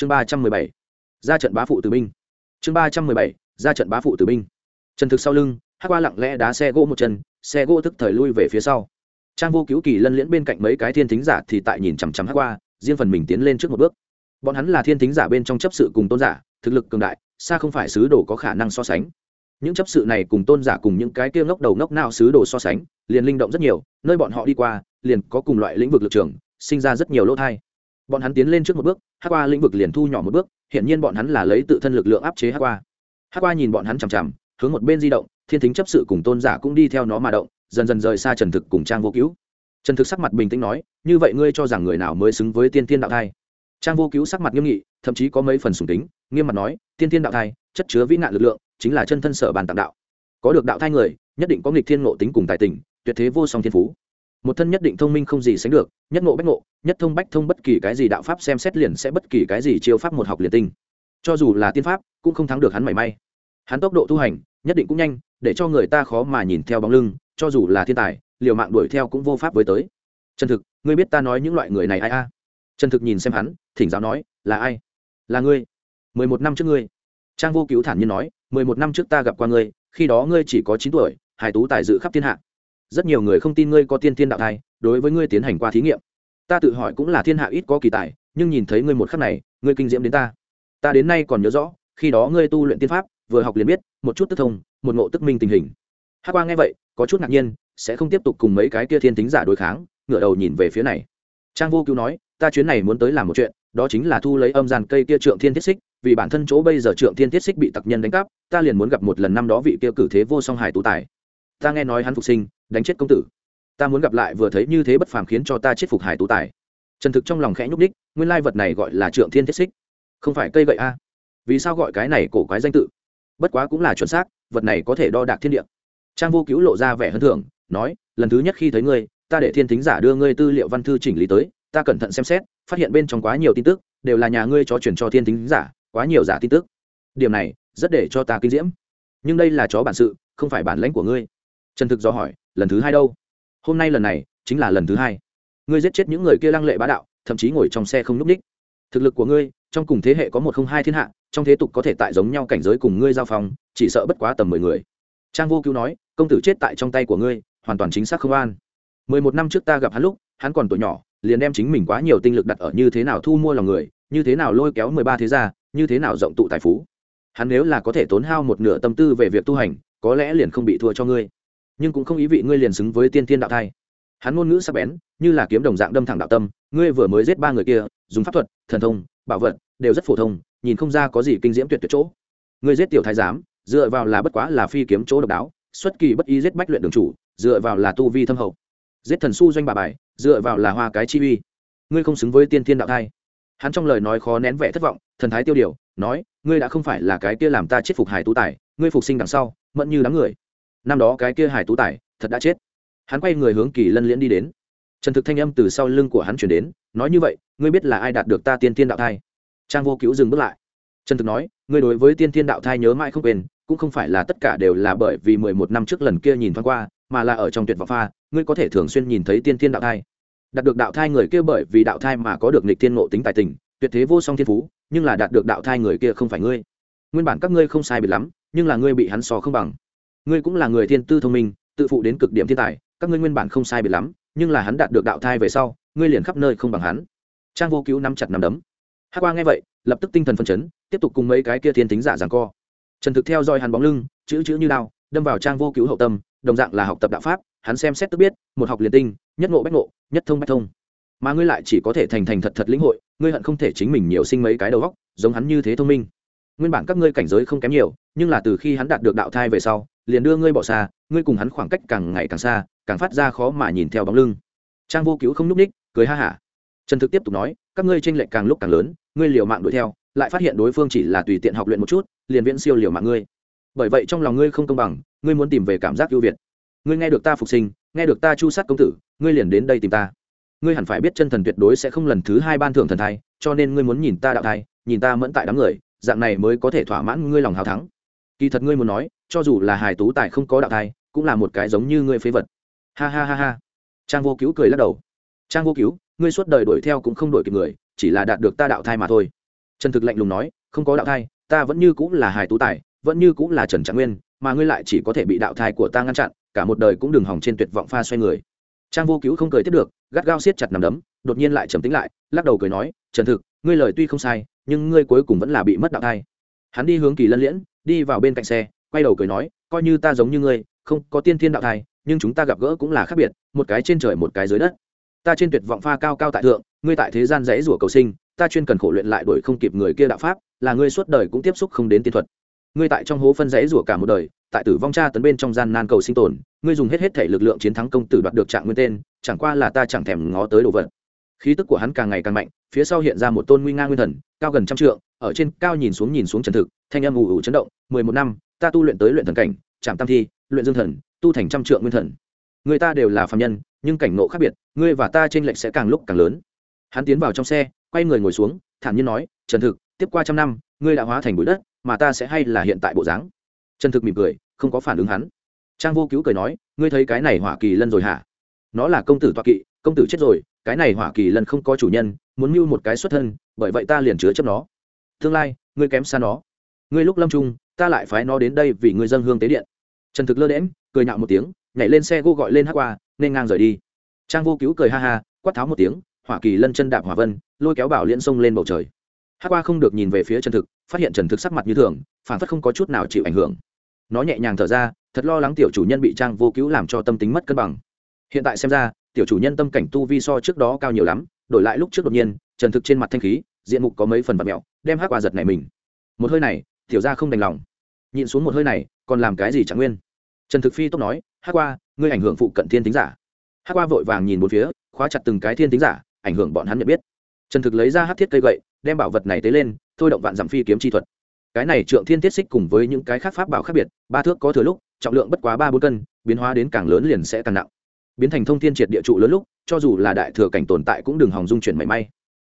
chương ba trăm mười bảy, ra trận bá phụ tử binh. Chương ba trăm mười bảy, ra trận bá phụ tử binh. Trần thực sau lưng, hắc qua lặng lẽ đá xe gỗ một chân, xe gỗ tức thời lui về phía sau. Trang vô cứu kỳ lân liễn bên cạnh mấy cái thiên thính giả thì tại nhìn chằm chằm hắc qua, riêng phần mình tiến lên trước một bước. Bọn hắn là thiên thính giả bên trong chấp sự cùng tôn giả, thực lực cường đại, xa không phải sứ đồ có khả năng so sánh. Những chấp sự này cùng tôn giả cùng những cái kia ngốc đầu ngốc nào sứ đồ so sánh, liền linh động rất nhiều, nơi bọn họ đi qua, liền có cùng loại lĩnh vực lực trường, sinh ra rất nhiều lỗ thai. Bọn hắn tiến lên trước một bước hát qua lĩnh vực liền thu nhỏ một bước hiện nhiên bọn hắn là lấy tự thân lực lượng áp chế hát qua. Hát qua nhìn bọn hắn chằm chằm, hướng một bên di động, thiên thính chấp sự cùng tôn giả cũng đi theo nó mà động, dần dần rời xa trần thực cùng trang vô cứu. Trần thực sắc mặt bình tĩnh nói, như vậy ngươi cho rằng người nào mới xứng với tiên tiên đạo thai? Trang vô cứu sắc mặt nghiêm nghị, thậm chí có mấy phần sùng tính nghiêm mặt nói, tiên tiên đạo thai, chất chứa vĩ nạn lực lượng, chính là chân thân sở bàn tặng đạo. Có được đạo thai người, nhất định có nghịch thiên ngộ tính cùng tài tình, tuyệt thế vô song thiên phú một thân nhất định thông minh không gì sánh được, nhất ngộ bách ngộ, nhất thông bách thông bất kỳ cái gì đạo pháp xem xét liền sẽ bất kỳ cái gì chiêu pháp một học liền tinh. Cho dù là tiên pháp, cũng không thắng được hắn mảy may. Hắn tốc độ tu hành, nhất định cũng nhanh, để cho người ta khó mà nhìn theo bóng lưng, cho dù là thiên tài, liều mạng đuổi theo cũng vô pháp với tới. Trần thực, ngươi biết ta nói những loại người này ai a? Trần thực nhìn xem hắn, thỉnh giáo nói, là ai? Là ngươi. Mười một năm trước ngươi. Trang vô cứu thản nhiên nói, mười một năm trước ta gặp qua ngươi, khi đó ngươi chỉ có chín tuổi, hải tú tài dự khắp thiên hạ rất nhiều người không tin ngươi có tiên thiên đạo thai, đối với ngươi tiến hành qua thí nghiệm. Ta tự hỏi cũng là thiên hạ ít có kỳ tài, nhưng nhìn thấy ngươi một khắc này, ngươi kinh diễm đến ta. Ta đến nay còn nhớ rõ, khi đó ngươi tu luyện tiên pháp, vừa học liền biết, một chút tức thông, một ngộ tức minh tình hình. Hát qua nghe vậy, có chút ngạc nhiên, sẽ không tiếp tục cùng mấy cái kia thiên tính giả đối kháng, ngửa đầu nhìn về phía này. Trang vô cứu nói, ta chuyến này muốn tới làm một chuyện, đó chính là thu lấy âm giàn cây kia trượng thiên thiết xích, vì bản thân chỗ bây giờ trượng thiên thiết xích bị tặc nhân đánh cắp, ta liền muốn gặp một lần năm đó vị kia cử thế vô song hải tú tài. Ta nghe nói hắn phục sinh đánh chết công tử. Ta muốn gặp lại vừa thấy như thế bất phàm khiến cho ta chết phục hải tú tài. Trần thực trong lòng khẽ nhúc ních nguyên lai vật này gọi là trượng thiên thiết xích. Không phải cây gậy a? Vì sao gọi cái này cổ quái danh tự? Bất quá cũng là chuẩn xác, vật này có thể đo đạc thiên địa. Trang vô cứu lộ ra vẻ hơn thường, nói, lần thứ nhất khi thấy ngươi, ta để thiên thính giả đưa ngươi tư liệu văn thư chỉnh lý tới, ta cẩn thận xem xét, phát hiện bên trong quá nhiều tin tức, đều là nhà ngươi cho chuyển cho thiên thính giả, quá nhiều giả tin tức. Điểm này, rất để cho ta kinh diễm. Nhưng đây là chó bản sự, không phải bản lãnh của ngươi. Trần thực do hỏi lần thứ hai đâu? Hôm nay lần này chính là lần thứ hai. Ngươi giết chết những người kia lăng lệ bá đạo, thậm chí ngồi trong xe không núp ních thực lực của ngươi, trong cùng thế hệ có một không hai thiên hạ, trong thế tục có thể tại giống nhau cảnh giới cùng ngươi giao phòng chỉ sợ bất quá tầm mười người. Trang vô cứu nói, công tử chết tại trong tay của ngươi, hoàn toàn chính xác không an. Mười một năm trước ta gặp hắn lúc, hắn còn tuổi nhỏ, liền đem chính mình quá nhiều tinh lực đặt ở như thế nào thu mua lòng người, như thế nào lôi kéo mười ba thế gia, như thế nào rộng tụ tài phú. Hắn nếu là có thể tốn hao một nửa tâm tư về việc tu hành, có lẽ liền không bị thua cho ngươi nhưng cũng không ý vị ngươi liền xứng với tiên tiên đạo thai. Hắn ngôn ngữ sắc bén, như là kiếm đồng dạng đâm thẳng đạo tâm, ngươi vừa mới giết ba người kia, dùng pháp thuật, thần thông, bảo vật, đều rất phổ thông, nhìn không ra có gì kinh diễm tuyệt tuyệt chỗ. Ngươi giết tiểu thái giám, dựa vào là bất quá là phi kiếm chỗ độc đáo, xuất kỳ bất ý giết bách luyện đường chủ, dựa vào là tu vi thâm hậu. Giết thần su doanh bà bài, dựa vào là hoa cái chi uy. Ngươi không xứng với tiên thiên đạo thai. Hắn trong lời nói khó nén vẻ thất vọng, thần thái tiêu điều, nói, ngươi đã không phải là cái kia làm ta chết phục hải tú tài, ngươi phục sinh đằng sau, mẫn như đám người năm đó cái kia hải tú tài, thật đã chết. Hắn quay người hướng kỳ lân liễn đi đến. Trần thực thanh âm từ sau lưng của hắn chuyển đến, nói như vậy, ngươi biết là ai đạt được ta tiên thiên đạo thai? Trang vô cứu dừng bước lại. Trần thực nói, ngươi đối với tiên thiên đạo thai nhớ mãi không quên, cũng không phải là tất cả đều là bởi vì mười một năm trước lần kia nhìn thoáng qua, mà là ở trong tuyệt vọng pha, ngươi có thể thường xuyên nhìn thấy tiên thiên đạo thai. Đạt được đạo thai người kia bởi vì đạo thai mà có được nghịch thiên ngộ tính tài tình, tuyệt thế vô song thiên phú, nhưng là đạt được đạo thai người kia không phải ngươi. Nguyên bản các ngươi không sai biệt lắm, nhưng là ngươi bị hắn so không bằng ngươi cũng là người thiên tư thông minh, tự phụ đến cực điểm thiên tài, các ngươi nguyên bản không sai biệt lắm, nhưng là hắn đạt được đạo thai về sau, ngươi liền khắp nơi không bằng hắn. Trang vô cứu nắm chặt nắm đấm. Hát qua nghe vậy, lập tức tinh thần phân chấn, tiếp tục cùng mấy cái kia thiên tính giả rằng co. Trần thực theo dõi hắn bóng lưng, chữ chữ như đao, đâm vào trang vô cứu hậu tâm, đồng dạng là học tập đạo pháp, hắn xem xét tức biết, một học liền tinh, nhất ngộ bách ngộ, nhất thông bách thông. Mà ngươi lại chỉ có thể thành thành thật thật lĩnh hội, ngươi hận không thể chính mình nhiều sinh mấy cái đầu góc giống hắn như thế thông minh. Nguyên bản các ngươi cảnh giới không kém nhiều, nhưng là từ khi hắn đạt được đạo thai về sau liền đưa ngươi bỏ xa, ngươi cùng hắn khoảng cách càng ngày càng xa, càng phát ra khó mà nhìn theo bóng lưng. Trang vô cứu không n ú c ních, cười ha hả. Trần thực tiếp tục nói, các ngươi tranh lệch càng lúc càng lớn, ngươi liều mạng đuổi theo, lại phát hiện đối phương chỉ là tùy tiện học luyện một chút, liền viễn siêu liều mạng ngươi. Bởi vậy trong lòng ngươi không công bằng, ngươi muốn tìm về cảm giác ưu việt. Ngươi nghe được ta phục sinh, nghe được ta chu sát công tử, ngươi liền đến đây tìm ta. Ngươi hẳn phải biết chân thần tuyệt đối sẽ không lần thứ hai ban thưởng thần thai, cho nên ngươi muốn nhìn ta đạo thai, nhìn ta mẫn tại đám người, dạng này mới có thể thỏa mãn ngươi lòng hào thắng kỳ thật ngươi muốn nói, cho dù là Hải tú tài không có đạo thai, cũng là một cái giống như ngươi phế vật. Ha ha ha ha. Trang vô cứu cười lắc đầu. Trang vô cứu, ngươi suốt đời đuổi theo cũng không đuổi kịp người, chỉ là đạt được ta đạo thai mà thôi. Trần thực lạnh lùng nói, không có đạo thai, ta vẫn như cũng là Hải tú tài, vẫn như cũng là trần trạng nguyên, mà ngươi lại chỉ có thể bị đạo thai của ta ngăn chặn, cả một đời cũng đừng hỏng trên tuyệt vọng pha xoay người. Trang vô cứu không cười tiếp được, gắt gao siết chặt nằm đấm, đột nhiên lại trầm tính lại, lắc đầu cười nói, trần thực, ngươi lời tuy không sai, nhưng ngươi cuối cùng vẫn là bị mất đạo thai. Hắn đi hướng kỳ lân liễn đi vào bên cạnh xe, quay đầu cười nói, coi như ta giống như ngươi, không có tiên thiên đạo thai, nhưng chúng ta gặp gỡ cũng là khác biệt, một cái trên trời một cái dưới đất. Ta trên tuyệt vọng pha cao cao tại thượng, ngươi tại thế gian rẽ rủa cầu sinh, ta chuyên cần khổ luyện lại đuổi không kịp người kia đạo pháp, là ngươi suốt đời cũng tiếp xúc không đến tiên thuật. Ngươi tại trong hố phân rẽ rủa cả một đời, tại tử vong tra tấn bên trong gian nan cầu sinh tồn, ngươi dùng hết hết thể lực lượng chiến thắng công tử đoạt được trạng nguyên tên, chẳng qua là ta chẳng thèm ngó tới đồ vật khí tức của hắn càng ngày càng mạnh, phía sau hiện ra một tôn nguy nga nguyên thần, cao gần trăm trượng, ở trên cao nhìn xuống nhìn xuống trần thực, thanh âm ù ù chấn động, mười một năm, ta tu luyện tới luyện thần cảnh trạm tam thi, luyện dương thần, tu thành trăm trượng nguyên thần. Người ta đều là phạm nhân, nhưng cảnh ngộ khác biệt, ngươi và ta tranh lệch sẽ càng lúc càng lớn. Hắn tiến vào trong xe, quay người ngồi xuống, thản nhiên nói, trần thực, tiếp qua trăm năm, ngươi đã hóa thành bụi đất, mà ta sẽ hay là hiện tại bộ dáng? Trần thực mỉm cười, không có phản ứng hắn. Trang vô cứu cười nói, ngươi thấy cái này hỏa kỳ lân rồi hả? Nó là công tử toa kỵ, công tử chết rồi cái này hỏa kỳ lân không có chủ nhân, muốn mưu một cái xuất thân, bởi vậy ta liền chứa chấp nó. Tương lai, ngươi kém xa nó. Ngươi lúc lâm trung ta lại phái nó đến đây vì ngươi dân hương tế điện. Trần thực lơ đễm cười nhạo một tiếng, nhảy lên xe gô gọi lên hát qua, nên ngang rời đi. Trang vô cứu cười ha ha, quát tháo một tiếng, hỏa kỳ lân chân đạp hỏa vân, lôi kéo bảo liễn sông lên bầu trời. Hát qua không được nhìn về phía trần thực, phát hiện trần thực sắc mặt như thường, phản phất không có chút nào chịu ảnh hưởng. Nó nhẹ nhàng thở ra, thật lo lắng tiểu chủ nhân bị trang vô cứu làm cho tâm tính mất cân bằng. Hiện tại xem ra tiểu chủ nhân tâm cảnh tu vi so trước đó cao nhiều lắm, đổi lại lúc trước đột nhiên, trần thực trên mặt thanh khí, diện mục có mấy phần vật mẹo, đem hát qua giật này mình. Một hơi này, tiểu ra không đành lòng. Nhịn xuống một hơi này, còn làm cái gì chẳng nguyên? Trần thực phi tốc nói hát qua, ngươi ảnh hưởng phụ cận thiên tính giả. Hát qua vội vàng nhìn một phía, khóa chặt từng cái thiên tính giả, ảnh hưởng bọn hắn nhận biết. Trần thực lấy ra hát thiết cây gậy, đem bảo vật này tới lên, thôi động vạn dặm phi kiếm chi thuật. Cái này trượng thiên thiết xích cùng với những cái khác pháp bảo khác biệt, ba thước có thừa lúc, trọng lượng bất quá ba bốn cân, biến hóa đến càng lớn liền sẽ càng nặng biến thành thông thiên triệt địa trụ lớn lúc, cho dù là đại thừa cảnh tồn tại cũng đừng hòng dung chuyển mảy may.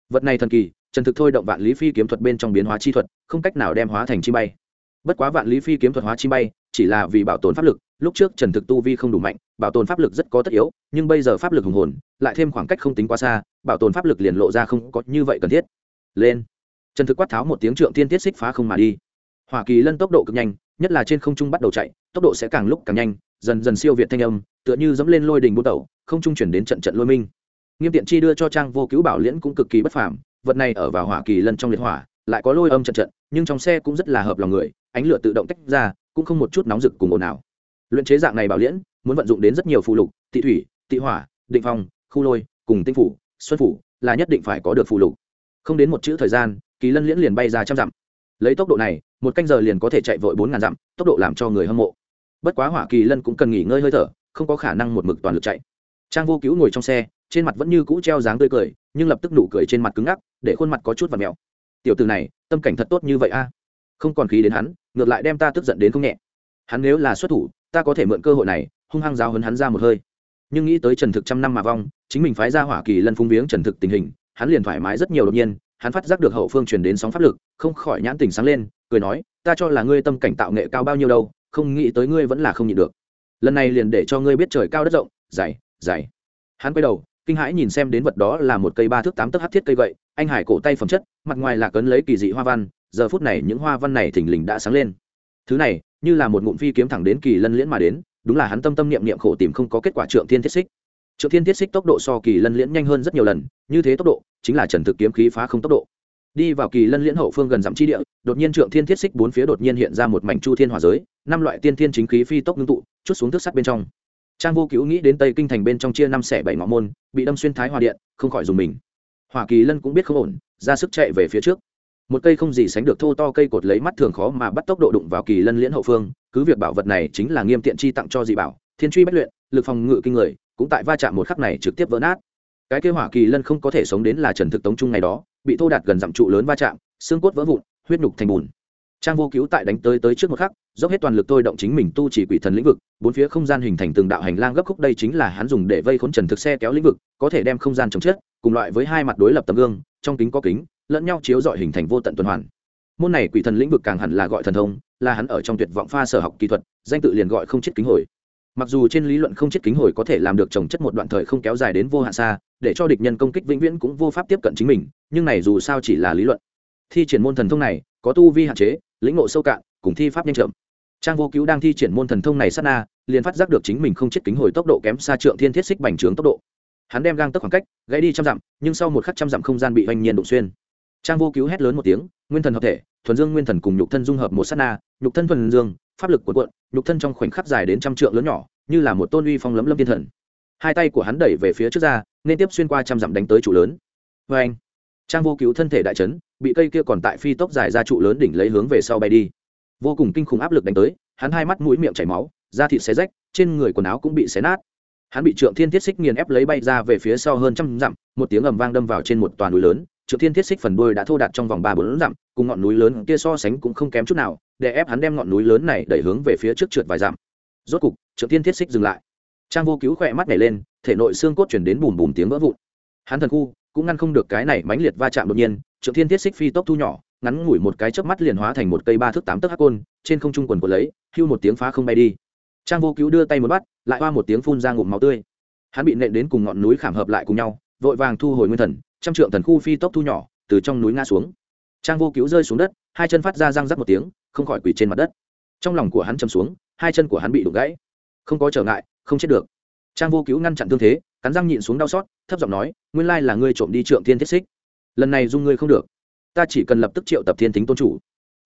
Vật này thần kỳ trần thực thôi động vạn lý phi kiếm thuật bên trong biến hóa chi thuật, không cách nào đem hóa thành chi bay. Bất quá vạn lý phi kiếm thuật hóa chi bay, chỉ là vì bảo tồn pháp lực, lúc trước trần thực tu vi không đủ mạnh, bảo tồn pháp lực rất có tất yếu, nhưng bây giờ pháp lực hùng hồn, lại thêm khoảng cách không tính quá xa, bảo tồn pháp lực liền lộ ra không có như vậy cần thiết. Lên. Trần thực quát tháo một tiếng trượng tiên tiết xích phá không mà đi. Hoa kỳ lân tốc độ cực nhanh, nhất là trên không trung bắt đầu chạy, tốc độ sẽ càng lúc càng nhanh dần dần siêu việt thanh âm, tựa như dẫm lên lôi đình bút tẩu, không trung chuyển đến trận trận lôi minh. Nghiêm tiện chi đưa cho trang vô cứu bảo liễn cũng cực kỳ bất phàm, vật này ở vào hỏa kỳ lân trong liệt hỏa, lại có lôi âm trận trận, nhưng trong xe cũng rất là hợp lòng người, ánh lửa tự động tách ra, cũng không một chút nóng rực cùng ồn ào. Luyện chế dạng này bảo liễn, muốn vận dụng đến rất nhiều phụ lục tị thủy, tị hỏa, định phong, khu lôi, cùng tinh phủ, xuân phủ, là nhất định phải có được phụ lục. Không đến một chữ thời gian, kỳ lân liễn liền bay ra trăm dặm. Lấy tốc độ này, một canh giờ liền có thể chạy vội bốn ngàn dặm, tốc độ làm cho người hâm mộ bất quá hỏa kỳ lân cũng cần nghỉ ngơi hơi thở, không có khả năng một mực toàn lực chạy. Trang vô cứu ngồi trong xe, trên mặt vẫn như cũ treo dáng tươi cười, nhưng lập tức nụ cười trên mặt cứng ngắc, để khuôn mặt có chút và mèo. Tiểu từ này, tâm cảnh thật tốt như vậy a? Không còn khí đến hắn, ngược lại đem ta tức giận đến không nhẹ. Hắn nếu là xuất thủ, ta có thể mượn cơ hội này, hung hăng giáo hấn hắn ra một hơi. Nhưng nghĩ tới trần thực trăm năm mà vong, chính mình phái ra hỏa kỳ lân phung viếng trần thực tình hình, hắn liền thoải mái rất nhiều đột nhiên, hắn phát giác được hậu phương truyền đến sóng pháp lực, không khỏi nhãn tình sáng lên, cười nói, ta cho là ngươi tâm cảnh tạo nghệ cao bao nhiêu đâu không nghĩ tới ngươi vẫn là không nhịn được. Lần này liền để cho ngươi biết trời cao đất rộng dày dày hắn quay đầu, kinh hãi nhìn xem đến vật đó là một cây ba thước tám tấc hát thiết cây vậy. anh hải cổ tay phẩm chất, mặt ngoài là cấn lấy kỳ dị hoa văn, giờ phút này những hoa văn này thình lình đã sáng lên. Thứ này, như là một ngụm phi kiếm thẳng đến kỳ lân liễn mà đến, đúng là hắn tâm tâm niệm niệm khổ tìm không có kết quả trượng thiên thiết xích. Trượng thiên thiết xích tốc độ so kỳ lân liễn nhanh hơn rất nhiều lần, như thế tốc độ, chính là trần thực kiếm khí phá không tốc độ đi vào kỳ lân liễn hậu phương gần dặm chi địa, đột nhiên trượng thiên thiết xích bốn phía đột nhiên hiện ra một mảnh chu thiên hòa giới, năm loại tiên thiên chính khí phi tốc ngưng tụ, chút xuống thức sắt bên trong. Trang vô cứu nghĩ đến tây kinh thành bên trong chia năm xẻ bảy ngõ môn, bị đâm xuyên thái hòa điện, không khỏi dùng mình. Hoa kỳ lân cũng biết không ổn, ra sức chạy về phía trước. Một cây không gì sánh được thô to cây cột lấy mắt thường khó mà bắt tốc độ đụng vào kỳ lân liễn hậu phương, cứ việc bảo vật này chính là nghiêm tiện chi tặng cho dị bảo, thiên truy bất luyện, lực phòng ngự kinh người, cũng tại va chạm một khắc này trực tiếp vỡ nát. Cái kế hỏa kỳ lân không có thể sống đến là trần thực tống trung ngày đó bị thô đạt gần dặm trụ lớn va chạm, xương cốt vỡ vụn, huyết nhục thành bùn. Trang vô cứu tại đánh tới tới trước một khắc, dốc hết toàn lực tôi động chính mình tu chỉ quỷ thần lĩnh vực, bốn phía không gian hình thành từng đạo hành lang gấp khúc, đây chính là hắn dùng để vây khốn trần thực xe kéo lĩnh vực, có thể đem không gian chống chết, cùng loại với hai mặt đối lập tấm gương, trong kính có kính, lẫn nhau chiếu dọi hình thành vô tận tuần hoàn. Môn này quỷ thần lĩnh vực càng hẳn là gọi thần thông, là hắn ở trong tuyệt vọng pha sở học kỹ thuật, danh tự liền gọi không chết kính hồi. Mặc dù trên lý luận không chết kính hồi có thể làm được trồng chất một đoạn thời không kéo dài đến vô hạn xa để cho địch nhân công kích vĩnh viễn cũng vô pháp tiếp cận chính mình, nhưng này dù sao chỉ là lý luận. Thi triển môn thần thông này, có tu vi hạn chế, lĩnh ngộ sâu cạn, cùng thi pháp nhanh chậm. Trang vô cứu đang thi triển môn thần thông này sát na, liền phát giác được chính mình không chết kính hồi tốc độ kém xa trượng thiên thiết xích bành trướng tốc độ. Hắn đem gang tốc khoảng cách, gãy đi trăm dặm, nhưng sau một khắc trăm dặm không gian bị oanh nhiên đụng xuyên. Trang vô cứu hét lớn một tiếng, nguyên thần hợp thể, thuần dương nguyên thần cùng nhục thân dung hợp một sát na, nhục thân thuần dương, pháp lực của quận nhục thân trong khoảnh khắc dài đến trăm trượng lớn nhỏ, như là một tôn uy phong lấm lâm thiên thần. Hai tay của hắn đẩy về phía trước ra nên tiếp xuyên qua trăm dặm đánh tới trụ lớn. Vê anh, trang vô cứu thân thể đại chấn, bị cây kia còn tại phi tốc dài ra trụ lớn đỉnh lấy hướng về sau bay đi. Vô cùng kinh khủng áp lực đánh tới, hắn hai mắt mũi miệng chảy máu, da thịt xé rách, trên người quần áo cũng bị xé nát. Hắn bị trượng thiên thiết xích nghiền ép lấy bay ra về phía sau hơn trăm dặm, một tiếng ầm vang đâm vào trên một toàn núi lớn. Trượng thiên thiết xích phần đuôi đã thô đạt trong vòng ba bốn dặm, cùng ngọn núi lớn kia so sánh cũng không kém chút nào, để ép hắn đem ngọn núi lớn này đẩy hướng về phía trước trượt vài dặm. Rốt cục, trượng thiên thiết xích dừng lại trang vô cứu khỏe mắt nhảy lên, thể nội xương cốt chuyển đến bùm bùm tiếng vỡ vụn. Hắn thần khu cũng ngăn không được cái này mãnh liệt va chạm đột nhiên, trượng thiên thiết xích phi tốc thu nhỏ, ngắn ngủi một cái chớp mắt liền hóa thành một cây ba thước tám tấc hắc côn, trên không trung quần của lấy, hưu một tiếng phá không bay đi. Trang vô cứu đưa tay một bắt, lại hoa một tiếng phun ra ngụm máu tươi. Hắn bị nện đến cùng ngọn núi khảm hợp lại cùng nhau, vội vàng thu hồi nguyên thần, trăm trượng thần khu phi tốc thu nhỏ, từ trong núi ngã xuống. Trang vô cứu rơi xuống đất, hai chân phát ra răng rắc một tiếng, không khỏi quỳ trên mặt đất. Trong lòng của hắn châm xuống, hai chân của hắn bị đụng gãy. Không có trở ngại không chết được. Trang vô cứu ngăn chặn thương thế, cắn răng nhịn xuống đau xót, thấp giọng nói, nguyên lai là ngươi trộm đi trượng thiên thiết xích. Lần này dung ngươi không được. Ta chỉ cần lập tức triệu tập thiên tính tôn chủ.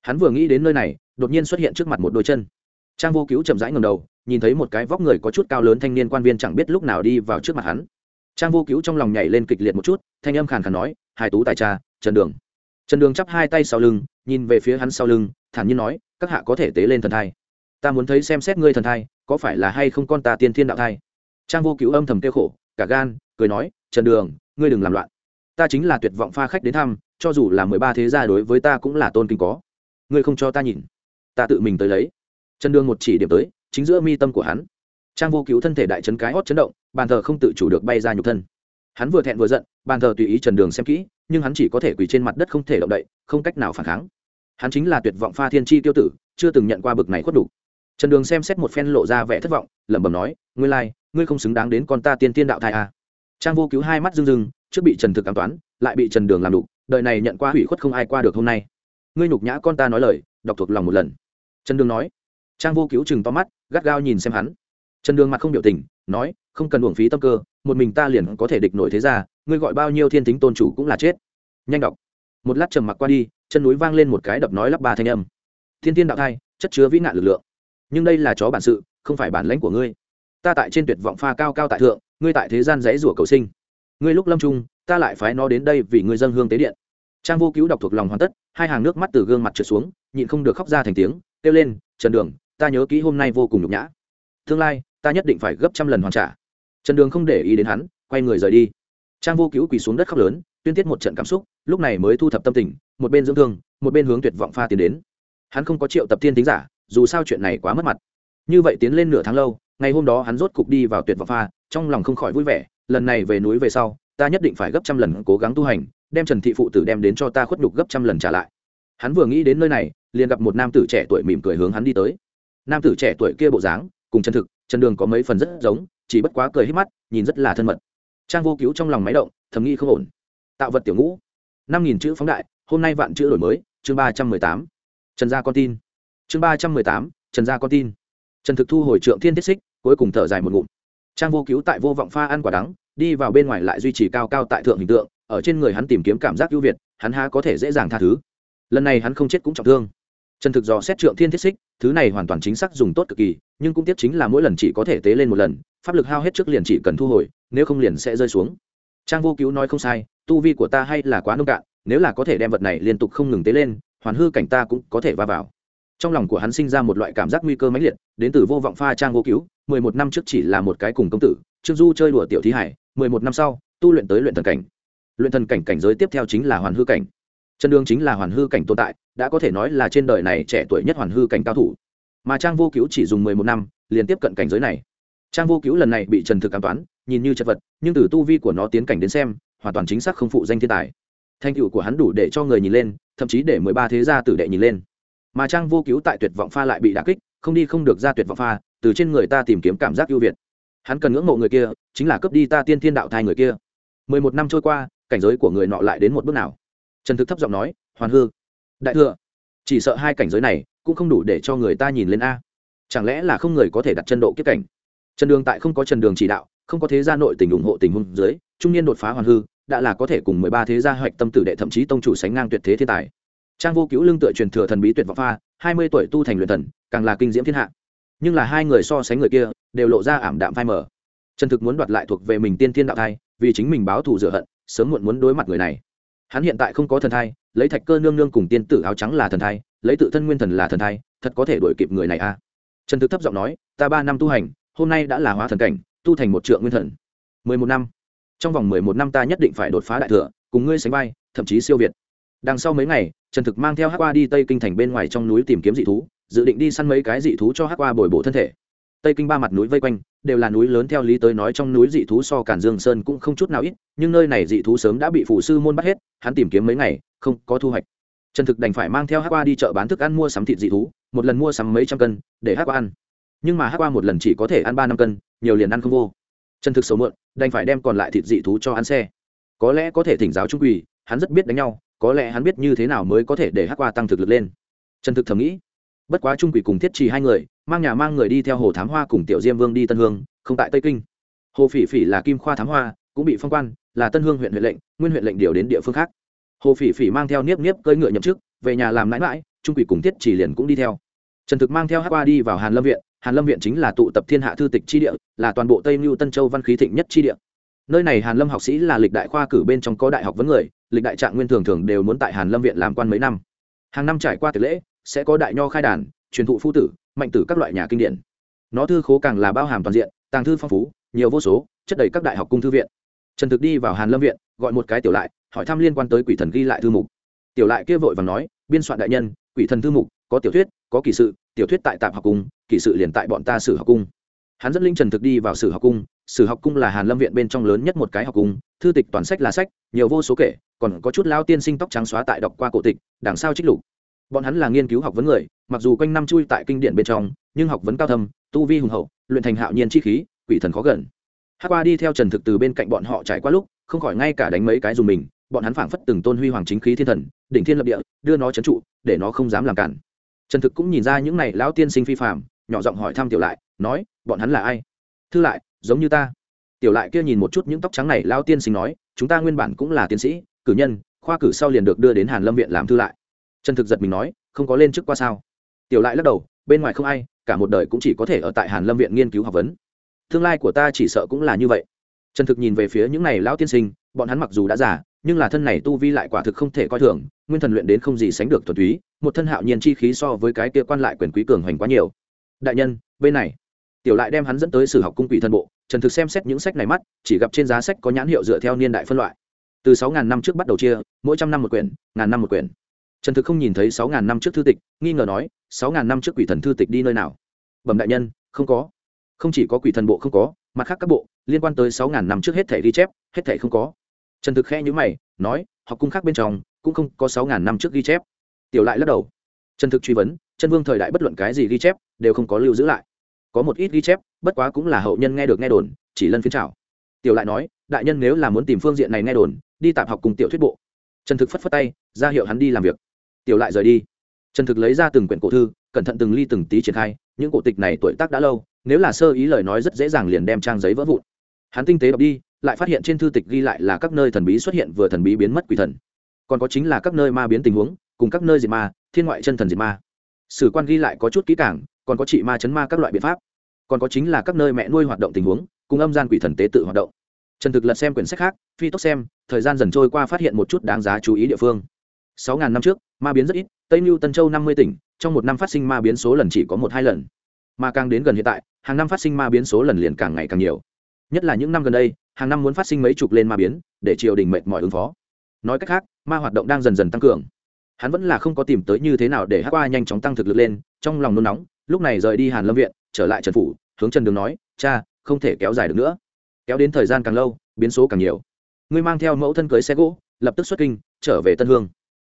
Hắn vừa nghĩ đến nơi này, đột nhiên xuất hiện trước mặt một đôi chân. Trang vô cứu chậm rãi ngầm đầu, nhìn thấy một cái vóc người có chút cao lớn thanh niên quan viên chẳng biết lúc nào đi vào trước mặt hắn. Trang vô cứu trong lòng nhảy lên kịch liệt một chút, thanh âm khàn khàn nói hai tú tài cha, trần đường. Trần đường chắp hai tay sau lưng, nhìn về phía hắn sau lưng, thản nhiên nói, các hạ có thể tế lên thần thai. Ta muốn thấy xem xét ngươi thần thai có phải là hay không con ta tiên thiên đạo thai? Trang vô cứu âm thầm kêu khổ, cả gan, cười nói, trần đường, ngươi đừng làm loạn. Ta chính là tuyệt vọng pha khách đến thăm, cho dù là mười ba thế gia đối với ta cũng là tôn kính có. Ngươi không cho ta nhìn, ta tự mình tới lấy. Trần đường một chỉ điểm tới, chính giữa mi tâm của hắn. Trang vô cứu thân thể đại chấn cái hót chấn động, bàn thờ không tự chủ được bay ra nhục thân. Hắn vừa thẹn vừa giận, bàn thờ tùy ý trần đường xem kỹ, nhưng hắn chỉ có thể quỳ trên mặt đất không thể động đậy, không cách nào phản kháng. Hắn chính là tuyệt vọng pha thiên tri tiêu tử, chưa từng nhận qua bực này khuất đủ trần đường xem xét một phen lộ ra vẻ thất vọng lẩm bẩm nói ngươi lai、like, ngươi không xứng đáng đến con ta tiên tiên đạo thai à. trang vô cứu hai mắt rưng rưng trước bị trần thực ám toán lại bị trần đường làm đục đời này nhận qua hủy khuất không ai qua được hôm nay. Ngươi nhục nhã con ta nói lời đọc thuộc lòng một lần. Trần đường nói. Trang vô cứu chừng to mắt gắt gao nhìn xem hắn. Trần đường mặt không biểu tình nói không cần uổng phí tâm cơ một mình ta liền có thể địch nổi thế ra ngươi gọi bao nhiêu thiên tính tôn chủ cũng là chết. Nhanh đọc. Một lát trầm mặc qua đi chân núi vang lên một cái đập nói lắp ba thanh âm. Thiên tiên đạo thai chất chứa vĩ nạn lực lượng nhưng đây là chó bản sự, không phải bản lãnh của ngươi. Ta tại trên tuyệt vọng pha cao cao tại thượng, ngươi tại thế gian dãy rủa cầu sinh. Ngươi lúc lâm trung, ta lại phái nó đến đây vì ngươi dân hương tế điện. Trang vô cứu đọc thuộc lòng hoàn tất, hai hàng nước mắt từ gương mặt trượt xuống, nhịn không được khóc ra thành tiếng, kêu lên, trần đường, ta nhớ kỹ hôm nay vô cùng nhục nhã. Tương lai, ta nhất định phải gấp trăm lần hoàn trả. Trần đường không để ý đến hắn, quay người rời đi. Trang vô cứu quỳ xuống đất khóc lớn, tuyên tiết một trận cảm xúc, lúc này mới thu thập tâm tình, một bên dưỡng thương, một bên hướng tuyệt vọng pha tiến đến. Hắn không có triệu tập thiên tính giả dù sao chuyện này quá mất mặt. Như vậy tiến lên nửa tháng lâu, ngày hôm đó hắn rốt cục đi vào tuyệt vọng pha, trong lòng không khỏi vui vẻ, lần này về núi về sau, ta nhất định phải gấp trăm lần cố gắng tu hành, đem trần thị phụ tử đem đến cho ta khuất đục gấp trăm lần trả lại. Hắn vừa nghĩ đến nơi này, liền gặp một nam tử trẻ tuổi mỉm cười hướng hắn đi tới. Nam tử trẻ tuổi kia bộ dáng, cùng chân thực, chân đường có mấy phần rất giống, chỉ bất quá cười hết mắt, nhìn rất là thân mật. Trang vô cứu trong lòng máy động, thầm nghi không ổn. Tạo vật tiểu ngũ, năm nghìn chữ phóng đại, hôm nay vạn chữ đổi mới, chương ba trăm mười tám. Trần gia con tin chương ba trăm mười tám, trần gia con tin. Trần thực thu hồi trượng thiên thiết xích, cuối cùng thở dài một ngụm. Trang vô cứu tại vô vọng pha ăn quả đắng, đi vào bên ngoài lại duy trì cao cao tại thượng hình tượng, ở trên người hắn tìm kiếm cảm giác ưu việt, hắn há có thể dễ dàng tha thứ. Lần này hắn không chết cũng trọng thương. Trần thực dò xét trượng thiên thiết xích, thứ này hoàn toàn chính xác dùng tốt cực kỳ, nhưng cũng tiếp chính là mỗi lần chỉ có thể tế lên một lần, pháp lực hao hết trước liền chỉ cần thu hồi, nếu không liền sẽ rơi xuống. Trang vô cứu nói không sai, tu vi của ta hay là quá nông cạn, nếu là có thể đem vật này liên tục không ngừng tế lên, hoàn hư cảnh ta cũng có thể va vào trong lòng của hắn sinh ra một loại cảm giác nguy cơ mãnh liệt, đến từ vô vọng pha trang vô cứu, mười một năm trước chỉ là một cái cùng công tử, trương du chơi đùa tiểu thí hải, mười một năm sau, tu luyện tới luyện thần cảnh. Luyện thần cảnh cảnh giới tiếp theo chính là hoàn hư cảnh. Chân đương chính là hoàn hư cảnh tồn tại, đã có thể nói là trên đời này trẻ tuổi nhất hoàn hư cảnh cao thủ. Mà trang vô cứu chỉ dùng mười một năm, liền tiếp cận cảnh giới này. Trang vô cứu lần này bị trần thực cảm toán, nhìn như chật vật, nhưng từ tu vi của nó tiến cảnh đến xem, hoàn toàn chính xác không phụ danh thiên tài. Thanh cựu của hắn đủ để cho người nhìn lên, thậm chí để mười ba thế gia tử đệ nhìn lên mà trang vô cứu tại tuyệt vọng pha lại bị đà kích, không đi không được ra tuyệt vọng pha, từ trên người ta tìm kiếm cảm giác ưu việt. Hắn cần ngưỡng mộ người kia, chính là cướp đi ta tiên thiên đạo thai người kia. Mười một năm trôi qua, cảnh giới của người nọ lại đến một bước nào? Trần thực thấp giọng nói, hoàn hư, đại thừa, chỉ sợ hai cảnh giới này cũng không đủ để cho người ta nhìn lên a. Chẳng lẽ là không người có thể đặt chân độ kiếp cảnh? Trần đường tại không có trần đường chỉ đạo, không có thế gia nội tình ủng hộ tình huống dưới, trung niên đột phá hoàn hư, đã là có thể cùng mười ba thế gia hoạch tâm tử đệ thậm chí tông chủ sánh ngang tuyệt thế thiên tài trang vô cứu lưng tựa truyền thừa thần bí tuyệt vọng pha, hai mươi tuổi tu thành luyện thần, càng là kinh diễm thiên hạ. Nhưng là hai người so sánh người kia, đều lộ ra ảm đạm phai mờ. Trần thực muốn đoạt lại thuộc về mình tiên thiên đạo thai, vì chính mình báo thù rửa hận, sớm muộn muốn đối mặt người này. Hắn hiện tại không có thần thai, lấy thạch cơ nương nương cùng tiên tử áo trắng là thần thai, lấy tự thân nguyên thần là thần thai, thật có thể đuổi kịp người này a à? trần thực thấp giọng nói, ta ba năm tu hành, hôm nay đã là hóa thần cảnh, tu thành một trượng nguyên thần. Mười một năm. Trong vòng mười một năm ta nhất định phải đột phá đại thừa, cùng ngươi sánh vai, thậm chí siêu việt. Đằng sau mấy ngày trần thực mang theo hát qua đi tây kinh thành bên ngoài trong núi tìm kiếm dị thú, dự định đi săn mấy cái dị thú cho hát qua bồi bổ thân thể. Tây kinh ba mặt núi vây quanh, đều là núi lớn theo lý tới nói trong núi dị thú so cản dương sơn cũng không chút nào ít, nhưng nơi này dị thú sớm đã bị phủ sư môn bắt hết, hắn tìm kiếm mấy ngày, không có thu hoạch. Trần thực đành phải mang theo hát qua đi chợ bán thức ăn mua sắm thịt dị thú, một lần mua sắm mấy trăm cân, để hát qua ăn. Nhưng mà hát qua một lần chỉ có thể ăn ba năm cân, nhiều liền ăn không vô. Trần thực xấu muộn, đành phải đem còn lại thịt dị thú cho ăn xe. Có lẽ có thể thỉnh giáo trung quỳ, hắn rất biết đánh nhau có lẽ hắn biết như thế nào mới có thể để Hắc qua tăng thực lực lên. Trần thực thầm nghĩ, bất quá trung quỷ cùng thiết trì hai người, mang nhà mang người đi theo hồ thám hoa cùng tiểu diêm vương đi tân hương, không tại tây kinh. Hồ phỉ phỉ là kim khoa thám hoa, cũng bị phong quan, là tân hương huyện huyện lệnh, nguyên huyện lệnh điều đến địa phương khác. Hồ phỉ phỉ mang theo niếp niếp cơi ngựa nhậm chức, về nhà làm mãi mãi trung quỷ cùng thiết trì liền cũng đi theo. Trần thực mang theo hát qua đi vào hàn lâm viện, hàn lâm viện chính là tụ tập thiên hạ thư tịch chi địa, là toàn bộ tây mưu tân châu văn khí thịnh nhất chi địa nơi này hàn lâm học sĩ là lịch đại khoa cử bên trong có đại học vấn người, lịch đại trạng nguyên thường thường đều muốn tại hàn lâm viện làm quan mấy năm. Hàng năm trải qua tiệc lễ, sẽ có đại nho khai đàn, truyền thụ phu tử, mạnh tử các loại nhà kinh điển. Nó thư khố càng là bao hàm toàn diện, tàng thư phong phú, nhiều vô số, chất đầy các đại học cung thư viện. Trần thực đi vào hàn lâm viện, gọi một cái tiểu lại, hỏi thăm liên quan tới quỷ thần ghi lại thư mục. Tiểu lại kia vội và nói, biên soạn đại nhân, quỷ thần thư mục, có tiểu thuyết, có kỳ sự, tiểu thuyết tại tạm học cung, kỳ sự liền tại bọn ta sử học cung. Hắn dẫn linh trần thực đi vào sử học cung sử học cung là hàn lâm viện bên trong lớn nhất một cái học cung, thư tịch toàn sách là sách, nhiều vô số kể, còn có chút lao tiên sinh tóc trắng xóa tại đọc qua cổ tịch, đằng sau trích lục. Bọn hắn là nghiên cứu học vấn người, mặc dù quanh năm chui tại kinh điển bên trong, nhưng học vấn cao thâm, tu vi hùng hậu, luyện thành hạo nhiên chi khí, quỷ thần khó gần. Hát qua đi theo trần thực từ bên cạnh bọn họ trải qua lúc, không khỏi ngay cả đánh mấy cái dùng mình, bọn hắn phảng phất từng tôn huy hoàng chính khí thiên thần, đỉnh thiên lập địa, đưa nó trấn trụ, để nó không dám làm cản. Trần thực cũng nhìn ra những này lão tiên sinh phi phạm nhỏ giọng hỏi thăm tiểu lại, nói, bọn hắn là ai? Thư lại giống như ta. Tiểu lại kia nhìn một chút những tóc trắng này, lão tiên sinh nói, chúng ta nguyên bản cũng là tiến sĩ, cử nhân, khoa cử sau liền được đưa đến hàn lâm viện làm thư lại. Trần thực giật mình nói, không có lên chức qua sao? Tiểu lại lắc đầu, bên ngoài không ai, cả một đời cũng chỉ có thể ở tại hàn lâm viện nghiên cứu học vấn. Tương lai của ta chỉ sợ cũng là như vậy. Trần thực nhìn về phía những này lão tiên sinh, bọn hắn mặc dù đã già, nhưng là thân này tu vi lại quả thực không thể coi thường, nguyên thần luyện đến không gì sánh được thuần túy, một thân hạo nhiên chi khí so với cái kia quan lại quyền quý cường hoành quá nhiều. Đại nhân, bên này tiểu lại đem hắn dẫn tới sử học cung quỷ thân bộ, trần thực xem xét những sách này mắt, chỉ gặp trên giá sách có nhãn hiệu dựa theo niên đại phân loại. Từ sáu ngàn năm trước bắt đầu chia, mỗi trăm năm một quyển, ngàn năm một quyển. Trần thực không nhìn thấy sáu ngàn năm trước thư tịch, nghi ngờ nói, sáu ngàn năm trước quỷ thần thư tịch đi nơi nào? Bẩm đại nhân, không có. Không chỉ có quỷ thần bộ không có, mặt khác các bộ, liên quan tới sáu ngàn năm trước hết thể ghi chép, hết thể không có. Trần thực khe nhữ mày, nói, học cung khác bên trong, cũng không có sáu ngàn năm trước ghi chép. Tiểu lại lắc đầu. Trần thực truy vấn, chân vương thời đại bất luận cái gì ghi chép, đều không có lưu giữ lại có một ít ghi chép, bất quá cũng là hậu nhân nghe được nghe đồn, chỉ lân phiên trào tiểu lại nói, đại nhân nếu là muốn tìm phương diện này nghe đồn, đi tạp học cùng tiểu thuyết bộ. Trần thực phất phất tay, ra hiệu hắn đi làm việc. Tiểu lại rời đi. Trần thực lấy ra từng quyển cổ thư, cẩn thận từng ly từng tí triển khai, những cổ tịch này tuổi tác đã lâu, nếu là sơ ý lời nói rất dễ dàng liền đem trang giấy vỡ vụn. Hắn tinh tế đọc đi, lại phát hiện trên thư tịch ghi lại là các nơi thần bí xuất hiện vừa thần bí biến mất quỷ thần. Còn có chính là các nơi ma biến tình huống, cùng các nơi diệt ma, thiên ngoại chân thần diệt ma. Sử quan ghi lại có chút kỹ cảng còn có trị ma chấn ma các loại biện pháp. Còn có chính là các nơi mẹ nuôi hoạt động tình huống, cùng âm gian quỷ thần tế tự hoạt động. Trần thực lật xem quyển sách khác, phi tốc xem, thời gian dần trôi qua phát hiện một chút đáng giá chú ý địa phương. Sáu ngàn năm trước, ma biến rất ít, tây mưu tân châu năm mươi tỉnh, trong một năm phát sinh ma biến số lần chỉ có một hai lần. Mà càng đến gần hiện tại, hàng năm phát sinh ma biến số lần liền càng ngày càng nhiều. Nhất là những năm gần đây, hàng năm muốn phát sinh mấy chục lên ma biến, để triều đình mệt mỏi ứng phó. Nói cách khác, ma hoạt động đang dần dần tăng cường. Hắn vẫn là không có tìm tới như thế nào để hát qua nhanh chóng tăng thực lực lên, trong lòng nôn nóng lúc này rời đi hàn lâm viện, trở lại trần phủ, hướng trần đường nói, cha, không thể kéo dài được nữa. Kéo đến thời gian càng lâu, biến số càng nhiều. Ngươi mang theo mẫu thân cưới xe gỗ, lập tức xuất kinh, trở về tân hương.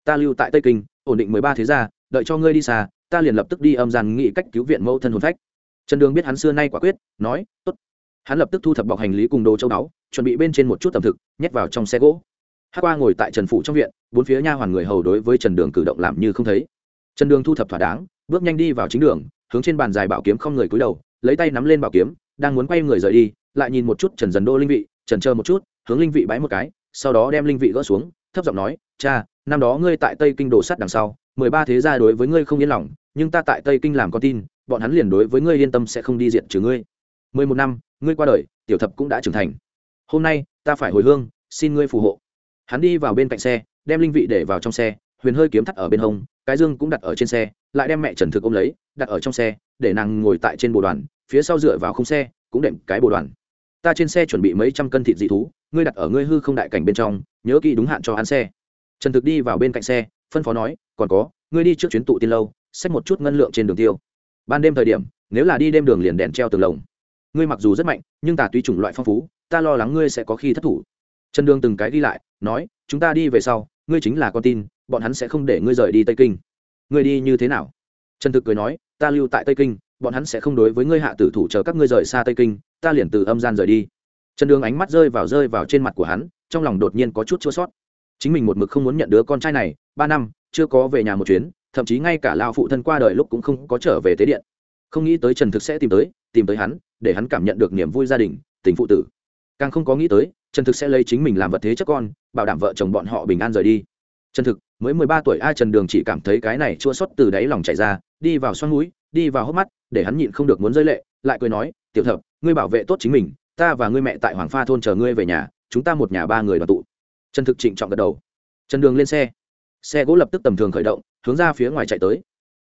Ta lưu tại tây kinh, ổn định mười ba thế gia, đợi cho ngươi đi xa, ta liền lập tức đi âm gian nghị cách cứu viện mẫu thân hồn phách. Trần đường biết hắn xưa nay quả quyết, nói, tốt. Hắn lập tức thu thập bọc hành lý cùng đồ châu báu, chuẩn bị bên trên một chút tầm thực, nhét vào trong xe gỗ. Hát qua ngồi tại trần phủ trong viện, bốn phía nha hoàn người hầu đối với trần đường cử động làm như không thấy. Trần đường thu thập thỏa đáng, bước nhanh đi vào chính đường hướng trên bàn dài bảo kiếm không người cúi đầu, lấy tay nắm lên bảo kiếm, đang muốn quay người rời đi, lại nhìn một chút trần dần đô linh vị trần chờ một chút, hướng linh vị bái một cái, sau đó đem linh vị gỡ xuống, thấp giọng nói, cha, năm đó ngươi tại tây kinh đổ sắt đằng sau, mười ba thế gia đối với ngươi không yên lòng, nhưng ta tại tây kinh làm con tin, bọn hắn liền đối với ngươi yên tâm sẽ không đi diện trừ ngươi. Mười một năm, ngươi qua đời, tiểu thập cũng đã trưởng thành. Hôm nay, ta phải hồi hương, xin ngươi phù hộ. Hắn đi vào bên cạnh xe, đem linh vị để vào trong xe, huyền hơi kiếm thắt ở bên hông, cái dương cũng đặt ở trên xe lại đem mẹ trần thực ôm lấy, đặt ở trong xe, để nàng ngồi tại trên bồ đoàn, phía sau dựa vào khung xe, cũng đệm cái bồ đoàn. Ta trên xe chuẩn bị mấy trăm cân thịt dị thú, ngươi đặt ở ngươi hư không đại cảnh bên trong, nhớ kỹ đúng hạn cho hắn xe. Trần thực đi vào bên cạnh xe, phân phó nói, còn có, ngươi đi trước chuyến tụ tiên lâu, xách một chút ngân lượng trên đường tiêu. Ban đêm thời điểm, nếu là đi đêm đường liền đèn treo tường lồng. Ngươi mặc dù rất mạnh, nhưng tà túy chủng loại phong phú, ta lo lắng ngươi sẽ có khi thất thủ. Trần đường từng cái đi lại, nói, chúng ta đi về sau, ngươi chính là con tin, bọn hắn sẽ không để ngươi rời đi tây kinh ngươi đi như thế nào? Trần thực cười nói, ta lưu tại tây kinh, bọn hắn sẽ không đối với ngươi hạ tử thủ chờ các ngươi rời xa tây kinh, ta liền từ âm gian rời đi. Trần đường ánh mắt rơi vào rơi vào trên mặt của hắn, trong lòng đột nhiên có chút chua sót chính mình một mực không muốn nhận đứa con trai này, ba năm, chưa có về nhà một chuyến, thậm chí ngay cả lao phụ thân qua đời lúc cũng không có trở về tế điện. Không nghĩ tới trần thực sẽ tìm tới tìm tới hắn, để hắn cảm nhận được niềm vui gia đình, tình phụ tử. Càng không có nghĩ tới, trần thực sẽ lấy chính mình làm vật thế chất con, bảo đảm vợ chồng bọn họ bình an rời đi. Trần thực mới mười ba tuổi A trần đường chỉ cảm thấy cái này chua xót từ đáy lòng chảy ra, đi vào xoăn núi, đi vào hốc mắt, để hắn nhịn không được muốn rơi lệ, lại cười nói, tiểu thập, ngươi bảo vệ tốt chính mình, ta và ngươi mẹ tại hoàng pha thôn chờ ngươi về nhà, chúng ta một nhà ba người đoàn tụ. Trần thực trịnh trọng gật đầu. Trần đường lên xe. Xe gỗ lập tức tầm thường khởi động, hướng ra phía ngoài chạy tới.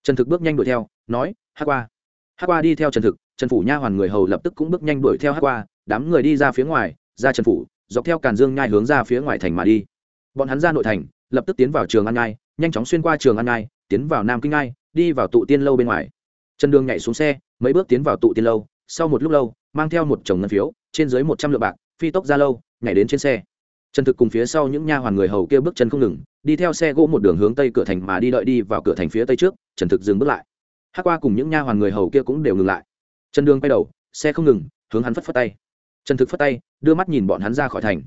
Trần thực bước nhanh đuổi theo, nói hát qua. Hát qua đi theo trần thực, trần phủ nha hoàn người hầu lập tức cũng bước nhanh đuổi theo hát qua, đám người đi ra phía ngoài, ra trần phủ, dọc theo càn dương nhai hướng ra phía ngoài thành mà đi. Bọn hắn ra nội thành lập tức tiến vào trường an nhai nhanh chóng xuyên qua trường an nhai tiến vào nam kinh nhai đi vào tụ tiên lâu bên ngoài. Trần đường nhảy xuống xe, mấy bước tiến vào tụ tiên lâu, sau một lúc lâu, mang theo một chồng ngân phiếu, trên dưới một trăm lượng bạc, phi tốc ra lâu, nhảy đến trên xe. Trần thực cùng phía sau những nha hoàn người hầu kia bước chân không ngừng, đi theo xe gỗ một đường hướng tây cửa thành mà đi đợi đi vào cửa thành phía tây trước trần thực dừng bước lại. Hát qua cùng những nha hoàn người hầu kia cũng đều ngừng lại. Trần đường quay đầu, xe không ngừng, hướng hắn phất phất tay. Trần thực phất tay, đưa mắt nhìn bọn hắn ra khỏi thành.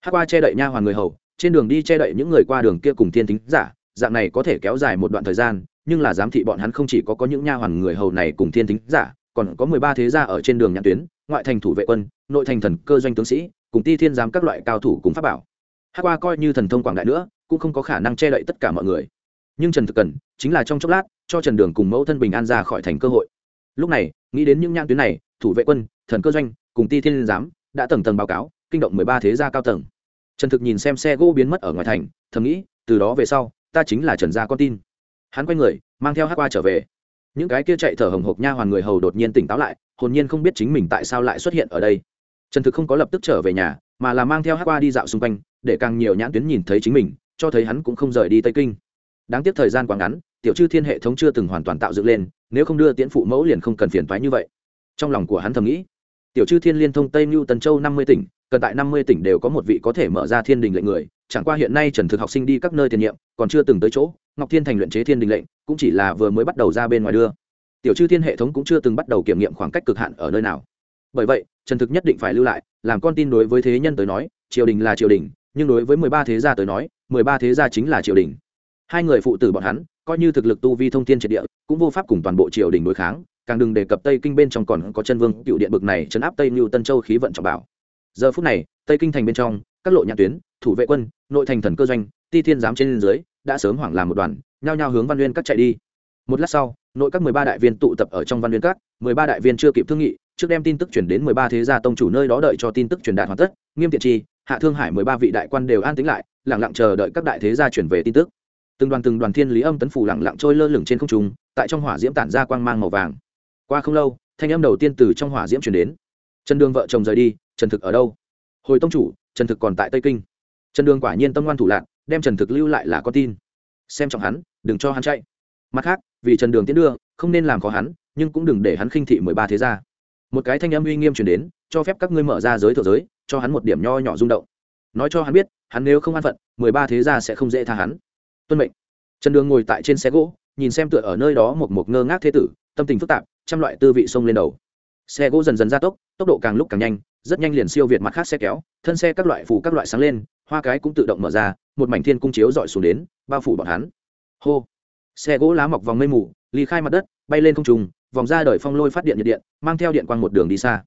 Hát qua che đậy nha hoàn người hầu trên đường đi che đậy những người qua đường kia cùng thiên tính giả, dạng này có thể kéo dài một đoạn thời gian, nhưng là giám thị bọn hắn không chỉ có có những nha hoàn người hầu này cùng thiên tính giả, còn có mười ba thế gia ở trên đường nhãn tuyến, ngoại thành thủ vệ quân, nội thành thần cơ doanh tướng sĩ, cùng ti thiên giám các loại cao thủ cùng pháp bảo. Hát qua coi như thần thông quảng đại nữa, cũng không có khả năng che đậy tất cả mọi người. Nhưng trần thực cần chính là trong chốc lát, cho trần đường cùng mẫu thân bình an ra khỏi thành cơ hội. Lúc này, nghĩ đến những nhãn tuyến này, thủ vệ quân, thần cơ doanh, cùng ti thiên giám, đã tầng tầng báo cáo, kinh động mười ba thế gia cao tầng trần thực nhìn xem xe gỗ biến mất ở ngoài thành, thầm nghĩ, từ đó về sau, ta chính là trần gia con tin. Hắn quay người, mang theo hát qua trở về. Những cái kia chạy thở hồng hộc nha hoàn người hầu đột nhiên tỉnh táo lại, hồn nhiên không biết chính mình tại sao lại xuất hiện ở đây. Trần thực không có lập tức trở về nhà, mà là mang theo hát qua đi dạo xung quanh, để càng nhiều nhãn tuyến nhìn thấy chính mình, cho thấy hắn cũng không rời đi tây kinh. Đáng tiếc thời gian quá ngắn, tiểu chư thiên hệ thống chưa từng hoàn toàn tạo dựng lên, nếu không đưa tiễn phụ mẫu liền không cần phiền toái như vậy. Trong lòng của hắn thầm nghĩ, tiểu chư thiên liên thông tây mưu tần châu năm mươi tỉnh cần tại năm mươi tỉnh đều có một vị có thể mở ra thiên đình lệnh người. Chẳng qua hiện nay trần thực học sinh đi các nơi tiền nhiệm, còn chưa từng tới chỗ. Ngọc thiên thành luyện chế thiên đình lệnh, cũng chỉ là vừa mới bắt đầu ra bên ngoài đưa. Tiểu chư thiên hệ thống cũng chưa từng bắt đầu kiểm nghiệm khoảng cách cực hạn ở nơi nào. Bởi vậy, trần thực nhất định phải lưu lại, làm con tin đối với thế nhân tới nói, triều đình là triều đình, nhưng đối với mười ba thế gia tới nói, mười ba thế gia chính là triều đình. Hai người phụ tử bọn hắn, coi như thực lực tu vi thông thiên triệt địa, cũng vô pháp cùng toàn bộ triều đình đối kháng. Càng đừng đề cập tây kinh bên trong còn có chân vương, cựu điện bực này chấn áp tây mưu tân châu khí vận trọng bảo giờ phút này, tây kinh thành bên trong, các lộ nhạc tuyến, thủ vệ quân, nội thành thần cơ doanh, ti thiên giám trên dưới, đã sớm hoảng làm một đoàn, nhao nhao hướng văn nguyên các chạy đi. Một lát sau, nội các mười ba đại viên tụ tập ở trong văn nguyên các, mười ba đại viên chưa kịp thương nghị, trước đem tin tức chuyển đến mười ba thế gia tông chủ nơi đó đợi cho tin tức truyền đạt hoàn tất, nghiêm tiện chi, hạ thương hải mười ba vị đại quan đều an tính lại lẳng lặng chờ đợi các đại thế gia chuyển về tin tức. Từng đoàn từng đoàn thiên lý âm tấn phủ lẳng lặng trôi lơ lửng trên không trung, tại trong hỏa diễm tản ra quang mang màu vàng. Qua không lâu, thanh âm đầu tiên từ trong hỏa diễm chuyển đến. Chân đường vợ chồng rời đi trần thực ở đâu? Hồi tông chủ, trần thực còn tại tây kinh. Trần đường quả nhiên tâm ngoan thủ lạc, đem trần thực lưu lại là con tin. Xem trọng hắn, đừng cho hắn chạy. Mặt khác, vì trần đường tiến đưa, không nên làm khó hắn, nhưng cũng đừng để hắn khinh thị mười ba thế gia. Một cái thanh âm uy nghiêm chuyển đến, cho phép các ngươi mở ra giới thượng giới, cho hắn một điểm nho nhỏ rung động. Nói cho hắn biết, hắn nếu không an phận, mười ba thế gia sẽ không dễ tha hắn. Tuân mệnh. Trần đường ngồi tại trên xe gỗ, nhìn xem tựa ở nơi đó một mục ngơ ngác thế tử, tâm tình phức tạp, trăm loại tư vị xông lên đầu. Xe gỗ dần dần gia tốc tốc độ càng lúc càng nhanh rất nhanh liền siêu việt mặt khác xe kéo, thân xe các loại phủ các loại sáng lên, hoa cái cũng tự động mở ra, một mảnh thiên cung chiếu dọi xuống đến, bao phủ bọn hắn. Hô! Xe gỗ lá mọc vòng mây mù, ly khai mặt đất, bay lên không trùng vòng ra đời phong lôi phát điện nhiệt điện, mang theo điện quang một đường đi xa.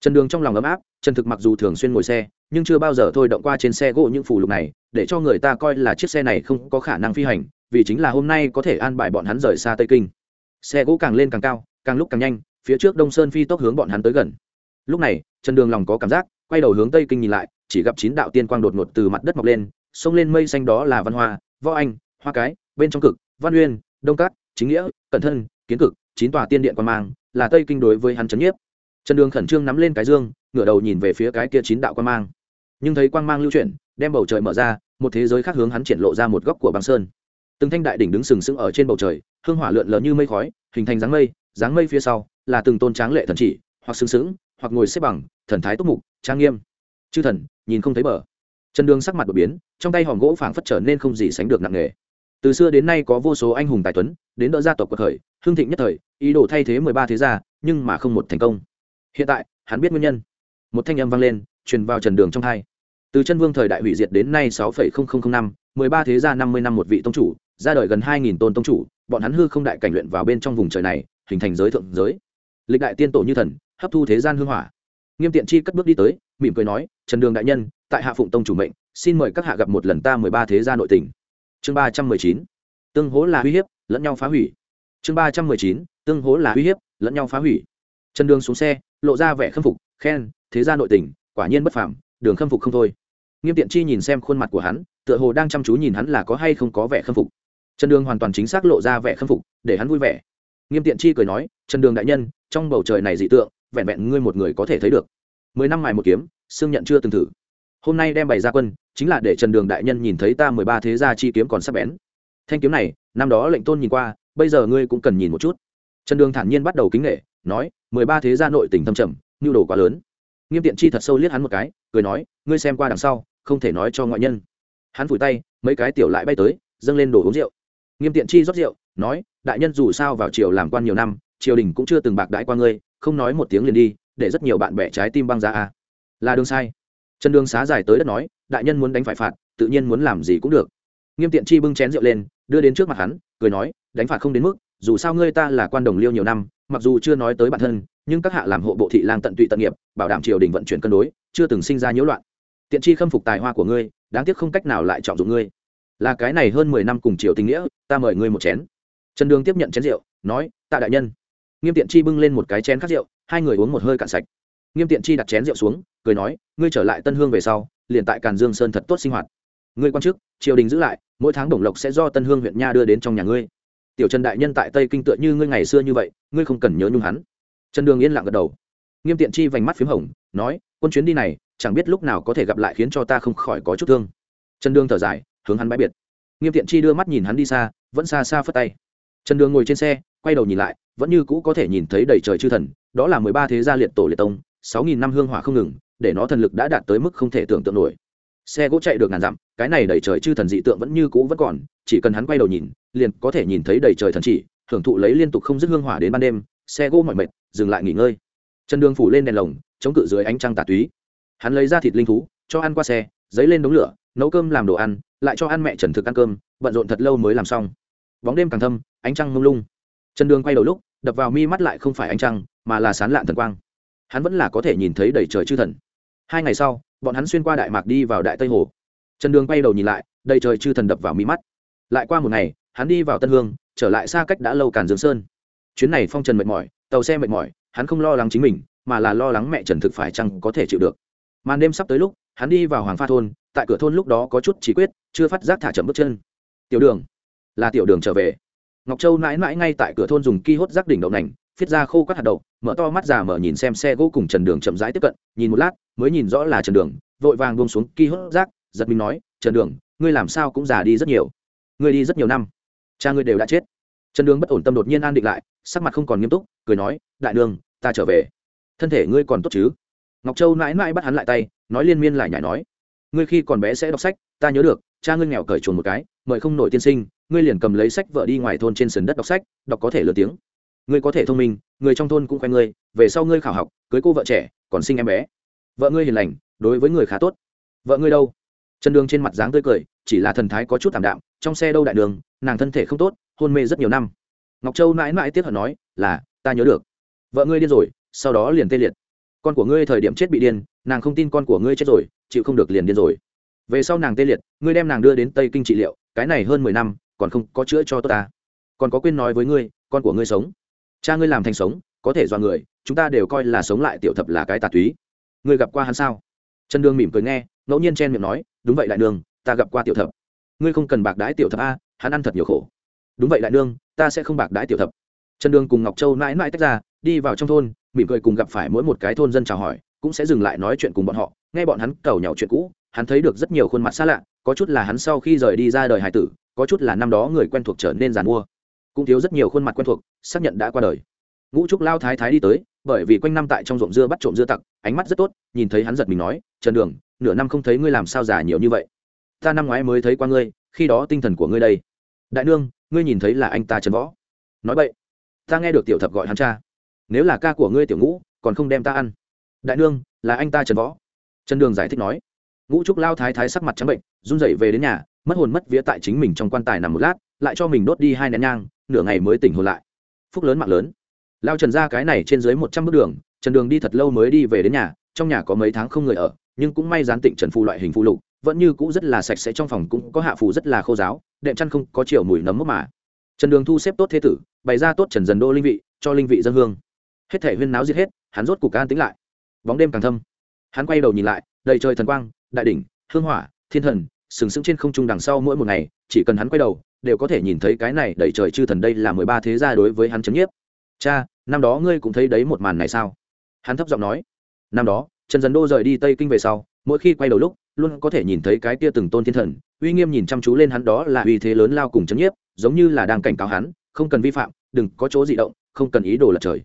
Trần đường trong lòng ấm áp, trần thực mặc dù thường xuyên ngồi xe, nhưng chưa bao giờ thôi động qua trên xe gỗ những phủ lục này, để cho người ta coi là chiếc xe này không có khả năng phi hành, vì chính là hôm nay có thể an bài bọn hắn rời xa tây kinh. Xe gỗ càng lên càng cao, càng lúc càng nhanh, phía trước đông sơn phi tốc hướng bọn hắn tới gần lúc này, trần đường lòng có cảm giác, quay đầu hướng tây kinh nhìn lại, chỉ gặp chín đạo tiên quang đột ngột từ mặt đất mọc lên, xông lên mây xanh đó là văn hoa, võ anh, hoa cái, bên trong cực, văn uyên, đông cát, chính nghĩa cẩn thân, kiến cực, chín tòa tiên điện quan mang, là tây kinh đối với hắn trấn nhiếp. Trần đường khẩn trương nắm lên cái dương, ngửa đầu nhìn về phía cái kia chín đạo quan mang. Nhưng thấy quang mang lưu chuyển, đem bầu trời mở ra, một thế giới khác hướng hắn triển lộ ra một góc của băng sơn. Từng thanh đại đỉnh đứng sừng sững ở trên bầu trời, hương hỏa lượn lờ như mây khói, hình thành dáng mây dáng mây phía sau là từng tôn tráng lệ thần chỉ, hoặc sừng sững hoặc ngồi xếp bằng, thần thái túc mục, trang nghiêm. Chư thần, nhìn không thấy bờ. Trần đường sắc mặt đột biến, trong tay hòm gỗ phảng phất trở nên không gì sánh được nặng nề. Từ xưa đến nay có vô số anh hùng tài tuấn, đến đỡ gia tộc của thời hương thịnh nhất thời, ý đồ thay thế mười ba thế gia, nhưng mà không một thành công. Hiện tại, hắn biết nguyên nhân. Một thanh âm vang lên, truyền vào trần đường trong hai. Từ chân vương thời đại hủy diệt đến nay sáu năm, mười ba thế gia năm mươi năm một vị tông chủ, ra đời gần hai nghìn tôn tông chủ, bọn hắn hư không đại cảnh luyện vào bên trong vùng trời này, hình thành giới thượng giới. Lịch đại tiên tổ như thần hấp thu thế gian hương hỏa. Nghiêm tiện chi cất bước đi tới, mỉm cười nói, trần đường đại nhân, tại hạ phụng tông chủ mệnh, xin mời các hạ gặp một lần ta mười ba thế gia nội tỉnh chương ba trăm mười chín, tương hố là uy hiếp, lẫn nhau phá hủy. Chương ba trăm mười chín, tương hố là uy hiếp, lẫn nhau phá hủy. Trần đường xuống xe, lộ ra vẻ khâm phục, khen, thế gia nội tình, quả nhiên bất phàm, đường khâm phục không thôi. Nghiêm tiện chi nhìn xem khuôn mặt của hắn, tựa hồ đang chăm chú nhìn hắn là có hay không có vẻ khâm phục. Trần đường hoàn toàn chính xác lộ ra vẻ khâm phục, để hắn vui vẻ. Nghiêm tiện chi cười nói, trần đường đại nhân, trong bầu trời này dị tượng vẹn vẹn ngươi một người có thể thấy được. Mười năm mài một kiếm, xương nhận chưa từng thử. Hôm nay đem bày ra quân, chính là để trần đường đại nhân nhìn thấy ta mười ba thế gia chi kiếm còn sắp bén. Thanh kiếm này, năm đó lệnh tôn nhìn qua, bây giờ ngươi cũng cần nhìn một chút. Trần đường thản nhiên bắt đầu kính nghệ nói, mười ba thế gia nội tình thâm trầm, nhu đồ quá lớn. Nghiêm tiện chi thật sâu liếc hắn một cái, cười nói, ngươi xem qua đằng sau, không thể nói cho ngoại nhân. Hắn vùi tay, mấy cái tiểu lại bay tới, dâng lên đồ uống rượu. Nghiêm tiện chi rót rượu, nói, đại nhân dù sao vào triều làm quan nhiều năm, triều đình cũng chưa từng bạc đãi qua ngươi không nói một tiếng liền đi, để rất nhiều bạn bè trái tim băng ra a. Là đường sai. Trần đường xá dài tới đất nói, đại nhân muốn đánh phải phạt, tự nhiên muốn làm gì cũng được. Nghiêm tiện chi bưng chén rượu lên, đưa đến trước mặt hắn, cười nói, đánh phạt không đến mức, dù sao ngươi ta là quan đồng liêu nhiều năm, mặc dù chưa nói tới bản thân, nhưng các hạ làm hộ bộ thị lang tận tụy tận nghiệp, bảo đảm triều đình vận chuyển cân đối, chưa từng sinh ra nhiễu loạn. Tiện chi khâm phục tài hoa của ngươi, đáng tiếc không cách nào lại trọng dụng ngươi. Là cái này hơn mười năm cùng triều tình nghĩa, ta mời ngươi một chén. Trần đường tiếp nhận chén rượu, nói, tạ đại nhân nghiêm tiện chi bưng lên một cái chén khát rượu, hai người uống một hơi cạn sạch. Nghiêm tiện chi đặt chén rượu xuống, cười nói, ngươi trở lại tân hương về sau, liền tại càn dương sơn thật tốt sinh hoạt. Ngươi quan chức, triều đình giữ lại, mỗi tháng đồng lộc sẽ do tân hương huyện nha đưa đến trong nhà ngươi. Tiểu trần đại nhân tại tây kinh tựa như ngươi ngày xưa như vậy, ngươi không cần nhớ nhung hắn. Trần đường yên lặng gật đầu. Nghiêm tiện chi vành mắt p h í m hồng, nói, quân chuyến đi này, chẳng biết lúc nào có thể gặp lại khiến cho ta không khỏi có chút thương. Trần đường thở dài, hướng hắn bãi biệt. Nghiêm tiện chi đưa mắt nhìn hắn đi xa, vẫn xa xa phất tay. Trần đường ngồi trên xe, quay đầu nhìn lại vẫn như cũ có thể nhìn thấy đầy trời chư thần, đó là mười ba thế gia liệt tổ liệt tông, sáu nghìn năm hương hỏa không ngừng, để nó thần lực đã đạt tới mức không thể tưởng tượng nổi. Xe gỗ chạy được ngàn dặm, cái này đầy trời chư thần dị tượng vẫn như cũ vẫn còn, chỉ cần hắn quay đầu nhìn, liền có thể nhìn thấy đầy trời thần chỉ hưởng thụ lấy liên tục không dứt hương hỏa đến ban đêm, xe gỗ mọi mệt, dừng lại nghỉ ngơi. Chân đường phủ lên đèn lồng, chống cự dưới ánh trăng tà túy. Hắn lấy ra thịt linh thú, cho ăn qua xe, giấy lên đống lửa, nấu cơm làm đồ ăn, lại cho ăn mẹ trần thực ăn cơm, bận rộn thật lâu mới làm xong. Bóng đêm càng thâm, ánh trăng mông lung. Chân đường quay đầu lúc đập vào mi mắt lại không phải ánh trăng, mà là sán lạn thần quang. Hắn vẫn là có thể nhìn thấy đầy trời chư thần. Hai ngày sau, bọn hắn xuyên qua đại mạc đi vào đại tây hồ. Trần đường quay đầu nhìn lại, đầy trời chư thần đập vào mi mắt. Lại qua một ngày, hắn đi vào tân hương, trở lại xa cách đã lâu càn dương sơn. Chuyến này phong trần mệt mỏi, tàu xe mệt mỏi, hắn không lo lắng chính mình, mà là lo lắng mẹ trần thực phải chăng có thể chịu được. Màn đêm sắp tới lúc, hắn đi vào hoàng pha thôn, tại cửa thôn lúc đó có chút chỉ quyết, chưa phát giác thả chậm bước chân. Tiểu đường, là tiểu đường trở về ngọc châu mãi mãi ngay tại cửa thôn dùng ki hốt rác đỉnh đậu nành phiết ra khô các hạt đậu, mở to mắt già mở nhìn xem xe gỗ cùng trần đường chậm rãi tiếp cận, nhìn một lát, mới nhìn rõ là trần đường, vội vàng buông xuống ki hốt rác, giật mình nói, trần đường, ngươi làm sao cũng già đi rất nhiều. Ngươi đi rất nhiều năm. Cha ngươi đều đã chết. Trần đường bất ổn tâm đột nhiên an định lại, sắc mặt không còn nghiêm túc, cười nói, đại đường, ta trở về. Thân thể ngươi còn tốt chứ? Ngọc châu mãi mãi bắt hắn lại tay, nói liên miên lại nhảy nói, ngươi khi còn bé sẽ đọc sách, ta nhớ được, cha ngươi nghèo cởi chuồn một cái mời không nổi tiên sinh, ngươi liền cầm lấy sách vợ đi ngoài thôn trên sườn đất đọc sách, đọc có thể lớn tiếng. Ngươi có thể thông minh, người trong thôn cũng khoe ngươi, về sau ngươi khảo học, cưới cô vợ trẻ, còn sinh em bé. Vợ ngươi hiền lành, đối với người khá tốt. Vợ ngươi đâu? Chân đường trên mặt dáng tươi cười, chỉ là thần thái có chút thảm đạm, trong xe đâu đại đường, nàng thân thể không tốt, hôn mê rất nhiều năm. Ngọc châu mãi mãi tiếp hận nói, là, ta nhớ được. Vợ ngươi điên rồi, sau đó liền tê liệt. Con của ngươi thời điểm chết bị điên, nàng không tin con của ngươi chết rồi, chịu không được liền điên rồi. Về sau nàng tê liệt, ngươi đem nàng đưa đến tây kinh trị liệu cái này hơn mười năm, còn không có chữa cho tốt ta. Còn có quên nói với ngươi, con của ngươi sống. Cha ngươi làm thành sống, có thể do người, chúng ta đều coi là sống lại tiểu thập là cái tà túy. Ngươi gặp qua hắn sao? Trần Dương mỉm cười nghe, ngẫu nhiên chen miệng nói, đúng vậy đại nương, ta gặp qua tiểu thập. Ngươi không cần bạc đái tiểu thập a, hắn ăn thật nhiều khổ. Đúng vậy đại nương, ta sẽ không bạc đái tiểu thập. Trần Dương cùng ngọc châu mãi mãi tách ra, đi vào trong thôn, mỉm cười cùng gặp phải mỗi một cái thôn dân chào hỏi, cũng sẽ dừng lại nói chuyện cùng bọn họ, nghe bọn hắn cầu nhau chuyện cũ hắn thấy được rất nhiều khuôn mặt xa lạ, có chút là hắn sau khi rời đi ra đời hải tử, có chút là năm đó người quen thuộc trở nên giàn mua. Cũng thiếu rất nhiều khuôn mặt quen thuộc, xác nhận đã qua đời. Ngũ trúc lao thái thái đi tới, bởi vì quanh năm tại trong ruộng dưa bắt trộm dưa tặc, ánh mắt rất tốt, nhìn thấy hắn giật mình nói, trần đường, nửa năm không thấy ngươi làm sao già nhiều như vậy. Ta năm ngoái mới thấy qua ngươi, khi đó tinh thần của ngươi đây. Đại nương, ngươi nhìn thấy là anh ta trần võ. Nói vậy ta nghe được tiểu thập gọi hắn cha. Nếu là ca của ngươi tiểu ngũ, còn không đem ta ăn. Đại nương, là anh ta trần võ. Trần đường giải thích nói ngũ trúc lao thái thái sắc mặt trắng bệnh, run rẩy về đến nhà, mất hồn mất vía tại chính mình trong quan tài nằm một lát, lại cho mình đốt đi hai nén nhang, nửa ngày mới tỉnh hồn lại. Phúc lớn mạng lớn. Lao trần ra cái này trên dưới một trăm bước đường, trần đường đi thật lâu mới đi về đến nhà, trong nhà có mấy tháng không người ở, nhưng cũng may gián tịnh trần phù loại hình phụ lục, vẫn như cũ rất là sạch sẽ trong phòng cũng có hạ phù rất là khô giáo, đệm chăn không có chiều mùi nấm mốc mà. Trần đường thu xếp tốt thế tử, bày ra tốt trần dần đô linh vị, cho linh vị dân hương. Hết thể huyên náo giết hết, hắn rốt cục an tính lại. Bóng đêm càng thâm. Hắn quay đầu nhìn lại, đầy trời thần quang đại đỉnh, hương hỏa, thiên thần, sừng sững trên không trung đằng sau mỗi một ngày, chỉ cần hắn quay đầu, đều có thể nhìn thấy cái này đầy trời chư thần đây là mười ba thế gia đối với hắn chấn nhiếp. Cha, năm đó ngươi cũng thấy đấy một màn này sao? Hắn thấp giọng nói. Năm đó, trần dần đô rời đi tây kinh về sau, mỗi khi quay đầu lúc, luôn có thể nhìn thấy cái kia từng tôn thiên thần, uy nghiêm nhìn chăm chú lên hắn đó là uy thế lớn lao cùng chấn nhiếp, giống như là đang cảnh cáo hắn, không cần vi phạm, đừng có chỗ dị động, không cần ý đồ lật trời.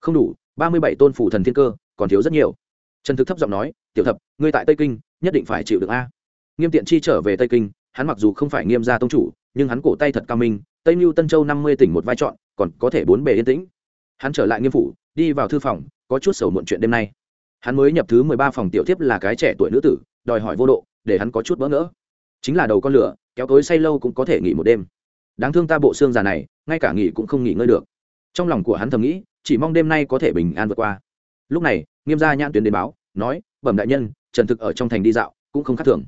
Không đủ, ba mươi bảy tôn phủ thần thiên cơ, còn thiếu rất nhiều. Trần thực thấp giọng nói tiểu thập, ngươi tại tây kinh, nhất định phải chịu được a. Nghiêm tiện chi trở về tây kinh, hắn mặc dù không phải nghiêm gia tông chủ, nhưng hắn cổ tay thật cao minh, tây mưu tân châu năm mươi tỉnh một vai trọn, còn có thể bốn bề yên tĩnh. Hắn trở lại nghiêm phủ, đi vào thư phòng, có chút sầu muộn chuyện đêm nay. Hắn mới nhập thứ mười ba phòng tiểu tiếp là cái trẻ tuổi nữ tử, đòi hỏi vô độ, để hắn có chút bỡ ngỡ. Chính là đầu con lửa, kéo tối say lâu cũng có thể nghỉ một đêm. Đáng thương ta bộ xương già này, ngay cả nghỉ cũng không nghỉ ngơi được. Trong lòng của hắn thầm nghĩ, chỉ mong đêm nay có thể bình an vượt qua. Lúc này, nghiêm gia nhãn tuyến đến báo nói, bẩm đại nhân, trần thực ở trong thành đi dạo, cũng không khác thường.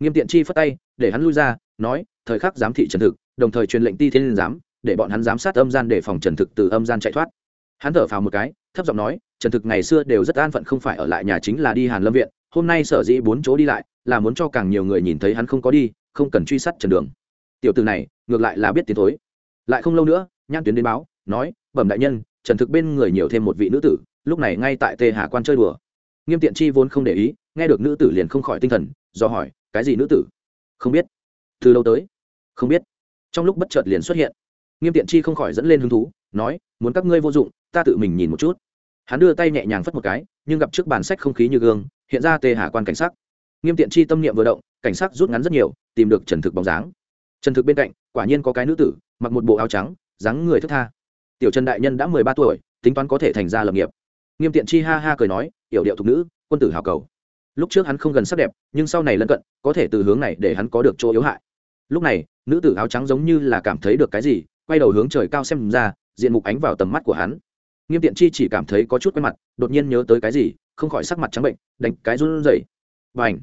Nghiêm tiện chi phất tay, để hắn lui ra, nói, thời khắc giám thị trần thực, đồng thời truyền lệnh ti thiên giám, để bọn hắn giám sát âm gian để phòng trần thực từ âm gian chạy thoát. Hắn thở phào một cái, thấp giọng nói, trần thực ngày xưa đều rất an phận không phải ở lại nhà chính là đi hàn lâm viện, hôm nay sở dĩ bốn chỗ đi lại, là muốn cho càng nhiều người nhìn thấy hắn không có đi, không cần truy sát trần đường. Tiểu từ này, ngược lại là biết tiến thối. Lại không lâu nữa nhan tuyến đến báo, nói, bẩm đại nhân, trần thực bên người nhiều thêm một vị nữ tử, lúc này ngay tại tê hà quan chơi đùa nghiêm tiện chi vốn không để ý, nghe được nữ tử liền không khỏi tinh thần, do hỏi, cái gì nữ tử? Không biết. Từ lâu tới? Không biết. Trong lúc bất chợt liền xuất hiện, nghiêm tiện chi không khỏi dẫn lên hứng thú, nói, muốn các ngươi vô dụng, ta tự mình nhìn một chút. Hắn đưa tay nhẹ nhàng phất một cái, nhưng gặp trước bàn sách không khí như gương, hiện ra tê hà quan cảnh sắc. Nghiêm tiện chi tâm niệm vừa động, cảnh sắc rút ngắn rất nhiều, tìm được trần thực bóng dáng. Trần thực bên cạnh, quả nhiên có cái nữ tử, mặc một bộ áo trắng, dáng người thức tha. Tiểu trần đại nhân đã mười ba tuổi, tính toán có thể thành ra lập nghiệp. Nghiêm tiện chi ha ha cười nói yểu điệu thục nữ, quân tử hào cầu. Lúc trước hắn không gần sắc đẹp, nhưng sau này lân cận, có thể từ hướng này để hắn có được chỗ yếu hại. Lúc này, nữ tử áo trắng giống như là cảm thấy được cái gì, quay đầu hướng trời cao xem ra, diện mục ánh vào tầm mắt của hắn. Nghiêm tiện chi chỉ cảm thấy có chút quen mặt, đột nhiên nhớ tới cái gì, không khỏi sắc mặt trắng bệnh, đánh cái run rẩy. Và ảnh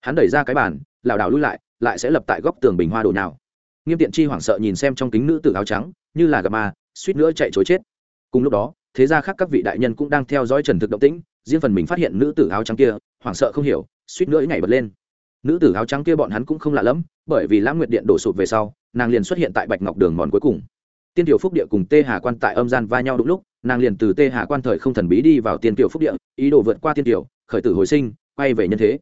hắn đẩy ra cái bàn, lảo đảo lui lại lại sẽ lập tại góc tường bình hoa đồ nào. Nghiêm tiện chi hoảng sợ nhìn xem trong kính nữ tử áo trắng, như là gặp ma, suýt nữa chạy chối chết. Cùng lúc đó, thế gia khác các vị đại nhân cũng đang theo dõi trần thực động tĩnh riêng phần mình phát hiện nữ tử áo trắng kia, hoảng sợ không hiểu, suýt nữa nhảy bật lên. Nữ tử áo trắng kia bọn hắn cũng không lạ lẫm, bởi vì lãng nguyệt điện đổ sụp về sau, nàng liền xuất hiện tại bạch ngọc đường mòn cuối cùng. Tiên tiểu phúc địa cùng tê hà quan tại âm gian va nhau đúng lúc, nàng liền từ tê hà quan thời không thần bí đi vào tiên tiểu phúc địa, ý đồ vượt qua tiên tiểu khởi tử hồi sinh, quay về nhân thế.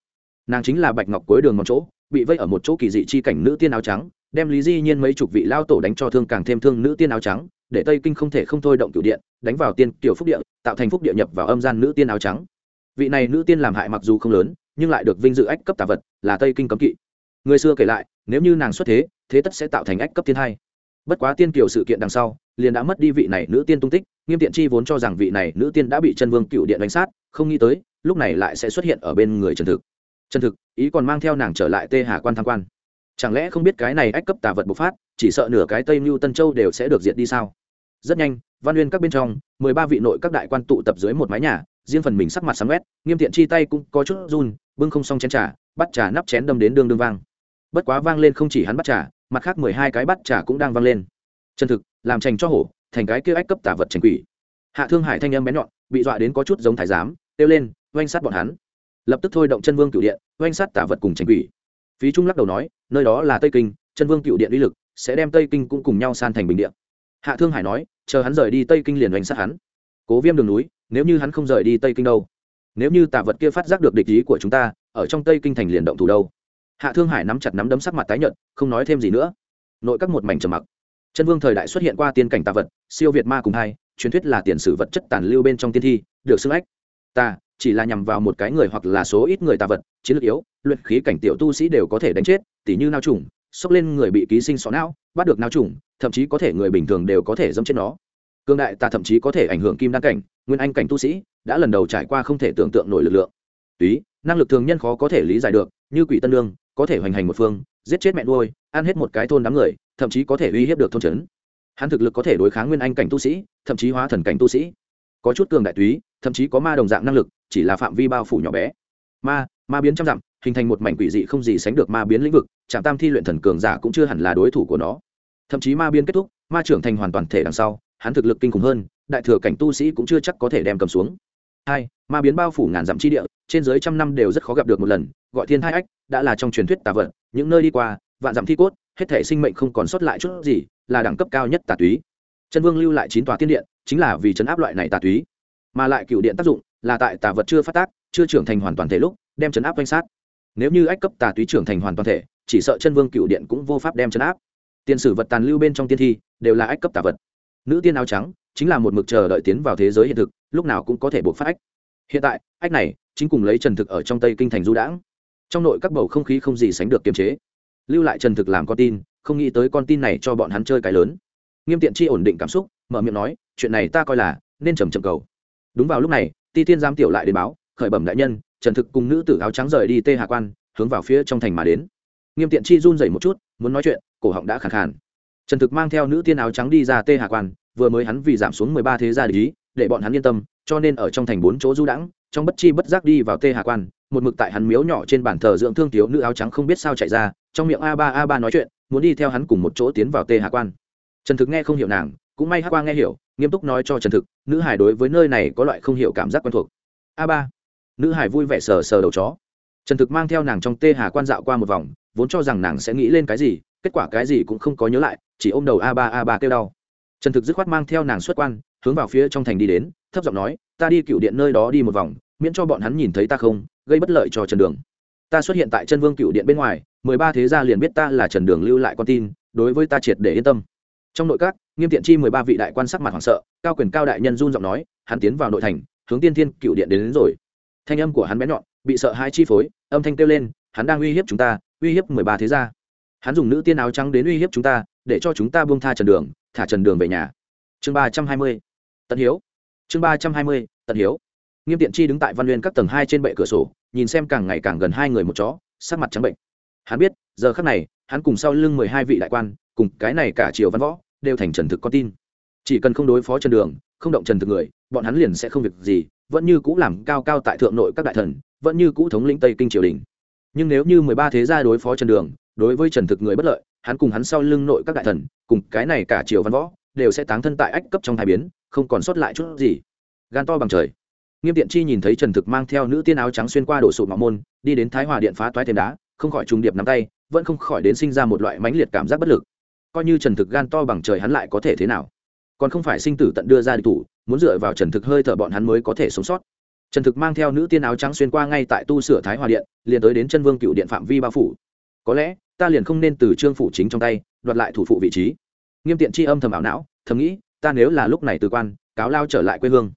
Nàng chính là bạch ngọc cuối đường một chỗ, bị vây ở một chỗ kỳ dị chi cảnh nữ tiên áo trắng, đem lý di nhiên mấy chục vị lao tổ đánh cho thương càng thêm thương nữ tiên áo trắng để tây kinh không thể không thôi động cửu điện, đánh vào tiên tiểu phúc địa, tạo thành phúc địa nhập vào âm gian nữ tiên áo trắng. Vị này nữ tiên làm hại mặc dù không lớn, nhưng lại được vinh dự ách cấp tà vật, là tây kinh cấm kỵ. Người xưa kể lại, nếu như nàng xuất thế thế tất sẽ tạo thành ách cấp thiên hai. Bất quá tiên kiều sự kiện đằng sau, liền đã mất đi vị này nữ tiên tung tích, nghiêm tiện chi vốn cho rằng vị này nữ tiên đã bị chân vương cựu điện đánh sát, không nghĩ tới, lúc này lại sẽ xuất hiện ở bên người trần thực. Trần thực, ý còn mang theo nàng trở lại tê hà quan tham quan chẳng lẽ không biết cái này ách cấp tà vật bộc phát, chỉ sợ nửa cái tây mưu tân châu đều sẽ được diệt đi sao? Rất nhanh, văn uyên các bên trong, mười ba vị nội các đại quan tụ tập dưới một mái nhà, riêng phần mình sắc mặt sáng quét, nghiêm thiện chi tay cũng có chút run, bưng không xong chén trà, bắt trà nắp chén đâm đến đương đương vang. Bất quá vang lên không chỉ hắn bắt trà, mặt khác mười hai cái bắt trà cũng đang vang lên. Chân thực, làm trành cho hổ, thành cái kia ách cấp tả vật trành quỷ. Hạ thương hải thanh âm bén nhọn, bị dọa đến có chút giống thái giám, kêu lên, oanh sát bọn hắn. Lập tức thôi động chân vương cửu điện, oanh sát tả vật cùng trành quỷ phí trung lắc đầu nói, nơi đó là tây kinh, chân vương cựu điện uy lực, sẽ đem tây kinh cũng cùng nhau san thành bình điện hạ thương hải nói, chờ hắn rời đi tây kinh liền đánh sát hắn. Cố viêm đường núi, nếu như hắn không rời đi tây kinh đâu? Nếu như tạ vật kia phát giác được địch ý của chúng ta, ở trong tây kinh thành liền động thủ đâu? Hạ thương hải nắm chặt nắm đấm sắc mặt tái nhợt, không nói thêm gì nữa. Nội các một mảnh trầm mặc. Chân vương thời đại xuất hiện qua tiên cảnh tạ vật, siêu việt ma cùng hai, truyền thuyết là tiền sử vật chất tàn lưu bên trong tiên thi, được xưng ách. Ta chỉ là nhằm vào một cái người hoặc là số ít người tà vật, chiến lược yếu, luyện khí cảnh tiểu tu sĩ đều có thể đánh chết, tỉ như nao trùng, xốc lên người bị ký sinh xó não, bắt được nao trùng, thậm chí có thể người bình thường đều có thể dâm chết nó. Cương đại ta thậm chí có thể ảnh hưởng kim đan cảnh, nguyên anh cảnh tu sĩ đã lần đầu trải qua không thể tưởng tượng nổi lực lượng. Túy, năng lực thường nhân khó có thể lý giải được, như quỷ tân lương, có thể hoành hành một phương, giết chết mẹ nuôi, ăn hết một cái thôn đám người, thậm chí có thể uy hiếp được thôn trấn. Hắn thực lực có thể đối kháng nguyên anh cảnh tu sĩ, thậm chí hóa thần cảnh tu sĩ. Có chút cường đại túy, thậm chí có ma đồng dạng năng lực chỉ là phạm vi bao phủ nhỏ bé. Ma ma biến trăm dặm, hình thành một mảnh quỷ dị không gì sánh được ma biến lĩnh vực, trạm tam thi luyện thần cường giả cũng chưa hẳn là đối thủ của nó. Thậm chí ma biến kết thúc, ma trưởng thành hoàn toàn thể đằng sau, hắn thực lực kinh khủng hơn, đại thừa cảnh tu sĩ cũng chưa chắc có thể đem cầm xuống. Hai, ma biến bao phủ ngàn dặm chi địa, trên dưới trăm năm đều rất khó gặp được một lần, gọi thiên thai ách, đã là trong truyền thuyết tà vật, những nơi đi qua, vạn dặm thi cốt, hết thể sinh mệnh không còn sót lại chút gì, là đẳng cấp cao nhất tà túy. Chân vương lưu lại chín tòa tiên điện, chính là vì chấn áp loại này tà túy, mà lại cựu điện tác dụng là tại tà vật chưa phát tác, chưa trưởng thành hoàn toàn thể lúc, đem chấn áp danh sát. Nếu như ách cấp tà túy trưởng thành hoàn toàn thể, chỉ sợ chân vương cựu điện cũng vô pháp đem chấn áp. Tiền sử vật tàn lưu bên trong tiên thi, đều là ách cấp tà vật. Nữ tiên áo trắng, chính là một mực chờ đợi tiến vào thế giới hiện thực, lúc nào cũng có thể buộc phát ách. Hiện tại, ách này, chính cùng lấy trần thực ở trong tây kinh thành du đãng. Trong nội các bầu không khí không gì sánh được kiềm chế. Lưu lại trần thực làm con tin, không nghĩ tới con tin này cho bọn hắn chơi cái lớn. Nghiêm tiện chi ổn định cảm xúc, mở miệng nói, chuyện này ta coi là nên trầm trầm cầu. Đúng vào lúc này ti tiên giám tiểu lại đến báo, khởi bẩm đại nhân, trần thực cùng nữ tử áo trắng rời đi tê hà quan, hướng vào phía trong thành mà đến. Nghiêm tiện chi run rẩy một chút, muốn nói chuyện, cổ họng đã khẳng khàn. Trần thực mang theo nữ tiên áo trắng đi ra tê hà quan, vừa mới hắn vì giảm xuống mười ba thế gia lý để bọn hắn yên tâm, cho nên ở trong thành bốn chỗ du đãng, trong bất chi bất giác đi vào tê hà quan, một mực tại hắn miếu nhỏ trên bàn thờ dưỡng thương thiếu nữ áo trắng không biết sao chạy ra, trong miệng a ba a ba nói chuyện, muốn đi theo hắn cùng một chỗ tiến vào tê hà quan. Trần thực nghe không hiểu nàng, cũng may hát qua nghe hiểu nghiêm túc nói cho trần thực, nữ hải đối với nơi này có loại không hiểu cảm giác quen thuộc. A ba, nữ hải vui vẻ sờ sờ đầu chó. Trần thực mang theo nàng trong tê hà quan dạo qua một vòng, vốn cho rằng nàng sẽ nghĩ lên cái gì, kết quả cái gì cũng không có nhớ lại, chỉ ôm đầu a ba a ba kêu đau. Trần thực dứt khoát mang theo nàng xuất quan, hướng vào phía trong thành đi đến, thấp giọng nói, ta đi cựu điện nơi đó đi một vòng, miễn cho bọn hắn nhìn thấy ta không, gây bất lợi cho trần đường. Ta xuất hiện tại chân vương cựu điện bên ngoài, mười ba thế gia liền biết ta là trần đường lưu lại con tin, đối với ta triệt để yên tâm trong nội các nghiêm tiện chi mười ba vị đại quan sắc mặt hoảng sợ cao quyền cao đại nhân run giọng nói hắn tiến vào nội thành hướng tiên thiên cựu điện đến, đến rồi. Thanh âm của hắn bé nhọn bị sợ hai chi phối âm thanh kêu lên hắn đang uy hiếp chúng ta uy hiếp mười ba thế gia. Hắn dùng nữ tiên áo trắng đến uy hiếp chúng ta để cho chúng ta buông tha trần đường thả trần đường về nhà. Chương ba trăm hai mươi tận hiếu. Chương ba trăm hai mươi tận hiếu. Nghiêm tiện chi đứng tại văn nguyên các tầng hai trên bệ cửa sổ nhìn xem càng ngày càng gần hai người một chó sắc mặt trắng bệnh. Hắn biết giờ khắc này hắn cùng sau lưng mười hai vị đại quan cùng cái này cả triều văn võ đều thành trần thực con tin. Chỉ cần không đối phó trần đường, không động trần thực người, bọn hắn liền sẽ không việc gì, vẫn như cũ làm cao cao tại thượng nội các đại thần, vẫn như cũ thống lĩnh tây kinh triều đình. Nhưng nếu như mười ba thế gia đối phó trần đường, đối với trần thực người bất lợi, hắn cùng hắn sau lưng nội các đại thần, cùng cái này cả triều văn võ, đều sẽ táng thân tại ách cấp trong thai biến, không còn sót lại chút gì. Gan to bằng trời. Nghiêm tiện chi nhìn thấy trần thực mang theo nữ tiên áo trắng xuyên qua đổ sụp ngọc môn, đi đến thái hòa điện phá toái thêm đá, không khỏi trùng điệp nắm tay, vẫn không khỏi đến sinh ra một loại mãnh liệt cảm giác bất lực coi như trần thực gan to bằng trời hắn lại có thể thế nào? Còn không phải sinh tử tận đưa ra địch thủ, muốn dựa vào trần thực hơi thở bọn hắn mới có thể sống sót. Trần thực mang theo nữ tiên áo trắng xuyên qua ngay tại tu sửa thái hòa điện, liền tới đến chân vương cựu điện phạm vi bao phủ. Có lẽ, ta liền không nên từ trương phủ chính trong tay, đoạt lại thủ phụ vị trí. Nghiêm tiện tri âm thầm ảo não, thầm nghĩ, ta nếu là lúc này từ quan, cáo lao trở lại quê hương.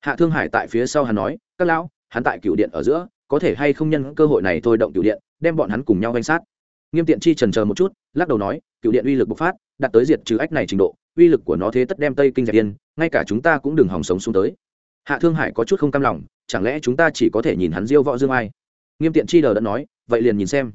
Hạ thương hải tại phía sau hắn nói, các lão, hắn tại cựu điện ở giữa, có thể hay không nhân cơ hội này thôi động cựu điện, đem bọn hắn cùng nhau danh sát nghiêm tiện chi trần chờ một chút, lắc đầu nói cựu điện uy lực bộc phát, đạt tới diệt trừ ách này trình độ, uy lực của nó thế tất đem tây kinh dẹp yên, ngay cả chúng ta cũng đừng hòng sống xuống tới. Hạ thương hải có chút không cam lòng, chẳng lẽ chúng ta chỉ có thể nhìn hắn diêu võ dương ai? Nghiêm tiện chi đờ đã nói, vậy liền nhìn xem.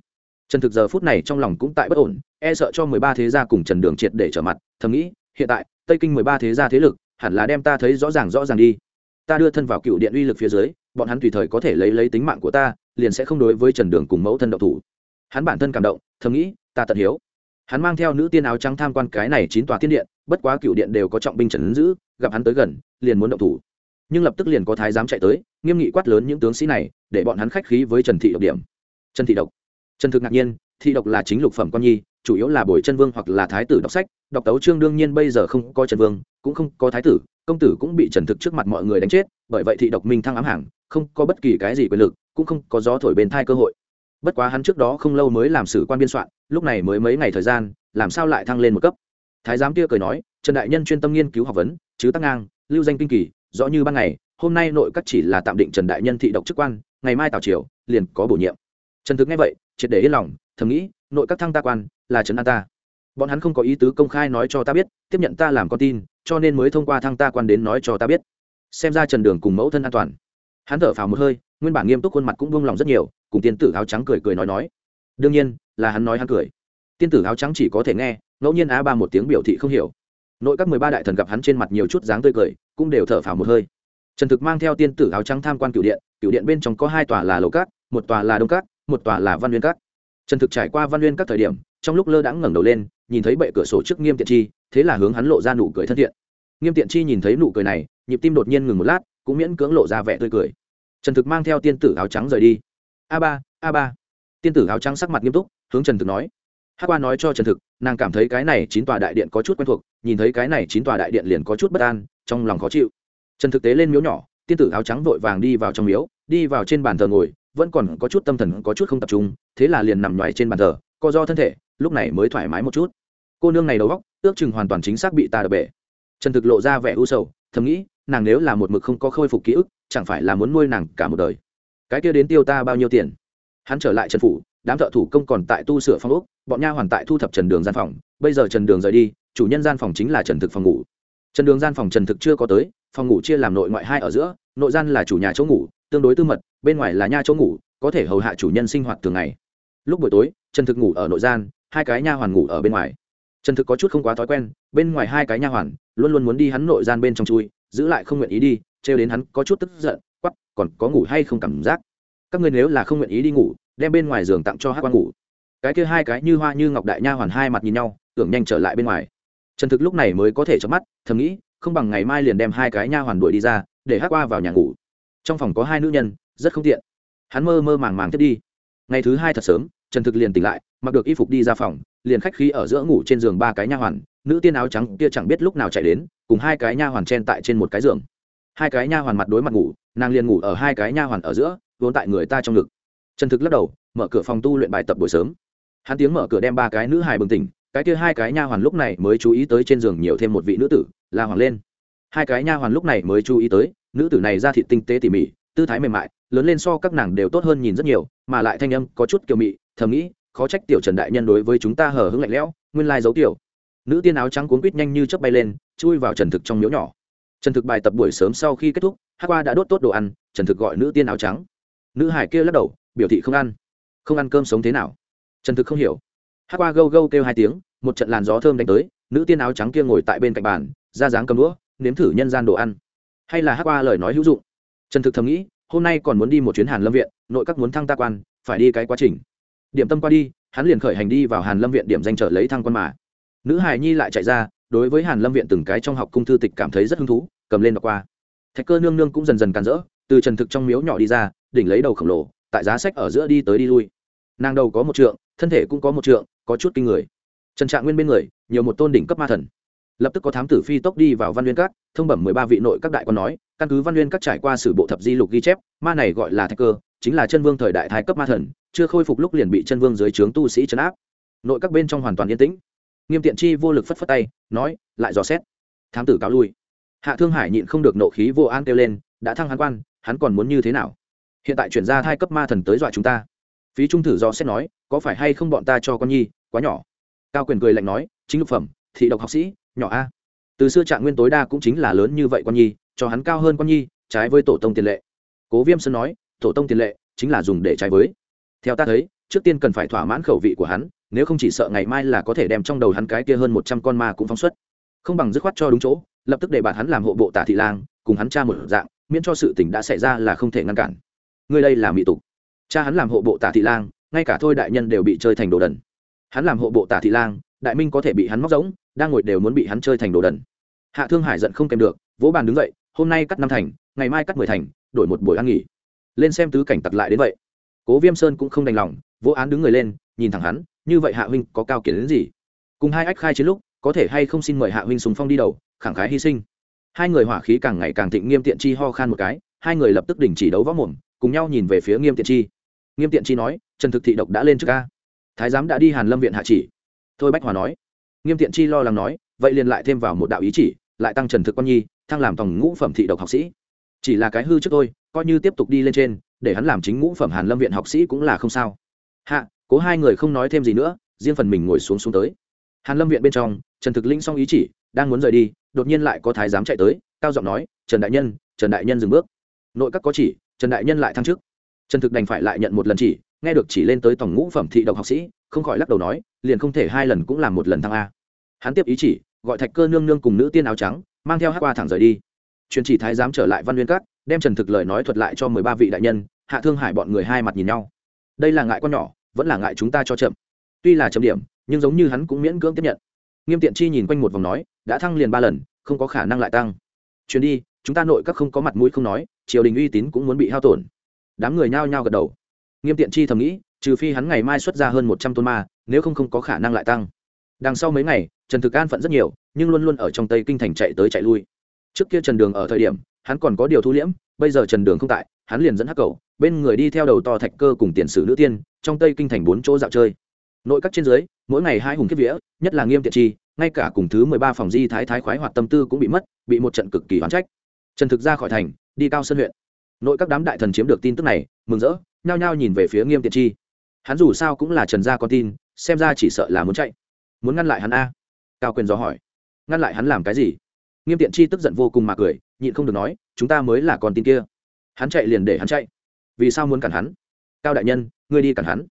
Trần thực giờ phút này trong lòng cũng tại bất ổn e sợ cho mười ba thế gia cùng trần đường triệt để trở mặt, thầm nghĩ, hiện tại, tây kinh mười ba thế gia thế lực, hẳn là đem ta thấy rõ ràng rõ ràng đi. Ta đưa thân vào cựu điện uy lực phía dưới, bọn hắn tùy thời có thể lấy lấy tính mạng của ta, liền sẽ không đối với trần đường cùng mẫu thân độc thủ. Hắn bản thân cảm động thầm nghĩ, ta tận hiếu. Hắn mang theo nữ tiên áo trắng tham quan cái này chín tòa tiên điện, bất quá cựu điện đều có trọng binh trần ứng giữ, gặp hắn tới gần, liền muốn động thủ. Nhưng lập tức liền có thái giám chạy tới, nghiêm nghị quát lớn những tướng sĩ này, để bọn hắn khách khí với trần thị độc điểm. Trần thị độc. Trần thực ngạc nhiên, thị độc là chính lục phẩm con nhi, chủ yếu là bồi chân vương hoặc là thái tử đọc sách, đọc tấu trương đương nhiên bây giờ không có trần vương, cũng không có thái tử, công tử cũng bị trần thực trước mặt mọi người đánh chết, bởi vậy thị độc minh thăng ám hàng, không có bất kỳ cái gì quyền lực, cũng không có gió thổi bên thai cơ hội bất quá hắn trước đó không lâu mới làm sử quan biên soạn, lúc này mới mấy ngày thời gian, làm sao lại thăng lên một cấp? Thái giám kia cười nói, trần đại nhân chuyên tâm nghiên cứu học vấn, chứ tắc ngang, lưu danh kinh kỳ, rõ như ban ngày, hôm nay nội các chỉ là tạm định trần đại nhân thị độc chức quan, ngày mai tào triều, liền có bổ nhiệm. Trần thực nghe vậy, triệt để yên lòng, thầm nghĩ, nội các thăng ta quan, là trần an ta. Bọn hắn không có ý tứ công khai nói cho ta biết, tiếp nhận ta làm con tin, cho nên mới thông qua thăng ta quan đến nói cho ta biết. Xem ra trần đường cùng mẫu thân an toàn hắn thở phào một hơi, nguyên bản nghiêm túc khuôn mặt cũng buông lòng rất nhiều, cùng tiên tử áo trắng cười cười nói nói. Đương nhiên, là hắn nói hắn cười. Tiên tử áo trắng chỉ có thể nghe, ngẫu nhiên á ba một tiếng biểu thị không hiểu. Nội các mười ba đại thần gặp hắn trên mặt nhiều chút dáng tươi cười, cũng đều thở phào một hơi. Trần thực mang theo tiên tử áo trắng tham quan cửu điện cửu điện bên trong có hai tòa là lầu cát một tòa là đông cát một tòa là văn nguyên cát trần thực trải qua văn nguyên các thời điểm, trong lúc lơ đãng ngẩng đầu lên, nhìn thấy bệ cửa sổ trước nghiêm tiện chi, thế là hướng hắn lộ ra nụ cười thân thiện. Nghiêm tiện chi nhìn thấy nụ cười này, nhịp tim đột nhiên ngừng một lát cũng miễn cưỡng lộ ra vẻ tươi cười. Trần thực mang theo tiên tử áo trắng rời đi. A ba a ba. Tiên tử áo trắng sắc mặt nghiêm túc, hướng trần thực nói. Hát qua nói cho trần thực, nàng cảm thấy cái này chín tòa đại điện có chút quen thuộc, nhìn thấy cái này chín tòa đại điện liền có chút bất an, trong lòng khó chịu. Trần thực tế lên miếu nhỏ, tiên tử áo trắng vội vàng đi vào trong miếu, đi vào trên bàn thờ ngồi, vẫn còn có chút tâm thần có chút không tập trung, thế là liền nằm nhoài trên bàn thờ, co do thân thể, lúc này mới thoải mái một chút. Cô nương này đầu góc ước chừng hoàn toàn chính xác bị ta đập bể. Trần thực lộ ra vẻ u sầu, thầm nghĩ nàng nếu là một mực không có khôi phục ký ức, chẳng phải là muốn nuôi nàng cả một đời. Cái kia đến tiêu ta bao nhiêu tiền? Hắn trở lại trần phủ, đám thợ thủ công còn tại tu sửa phong ốc, bọn nha hoàn tại thu thập trần đường gian phòng. Bây giờ trần đường rời đi, chủ nhân gian phòng chính là trần thực phòng ngủ. Trần đường gian phòng trần thực chưa có tới, phòng ngủ chia làm nội ngoại hai ở giữa, nội gian là chủ nhà chỗ ngủ, tương đối tư mật, bên ngoài là nha chỗ ngủ, có thể hầu hạ chủ nhân sinh hoạt thường ngày. Lúc buổi tối, trần thực ngủ ở nội gian, hai cái nha hoàn ngủ ở bên ngoài. Trần thực có chút không quá thói quen, bên ngoài hai cái nha hoàn, luôn luôn muốn đi hắn nội gian bên trong chui giữ lại không nguyện ý đi, trêu đến hắn có chút tức giận quắp còn có ngủ hay không cảm giác. Các ngươi nếu là không nguyện ý đi ngủ, đem bên ngoài giường tặng cho hát quan ngủ. Cái kia hai cái như hoa như ngọc đại nha hoàn hai mặt nhìn nhau, tưởng nhanh trở lại bên ngoài. Trần thực lúc này mới có thể chớp mắt, thầm nghĩ, không bằng ngày mai liền đem hai cái nha hoàn đuổi đi ra, để hát qua vào nhà ngủ. Trong phòng có hai nữ nhân, rất không tiện. Hắn mơ mơ màng màng tiếp đi. Ngày thứ hai thật sớm trần thực liền tỉnh lại, mặc được y phục đi ra phòng, liền khách khí ở giữa ngủ trên giường ba cái nha hoàn, nữ tiên áo trắng kia chẳng biết lúc nào chạy đến, cùng hai cái nha hoàn chen tại trên một cái giường. Hai cái nha hoàn mặt đối mặt ngủ, nàng liền ngủ ở hai cái nha hoàn ở giữa, vốn tại người ta trong ngực. Trần thực lắc đầu, mở cửa phòng tu luyện bài tập buổi sớm. Hắn tiếng mở cửa đem ba cái nữ hài bừng tỉnh, cái kia hai cái nha hoàn lúc này mới chú ý tới trên giường nhiều thêm một vị nữ tử, la hoàng lên. Hai cái nha hoàn lúc này mới chú ý tới, nữ tử này ra thị tinh tế tỉ mỉ, tư thái mềm mại, lớn lên so các nàng đều tốt hơn nhìn rất nhiều, mà lại thanh âm có chút kiều mị thầm nghĩ, khó trách tiểu trần đại nhân đối với chúng ta hở hững lạnh lẽo, nguyên lai giấu tiểu. Nữ tiên áo trắng cuốn quýt nhanh như chớp bay lên, chui vào trần thực trong miếu nhỏ. Trần thực bài tập buổi sớm sau khi kết thúc, hát qua đã đốt tốt đồ ăn, trần thực gọi nữ tiên áo trắng. Nữ hải kia lắc đầu, biểu thị không ăn. Không ăn cơm sống thế nào? Trần thực không hiểu. Hát qua gâu gâu kêu hai tiếng, một trận làn gió thơm đánh tới, nữ tiên áo trắng kia ngồi tại bên cạnh bàn, ra dáng cầm đũa, nếm thử nhân gian đồ ăn. Hay là hát qua lời nói hữu dụng? Trần thực thầm nghĩ, hôm nay còn muốn đi một chuyến hàn lâm viện, nội các muốn thăng ta quan, phải đi cái quá trình điểm tâm qua đi, hắn liền khởi hành đi vào hàn lâm viện điểm danh trở lấy thăng quan mà. Nữ hài nhi lại chạy ra, đối với hàn lâm viện từng cái trong học cung thư tịch cảm thấy rất hứng thú, cầm lên đọc qua. Thạch cơ nương nương cũng dần dần càn rỡ, từ trần thực trong miếu nhỏ đi ra, đỉnh lấy đầu khổng lồ, tại giá sách ở giữa đi tới đi lui. Nàng đầu có một trượng, thân thể cũng có một trượng, có chút kinh người. Trần trạng nguyên bên người, nhiều một tôn đỉnh cấp ma thần. Lập tức có thám tử phi tốc đi vào văn nguyên các, thông bẩm mười ba vị nội các đại quan nói, căn cứ văn nguyên các trải qua sử bộ thập di lục ghi chép, ma này gọi là thạch cơ chính là chân vương thời đại thái cấp ma thần, chưa khôi phục lúc liền bị chân vương dưới trướng tu sĩ chấn áp. Nội các bên trong hoàn toàn yên tĩnh. Nghiêm tiện chi vô lực phất phất tay, nói, lại dò xét. Thám tử cáo lui. Hạ thương hải nhịn không được nộ khí vô an kêu lên, đã thăng hắn quan, hắn còn muốn như thế nào? Hiện tại chuyển ra thai cấp ma thần tới dọa chúng ta. Phí trung thử dò xét nói, có phải hay không bọn ta cho con nhi, quá nhỏ? Cao quyền cười lạnh nói, chính lục phẩm, thị độc học sĩ, nhỏ a. Từ xưa trạng nguyên tối đa cũng chính là lớn như vậy con nhi, cho hắn cao hơn con nhi, trái với tổ tông tiền lệ. Cố viêm sơn nói tổ tông tiền lệ chính là dùng để trái với. Theo ta thấy, trước tiên cần phải thỏa mãn khẩu vị của hắn, nếu không chỉ sợ ngày mai là có thể đem trong đầu hắn cái kia hơn một trăm con ma cũng phóng xuất. Không bằng dứt khoát cho đúng chỗ, lập tức để bạn hắn làm hộ bộ tả thị lang, cùng hắn cha một dạng, miễn cho sự tình đã xảy ra là không thể ngăn cản. Người đây là mỹ tục. Cha hắn làm hộ bộ tả thị lang, ngay cả thôi đại nhân đều bị chơi thành đồ đần. Hắn làm hộ bộ tả thị lang, đại minh có thể bị hắn móc giống đang ngồi đều muốn bị hắn chơi thành đồ đần. Hạ thương hải giận không kèm được, vỗ bàn đứng dậy, hôm nay cắt năm thành, ngày mai cắt mười thành, đổi một buổi ăn nghỉ lên xem tứ cảnh tặc lại đến vậy. Cố viêm sơn cũng không đành lòng vô án đứng người lên, nhìn thẳng hắn, như vậy hạ huynh có cao kiến đến gì? Cùng hai ách khai chiến lúc, có thể hay không xin mời hạ huynh sùng phong đi đầu, khẳng khái hy sinh. Hai người hỏa khí càng ngày càng thịnh nghiêm tiện chi ho khan một cái, hai người lập tức đình chỉ đấu võ mồm, cùng nhau nhìn về phía nghiêm tiện chi. Nghiêm tiện chi nói, trần thực thị độc đã lên trước ca thái giám đã đi hàn lâm viện hạ chỉ. Thôi bách hòa nói. Nghiêm tiện chi lo lắng nói, vậy liền lại thêm vào một đạo ý chỉ, lại tăng trần thực quan nhi, thăng làm tổng ngũ phẩm thị độc học sĩ. Chỉ là cái hư trước tôi coi như tiếp tục đi lên trên, để hắn làm chính ngũ phẩm hàn lâm viện học sĩ cũng là không sao. Hạ, cố hai người không nói thêm gì nữa, riêng phần mình ngồi xuống xuống tới. Hàn lâm viện bên trong, trần thực linh xong ý chỉ, đang muốn rời đi, đột nhiên lại có thái giám chạy tới, cao giọng nói, trần đại nhân, trần đại nhân dừng bước. Nội các có chỉ, trần đại nhân lại thăng chức. Trần thực đành phải lại nhận một lần chỉ, nghe được chỉ lên tới tổng ngũ phẩm thị độc học sĩ, không khỏi lắc đầu nói, liền không thể hai lần cũng làm một lần thăng a. Hắn tiếp ý chỉ, gọi thạch cơ nương nương cùng nữ tiên áo trắng, mang theo hát qua thẳng rời đi. Truyền chỉ thái giám trở lại văn nguyên cát đem trần thực lời nói thuật lại cho mười ba vị đại nhân, hạ thương hải bọn người hai mặt nhìn nhau. Đây là ngại con nhỏ, vẫn là ngại chúng ta cho chậm. Tuy là chậm điểm, nhưng giống như hắn cũng miễn cưỡng tiếp nhận. Nghiêm tiện chi nhìn quanh một vòng nói, đã thăng liền ba lần, không có khả năng lại tăng. Chuyến đi, chúng ta nội các không có mặt mũi không nói, triều đình uy tín cũng muốn bị hao tổn. Đám người nhao nhao gật đầu. Nghiêm tiện chi thầm nghĩ, trừ phi hắn ngày mai xuất ra hơn một trăm tôn ma, nếu không không có khả năng lại tăng. Đằng sau mấy ngày, trần thực an phận rất nhiều, nhưng luôn luôn ở trong tây kinh thành chạy tới chạy lui. Trước kia trần đường ở thời điểm hắn còn có điều thu liễm, bây giờ trần đường không tại, hắn liền dẫn hắc cầu, bên người đi theo đầu to thạch cơ cùng tiền sử nữ tiên, trong tây kinh thành bốn chỗ dạo chơi. Nội các trên dưới, mỗi ngày hai hùng kiếp vĩa nhất là nghiêm tiện chi ngay cả cùng thứ mười ba phòng di thái thái khoái hoạt tâm tư cũng bị mất, bị một trận cực kỳ hoán trách. Trần thực ra khỏi thành, đi cao sân huyện. Nội các đám đại thần chiếm được tin tức này, mừng rỡ, nhao nhao nhìn về phía nghiêm tiện chi hắn dù sao cũng là trần gia con tin, xem ra chỉ sợ là muốn chạy. Muốn ngăn lại hắn a? Cao quyền do hỏi. Ngăn lại hắn làm cái gì? Nghiêm tiện chi tức giận vô cùng mà cười nhịn không được nói, chúng ta mới là con tin kia. Hắn chạy liền để hắn chạy. Vì sao muốn cản hắn? Cao đại nhân, ngươi đi cản hắn.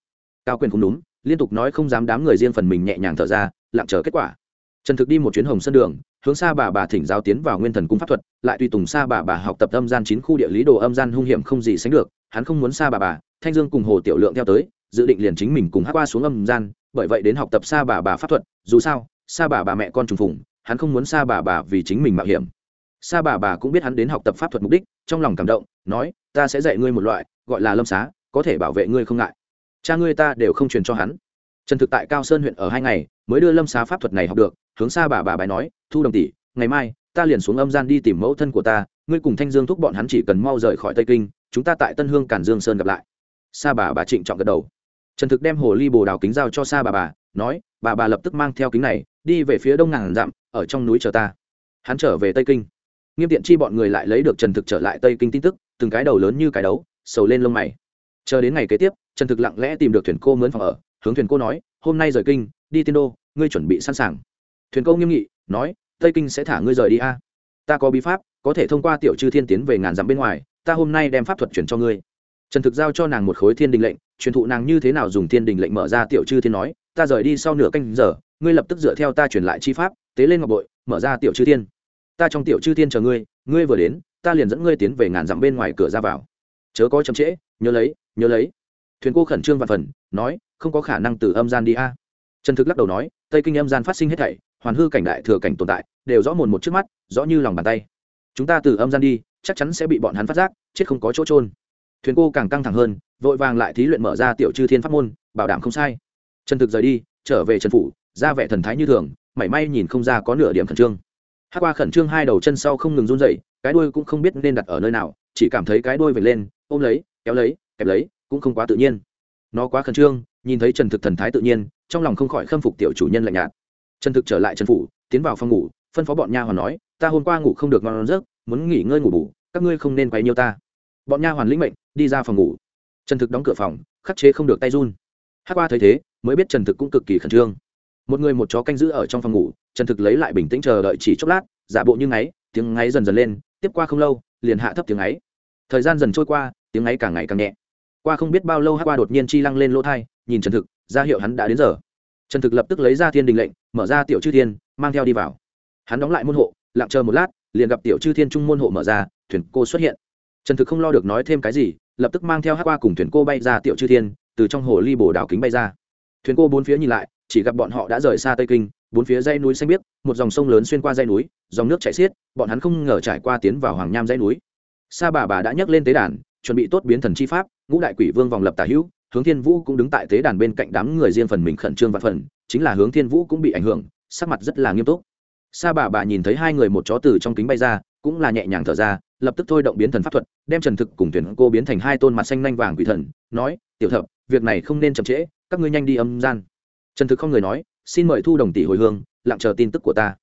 Cao quyền không đúng, liên tục nói không dám đám người riêng phần mình nhẹ nhàng thở ra, lặng chờ kết quả. Trần thực đi một chuyến hồng sân đường, hướng xa bà bà thỉnh giáo tiến vào nguyên thần cung pháp thuật, lại tùy tùng xa bà bà học tập âm gian chín khu địa lý đồ âm gian hung hiểm không gì sánh được, hắn không muốn xa bà bà, thanh dương cùng hồ tiểu lượng theo tới, dự định liền chính mình cùng hát qua xuống âm gian, bởi vậy đến học tập xa bà bà pháp thuật, dù sao xa bà bà mẹ con trùng phùng, hắn không muốn xa bà bà vì chính mình mạo hiểm. Sa bà bà cũng biết hắn đến học tập pháp thuật mục đích, trong lòng cảm động, nói, ta sẽ dạy ngươi một loại, gọi là lâm xá, có thể bảo vệ ngươi không ngại. Cha ngươi ta đều không truyền cho hắn. Trần thực tại cao sơn huyện ở hai ngày, mới đưa lâm xá pháp thuật này học được, hướng xa bà bà bài nói, thu đồng tỷ, ngày mai, ta liền xuống âm gian đi tìm mẫu thân của ta, ngươi cùng thanh dương thúc bọn hắn chỉ cần mau rời khỏi tây kinh, chúng ta tại tân hương cản dương sơn gặp lại. Sa bà bà trịnh trọng gật đầu. Trần thực đem hồ ly bồ đào kính giao cho sa bà bà, nói, bà bà lập tức mang theo kính này, đi về phía đông ngàn dặm, ở trong núi chờ ta. Hắn trở về tây kinh nghiêm tiện chi bọn người lại lấy được trần thực trở lại tây kinh tin tức, từng cái đầu lớn như cái đấu, sầu lên lông mày. Chờ đến ngày kế tiếp, trần thực lặng lẽ tìm được thuyền cô mướn phòng ở, hướng thuyền cô nói, hôm nay rời kinh, đi tiên đô, ngươi chuẩn bị sẵn sàng. Thuyền cô nghiêm nghị, nói, tây kinh sẽ thả ngươi rời đi a. Ta có bí pháp, có thể thông qua tiểu chư thiên tiến về ngàn dặm bên ngoài, ta hôm nay đem pháp thuật chuyển cho ngươi. Trần thực giao cho nàng một khối thiên đình lệnh, truyền thụ nàng như thế nào dùng thiên đình lệnh mở ra tiểu chư thiên nói, ta rời đi sau nửa canh giờ, ngươi lập tức dựa theo ta truyền lại chi pháp, tế lên ngọc bội, mở ra tiểu chư thiên ta trong tiểu chư thiên chờ ngươi ngươi vừa đến, ta liền dẫn ngươi tiến về ngàn dặm bên ngoài cửa ra vào. Chớ có chậm trễ, nhớ lấy nhớ lấy. Thuyền cô khẩn trương và phần, nói, không có khả năng từ âm gian đi a. Trần thực lắc đầu nói, tây kinh âm gian phát sinh hết thảy, hoàn hư cảnh đại thừa cảnh tồn tại, đều rõ mồn một trước mắt, rõ như lòng bàn tay. Chúng ta từ âm gian đi, chắc chắn sẽ bị bọn hắn phát giác, chết không có chỗ trôn thuyền cô càng căng thẳng hơn, vội vàng lại thí luyện mở ra tiểu chư thiên pháp môn, bảo đảm không sai. Trần thực rời đi, trở về trần phủ, ra vẻ thần thái như thường, mảy may nhìn không ra có nửa điểm khẩn trương hát qua khẩn trương hai đầu chân sau không ngừng run dậy cái đuôi cũng không biết nên đặt ở nơi nào, chỉ cảm thấy cái đuôi vệt lên, ôm lấy, kéo lấy, kẹp lấy, cũng không quá tự nhiên. Nó quá khẩn trương, nhìn thấy trần thực thần thái tự nhiên, trong lòng không khỏi khâm phục tiểu chủ nhân lạnh nhạt. Trần thực trở lại trần phủ, tiến vào phòng ngủ, phân phó bọn nha hoàn nói, ta hôm qua ngủ không được ngon giấc, muốn nghỉ ngơi ngủ bù, các ngươi không nên quấy nhiêu ta. Bọn nha hoàn lĩnh mệnh, đi ra phòng ngủ. Trần thực đóng cửa phòng, khắc chế không được tay run. Hát qua thấy thế, mới biết trần thực cũng cực kỳ khẩn trương một người một chó canh giữ ở trong phòng ngủ trần thực lấy lại bình tĩnh chờ đợi chỉ chốc lát, giả bộ như ngáy, tiếng ngáy dần dần lên, tiếp qua không lâu, liền hạ thấp tiếng ngáy. Thời gian dần trôi qua, tiếng ngáy càng ngày càng nhẹ. Qua không biết bao lâu hát qua đột nhiên chi lăng lên lỗ thai, nhìn trần thực, ra hiệu hắn đã đến giờ. Trần thực lập tức lấy ra thiên đình lệnh, mở ra tiểu chư thiên, mang theo đi vào. Hắn đóng lại môn hộ, lặng chờ một lát, liền gặp tiểu chư thiên trung môn hộ mở ra, thuyền cô xuất hiện. Trần thực không lo được nói thêm cái gì, lập tức mang theo hát qua cùng thuyền cô bay ra tiểu chư thiên, từ trong hồ ly bồ đảo kính bay ra. Thuyền cô bốn phía nhìn lại chỉ gặp bọn họ đã rời xa tây kinh, bốn phía dãy núi xanh biếc, một dòng sông lớn xuyên qua dãy núi, dòng nước chảy xiết, bọn hắn không ngờ trải qua tiến vào hoàng nham dãy núi. Sa bà bà đã nhấc lên tế đàn, chuẩn bị tốt biến thần chi pháp, ngũ đại quỷ vương vòng lập tả hữu, hướng thiên vũ cũng đứng tại tế đàn bên cạnh đám người riêng phần mình khẩn trương và phần, chính là hướng thiên vũ cũng bị ảnh hưởng, sắc mặt rất là nghiêm túc. Sa bà bà nhìn thấy hai người một chó từ trong kính bay ra, cũng là nhẹ nhàng thở ra, lập tức thôi động biến thần pháp thuật, đem trần thực cùng tuyển cô biến thành hai tôn mặt xanh nhanh vàng quỷ thần, nói, tiểu thập, việc này không nên chậm trễ, các ngươi nhanh đi âm gian trần thực không người nói, xin mời thu đồng tỷ hồi hương, lặng chờ tin tức của ta.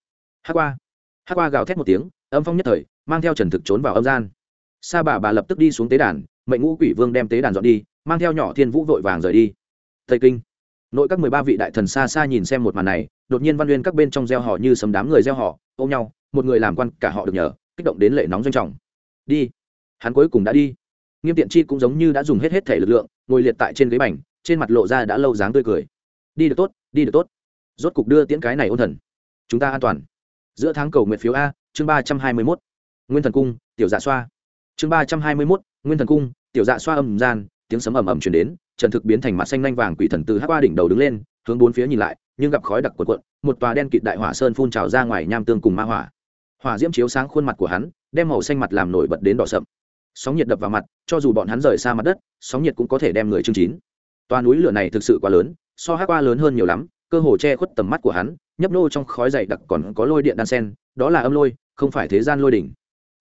Hát qua hát qua gào thét một tiếng, âm phong nhất thời, mang theo trần thực trốn vào âm gian. Sa bà bà lập tức đi xuống tế đàn, mệnh ngũ quỷ vương đem tế đàn dọn đi, mang theo nhỏ thiên vũ vội vàng rời đi. Tây kinh. Nội các mười ba vị đại thần xa xa nhìn xem một màn này, đột nhiên văn uyên các bên trong gieo họ như sấm đám người gieo họ, ôm nhau, một người làm quan cả họ được nhờ, kích động đến lệ nóng doanh trọng. Đi. Hắn cuối cùng đã đi. Nghiêm tiện chi cũng giống như đã dùng hết hết thể lực lượng, ngồi liệt tại trên ghế bành, trên mặt lộ ra đã lâu dáng tươi cười đi được tốt, đi được tốt. Rốt cục đưa tiễn cái này ôn thần. Chúng ta an toàn. Giữa tháng cầu nguyện phiếu a, chương ba trăm hai mươi mốt. Nguyên thần cung, tiểu dạ xoa. Chương ba trăm hai mươi mốt, nguyên thần cung, tiểu dạ xoa âm gian, tiếng sấm ầm ầm chuyển đến, trần thực biến thành mặt xanh lanh vàng quỷ thần từ hát qua đỉnh đầu đứng lên, hướng bốn phía nhìn lại, nhưng gặp khói đặc quần quận một tòa đen kịt đại hỏa sơn phun trào ra ngoài nham tương cùng ma hỏa. Hỏa diễm chiếu sáng khuôn mặt của hắn, đem màu xanh mặt làm nổi bật đến đỏ sậm. Sóng nhiệt đập vào mặt, cho dù bọn hắn rời xa mặt đất, sóng nhiệt cũng có thể đem người chương chín. Toa núi lửa này thực sự quá lớn so hắc qua lớn hơn nhiều lắm, cơ hồ che khuất tầm mắt của hắn, nhấp nô trong khói dày đặc còn có lôi điện đan sen, đó là âm lôi, không phải thế gian lôi đỉnh.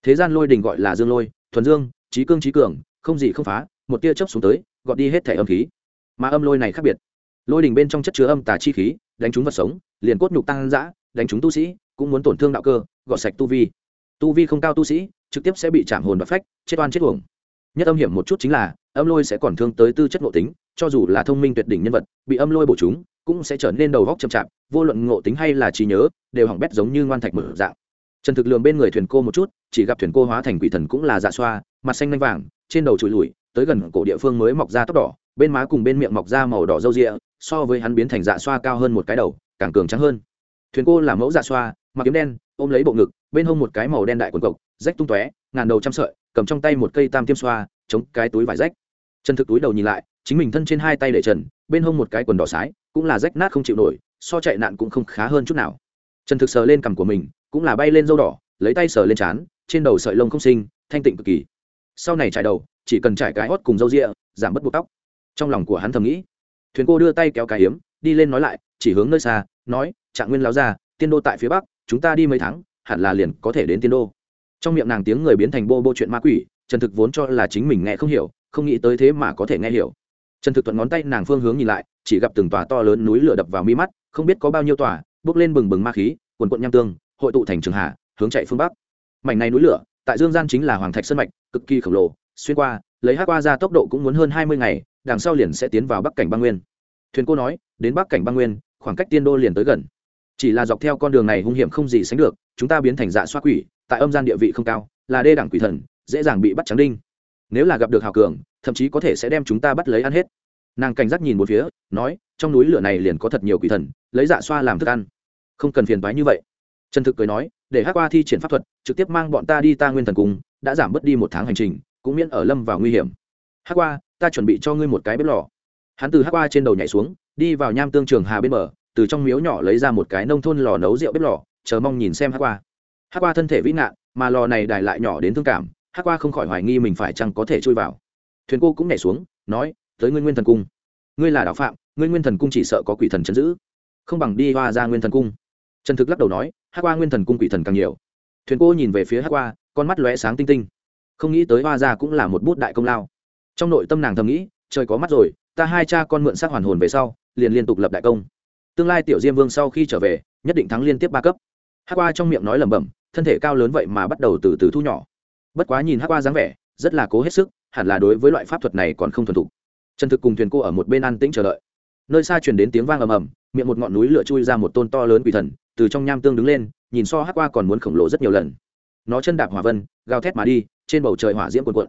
Thế gian lôi đỉnh gọi là dương lôi, thuần dương, trí cương trí cường, không gì không phá, một tia chớp xuống tới, gọt đi hết thể âm khí. Mà âm lôi này khác biệt. Lôi đỉnh bên trong chất chứa âm tà chi khí, đánh trúng vật sống, liền cốt nhục tăng dã, đánh trúng tu sĩ, cũng muốn tổn thương đạo cơ, gọt sạch tu vi. Tu vi không cao tu sĩ, trực tiếp sẽ bị chạm hồn và phách, chết oan chết uổng. Nhất âm hiểm một chút chính là âm lôi sẽ còn thương tới tư chất ngộ tính, cho dù là thông minh tuyệt đỉnh nhân vật, bị âm lôi bổ chúng, cũng sẽ trở nên đầu góc chậm chạp, vô luận ngộ tính hay là trí nhớ, đều hỏng bét giống như ngoan thạch mở dạng. Trần thực lường bên người thuyền cô một chút, chỉ gặp thuyền cô hóa thành quỷ thần cũng là dạ xoa, mặt xanh lanh vàng, trên đầu trụi lùi tới gần cổ địa phương mới mọc ra tóc đỏ, bên má cùng bên miệng mọc ra màu đỏ râu rịa, so với hắn biến thành dạ xoa cao hơn một cái đầu, càng cường trắng hơn. Thuyền cô là mẫu dạ xoa, mặc kiếm đen, ôm lấy bộ ngực, bên hông một cái màu đen đại quần cộc, rách tung tóe, ngàn đầu trăm sợi, cầm trong tay một cây tam tiêm xoa, chống cái túi vải rách. Trần thực túi đầu nhìn lại, chính mình thân trên hai tay để trần, bên hông một cái quần đỏ sái, cũng là rách nát không chịu nổi, so chạy nạn cũng không khá hơn chút nào. Trần thực sờ lên cằm của mình, cũng là bay lên dâu đỏ, lấy tay sờ lên trán, trên đầu sợi lông không sinh, thanh tịnh cực kỳ. Sau này trải đầu, chỉ cần trải cái hót cùng râu rịa giảm bớt buộc tóc. Trong lòng của hắn thầm nghĩ, thuyền cô đưa tay kéo cái hiếm, đi lên nói lại, chỉ hướng nơi xa, nói, trạng nguyên láo ra tiên đô tại phía bắc, chúng ta đi mấy tháng, hẳn là liền có thể đến tiên đô. Trong miệng nàng tiếng người biến thành bô bô chuyện ma quỷ trần thực vốn cho là chính mình nghe không hiểu không nghĩ tới thế mà có thể nghe hiểu. Trần thực thuận ngón tay nàng phương hướng nhìn lại chỉ gặp từng tòa to lớn núi lửa đập vào mi mắt không biết có bao nhiêu tòa bước lên bừng bừng ma khí quần quận nham tương hội tụ thành trường hà, hướng chạy phương bắc. Mảnh này núi lửa tại dương gian chính là hoàng thạch sân mạch cực kỳ khổng lồ xuyên qua lấy hát qua ra tốc độ cũng muốn hơn hai mươi ngày đằng sau liền sẽ tiến vào bắc cảnh băng nguyên. Thuyền cô nói đến bắc cảnh băng nguyên khoảng cách tiên đô liền tới gần. Chỉ là dọc theo con đường này hung hiểm không gì sánh được chúng ta biến thành dạ xoa quỷ tại âm gian địa vị không cao là đê đẳng quỷ thần dễ dàng bị bắt trắng đinh. Nếu là gặp được hào cường, thậm chí có thể sẽ đem chúng ta bắt lấy ăn hết. Nàng cảnh giác nhìn một phía, nói, trong núi lửa này liền có thật nhiều quỷ thần, lấy dạ xoa làm thức ăn. Không cần phiền thoái như vậy. Trần thực cười nói, để hát qua thi triển pháp thuật, trực tiếp mang bọn ta đi ta nguyên thần cung, đã giảm bớt đi một tháng hành trình, cũng miễn ở lâm vào nguy hiểm. Hát qua, ta chuẩn bị cho ngươi một cái bếp lò. Hắn từ hát qua trên đầu nhảy xuống, đi vào nham tương trường hà bên bờ, từ trong miếu nhỏ lấy ra một cái nông thôn lò nấu rượu bếp lò, chờ mong nhìn xem hát qua. Hát qua thân thể vĩ nạn mà lò này đài lại nhỏ đến thương cảm hát qua không khỏi hoài nghi mình phải chăng có thể chui vào. Thuyền cô cũng nhảy xuống, nói, tới ngươi nguyên thần cung. Ngươi là đạo phạm, ngươi nguyên thần cung chỉ sợ có quỷ thần chấn giữ. Không bằng đi hoa ra nguyên thần cung. Trần thực lắc đầu nói, hát qua nguyên thần cung quỷ thần càng nhiều. Thuyền cô nhìn về phía hát qua, con mắt lóe sáng tinh tinh. Không nghĩ tới hoa ra cũng là một bút đại công lao. Trong nội tâm nàng thầm nghĩ, trời có mắt rồi, ta hai cha con mượn xác hoàn hồn về sau, liền liên tục lập đại công. Tương lai tiểu diêm vương sau khi trở về, nhất định thắng liên tiếp ba cấp. Hát qua trong miệng nói lẩm bẩm, thân thể cao lớn vậy mà bắt đầu từ từ thu nhỏ bất quá nhìn Hắc qua dáng vẻ, rất là cố hết sức, hẳn là đối với loại pháp thuật này còn không thuần thục. Trần thực cùng thuyền cô ở một bên an tĩnh chờ đợi. Nơi xa chuyển đến tiếng vang ầm ầm, miệng một ngọn núi lửa chui ra một tôn to lớn quỷ thần, từ trong nham tương đứng lên, nhìn so Hắc qua còn muốn khổng lồ rất nhiều lần. Nó chân đạp hỏa vân, gào thét mà đi, trên bầu trời hỏa diễm cuồn cuộn.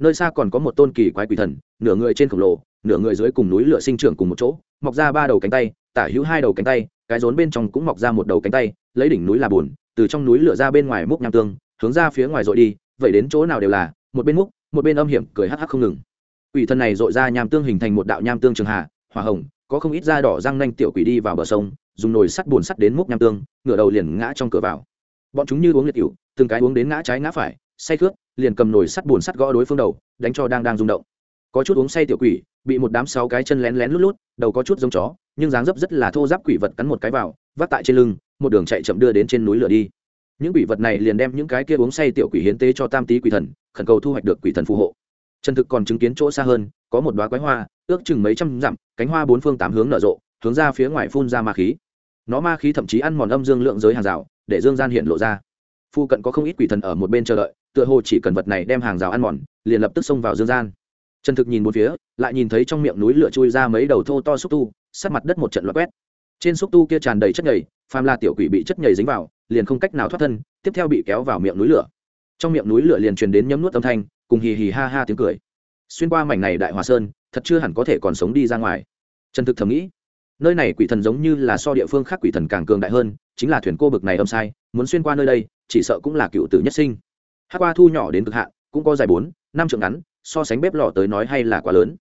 nơi xa còn có một tôn kỳ quái quỷ thần, nửa người trên khổng lồ, nửa người dưới cùng núi lửa sinh trưởng cùng một chỗ, mọc ra ba đầu cánh tay, tả hữu hai đầu cánh tay, cái rốn bên trong cũng mọc ra một đầu cánh tay, lấy đỉnh núi là bùn từ trong núi lửa ra bên ngoài múc nham tương, hướng ra phía ngoài rồi đi vậy đến chỗ nào đều là, một bên múc, một bên âm hiểm, cười hắc hắc không ngừng. Quỷ thần này dội ra nham tương hình thành một đạo nham tương trường hạ hỏa hồng, có không ít da đỏ răng nanh tiểu quỷ đi vào bờ sông, dùng nồi sắt bùn sắt đến múc nham tương, ngửa đầu liền ngã trong cửa vào. Bọn chúng như uống liệt cựu từng cái uống đến ngã trái ngã phải, say khướt, liền cầm nồi sắt bùn sắt gõ đối phương đầu, đánh cho đang đang rung động. Có chút uống say tiểu quỷ, bị một đám sáu cái chân lén lén lút lút, đầu có chút giống chó, nhưng dáng dấp rất là thô giáp quỷ vật cắn một cái vào, vác tại trên lưng, một đường chạy chậm đưa đến trên núi lửa đi những quỷ vật này liền đem những cái kia uống say tiểu quỷ hiến tế cho tam tý quỷ thần, khẩn cầu thu hoạch được quỷ thần phù hộ. Trần thực còn chứng kiến chỗ xa hơn, có một đoá quái hoa, ước chừng mấy trăm dặm, cánh hoa bốn phương tám hướng nở rộ, hướng ra phía ngoài phun ra ma khí. Nó ma khí thậm chí ăn mòn âm dương lượng giới hàng rào, để dương gian hiện lộ ra. Phu cận có không ít quỷ thần ở một bên chờ đợi, tựa hồ chỉ cần vật này đem hàng rào ăn mòn, liền lập tức xông vào dương gian. Trần thực nhìn một phía, lại nhìn thấy trong miệng núi lửa chui ra mấy đầu thô to xúc tu sát mặt đất một trận loạt quét. Trên xúc tu kia tràn đầy chất nhầy, phàm là tiểu quỷ bị chất nhầy dính vào liền không cách nào thoát thân, tiếp theo bị kéo vào miệng núi lửa. Trong miệng núi lửa liền truyền đến nhấm nuốt âm thanh, cùng hì hì ha ha tiếng cười. Xuyên qua mảnh này đại hòa sơn, thật chưa hẳn có thể còn sống đi ra ngoài. Trần thực thầm nghĩ, nơi này quỷ thần giống như là so địa phương khác quỷ thần càng cường đại hơn, chính là thuyền cô bực này âm sai, muốn xuyên qua nơi đây, chỉ sợ cũng là cựu tử nhất sinh. Hát qua thu nhỏ đến cực hạn, cũng có dài bốn, năm trượng ngắn, so sánh bếp lò tới nói hay là quá lớn.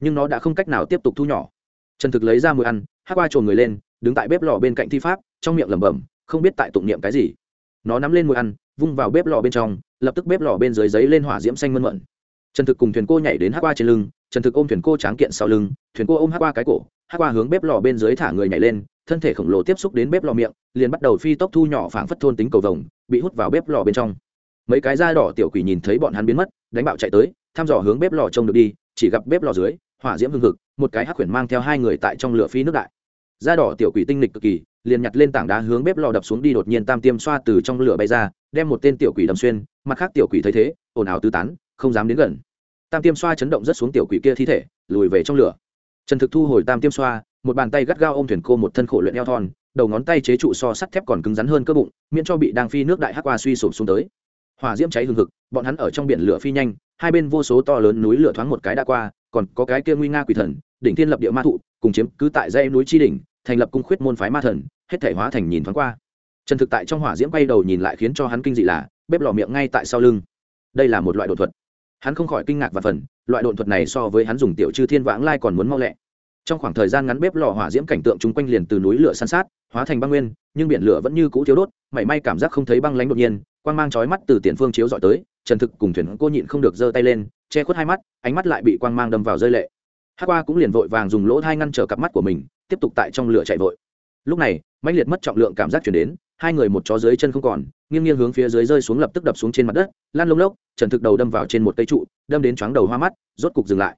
Nhưng nó đã không cách nào tiếp tục thu nhỏ. Trần thực lấy ra mùi ăn hát qua trồn người lên, đứng tại bếp lò bên cạnh thi pháp, trong miệng lẩm bẩm không biết tại tụng niệm cái gì. Nó nắm lên mùi ăn, vung vào bếp lò bên trong, lập tức bếp lò bên dưới giấy lên hỏa diễm xanh mơn mận. Trần thực cùng thuyền cô nhảy đến hát qua trên lưng, trần thực ôm thuyền cô tráng kiện sau lưng, thuyền cô ôm hát qua cái cổ, hát qua hướng bếp lò bên dưới thả người nhảy lên, thân thể khổng lồ tiếp xúc đến bếp lò miệng, liền bắt đầu phi tốc thu nhỏ phảng phất thôn tính cầu vồng, bị hút vào bếp lò bên trong. Mấy cái da đỏ tiểu quỷ nhìn thấy bọn hắn biến mất, đánh bạo chạy tới, thăm dò hướng bếp lò trông được đi, chỉ gặp bếp lò dưới, hỏa diễm hưng hực, một cái hắc khuyển mang theo hai người tại trong lửa phi nước đại. Da đỏ tiểu quỷ tinh lịch cực kỳ liền nhặt lên tảng đá hướng bếp lò đập xuống đi, đột nhiên tam tiêm xoa từ trong lửa bay ra, đem một tên tiểu quỷ đâm xuyên, mặt khác tiểu quỷ thấy thế, ồn ào tứ tán, không dám đến gần. Tam tiêm xoa chấn động rất xuống tiểu quỷ kia thi thể, lùi về trong lửa. Trần thực thu hồi tam tiêm xoa, một bàn tay gắt gao ôm thuyền cô một thân khổ luyện eo thon, đầu ngón tay chế trụ so sắt thép còn cứng rắn hơn cơ bụng, miễn cho bị đang phi nước đại hắc qua suy sụp xuống tới. Hỏa diễm cháy hừng hực, bọn hắn ở trong biển lửa phi nhanh, hai bên vô số to lớn núi lửa thoáng một cái đã qua, còn có cái kia nguy nga quỷ thần, đỉnh thiên lập địa ma thụ, cùng chiếm cứ tại dãy núi tri đỉnh, thành lập cung khuyết môn phái ma thần hết thể hóa thành nhìn thoáng qua. Trần thực tại trong hỏa diễm quay đầu nhìn lại khiến cho hắn kinh dị là, bếp lò miệng ngay tại sau lưng. Đây là một loại đột thuật. Hắn không khỏi kinh ngạc và phần, loại đột thuật này so với hắn dùng tiểu chư thiên vãng lai còn muốn mau lẹ. Trong khoảng thời gian ngắn bếp lò hỏa diễm cảnh tượng chung quanh liền từ núi lửa san sát, hóa thành băng nguyên, nhưng biển lửa vẫn như cũ thiếu đốt, mảy may cảm giác không thấy băng lánh đột nhiên, quang mang chói mắt từ tiền phương chiếu dọi tới, trần thực cùng thuyền cô nhịn không được giơ tay lên, che khuất hai mắt, ánh mắt lại bị quang mang đâm vào rơi lệ. Hát qua cũng liền vội vàng dùng lỗ thai ngăn trở cặp mắt của mình, tiếp tục tại trong lửa chạy vội lúc này mạnh liệt mất trọng lượng cảm giác chuyển đến, hai người một chó dưới chân không còn, nghiêng nghiêng hướng phía dưới rơi xuống lập tức đập xuống trên mặt đất lan lông lốc, trần thực đầu đâm vào trên một cây trụ, đâm đến chóng đầu hoa mắt, rốt cục dừng lại.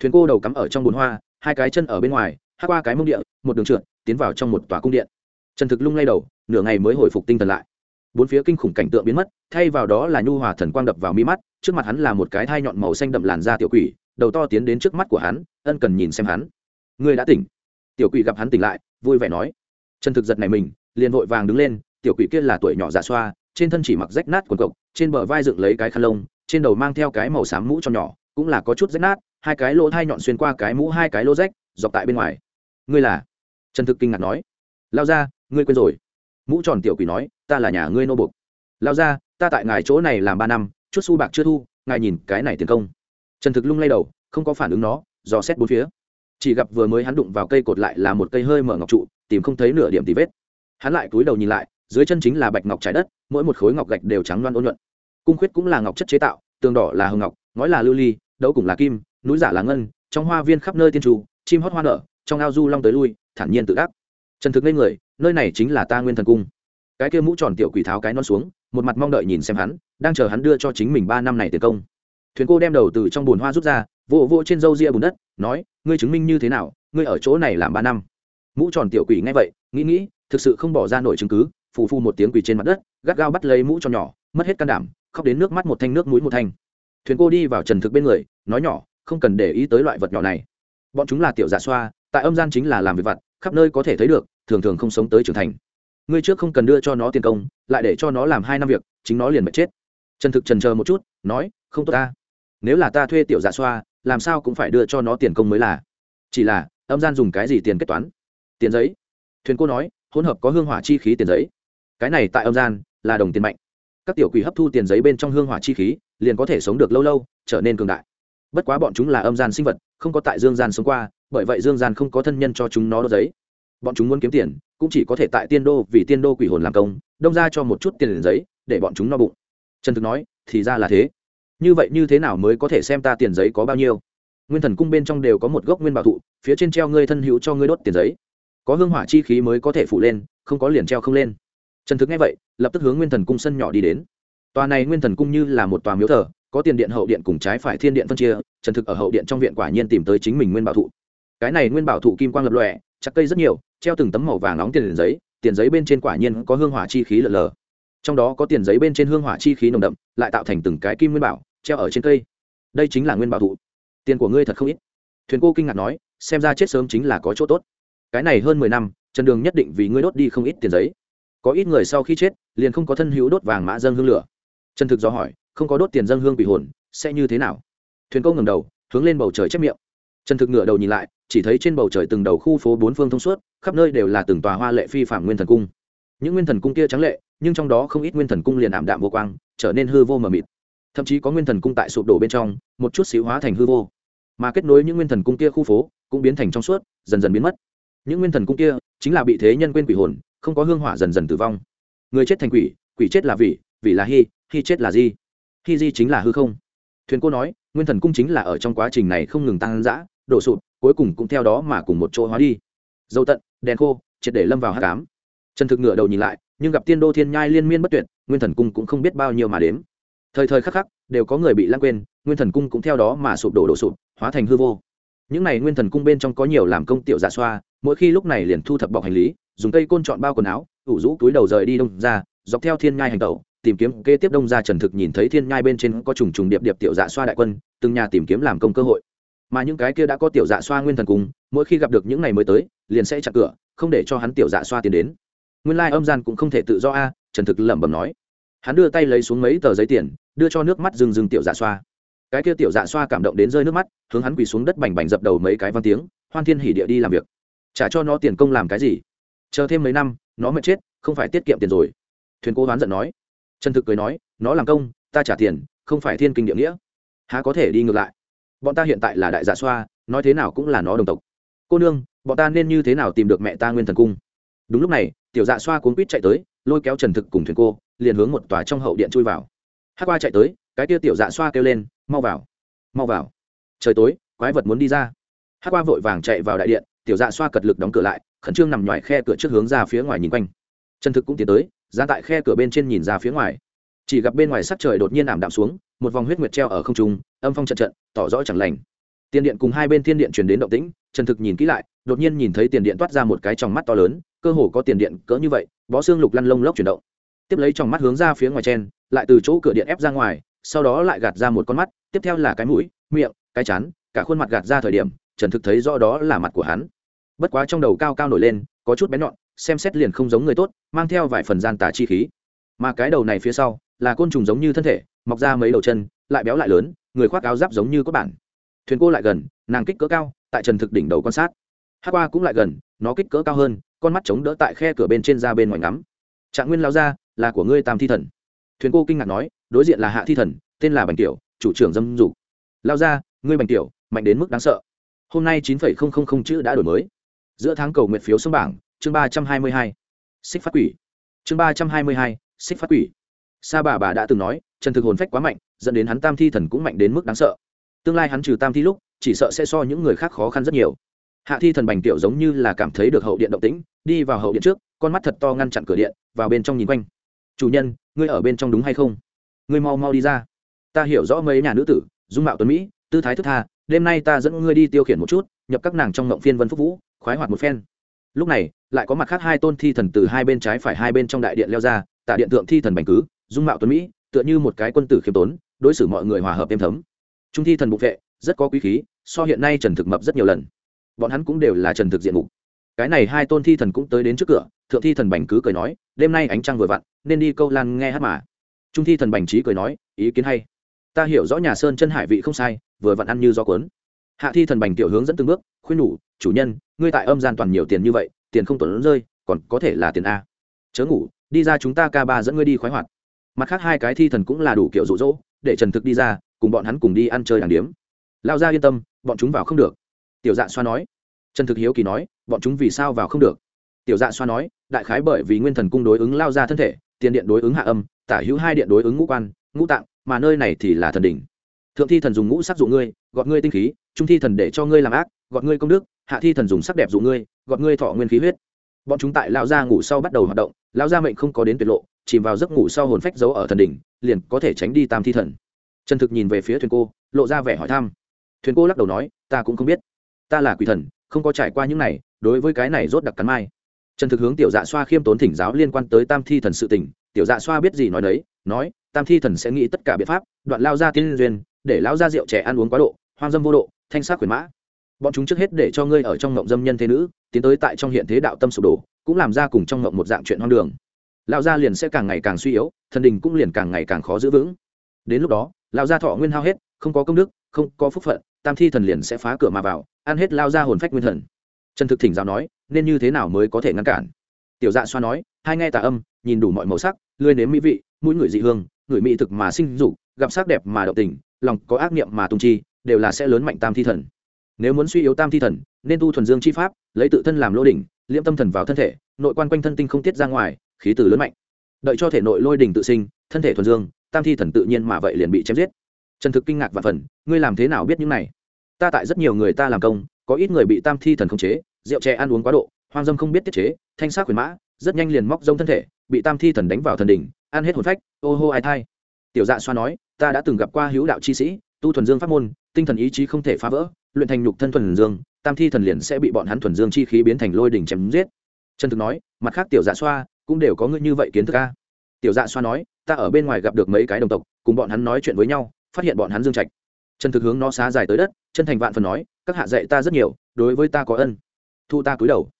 Thuyền cô đầu cắm ở trong bồn hoa, hai cái chân ở bên ngoài, hát qua cái mông địa, một đường trượt, tiến vào trong một tòa cung điện. Trần thực lung lay đầu, nửa ngày mới hồi phục tinh thần lại. Bốn phía kinh khủng cảnh tượng biến mất, thay vào đó là nhu hòa thần quang đập vào mi mắt, trước mặt hắn là một cái thai nhọn màu xanh đậm làn da tiểu quỷ, đầu to tiến đến trước mắt của hắn, ân cần nhìn xem hắn. Người đã tỉnh. Tiểu quỷ gặp hắn tỉnh lại, vui vẻ nói trần thực giật này mình, liền vội vàng đứng lên, tiểu quỷ kia là tuổi nhỏ giả xoa, trên thân chỉ mặc rách nát quần cộc, trên bờ vai dựng lấy cái khăn lông, trên đầu mang theo cái màu xám mũ cho nhỏ, cũng là có chút rách nát, hai cái lỗ thai nhọn xuyên qua cái mũ hai cái lỗ rách, dọc tại bên ngoài. Ngươi là? Trần thực kinh ngạc nói. Lao ra, ngươi quên rồi. Mũ tròn tiểu quỷ nói, ta là nhà ngươi nô bục lao ra, ta tại ngài chỗ này làm ba năm, chút xu bạc chưa thu, ngài nhìn cái này tiền công. Trần thực lung lay đầu, không có phản ứng nó, dò xét bốn phía. Chỉ gặp vừa mới hắn đụng vào cây cột lại là một cây hơi mở ngọc trụ tìm không thấy nửa điểm tì vết. Hắn lại cúi đầu nhìn lại, dưới chân chính là bạch ngọc trái đất, mỗi một khối ngọc gạch đều trắng loan ôn nhuận. Cung khuyết cũng là ngọc chất chế tạo, tường đỏ là hồng ngọc, ngói là lưu ly, đấu cùng là kim, núi giả là ngân, trong hoa viên khắp nơi tiên trù chim hót hoa nở, trong ao du long tới lui, thản nhiên tự đắc. Trần thực lên người, nơi này chính là ta nguyên thần cung. Cái kia mũ tròn tiểu quỷ tháo cái non xuống, một mặt mong đợi nhìn xem hắn, đang chờ hắn đưa cho chính mình ba năm này tiền công. Thuyền cô đem đầu từ trong bùn hoa rút ra, vỗ vỗ trên râu ria bùn đất, nói, ngươi chứng minh như thế nào? Ngươi ở chỗ này làm ba năm mũ tròn tiểu quỷ nghe vậy, nghĩ nghĩ, thực sự không bỏ ra nổi chứng cứ, phù phu một tiếng quỷ trên mặt đất, gắt gao bắt lấy mũ tròn nhỏ, mất hết can đảm, khóc đến nước mắt một thanh, nước mũi một thanh. Thuyền cô đi vào trần thực bên người, nói nhỏ, không cần để ý tới loại vật nhỏ này. Bọn chúng là tiểu giả xoa, tại âm gian chính là làm việc vặt, khắp nơi có thể thấy được, thường thường không sống tới trưởng thành. Ngươi trước không cần đưa cho nó tiền công, lại để cho nó làm hai năm việc, chính nó liền mệt chết. Trần thực trần chờ một chút, nói, không tốt ta. Nếu là ta thuê tiểu dạ xoa, làm sao cũng phải đưa cho nó tiền công mới là. Chỉ là, âm gian dùng cái gì tiền kết toán? Tiền giấy. Thuyền cô nói, hỗn hợp có hương hỏa chi khí tiền giấy. Cái này tại âm gian là đồng tiền mạnh. Các tiểu quỷ hấp thu tiền giấy bên trong hương hỏa chi khí, liền có thể sống được lâu lâu, trở nên cường đại. Bất quá bọn chúng là âm gian sinh vật, không có tại dương gian sống qua, bởi vậy dương gian không có thân nhân cho chúng nó đốt giấy. Bọn chúng muốn kiếm tiền, cũng chỉ có thể tại tiên đô vì tiên đô quỷ hồn làm công, đông ra cho một chút tiền giấy, để bọn chúng no bụng. Trần thực nói, thì ra là thế. Như vậy như thế nào mới có thể xem ta tiền giấy có bao nhiêu? Nguyên thần cung bên trong đều có một gốc nguyên bảo thụ, phía trên treo ngươi thân hữu cho ngươi đốt tiền giấy có hương hỏa chi khí mới có thể phụ lên, không có liền treo không lên. Trần thực nghe vậy, lập tức hướng nguyên thần cung sân nhỏ đi đến. Tòa này nguyên thần cung như là một tòa miếu thờ, có tiền điện hậu điện cùng trái phải thiên điện phân chia, trần thực ở hậu điện trong viện quả nhiên tìm tới chính mình nguyên bảo thụ. Cái này nguyên bảo thụ kim quang lập lòe chặt cây rất nhiều, treo từng tấm màu vàng nóng tiền giấy tiền giấy bên trên quả nhiên có hương hỏa chi khí lờ lờ. Trong đó có tiền giấy bên trên hương hỏa chi khí nồng đậm, lại tạo thành từng cái kim nguyên bảo, treo ở trên cây. Đây chính là nguyên bảo thụ. Tiền của ngươi thật không ít. Thuyền cô kinh ngạc nói, xem ra chết sớm chính là có chỗ tốt cái này hơn mười năm, trần đường nhất định vì ngươi đốt đi không ít tiền giấy. Có ít người sau khi chết, liền không có thân hữu đốt vàng mã dâng hương lửa. Trần thực do hỏi, không có đốt tiền dâng hương bị hồn, sẽ như thế nào? Thuyền câu ngầm đầu, hướng lên bầu trời chép miệng. Trần thực ngửa đầu nhìn lại, chỉ thấy trên bầu trời từng đầu khu phố bốn phương thông suốt, khắp nơi đều là từng tòa hoa lệ phi phạm nguyên thần cung. Những nguyên thần cung kia trắng lệ, nhưng trong đó không ít nguyên thần cung liền ảm đạm vô quang, trở nên hư vô mờ mịt. Thậm chí có nguyên thần cung tại sụp đổ bên trong, một chút xíu hóa thành hư vô. Mà kết nối những nguyên thần cung kia khu phố, cũng biến thành trong suốt, dần dần biến mất những nguyên thần cung kia chính là bị thế nhân quên quỷ hồn, không có hương hỏa dần dần tử vong. Người chết thành quỷ quỷ chết là vị vị là hy hy chết là di. Hy di chính là hư không. Thuyền cô nói, nguyên thần cung chính là ở trong quá trình này không ngừng tăng giã đổ sụt cuối cùng cũng theo đó mà cùng một chỗ hóa đi. Dâu tận, đèn khô, triệt để lâm vào hát cám trần thực ngựa đầu nhìn lại, nhưng gặp tiên đô thiên nhai liên miên bất tuyệt, nguyên thần cung cũng không biết bao nhiêu mà đếm. Thời thời khắc khắc, đều có người bị lãng quên, nguyên thần cung cũng theo đó mà sụp đổ đổ sụp, hóa thành hư vô. Những này nguyên thần cung bên trong có nhiều làm công tiểu giả xoa mỗi khi lúc này liền thu thập bọc hành lý dùng cây côn chọn bao quần áo ủ rũ túi đầu rời đi đông ra dọc theo thiên nhai hành tẩu tìm kiếm kế tiếp đông ra trần thực nhìn thấy thiên nhai bên trên có trùng trùng điệp điệp tiểu dạ xoa đại quân từng nhà tìm kiếm làm công cơ hội. Mà những cái kia đã có tiểu dạ xoa nguyên thần cùng, mỗi khi gặp được những ngày mới tới liền sẽ chặn cửa không để cho hắn tiểu dạ xoa tiến đến. Nguyên lai âm gian cũng không thể tự do a trần thực lẩm bẩm nói. Hắn đưa tay lấy xuống mấy tờ giấy tiền đưa cho nước mắt rừng rừng tiểu dạ xoa. Cái kia tiểu dạ xoa cảm động đến rơi nước mắt hướng hắn quỳ xuống đất bành bành dập đầu mấy cái văn tiếng hoan thiên hỉ địa đi làm việc trả cho nó tiền công làm cái gì? Chờ thêm mấy năm, nó mệt chết, không phải tiết kiệm tiền rồi. Thuyền cô hoán giận nói. Trần thực cười nói, nó làm công, ta trả tiền, không phải thiên kinh địa nghĩa. Há có thể đi ngược lại? Bọn ta hiện tại là đại dạ xoa, nói thế nào cũng là nó đồng tộc. Cô nương, bọn ta nên như thế nào tìm được mẹ ta nguyên thần cung? Đúng lúc này, tiểu dạ xoa cuốn quýt chạy tới, lôi kéo trần thực cùng thuyền cô, liền hướng một tòa trong hậu điện chui vào. Hát qua chạy tới, cái tia tiểu dạ xoa kêu lên, mau vào mau vào. Trời tối, quái vật muốn đi ra. Hát qua vội vàng chạy vào đại điện tiểu dạ xoa cật lực đóng cửa lại, khẩn trương nằm ngoài khe cửa trước hướng ra phía ngoài nhìn quanh. Trần thực cũng tiến tới ra tại khe cửa bên trên nhìn ra phía ngoài. Chỉ gặp bên ngoài sắc trời đột nhiên ảm đạm xuống, một vòng huyết nguyệt treo ở không trung, âm phong trận trận, tỏ rõ chẳng lành. Tiền điện cùng hai bên thiên điện truyền đến động tĩnh, trần thực nhìn kỹ lại, đột nhiên nhìn thấy tiền điện toát ra một cái tròng mắt to lớn, cơ hồ có tiền điện cỡ như vậy, bó xương lục lăn lông lốc chuyển động. Tiếp lấy tròng mắt hướng ra phía ngoài chen, lại từ chỗ cửa điện ép ra ngoài, sau đó lại gạt ra một con mắt, tiếp theo là cái mũi, miệng, cái chán, cả khuôn mặt gạt ra thời điểm trần thực thấy rõ đó là mặt của hắn. Bất quá trong đầu cao cao nổi lên, có chút bén nhọn, xem xét liền không giống người tốt, mang theo vài phần gian tà chi khí. Mà cái đầu này phía sau, là côn trùng giống như thân thể, mọc ra mấy đầu chân, lại béo lại lớn, người khoác áo giáp giống như có bản. Thuyền cô lại gần, nàng kích cỡ cao, tại trần thực đỉnh đầu quan sát. Hát qua cũng lại gần, nó kích cỡ cao hơn, con mắt chống đỡ tại khe cửa bên trên ra bên ngoài ngắm. Trạng nguyên lao ra là của ngươi tam thi thần. Thuyền cô kinh ngạc nói, đối diện là hạ thi thần, tên là bành tiểu, chủ trưởng dâm dục. Lao ra ngươi bành tiểu, mạnh đến mức đáng sợ hôm nay chín phẩy không không không chữ đã đổi mới. Giữa tháng cầu nguyện phiếu xuống bảng, chương ba trăm hai mươi hai, xích phát quỷ. Chương ba trăm hai mươi hai, xích phát quỷ. Sa bà bà đã từng nói, trần thực hồn phách quá mạnh, dẫn đến hắn tam thi thần cũng mạnh đến mức đáng sợ. Tương lai hắn trừ tam thi lúc, chỉ sợ sẽ so những người khác khó khăn rất nhiều. Hạ thi thần bành tiểu giống như là cảm thấy được hậu điện động tĩnh, đi vào hậu điện trước, con mắt thật to ngăn chặn cửa điện, vào bên trong nhìn quanh. Chủ nhân, ngươi ở bên trong đúng hay không? Ngươi mau mau đi ra. Ta hiểu rõ mấy nhà nữ tử, dung mạo tuấn mỹ, tư thái thức tha đêm nay ta dẫn ngươi đi tiêu khiển một chút, nhập các nàng trong ngộng phiên vân phúc vũ, khoái hoạt một phen. Lúc này, lại có mặt khác hai tôn thi thần từ hai bên trái phải hai bên trong đại điện leo ra tạ điện tượng thi thần bành cứ, dung mạo tuấn mỹ, tựa như một cái quân tử khiêm tốn, đối xử mọi người hòa hợp êm thấm. Trung thi thần bục vệ, rất có quý khí, so hiện nay trần thực mập rất nhiều lần. Bọn hắn cũng đều là trần thực diện mục. Cái này hai tôn thi thần cũng tới đến trước cửa, thượng thi thần bành cứ cười nói, đêm nay ánh trăng vừa vặn, nên đi câu lan nghe hát mà. Trung thi thần bành trí cười nói, ý kiến hay ta hiểu rõ nhà sơn chân hải vị không sai, vừa vặn ăn như do cuốn. Hạ thi thần bành tiểu hướng dẫn từng bước, khuyên nhủ, chủ nhân, ngươi tại âm gian toàn nhiều tiền như vậy, tiền không tuần rơi, còn có thể là tiền a. Chớ ngủ, đi ra chúng ta ca ba dẫn ngươi đi khoái hoạt. Mặt khác hai cái thi thần cũng là đủ kiểu rụ rỗ để trần thực đi ra, cùng bọn hắn cùng đi ăn chơi đàng điếm. Lao ra yên tâm, bọn chúng vào không được. Tiểu dạ xoa nói. Trần thực hiếu kỳ nói, bọn chúng vì sao vào không được? Tiểu dạ xoa nói, đại khái bởi vì nguyên thần cung đối ứng lao ra thân thể, tiền điện đối ứng hạ âm, tả hữu hai điện đối ứng ngũ quan, ngũ tạng mà nơi này thì là thần đỉnh. Thượng thi thần dùng ngũ sắc dụ ngươi, gọt ngươi tinh khí, trung thi thần để cho ngươi làm ác, gọt ngươi công đức, hạ thi thần dùng sắc đẹp dụ ngươi, gọt ngươi thọ nguyên khí huyết. Bọn chúng tại lão gia ngủ sau bắt đầu hoạt động, lão gia mệnh không có đến tuyệt lộ, chìm vào giấc ngủ sau hồn phách giấu ở thần đỉnh, liền có thể tránh đi tam thi thần. Trần thực nhìn về phía thuyền cô, lộ ra vẻ hỏi thăm. Thuyền cô lắc đầu nói, ta cũng không biết. Ta là quỷ thần, không có trải qua những này, đối với cái này rốt đặc cắn mai. Trần thực hướng tiểu dạ xoa khiêm tốn thỉnh giáo liên quan tới tam thi thần sự tình. Tiểu dạ xoa biết gì nói đấy nói tam thi thần sẽ nghĩ tất cả biện pháp, đoạn lao ra tiên duyên, để lao ra rượu trẻ ăn uống quá độ, hoang dâm vô độ, thanh sát quyền mã. Bọn chúng trước hết để cho ngươi ở trong ngộng dâm nhân thế nữ, tiến tới tại trong hiện thế đạo tâm sụp đổ, cũng làm ra cùng trong ngộng một dạng chuyện hoang đường. Lao gia liền sẽ càng ngày càng suy yếu, thần đình cũng liền càng ngày càng khó giữ vững. Đến lúc đó lao gia thọ nguyên hao hết, không có công đức, không có phúc phận, tam thi thần liền sẽ phá cửa mà vào, ăn hết lao ra hồn phách nguyên thần. Trần thực thỉnh giáo nói, nên như thế nào mới có thể ngăn cản? Tiểu dạ xoa nói, hai nghe tà âm, nhìn đủ mọi màu sắc lươi nếm mỹ vị, mũi người dị hương người mỹ thực mà sinh dục, gặp sắc đẹp mà động tình, lòng có ác niệm mà tung chi, đều là sẽ lớn mạnh tam thi thần. Nếu muốn suy yếu tam thi thần, nên tu thuần dương chi pháp, lấy tự thân làm lô đỉnh, liễm tâm thần vào thân thể, nội quan quanh thân tinh không tiết ra ngoài, khí từ lớn mạnh. Đợi cho thể nội lôi đỉnh tự sinh, thân thể thuần dương, tam thi thần tự nhiên mà vậy liền bị chém giết. Trần thực kinh ngạc và phần ngươi làm thế nào biết những này? Ta tại rất nhiều người ta làm công, có ít người bị tam thi thần khống chế, rượu chè ăn uống quá độ, hoang dâm không biết tiết chế, thanh sát quyền mã rất nhanh liền móc rông thân thể, bị tam thi thần đánh vào thần đỉnh, ăn hết hồn phách, ô hô ai thai. Tiểu dạ xoa nói, ta đã từng gặp qua hữu đạo chi sĩ, tu thuần dương pháp môn, tinh thần ý chí không thể phá vỡ, luyện thành nhục thân thuần dương, tam thi thần liền sẽ bị bọn hắn thuần dương chi khí biến thành lôi đỉnh chém giết. Trần thực nói, mặt khác tiểu dạ xoa, cũng đều có ngươi như vậy kiến thức a. Tiểu dạ xoa nói, ta ở bên ngoài gặp được mấy cái đồng tộc, cùng bọn hắn nói chuyện với nhau, phát hiện bọn hắn dương trạch. Trần thực hướng nó xá dài tới đất, chân thành vạn phần nói, các hạ dạy ta rất nhiều, đối với ta có ân. Thu ta cúi đầu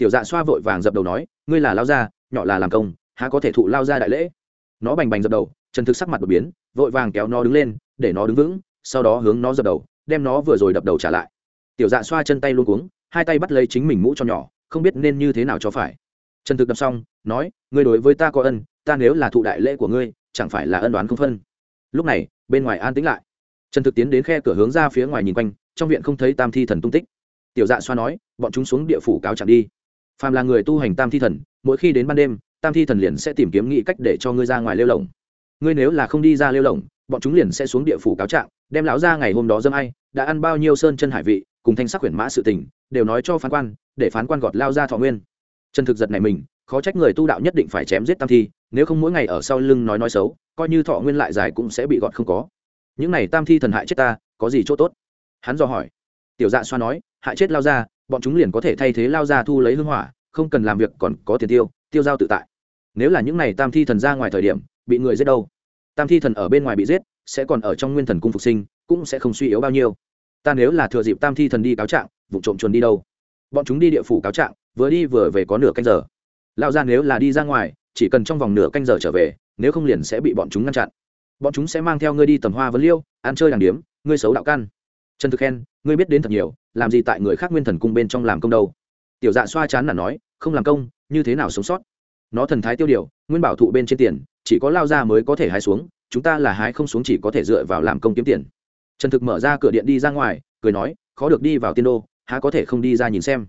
tiểu dạ xoa vội vàng dập đầu nói, ngươi là lao gia, nhỏ là làm công, há có thể thụ lao gia đại lễ? Nó bành bành dập đầu trần thực sắc mặt đột biến, vội vàng kéo nó đứng lên, để nó đứng vững, sau đó hướng nó dập đầu, đem nó vừa rồi đập đầu trả lại. Tiểu dạ xoa chân tay luôn cuống, hai tay bắt lấy chính mình mũ cho nhỏ, không biết nên như thế nào cho phải. Trần thực đập xong, nói, ngươi đối với ta có ân, ta nếu là thụ đại lễ của ngươi, chẳng phải là ân đoán không phân. Lúc này, bên ngoài an tĩnh lại. Trần thực tiến đến khe cửa hướng ra phía ngoài nhìn quanh, trong viện không thấy tam thi thần tung tích. Tiểu dạ xoa nói, bọn chúng xuống địa phủ cáo chẳng đi phàm là người tu hành tam thi thần, mỗi khi đến ban đêm, tam thi thần liền sẽ tìm kiếm nghĩ cách để cho ngươi ra ngoài lêu lồng. Ngươi nếu là không đi ra lêu lồng, bọn chúng liền sẽ xuống địa phủ cáo trạng, đem lão ra ngày hôm đó dâm ai, đã ăn bao nhiêu sơn chân hải vị, cùng thanh sắc huyền mã sự tình, đều nói cho phán quan, để phán quan gọt lao ra thọ nguyên. Trần thực giật này mình, khó trách người tu đạo nhất định phải chém giết tam thi, nếu không mỗi ngày ở sau lưng nói nói xấu, coi như thọ nguyên lại dài cũng sẽ bị gọt không có. Những này tam thi thần hại chết ta, có gì chỗ tốt? Hắn dò hỏi. Tiểu dạ xoa nói hại chết lao ra bọn chúng liền có thể thay thế lao ra thu lấy hưng hỏa, không cần làm việc còn có tiền tiêu tiêu giao tự tại. Nếu là những này tam thi thần ra ngoài thời điểm, bị người giết đâu? Tam thi thần ở bên ngoài bị giết, sẽ còn ở trong nguyên thần cung phục sinh, cũng sẽ không suy yếu bao nhiêu. Ta nếu là thừa dịp tam thi thần đi cáo trạng, vụ trộm chuồn đi đâu? Bọn chúng đi địa phủ cáo trạng, vừa đi vừa về có nửa canh giờ. Lao ra nếu là đi ra ngoài, chỉ cần trong vòng nửa canh giờ trở về, nếu không liền sẽ bị bọn chúng ngăn chặn. Bọn chúng sẽ mang theo ngươi đi tầm hoa vấn liêu, ăn chơi đàng điếm, ngươi xấu đạo căn trần thực khen, ngươi biết đến thật nhiều, làm gì tại người khác nguyên thần cung bên trong làm công đâu. Tiểu dạ xoa chán là nói, không làm công, như thế nào sống sót? Nó thần thái tiêu điều, nguyên bảo thụ bên trên tiền, chỉ có lao ra mới có thể hái xuống, chúng ta là hái không xuống chỉ có thể dựa vào làm công kiếm tiền. Trần thực mở ra cửa điện đi ra ngoài, cười nói, khó được đi vào tiên đô, há có thể không đi ra nhìn xem.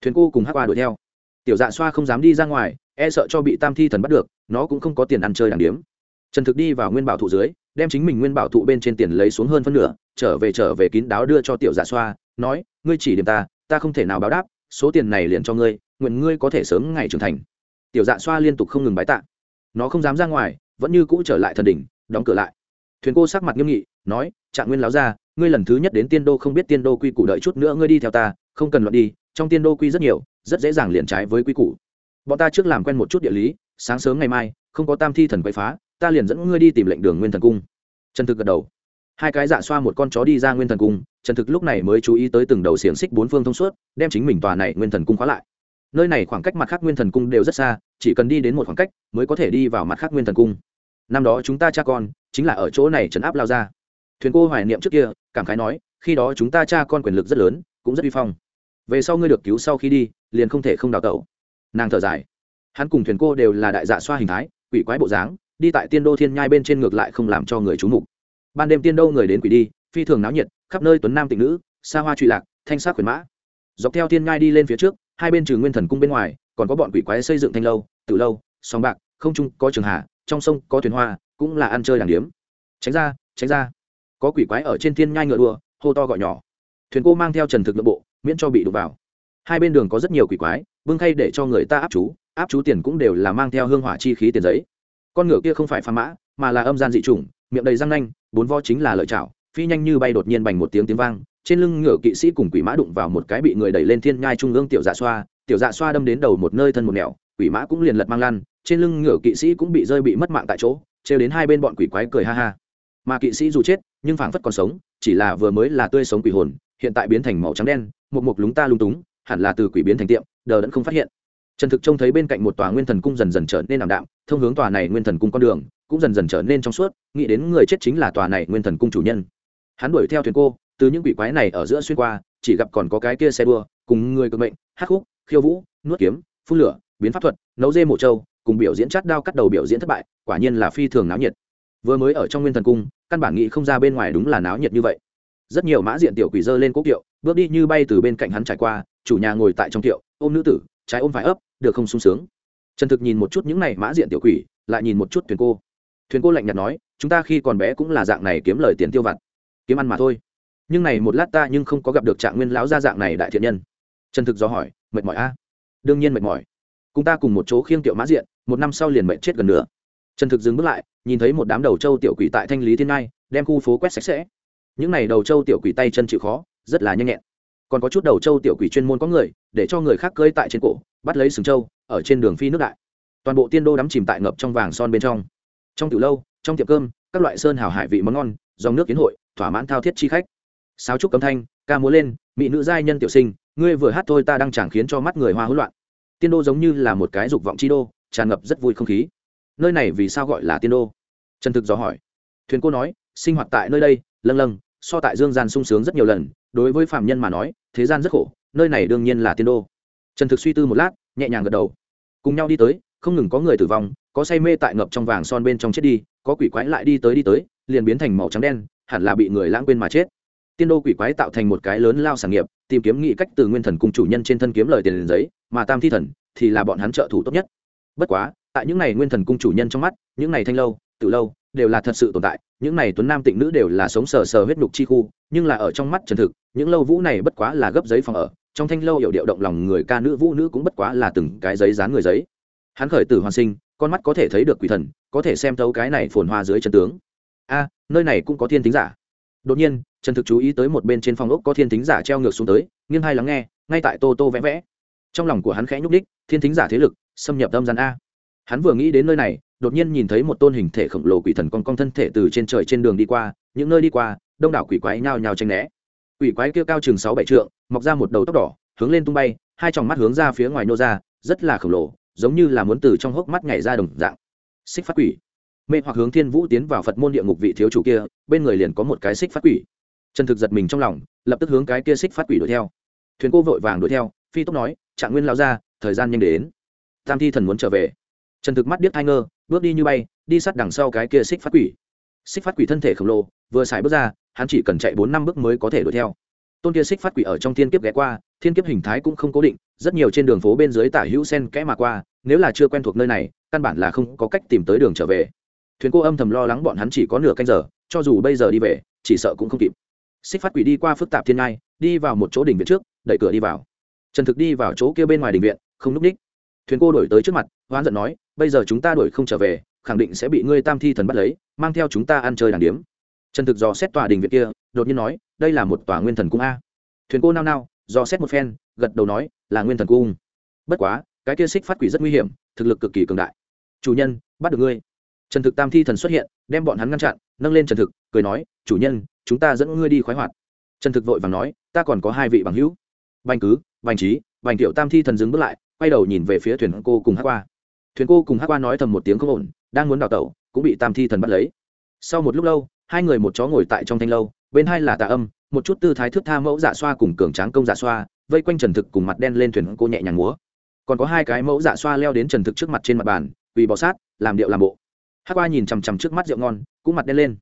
Thuyền cô cùng hắc qua đuổi theo. Tiểu dạ xoa không dám đi ra ngoài e sợ cho bị tam thi thần bắt được, nó cũng không có tiền ăn chơi đàng điếm. Trần thực đi vào nguyên bảo thụ dưới đem chính mình nguyên bảo thụ bên trên tiền lấy xuống hơn phân nửa, trở về trở về kín đáo đưa cho tiểu giả xoa, nói, ngươi chỉ điểm ta ta không thể nào báo đáp, số tiền này liền cho ngươi, nguyện ngươi có thể sớm ngày trưởng thành. Tiểu dạ xoa liên tục không ngừng bái tạ. Nó không dám ra ngoài, vẫn như cũ trở lại thần đỉnh, đóng cửa lại. Thuyền cô sắc mặt nghiêm nghị, nói, trạng nguyên láo ra, ngươi lần thứ nhất đến tiên đô không biết tiên đô quy củ đợi chút nữa ngươi đi theo ta, không cần luận đi, trong tiên đô quy rất nhiều, rất dễ dàng liền trái với quy củ. Bọn ta trước làm quen một chút địa lý, sáng sớm ngày mai, không có tam thi thần quậy phá ta liền dẫn ngươi đi tìm lệnh đường nguyên thần cung. Trần thực gật đầu. Hai cái dạ xoa một con chó đi ra nguyên thần cung, trần thực lúc này mới chú ý tới từng đầu xiềng xích bốn phương thông suốt, đem chính mình tòa này nguyên thần cung khóa lại. Nơi này khoảng cách mặt khác nguyên thần cung đều rất xa, chỉ cần đi đến một khoảng cách mới có thể đi vào mặt khác nguyên thần cung. Năm đó chúng ta cha con chính là ở chỗ này trấn áp lao ra. Thuyền cô hoài niệm trước kia, cảm khái nói, khi đó chúng ta cha con quyền lực rất lớn, cũng rất uy phong. Về sau ngươi được cứu sau khi đi, liền không thể không đào tẩu. Nàng thở dài. Hắn cùng thuyền cô đều là đại dạ xoa hình thái, quỷ quái bộ dáng đi tại tiên đô thiên nhai bên trên ngược lại không làm cho người trú mục. Ban đêm tiên đô người đến quỷ đi, phi thường náo nhiệt, khắp nơi tuấn nam tịnh nữ, xa hoa trụy lạc, thanh sát quyền mã. Dọc theo thiên nhai đi lên phía trước, hai bên trừ nguyên thần cung bên ngoài, còn có bọn quỷ quái xây dựng thanh lâu từ lâu, song bạc, không trung có trường hạ trong sông có thuyền hoa, cũng là ăn chơi đàng điếm. Tránh ra tránh ra. Có quỷ quái ở trên thiên nhai ngựa đua hô to gọi nhỏ. Thuyền cô mang theo trần thực nội bộ, miễn cho bị đụng vào. Hai bên đường có rất nhiều quỷ quái, bưng khay để cho người ta áp chú áp chú tiền cũng đều là mang theo hương hỏa chi khí tiền giấy con ngựa kia không phải pha mã, mà là âm gian dị chủng, miệng đầy răng nanh, bốn vo chính là lợi chảo, phi nhanh như bay đột nhiên bành một tiếng tiếng vang, trên lưng ngựa kỵ sĩ cùng quỷ mã đụng vào một cái bị người đẩy lên thiên nhai trung ương tiểu dạ xoa, tiểu dạ xoa đâm đến đầu một nơi thân một nẻo, quỷ mã cũng liền lật mang lăn, trên lưng ngựa kỵ sĩ cũng bị rơi bị mất mạng tại chỗ, trêu đến hai bên bọn quỷ quái cười ha ha. Mà kỵ sĩ dù chết, nhưng phảng phất còn sống, chỉ là vừa mới là tươi sống quỷ hồn, hiện tại biến thành màu trắng đen, một mục lúng ta lung túng, hẳn là từ quỷ biến thành tiệm, đờ đẫn không phát hiện trần thực trông thấy bên cạnh một tòa nguyên thần cung dần dần trở nên ảm đạm, thông hướng tòa này nguyên thần cung con đường, cũng dần dần trở nên trong suốt, nghĩ đến người chết chính là tòa này nguyên thần cung chủ nhân. Hắn đuổi theo thuyền cô, từ những quỷ quái này ở giữa xuyên qua, chỉ gặp còn có cái kia xe đua, cùng người cực mệnh, hắc khúc khiêu vũ, nuốt kiếm, phun lửa, biến pháp thuật, nấu dê mộ trâu, cùng biểu diễn chát đao cắt đầu biểu diễn thất bại, quả nhiên là phi thường náo nhiệt. Vừa mới ở trong nguyên thần cung, căn bản nghĩ không ra bên ngoài đúng là náo nhiệt như vậy. Rất nhiều mã diện tiểu quỷ dơ lên quốc kiệu, bước đi như bay từ bên cạnh hắn trải qua, chủ nhà ngồi tại trong kiệu, ôm nữ tử trái ôm phải ấp, được không sung sướng. Trần thực nhìn một chút những này mã diện tiểu quỷ, lại nhìn một chút thuyền cô. Thuyền cô lạnh nhạt nói, chúng ta khi còn bé cũng là dạng này kiếm lời tiền tiêu vặt, kiếm ăn mà thôi. Nhưng này một lát ta nhưng không có gặp được trạng nguyên lão gia dạng này đại thiện nhân. Trần thực do hỏi, mệt mỏi a? Đương nhiên mệt mỏi. Cùng ta cùng một chỗ khiêng tiểu mã diện, một năm sau liền mệt chết gần nữa trần thực dừng bước lại, nhìn thấy một đám đầu trâu tiểu quỷ tại thanh lý thiên ngai, đem khu phố quét sạch sẽ. Những n à y đầu trâu tiểu quỷ tay chân chịu khó, rất là nhanh nhẹn còn có chút đầu trâu tiểu quỷ chuyên môn có người, để cho người khác cơi tại trên cổ, bắt lấy sừng trâu, ở trên đường phi nước đại. Toàn bộ tiên đô đắm chìm tại ngập trong vàng son bên trong. Trong tiểu lâu, trong tiệm cơm, các loại sơn hào hải vị món ngon, dòng nước kiến hội, thỏa mãn thao thiết chi khách. Sáo trúc cấm thanh, ca múa lên, mỹ nữ giai nhân tiểu sinh, ngươi vừa hát thôi ta đang chẳng khiến cho mắt người hoa hỗn loạn. Tiên đô giống như là một cái dục vọng chi đô, tràn ngập rất vui không khí. Nơi này vì sao gọi là tiên đô? Trần thực dò hỏi. Thuyền cô nói, sinh hoạt tại nơi đây, lâng lâng, so tại dương gian sung sướng rất nhiều lần đối với phạm nhân mà nói, thế gian rất khổ, nơi này đương nhiên là tiên đô. Trần thực suy tư một lát, nhẹ nhàng gật đầu. Cùng nhau đi tới, không ngừng có người tử vong, có say mê tại ngập trong vàng son bên trong chết đi, có quỷ quái lại đi tới đi tới, liền biến thành màu trắng đen, hẳn là bị người lãng quên mà chết. Tiên đô quỷ quái tạo thành một cái lớn lao sản nghiệp, tìm kiếm nghị cách từ nguyên thần cùng chủ nhân trên thân kiếm lời tiền giấy, mà tam thi thần thì là bọn hắn trợ thủ tốt nhất. Bất quá, tại những này nguyên thần cung chủ nhân trong mắt, những này thanh lâu, tự lâu đều là thật sự tồn tại, những này tuấn nam tịnh nữ đều là sống sờ sờ huyết nhục chi khu, nhưng là ở trong mắt trần thực, những lâu vũ này bất quá là gấp giấy phòng ở, trong thanh lâu hiểu điệu động lòng người ca nữ vũ nữ cũng bất quá là từng cái giấy dán người giấy. Hắn khởi tử hoàn sinh, con mắt có thể thấy được quỷ thần, có thể xem thấu cái này phồn hoa dưới chân tướng. A, nơi này cũng có thiên tính giả. Đột nhiên trần thực chú ý tới một bên trên phòng ốc có thiên tính giả treo ngược xuống tới, nghiêng hai lắng nghe, ngay tại tô tô vẽ vẽ. Trong lòng của hắn khẽ nhúc đích thiên tính giả thế lực, xâm nhập tâm gian a. Hắn vừa nghĩ đến nơi này đột nhiên nhìn thấy một tôn hình thể khổng lồ quỷ thần con con thân thể từ trên trời trên đường đi qua, những nơi đi qua, đông đảo quỷ quái nhao nhao tranh né. Quỷ quái kia cao chừng sáu bảy trượng, mọc ra một đầu tóc đỏ, hướng lên tung bay, hai tròng mắt hướng ra phía ngoài nô ra, rất là khổng lồ, giống như là muốn từ trong hốc mắt nhảy ra đồng dạng. Xích phát quỷ. Mê hoặc hướng thiên vũ tiến vào phật môn địa ngục vị thiếu chủ kia, bên người liền có một cái xích phát quỷ. Trần thực giật mình trong lòng, lập tức hướng cái kia xích phát quỷ đuổi theo. Thuyền cô vội vàng đuổi theo, phi tốc nói, trạng nguyên lao ra thời gian nhanh đến. Tam thi thần muốn trở về trần thực mắt điếc thai ngơ bước đi như bay, đi sát đằng sau cái kia xích phát quỷ. Xích phát quỷ thân thể khổng lồ, vừa xài bước ra, hắn chỉ cần chạy bốn năm bước mới có thể đuổi theo. Tôn kia xích phát quỷ ở trong thiên kiếp ghé qua, thiên kiếp hình thái cũng không cố định, rất nhiều trên đường phố bên dưới tả hữu sen kẽ mà qua, nếu là chưa quen thuộc nơi này, căn bản là không có cách tìm tới đường trở về. Thuyền cô âm thầm lo lắng bọn hắn chỉ có nửa canh giờ, cho dù bây giờ đi về, chỉ sợ cũng không kịp. Xích phát quỷ đi qua phức tạp thiên ngai, đi vào một chỗ đỉnh viện trước, đẩy cửa đi vào. Trần thực đi vào chỗ kia bên ngoài đình viện, không núp ních. Thuyền cô đổi tới trước mặt, hoán giận nói bây giờ chúng ta đuổi không trở về, khẳng định sẽ bị ngươi tam thi thần bắt lấy, mang theo chúng ta ăn chơi đàn điếm. Trần thực dò xét tòa đình viện kia, đột nhiên nói, đây là một tòa nguyên thần cung a. Thuyền cô nao nao, dò xét một phen, gật đầu nói, là nguyên thần cung. Bất quá, cái kia xích phát quỷ rất nguy hiểm, thực lực cực kỳ cường đại. Chủ nhân, bắt được ngươi. Trần thực tam thi thần xuất hiện, đem bọn hắn ngăn chặn, nâng lên trần thực, cười nói, chủ nhân, chúng ta dẫn ngươi đi khoái hoạt. Trần thực vội và nói, ta còn có hai vị bằng hữu. Bành cứ, bành trí bành tiểu tam thi thần dừng bước lại, quay đầu nhìn về phía thuyền cô cùng hát qua thuyền cô cùng hát qua nói thầm một tiếng không ổn, đang muốn đào tẩu, cũng bị tam thi thần bắt lấy. Sau một lúc lâu, hai người một chó ngồi tại trong thanh lâu, bên hai là tà âm, một chút tư thái thước tha mẫu dạ xoa cùng cường tráng công dạ xoa, vây quanh trần thực cùng mặt đen lên thuyền cô nhẹ nhàng múa. Còn có hai cái mẫu dạ xoa leo đến trần thực trước mặt trên mặt bàn, vì bọ sát, làm điệu làm bộ. Hát qua nhìn chằm chằm trước mắt rượu ngon, cũng mặt đen lên.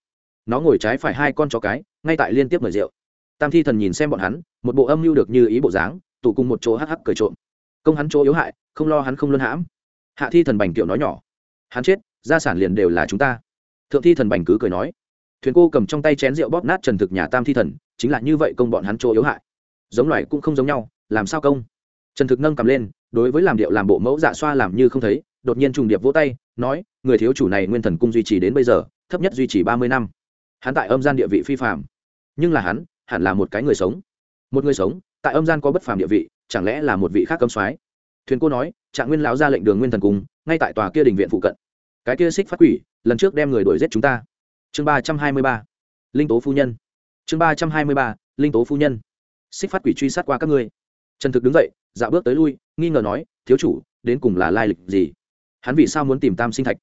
Nó ngồi trái phải hai con chó cái, ngay tại liên tiếp mời rượu. Tam thi thần nhìn xem bọn hắn, một bộ âm mưu được như ý bộ dáng, tụ cùng một chỗ hắc hắc cười trộm. Công hắn chỗ yếu hại, không lo hắn không luân hãm hạ thi thần bành kiệu nói nhỏ, hắn chết, gia sản liền đều là chúng ta. Thượng thi thần bành cứ cười nói, thuyền cô cầm trong tay chén rượu bóp nát trần thực nhà tam thi thần, chính là như vậy công bọn hắn chỗ yếu hại. Giống loài cũng không giống nhau, làm sao công? Trần thực nâng cầm lên, đối với làm điệu làm bộ mẫu dạ xoa làm như không thấy, đột nhiên trùng điệp vỗ tay, nói, người thiếu chủ này nguyên thần cung duy trì đến bây giờ, thấp nhất duy trì ba mươi năm. Hắn tại âm gian địa vị phi phạm nhưng là hắn, hẳn là một cái người sống. Một người sống, tại âm gian có bất phàm địa vị, chẳng lẽ là một vị khác cấm soái? Thuyền cô nói, trạng nguyên lão ra lệnh đường nguyên thần cung ngay tại tòa kia đình viện phụ cận. Cái kia xích phát quỷ, lần trước đem người đuổi giết chúng ta. Chương ba trăm hai mươi ba. Linh tố phu nhân. Chương ba trăm hai mươi ba, linh tố phu nhân. Xích phát quỷ truy sát qua các ngươi. Trần thực đứng dậy dạo bước tới lui, nghi ngờ nói, thiếu chủ, đến cùng là lai lịch gì? Hắn vì sao muốn tìm tam sinh thạch?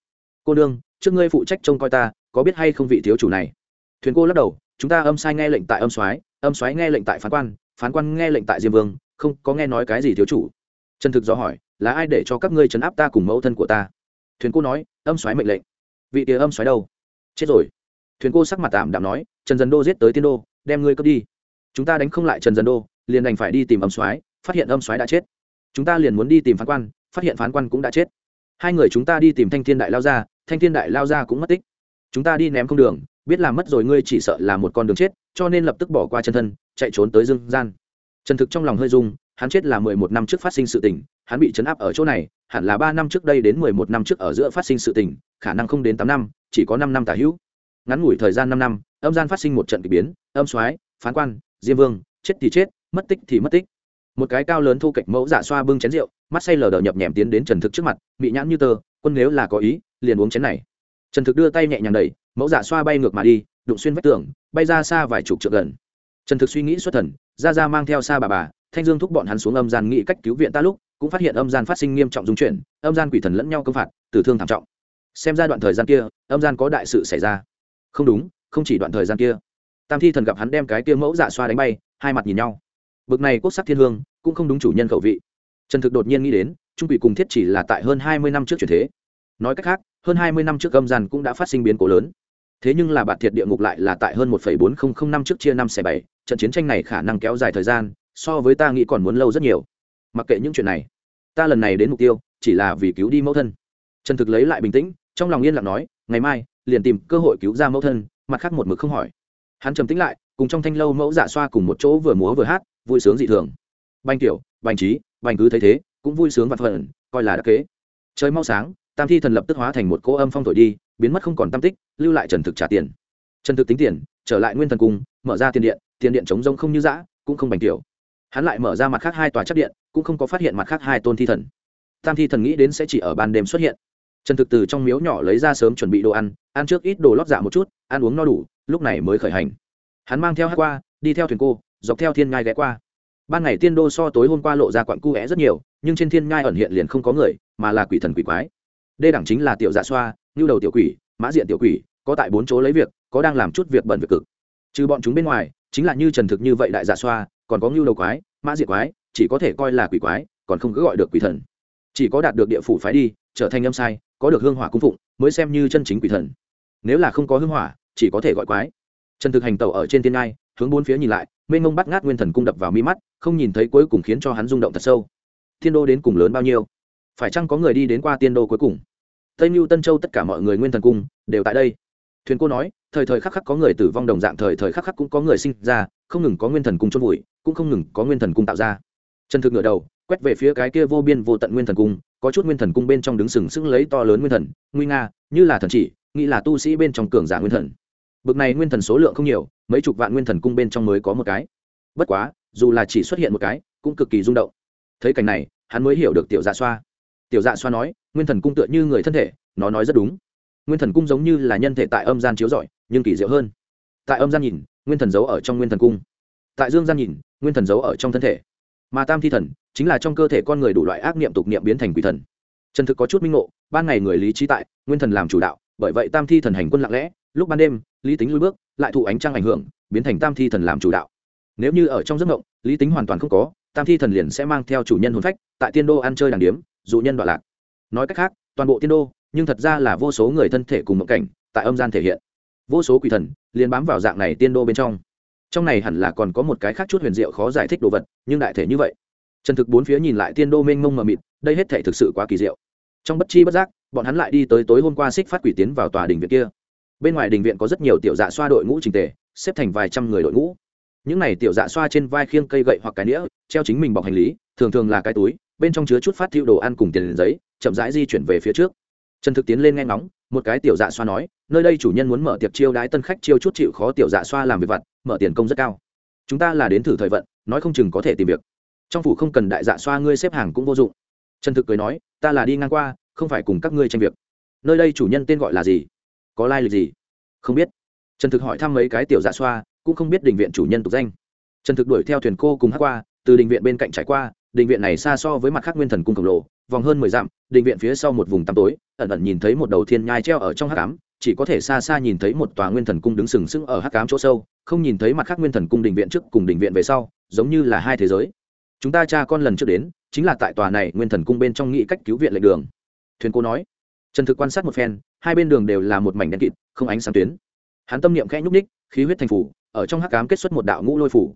Cô đương trước ngươi phụ trách trông coi ta, có biết hay không vị thiếu chủ này? Thuyền cô lắc đầu, chúng ta âm sai nghe lệnh tại âm soái âm soái nghe lệnh tại phán quan phán quan nghe lệnh tại diêm vương, không có nghe nói cái gì thiếu chủ trần thực dò hỏi là ai để cho các ngươi chấn áp ta cùng mẫu thân của ta? Thuyền cô nói âm xoáy mệnh lệnh. Vị tía âm xoáy đâu? Chết rồi. Thuyền cô sắc mặt tạm đạm nói trần Dần đô giết tới tiên đô đem ngươi cướp đi. Chúng ta đánh không lại trần Dần đô liền đành phải đi tìm âm xoáy. phát hiện âm xoáy đã chết. Chúng ta liền muốn đi tìm phán quan phát hiện phán quan cũng đã chết. Hai người chúng ta đi tìm thanh thiên đại lao gia, thanh thiên đại lao gia cũng mất tích. Chúng ta đi ném không đường biết làm mất rồi ngươi chỉ sợ là một con đường chết cho nên lập tức bỏ qua chân thân chạy trốn tới dương gian. Trần thực trong lòng hơi dung hắn chết là mười một năm trước phát sinh sự tình, hắn bị chấn áp ở chỗ này, hẳn là ba năm trước đây đến mười một năm trước ở giữa phát sinh sự tình, khả năng không đến tám năm, chỉ có năm năm tả hữu. Ngắn ngủi thời gian năm năm, âm gian phát sinh một trận kỳ biến, âm soái, phán quan, diêm vương, chết thì chết, mất tích thì mất tích. Một cái cao lớn thu kịch mẫu giả xoa bưng chén rượu, mắt say lờ đờ nhập nhèm tiến đến trần thực trước mặt bị nhãn như tơ, quân nếu là có ý, liền uống chén này. Trần thực đưa tay nhẹ nhàng đẩy, mẫu giả xoa bay ngược mà đi, đụng xuyên vách tường, bay ra xa vài chục trượng gần. Trần thực suy nghĩ xuất thần, ra ra mang theo xa bà bà thanh dương thúc bọn hắn xuống âm gian nghĩ cách cứu viện ta lúc, cũng phát hiện âm gian phát sinh nghiêm trọng dung chuyển, âm gian quỷ thần lẫn nhau công phạt, tử thương thảm trọng. Xem ra đoạn thời gian kia, âm gian có đại sự xảy ra. Không đúng, không chỉ đoạn thời gian kia. Tam thi thần gặp hắn đem cái kia mẫu dạ xoa đánh bay, hai mặt nhìn nhau. Bực này quốc sắc thiên hương, cũng không đúng chủ nhân khẩu vị. Trần thực đột nhiên nghĩ đến, trung quỷ cùng thiết chỉ là tại hơn hai mươi năm trước chuyển thế. Nói cách khác, hơn hai mươi năm trước âm gian cũng đã phát sinh biến cố lớn. Thế nhưng là bạt thiệt địa ngục lại là tại hơn một bốn nghìn năm trước chia năm xẻ bảy, trận chiến tranh này khả năng kéo dài thời gian so với ta nghĩ còn muốn lâu rất nhiều. Mặc kệ những chuyện này, ta lần này đến mục tiêu chỉ là vì cứu đi mẫu thân. Trần thực lấy lại bình tĩnh, trong lòng yên lặng nói, ngày mai, liền tìm cơ hội cứu ra mẫu thân. Mặt khác một mực không hỏi. Hắn trầm tĩnh lại, cùng trong thanh lâu mẫu dạ xoa cùng một chỗ vừa múa vừa hát, vui sướng dị thường. Banh tiểu, bành trí, bành cứ thấy thế, cũng vui sướng và phần, coi là đã kế. Trời mau sáng, tam thi thần lập tức hóa thành một cỗ âm phong thổi đi, biến mất không còn tam tích, lưu lại trần thực trả tiền. Trần thực tính tiền, trở lại nguyên thần cung, mở ra tiền điện tiền điện chống rông không như dã, cũng không bành tiểu hắn lại mở ra mặt khác hai tòa chắc điện, cũng không có phát hiện mặt khác hai tôn thi thần. Tam thi thần nghĩ đến sẽ chỉ ở ban đêm xuất hiện. Trần thực từ trong miếu nhỏ lấy ra sớm chuẩn bị đồ ăn ăn trước ít đồ lót dạ một chút, ăn uống no đủ, lúc này mới khởi hành. Hắn mang theo hát qua, đi theo thuyền cô, dọc theo thiên ngai ghé qua. Ban ngày tiên đô so tối hôm qua lộ ra quặn cu vẽ rất nhiều, nhưng trên thiên ngai ẩn hiện liền không có người, mà là quỷ thần quỷ quái. Đê đẳng chính là tiểu dạ xoa như đầu tiểu quỷ, mã diện tiểu quỷ, có tại bốn chỗ lấy việc, có đang làm chút việc bẩn việc cực. Trừ bọn chúng bên ngoài, chính là như trần thực như vậy đại dạ xoa còn có ngưu đầu quái, mã diệt quái, chỉ có thể coi là quỷ quái, còn không cứ gọi được quỷ thần. Chỉ có đạt được địa phủ phái đi, trở thành âm sai, có được hương hỏa cung phụng, mới xem như chân chính quỷ thần. Nếu là không có hương hỏa, chỉ có thể gọi quái. Trần thực hành tàu ở trên thiên ngai, hướng bốn phía nhìn lại, mênh mông bắt ngát nguyên thần cung đập vào mi mắt, không nhìn thấy cuối cùng khiến cho hắn rung động thật sâu. Thiên đô đến cùng lớn bao nhiêu? Phải chăng có người đi đến qua tiên đô cuối cùng? Tây mưu tân châu tất cả mọi người nguyên thần cung đều tại đây thuyền cô nói, thời thời khắc khắc có người tử vong đồng dạng thời thời khắc khắc cũng có người sinh ra, không ngừng có nguyên thần cung chôn vùi, cũng không ngừng có nguyên thần cung tạo ra. Chân thực ngửa đầu, quét về phía cái kia vô biên vô tận nguyên thần cung, có chút nguyên thần cung bên trong đứng sừng sững lấy to lớn nguyên thần, nguy nga, như là thần chỉ, nghĩ là tu sĩ bên trong cường giả nguyên thần. Bực này nguyên thần số lượng không nhiều, mấy chục vạn nguyên thần cung bên trong mới có một cái. Bất quá, dù là chỉ xuất hiện một cái, cũng cực kỳ rung động. Thấy cảnh này, hắn mới hiểu được tiểu dạ xoa. Tiểu dạ xoa nói, nguyên thần cung tựa như người thân thể, nó nói rất đúng nguyên thần cung giống như là nhân thể tại âm gian chiếu rọi, nhưng kỳ diệu hơn. Tại âm gian nhìn, nguyên thần giấu ở trong nguyên thần cung. Tại dương gian nhìn, nguyên thần giấu ở trong thân thể. Mà tam thi thần, chính là trong cơ thể con người đủ loại ác niệm tục niệm biến thành quỷ thần. Trần thực có chút minh ngộ, ban ngày người lý trí tại, nguyên thần làm chủ đạo, bởi vậy tam thi thần hành quân lặng lẽ, lúc ban đêm, lý tính lui bước, lại thụ ánh trăng ảnh hưởng, biến thành tam thi thần làm chủ đạo. Nếu như ở trong giấc mộng, lý tính hoàn toàn không có, tam thi thần liền sẽ mang theo chủ nhân hồn phách, tại tiên đô ăn chơi đàng điếm, dụ nhân đoạn lạc. Nói cách khác, toàn bộ tiên đô nhưng thật ra là vô số người thân thể cùng mộng cảnh tại âm gian thể hiện. Vô số quỷ thần liền bám vào dạng này tiên đô bên trong. Trong này hẳn là còn có một cái khác chút huyền diệu khó giải thích đồ vật, nhưng đại thể như vậy. Trần thực bốn phía nhìn lại tiên đô mênh mông mờ mịt, đây hết thể thực sự quá kỳ diệu. Trong bất chi bất giác, bọn hắn lại đi tới tối hôm qua xích phát quỷ tiến vào tòa đình viện kia. Bên ngoài đình viện có rất nhiều tiểu dạ xoa đội ngũ trình tề, xếp thành vài trăm người đội ngũ. Những này tiểu dạ xoa trên vai khiêng cây gậy hoặc cái nĩa, treo chính mình bọc hành lý, thường thường là cái túi, bên trong chứa chút phát thiệu đồ ăn cùng tiền giấy, chậm rãi di chuyển về phía trước trần thực tiến lên nghe ngóng, một cái tiểu dạ xoa nói, nơi đây chủ nhân muốn mở tiệc chiêu đái tân khách chiêu chút chịu khó tiểu dạ xoa làm việc vặt, mở tiền công rất cao. Chúng ta là đến thử thời vận, nói không chừng có thể tìm việc. Trong phủ không cần đại dạ xoa ngươi xếp hàng cũng vô dụng. Trần thực cười nói, ta là đi ngang qua, không phải cùng các ngươi tranh việc. Nơi đây chủ nhân tên gọi là gì? Có lai lịch gì? Không biết. Trần thực hỏi thăm mấy cái tiểu dạ xoa, cũng không biết đình viện chủ nhân tục danh. Trần thực đuổi theo thuyền cô cùng hát qua, từ đình viện bên cạnh trải qua, đình viện này xa so với mặt khác nguyên thần cung khổng lồ vòng hơn mười dặm đình viện phía sau một vùng tăm tối, ẩn ẩn nhìn thấy một đầu thiên nhai treo ở trong hát cám chỉ có thể xa xa nhìn thấy một tòa nguyên thần cung đứng sừng sững ở hát cám chỗ sâu, không nhìn thấy mặt khác nguyên thần cung đình viện trước cùng đình viện về sau, giống như là hai thế giới. Chúng ta cha con lần trước đến, chính là tại tòa này nguyên thần cung bên trong nghĩ cách cứu viện lệ đường. Thuyền cô nói. Trần thực quan sát một phen, hai bên đường đều là một mảnh đen kịt, không ánh sáng tuyến. Hắn tâm niệm khẽ nhúc ních khí huyết thành phủ, ở trong hắc cám kết xuất một đạo ngũ lôi phủ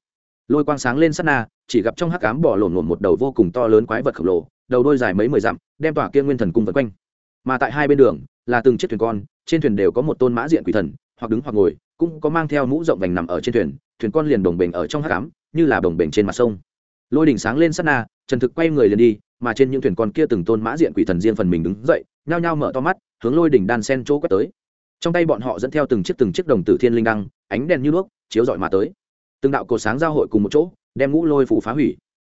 lôi quang sáng lên sát na, chỉ gặp trong hắc cám bỏ lổn lổn một đầu vô cùng to lớn quái vật khổng lồ, đầu đôi dài mấy mười dặm, đem tỏa kia nguyên thần cung vân quanh. Mà tại hai bên đường, là từng chiếc thuyền con, trên thuyền đều có một tôn mã diện quỷ thần, hoặc đứng hoặc ngồi, cũng có mang theo mũ rộng vành nằm ở trên thuyền thuyền con liền đồng bình ở trong hắc cám như là đồng bình trên mặt sông. Lôi đỉnh sáng lên sát na, trần thực quay người liền đi, mà trên những thuyền con kia từng tôn mã diện quỷ thần riêng phần mình đứng dậy, nhao nhao mở to mắt, hướng lôi đỉnh đan sen chỗ quét tới. Trong tay bọn họ dẫn theo từng chiếc từng chiếc đồng tử thiên linh đăng, ánh đèn như đuốc, chiếu rọi mà tới từng đạo cột sáng giao hội cùng một chỗ, đem ngũ lôi phủ phá hủy.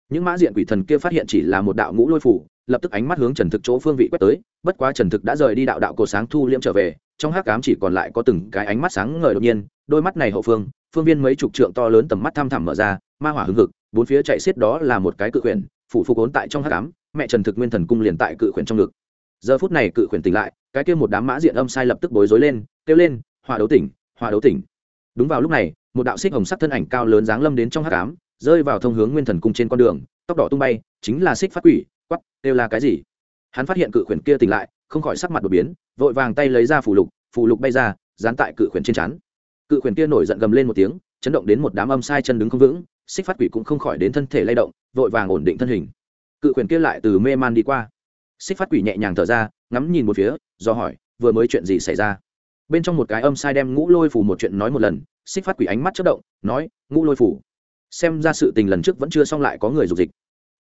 Những mã diện quỷ thần kia phát hiện chỉ là một đạo ngũ lôi phủ, lập tức ánh mắt hướng trần thực chỗ phương vị quét tới, bất quá trần thực đã rời đi đạo đạo cột sáng thu liễm trở về, trong hát cám chỉ còn lại có từng cái ánh mắt sáng ngời đột nhiên, đôi mắt này hậu phương phương viên mấy chục trượng to lớn tầm mắt thăm thẳm mở ra, ma hỏa hưng hực, bốn phía chạy xiết đó là một cái cự quyển, phủ phục ốn tại trong hát cám mẹ trần thực nguyên thần cung liền tại cự quyển trong ngực. Giờ phút này cự quyển tỉnh lại, cái kia một đám mã diện âm sai lập tức bối rối lên, kêu lên hòa đấu tỉnh hòa đấu tỉnh. Đúng vào lúc này một đạo xích hồng sắc thân ảnh cao lớn dáng lâm đến trong hắc cám rơi vào thông hướng nguyên thần cung trên con đường tóc đỏ tung bay chính là xích phát quỷ quắc, đều là cái gì? Hắn phát hiện cự quyển kia tỉnh lại không khỏi sắc mặt đột biến vội vàng tay lấy ra phù lục phù lục bay ra dán tại cự quyển trên chắn cự quyển kia nổi giận gầm lên một tiếng chấn động đến một đám âm sai chân đứng không vững xích phát quỷ cũng không khỏi đến thân thể lay động vội vàng ổn định thân hình. Cự quyển kia lại từ mê man đi qua. Xích phát quỷ nhẹ nhàng thở ra ngắm nhìn một phía do hỏi vừa mới chuyện gì xảy ra? Bên trong một cái âm sai đem ngũ lôi phủ một chuyện nói một lần xích phát quỷ ánh mắt chất động, nói, ngũ lôi phủ, xem ra sự tình lần trước vẫn chưa xong lại có người dục dịch.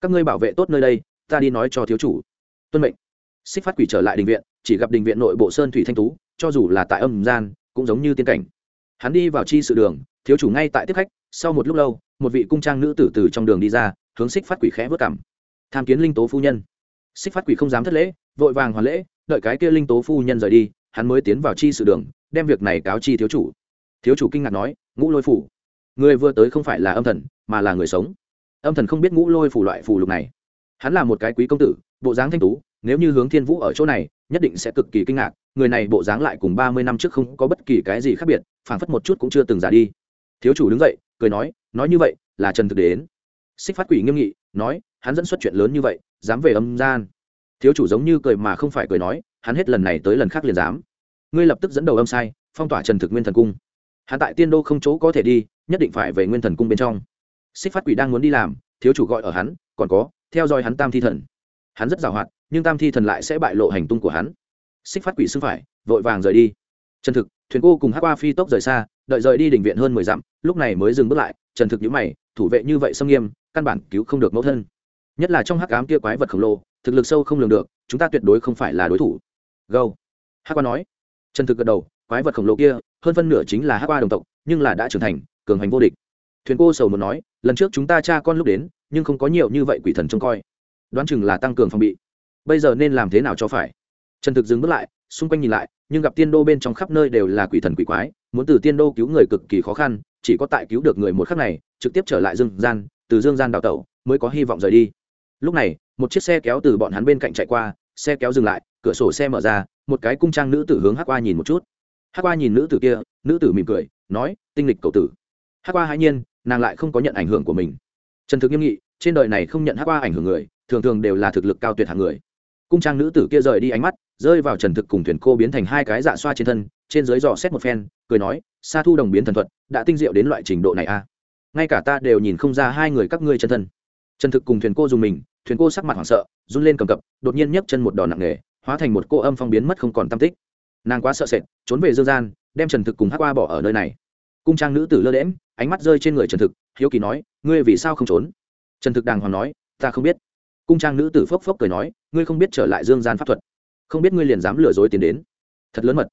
Các ngươi bảo vệ tốt nơi đây, ta đi nói cho thiếu chủ. Tuân mệnh. Xích phát quỷ trở lại đình viện, chỉ gặp đình viện nội bộ sơn thủy thanh tú, cho dù là tại âm gian, cũng giống như tiên cảnh. Hắn đi vào chi sự đường, thiếu chủ ngay tại tiếp khách, sau một lúc lâu, một vị cung trang nữ tử từ trong đường đi ra, hướng xích phát quỷ khẽ vớt cảm. Tham kiến linh tố phu nhân. Xích phát quỷ không dám thất lễ, vội vàng hoàn lễ, đợi cái kia linh tố phu nhân rời đi, hắn mới tiến vào chi sự đường, đem việc này cáo chi thiếu chủ thiếu chủ kinh ngạc nói, ngũ lôi phủ người vừa tới không phải là âm thần, mà là người sống. Âm thần không biết ngũ lôi phủ loại phủ lục này. Hắn là một cái quý công tử, bộ dáng thanh tú, nếu như hướng thiên vũ ở chỗ này, nhất định sẽ cực kỳ kinh ngạc, người này bộ dáng lại cùng ba mươi năm trước không có bất kỳ cái gì khác biệt, phảng phất một chút cũng chưa từng giả đi. Thiếu chủ đứng dậy, cười nói nói như vậy, là trần thực đến. Xích phát quỷ nghiêm nghị, nói, hắn dẫn xuất chuyện lớn như vậy, dám về âm gian. Thiếu chủ giống như cười mà không phải cười nói, hắn hết lần này tới lần khác liền dám. Ngươi lập tức dẫn đầu âm sai, phong tỏa trần thực nguyên thần cung hắn tại tiên đô không chỗ có thể đi, nhất định phải về nguyên thần cung bên trong. Xích phát quỷ đang muốn đi làm, thiếu chủ gọi ở hắn, còn có, theo dõi hắn tam thi thần. Hắn rất giàu hoạt, nhưng tam thi thần lại sẽ bại lộ hành tung của hắn. Xích phát quỷ xưng phải, vội vàng rời đi. Trần thực, thuyền cô cùng hát qua phi tốc rời xa, đợi rời đi đỉnh viện hơn mười dặm, lúc này mới dừng bước lại, trần thực nhữ mày, thủ vệ như vậy xâm nghiêm, căn bản cứu không được mẫu thân. Nhất là trong hắc ám kia quái vật khổng lồ, thực lực sâu không lường được, chúng ta tuyệt đối không phải là đối thủ. Gâu. Hắc qua nói. Trần thực gật đầu quái vật khổng lồ kia, hơn phân nửa chính là hắc qua đồng tộc, nhưng là đã trưởng thành, cường hành vô địch. Thuyền cô sầu muốn nói, lần trước chúng ta cha con lúc đến, nhưng không có nhiều như vậy quỷ thần trông coi. Đoán chừng là tăng cường phòng bị. Bây giờ nên làm thế nào cho phải? Trần thực dừng bước lại, xung quanh nhìn lại, nhưng gặp tiên đô bên trong khắp nơi đều là quỷ thần quỷ quái, muốn từ tiên đô cứu người cực kỳ khó khăn, chỉ có tại cứu được người một khắc này, trực tiếp trở lại dương gian, từ dương gian đào tẩu, mới có hy vọng rời đi. Lúc này, một chiếc xe kéo từ bọn hắn bên cạnh chạy qua, xe kéo dừng lại, cửa sổ xe mở ra, một cái cung trang nữ tử hướng hắc qua nhìn một chút hát qua nhìn nữ tử kia, nữ tử mỉm cười, nói, tinh lịch cầu tử. Hát qua hãi nhiên, nàng lại không có nhận ảnh hưởng của mình. Trần thực nghiêm nghị, trên đời này không nhận hát qua ảnh hưởng người, thường thường đều là thực lực cao tuyệt hạng người. Cung trang nữ tử kia rời đi ánh mắt, rơi vào trần thực cùng thuyền cô biến thành hai cái dạ xoa trên thân, trên dưới dò xét một phen, cười nói, sa thu đồng biến thần thuật, đã tinh diệu đến loại trình độ này a à? ngay cả ta đều nhìn không ra hai người các ngươi chân thân. Trần thực cùng thuyền cô dùng mình, thuyền cô sắc mặt hoảng sợ, run lên cầm cập, đột nhiên nhấc chân một đòn nặng nề, hóa thành một cô âm phong biến mất không còn tam tích nàng quá sợ sệt, trốn về dương gian, đem trần thực cùng hát qua bỏ ở nơi này. Cung trang nữ tử lơ đễm ánh mắt rơi trên người trần thực, hiếu kỳ nói, ngươi vì sao không trốn? Trần thực đàng hoàng nói, ta không biết. Cung trang nữ tử phốc phốc cười nói, ngươi không biết trở lại dương gian pháp thuật. Không biết ngươi liền dám lừa dối tiền đến. Thật lớn mật.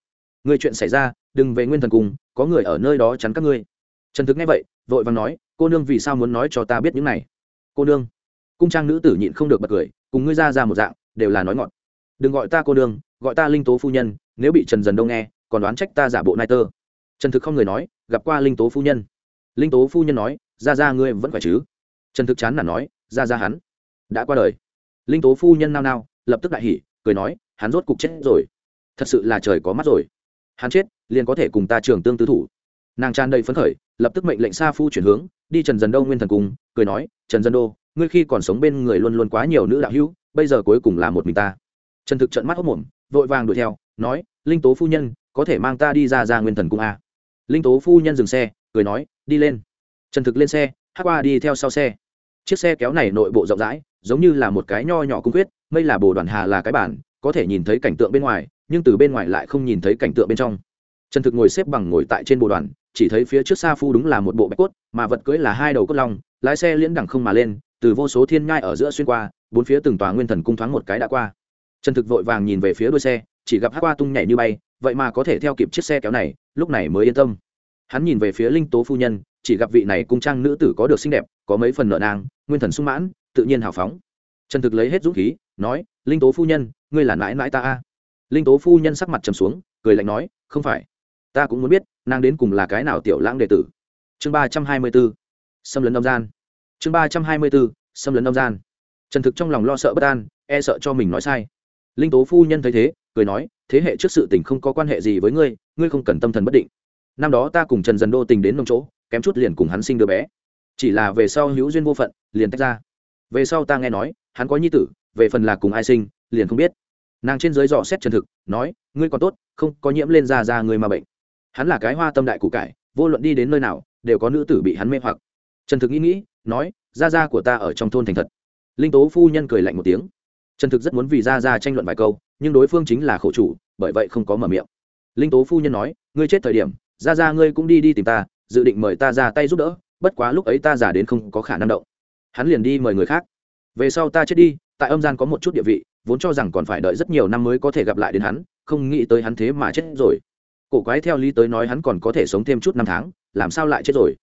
Người chuyện xảy ra, đừng về nguyên thần cung, có người ở nơi đó chắn các ngươi. Trần thực nghe vậy, vội vàng nói, cô nương vì sao muốn nói cho ta biết những này? Cô nương. Cung trang nữ tử nhịn không được bật cười, cùng ngươi ra ra một dạng, đều là nói ngọt. Đừng gọi ta cô nương, gọi ta linh tố phu nhân nếu bị trần dần đông nghe, còn đoán trách ta giả bộ nai tơ trần thực không người nói, gặp qua linh tố phu nhân. Linh tố phu nhân nói, ra ra ngươi vẫn phải chứ? Trần thực chán là nói, ra ra hắn đã qua đời. Linh tố phu nhân nao nao, lập tức đại hỉ, cười nói, hắn rốt cục chết rồi. Thật sự là trời có mắt rồi. Hắn chết, liền có thể cùng ta trường tương tứ thủ. Nàng tràn đầy phấn khởi, lập tức mệnh lệnh sa phu chuyển hướng, đi trần dần đô nguyên thần cung, cười nói, trần dân đô, ngươi khi còn sống bên người luôn luôn quá nhiều nữ đạo hữu, bây giờ cuối cùng là một mình ta. Trần thực trận mắt hốc mồm, vội vàng đuổi theo, nói linh tố phu nhân, có thể mang ta đi ra ra nguyên thần cung a. Linh tố phu nhân dừng xe, cười nói, đi lên. Trần thực lên xe, hát qua đi theo sau xe. Chiếc xe kéo này nội bộ rộng rãi, giống như là một cái nho nhỏ cung quyết, mây là bồ đoàn hà là cái bản, có thể nhìn thấy cảnh tượng bên ngoài, nhưng từ bên ngoài lại không nhìn thấy cảnh tượng bên trong. Trần thực ngồi xếp bằng ngồi tại trên bồ đoàn, chỉ thấy phía trước xa phu đúng là một bộ bạch cốt, mà vật cưới là hai đầu cốt long, lái xe liễn đẳng không mà lên, từ vô số thiên nhai ở giữa xuyên qua, bốn phía từng tòa nguyên thần cung thoáng một cái đã qua. Trần thực vội vàng nhìn về phía đuôi xe chỉ gặp hát qua tung nhảy như bay, vậy mà có thể theo kịp chiếc xe kéo này, lúc này mới yên tâm. Hắn nhìn về phía linh tố phu nhân, chỉ gặp vị này cung trang nữ tử có được xinh đẹp, có mấy phần nợ nang, nguyên thần sung mãn, tự nhiên hào phóng. Trần thực lấy hết dũng khí, nói, linh tố phu nhân, ngươi là mãi mãi ta a. Linh tố phu nhân sắc mặt trầm xuống, cười lạnh nói, không phải. Ta cũng muốn biết, nàng đến cùng là cái nào tiểu lãng đệ tử. Chương ba trăm hai mươi b ố xâm lấn âm gian. Chương ba trăm hai mươi b ố xâm lấn âm gian. Trần thực trong lòng lo sợ bất an e sợ cho mình nói sai. Linh tố phu nhân thấy thế cười nói, thế hệ trước sự tình không có quan hệ gì với ngươi ngươi không cần tâm thần bất định. Năm đó ta cùng trần dần đô tình đến nông chỗ, kém chút liền cùng hắn sinh đứa bé. Chỉ là về sau hữu duyên vô phận, liền tách ra. Về sau ta nghe nói, hắn có nhi tử, về phần là cùng ai sinh, liền không biết. Nàng trên dưới dò xét chân thực, nói, ngươi còn tốt, không có nhiễm lên da da người mà bệnh. Hắn là cái hoa tâm đại củ cải, vô luận đi đến nơi nào, đều có nữ tử bị hắn mê hoặc. Trần thực nghĩ nghĩ, nói, da da của ta ở trong thôn thành thật. Linh tố phu nhân cười lạnh một tiếng. Trần thực rất muốn vì da da tranh luận vài câu nhưng đối phương chính là khổ chủ, bởi vậy không có mở miệng. Linh tố phu nhân nói, ngươi chết thời điểm, Ra Ra ngươi cũng đi đi tìm ta, dự định mời ta ra tay giúp đỡ, bất quá lúc ấy ta giả đến không có khả năng động. Hắn liền đi mời người khác. Về sau ta chết đi, tại âm gian có một chút địa vị, vốn cho rằng còn phải đợi rất nhiều năm mới có thể gặp lại đến hắn, không nghĩ tới hắn thế mà chết rồi. Cổ quái theo lý tới nói hắn còn có thể sống thêm chút năm tháng, làm sao lại chết rồi?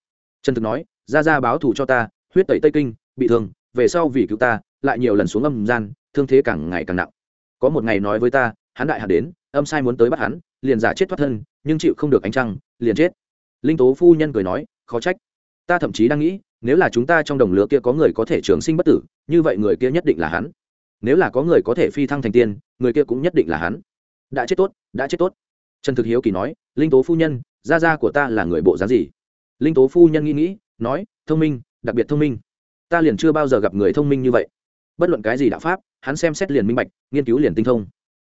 Trần thực nói, ra ra báo thù cho ta, huyết tẩy tây kinh, bị thương, về sau vì cứu ta, lại nhiều lần xuống âm gian, thương thế càng ngày càng nặng có một ngày nói với ta, hắn đại hạt đến, âm sai muốn tới bắt hắn, liền giả chết thoát thân, nhưng chịu không được ánh trăng, liền chết. Linh tố phu nhân cười nói, khó trách. Ta thậm chí đang nghĩ, nếu là chúng ta trong đồng lứa kia có người có thể trường sinh bất tử, như vậy người kia nhất định là hắn. Nếu là có người có thể phi thăng thành tiên, người kia cũng nhất định là hắn. Đã chết tốt, đã chết tốt. Trần thực hiếu kỳ nói, linh tố phu nhân, gia gia của ta là người bộ dáng gì? Linh tố phu nhân nghĩ nghĩ, nói, thông minh, đặc biệt thông minh. Ta liền chưa bao giờ gặp người thông minh như vậy. Bất luận cái gì đạo pháp hắn xem xét liền minh bạch, nghiên cứu liền tinh thông.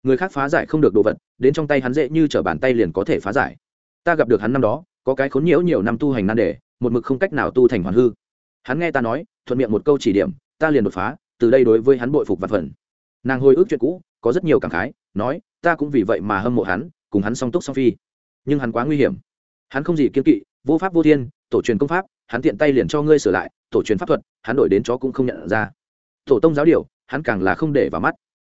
Người khác phá giải không được đồ vật, đến trong tay hắn dễ như t r ở bàn tay liền có thể phá giải. Ta gặp được hắn năm đó, có cái khốn nhiễu nhiều năm tu hành nan đề, một mực không cách nào tu thành hoàn hư. Hắn nghe ta nói, thuận miệng một câu chỉ điểm, ta liền đột phá, từ đây đối với hắn bội phục và phần. Nàng hồi ức chuyện cũ, có rất nhiều cảm khái, nói, ta cũng vì vậy mà hâm mộ hắn, cùng hắn song túc song phi. Nhưng hắn quá nguy hiểm. Hắn không gì kiên kỵ, vô pháp vô thiên, tổ truyền công pháp, hắn tiện tay liền cho ngươi sửa lại, tổ truyền pháp thuật, hắn đổi đến chó cũng không nhận ra. Tổ tông giáo điều hắn càng là không để vào mắt.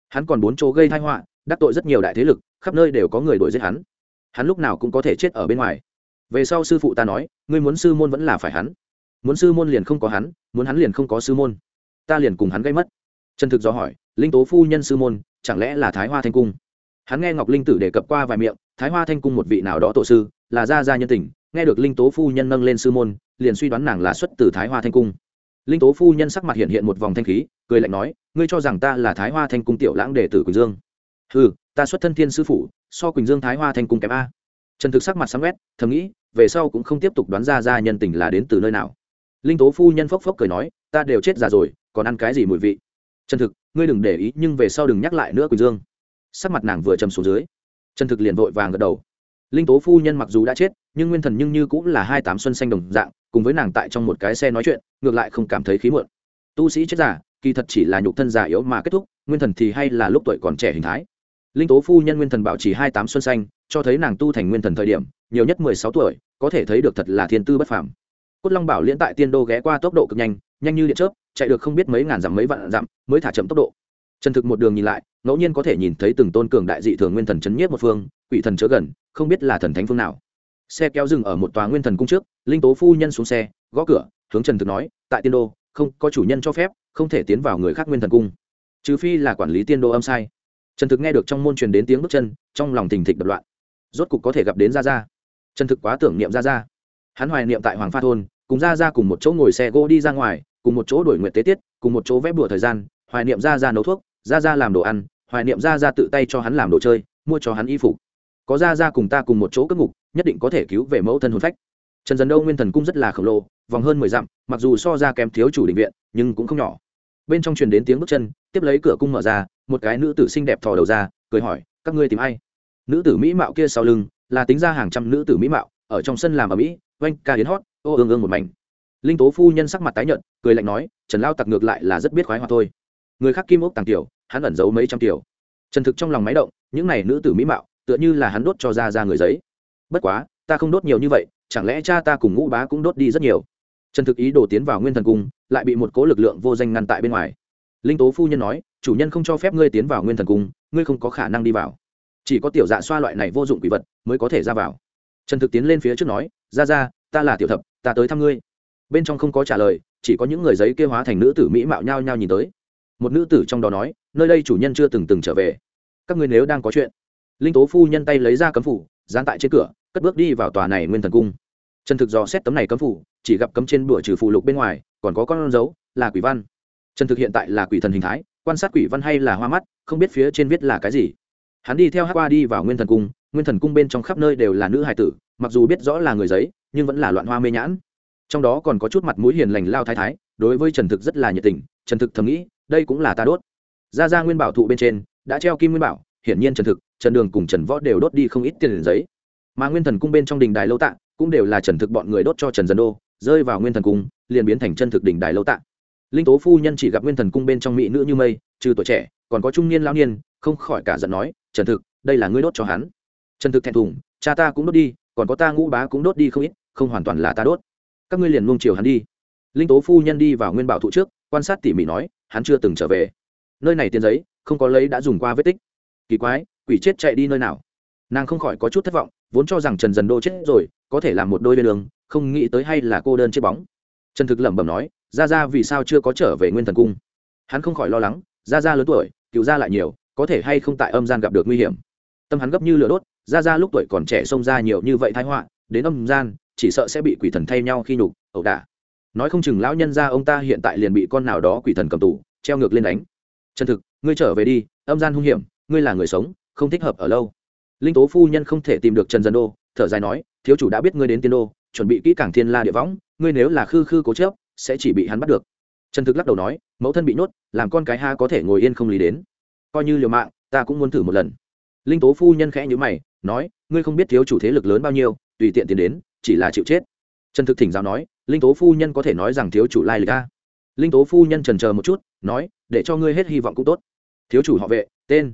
Hắn còn bốn chỗ gây thai họa, đắc tội rất nhiều đại thế lực, khắp nơi đều có người đuổi giết hắn. Hắn lúc nào cũng có thể chết ở bên ngoài. Về sau sư phụ ta nói, ngươi muốn sư môn vẫn là phải hắn. Muốn sư môn liền không có hắn, muốn hắn liền không có sư môn. Ta liền cùng hắn gây mất. Trần thực do hỏi, linh tố phu nhân sư môn, chẳng lẽ là thái hoa thanh cung? Hắn nghe ngọc linh tử đề cập qua vài miệng, thái hoa thanh cung một vị nào đó tổ sư, là gia gia nhân tình, nghe được linh tố phu nhân nâng lên sư môn, liền suy đoán nàng là xuất từ thái hoa thanh cung linh tố phu nhân sắc mặt hiện hiện một vòng thanh khí, cười lạnh nói, ngươi cho rằng ta là thái hoa thanh cung tiểu lãng đệ tử quỳnh dương? Ừ ta xuất thân thiên sư phụ so quỳnh dương thái hoa thanh cung kém a. Trần thực sắc mặt sáng quét, thầm nghĩ, về sau cũng không tiếp tục đoán ra ra nhân tình là đến từ nơi nào. Linh tố phu nhân phốc phốc cười nói, ta đều chết già rồi, còn ăn cái gì mùi vị? Trần thực, ngươi đừng để ý, nhưng về sau đừng nhắc lại nữa quỳnh dương. Sắc mặt nàng vừa chầm xuống dưới, trần thực liền vội vàng gật đầu linh tố phu nhân mặc dù đã chết, nhưng nguyên thần nhưng như cũng là hai tám xuân xanh đồng dạng, cùng với nàng tại trong một cái xe nói chuyện, ngược lại không cảm thấy khí muộn. Tu sĩ chết giả kỳ thật chỉ là nhục thân già yếu mà kết thúc, nguyên thần thì hay là lúc tuổi còn trẻ hình thái. Linh tố phu nhân nguyên thần bảo trì hai tám xuân xanh, cho thấy nàng tu thành nguyên thần thời điểm, nhiều nhất mười sáu tuổi, có thể thấy được thật là thiên tư bất phàm. Cốt long bảo liễn tại tiên đô ghé qua tốc độ cực nhanh nhanh như điện chớp, chạy được không biết mấy ngàn dặm mấy vạn dặm, mới thả chậm tốc độ. Chân thực một đường nhìn lại, ngẫu nhiên có thể nhìn thấy từng tôn cường đại dị thường nguyên thần chấn nhất một phương quỷ thần chớ gần không biết là thần thánh phương nào. Xe kéo dừng ở một tòa nguyên thần cung trước linh tố phu nhân xuống xe gõ cửa hướng trần thực nói tại tiên đô không có chủ nhân cho phép không thể tiến vào người khác nguyên thần cung. Trừ phi là quản lý tiên đô âm sai. Trần thực nghe được trong môn truyền đến tiếng bước chân trong lòng thình thịch đập loạn. Rốt cục có thể gặp đến gia gia. trần thực quá tưởng niệm gia gia, hắn hoài niệm tại hoàng pha thôn cùng gia gia cùng một chỗ ngồi xe gỗ đi ra ngoài cùng một chỗ đổi nguyện tế tiết cùng một chỗ vẽ bùa thời gian hoài niệm gia gia nấu thuốc gia gia làm đồ ăn hoài niệm gia gia tự tay cho hắn làm đồ chơi mua cho hắn y phục có ra ra cùng ta cùng một chỗ cất ngục, nhất định có thể cứu về mẫu thân hồn phách. Trần dần đâu nguyên thần cung rất là khổng lồ, vòng hơn mười dặm, mặc dù so ra kém thiếu chủ định viện, nhưng cũng không nhỏ. Bên trong truyền đến tiếng bước chân, tiếp lấy cửa cung mở ra, một cái nữ tử xinh đẹp thò đầu ra, cười hỏi, các ngươi tìm ai? Nữ tử mỹ mạo kia sau lưng, là tính ra hàng trăm nữ tử mỹ mạo, ở trong sân làm ở mỹ, oanh, ca đến hót, ô, ương ương một mảnh. Linh tố phu nhân sắc mặt tái nhợt, cười lạnh nói, trần lao tặc ngược lại là rất biết khoái hoa thôi. Người khác kim ốc tàng tiểu, hắn ẩn giấu mấy trăm tiểu. Trần thực trong lòng máy động, những này nữ tử mỹ mạo tựa như là hắn đốt cho ra ra người giấy. Bất quá, ta không đốt nhiều như vậy, chẳng lẽ cha ta cùng ngũ bá cũng đốt đi rất nhiều? Trần thực ý đồ tiến vào nguyên thần cung, lại bị một cố lực lượng vô danh ngăn tại bên ngoài. Linh tố phu nhân nói, chủ nhân không cho phép ngươi tiến vào nguyên thần cung, ngươi không có khả năng đi vào. Chỉ có tiểu dạ xoa loại này vô dụng quỷ vật mới có thể ra vào. Trần thực tiến lên phía trước nói, ra ra, ta là tiểu thập, ta tới thăm ngươi. Bên trong không có trả lời, chỉ có những người giấy kêu hóa thành nữ tử mỹ mạo nhao nhao nhìn tới. Một nữ tử trong đó nói, nơi đây chủ nhân chưa từng từng trở về. Các ngươi nếu đang có chuyện linh tố phu nhân tay lấy ra cấm phủ, dán tại trên cửa, cất bước đi vào tòa này nguyên thần cung. Trần thực dò xét tấm này cấm phủ, chỉ gặp cấm trên bụa trừ phù lục bên ngoài, còn có con dấu, là quỷ văn. Trần thực hiện tại là quỷ thần hình thái, quan sát quỷ văn hay là hoa mắt, không biết phía trên viết là cái gì. Hắn đi theo hát qua đi vào nguyên thần cung, nguyên thần cung bên trong khắp nơi đều là nữ hài tử, mặc dù biết rõ là người giấy, nhưng vẫn là loạn hoa mê nhãn. Trong đó còn có chút mặt mũi hiền lành lao thái thái, đối với trần thực rất là nhiệt tình, trần thực thầm nghĩ, đây cũng là ta đốt. Ra ra nguyên bảo thụ bên trên, đã treo kim nguyên bảo hiển nhiên trần thực, trần đường cùng trần võ đều đốt đi không ít tiền giấy. Mà nguyên thần cung bên trong đình đài lâu tạ cũng đều là trần thực bọn người đốt cho trần dân đô, rơi vào nguyên thần cung, liền biến thành chân thực đình đài lâu tạ. Linh tố phu nhân chỉ gặp nguyên thần cung bên trong mỹ nữ như mây, trừ tuổi trẻ, còn có trung niên lao niên, không khỏi cả giận nói, trần thực, đây là ngươi đốt cho hắn. Trần thực thẹn thùng, cha ta cũng đốt đi, còn có ta ngũ bá cũng đốt đi không ít, không hoàn toàn là ta đốt. Các ngươi liền nuông chiều hắn đi. Linh tố phu nhân đi vào nguyên bảo thụ trước, quan sát tỉ mỉ nói, hắn chưa từng trở về. Nơi này tiền giấy, không có lấy đã dùng qua vết tích kỳ quái, quỷ chết chạy đi nơi nào? Nàng không khỏi có chút thất vọng, vốn cho rằng trần dần đô chết rồi, có thể làm một đôi bên đường, không nghĩ tới hay là cô đơn chết bóng. Trần thực lẩm bẩm nói ra ra vì sao chưa có trở về nguyên thần cung? Hắn không khỏi lo lắng ra ra lớn tuổi, cựu ra lại nhiều, có thể hay không tại âm gian gặp được nguy hiểm? Tâm hắn gấp như lửa đốt ra ra lúc tuổi còn trẻ xông ra nhiều như vậy thái họa, đến âm gian, chỉ sợ sẽ bị quỷ thần thay nhau khi nhục, ẩu đả. Nói không chừng lão nhân ra ông ta hiện tại liền bị con nào đó quỷ thần cầm tù, treo ngược lên đánh. Chân thực, ngươi trở về đi, âm gian hung hiểm ngươi là người sống, không thích hợp ở lâu. Linh tố phu nhân không thể tìm được trần dân đô, thở dài nói, thiếu chủ đã biết ngươi đến tiên đô, chuẩn bị kỹ càng thiên la địa võng, ngươi nếu là khư khư cố chớp sẽ chỉ bị hắn bắt được. Trần thực lắc đầu nói, mẫu thân bị nhốt, làm con cái ha có thể ngồi yên không lý đến. Coi như liều mạng, ta cũng muốn thử một lần. Linh tố phu nhân khẽ nhữ mày, nói, ngươi không biết thiếu chủ thế lực lớn bao nhiêu, tùy tiện tiến đến, chỉ là chịu chết. Trần thực thỉnh giáo nói, linh tố phu nhân có thể nói rằng thiếu chủ lai lịch ta linh tố phu nhân trần chờ một chút, nói, để cho ngươi hết hy vọng cũng tốt. Thiếu chủ họ vệ, tên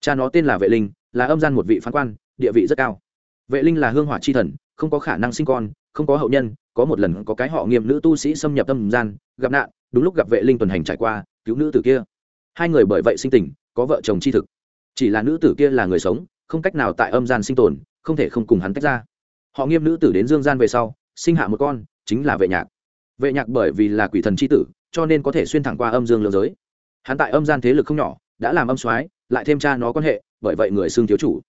cha nó tên là vệ linh, là âm gian một vị phán quan, địa vị rất cao. Vệ linh là hương hỏa chi thần, không có khả năng sinh con, không có hậu nhân, có một lần có cái họ nghiêm nữ tu sĩ xâm nhập âm gian, gặp nạn, đúng lúc gặp vệ linh tuần hành trải qua, cứu nữ tử kia. Hai người bởi vậy sinh tình, có vợ chồng chi thực. Chỉ là nữ tử kia là người sống, không cách nào tại âm gian sinh tồn, không thể không cùng hắn tách ra. Họ nghiêm nữ tử đến dương gian về sau, sinh hạ một con, chính là vệ nhạc. Vệ nhạc bởi vì là quỷ thần c h i tử, cho nên có thể xuyên thẳng qua âm dương lương giới. Hắn tại âm gian thế lực không nhỏ, đã làm âm soái lại thêm cha nó quan hệ, bởi vậy người xưng thiếu chủ.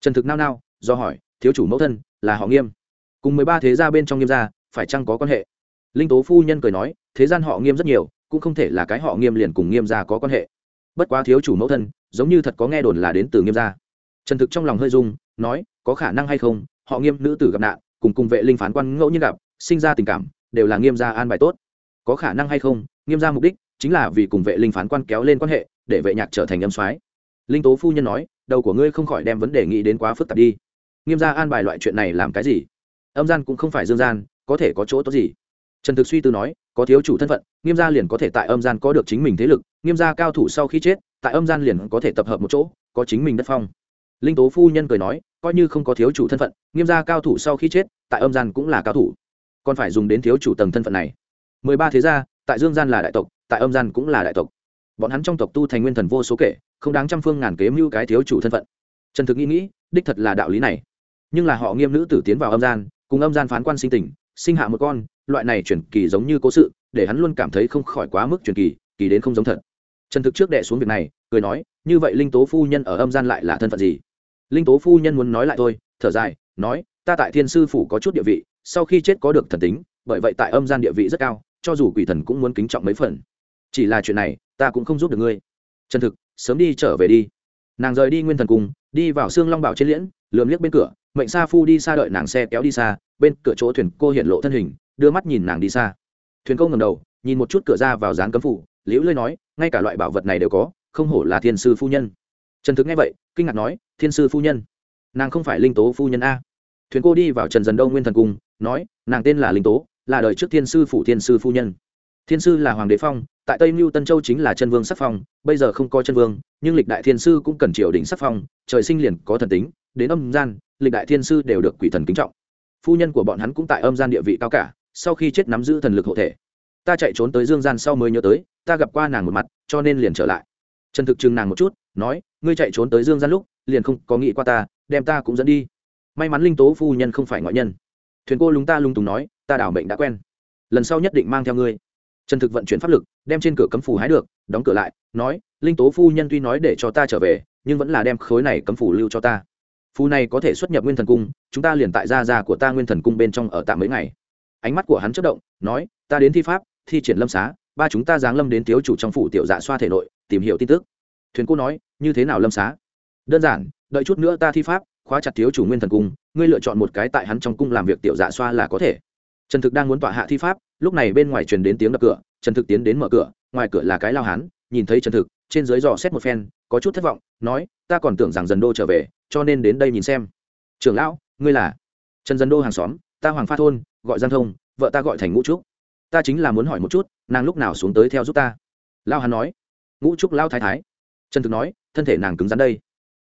Trần thực nao nao, do hỏi, thiếu chủ mẫu thân là họ nghiêm? Cùng mười ba thế gia bên trong nghiêm gia, phải chăng có quan hệ? Linh tố phu nhân cười nói, thế gian họ nghiêm rất nhiều, cũng không thể là cái họ nghiêm liền cùng nghiêm gia có quan hệ. Bất quá thiếu chủ mẫu thân, giống như thật có nghe đồn là đến từ nghiêm gia. Trần thực trong lòng hơi dung nói, có khả năng hay không, họ nghiêm nữ tử gặp nạn, cùng cùng vệ linh phán quan ngẫu nhiên gặp, sinh ra tình cảm, đều là nghiêm gia an bài tốt. Có khả năng hay không, nghiêm gia mục đích chính là vì cùng vệ linh phán quan kéo lên quan hệ, để vệ nhạc trở thành âm soái linh tố phu nhân nói, đầu của ngươi không khỏi đem vấn đề nghĩ đến quá phức tạp đi. Nghiêm gia an bài loại chuyện này làm cái gì? Âm gian cũng không phải dương gian, có thể có chỗ tốt gì? Trần thực suy tư nói, có thiếu chủ thân phận, nghiêm gia liền có thể tại âm gian có được chính mình thế lực, nghiêm gia cao thủ sau khi chết, tại âm gian liền có thể tập hợp một chỗ, có chính mình đất phong. Linh tố phu nhân cười nói, coi như không có thiếu chủ thân phận, nghiêm gia cao thủ sau khi chết, tại âm gian cũng là cao thủ. Còn phải dùng đến thiếu chủ tầng thân phận này. Mười ba thế gia, tại dương gian là đại tộc, tại âm gian cũng là đại tộc bọn hắn trong tộc tu thành nguyên thần vô số kể, không đáng trăm phương ngàn kế mưu cái thiếu chủ thân phận. Trần thực nghĩ nghĩ, đích thật là đạo lý này. Nhưng là họ nghiêm nữ tử tiến vào âm gian, cùng âm gian phán quan sinh tình, sinh hạ một con, loại này chuyển kỳ giống như cố sự, để hắn luôn cảm thấy không khỏi quá mức chuyển kỳ kỳ đến không giống thật. Trần thực trước đệ xuống việc này, cười nói, như vậy linh tố phu nhân ở âm gian lại là thân phận gì? Linh tố phu nhân muốn nói lại thôi, thở dài, nói, ta tại thiên sư phủ có chút địa vị, sau khi chết có được thần tính, bởi vậy tại âm gian địa vị rất cao, cho dù quỷ thần cũng muốn kính trọng mấy phần. Chỉ là chuyện này ta cũng không giúp được ngươi. Chân thực sớm đi trở về đi. Nàng rời đi nguyên thần cùng, đi vào xương long bảo trên liễn lườm liếc bên cửa mệnh sa phu đi xa đợi nàng xe kéo đi xa bên cửa chỗ thuyền cô hiện lộ thân hình đưa mắt nhìn nàng đi xa. Thuyền cô ngầm đầu nhìn một chút cửa ra vào dán cấm phủ liễu lơi nói ngay cả loại bảo vật này đều có không hổ là thiên sư phu nhân. Trần thực nghe vậy kinh ngạc nói thiên sư phu nhân? Nàng không phải linh tố phu nhân a? Thuyền cô đi vào trần dần đông nguyên thần cung nói nàng tên là linh tố là đời trước thiên sư phủ thiên sư phu nhân thiên sư là hoàng đế phong, tại tây mưu tân châu chính là chân vương sắc phong, bây giờ không có chân vương, nhưng lịch đại thiên sư cũng cần triều đình sắc phong, trời sinh liền có thần tính, đến âm gian, lịch đại thiên sư đều được quỷ thần kính trọng. Phu nhân của bọn hắn cũng tại âm gian địa vị cao cả, sau khi chết nắm giữ thần lực hộ thể. Ta chạy trốn tới dương gian sau mới nhớ tới, ta gặp qua nàng một mặt, cho nên liền trở lại. Trần thực chừng nàng một chút, nói, ngươi chạy trốn tới dương gian lúc, liền không có nghĩ qua ta, đem ta cũng dẫn đi. May mắn linh tố phu nhân không phải ngoại nhân. Thuyền cô lúng ta lung túng nói, ta đảo mệnh đã quen. Lần sau nhất định mang theo ngươi trần thực vận chuyển pháp lực, đem trên cửa cấm phù hái được, đóng cửa lại, nói, linh tố phu nhân tuy nói để cho ta trở về, nhưng vẫn là đem khối này cấm phù lưu cho ta. Phù này có thể xuất nhập nguyên thần cung, chúng ta liền tại gia gia của ta nguyên thần cung bên trong ở tạm mấy ngày. Ánh mắt của hắn chất động, nói, ta đến thi pháp, thi triển lâm xá, ba chúng ta giáng lâm đến thiếu chủ trong phủ tiểu dạ xoa thể nội, tìm hiểu tin tức. Thuyền cô nói, như thế nào lâm xá? Đơn giản, đợi chút nữa ta thi pháp, khóa chặt thiếu chủ nguyên thần cung, ngươi lựa chọn một cái tại hắn trong cung làm việc tiểu dạ xoa là có thể trần thực đang muốn tọa hạ thi pháp, lúc này bên ngoài truyền đến tiếng đập cửa, trần thực tiến đến mở cửa, ngoài cửa là cái lao hán, nhìn thấy trần thực, trên dưới dò xét một phen, có chút thất vọng, nói, ta còn tưởng rằng dần đô trở về, cho nên đến đây nhìn xem. Trưởng lão, ngươi là? Trần dần đô hàng xóm, ta hoàng pha thôn, gọi giang thông, vợ ta gọi thành ngũ trúc. Ta chính là muốn hỏi một chút, nàng lúc nào xuống tới theo giúp ta? Lao hán nói. Ngũ trúc lao thái thái. Trần thực nói, thân thể nàng cứng rắn đây.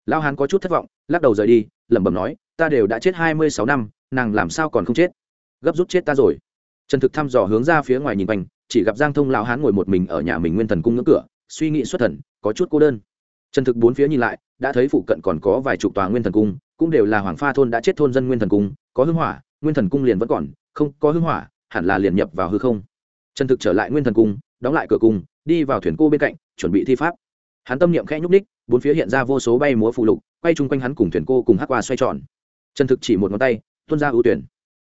Lao hán có chút thất vọng, lắc đầu rời đi, lẩm bẩm nói, ta đều đã chết hai mươi sáu năm, nàng làm sao còn không chết? Gấp rút chết ta rồi. Trần thực thăm dò hướng ra phía ngoài nhìn quanh, chỉ gặp giang thông lão hán ngồi một mình ở nhà mình nguyên thần cung ngưỡng cửa, suy nghĩ xuất thần, có chút cô đơn. Trần thực bốn phía nhìn lại, đã thấy phụ cận còn có vài chục tòa nguyên thần cung, cũng đều là hoàng pha thôn đã chết thôn dân nguyên thần cung, có hưng hỏa, nguyên thần cung liền vẫn còn, không, có hưng hỏa, hẳn là liền nhập vào hư không. Trần thực trở lại nguyên thần cung, đóng lại cửa cung, đi vào thuyền cô bên cạnh, chuẩn bị thi pháp. Hắn tâm niệm khẽ nhúc ních bốn phía hiện ra vô số bay múa phù lục, quay chung quanh hắn cùng thuyền cô cùng hắc qua xoay tròn. Trần thực chỉ một ngón tay, tuôn ra ưu tuyển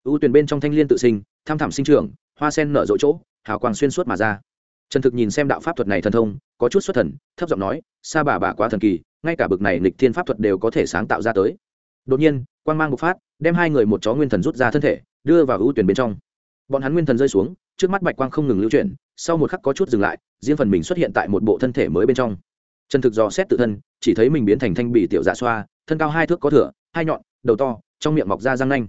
ưu tuyển bên trong thanh liên tự sinh, tham thảm sinh trưởng, hoa sen nở rộ chỗ, hào quang xuyên suốt mà ra. Trần thực nhìn xem đạo pháp thuật này thần thông, có chút xuất thần, thấp giọng nói, sa bà bà quá thần kỳ, ngay cả bực này lịch thiên pháp thuật đều có thể sáng tạo ra tới. Đột nhiên, quang mang bộc phát, đem hai người một chó nguyên thần rút ra thân thể, đưa vào ưu tuyển bên trong. Bọn hắn nguyên thần rơi xuống, trước mắt bạch quang không ngừng lưu chuyển, sau một khắc có chút dừng lại, riêng phần mình xuất hiện tại một bộ thân thể mới bên trong. Trần thực dò xét tự thân, chỉ thấy mình biến thành thanh bị tiểu dạ xoa, thân cao hai thước có thửa hai nhọn, đầu to, trong miệng mọc ra răng nanh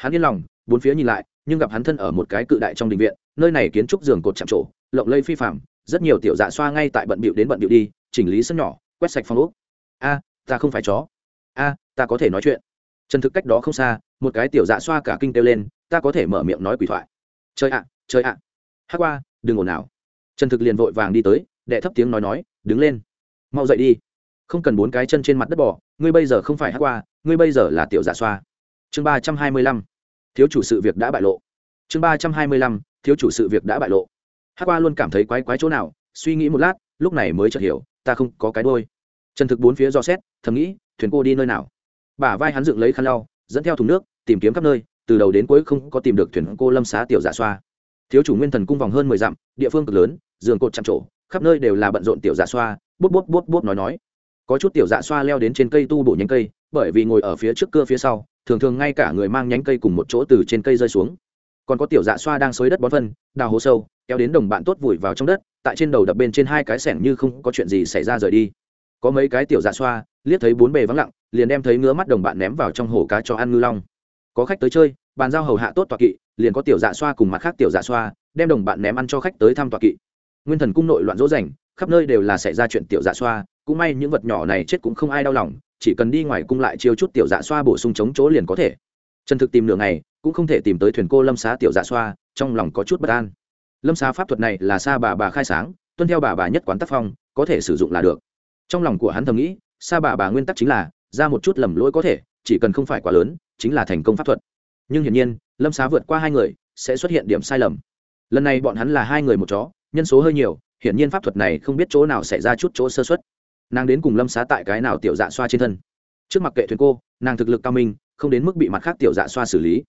hắn yên lòng, bốn phía nhìn lại, nhưng gặp hắn thân ở một cái cự đại trong đình viện, nơi này kiến trúc giường cột chạm trổ, lộng lây phi phạm rất nhiều tiểu dạ xoa ngay tại bận bịu đến bận bịu đi, chỉnh lý sân nhỏ, quét sạch phòng úp a, ta không phải chó. A, ta có thể nói chuyện. Trần thực cách đó không xa, một cái tiểu dạ xoa cả kinh kêu lên, ta có thể mở miệng nói quỷ thoại. Chơi ạ chơi ạ. Hát qua, đừng ồn nào trần thực liền vội vàng đi tới, đệ thấp tiếng nói nói, đứng lên. Mau dậy đi. Không cần bốn cái chân trên mặt đất bỏ ngươi bây giờ không phải hát qua, ngươi bây giờ là tiểu dạ xoa. Chương ba trăm hai mươi lăm thiếu chủ sự việc đã bại lộ. Chương ba trăm hai mươi lăm, thiếu chủ sự việc đã bại lộ. Hát qua luôn cảm thấy quái quái chỗ nào, suy nghĩ một lát, lúc này mới chợt hiểu, ta không có cái đôi trần thực bốn phía do xét, thầm nghĩ, thuyền cô đi nơi nào? Bả vai hắn dựng lấy khăn lau, dẫn theo thùng nước, tìm kiếm khắp nơi, từ đầu đến cuối không có tìm được thuyền cô lâm xá tiểu giả dạ xoa. Thiếu chủ nguyên thần cung vòng hơn mười dặm, địa phương cực lớn, giường cột chạm trổ, khắp nơi đều là bận rộn tiểu giả dạ xoa, bút bút bút bút nói nói. Có chút tiểu dạ xoa leo đến trên cây tu bổ nhánh cây bởi vì ngồi ở phía trước cưa phía sau, thường thường ngay cả người mang nhánh cây cùng một chỗ từ trên cây rơi xuống. Còn có tiểu dạ xoa đang xới đất bón phân, đào hố sâu, kéo đến đồng bạn tốt vùi vào trong đất, tại trên đầu đập bên trên hai cái sẻng như không có chuyện gì xảy ra rời đi. Có mấy cái tiểu dạ xoa, liếc thấy bốn bề vắng lặng, liền đem thấy ngứa mắt đồng bạn ném vào trong hồ cá cho ăn ngư long. Có khách tới chơi, bàn giao hầu hạ tốt tọa kỵ, liền có tiểu dạ xoa cùng mặt khác tiểu dạ xoa, đem đồng bạn ném ăn cho khách tới thăm tọa kỵ. Nguyên thần cung nội loạn dỗ dành khắp nơi đều là xảy ra chuyện tiểu dạ xoa, cũng may những vật nhỏ này chết cũng không ai đau lòng chỉ cần đi ngoài cung lại chiêu chút tiểu dạ xoa bổ sung chống chỗ liền có thể. Trần thực tìm nửa ngày, cũng không thể tìm tới thuyền cô lâm xá tiểu dạ xoa, trong lòng có chút bất an. Lâm xá pháp thuật này là xa bà bà khai sáng, tuân theo bà bà nhất quán tác phong, có thể sử dụng là được. Trong lòng của hắn thầm nghĩ xa bà bà nguyên tắc chính là, ra một chút lầm lỗi có thể, chỉ cần không phải quá lớn, chính là thành công pháp thuật. Nhưng hiển nhiên, lâm xá vượt qua hai người, sẽ xuất hiện điểm sai lầm. Lần này bọn hắn là hai người một chó, nhân số hơi nhiều, hiển nhiên pháp thuật này không biết chỗ nào xảy ra chút chỗ sơ xuất nàng đến cùng lâm xá tại cái nào tiểu dạ xoa trên thân. Trước mặt kệ thuyền cô, nàng thực lực cao minh, không đến mức bị mặt khác tiểu dạ xoa xử lý.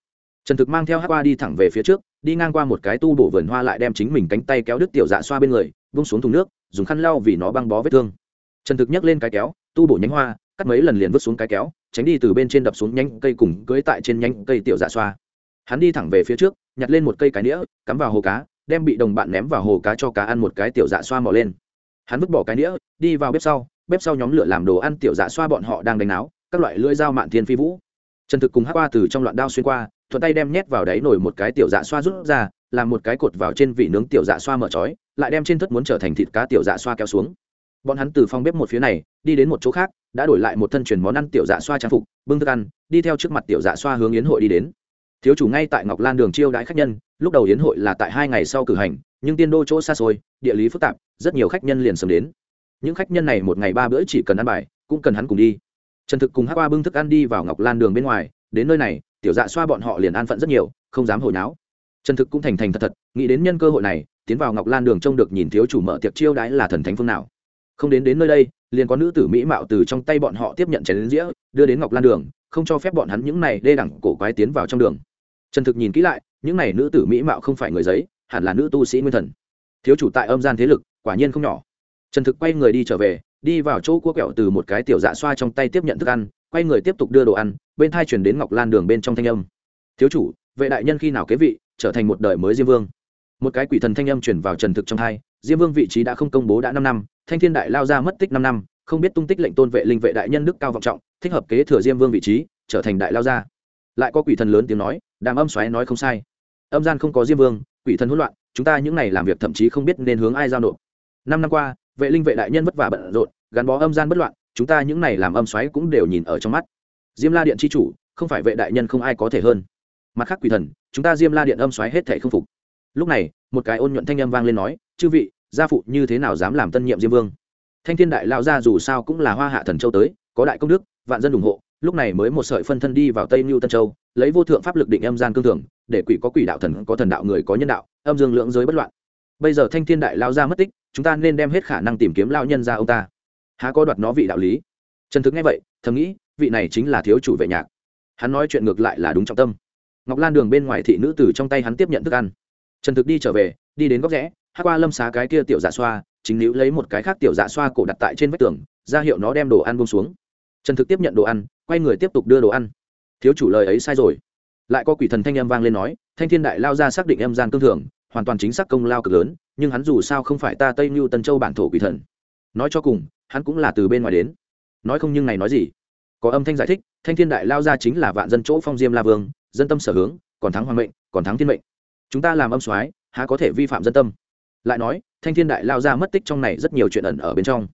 Trần thực mang theo hát qua đi thẳng về phía trước, đi ngang qua một cái tu bổ vườn hoa lại đem chính mình cánh tay kéo đứt tiểu dạ xoa bên người, vung xuống thùng nước, dùng khăn lau vì nó băng bó vết thương. Trần thực nhấc lên cái kéo, tu bổ nhánh hoa, cắt mấy lần liền vứt xuống cái kéo, tránh đi từ bên trên đập xuống nhánh cây cùng cưới tại trên nhánh cây tiểu dạ xoa. Hắn đi thẳng về phía trước, nhặt lên một cây cái nĩa, cắm vào hồ cá, đem bị đồng bạn ném vào hồ cá cho cá ăn một cái tiểu dạ xoa mò lên. Hắn vứt bỏ cái nĩa, đi vào bếp sau bếp sau nhóm lửa làm đồ ăn tiểu dạ xoa bọn họ đang đánh náo, các loại lưỡi dao mạn thiên phi vũ. Trần thực cùng hát qua từ trong loạn đao xuyên qua, thuận tay đem nhét vào đáy nổi một cái tiểu dạ xoa rút ra, làm một cái cột vào trên vị nướng tiểu dạ xoa mở trói, lại đem trên thất muốn trở thành thịt cá tiểu dạ xoa kéo xuống. Bọn hắn từ phòng bếp một phía này, đi đến một chỗ khác, đã đổi lại một thân truyền món ăn tiểu dạ xoa trang phục, bưng thức ăn, đi theo trước mặt tiểu dạ xoa hướng yến hội đi đến. Thiếu chủ ngay tại ngọc lan đường chiêu đãi khách nhân, lúc đầu yến hội là tại hai ngày sau cử hành, nhưng tiên đô chỗ xa xôi, địa lý phức tạp, rất nhiều khách nhân liền sớm đến những khách nhân này một ngày ba bữa chỉ cần ăn bài, cũng cần hắn cùng đi. Trần thực cùng hát qua bưng thức ăn đi vào ngọc lan đường bên ngoài, đến nơi này, tiểu dạ xoa bọn họ liền an phận rất nhiều, không dám hồi náo. Trần thực cũng thành thành thật thật, nghĩ đến nhân cơ hội này, tiến vào ngọc lan đường trông được nhìn thiếu chủ mở tiệc chiêu đãi là thần thánh phương nào. Không đến đến nơi đây, liền có nữ tử mỹ mạo từ trong tay bọn họ tiếp nhận chén dĩa, đưa đến ngọc lan đường, không cho phép bọn hắn những này đê đẳng cổ quái tiến vào trong đường. Trần thực nhìn kỹ lại, những này nữ tử mỹ mạo không phải người giấy, hẳn là nữ tu sĩ nguyên thần. Thiếu chủ tại âm gian thế lực, quả nhiên không nhỏ trần thực quay người đi trở về, đi vào chỗ cua kẹo từ một cái tiểu dạ xoa trong tay tiếp nhận thức ăn, quay người tiếp tục đưa đồ ăn, bên thai chuyển đến ngọc lan đường bên trong thanh âm. Thiếu chủ, vệ đại nhân khi nào kế vị, trở thành một đời mới diêm vương. Một cái quỷ thần thanh âm chuyển vào trần thực trong thai, diêm vương vị trí đã không công bố đã năm năm, thanh thiên đại lao ra mất tích năm năm, không biết tung tích lệnh tôn vệ linh vệ đại nhân đức cao vọng trọng, thích hợp kế thừa diêm vương vị trí, trở thành đại lao gia lại có quỷ thần lớn tiếng nói, đàm âm xoáy nói không sai. Âm gian không có diêm vương, quỷ thần hỗn loạn, chúng ta những n à y làm việc thậm chí không biết nên hướng ai giao nộp. Năm năm qua vệ linh vệ đại nhân vất vả bận rộn, gắn bó âm gian bất loạn, chúng ta những này làm âm xoáy cũng đều nhìn ở trong mắt. Diêm la điện c h i chủ, không phải vệ đại nhân không ai có thể hơn. Mặt khác quỷ thần, chúng ta diêm la điện âm xoáy hết thể không phục. Lúc này, một cái ôn nhuận thanh âm vang lên nói, chư vị, gia phụ như thế nào dám làm tân nhiệm diêm vương? Thanh thiên đại lao gia dù sao cũng là hoa hạ thần châu tới, có đại công đức, vạn dân ủng hộ, lúc này mới một sợi phân thân đi vào tây mưu tân châu, lấy vô thượng pháp lực định âm gian cương thường, để quỷ có quỷ đạo thần, có thần đạo, người có nhân đạo, âm dương lượng giới bất loạn bây giờ thanh thiên đại lao ra mất tích, chúng ta nên đem hết khả năng tìm kiếm lao nhân ra ông ta. Há có đoạt nó vị đạo lý? Trần thực nghe vậy, thầm nghĩ, vị này chính là thiếu chủ vệ nhạc. Hắn nói chuyện ngược lại là đúng trọng tâm. Ngọc lan đường bên ngoài thị nữ từ trong tay hắn tiếp nhận thức ăn. Trần thực đi trở về, đi đến góc rẽ, hát qua lâm xá cái kia tiểu dạ xoa, chính nữ lấy một cái khác tiểu dạ xoa cổ đặt tại trên vách tường, ra hiệu nó đem đồ ăn bông xuống. Trần thực tiếp nhận đồ ăn, quay người tiếp tục đưa đồ ăn. Thiếu chủ lời ấy sai rồi. Lại có quỷ thần thanh âm vang lên nói, thanh thiên đại lao ra xác định em gian cương thường hoàn toàn chính xác công lao cực lớn, nhưng hắn dù sao không phải ta tây mưu tân châu bản thổ quỷ thần. Nói cho cùng, hắn cũng là từ bên ngoài đến. Nói không nhưng này nói gì. Có âm thanh giải thích, thanh thiên đại lao ra chính là vạn dân chỗ phong diêm la vương, dân tâm sở hướng, còn thắng hoàng mệnh, còn thắng thiên mệnh. Chúng ta làm âm soái, há có thể vi phạm dân tâm? Lại nói, thanh thiên đại lao ra mất tích trong này rất nhiều chuyện ẩn ở bên trong.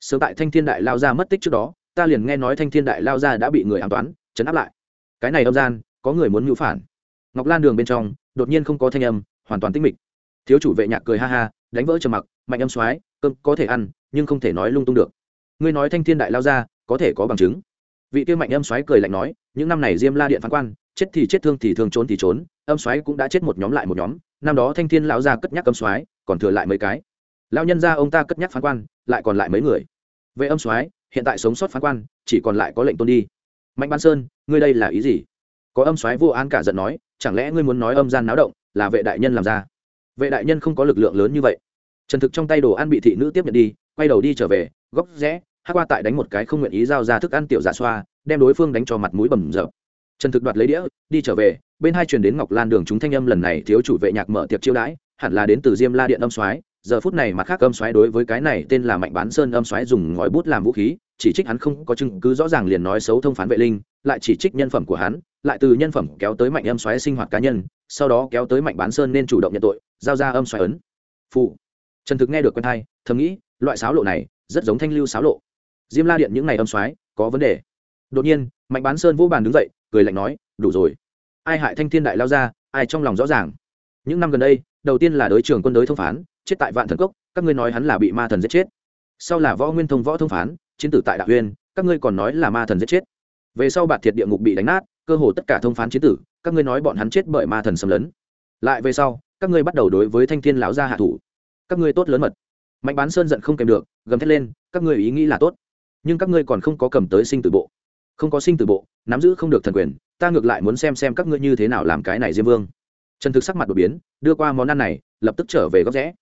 Sớm tại thanh thiên đại lao ra mất tích trước đó, ta liền nghe nói thanh thiên đại lao ra đã bị người an toán, chấn áp lại. Cái này âm gian, có người muốn ngữ phản. Ngọc lan đường bên trong, đột nhiên không có thanh âm hoàn toàn tinh mịch. Thiếu chủ vệ nhạc cười ha ha, đánh vỡ trầm mặc, mạnh âm soái, cơm có thể ăn, nhưng không thể nói lung tung được. Ngươi nói thanh thiên đại lao ra, có thể có bằng chứng. Vị kia mạnh âm soái cười lạnh nói, những năm này diêm la điện phán quan, chết thì chết thương thì thương, trốn thì trốn, âm soái cũng đã chết một nhóm lại một nhóm, năm đó thanh thiên lão gia cất nhắc âm soái, còn thừa lại mấy cái. Lão nhân gia ông ta cất nhắc phán quan, lại còn lại mấy người. Vệ âm soái, hiện tại sống sót phán quan, chỉ còn lại có lệnh tôn đi. Mạnh ban sơn, ngươi đây là ý gì? Có âm soái vô an cả giận nói, chẳng lẽ ngươi muốn nói âm gian náo động là vệ đại nhân làm ra. Vệ đại nhân không có lực lượng lớn như vậy. Trần thực trong tay đồ ăn bị thị nữ tiếp nhận đi, quay đầu đi trở về, góc rẽ hát qua tại đánh một cái không nguyện ý giao ra thức ăn tiểu giả xoa, đem đối phương đánh cho mặt mũi bầm rợp trần thực đoạt lấy đĩa, đi trở về, bên hai truyền đến ngọc lan đường chúng thanh âm lần này thiếu chủ vệ nhạc mở tiệc chiêu đãi, hẳn là đến từ diêm la điện âm soái, giờ phút này mặt khác âm soái đối với cái này tên là mạnh bán sơn âm soái dùng ngòi bút làm vũ khí, chỉ trích hắn không có chứng cứ rõ ràng liền nói xấu thông phán vệ linh, lại chỉ trích nhân phẩm của hắn lại từ nhân phẩm kéo tới mạnh âm xoáy sinh hoạt cá nhân, sau đó kéo tới mạnh bán sơn nên chủ động nhận tội, giao ra âm xoáy ấn. Phụ trần thực nghe được quen thai, thầm nghĩ, loại sáo lộ này rất giống thanh lưu sáo lộ. Diêm la điện những ngày âm xoáy, có vấn đề. Đột nhiên, mạnh bán sơn vô bàn đứng dậy, cười lạnh nói, đủ rồi. Ai hại thanh thiên đại lao ra, ai trong lòng rõ ràng. Những năm gần đây, đầu tiên là đối trường quân đối thông phán, chết tại vạn thần cốc, các ngươi nói hắn là bị ma thần giết chết. Sau là võ nguyên thông võ thông phán, chiến tử tại đạo huyên các ngươi còn nói là ma thần giết chết. Về sau bạt thiệt địa ngục bị đánh nát cơ hồ tất cả thông phán chiến tử, các ngươi nói bọn hắn chết bởi ma thần xâm lấn. Lại về sau, các ngươi bắt đầu đối với thanh thiên lão gia hạ thủ. Các ngươi tốt lớn mật. Mạnh bán sơn giận không kèm được, gầm thét lên, các ngươi ý nghĩ là tốt. Nhưng các ngươi còn không có cầm tới sinh tử bộ. Không có sinh tử bộ, nắm giữ không được thần quyền, ta ngược lại muốn xem xem các ngươi như thế nào làm cái này diêm vương. Trần thực sắc mặt đột biến, đưa qua món ăn này, lập tức trở về góc rẽ.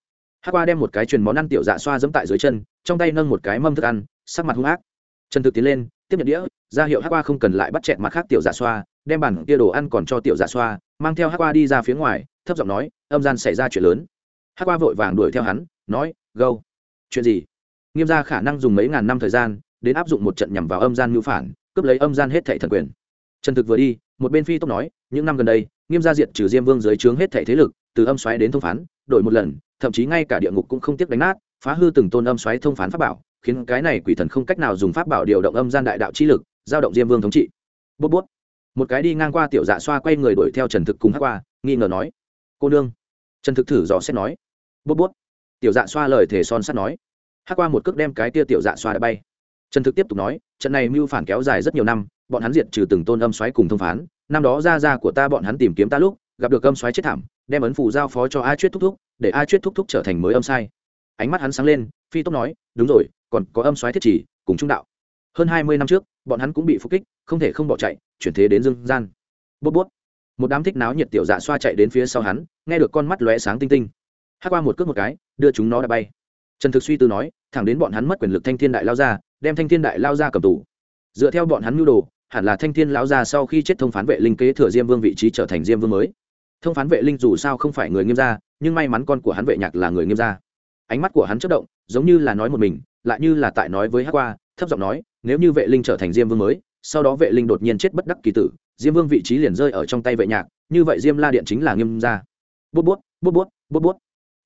Hát qua đem một cái truyền món ăn tiểu dạ xoa dẫm tại dưới chân, trong tay nâng một cái mâm thức ăn, sắc mặt hung ác. Trần thực tiến lên tiếp nhận đĩa, ra hiệu hát qua không cần lại bắt chẹt mặt khác tiểu giả xoa, đem bản kia đồ ăn còn cho tiểu giả xoa, mang theo hát qua đi ra phía ngoài, thấp giọng nói, âm gian xảy ra chuyện lớn. Hát qua vội vàng đuổi theo hắn, nói gâu chuyện gì? Nghiêm ra khả năng dùng mấy ngàn năm thời gian, đến áp dụng một trận nhằm vào âm gian mưu phản, cướp lấy âm gian hết thảy thần quyền. Trần thực vừa đi, một bên phi tốc nói, những năm gần đây, nghiêm gia diệt trừ diêm vương dưới trướng hết thảy thế lực, từ âm xoáy đến thông phán, đổi một lần, thậm chí ngay cả địa ngục cũng không tiếc đánh nát, phá hư từng tôn âm xoáy thông phán pháp bảo khiến cái này quỷ thần không cách nào dùng pháp bảo điều động âm gian đại đạo chi lực, giao động diêm vương thống trị. Bút bút một cái đi ngang qua tiểu dạ xoa quay người đuổi theo trần thực cùng hát qua, nghi ngờ nói, cô nương. Trần thực thử dò xét nói bút bút tiểu dạ xoa lời thể son sắt nói, hát qua một cước đem cái tia tiểu dạ xoa đã bay. Trần thực tiếp tục nói, trận này mưu phản kéo dài rất nhiều năm, bọn hắn diệt trừ từng tôn âm xoáy cùng thông phán, năm đó ra ra của ta bọn hắn tìm kiếm ta lúc, gặp được âm xoáy chết thảm, đem ấn phù giao phó cho a chuyết thúc thúc, để a chuyết thúc thúc trở thành mới âm sai. Ánh mắt hắn sáng lên phi tốc nói, đúng rồi, còn có âm xoáy thiết chỉ, cùng trung đạo. Hơn hai mươi năm trước, bọn hắn cũng bị phục kích, không thể không bỏ chạy, chuyển thế đến dương gian. Bút bút. Một đám thích náo nhiệt tiểu dạ xoa chạy đến phía sau hắn, nghe được con mắt lóe sáng tinh tinh. Hát qua một cước một cái, đưa chúng nó đã bay. Trần thực suy tư nói, thẳng đến bọn hắn mất quyền lực thanh thiên đại lao ra, đem thanh thiên đại lao ra cầm tù. Dựa theo bọn hắn mưu đồ, hẳn là thanh thiên lao ra sau khi chết thông phán vệ linh kế thừa diêm vương vị trí trở thành diêm vương mới. Thông phán vệ linh dù sao không phải người nghiêm gia, nhưng may mắn con của hắn vệ nhạc là người nghiêm gia. Ánh mắt của hắn chất động giống như là nói một mình, lại như là tại nói với hát qua, thấp giọng nói, nếu như vệ linh trở thành diêm vương mới, sau đó vệ linh đột nhiên chết bất đắc kỳ tử, diêm vương vị trí liền rơi ở trong tay vệ nhạc, như vậy diêm la điện chính là nghiêm gia. Bút bút bút bút bút bút.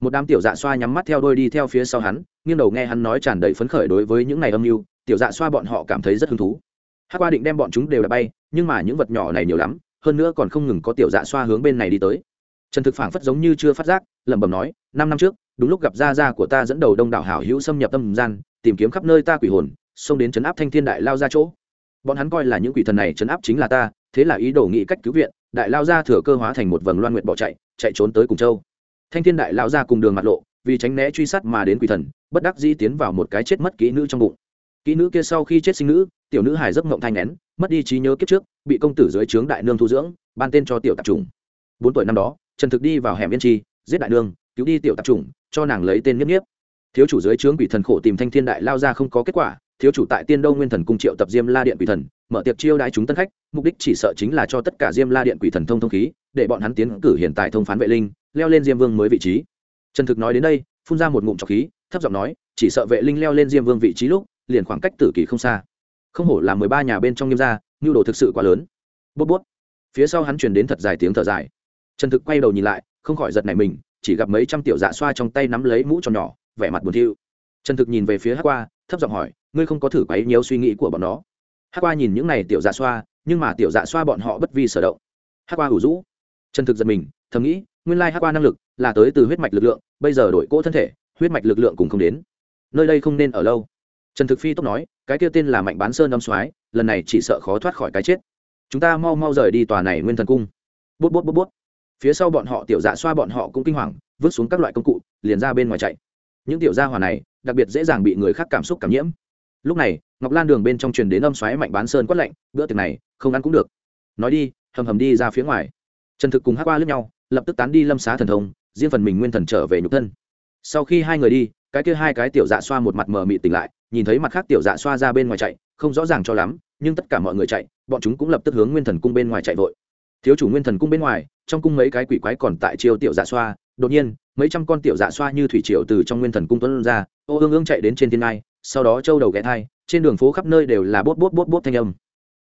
Một đám tiểu dạ xoa nhắm mắt theo đôi đi theo phía sau hắn, nghiêng đầu nghe hắn nói tràn đầy phấn khởi đối với những này âm mưu, tiểu dạ xoa bọn họ cảm thấy rất hứng thú. Hát qua định đem bọn chúng đều đã bay, nhưng mà những vật nhỏ này nhiều lắm, hơn nữa còn không ngừng có tiểu dạ xoa hướng bên này đi tới. Trần thực phảng phất giống như chưa phát giác, lẩm bẩm nói, năm năm trước đúng lúc gặp gia gia của ta dẫn đầu đông đảo hảo hữu xâm nhập tâm gian, tìm kiếm khắp nơi ta quỷ hồn, xông đến chấn áp thanh thiên đại lao ra chỗ. Bọn hắn coi là những quỷ thần này chấn áp chính là ta, thế là ý đồ nghĩ cách cứu viện, đại lao ra thừa cơ hóa thành một vầng loan nguyện bỏ chạy chạy trốn tới cùng châu. Thanh thiên đại lao ra cùng đường mặt lộ, vì tránh né truy sát mà đến quỷ thần, bất đắc dĩ tiến vào một cái chết mất kỹ nữ trong bụng. Kỹ nữ kia sau khi chết sinh nữ, tiểu nữ hài giấc mộng thanh nén mất đi trí nhớ kiếp trước, bị công tử dưới trướng đại nương thu dưỡng, ban tên cho tiểu tạp trùng bốn tuổi năm đó, trần thực đi vào hẻm yên chi, giết đại nương, cứu đi tiểu tạp trùng cho nàng lấy tên nhất nhiếp thiếu chủ dưới trướng quỷ thần khổ tìm thanh thiên đại lao ra không có kết quả, thiếu chủ tại tiên đô nguyên thần cung triệu tập diêm la điện quỷ thần, mở tiệc chiêu đãi chúng tân khách, mục đích chỉ sợ chính là cho tất cả diêm la điện quỷ thần thông thông khí, để bọn hắn tiến cử hiện tại thông phán vệ linh, leo lên diêm vương mới vị trí. Trần thực nói đến đây, phun ra một ngụm trọc khí, thấp giọng nói, chỉ sợ vệ linh leo lên diêm vương vị trí lúc, liền khoảng cách tử kỳ không xa. Không hổ là mười ba nhà bên trong nghiêm gia, nhu đồ thực sự quá lớn. Bút bút phía sau hắn truyền đến thật dài tiếng thở dài. Trần thực quay đầu nhìn lại, không khỏi giật nảy mình chỉ gặp mấy trăm tiểu dạ xoa trong tay nắm lấy mũ tròn nhỏ, vẻ mặt buồn thiu. Trần thực nhìn về phía hát qua, thấp giọng hỏi, ngươi không có thử quấy nhiều suy nghĩ của bọn nó? Hát qua nhìn những n à y tiểu dạ xoa, nhưng mà tiểu dạ xoa bọn họ bất vi sở động. Hát qua hủ rũ. Trần thực giật mình, thầm nghĩ, nguyên lai hát qua năng lực là tới từ huyết mạch lực lượng, bây giờ đổi cỗ thân thể, huyết mạch lực lượng cùng không đến. Nơi đây không nên ở lâu. Trần thực phi tốc nói, cái kia tên là mạnh bán sơn đâm soái, lần này chỉ sợ khó thoát khỏi cái chết. Chúng ta mau mau rời đi tòa này nguyên thần cung. Bút bút bút bút phía sau bọn họ tiểu dạ xoa bọn họ cũng kinh hoàng, vứt xuống các loại công cụ, liền ra bên ngoài chạy. Những tiểu gia hỏa này, đặc biệt dễ dàng bị người khác cảm xúc cảm nhiễm. Lúc này, ngọc lan đường bên trong truyền đến âm xoáy mạnh bán sơn quất lạnh, bữa tiệc này, không ăn cũng được. Nói đi, hầm hầm đi ra phía ngoài. Trần thực cùng hát qua lướt nhau, lập tức tán đi lâm xá thần thông, riêng phần mình nguyên thần trở về nhục thân. Sau khi hai người đi, cái kia hai cái tiểu dạ xoa một mặt mờ mịt tỉnh lại, nhìn thấy mặt khác tiểu dạ xoa ra bên ngoài chạy, không rõ ràng cho lắm, nhưng tất cả mọi người chạy, bọn chúng cũng lập tức hướng nguyên thần cung bên ngoài chạy vội thiếu chủ nguyên thần cung bên ngoài, trong cung mấy cái quỷ quái còn tại chiêu tiểu dạ xoa. Đột nhiên, mấy trăm con tiểu dạ xoa như thủy triều từ trong nguyên thần cung tuấn ra, ô ương ương chạy đến trên thiên ngai, sau đó châu đầu ghé thai, trên đường phố khắp nơi đều là bốt bốt bốt bốt thanh âm.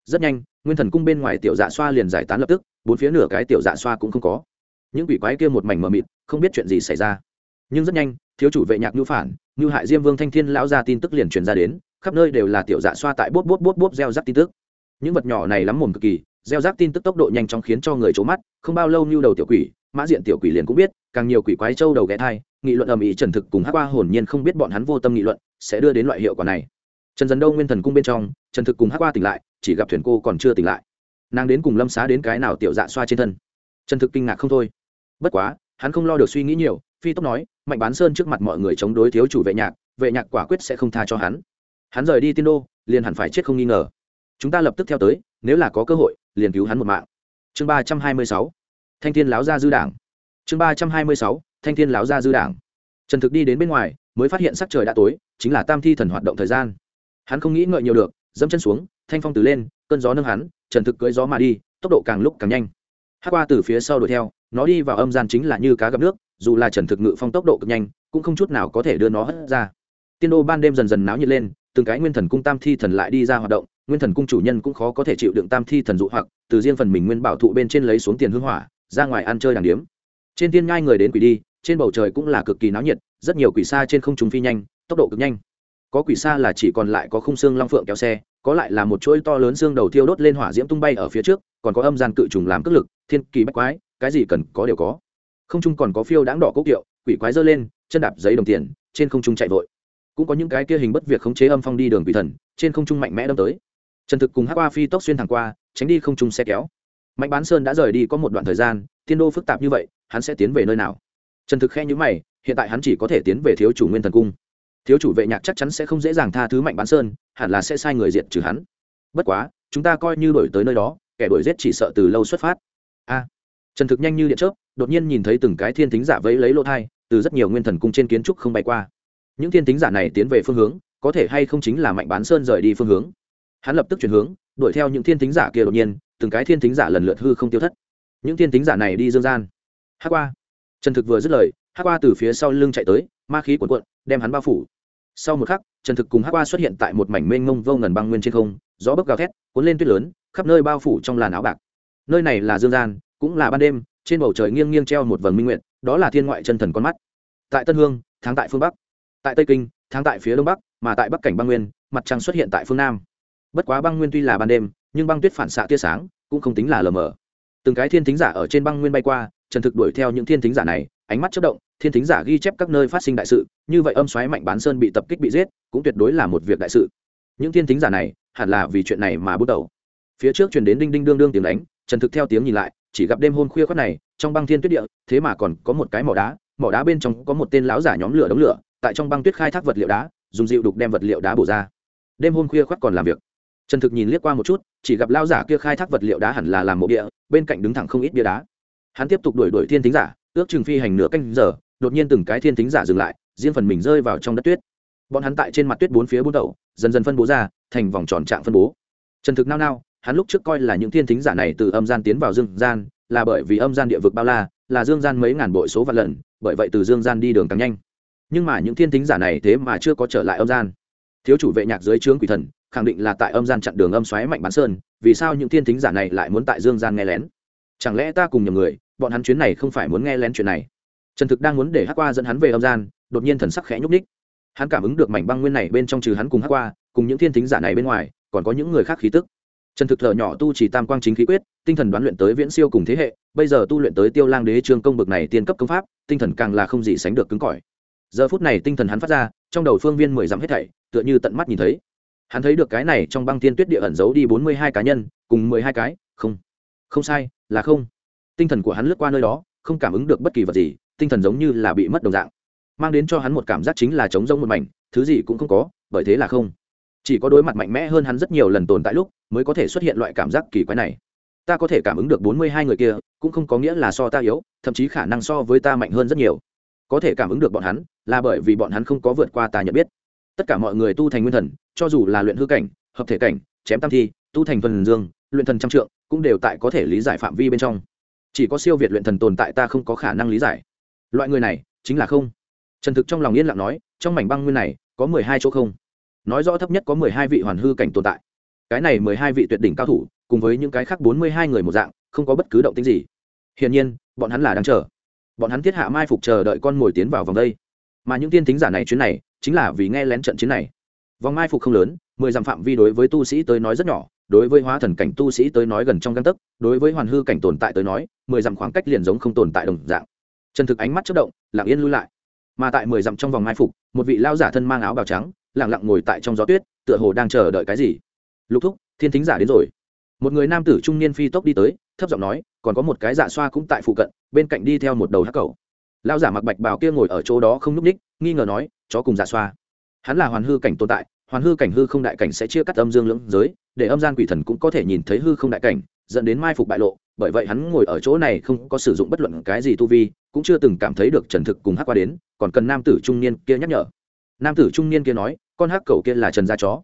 Rất nhanh, nguyên thần cung bên ngoài tiểu dạ xoa liền giải tán lập tức, bốn phía nửa cái tiểu dạ xoa cũng không có. Những quỷ quái kia một mảnh mờ mịt, không biết chuyện gì xảy ra. Nhưng rất nhanh, thiếu chủ vệ nhạc nhu phản như hại diêm vương thanh thiên lão ra tin tức liền truyền ra đến, khắp nơi đều là tiểu dạ xoa tại bốt bốt bốt bốt gieo rắc tin tức. Những vật nhỏ này lắm mồm cực kỳ gieo rác tin tức tốc độ nhanh chóng khiến cho người trố mắt, không bao lâu như đầu tiểu quỷ, mã diện tiểu quỷ liền cũng biết, càng nhiều quỷ quái châu đầu ghé thai, nghị luận ầm ĩ trần thực cùng hát qua hồn nhiên không biết bọn hắn vô tâm nghị luận, sẽ đưa đến loại hiệu quả này. Trần dần đâu nguyên thần cung bên trong, trần thực cùng hát qua tỉnh lại, chỉ gặp thuyền cô còn chưa tỉnh lại. Nàng đến cùng lâm xá đến cái nào tiểu dạ xoa trên thân? Trần thực kinh ngạc không thôi. Bất quá, hắn không lo được suy nghĩ nhiều, phi tốc nói, mạnh bán sơn trước mặt mọi người chống đối thiếu chủ vệ nhạc vệ nhạc quả quyết sẽ không tha cho hắn. Hắn rời đi tiên đô, liền hẳn phải chết không nghi ngờ. Chúng ta lập tức theo tới, nếu là có cơ hội liền cứu hắn một mạng. Chương ba trăm hai mươi sáu, thanh thiên láo gia dư đảng. Chương ba trăm hai mươi sáu, thanh thiên láo gia dư đảng. Trần thực đi đến bên ngoài, mới phát hiện sắc trời đã tối, chính là tam thi thần hoạt động thời gian. Hắn không nghĩ ngợi nhiều được, dẫm chân xuống, thanh phong từ lên, cơn gió nâng hắn, trần thực cưỡi gió mà đi, tốc độ càng lúc càng nhanh. Hát qua từ phía sau đuổi theo, nó đi vào âm gian chính là như cá gặp nước, dù là trần thực ngự phong tốc độ cực nhanh, cũng không chút nào có thể đưa nó hất ra. Tiên đô ban đêm dần dần náo nhiệt lên, từng cái nguyên thần cung tam thi thần lại đi ra hoạt động nguyên thần cung chủ nhân cũng khó có thể chịu đựng tam thi thần dụ hoặc, từ riêng phần mình nguyên bảo thụ bên trên lấy xuống tiền hưng hỏa, ra ngoài ăn chơi đàng điếm. Trên tiên ngai người đến quỷ đi, trên bầu trời cũng là cực kỳ náo nhiệt, rất nhiều quỷ xa trên không trung phi nhanh, tốc độ cực nhanh. Có quỷ xa là chỉ còn lại có khung xương long phượng kéo xe, có lại là một chuỗi to lớn xương đầu thiêu đốt lên hỏa diễm tung bay ở phía trước, còn có âm gian cự trùng làm cất lực, thiên kỳ bách quái, cái gì cần có đều có. Không trung còn có phiêu đáng đỏ cốc kiệu, quỷ quái giơ lên, chân đạp giấy đồng tiền, trên không trung chạy vội. Cũng có những cái kia hình bất việc khống chế âm phong đi đường quỷ thần, trên không trung mạnh mẽ đâm tới trần thực cùng hắc qua phi tốc xuyên thẳng qua, tránh đi không trung xe kéo. Mạnh bán sơn đã rời đi có một đoạn thời gian, tiên đô phức tạp như vậy, hắn sẽ tiến về nơi nào? Trần thực khe nhữ mày, hiện tại hắn chỉ có thể tiến về thiếu chủ nguyên thần cung. Thiếu chủ vệ nhạc chắc chắn sẽ không dễ dàng tha thứ mạnh bán sơn, hẳn là sẽ sai người diệt trừ hắn. Bất quá, chúng ta coi như đổi tới nơi đó, kẻ đuổi giết chỉ sợ từ lâu xuất phát. A. Trần thực nhanh như điện chớp, đột nhiên nhìn thấy từng cái thiên thính giả vẫy lấy lỗ thai, từ rất nhiều nguyên thần cung trên kiến trúc không bay qua. Những thiên thính giả này tiến về phương hướng, có thể hay không chính là mạnh bán sơn rời đi phương hướng? Hắn lập tức chuyển hướng, đuổi theo những thiên thính giả kia đột nhiên, từng cái thiên thính giả lần lượt hư không tiêu thất. Những thiên thính giả này đi dương gian. Hát qua. Trần thực vừa dứt lời hát qua từ phía sau lưng chạy tới, ma khí cuộn cuộn, đem hắn bao phủ. Sau một khắc, trần thực cùng hát qua xuất hiện tại một mảnh mênh mông vô ngần băng nguyên trên không, gió bấc gào thét, cuốn lên tuyết lớn, khắp nơi bao phủ trong làn áo bạc. Nơi này là dương gian, cũng là ban đêm, trên bầu trời nghiêng nghiêng treo một vầng minh nguyện đó là thiên ngoại chân thần con mắt. Tại tân hương, tháng tại phương bắc. Tại tây kinh, tháng tại phía đông bắc, mà tại bắc cảnh băng nguyên, mặt trăng xuất hiện tại phương nam bất quá băng nguyên tuy là ban đêm, nhưng băng tuyết phản xạ tia sáng, cũng không tính là lờ mờ. Từng cái thiên thính giả ở trên băng nguyên bay qua, trần thực đuổi theo những thiên thính giả này, ánh mắt chất động, thiên thính giả ghi chép các nơi phát sinh đại sự, như vậy âm xoáy mạnh bán sơn bị tập kích bị giết, cũng tuyệt đối là một việc đại sự. Những thiên thính giả này, hẳn là vì chuyện này mà bước đầu. Phía trước truyền đến đinh đinh đương đương tiếng đánh, trần thực theo tiếng nhìn lại, chỉ gặp đêm hôm khuya khoắt này, trong băng thiên tuyết địa, thế mà còn có một cái mỏ đá mỏ đá bên trong có một tên lão giả nhóm lửa đống lửa, tại trong băng tuyết khai thác vật liệu đá, dùng dịu đục đem vật liệu đá bổ ra. Đêm hôm khuya khoắt còn làm việc trần thực nhìn liếc qua một chút, chỉ gặp lao giả kia khai thác vật liệu đá hẳn là làm mộ địa bên cạnh đứng thẳng không ít bia đá. Hắn tiếp tục đuổi đuổi thiên thính giả, ước chừng phi hành nửa canh giờ, đột nhiên từng cái thiên thính giả dừng lại, riêng phần mình rơi vào trong đất tuyết. Bọn hắn tại trên mặt tuyết bốn phía bốn đầu dần dần phân bố ra, thành vòng tròn trạng phân bố. Trần thực nao nao, hắn lúc trước coi là những thiên thính giả này từ âm gian tiến vào dương gian, là bởi vì âm gian địa vực bao la, là dương gian mấy ngàn bội số vạn lần, bởi vậy từ dương gian đi đường càng nhanh. Nhưng mà những thiên thính giả này thế mà chưa có trở lại âm gian. Thiếu chủ vệ nhạc dưới trướng quỷ thần khẳng định là tại âm gian chặn đường âm xoáy mạnh bán sơn, vì sao những thiên thính giả này lại muốn tại dương gian nghe lén? Chẳng lẽ ta cùng nhầm người, bọn hắn chuyến này không phải muốn nghe lén chuyện này? Trần thực đang muốn để hát qua dẫn hắn về âm gian, đột nhiên thần sắc khẽ nhúc ních hắn cảm ứng được mảnh băng nguyên này bên trong trừ hắn cùng hát qua, cùng những thiên thính giả này bên ngoài, còn có những người khác khí tức. Trần thực thợ nhỏ tu chỉ tam quang chính khí quyết, tinh thần đoán luyện tới viễn siêu cùng thế hệ, bây giờ tu luyện tới tiêu lang đế trương công bực này tiên cấp công pháp, tinh thần càng là không gì sánh được cứng cỏi. Giờ phút này tinh thần hắn phát ra, trong đầu phương viên mười dặm hết thảy, tựa như tận mắt nhìn thấy hắn thấy được cái này trong băng tiên tuyết địa ẩn giấu đi bốn mươi hai cá nhân, cùng mười hai cái. Không. Không sai, là không. Tinh thần của hắn lướt qua nơi đó, không cảm ứng được bất kỳ vật gì, tinh thần giống như là bị mất đồng dạng. Mang đến cho hắn một cảm giác chính là trống rỗng một mảnh, thứ gì cũng không có, bởi thế là không. Chỉ có đối mặt mạnh mẽ hơn hắn rất nhiều lần tồn tại lúc, mới có thể xuất hiện loại cảm giác kỳ quái này. Ta có thể cảm ứng được bốn mươi hai người kia, cũng không có nghĩa là so ta yếu, thậm chí khả năng so với ta mạnh hơn rất nhiều. Có thể cảm ứng được bọn hắn, là bởi vì bọn hắn không có vượt qua ta nhận biết tất cả mọi người tu thành nguyên thần, cho dù là luyện hư cảnh, hợp thể cảnh, chém tam thi, tu thành thuần dương, luyện thần trăm trượng, cũng đều tại có thể lý giải phạm vi bên trong. Chỉ có siêu việt luyện thần tồn tại ta không có khả năng lý giải. Loại người này, chính là không. Trần thực trong lòng yên lặng nói, trong mảnh băng nguyên này, có mười hai chỗ không. Nói rõ thấp nhất có mười hai vị hoàn hư cảnh tồn tại. Cái này mười hai vị tuyệt đỉnh cao thủ, cùng với những cái khác bốn mươi hai người một dạng, không có bất cứ động tính gì. Hiển nhiên, bọn hắn là đang chờ. Bọn hắn thiết hạ mai phục chờ đợi con mồi tiến vào vòng đây. Mà những tiên thính giả này chuyến này chính là vì nghe lén trận chiến này. Vòng mai phục không lớn, mười dặm phạm vi đối với tu sĩ tới nói rất nhỏ, đối với hóa thần cảnh tu sĩ tới nói gần trong găng tấc, đối với hoàn hư cảnh tồn tại tới nói, mười dặm khoảng cách liền giống không tồn tại đồng dạng. Trần thực ánh mắt chất động, lặng yên lui lại. Mà tại mười dặm trong vòng mai phục, một vị lao giả thân mang áo bào trắng lẳng lặng ngồi tại trong gió tuyết, tựa hồ đang chờ đợi cái gì. Lục thúc, thiên thính giả đến rồi. Một người nam tử trung niên phi tốc đi tới, thấp giọng nói, còn có một cái dạ xoa cũng tại phụ cận, bên cạnh đi theo một đầu hắc cầu lao giả mặc bạch bào kia ngồi ở chỗ đó không núp ních nghi ngờ nói, chó cùng giả xoa. Hắn là hoàn hư cảnh tồn tại, hoàn hư cảnh hư không đại cảnh sẽ chia cắt âm dương lưỡng giới, để âm gian quỷ thần cũng có thể nhìn thấy hư không đại cảnh, dẫn đến mai phục bại lộ, bởi vậy hắn ngồi ở chỗ này không có sử dụng bất luận cái gì tu vi, cũng chưa từng cảm thấy được trần thực cùng hắc qua đến, còn cần nam tử trung niên kia nhắc nhở. Nam tử trung niên kia nói, con hắc cầu kia là trần gia chó.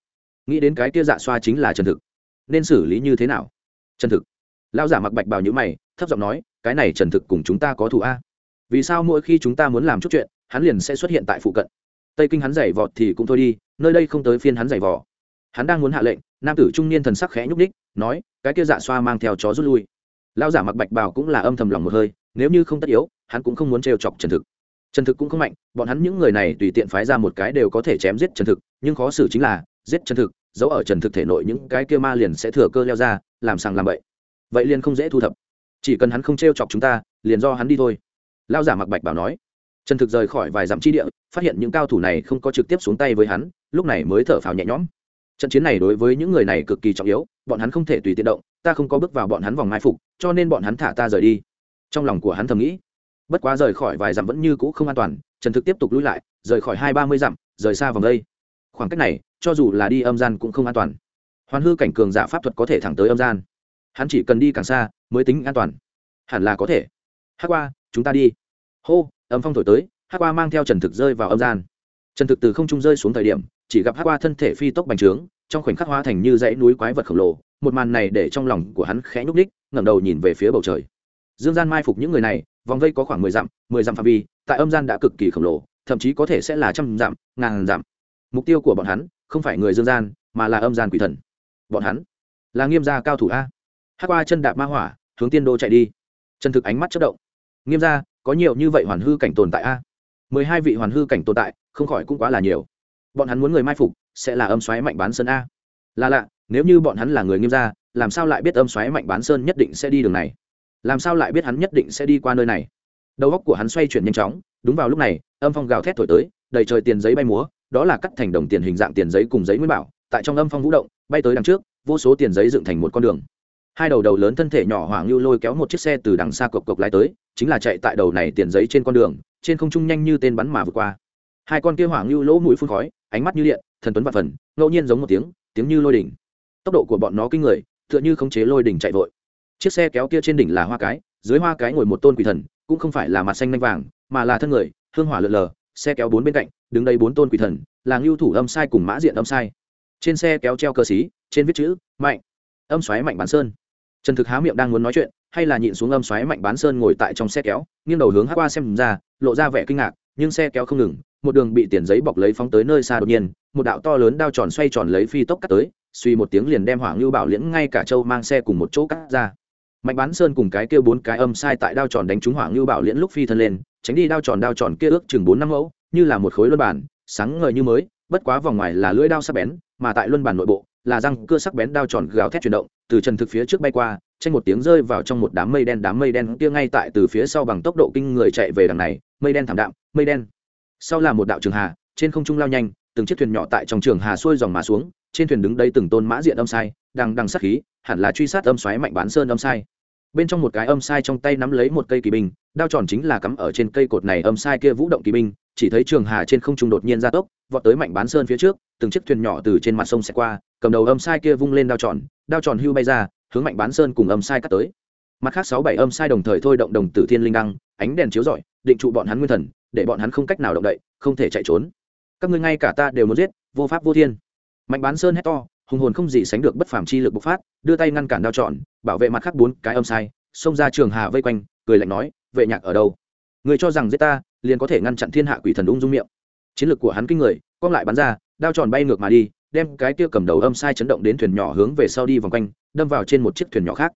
Nghĩ đến cái kia dạ xoa chính là trần thực. Nên xử lý như thế nào? Trần thực. Lao giả mặc bạch bào nhữ mày, thấp giọng nói, cái này trần thực cùng chúng ta có thù a vì sao mỗi khi chúng ta muốn làm chút chuyện, hắn liền sẽ xuất hiện tại phụ cận. Tây kinh hắn giày vọt thì cũng thôi đi, nơi đây không tới phiên hắn giày vò. Hắn đang muốn hạ lệnh, nam tử trung niên thần sắc khẽ nhúc ních nói, cái kia dạ xoa mang theo chó rút lui. Lao giả mặc bạch bào cũng là âm thầm lòng một hơi, nếu như không tất yếu, hắn cũng không muốn trêu chọc trần thực. Trần thực cũng không mạnh, bọn hắn những người này tùy tiện phái ra một cái đều có thể chém giết trần thực, nhưng khó xử chính là, giết trần thực, giấu ở trần thực thể nội những cái kia ma liền sẽ thừa cơ leo ra, làm sàng làm bậy. Vậy liền không dễ thu thập. Chỉ cần hắn không t r e o chọc chúng ta, liền do hắn đi thôi lao giả mặc bạch bảo nói. Trần thực rời khỏi vài dặm chi địa, phát hiện những cao thủ này không có trực tiếp xuống tay với hắn, lúc này mới thở phào nhẹ nhõm. Trận chiến này đối với những người này cực kỳ trọng yếu, bọn hắn không thể tùy tiện động, ta không có bước vào bọn hắn vòng mai phục, cho nên bọn hắn thả ta rời đi. Trong lòng của hắn thầm nghĩ, bất quá rời khỏi vài dặm vẫn như cũ không an toàn, trần thực tiếp tục lui lại, rời khỏi hai ba mươi dặm, rời xa vòng đây. Khoảng cách này, cho dù là đi âm gian cũng không an toàn. Hoàn hư cảnh cường giả pháp thuật có thể thẳng tới âm gian. Hắn chỉ cần đi càng xa, mới tính an toàn. Hẳn là có thể. Hát qua chúng ta đi. Hô, âm phong thổi tới, hát qua mang theo trần thực rơi vào âm gian. Trần thực từ không trung rơi xuống thời điểm, chỉ gặp hát qua thân thể phi tốc bành trướng, trong khoảnh khắc hóa thành như dãy núi quái vật khổng lồ, một màn này để trong lòng của hắn khẽ nhúc ních ngẩng đầu nhìn về phía bầu trời. Dương gian mai phục những người này, vòng vây có khoảng mười dặm mười dặm phạm vi, tại âm gian đã cực kỳ khổng lồ, thậm chí có thể sẽ là trăm dặm, ngàn dặm. Mục tiêu của bọn hắn không phải người dương gian, mà là âm gian quỷ thần. Bọn hắn là nghiêm gia cao thủ a. Hát qua chân đạp ma hỏa, hướng tiên đô chạy đi. Chân thực ánh mắt chất động nghiêm gia, có nhiều như vậy hoàn hư cảnh tồn tại a? Mười hai vị hoàn hư cảnh tồn tại, không khỏi cũng quá là nhiều. Bọn hắn muốn người mai phục, sẽ là âm xoáy mạnh bán sơn a? Là lạ, nếu như bọn hắn là người nghiêm gia, làm sao lại biết âm xoáy mạnh bán sơn nhất định sẽ đi đường này? Làm sao lại biết hắn nhất định sẽ đi qua nơi này? Đầu óc của hắn xoay chuyển nhanh chóng, đúng vào lúc này, âm phong gào thét thổi tới, đầy trời tiền giấy bay múa, đó là cắt thành đồng tiền hình dạng tiền giấy cùng giấy nguyên bảo, tại trong âm phong vũ động, bay tới đằng trước, vô số tiền giấy dựng thành một con đường. Hai đầu đầu lớn thân thể nhỏ hoàng lưu lôi kéo một chiếc xe từ đằng xa cộc cộc lái tới chính là chạy tại đầu này tiền giấy trên con đường, trên không trung nhanh như tên bắn mà vượt qua. Hai con kia hoàng lưu lỗ mũi phun khói, ánh mắt như điện, thần tuấn và phần, ngẫu nhiên giống một tiếng tiếng như lôi đỉnh. Tốc độ của bọn nó kinh người, tựa như khống chế lôi đỉnh chạy vội. Chiếc xe kéo kia trên đỉnh là hoa cái, dưới hoa cái ngồi một tôn quỷ thần, cũng không phải là mặt xanh nanh vàng, mà là thân người, hương hỏa lượn lờ, xe kéo bốn bên cạnh, đứng đây bốn tôn quỷ thần, là ngưu thủ âm sai cùng mã diện âm sai. Trên xe kéo treo cờ xí, trên viết chữ, mạnh. Âm xoáy mạnh bán sơn. Trần thực há miệng đang muốn nói chuyện hay là nhịn xuống âm xoáy mạnh bán sơn ngồi tại trong xe kéo, nghiêng đầu hướng hát qua xem ra, lộ ra vẻ kinh ngạc, nhưng xe kéo không ngừng, một đường bị tiền giấy bọc lấy phóng tới nơi xa đột nhiên, một đạo to lớn đao tròn xoay tròn lấy phi tốc cắt tới, suy một tiếng liền đem hoàng lưu bảo liễn ngay cả châu mang xe cùng một chỗ cắt ra. Mạnh bán sơn cùng cái kia bốn cái âm sai tại đao tròn đánh trúng hoàng lưu bảo liễn lúc phi thân lên, tránh đi đao tròn đao tròn kia ước chừng bốn năm mẫu, như là một khối luân bản, sáng ngời như mới, bất quá vòng ngoài là lưỡi đao sắc bén, mà tại luân bản nội bộ là răng cưa sắc bén đao tròn gào thét chuyển động, từ trần thực phía trước bay qua, tranh một tiếng rơi vào trong một đám mây đen, đám mây đen kia ngay tại từ phía sau bằng tốc độ kinh người chạy về đằng này, mây đen thảm đạm, mây đen. Sau là một đạo trường hà, trên không trung lao nhanh, từng chiếc thuyền nhỏ tại trong trường hà xuôi dòng mà xuống, trên thuyền đứng đây từng tôn mã diện âm sai, đằng đằng sát khí, hẳn là truy sát âm xoáy mạnh bán sơn âm sai. Bên trong một cái âm sai trong tay nắm lấy một cây kỳ binh đao tròn chính là cắm ở trên cây cột này âm sai kia vũ động kỳ binh chỉ thấy trường hà trên không trung đột nhiên gia tốc, vọt tới mạnh bán sơn phía trước, từng chiếc thuyền nhỏ từ trên mặt sông sẽ qua, cầm đầu âm sai kia vung lên đao tròn đao tròn hưu bay ra, hướng mạnh bán sơn cùng âm sai cắt tới. Mặt khác sáu bảy âm sai đồng thời thôi động đồng tử thiên linh đăng, ánh đèn chiếu rọi, định trụ bọn hắn nguyên thần, để bọn hắn không cách nào động đậy, không thể chạy trốn. Các ngươi ngay cả ta đều muốn giết, vô pháp vô thiên. Mạnh bán sơn hét to, hùng hồn không gì sánh được bất phàm chi lực bộc phát, đưa tay ngăn cản đao tròn, bảo vệ mặt khác bốn cái âm sai, xông ra trường hà vây quanh, cười lạnh nói, vệ nhạc ở đâu? Người cho rằng giết ta liền có thể ngăn chặn thiên hạ quỷ thần ung dung miệng. Chiến lược của hắn kinh người, cong lại bắn ra, đao tròn bay ngược mà đi, đem cái kia cầm đầu âm sai chấn động đến thuyền nhỏ hướng về sau đi vòng quanh, đâm vào trên một chiếc thuyền nhỏ khác.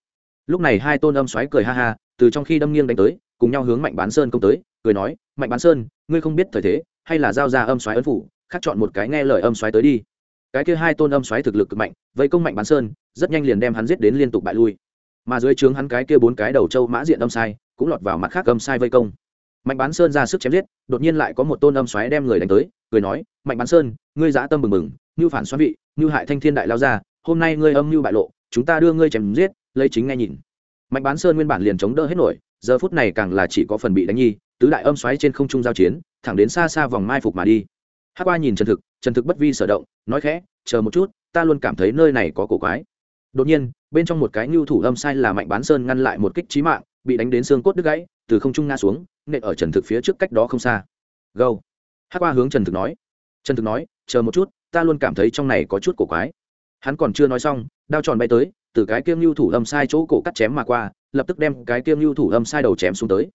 Lúc này hai tôn âm xoáy cười ha ha, từ trong khi đâm nghiêng đánh tới, cùng nhau hướng mạnh bán sơn công tới, cười nói, mạnh bán sơn, ngươi không biết thời thế, hay là giao ra âm xoáy ấn phủ khác chọn một cái nghe lời âm xoáy tới đi. Cái kia hai tôn âm xoáy thực lực cực mạnh, vây công mạnh bán sơn, rất nhanh liền đem hắn giết đến liên tục bại lui. Mà dưới trướng hắn cái kia bốn cái đầu châu mã diện âm sai, cũng lọt vào mặt khác âm sai vây công mạnh bán sơn ra sức chém giết, đột nhiên lại có một tôn âm xoáy đem người đánh tới, cười nói, mạnh bán sơn, ngươi dã tâm mừng mừng như phản xoắn vị, như hại thanh thiên đại lao ra, hôm nay ngươi âm như bại lộ, chúng ta đưa ngươi chém giết, lấy chính ngay nhìn. Mạnh bán sơn nguyên bản liền chống đỡ hết nổi, giờ phút này càng là chỉ có phần bị đánh nhi tứ đại âm xoáy trên không trung giao chiến, thẳng đến xa xa vòng mai phục mà đi. Hát qua nhìn trần thực trần thực bất vi sở động, nói khẽ, chờ một chút, ta luôn cảm thấy nơi này có cổ quái. Đột nhiên, bên trong một cái ngưu thủ âm sai là mạnh bán sơn ngăn lại một kích trí mạng bị đánh đến xương cốt đứt gãy, từ không trung nga xuống, nện ở trần thực phía trước cách đó không xa. Gâu hát qua hướng trần thực nói. Trần thực nói, chờ một chút, ta luôn cảm thấy trong này có chút cổ quái. Hắn còn chưa nói xong, đao tròn bay tới, từ cái kiêng lưu thủ âm sai chỗ cổ cắt chém mà qua, lập tức đem cái kiêng lưu thủ âm sai đầu chém xuống tới.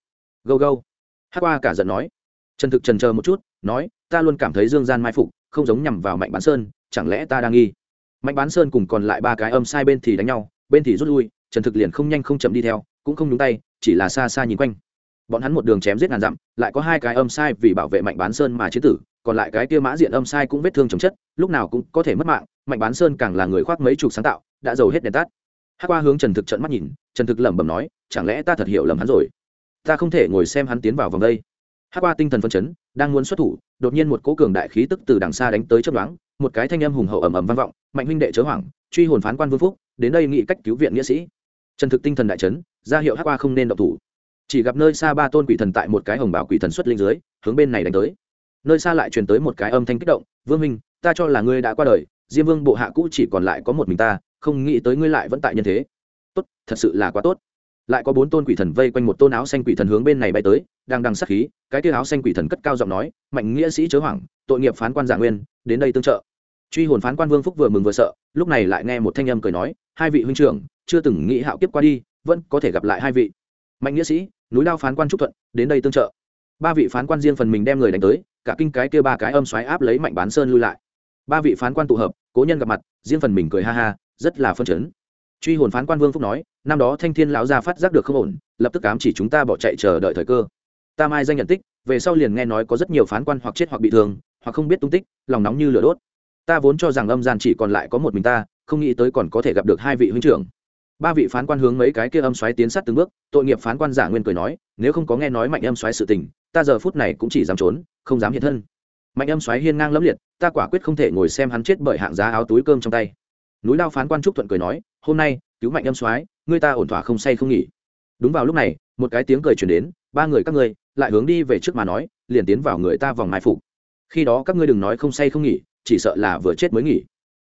Gâu gâu hát qua cả giận nói. Trần thực trần chờ một chút, nói, ta luôn cảm thấy dương gian mai phục không giống nhằm vào mạnh bán sơn, chẳng lẽ ta đang nghi? Mạnh bán sơn cùng còn lại ba cái âm sai bên thì đánh nhau, bên thì rút lui, trần thực liền không nhanh không chậm đi theo cũng không nhúng tay, chỉ là xa xa nhìn quanh. Bọn hắn một đường chém giết ngàn dặm, lại có hai cái âm sai vì bảo vệ mạnh bán sơn mà chế tử, còn lại cái kia mã diện âm sai cũng vết thương chồng chất, lúc nào cũng có thể mất mạng, mạnh bán sơn càng là người khoác mấy chục sáng tạo, đã giàu hết đèn tắt. Hát qua hướng trần thực trận mắt nhìn, trần thực lẩm bẩm nói, chẳng lẽ ta thật hiểu lầm hắn rồi? Ta không thể ngồi xem hắn tiến vào vòng đây. Hát qua tinh thần phân chấn, đang muốn xuất thủ, đột nhiên một cỗ cường đại khí tức từ đằng xa đánh tới chấp đoán một cái thanh âm hùng hậu ầm ầm vang vọng, mạnh huynh đệ chớ hoảng, truy hồn phán quan vương phúc, đến đây nghị cách cứu viện nghĩa sĩ trần thực tinh thần đại chấn, ra hiệu hắc qua không nên động thủ. Chỉ gặp nơi xa ba tôn quỷ thần tại một cái hồng bảo quỷ thần xuất linh dưới, hướng bên này đánh tới. Nơi xa lại truyền tới một cái âm thanh kích động, vương minh, ta cho là ngươi đã qua đời, diêm vương bộ hạ cũ chỉ còn lại có một mình ta, không nghĩ tới ngươi lại vẫn tại nhân thế. Tốt, thật sự là quá tốt. Lại có bốn tôn quỷ thần vây quanh một tôn áo xanh quỷ thần hướng bên này bay tới, đang đằng sắc khí, cái tiêu áo xanh quỷ thần cất cao giọng nói, mạnh nghĩa sĩ chớ hoảng, tội nghiệp phán quan giả nguyên, đến đây tương trợ. Truy hồn phán quan vương phúc vừa mừng vừa sợ, lúc này lại nghe một thanh âm cười nói hai vị huynh trưởng, chưa từng nghĩ hạo kiếp qua đi, vẫn có thể gặp lại hai vị. Mạnh nghĩa sĩ, núi lao phán quan trúc thuận, đến đây tương trợ. Ba vị phán quan riêng phần mình đem người đánh tới, cả kinh cái kia ba cái âm xoáy áp lấy mạnh bán sơn lui lại. Ba vị phán quan tụ hợp, cố nhân gặp mặt, riêng phần mình cười ha ha, rất là phân chấn. Truy hồn phán quan vương phúc nói, năm đó thanh thiên lão gia phát giác được không ổn, lập tức cám chỉ chúng ta bỏ chạy chờ đợi thời cơ. Ta mai danh nhận tích, về sau liền nghe nói có rất nhiều phán quan hoặc chết hoặc bị thương, hoặc không biết tung tích, lòng nóng như lửa đốt. Ta vốn cho rằng âm gian chỉ còn lại có một mình ta không nghĩ tới còn có thể gặp được hai vị huynh trưởng. Ba vị phán quan hướng mấy cái kia âm xoáy tiến sát từng bước, tội nghiệp phán quan giả nguyên cười nói, nếu không có nghe nói mạnh âm xoáy sự tình, ta giờ phút này cũng chỉ dám trốn, không dám hiện thân. Mạnh âm xoáy hiên ngang lẫm liệt, ta quả quyết không thể ngồi xem hắn chết bởi hạng giá áo túi cơm trong tay. Núi lao phán quan trúc thuận cười nói, hôm nay, cứu mạnh âm xoáy ngươi ta ổn thỏa không say không nghỉ. Đúng vào lúc này, một cái tiếng cười chuyển đến, ba người các ngươi lại hướng đi về trước mà nói, liền tiến vào người ta vòng mai phục. Khi đó các ngươi đừng nói không say không nghỉ, chỉ sợ là vừa chết mới nghỉ.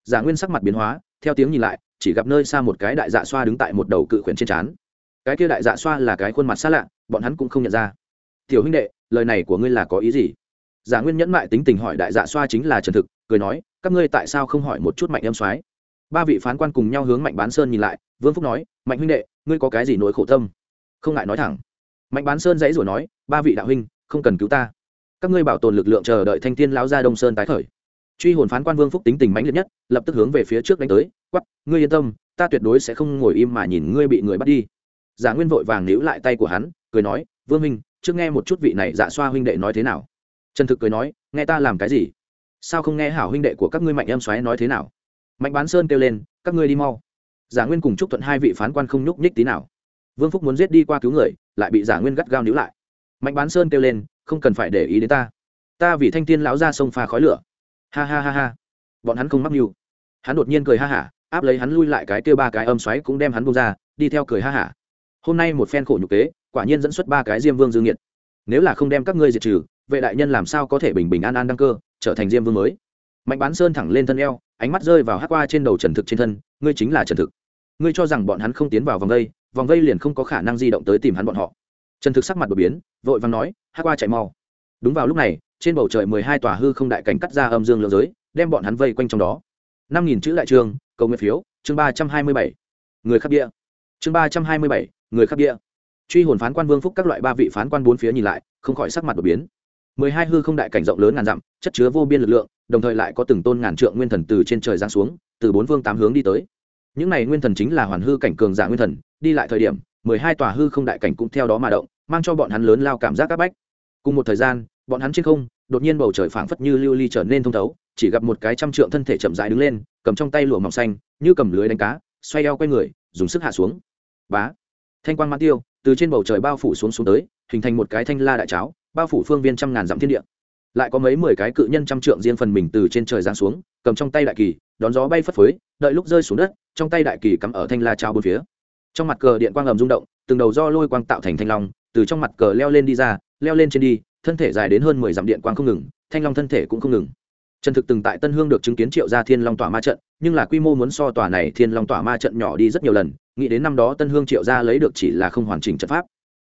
Giả nguyên sắc mặt biến hóa theo tiếng nhìn lại, chỉ gặp nơi xa một cái đại dạ xoa đứng tại một đầu cự khuyển trên trán. Cái kia đại dạ xoa là cái khuôn mặt xa lạ, bọn hắn cũng không nhận ra. Tiểu huynh đệ, lời này của ngươi là có ý gì? Giả nguyên nhẫn mại tính tình hỏi đại dạ xoa chính là trần thực, cười nói, các ngươi tại sao không hỏi một chút mạnh âm soái? Ba vị phán quan cùng nhau hướng mạnh bán sơn nhìn lại, vương phúc nói, mạnh huynh đệ, ngươi có cái gì nỗi khổ tâm? Không ngại nói thẳng. Mạnh bán sơn dãy rồi nói, ba vị đạo huynh, không cần cứu ta. Các ngươi bảo tồn lực lượng chờ đợi thanh thiên lão gia đông sơn tái khởi truy hồn phán quan vương phúc tính tình mãnh liệt nhất, lập tức hướng về phía trước đánh tới quắp ngươi yên tâm, ta tuyệt đối sẽ không ngồi im mà nhìn ngươi bị người bắt đi. Giả nguyên vội vàng níu lại tay của hắn, cười nói, vương minh trước nghe một chút vị này dạ xoa huynh đệ nói thế nào. Trần thực cười nói, nghe ta làm cái gì? Sao không nghe hảo huynh đệ của các ngươi mạnh em xoáy nói thế nào? Mạnh bán sơn kêu lên, các ngươi đi mau. Giả nguyên cùng chúc thuận hai vị phán quan không nhúc nhích tí nào. Vương phúc muốn giết đi qua cứu người, lại bị giả nguyên gắt gao níu lại. Mạnh bán sơn kêu lên, không cần phải để ý đến ta. Ta vì thanh thiên lão ra sông pha khói lửa ha ha ha ha. Bọn hắn không mắc mưu. Hắn đột nhiên cười ha hả, áp lấy hắn lui lại cái kêu ba cái âm xoáy cũng đem hắn bông ra, đi theo cười ha hả. Hôm nay một phen khổ nhục kế, quả nhiên dẫn xuất ba cái diêm vương dương nhiệt nếu là không đem các ngươi diệt trừ, vệ đại nhân làm sao có thể bình bình an an đăng cơ, trở thành diêm vương mới? Mạnh bán sơn thẳng lên thân eo, ánh mắt rơi vào hát qua trên đầu trần thực trên thân, ngươi chính là trần thực. Ngươi cho rằng bọn hắn không tiến vào vòng vây vòng vây liền không có khả năng di động tới tìm hắn bọn họ. Trần thực sắc mặt đột biến, vội vàng nói hát qua chạy mau. Đúng vào lúc này trên bầu trời mười hai tòa hư không đại cảnh cắt ra âm dương lượng giới, đem bọn hắn vây quanh trong đó. Năm nghìn chữ đại trường, cầu nguyện phiếu, chương ba trăm hai mươi bảy. Người khắc địa. Chương ba trăm hai mươi bảy, người khắc địa. Truy hồn phán quan vương phúc các loại ba vị phán quan bốn phía nhìn lại, không khỏi sắc mặt đột biến. Mười hai hư không đại cảnh rộng lớn ngàn dặm, chất chứa vô biên lực lượng, đồng thời lại có từng tôn ngàn trượng nguyên thần từ trên trời giáng xuống, từ bốn phương tám hướng đi tới. Những này nguyên thần chính là hoàn hư cảnh cường giả nguyên thần, đi lại thời điểm, mười hai tòa hư không đại cảnh cũng theo đó mà động, mang cho bọn hắn lớn lao cảm giác áp bách. Cùng một thời gian bọn hắn trên không, đột nhiên bầu trời phảng phất như lưu ly trở nên thông thấu, chỉ gặp một cái trăm trượng thân thể chậm rãi đứng lên, cầm trong tay lụa mỏng xanh, như cầm lưới đánh cá, xoay eo quay người, dùng sức hạ xuống. Bá! Thanh quang mãn tiêu, từ trên bầu trời bao phủ xuống xuống tới, hình thành một cái thanh la đại cháo, bao phủ phương viên trăm ngàn dặm thiên địa. Lại có mấy mười cái cự nhân trăm trượng riêng phần mình từ trên trời giáng xuống, cầm trong tay đại kỳ, đón gió bay phất phới, đợi lúc rơi xuống đất, trong tay đại kỳ cắm ở thanh la trao bốn phía. Trong mặt cờ điện quang ầm rung động, từng đầu do lôi quang tạo thành thanh long từ trong mặt cờ leo lên đi ra, leo lên trên đi, thân thể dài đến hơn mười dặm điện quang không ngừng, thanh long thân thể cũng không ngừng. Trần thực từng tại tân hương được chứng kiến triệu gia thiên long tỏa ma trận, nhưng là quy mô muốn so tòa này thiên long tỏa ma trận nhỏ đi rất nhiều lần, nghĩ đến năm đó tân hương triệu gia lấy được chỉ là không hoàn chỉnh trận pháp.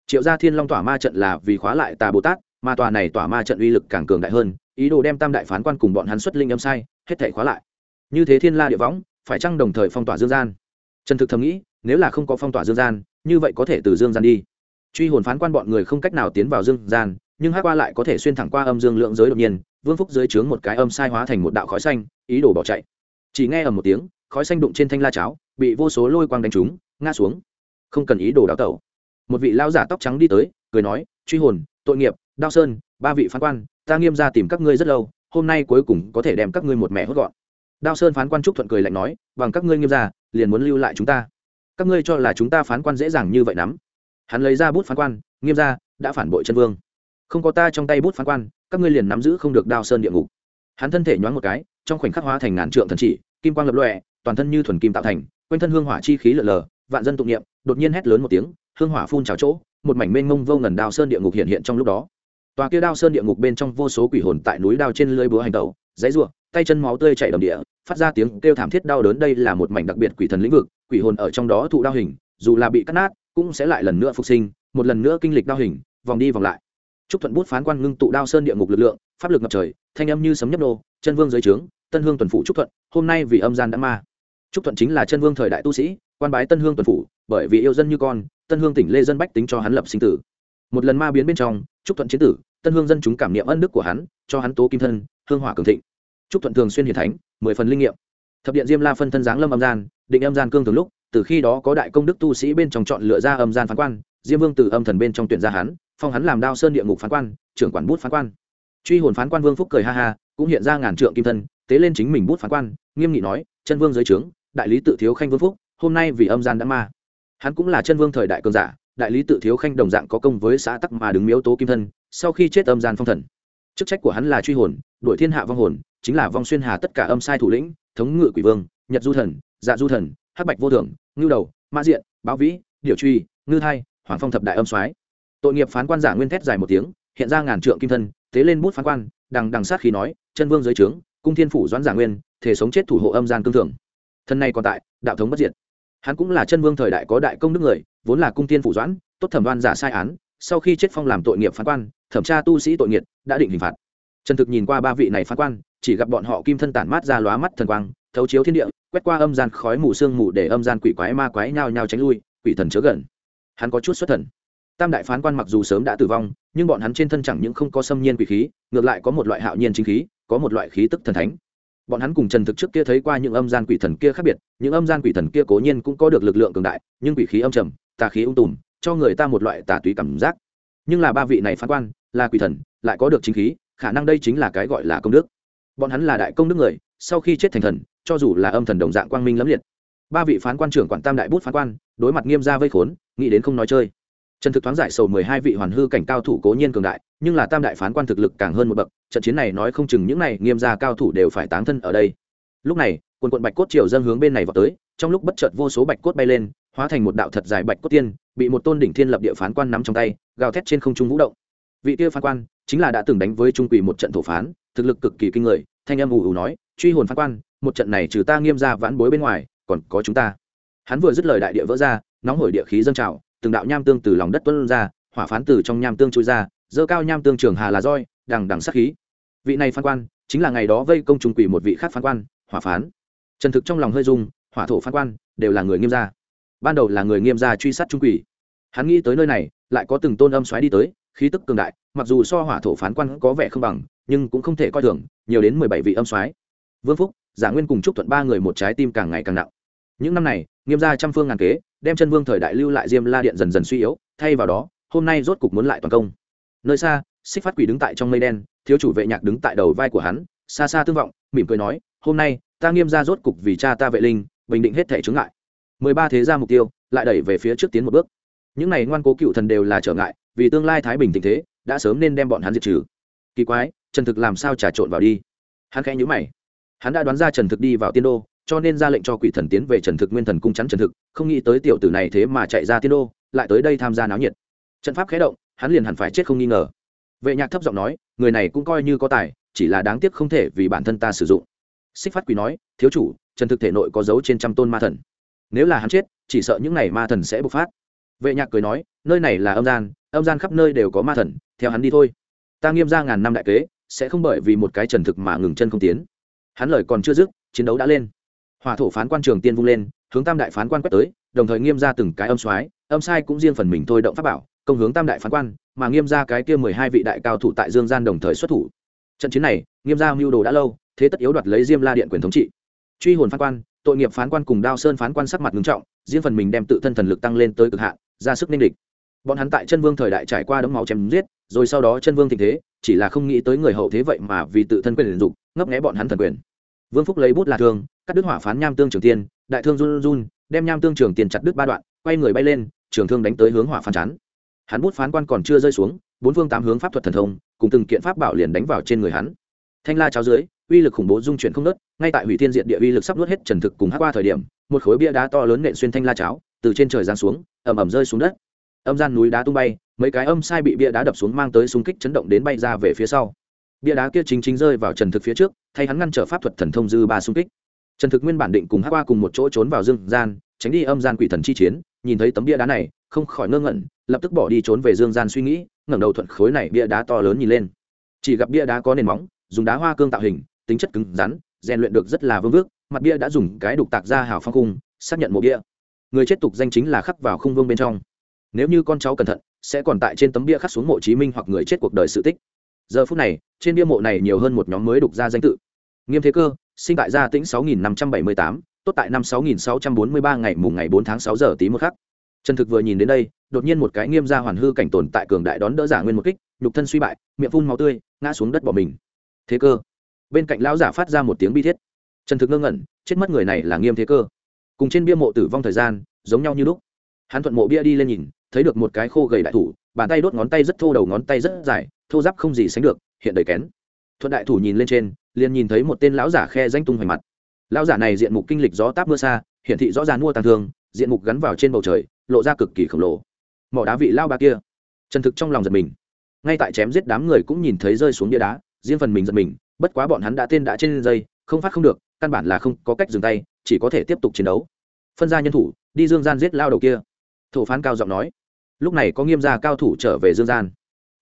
Triệu gia thiên long tỏa ma trận là vì khóa lại tà bồ tát, mà tòa này tỏa ma trận uy lực càng cường đại hơn, ý đồ đem tam đại phán quan cùng bọn hắn xuất linh âm sai, hết thể khóa lại. Như thế thiên la địa võng, phải chăng đồng thời phong tỏa dương gian? Trần thực thầm nghĩ, nếu là không có phong tỏa dương gian, như vậy có thể từ dương gian đi truy hồn phán quan bọn người không cách nào tiến vào dương gian, nhưng hát qua lại có thể xuyên thẳng qua âm dương lượng giới đột nhiên, vương phúc dưới trướng một cái âm sai hóa thành một đạo khói xanh, ý đồ bỏ chạy. Chỉ nghe ở một tiếng, khói xanh đụng trên thanh la cháo, bị vô số lôi quang đánh trúng, ngã xuống. Không cần ý đồ đào tẩu. Một vị lao giả tóc trắng đi tới, cười nói, truy hồn, tội nghiệp, đao sơn, ba vị phán quan, ta nghiêm ra tìm các ngươi rất lâu, hôm nay cuối cùng có thể đem các ngươi một mẹ hốt gọn. Đao sơn phán quan trúc thuận cười lạnh nói, bằng các ngươi nghiêm ra, liền muốn lưu lại chúng ta. Các ngươi cho là chúng ta phán quan dễ dàng như vậy lắm hắn lấy ra bút phán quan, nghiêm ra, đã phản bội chân vương. Không có ta trong tay bút phán quan, các ngươi liền nắm giữ không được đao sơn địa ngục. Hắn thân thể nhoáng một cái, trong khoảnh khắc hóa thành ngàn trượng thần chỉ, kim quang lập lọe toàn thân như thuần kim tạo thành, quanh thân hương hỏa chi khí lở lờ, vạn dân tụng niệm, đột nhiên hét lớn một tiếng, hương hỏa phun trào chỗ, một mảnh mênh mông vô ngần đao sơn địa ngục hiện hiện trong lúc đó. Tòa kia đao sơn địa ngục bên trong vô số quỷ hồn tại núi đao trên lưới búa hành tẩu, dãy ruộng tay chân máu tươi chảy đầm địa, phát ra tiếng kêu thảm thiết đau đớn đây là một mảnh đặc biệt quỷ thần lĩnh vực, quỷ hồn ở trong đó thụ đao hình dù là bị cắt nát, cũng sẽ lại lần nữa phục sinh, một lần nữa kinh lịch đao hình, vòng đi vòng lại. Trúc thuận bút phán quan ngưng tụ đao sơn địa ngục lực lượng, pháp lực ngập trời, thanh âm như sấm nhấp nô, chân vương dưới trướng, tân hương tuần phủ trúc thuận, hôm nay vì âm gian đã ma. Trúc thuận chính là chân vương thời đại tu sĩ, quan bái tân hương tuần phủ, bởi vì yêu dân như con, tân hương tỉnh lê dân bách tính cho hắn lập sinh tử. Một lần ma biến bên trong, trúc thuận chiến tử, tân hương dân chúng cảm niệm ân đức của hắn, cho hắn tố kim thân, hương hỏa cường thịnh. Trúc thuận thường xuyên hiền thánh, mười phần linh nghiệm. Thập điện diêm la phân thân giáng lâm âm gian, định âm gian cương thường lúc từ khi đó có đại công đức tu sĩ bên trong chọn lựa ra âm gian phán quan, diêm vương từ âm thần bên trong tuyển ra hắn, phong hắn làm đao sơn địa ngục phán quan, trưởng quản bút phán quan. Truy hồn phán quan vương phúc cười ha ha, cũng hiện ra ngàn trượng kim thân, tế lên chính mình bút phán quan, nghiêm nghị nói, chân vương dưới trướng đại lý tự thiếu khanh vương phúc, hôm nay vì âm gian đã ma. Hắn cũng là chân vương thời đại cường giả, đại lý tự thiếu khanh đồng dạng có công với xã tắc mà đứng miếu tố kim thân, sau khi chết âm gian phong thần. Chức trách của hắn là truy hồn đội thiên hạ vong hồn, chính là vong xuyên hà tất cả âm sai thủ lĩnh, thống ngự quỷ vương, nhật du thần dạ du thần hắc bạch vô thường, ngưu đầu mã diện, báo vĩ điều truy, ngư thai, hoàng phong thập đại âm soái. Tội nghiệp phán quan giả nguyên thét dài một tiếng, hiện ra ngàn trượng kim thân, tế lên bút phán quan, đằng đằng sát khí nói, chân vương dưới trướng, cung thiên phủ doãn giả nguyên, thể sống chết thủ hộ âm gian cương thường. Thân này còn tại, đạo thống bất diệt. Hắn cũng là chân vương thời đại có đại công đức người, vốn là cung thiên phủ doãn, tốt thẩm đoan giả sai án, sau khi chết phong làm tội nghiệp phán quan, thẩm tra tu sĩ tội nghiệt đã định hình phạt. Trần thực nhìn qua ba vị này phán quan, chỉ gặp bọn họ kim thân tản mát ra lóa mắt thần quang thấu chiếu thiên địa, quét qua âm gian khói mù sương mù để âm gian quỷ quái ma quái nhao nhao tránh lui, quỷ thần chớ gần. Hắn có chút xuất thần. Tam đại phán quan mặc dù sớm đã tử vong, nhưng bọn hắn trên thân chẳng những không có xâm nhiên quỷ khí, ngược lại có một loại hạo nhiên chính khí, có một loại khí tức thần thánh. Bọn hắn cùng trần thực trước kia thấy qua những âm gian quỷ thần kia khác biệt, những âm gian quỷ thần kia cố nhiên cũng có được lực lượng cường đại, nhưng quỷ khí âm trầm, tà khí ung tùm, cho người ta một loại tà túy cảm giác. Nhưng là ba vị này phán quan, là quỷ thần, lại có được chính khí, khả năng đây chính là cái gọi là công đức. Bọn hắn là đại công đức người sau khi chết thành thần, cho dù là âm thần đồng dạng quang minh lẫm liệt. Ba vị phán quan trưởng quản tam đại bút phán quan, đối mặt nghiêm gia vây khốn, nghĩ đến không nói chơi. Trần thực thoáng giải sầu mười hai vị hoàn hư cảnh cao thủ cố nhiên cường đại, nhưng là tam đại phán quan thực lực càng hơn một bậc, trận chiến này nói không chừng những này nghiêm gia cao thủ đều phải tán thân ở đây. Lúc này, quần quận bạch cốt triều dân hướng bên này vào tới, trong lúc bất chợt vô số bạch cốt bay lên, hóa thành một đạo thật dài bạch cốt tiên, bị một tôn đỉnh thiên lập địa phán quan nắm trong tay, gào thét trên không trung vũ động. Vị kia phán quan chính là đã từng đánh với trung quỷ một trận thổ phán, thực lực cực kỳ kinh người thanh âm ù ù nói, truy hồn phán quan, một trận này trừ ta nghiêm ra vãn bối bên ngoài, còn có chúng ta. Hắn vừa dứt lời đại địa vỡ ra, nóng hổi địa khí dâng trào, từng đạo nham tương từ lòng đất tuân ra, hỏa phán từ trong nham tương trôi ra, dơ cao nham tương trường hà là roi, đằng đằng sát khí. Vị này phán quan, chính là ngày đó vây công trung quỷ một vị khác phán quan, hỏa phán. Trần thực trong lòng hơi dung hỏa thổ phán quan, đều là người nghiêm gia. Ban đầu là người nghiêm gia truy sát trung quỷ. Hắn nghĩ tới nơi này, lại có từng tôn âm xoáy đi tới khí tức cường đại, mặc dù so hỏa thổ phán quan có vẻ không bằng, nhưng cũng không thể coi thường, nhiều đến mười bảy vị âm xoáy vương phúc, giả nguyên cùng chúc thuận ba người một trái tim càng ngày càng nặng. Những năm này, nghiêm gia trăm phương ngàn kế, đem chân vương thời đại lưu lại diêm la điện dần dần suy yếu, thay vào đó, hôm nay rốt cục muốn lại toàn công. Nơi xa, xích phát quỷ đứng tại trong mây đen, thiếu chủ vệ nhạc đứng tại đầu vai của hắn, xa xa tương vọng, mỉm cười nói, hôm nay, ta nghiêm ra rốt cục vì cha ta vệ linh, bình định hết thể chướng ngại. Mười ba thế gia mục tiêu, lại đẩy về phía trước tiến một bước. Những này ngoan cố cựu thần đều là trở ngại vì tương lai thái bình tình thế, đã sớm nên đem bọn hắn diệt trừ. Kỳ quái, trần thực làm sao trà trộn vào đi? Hắn khẽ nhữ mày. Hắn đã đoán ra trần thực đi vào tiên đô, cho nên ra lệnh cho quỷ thần tiến về trần thực nguyên thần cung chắn trần thực, không nghĩ tới tiểu tử này thế mà chạy ra tiên đô, lại tới đây tham gia náo nhiệt. Trận pháp khé động, hắn liền hẳn phải chết không nghi ngờ. Vệ nhạc thấp giọng nói, người này cũng coi như có tài, chỉ là đáng tiếc không thể vì bản thân ta sử dụng. Xích phát quỷ nói, thiếu chủ, trần thực thể nội có dấu trên trăm tôn ma thần. Nếu là hắn chết, chỉ sợ những n à y ma thần sẽ bộc phát. Vệ nhạc cười nói, nơi này là âm gian âm gian khắp nơi đều có ma thần, theo hắn đi thôi. Ta nghiêm ra ngàn năm đại kế, sẽ không bởi vì một cái trần thực mà ngừng chân không tiến. Hắn lời còn chưa dứt, chiến đấu đã lên. Hòa thổ phán quan trường tiên vung lên, hướng tam đại phán quan quét tới, đồng thời nghiêm ra từng cái âm soái, âm sai cũng riêng phần mình thôi động pháp bảo, công hướng tam đại phán quan, mà nghiêm ra cái kia mười hai vị đại cao thủ tại dương gian đồng thời xuất thủ. Trận chiến này, nghiêm ra mưu đồ đã lâu, thế tất yếu đoạt lấy diêm la điện quyền thống trị. Truy hồn phán quan, tội nghiệp phán quan cùng đao sơn phán quan sắc mặt ngưng trọng, riêng phần mình đem tự thân thần lực tăng lên tới cực hạn, ra sức ninh địch bọn hắn tại chân vương thời đại trải qua đấm máu chém giết, rồi sau đó chân vương tình thế, chỉ là không nghĩ tới người hậu thế vậy mà vì tự thân quyền liền dục, ngấp nghé bọn hắn thần quyền. Vương phúc lấy bút là thương, cắt đứt hỏa phán nham tương trường tiên, đại thương run run, đem nham tương trường tiền chặt đứt ba đoạn, quay người bay lên, trường thương đánh tới hướng hỏa phán chắn. Hắn bút phán quan còn chưa rơi xuống, bốn phương tám hướng pháp thuật thần thông, cùng từng kiện pháp bảo liền đánh vào trên người hắn. Thanh la cháo dưới, uy lực khủng bố dung chuyển không nớt ngay tại hủy thiên diện địa uy lực sắp nuốt hết trần thực cùng hát qua thời điểm, một khối bia đá to lớn nện xuyên thanh la cháo, từ trên trời giáng xuống ẩm ẩm rơi xuống đất âm gian núi đá tung bay, mấy cái âm sai bị bia đá đập xuống mang tới súng kích chấn động đến bay ra về phía sau. Bia đá kia chính chính rơi vào trần thực phía trước, thay hắn ngăn trở pháp thuật thần thông dư ba xung kích. Trần thực nguyên bản định cùng hát qua cùng một chỗ trốn vào dương gian, tránh đi âm gian quỷ thần chi chiến, nhìn thấy tấm bia đá này, không khỏi ngơ ngẩn, lập tức bỏ đi trốn về dương gian suy nghĩ, ngẩng đầu thuận khối này bia đá to lớn nhìn lên. Chỉ gặp bia đá có nền móng, dùng đá hoa cương tạo hình, tính chất cứng rắn, rèn luyện được rất là vương vước, mặt bia đã dùng cái đục tạc ra hào phong khung, xác nhận mộ bia. Người chết tục danh chính là khắc vào khung vương bên trong nếu như con cháu cẩn thận sẽ còn tại trên tấm bia khắc xuống mộ chí minh hoặc người chết cuộc đời sự tích. Giờ phút này trên bia mộ này nhiều hơn một nhóm mới đục ra danh tự. Nghiêm thế cơ sinh tại gia tĩnh 6578, tốt tại năm 6643 ngày mùng ngày 4 tháng 6 giờ tí một khắc. Trần thực vừa nhìn đến đây đột nhiên một cái nghiêm gia hoàn hư cảnh tồn tại cường đại đón đỡ giả nguyên một kích nhục thân suy bại miệng phun máu tươi ngã xuống đất bỏ mình. Thế cơ. Bên cạnh lão giả phát ra một tiếng bi thiết. Trần thực ngơ ngẩn chết mất người này là nghiêm thế cơ. Cùng trên bia mộ tử vong thời gian giống nhau như lúc. Hắn thuận mộ bia đi lên nhìn thấy được một cái khô gầy đại thủ, bàn tay đốt ngón tay rất thô, đầu ngón tay rất dài, thô giáp không gì sánh được, hiện đầy kén. Thuận đại thủ nhìn lên trên, liền nhìn thấy một tên lão giả khe danh tung hoành mặt. Lão giả này diện mục kinh lịch gió táp mưa xa hiện thị rõ ràng mua tàng thương, diện mục gắn vào trên bầu trời, lộ ra cực kỳ khổng lồ. Mỏ đá vị lao ba kia. Chân thực trong lòng giật mình. Ngay tại chém giết đám người cũng nhìn thấy rơi xuống bia đá, riêng phần mình giật mình, bất quá bọn hắn đã tên đã trên dây, không phát không được, căn bản là không có cách dừng tay, chỉ có thể tiếp tục chiến đấu. Phân ra nhân thủ, đi dương gian giết lao đầu kia thổ phán cao giọng nói. Lúc này có nghiêm gia cao thủ trở về dương gian.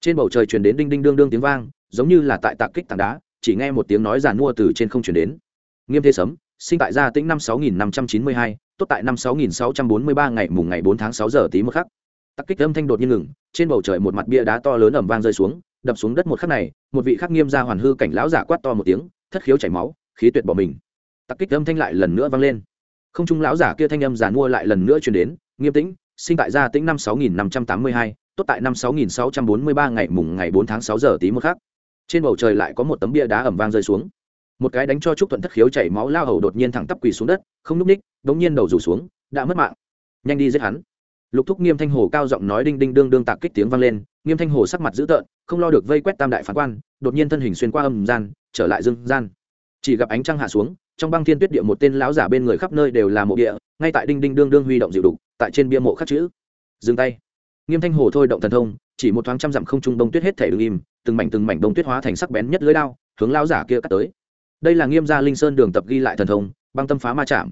Trên bầu trời truyền đến đinh đinh đương đương tiếng vang, giống như là tại tạc kích tảng đá, chỉ nghe một tiếng nói giàn mua từ trên không truyền đến. Nghiêm thế sấm, sinh tại gia tĩnh năm sáu nghìn năm trăm chín mươi hai, tốt tại năm sáu nghìn sáu trăm bốn mươi ba ngày mùng ngày bốn tháng sáu giờ tí một khắc. Tắc kích âm thanh đột nhiên ngừng, trên bầu trời một mặt bia đá to lớn ẩm vang rơi xuống, đập xuống đất một khắc này, một vị khắc nghiêm ra hoàn hư cảnh lão giả quát to một tiếng, thất khiếu chảy máu, khí tuyệt bỏ mình. Tắc kích âm thanh lại lần nữa vang lên. Không trung lão giả kia thanh âm giàn mua lại lần nữa truyền đến, nghiêm tĩnh sinh tại gia tĩnh năm sáu nghìn năm trăm tám mươi hai, tốt tại năm sáu nghìn sáu trăm bốn mươi ba ngày mùng ngày bốn tháng sáu giờ tí một khắc trên bầu trời lại có một tấm bia đá ẩm vang rơi xuống. Một cái đánh cho trúc thuận thất khiếu chảy máu lao hầu đột nhiên thẳng tắp quỳ xuống đất, không lúc ních, đống nhiên đầu rủ xuống, đã mất mạng. Nhanh đi giết hắn. Lục thúc nghiêm thanh hồ cao giọng nói đinh đinh đương đương tạc kích tiếng vang lên, nghiêm thanh hồ sắc mặt dữ tợn, không lo được vây quét tam đại phán quan, đột nhiên thân hình xuyên qua âm gian, trở lại dương gian. Chỉ gặp ánh trăng hạ xuống, trong băng thiên tuyết địa một tên lão giả bên người khắp nơi đều là mộ địa, ngay tại đinh đinh đương đương huy động dịu đục tại trên bia mộ khắc chữ. Dừng tay. Nghiêm thanh hồ thôi động thần thông, chỉ một thoáng trăm dặm không trung đông tuyết hết thể đứng im, từng mảnh từng mảnh đông tuyết hóa thành sắc bén nhất lưới đao, hướng lão giả kia cắt tới. Đây là nghiêm gia linh sơn đường tập ghi lại thần thông, băng tâm phá ma chạm.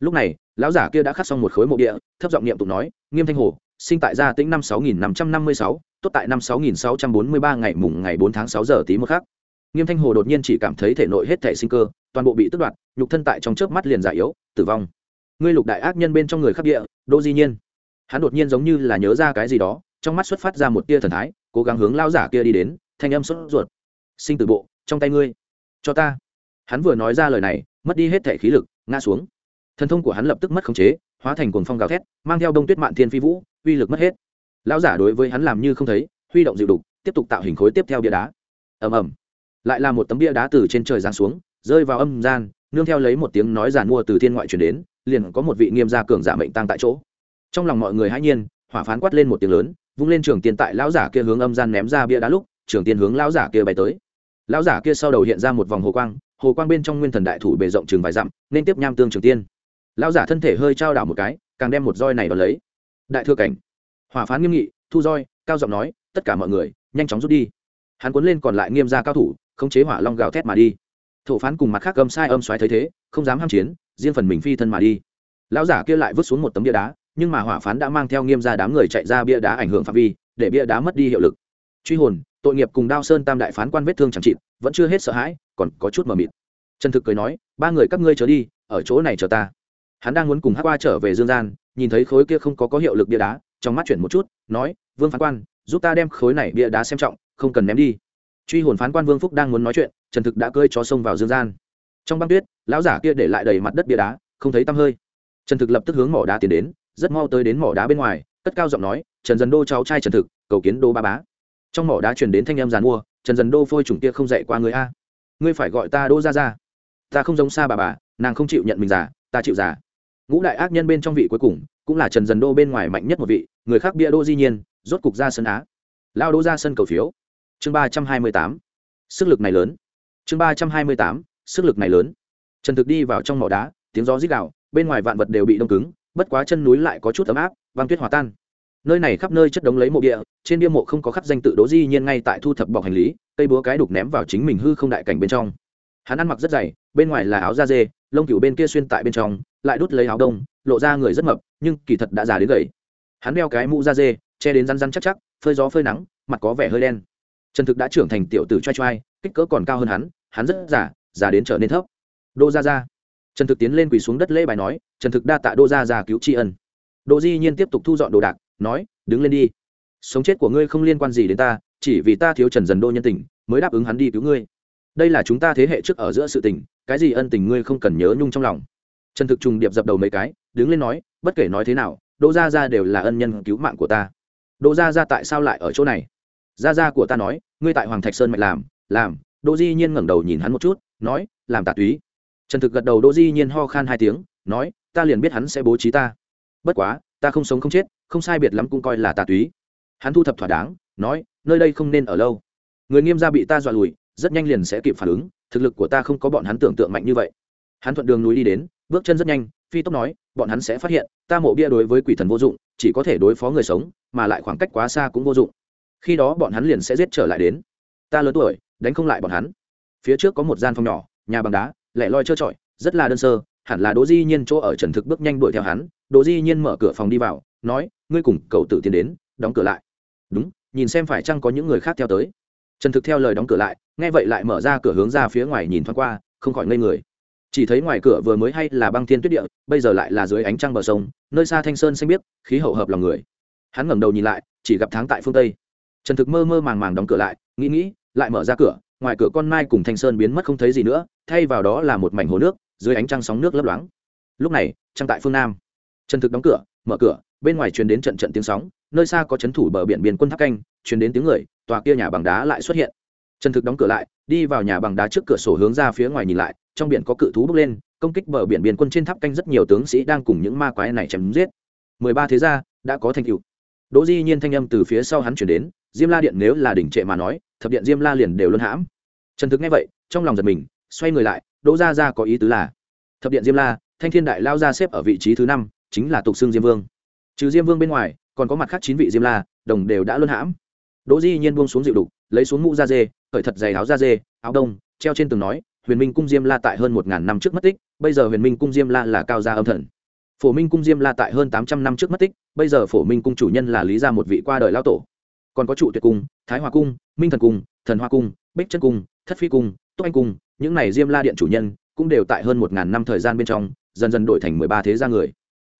Lúc này, lão giả kia đã khắc xong một khối mộ địa, thấp giọng niệm tụng nói, nghiêm thanh hồ, sinh tại gia tĩnh năm sáu nghìn năm trăm năm mươi sáu tốt tại năm sáu nghìn sáu trăm bốn mươi ba ngày mùng ngày bốn tháng sáu giờ tí một khắc. Nghiêm thanh hồ đột nhiên chỉ cảm thấy thể nội hết thể sinh cơ, toàn bộ bị tước đoạt, nhục thân tại trong chớp mắt liền giả yếu, tử vong. Ngươi lục đại ác nhân bên trong người khắc địa đỗ di nhiên. Hắn đột nhiên giống như là nhớ ra cái gì đó, trong mắt xuất phát ra một tia thần thái, cố gắng hướng lao giả kia đi đến, thanh âm sốt ruột. Sinh tử bộ, trong tay ngươi, cho ta. Hắn vừa nói ra lời này, mất đi hết thể khí lực, ngã xuống. Thần thông của hắn lập tức mất khống chế, hóa thành cuồng phong gào thét, mang theo đông tuyết mạn thiên phi vũ, uy lực mất hết. Lão giả đối với hắn làm như không thấy, huy động dịu đục, tiếp tục tạo hình khối tiếp theo bia đá. Ầm ầm. Lại là một tấm bia đá từ trên trời giáng xuống, rơi vào âm gian nương theo lấy một tiếng nói giàn mua từ thiên ngoại truyền đến, liền có một vị nghiêm gia cường giả mệnh tăng tại chỗ. Trong lòng mọi người hãy nhiên, hỏa phán quát lên một tiếng lớn, vung lên trường tiên tại lão giả kia hướng âm gian ném ra bia đá lúc, trường tiên hướng lão giả kia bay tới. Lão giả kia sau đầu hiện ra một vòng hồ quang hồ quang bên trong nguyên thần đại thủ bề rộng chừng vài dặm, nên tiếp nham tương trường tiên. Lão giả thân thể hơi trao đảo một cái, càng đem một roi này vào lấy. Đại thừa cảnh. Hỏa phán nghiêm nghị, thu roi, cao giọng nói, tất cả mọi người, nhanh chóng rút đi. Hắn cuốn lên còn lại nghiêm gia cao thủ, khống chế hỏa long gào thét mà đi thổ phán cùng mặt khác âm sai âm xoáy thấy thế, không dám ham chiến, riêng phần mình phi thân mà đi. Lão giả kia lại vứt xuống một tấm bia đá, nhưng mà hỏa phán đã mang theo nghiêm ra đám người chạy ra bia đá ảnh hưởng phạm vi, để bia đá mất đi hiệu lực. Truy hồn, tội nghiệp cùng đao sơn tam đại phán quan vết thương chẳng trị vẫn chưa hết sợ hãi, còn có chút mờ mịt. Trần thực cười nói, ba người các ngươi trở đi, ở chỗ này chờ ta. Hắn đang muốn cùng hát qua trở về dương gian, nhìn thấy khối kia không có có hiệu lực bia đá, trong mắt chuyển một chút, nói, vương phán quan, giúp ta đem khối này bia đá xem trọng, không cần ném đi truy hồn phán quan vương phúc đang muốn nói chuyện, trần thực đã cơi cho sông vào dương gian. Trong băng tuyết, lão giả kia để lại đầy mặt đất bia đá, không thấy tăm hơi. Trần thực lập tức hướng mỏ đá tiến đến, rất mau tới đến mỏ đá bên ngoài, cất cao giọng nói, trần dần đô, cháu trai trần thực, cầu kiến đô ba bá. Trong mỏ đá truyền đến thanh em giàn mua, trần dần đô, phôi chủng kia không dạy qua người a. Ngươi phải gọi ta đô ra ra ta không giống xa bà bà, nàng không chịu nhận mình già, ta chịu già. Ngũ đại ác nhân bên trong vị cuối cùng, cũng là trần dần đô bên ngoài mạnh nhất một vị, người khác bia đô di nhiên, rốt cục ra sân á. Lao đô ra sân cầu phiếu chương ba trăm hai mươi tám. Sức lực này lớn. Chương ba trăm hai mươi tám, sức lực này lớn. Trần thực đi vào trong mỏ đá, tiếng gió rít gạo bên ngoài vạn vật đều bị đông cứng, bất quá chân núi lại có chút ấm áp băng tuyết hòa tan. Nơi này khắp nơi chất đống lấy mộ địa, trên bia mộ không có khắc danh tự đố di nhiên ngay tại thu thập bọc hành lý, cây búa cái đục ném vào chính mình hư không đại cảnh bên trong. Hắn ăn mặc rất dày, bên ngoài là áo da dê, lông cựu bên kia xuyên tại bên trong, lại đút lấy áo đông, lộ ra người rất mập, nhưng kỳ thật đã già đến gầy. Hắn đeo cái mũ da dê, che đến răn răn chắc chắc, phơi gió phơi nắng, mặt có vẻ hơi đen trần thực đã trưởng thành tiểu tử trai trai kích cỡ còn cao hơn hắn hắn rất giả giả đến trở nên thấp. Đô Gia Gia, trần thực tiến lên quỳ xuống đất lễ bài nói trần thực đa tạ đô Gia Gia cứu tri ân. Đỗ di nhiên tiếp tục thu dọn đồ đạc nói đứng lên đi. Sống chết của ngươi không liên quan gì đến ta chỉ vì ta thiếu trần dần đô nhân tình mới đáp ứng hắn đi cứu ngươi. Đây là chúng ta thế hệ trước ở giữa sự tình cái gì ân tình ngươi không cần nhớ nhung trong lòng. Trần thực trùng điệp dập đầu mấy cái đứng lên nói bất kể nói thế nào đỗ gia gia đều là ân nhân cứu mạng của ta. Đỗ gia gia tại sao lại ở chỗ này? Gia gia của ta nói, ngươi tại hoàng thạch sơn mạch làm làm. Đỗ di nhiên ngẩng đầu nhìn hắn một chút, nói, làm tạ túy. Trần thực gật đầu, đỗ di nhiên ho khan hai tiếng, nói, ta liền biết hắn sẽ bố trí ta. Bất quá, ta không sống không chết, không sai biệt lắm cũng coi là tạ túy. Hắn thu thập thỏa đáng, nói, nơi đây không nên ở lâu. Người nghiêm gia bị ta dọa lùi, rất nhanh liền sẽ kịp phản ứng, thực lực của ta không có bọn hắn tưởng tượng mạnh như vậy. Hắn thuận đường núi đi đến, bước chân rất nhanh, phi tốc nói, bọn hắn sẽ phát hiện, ta mộ bia đối với quỷ thần vô dụng, chỉ có thể đối phó người sống, mà lại khoảng cách quá xa cũng vô dụng khi đó bọn hắn liền sẽ giết trở lại đến. Ta lớn tuổi, đánh không lại bọn hắn. Phía trước có một gian phòng nhỏ, nhà bằng đá, lẻ loi trơ trọi, rất là đơn sơ, hẳn là đỗ di nhiên chỗ ở trần thực bước nhanh đuổi theo hắn. Đỗ di nhiên mở cửa phòng đi vào, nói, ngươi cùng cậu tự tiến đến, đóng cửa lại. Đúng, nhìn xem phải chăng có những người khác theo tới. Trần thực theo lời đóng cửa lại, nghe vậy lại mở ra cửa hướng ra phía ngoài nhìn thoáng qua, không khỏi ngây người. Chỉ thấy ngoài cửa vừa mới hay là băng thiên tuyết địa, bây giờ lại là dưới ánh trăng bờ sông, nơi xa thanh sơn xanh biếc, khí hậu hợp lòng người. Hắn ngẩng đầu nhìn lại, chỉ gặp tháng tại phương tây trần thực mơ mơ màng màng đóng cửa lại, nghĩ nghĩ, lại mở ra cửa, ngoài cửa con mai cùng thanh sơn biến mất không thấy gì nữa, thay vào đó là một mảnh hồ nước, dưới ánh trăng sóng nước lấp loáng. Lúc này, trăng tại phương nam. Trần thực đóng cửa, mở cửa, bên ngoài truyền đến trận trận tiếng sóng, nơi xa có c h ấ n thủ bờ biển biển quân tháp canh, truyền đến tiếng người, tòa kia nhà bằng đá lại xuất hiện. Trần thực đóng cửa lại, đi vào nhà bằng đá trước cửa sổ hướng ra phía ngoài nhìn lại, trong biển có cự thú bước lên, công kích bờ biển biển quân trên tháp canh rất nhiều tướng sĩ đang cùng những ma quái này chém giết. Mười ba thế gia đã có thành cựu đỗ di nhiên thanh âm từ phía sau hắn chuyển đến diêm la điện nếu là đỉnh trệ mà nói, thập điện diêm la liền đều luân hãm. Trần thực nghe vậy, trong lòng giật mình, xoay người lại, đỗ gia gia có ý tứ là, thập điện diêm la, thanh thiên đại lao ra xếp ở vị trí thứ năm, chính là tục xương diêm vương. Trừ diêm vương bên ngoài, còn có mặt khác chín vị diêm la, đồng đều đã luân hãm. Đỗ di nhiên buông xuống dịu đục, lấy xuống mũ da dê khởi thật dày áo da dê, áo đông, treo trên tường nói, huyền minh cung diêm la tại hơn một ngàn năm trước mất tích, bây giờ huyền minh cung diêm la là cao gia âm thần. Phổ minh cung diêm la tại hơn tám trăm năm trước mất tích, bây giờ phổ minh cung chủ nhân là lý gia một vị qua đời lao tổ còn có trụ tuyệt cung, thái hòa cung, minh thần cung, thần hoa cung, bích chân cung, thất phi cung, túc anh cung, những này diêm la điện chủ nhân cũng đều tại hơn một ngàn năm thời gian bên trong, dần dần đổi thành mười ba thế gia người.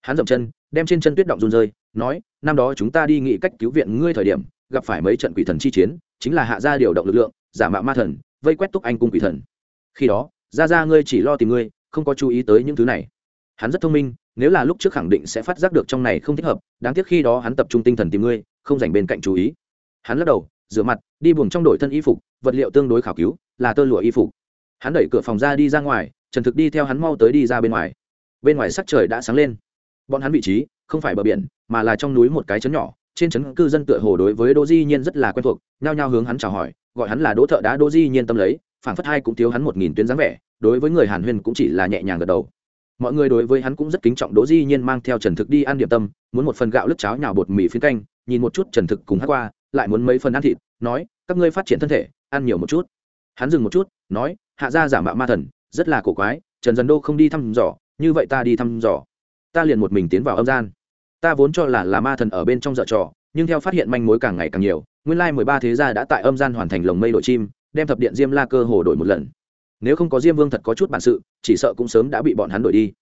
Hắn dậm chân, đem trên chân tuyết động run rơi, nói, năm đó chúng ta đi nghị cách cứu viện ngươi thời điểm, gặp phải mấy trận quỷ thần chi chiến, chính là hạ gia điều động lực lượng, giả mạo ma thần, vây quét túc anh cung quỷ thần. Khi đó ra ra ngươi chỉ lo tìm ngươi, không có chú ý tới những thứ này. Hắn rất thông minh, nếu là lúc trước khẳng định sẽ phát giác được trong này không thích hợp, đáng tiếc khi đó hắn tập trung tinh thần tìm ngươi, không dành bên cạnh chú ý hắn lắc đầu, rửa mặt, đi buồng trong đổi thân y phục, vật liệu tương đối khảo cứu, là tơ lụa y phục. Hắn đẩy cửa phòng ra đi ra ngoài, trần thực đi theo hắn mau tới đi ra bên ngoài. Bên ngoài sắc trời đã sáng lên. Bọn hắn vị trí, không phải bờ biển, mà là trong núi một cái trấn nhỏ. Trên trấn cư dân tựa hồ đối với đỗ di nhiên rất là quen thuộc, nhao nhao hướng hắn chào hỏi, gọi hắn là đỗ thợ đá đỗ di nhiên tâm lấy, phảng phất hai cũng thiếu hắn một nghìn tuyến dáng vẻ, đối với người hàn huyên cũng chỉ là nhẹ nhàng gật đầu. Mọi người đối với hắn cũng rất kính trọng, đỗ di nhiên mang theo trần thực đi ăn điểm tâm, muốn một phần gạo lứt cháo nhào bột mì phiến canh, nhìn một chút trần thực cùng hát qua lại muốn mấy phần ăn thịt, nói, các ngươi phát triển thân thể, ăn nhiều một chút. Hắn dừng một chút, nói, hạ gia giả mạo ma thần, rất là cổ quái, trần dần đô không đi thăm dò, như vậy ta đi thăm dò. Ta liền một mình tiến vào âm gian. Ta vốn cho là là ma thần ở bên trong dợ trò, nhưng theo phát hiện manh mối càng ngày càng nhiều, nguyên lai mười ba thế gia đã tại âm gian hoàn thành lồng mây đội chim, đem thập điện diêm la cơ hồ đổi một lần. Nếu không có diêm vương thật có chút bản sự, chỉ sợ cũng sớm đã bị bọn hắn đổi đi.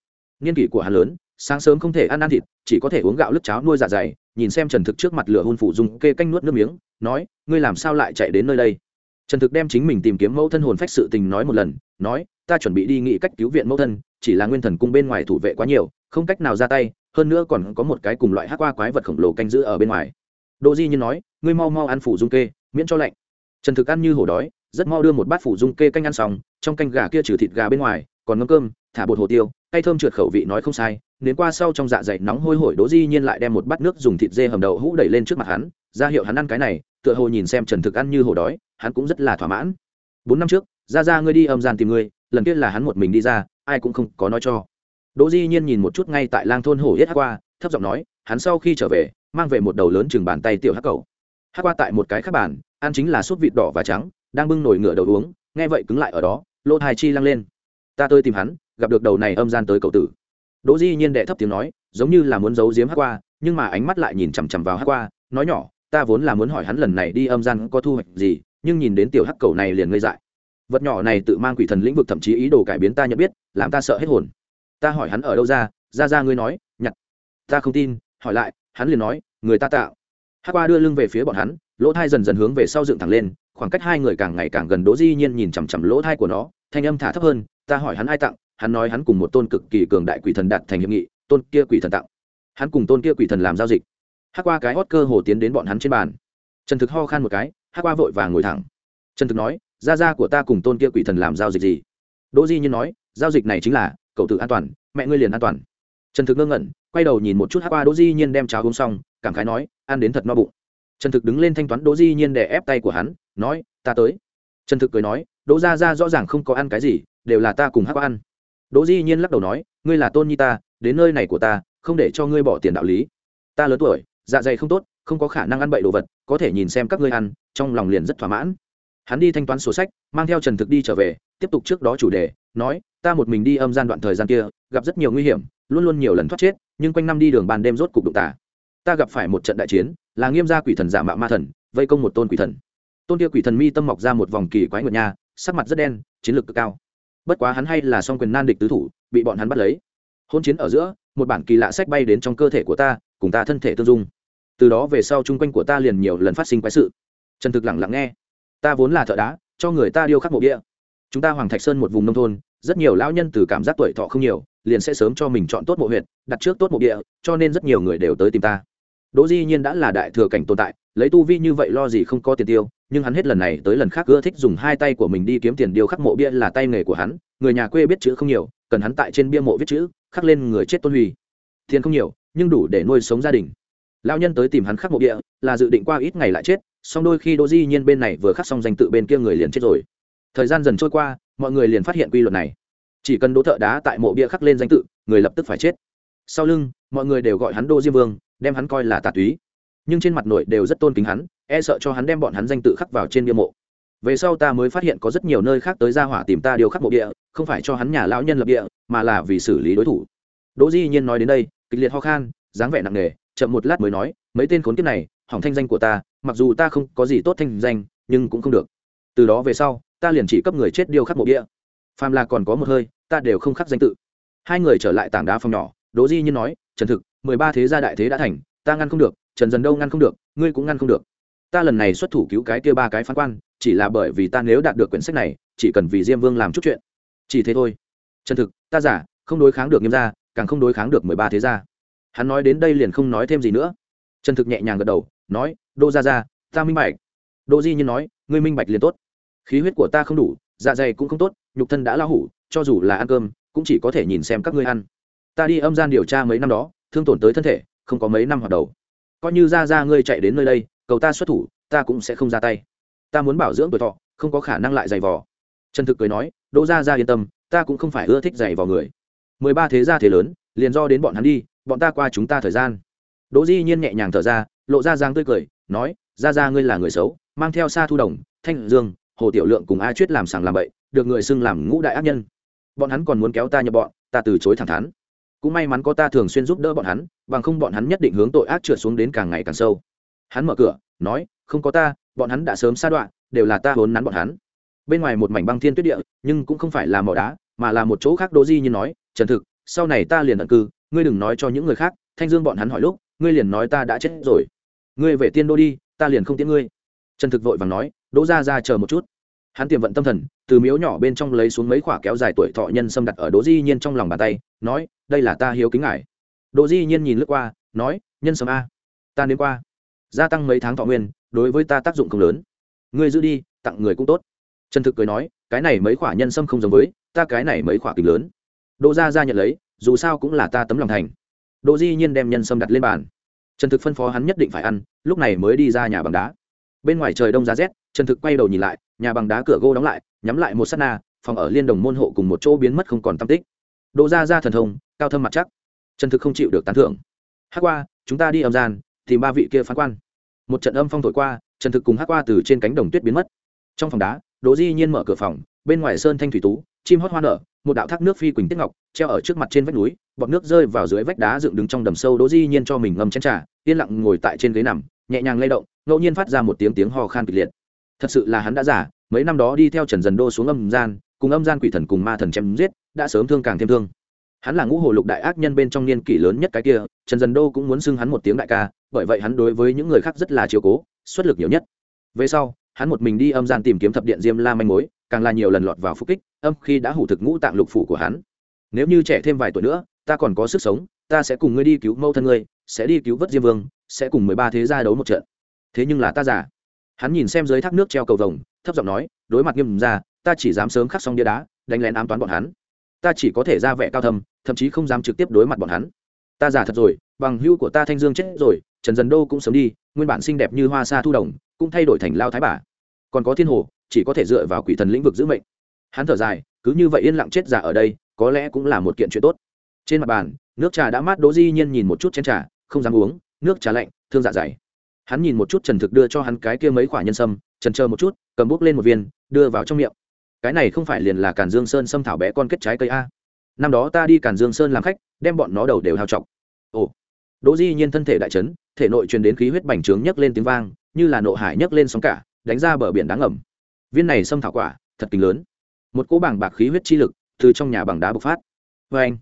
Niên kỷ của hắn lớn, sáng sớm không thể ăn ăn thịt, chỉ có thể uống gạo lứt cháo nuôi dạ dày nhìn xem trần thực trước mặt lửa hôn phủ dùng kê canh nuốt nước miếng, nói, ngươi làm sao lại chạy đến nơi đây? Trần thực đem chính mình tìm kiếm mẫu thân hồn phách sự tình nói một lần, nói, ta chuẩn bị đi nghị cách cứu viện mẫu thân, chỉ là nguyên thần cung bên ngoài thủ vệ quá nhiều, không cách nào ra tay, hơn nữa còn có một cái cùng loại hát qua quái vật khổng lồ canh giữ ở bên ngoài. Đỗ di như nói, ngươi mau mau ăn phủ dung kê, miễn cho lạnh. Trần thực ăn như hổ đói, rất mau đưa một bát phủ dung kê canh ăn xong, trong canh gà kia trừ thịt gà bên ngoài, còn ngâm cơm, thả bột hồ tiêu, cay thơm trượt khẩu vị nói không sai đến qua sau trong dạ dày nóng hôi hổi đỗ di nhiên lại đem một bát nước dùng thịt dê hầm đậu hũ đẩy lên trước mặt hắn, ra hiệu hắn ăn cái này, tựa hồ nhìn xem trần thực ăn như hổ đói, hắn cũng rất là thỏa mãn. Bốn năm trước ra ra ngươi đi âm gian tìm ngươi, lần kia là hắn một mình đi ra, ai cũng không có nói cho. Đỗ di nhiên nhìn một chút ngay tại lang thôn hổ yết hát qua, thấp giọng nói, hắn sau khi trở về, mang về một đầu lớn chừng bàn tay tiểu hắc cầu. Hát qua tại một cái khác bàn, ăn chính là sốt vịt đỏ và trắng, đang bưng nổi ngựa đầu uống, nghe vậy cứng lại ở đó, lỗ hai chi lăng lên. Ta tới tìm hắn, gặp được đầu này âm gian tới cậu tử đỗ di nhiên đệ thấp tiếng nói, giống như là muốn giấu giếm hát qua, nhưng mà ánh mắt lại nhìn chằm chằm vào hát qua, nói nhỏ, ta vốn là muốn hỏi hắn lần này đi âm gian có thu hoạch gì, nhưng nhìn đến tiểu hắc cầu này liền ngây dại. Vật nhỏ này tự mang quỷ thần lĩnh vực thậm chí ý đồ cải biến ta nhận biết, làm ta sợ hết hồn. Ta hỏi hắn ở đâu ra ra ra ngươi nói, nhặt. Ta không tin, hỏi lại, hắn liền nói, người ta tạo. Hát qua đưa lưng về phía bọn hắn, lỗ thai dần dần hướng về sau dựng thẳng lên, khoảng cách hai người càng ngày càng gần, đỗ di nhiên nhìn chằm chằm lỗ thai của nó, thanh âm thả thấp hơn, ta hỏi hắn ai tặng hắn nói hắn cùng một tôn cực kỳ cường đại quỷ thần đạt thành hiệp nghị, tôn kia quỷ thần tặng. Hắn cùng tôn kia quỷ thần làm giao dịch. Hát qua cái hót cơ hồ tiến đến bọn hắn trên bàn. Trần thực ho khan một cái hát qua vội và ngồi thẳng. Trần thực nói, gia gia của ta cùng tôn kia quỷ thần làm giao dịch gì? Đỗ di nhiên nói, giao dịch này chính là, cậu tự an toàn, mẹ ngươi liền an toàn. Trần thực ngơ ngẩn, quay đầu nhìn một chút hát qua đỗ di nhiên đem cháo uống xong, cảm khái nói, ăn đến thật no bụng. Trần thực đứng lên thanh toán đỗ di nhiên để ép tay của hắn, nói, ta tới. Trần thực cười nói, đỗ gia gia rõ ràng không có ăn cái gì, đều là ta cùng hát qua ăn đỗ di nhiên lắc đầu nói, ngươi là tôn nhi ta, đến nơi này của ta, không để cho ngươi bỏ tiền đạo lý. Ta lớn tuổi dạ dày không tốt, không có khả năng ăn bậy đồ vật, có thể nhìn xem các ngươi ăn, trong lòng liền rất thỏa mãn. Hắn đi thanh toán sổ sách, mang theo trần thực đi trở về, tiếp tục trước đó chủ đề, nói, ta một mình đi âm gian đoạn thời gian kia, gặp rất nhiều nguy hiểm, luôn luôn nhiều lần thoát chết, nhưng quanh năm đi đường ban đêm rốt cục đụng tả ta gặp phải một trận đại chiến, là nghiêm gia quỷ thần giả mạo ma thần, vây công một tôn quỷ thần. Tôn kia quỷ thần mi tâm mọc ra một vòng kỳ quái nguyệt nha, sắc mặt rất đen, chiến lược cực cao bất quá hắn hay là song quyền nan địch tứ thủ, bị bọn hắn bắt lấy. Hôn chiến ở giữa, một bản kỳ lạ sách bay đến trong cơ thể của ta, cùng ta thân thể tương dung. Từ đó về sau chung quanh của ta liền nhiều lần phát sinh quái sự. Trần thực lặng lặng nghe. Ta vốn là thợ đá, cho người ta điêu khắc mộ địa chúng ta hoàng thạch sơn một vùng nông thôn, rất nhiều lão nhân từ cảm giác tuổi thọ không nhiều, liền sẽ sớm cho mình chọn tốt mộ huyện đặt trước tốt mộ địa cho nên rất nhiều người đều tới tìm ta đỗ di nhiên đã là đại thừa cảnh tồn tại, lấy tu vi như vậy lo gì không có tiền tiêu, nhưng hắn hết lần này tới lần khác ưa thích dùng hai tay của mình đi kiếm tiền điêu khắc mộ bia là tay nghề của hắn, người nhà quê biết chữ không nhiều, cần hắn tại trên bia mộ viết chữ, khắc lên người chết tôn huy tiền không nhiều, nhưng đủ để nuôi sống gia đình. Lao nhân tới tìm hắn khắc mộ địa là dự định qua ít ngày lại chết, song đôi khi đỗ di nhiên bên này vừa khắc xong danh tự bên kia người liền chết rồi. Thời gian dần trôi qua, mọi người liền phát hiện quy luật này. Chỉ cần đỗ thợ đá tại mộ bia khắc lên danh tự, người lập tức phải chết. Sau lưng, mọi người đều gọi hắn đô diêm vương đem hắn coi là tà túy. Nhưng trên mặt nội đều rất tôn kính hắn e sợ cho hắn đem bọn hắn danh tự khắc vào trên bia mộ. Về sau ta mới phát hiện có rất nhiều nơi khác tới ra hỏa tìm ta điều khắc mộ địa không phải cho hắn nhà lão nhân lập địa mà là vì xử lý đối thủ. Đỗ di nhiên nói đến đây, kịch liệt ho khan, dáng vẻ nặng nề, chậm một lát mới nói, mấy tên khốn kiếp này, hỏng thanh danh của ta, mặc dù ta không có gì tốt thanh danh, nhưng cũng không được. Từ đó về sau, ta liền chỉ cấp người chết điêu khắc mộ địa. phàm là còn có một hơi, ta đều không khắc danh tự. Hai người trở lại tảng đá phòng nhỏ, đỗ di nhiên nói, trần thực mười ba thế gia đại thế đã thành, ta ngăn không được, trần dần đâu ngăn không được, ngươi cũng ngăn không được. Ta lần này xuất thủ cứu cái kia ba cái phán quan, chỉ là bởi vì ta nếu đạt được quyển sách này, chỉ cần vì diêm vương làm chút chuyện. Chỉ thế thôi. Trần thực, ta giả, không đối kháng được nghiêm gia, càng không đối kháng được mười ba thế gia. Hắn nói đến đây liền không nói thêm gì nữa. Trần thực nhẹ nhàng gật đầu, nói, đô ra ra ta minh bạch. Đô di nhiên nói, ngươi minh bạch liền tốt. Khí huyết của ta không đủ dạ dày cũng không tốt, nhục thân đã lao hủ, cho dù là ăn cơm, cũng chỉ có thể nhìn xem các ngươi ăn. Ta đi âm gian điều tra mấy năm đó thương tổn tới thân thể, không có mấy năm hoạt đầu. Coi như ra ra ngươi chạy đến nơi đây, cầu ta xuất thủ, ta cũng sẽ không ra tay. Ta muốn bảo dưỡng tuổi thọ, không có khả năng lại giày vò. Trần thực cười nói, đỗ ra ra yên tâm, ta cũng không phải ưa thích giày vò người. Mười ba thế gia thế lớn, liền do đến bọn hắn đi, bọn ta qua chúng ta thời gian. Đỗ di nhiên nhẹ nhàng thở ra, lộ ra giang tươi cười, nói, ra ra ngươi là người xấu, mang theo xa thu đồng, thanh dương, hồ tiểu lượng cùng a chuyết làm sàng làm bậy, được người xưng làm ngũ đại ác nhân. Bọn hắn còn muốn kéo ta nhập bọn, ta từ chối thẳng thắn cũng may mắn có ta thường xuyên giúp đỡ bọn hắn, bằng không bọn hắn nhất định hướng tội ác trượt xuống đến càng ngày càng sâu. Hắn mở cửa, nói, không có ta, bọn hắn đã sớm xa đoạn đều là ta vốn nắn bọn hắn. Bên ngoài một mảnh băng thiên tuyết địa, nhưng cũng không phải là mỏ đá, mà là một chỗ khác đỗ di như nói, trần thực, sau này ta liền tận cư, ngươi đừng nói cho những người khác, thanh dương bọn hắn hỏi lúc, ngươi liền nói ta đã chết rồi. Ngươi về tiên đô đi, ta liền không tiễn ngươi. Trần thực vội vàng nói, đỗ ra ra chờ một chút hắn tiềm vận tâm thần, từ miếu nhỏ bên trong lấy xuống mấy khoả kéo dài tuổi thọ nhân xâm đặt ở đỗ di nhiên trong lòng bàn tay, nói, đây là ta hiếu kính ngài. Đỗ di nhiên nhìn lướt qua, nói, nhân sâm a, ta đến qua. Gia tăng mấy tháng thọ nguyên, đối với ta tác dụng không lớn. Ngươi giữ đi, tặng người cũng tốt. Trần thực cười nói, cái này mấy khoả nhân sâm không giống với, ta cái này mấy khoả kính lớn. Đỗ gia ra nhận lấy, dù sao cũng là ta tấm lòng thành. Đỗ di nhiên đem nhân sâm đặt lên bàn. Trần thực phân phó hắn nhất định phải ăn, lúc này mới đi ra nhà bằng đá. Bên ngoài trời đông giá rét trần thực quay đầu nhìn lại, nhà bằng đá cửa gỗ đóng lại, nhắm lại một s á t na, phòng ở liên đồng môn hộ cùng một chỗ biến mất không còn tam tích. Đỗ ra ra thần thông, cao thâm mặt chắc. Trần thực không chịu được tán thưởng. Hát qua, chúng ta đi âm gian, tìm ba vị kia phán quan. Một trận âm phong thổi qua, trần thực cùng hát qua từ trên cánh đồng tuyết biến mất. Trong phòng đá, đỗ di nhiên mở cửa phòng, bên ngoài sơn thanh thủy tú, chim hót hoa nở, một đạo thác nước phi quỳnh tiết ngọc, treo ở trước mặt trên vách núi, bọt nước rơi vào dưới vách đá dựng đứng trong đầm sâu. Đỗ di nhiên cho mình ngâm chén trà, yên lặng ngồi tại trên ghế nằm, nhẹ nhàng lay động, ngẫu nhiên phát ra một tiếng tiếng ho khan kịch liệt thật sự là hắn đã giả mấy năm đó đi theo trần dần đô xuống âm gian, cùng âm gian quỷ thần cùng ma thần chém giết, đã sớm thương càng thêm thương. Hắn là ngũ hồ lục đại ác nhân bên trong niên kỷ lớn nhất cái kia, trần dần đô cũng muốn xưng hắn một tiếng đại ca, bởi vậy hắn đối với những người khác rất là chiều cố, xuất lực nhiều nhất. Về sau, hắn một mình đi âm gian tìm kiếm thập điện diêm la manh mối, càng là nhiều lần lọt vào phúc kích, âm khi đã hủ thực ngũ tạng lục phủ của hắn. Nếu như trẻ thêm vài tuổi nữa, ta còn có sức sống, ta sẽ cùng ngươi đi cứu mâu thân ngươi, sẽ đi cứu vớt diêm vương, sẽ cùng mười ba thế gia đấu một trận. Thế nhưng là ta giả hắn nhìn xem dưới thác nước treo cầu vồng, thấp giọng nói, đối mặt nghiêm ra, ta chỉ dám sớm khắc xong bia đá, đánh lén ám toán bọn hắn. Ta chỉ có thể ra vẻ cao thâm, thậm chí không dám trực tiếp đối mặt bọn hắn. Ta giả thật rồi, bằng hưu của ta thanh dương chết rồi, trần dần đô cũng sớm đi, nguyên bản xinh đẹp như hoa sa thu đồng, cũng thay đổi thành lao thái bà. Còn có thiên hồ, chỉ có thể dựa vào quỷ thần lĩnh vực giữ mệnh. Hắn thở dài, cứ như vậy yên lặng chết giả ở đây, có lẽ cũng là một kiện chuyện tốt. Trên mặt bàn, nước trà đã mát, đỗ di nhiên nhìn một chút chén trà, không dám uống, nước trà lạnh, thương dạ dày hắn nhìn một chút trần thực đưa cho hắn cái kia mấy khoả nhân sâm, trần chờ một chút, cầm bút lên một viên, đưa vào trong miệng. Cái này không phải liền là càn dương sơn sâm thảo bé con kết trái cây a? Năm đó ta đi càn dương sơn làm khách, đem bọn nó đầu đều hao trọc. Ồ. Đỗ di nhiên thân thể đại trấn thể nội truyền đến khí huyết bành trướng nhấc lên tiếng vang, như là nộ hải nhấc lên sóng cả, đánh ra bờ biển đáng ẩm viên này xâm thảo quả, thật kính lớn. Một cỗ bảng bạc khí huyết chi lực từ trong nhà bằng đá bộc phát. Vê anh.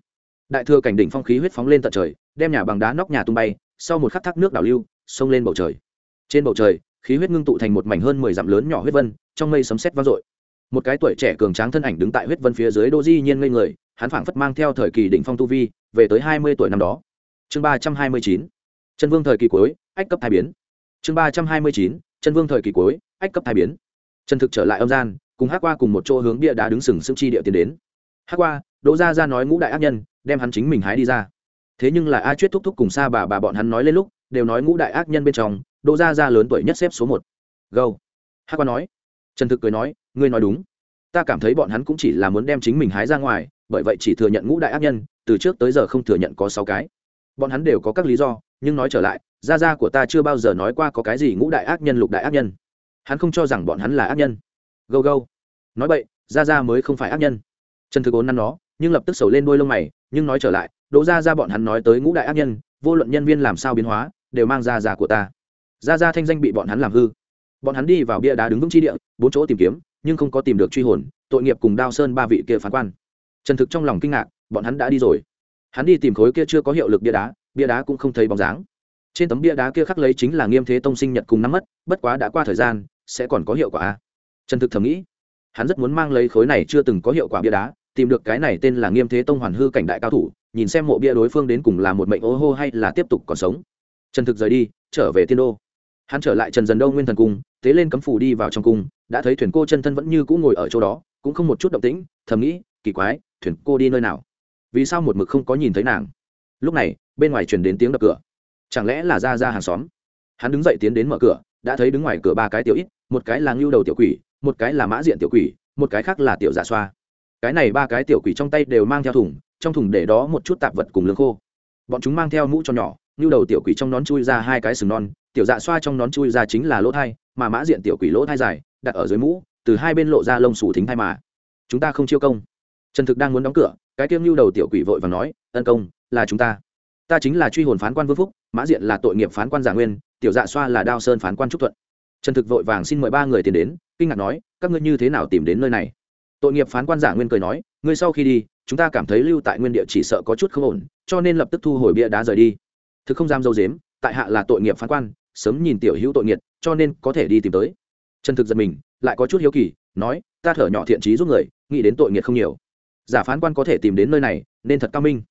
Đại thừa cảnh đỉnh phong khí huyết phóng lên tận trời, đem nhà bằng đá nóc nhà tung bay, sau một khắc thác nước đảo lưu xông lên bầu trời. Trên bầu trời, khí huyết ngưng tụ thành một mảnh hơn mười dặm lớn nhỏ huyết vân, trong mây sấm sét vang dội. Một cái tuổi trẻ cường tráng thân ảnh đứng tại huyết vân phía dưới đô di nhiên ngây người, hắn phảng phất mang theo thời kỳ đỉnh phong tu vi, về tới hai mươi tuổi năm đó. Chương ba trăm hai mươi chín, chân vương thời kỳ cuối, ách cấp hai biến. Chương ba trăm hai mươi chín, chân vương thời kỳ cuối, ách cấp hai biến. Chân thực trở lại âm gian, cùng hát qua cùng một chỗ hướng bia đá đứng sừng sững chi địa tiến đến. Hát qua, đỗ gia ra nói ngũ đại ác nhân, đem hắn chính mình hái đi ra. Thế nhưng là a chuyết thúc thúc cùng xa bà bà bọn hắn nói lên lúc đều nói ngũ đại ác nhân bên trong, đỗ gia gia lớn tuổi nhất xếp số một. Gâu hát qua nói. Trần thực cười nói, ngươi nói đúng. Ta cảm thấy bọn hắn cũng chỉ là muốn đem chính mình hái ra ngoài, bởi vậy chỉ thừa nhận ngũ đại ác nhân, từ trước tới giờ không thừa nhận có sáu cái. Bọn hắn đều có các lý do, nhưng nói trở lại, gia gia của ta chưa bao giờ nói qua có cái gì ngũ đại ác nhân, lục đại ác nhân. Hắn không cho rằng bọn hắn là ác nhân. Gâu gâu nói vậy gia gia mới không phải ác nhân. Trần thực ốn năn nó, nhưng lập tức sầu lên đôi lông mày, nhưng nói trở lại, đỗ gia gia bọn hắn nói tới ngũ đại ác nhân, vô luận nhân viên làm sao biến hóa đều mang ra già của ta. Ra ra thanh danh bị bọn hắn làm hư. Bọn hắn đi vào bia đá đứng vững chi địa, bốn chỗ tìm kiếm, nhưng không có tìm được truy hồn, tội nghiệp cùng đao sơn ba vị kia phán quan. Trần thực trong lòng kinh ngạc, bọn hắn đã đi rồi. Hắn đi tìm khối kia chưa có hiệu lực bia đá bia đá cũng không thấy bóng dáng. Trên tấm bia đá kia khắc lấy chính là nghiêm thế tông sinh nhật cùng nắm mất, bất quá đã qua thời gian, sẽ còn có hiệu quả trần thực thầm nghĩ. Hắn rất muốn mang lấy khối này chưa từng có hiệu quả bia đá, tìm được cái này tên là nghiêm thế tông hoàn hư cảnh đại cao thủ, nhìn xem mộ bia đối phương đến cùng là một mệnh ô hô hay là tiếp tục còn sống trần thực rời đi, trở về tiên đô. Hắn trở lại trần dần đâu nguyên thần cung, tế lên cấm phủ đi vào trong cung, đã thấy thuyền cô chân thân vẫn như cũ ngồi ở chỗ đó, cũng không một chút động tĩnh, thầm nghĩ, kỳ quái, thuyền cô đi nơi nào? Vì sao một mực không có nhìn thấy nàng? Lúc này, bên ngoài truyền đến tiếng đập cửa. Chẳng lẽ là ra ra hàng xóm? Hắn đứng dậy tiến đến mở cửa, đã thấy đứng ngoài cửa ba cái tiểu ít, một cái là ngưu đầu tiểu quỷ, một cái là mã diện tiểu quỷ, một cái khác là tiểu giả xoa. Cái này ba cái tiểu quỷ trong tay đều mang theo thùng, trong thùng để đó một chút tạp vật cùng lương khô. Bọn chúng mang theo mũ cho nhỏ như đầu tiểu quỷ trong nón chui ra hai cái sừng non, tiểu dạ xoa trong nón chui ra chính là lỗ thai, mà mã diện tiểu quỷ lỗ thai dài, đặt ở dưới mũ, từ hai bên lộ ra lông xù thính thai mà. Chúng ta không chiêu công. Trần thực đang muốn đóng cửa, cái tiêm lưu đầu tiểu quỷ vội và nói, ân công, là chúng ta. Ta chính là truy hồn phán quan vương phúc, mã diện là tội nghiệp phán quan giả nguyên, tiểu dạ xoa là đao sơn phán quan trúc thuận. Trần thực vội vàng xin mời ba người tiền đến, kinh ngạc nói, các ngươi như thế nào tìm đến nơi này? Tội nghiệp phán quan giả nguyên cười nói, ngươi sau khi đi, chúng ta cảm thấy lưu tại nguyên địa chỉ sợ có chút không ổn, cho nên lập tức thu hồi bia đá rời đi thực không dám dâu dếm, tại hạ là tội nghiệp phán quan, sớm nhìn tiểu hữu tội nghiệt, cho nên có thể đi tìm tới. Chân thực giật mình, lại có chút hiếu kỳ, nói, ta thở nhỏ thiện trí giúp người, nghĩ đến tội nghiệt không nhiều. Giả phán quan có thể tìm đến nơi này, nên thật cao minh.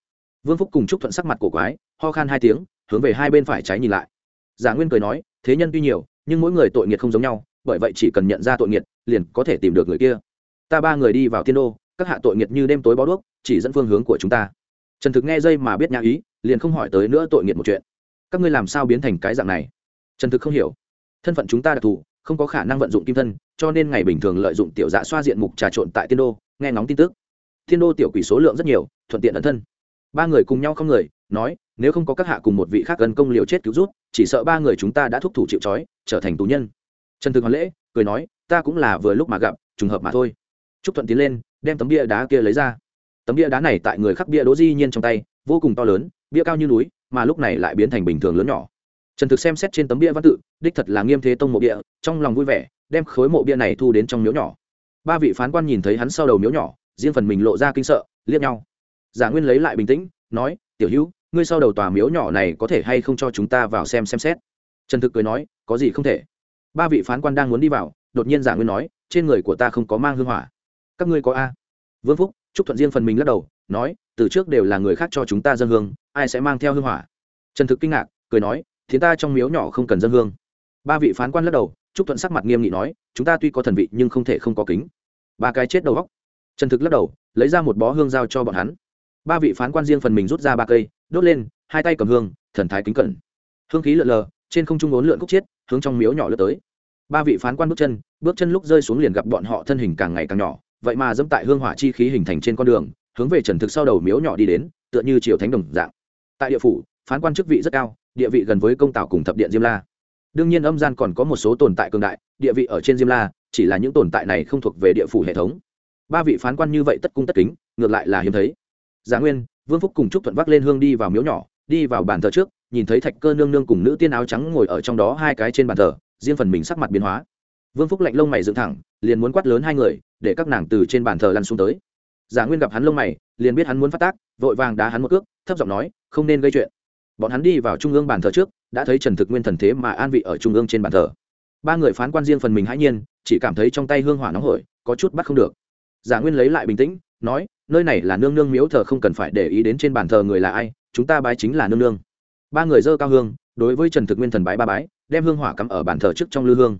Vương phúc cùng chúc thuận sắc mặt cổ quái, ho khan hai tiếng, hướng về hai bên phải trái nhìn lại. Giả nguyên cười nói, thế nhân tuy nhiều, nhưng mỗi người tội nghiệt không giống nhau, bởi vậy chỉ cần nhận ra tội nghiệt, liền có thể tìm được người kia. Ta ba người đi vào tiên đô, các hạ tội nghiệt như đêm tối bó đuốc, chỉ dẫn phương hướng của chúng ta trần thực nghe dây mà biết nhã ý, liền không hỏi tới nữa tội nghiệt một chuyện. Các ngươi làm sao biến thành cái dạng này? Trần thực không hiểu. Thân phận chúng ta đặc thù, không có khả năng vận dụng kim thân, cho nên ngày bình thường lợi dụng tiểu dạ xoa diện mục trà trộn tại tiên đô, nghe ngóng tin tức. Tiên đô tiểu quỷ số lượng rất nhiều, thuận tiện ẩn thân. Ba người cùng nhau không người, nói, nếu không có các hạ cùng một vị khác gần công liều chết cứu rút chỉ sợ ba người chúng ta đã thúc thủ chịu trói, trở thành tù nhân. Trần thực hoàn lễ, cười nói, ta cũng là vừa lúc mà gặp, trùng hợp mà thôi. Chúc thuận tiến lên, đem tấm bia đá kia lấy ra tấm bia đá này tại người khắc bia đỗ di nhiên trong tay, vô cùng to lớn, bia cao như núi, mà lúc này lại biến thành bình thường lớn nhỏ. Trần thực xem xét trên tấm bia văn tự, đích thật là nghiêm thế tông mộ bia, trong lòng vui vẻ, đem khối mộ bia này thu đến trong miếu nhỏ. Ba vị phán quan nhìn thấy hắn sau đầu miếu nhỏ, riêng phần mình lộ ra kinh sợ, liếc nhau. Giả nguyên lấy lại bình tĩnh, nói, tiểu hữu, ngươi sau đầu tòa miếu nhỏ này có thể hay không cho chúng ta vào xem xem xét? Trần thực cười nói, có gì không thể. Ba vị phán quan đang muốn đi vào, đột nhiên giả nguyên nói, trên người của ta không có mang hương hỏa. Các ngươi có a. Vương phúc trúc thuận riêng phần mình lắc đầu, nói, từ trước đều là người khác cho chúng ta dân hương, ai sẽ mang theo hương hỏa? Trần thực kinh ngạc, cười nói Thiên ta trong miếu nhỏ không cần dân hương. Ba vị phán quan lắc đầu, trúc thuận sắc mặt nghiêm nghị nói, chúng ta tuy có thần vị nhưng không thể không có kính. Ba cái chết đầu góc trần thực lắc đầu, lấy ra một bó hương giao cho bọn hắn. Ba vị phán quan riêng phần mình rút ra ba cây, đốt lên, hai tay cầm hương, thần thái kính cẩn. Hương khí lượn lờ, trên không trung ốn lượn khúc chiết, hướng trong miếu nhỏ lướt tới. Ba vị phán quan bước chân bước chân lúc rơi xuống liền gặp bọn họ thân hình càng ngày càng nhỏ vậy mà dẫm tại hương hỏa chi khí hình thành trên con đường, hướng về trần thực sau đầu miếu nhỏ đi đến, tựa như triều thánh đồng dạng. Tại địa phủ, phán quan chức vị rất cao, địa vị gần với công tảo cùng thập điện diêm la. Đương nhiên âm gian còn có một số tồn tại cường đại, địa vị ở trên diêm la, chỉ là những tồn tại này không thuộc về địa phủ hệ thống. Ba vị phán quan như vậy tất cung tất kính, ngược lại là hiếm thấy. Giá nguyên, vương phúc cùng trúc thuận vác lên hương đi vào miếu nhỏ, đi vào bàn thờ trước, nhìn thấy thạch cơ nương nương cùng nữ tiên áo trắng ngồi ở trong đó hai cái trên bàn thờ, riêng phần mình sắc mặt biến hóa. Vương phúc lạnh lông mày dựng thẳng, liền muốn quát lớn hai người để các nàng từ trên bàn thờ lăn xuống tới. Giả nguyên gặp hắn lông mày, liền biết hắn muốn phát tác, vội vàng đá hắn một cước, thấp giọng nói, không nên gây chuyện. Bọn hắn đi vào trung ương bàn thờ trước, đã thấy trần thực nguyên thần thế mà an vị ở trung ương trên bàn thờ. Ba người phán quan riêng phần mình hãy nhiên, chỉ cảm thấy trong tay hương hỏa nóng hổi, có chút bắt không được. Giả nguyên lấy lại bình tĩnh, nói, nơi này là nương nương miếu thờ, không cần phải để ý đến trên bàn thờ người là ai, chúng ta bái chính là nương nương. Ba người dơ cao hương, đối với trần thực nguyên thần bái ba bái, đem hương hỏa cắm ở bàn thờ trước trong lư hương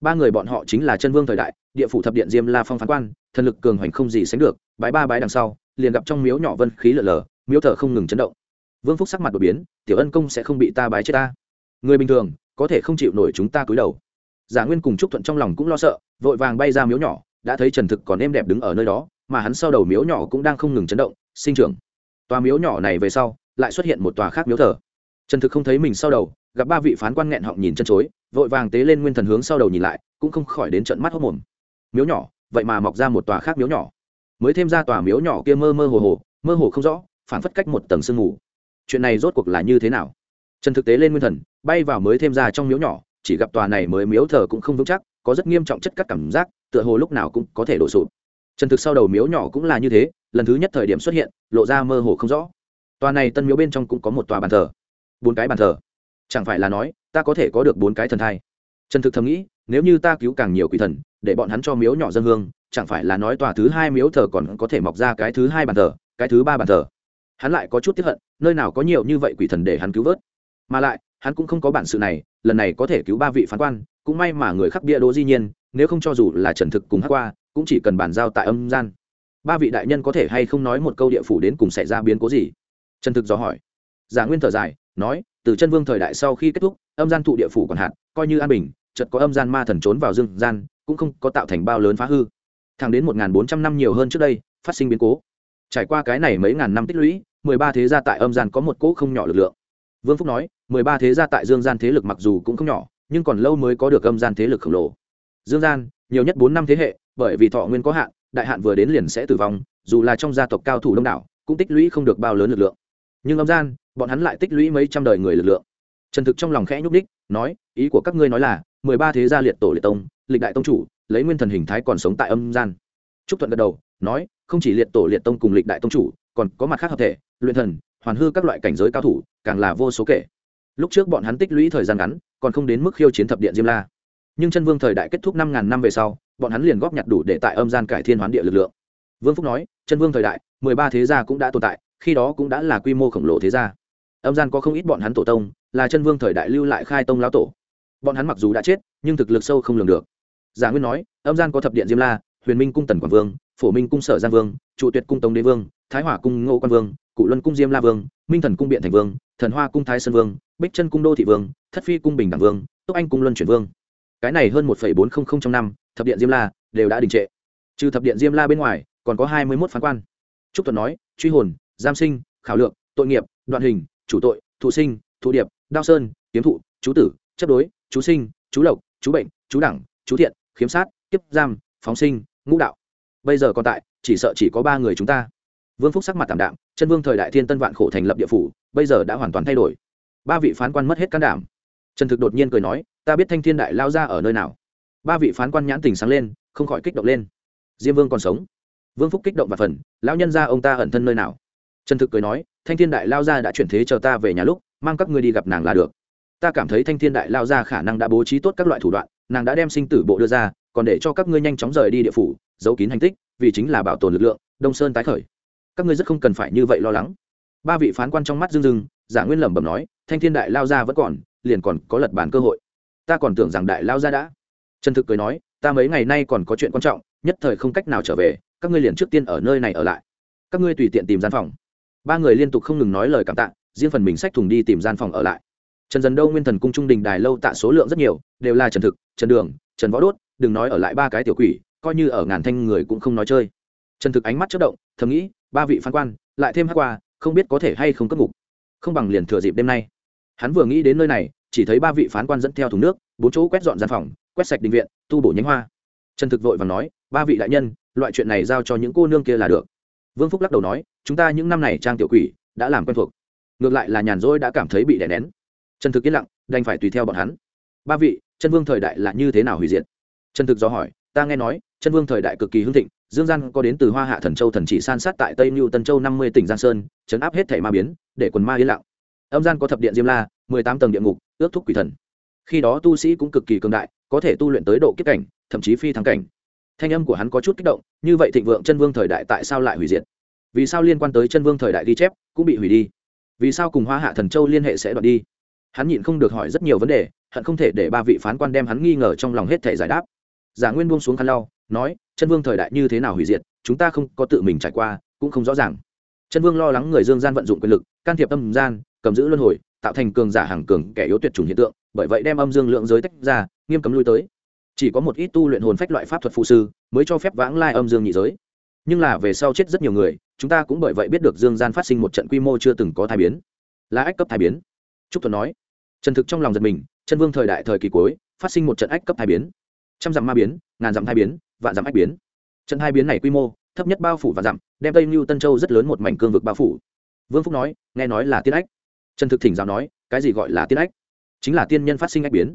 ba người bọn họ chính là chân vương thời đại, địa phủ thập điện diêm la phong phán quan, thần lực cường hoành không gì sánh được bái ba bái đằng sau, liền gặp trong miếu nhỏ vân khí lở lở miếu thờ không ngừng chấn động. Vương phúc sắc mặt đột biến, tiểu ân công sẽ không bị ta bái chết ta. Người bình thường, có thể không chịu nổi chúng ta cúi đầu. Giả nguyên cùng trúc thuận trong lòng cũng lo sợ, vội vàng bay ra miếu nhỏ, đã thấy trần thực còn êm đẹp đứng ở nơi đó, mà hắn sau đầu miếu nhỏ cũng đang không ngừng chấn động, sinh trưởng. Tòa miếu nhỏ này về sau, lại xuất hiện một tòa khác miếu thờ. Trần thực không thấy mình sau đầu gặp ba vị phán quan nghẹn họng nhìn chân chối, vội vàng tế lên nguyên thần hướng sau đầu nhìn lại, cũng không khỏi đến trận mắt hốc mồm. Miếu nhỏ, vậy mà mọc ra một tòa khác miếu nhỏ. Mới thêm ra tòa miếu nhỏ kia mơ mơ hồ hồ, mơ hồ không rõ phản phất cách một tầng sương mù. Chuyện này rốt cuộc là như thế nào? Trần thực tế lên nguyên thần, bay vào mới thêm ra trong miếu nhỏ, chỉ gặp tòa này mới miếu thờ cũng không vững chắc, có rất nghiêm trọng chất cắt cảm giác, tựa hồ lúc nào cũng có thể đổ sụp. Trần thực sau đầu miếu nhỏ cũng là như thế, lần thứ nhất thời điểm xuất hiện, lộ ra mơ hồ không rõ. Tòa này tân miếu bên trong cũng có một tòa bàn thờ. Bốn cái bàn thờ chẳng phải là nói, ta có thể có được bốn cái thần thai. Trần thực thầm nghĩ, nếu như ta cứu càng nhiều quỷ thần, để bọn hắn cho miếu nhỏ dân hương, chẳng phải là nói tòa thứ hai miếu thờ còn có thể mọc ra cái thứ hai bàn thờ, cái thứ ba bàn thờ. Hắn lại có chút tiếp hận, nơi nào có nhiều như vậy quỷ thần để hắn cứu vớt. Mà lại, hắn cũng không có bản sự này, lần này có thể cứu ba vị phán quan, cũng may mà người khắc bia đỗ di nhiên, nếu không cho dù là trần thực cùng hát qua, cũng chỉ cần bàn giao tại âm gian. Ba vị đại nhân có thể hay không nói một câu địa phủ đến cùng xảy ra biến cố gì? Trần thực dò hỏi. Giả nguyên thở dài nói, từ chân vương thời đại sau khi kết thúc, âm gian thụ địa phủ còn hạn, coi như an bình, chợt có âm gian ma thần trốn vào dương gian, cũng không có tạo thành bao lớn phá hư. Thẳng đến một bốn trăm năm nhiều hơn trước đây, phát sinh biến cố. Trải qua cái này mấy ngàn năm tích lũy, mười ba thế gia tại âm gian có một cỗ không nhỏ lực lượng. Vương phúc nói, mười ba thế gia tại dương gian thế lực mặc dù cũng không nhỏ, nhưng còn lâu mới có được âm gian thế lực khổng lồ. Dương gian, nhiều nhất bốn năm thế hệ, bởi vì thọ nguyên có hạn, đại hạn vừa đến liền sẽ tử vong, dù là trong gia tộc cao thủ đông đảo, cũng tích lũy không được bao lớn lực lượng nhưng âm gian, bọn hắn lại tích lũy mấy trăm đời người lực lượng. Trần thực trong lòng khẽ nhúc ních nói, ý của các ngươi nói là, mười ba thế gia liệt tổ liệt tông, lịch đại tông chủ, lấy nguyên thần hình thái còn sống tại âm gian. Trúc thuận gật đầu, nói, không chỉ liệt tổ liệt tông cùng lịch đại tông chủ, còn có mặt khác hợp thể, luyện thần, hoàn hư các loại cảnh giới cao thủ, càng là vô số kể. Lúc trước bọn hắn tích lũy thời gian ngắn, còn không đến mức khiêu chiến thập điện diêm la. Nhưng chân vương thời đại kết thúc năm ngàn năm về sau, bọn hắn liền góp nhặt đủ để tại âm gian cải thiên hoán địa lực lượng. Vương phúc nói, chân vương thời đại, mười ba thế gia cũng đã tồn tại khi đó cũng đã là quy mô khổng lồ thế gia. Âm gian có không ít bọn hắn tổ tông, là chân vương thời đại lưu lại khai tông lão tổ. Bọn hắn mặc dù đã chết, nhưng thực lực sâu không lường được. Giả nguyên nói, âm gian có thập điện diêm la, huyền minh cung tần quảng vương, phổ minh cung sở giang vương, trụ tuyệt cung tống đế vương, thái hỏa cung ngô quan vương, cụ luân cung diêm la vương, minh thần cung biện thành vương, thần hoa cung thái sơn vương, bích chân cung đô thị vương, thất phi cung bình đẳng vương, túc anh cung luân chuyển vương. Cái này hơn một bốn trăm linh trong năm, thập điện diêm la đều đã đình trệ. Trừ thập điện diêm la bên ngoài, còn có hai mươi mốt phán quan. Trúc thuận nói, truy hồn giam sinh, khảo lượng tội nghiệp, đoạn hình, chủ tội, thụ sinh, thụ điệp, đao sơn, kiếm thụ, chú tử, chấp đối, chú sinh, chú lộc, chú bệnh, chú đẳng, chú thiện, khiếm sát, kiếp giam, phóng sinh, ngũ đạo. Bây giờ còn tại, chỉ sợ chỉ có ba người chúng ta. Vương phúc sắc mặt tảm đạm, chân vương thời đại thiên tân vạn khổ thành lập địa phủ, bây giờ đã hoàn toàn thay đổi. Ba vị phán quan mất hết can đảm. Trần thực đột nhiên cười nói, ta biết thanh thiên đại lao ra ở nơi nào. Ba vị phán quan nhãn tình sáng lên, không khỏi kích động lên. Diêm vương còn sống? Vương phúc kích động và phần, lão nhân ra ông ta ẩn thân nơi nào? Trần thực cười nói, thanh thiên đại lao gia đã chuyển thế chờ ta về nhà lúc, mang các ngươi đi gặp nàng là được. Ta cảm thấy thanh thiên đại lao gia khả năng đã bố trí tốt các loại thủ đoạn, nàng đã đem sinh tử bộ đưa ra, còn để cho các ngươi nhanh chóng rời đi địa phủ, giấu kín hành tích, vì chính là bảo tồn lực lượng, đông sơn tái khởi. Các ngươi rất không cần phải như vậy lo lắng. Ba vị phán quan trong mắt rưng rưng, giả nguyên lẩm bẩm nói, thanh thiên đại lao gia vẫn còn, liền còn có lật bàn cơ hội. Ta còn tưởng rằng đại lao gia đã. Trần thực cười nói, ta mấy ngày nay còn có chuyện quan trọng, nhất thời không cách nào trở về, các ngươi liền trước tiên ở nơi này ở lại. Các ngươi tùy tiện tìm gian phòng ba người liên tục không ngừng nói lời cảm tạ, riêng phần mình sách thùng đi tìm gian phòng ở lại. Trần dần đâu nguyên thần cung trung đình đài lâu tạ số lượng rất nhiều, đều là trần thực, trần đường, trần võ đốt, đừng nói ở lại ba cái tiểu quỷ, coi như ở ngàn thanh người cũng không nói chơi. Trần thực ánh mắt chất động, thầm nghĩ, ba vị phán quan, lại thêm hát qua, không biết có thể hay không cất ngục. Không bằng liền thừa dịp đêm nay. Hắn vừa nghĩ đến nơi này, chỉ thấy ba vị phán quan dẫn theo thùng nước, bốn chỗ quét dọn gian phòng, quét sạch đình viện, tu bổ nhánh hoa. Trần thực vội và nói, ba vị đại nhân, loại chuyện này giao cho những cô nương kia là được vương phúc lắc đầu nói, chúng ta những năm này trang tiểu quỷ đã làm quen thuộc. Ngược lại là nhàn rỗi đã cảm thấy bị đè nén. Trần thực yên lặng, đành phải tùy theo bọn hắn. Ba vị chân vương thời đại là như thế nào hủy diệt? Trần thực do hỏi, ta nghe nói chân vương thời đại cực kỳ hưng thịnh, dương gian có đến từ hoa hạ thần châu thần chỉ san sát tại tây mưu tân châu năm mươi tỉnh giang sơn, chấn áp hết thẻ ma biến, để quần ma yên lặng. Âm gian có thập điện diêm la, mười tám tầng địa ngục, ước thúc quỷ thần. Khi đó tu sĩ cũng cực kỳ cường đại, có thể tu luyện tới độ kiếp cảnh, thậm chí phi thắng cảnh thanh âm của hắn có chút kích động, như vậy thịnh vượng chân vương thời đại tại sao lại hủy diệt? Vì sao liên quan tới chân vương thời đại ghi chép cũng bị hủy đi? Vì sao cùng hoa hạ thần châu liên hệ sẽ đoạt đi? Hắn nhịn không được hỏi rất nhiều vấn đề, hận không thể để ba vị phán quan đem hắn nghi ngờ trong lòng hết thể giải đáp. Giả nguyên buông xuống khăn lau, nói, chân vương thời đại như thế nào hủy diệt, chúng ta không có tự mình trải qua, cũng không rõ ràng. Chân vương lo lắng người dương gian vận dụng quyền lực, can thiệp âm gian, cầm giữ luân hồi, tạo thành cường giả hàng cường kẻ yếu tuyệt chủng hiện tượng, bởi vậy đem âm dương lượng giới tách ra, nghiêm cấm lui tới chỉ có một ít tu luyện hồn phách loại pháp thuật phụ sư mới cho phép vãng lai âm dương nhị giới. Nhưng là về sau chết rất nhiều người, chúng ta cũng bởi vậy biết được dương gian phát sinh một trận quy mô chưa từng có thai biến. Là ách cấp thai biến. Trúc thuật nói. Trần thực trong lòng giật mình, chân vương thời đại thời kỳ cuối, phát sinh một trận ách cấp thai biến. Trăm dặm ma biến, ngàn dặm thai biến, vạn dặm ách biến. Trận hai biến này quy mô, thấp nhất bao phủ và dặm, đem tây mưu tân châu rất lớn một mảnh cương vực bao phủ. Vương phúc nói, nghe nói là tiên ách. Trần thực thỉnh giáo nói, cái gì gọi là tiên ách? Chính là tiên nhân phát sinh ách biến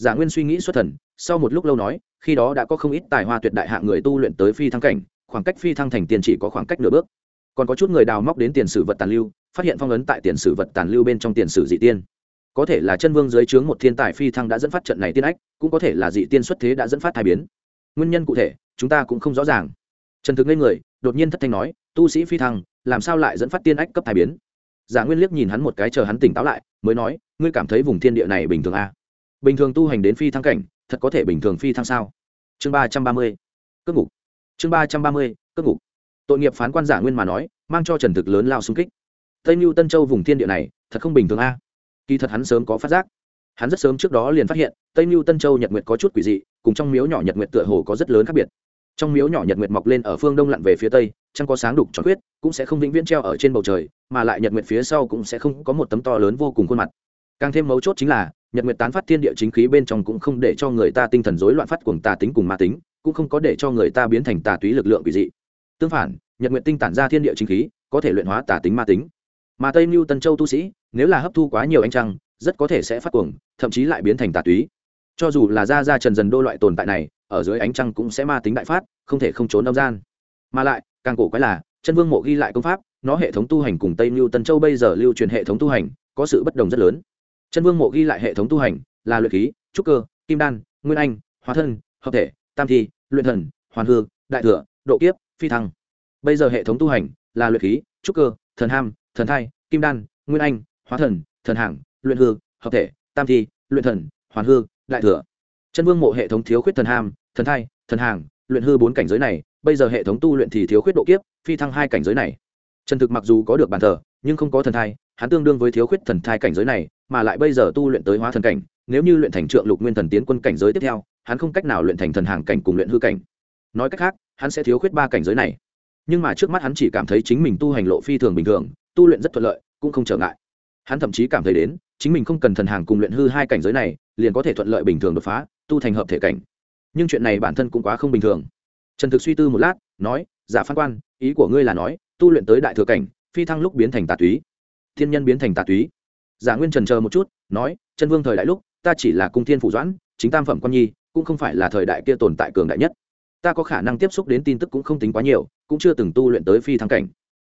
giả nguyên suy nghĩ xuất thần, sau một lúc lâu nói, khi đó đã có không ít tài hoa tuyệt đại hạng người tu luyện tới phi thăng cảnh, khoảng cách phi thăng thành tiền chỉ có khoảng cách nửa bước. Còn có chút người đào móc đến tiền sử vật tàn lưu, phát hiện phong ấn tại tiền sử vật tàn lưu bên trong tiền sử dị tiên. Có thể là chân vương dưới trướng một thiên tài phi thăng đã dẫn phát trận này tiên ách, cũng có thể là dị tiên xuất thế đã dẫn phát thai biến. Nguyên nhân cụ thể, chúng ta cũng không rõ ràng. Trần thực lên người, đột nhiên thất thanh nói, tu sĩ phi thăng, làm sao lại dẫn phát tiên ách cấp thai biến? Giả nguyên liếc nhìn hắn một cái chờ hắn tỉnh táo lại, mới nói, ngươi cảm thấy vùng thiên địa này bình thường à? Bình thường tu hành đến phi thăng cảnh, thật có thể bình thường phi thăng sao? Chương ba trăm ba mươi cất ngục. Chương ba trăm ba mươi cất ngục. Tội nghiệp phán quan giả nguyên mà nói, mang cho trần thực lớn lao xung kích. Tây mưu tân châu vùng thiên địa này, thật không bình thường a. Kỳ thật hắn sớm có phát giác. Hắn rất sớm trước đó liền phát hiện, tây mưu tân châu nhật nguyệt có chút quỷ dị, cùng trong miếu nhỏ nhật nguyệt tựa hồ có rất lớn khác biệt. Trong miếu nhỏ nhật nguyệt mọc lên ở phương đông lặn về phía tây, chẳng có sáng đục tròn khuyết, cũng sẽ không vĩnh viễn treo ở trên bầu trời, mà lại nhật nguyệt phía sau cũng sẽ không có một tấm to lớn vô cùng khuôn mặt càng thêm mấu chốt chính là, nhật nguyệt tán phát thiên địa chính khí bên trong cũng không để cho người ta tinh thần rối loạn phát cuồng tà tính cùng ma tính, cũng không có để cho người ta biến thành tà túy lực lượng quỷ dị. Tương phản, nhật nguyệt tinh tản ra thiên địa chính khí, có thể luyện hóa tà tính ma tính. Mà tây mưu tân châu tu sĩ, nếu là hấp thu quá nhiều ánh trăng, rất có thể sẽ phát cuồng, thậm chí lại biến thành tà túy. Cho dù là ra ra trần dần đô loại tồn tại này, ở dưới ánh trăng cũng sẽ ma tính đại phát, không thể không trốn âm gian. Mà lại, càng cổ quái là, chân vương mộ ghi lại công pháp, nó hệ thống tu hành cùng tây mưu tân châu bây giờ lưu truyền hệ thống tu hành, có sự bất đồng rất lớn chân vương mộ ghi lại hệ thống tu hành là luyện khí, trúc cơ, kim đan, nguyên anh, hóa thân, hợp thể, tam thi, luyện thần, hoàn hư, đại thừa, độ kiếp, phi thăng. Bây giờ hệ thống tu hành là luyện khí, trúc cơ, thần ham, thần thai, kim đan, nguyên anh, hóa thần thần hàng luyện hư, hợp thể, tam thi, luyện thần, hoàn hư, đại thừa. Chân vương mộ hệ thống thiếu khuyết thần ham, thần thai, thần hàng luyện hư bốn cảnh giới này, bây giờ hệ thống tu luyện thì thiếu khuyết độ kiếp, phi thăng hai cảnh giới này. Trần thực mặc dù có được bàn thờ, nhưng không có thần thai, hắn tương đương với thiếu khuyết thần thai cảnh giới này mà lại bây giờ tu luyện tới hóa thần cảnh, nếu như luyện thành trượng lục nguyên thần tiến quân cảnh giới tiếp theo, hắn không cách nào luyện thành thần hàng cảnh cùng luyện hư cảnh. Nói cách khác, hắn sẽ thiếu khuyết ba cảnh giới này. Nhưng mà trước mắt hắn chỉ cảm thấy chính mình tu hành lộ phi thường bình thường, tu luyện rất thuận lợi, cũng không trở ngại. Hắn thậm chí cảm thấy đến, chính mình không cần thần hàng cùng luyện hư hai cảnh giới này, liền có thể thuận lợi bình thường đột phá, tu thành hợp thể cảnh. Nhưng chuyện này bản thân cũng quá không bình thường. Trần thực suy tư một lát, nói, giả phan quan, ý của ngươi là nói, tu luyện tới đại thừa cảnh, phi thăng lúc biến thành tà túy. Thiên nhân biến thành tà túy giả nguyên trần chờ một chút, nói, chân vương thời đại lúc, ta chỉ là cung thiên phủ doãn, chính tam phẩm quan nhi, cũng không phải là thời đại kia tồn tại cường đại nhất. Ta có khả năng tiếp xúc đến tin tức cũng không tính quá nhiều, cũng chưa từng tu luyện tới phi thăng cảnh.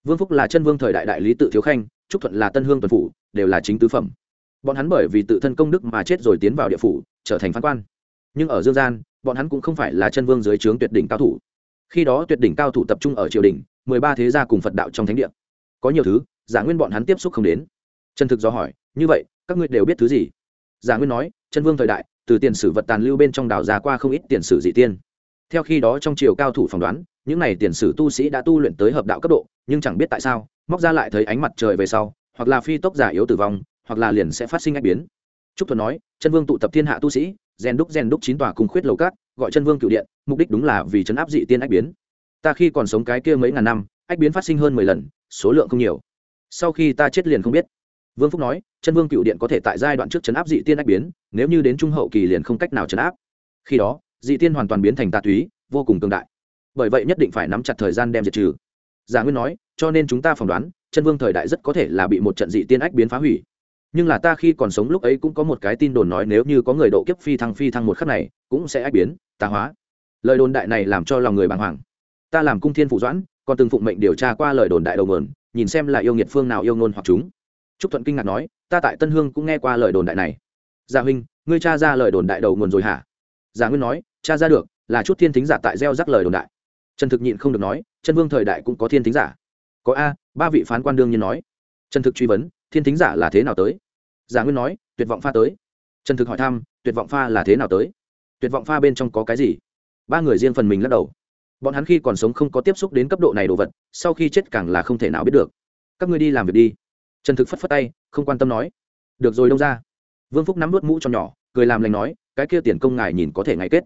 Vương phúc là chân vương thời đại đại lý tự thiếu khanh trúc thuận là tân hương tuần phủ, đều là chính tứ phẩm. Bọn hắn bởi vì tự thân công đức mà chết rồi tiến vào địa phủ, trở thành phán quan. Nhưng ở dương gian, bọn hắn cũng không phải là chân vương dưới trướng tuyệt đỉnh cao thủ. Khi đó tuyệt đỉnh cao thủ tập trung ở triều đình, mười ba thế gia cùng phật đạo trong thánh địa. Có nhiều thứ, giả nguyên bọn hắn tiếp xúc không đến. Trần thực do hỏi, như vậy, các ngươi đều biết thứ gì? Giả nguyên nói, chân vương thời đại, từ tiền sử vật tàn lưu bên trong đào ra qua không ít tiền sử dị tiên. Theo khi đó trong triều cao thủ phỏng đoán, những n à y tiền sử tu sĩ đã tu luyện tới hợp đạo cấp độ, nhưng chẳng biết tại sao, móc ra lại thấy ánh mặt trời về sau, hoặc là phi tốc giả yếu tử vong, hoặc là liền sẽ phát sinh ách biến. Trúc thuần nói, chân vương tụ tập thiên hạ tu sĩ gen đúc gen đúc chín tòa cùng khuyết lầu cát gọi chân vương cựu điện, mục đích đúng là vì chấn áp dị tiên ách biến. Ta khi còn sống cái kia mấy ngàn năm, ách biến phát sinh hơn mười lần, số lượng không nhiều. Sau khi ta chết liền không biết vương phúc nói, chân vương cựu điện có thể tại giai đoạn trước chấn áp dị tiên ách biến, nếu như đến trung hậu kỳ liền không cách nào chấn áp. Khi đó, dị tiên hoàn toàn biến thành tà túy, vô cùng cường đại. Bởi vậy nhất định phải nắm chặt thời gian đem diệt trừ. Giả nguyên nói, cho nên chúng ta phỏng đoán, chân vương thời đại rất có thể là bị một trận dị tiên ách biến phá hủy. Nhưng là ta khi còn sống lúc ấy cũng có một cái tin đồn nói nếu như có người độ kiếp phi thăng phi thăng một khắc này, cũng sẽ ách biến, tà hóa. Lời đồn đại này làm cho lòng người bàng hoàng. Ta làm cung thiên phụ doãn, còn từng phụng mệnh điều tra qua lời đồn đại đầu mườn nhìn xem là yêu nghiệt phương nào yêu ngôn hoặc chúng trúc thuận kinh ngạc nói, ta tại tân hương cũng nghe qua lời đồn đại này. Gia huynh, ngươi cha ra lời đồn đại đầu nguồn rồi hả? Giả nguyên nói cha ra được, là chút thiên thính giả tại gieo rắc lời đồn đại. Trần thực nhịn không được nói chân vương thời đại cũng có thiên thính giả. Có a, ba vị phán quan đương nhiên nói. Trần thực truy vấn, thiên thính giả là thế nào tới? Giả nguyên nói, tuyệt vọng pha tới. Trần thực hỏi thăm, tuyệt vọng pha là thế nào tới? Tuyệt vọng pha bên trong có cái gì? Ba người riêng phần mình lắc đầu. Bọn hắn khi còn sống không có tiếp xúc đến cấp độ này đồ vật, sau khi chết càng là không thể nào biết được. Các ngươi đi làm việc đi trần thực phất phất tay, không quan tâm nói, được rồi, đông ra vương phúc nắm vớt mũ cho nhỏ, cười làm lành nói, cái kia tiền công ngài nhìn có thể ngày kết.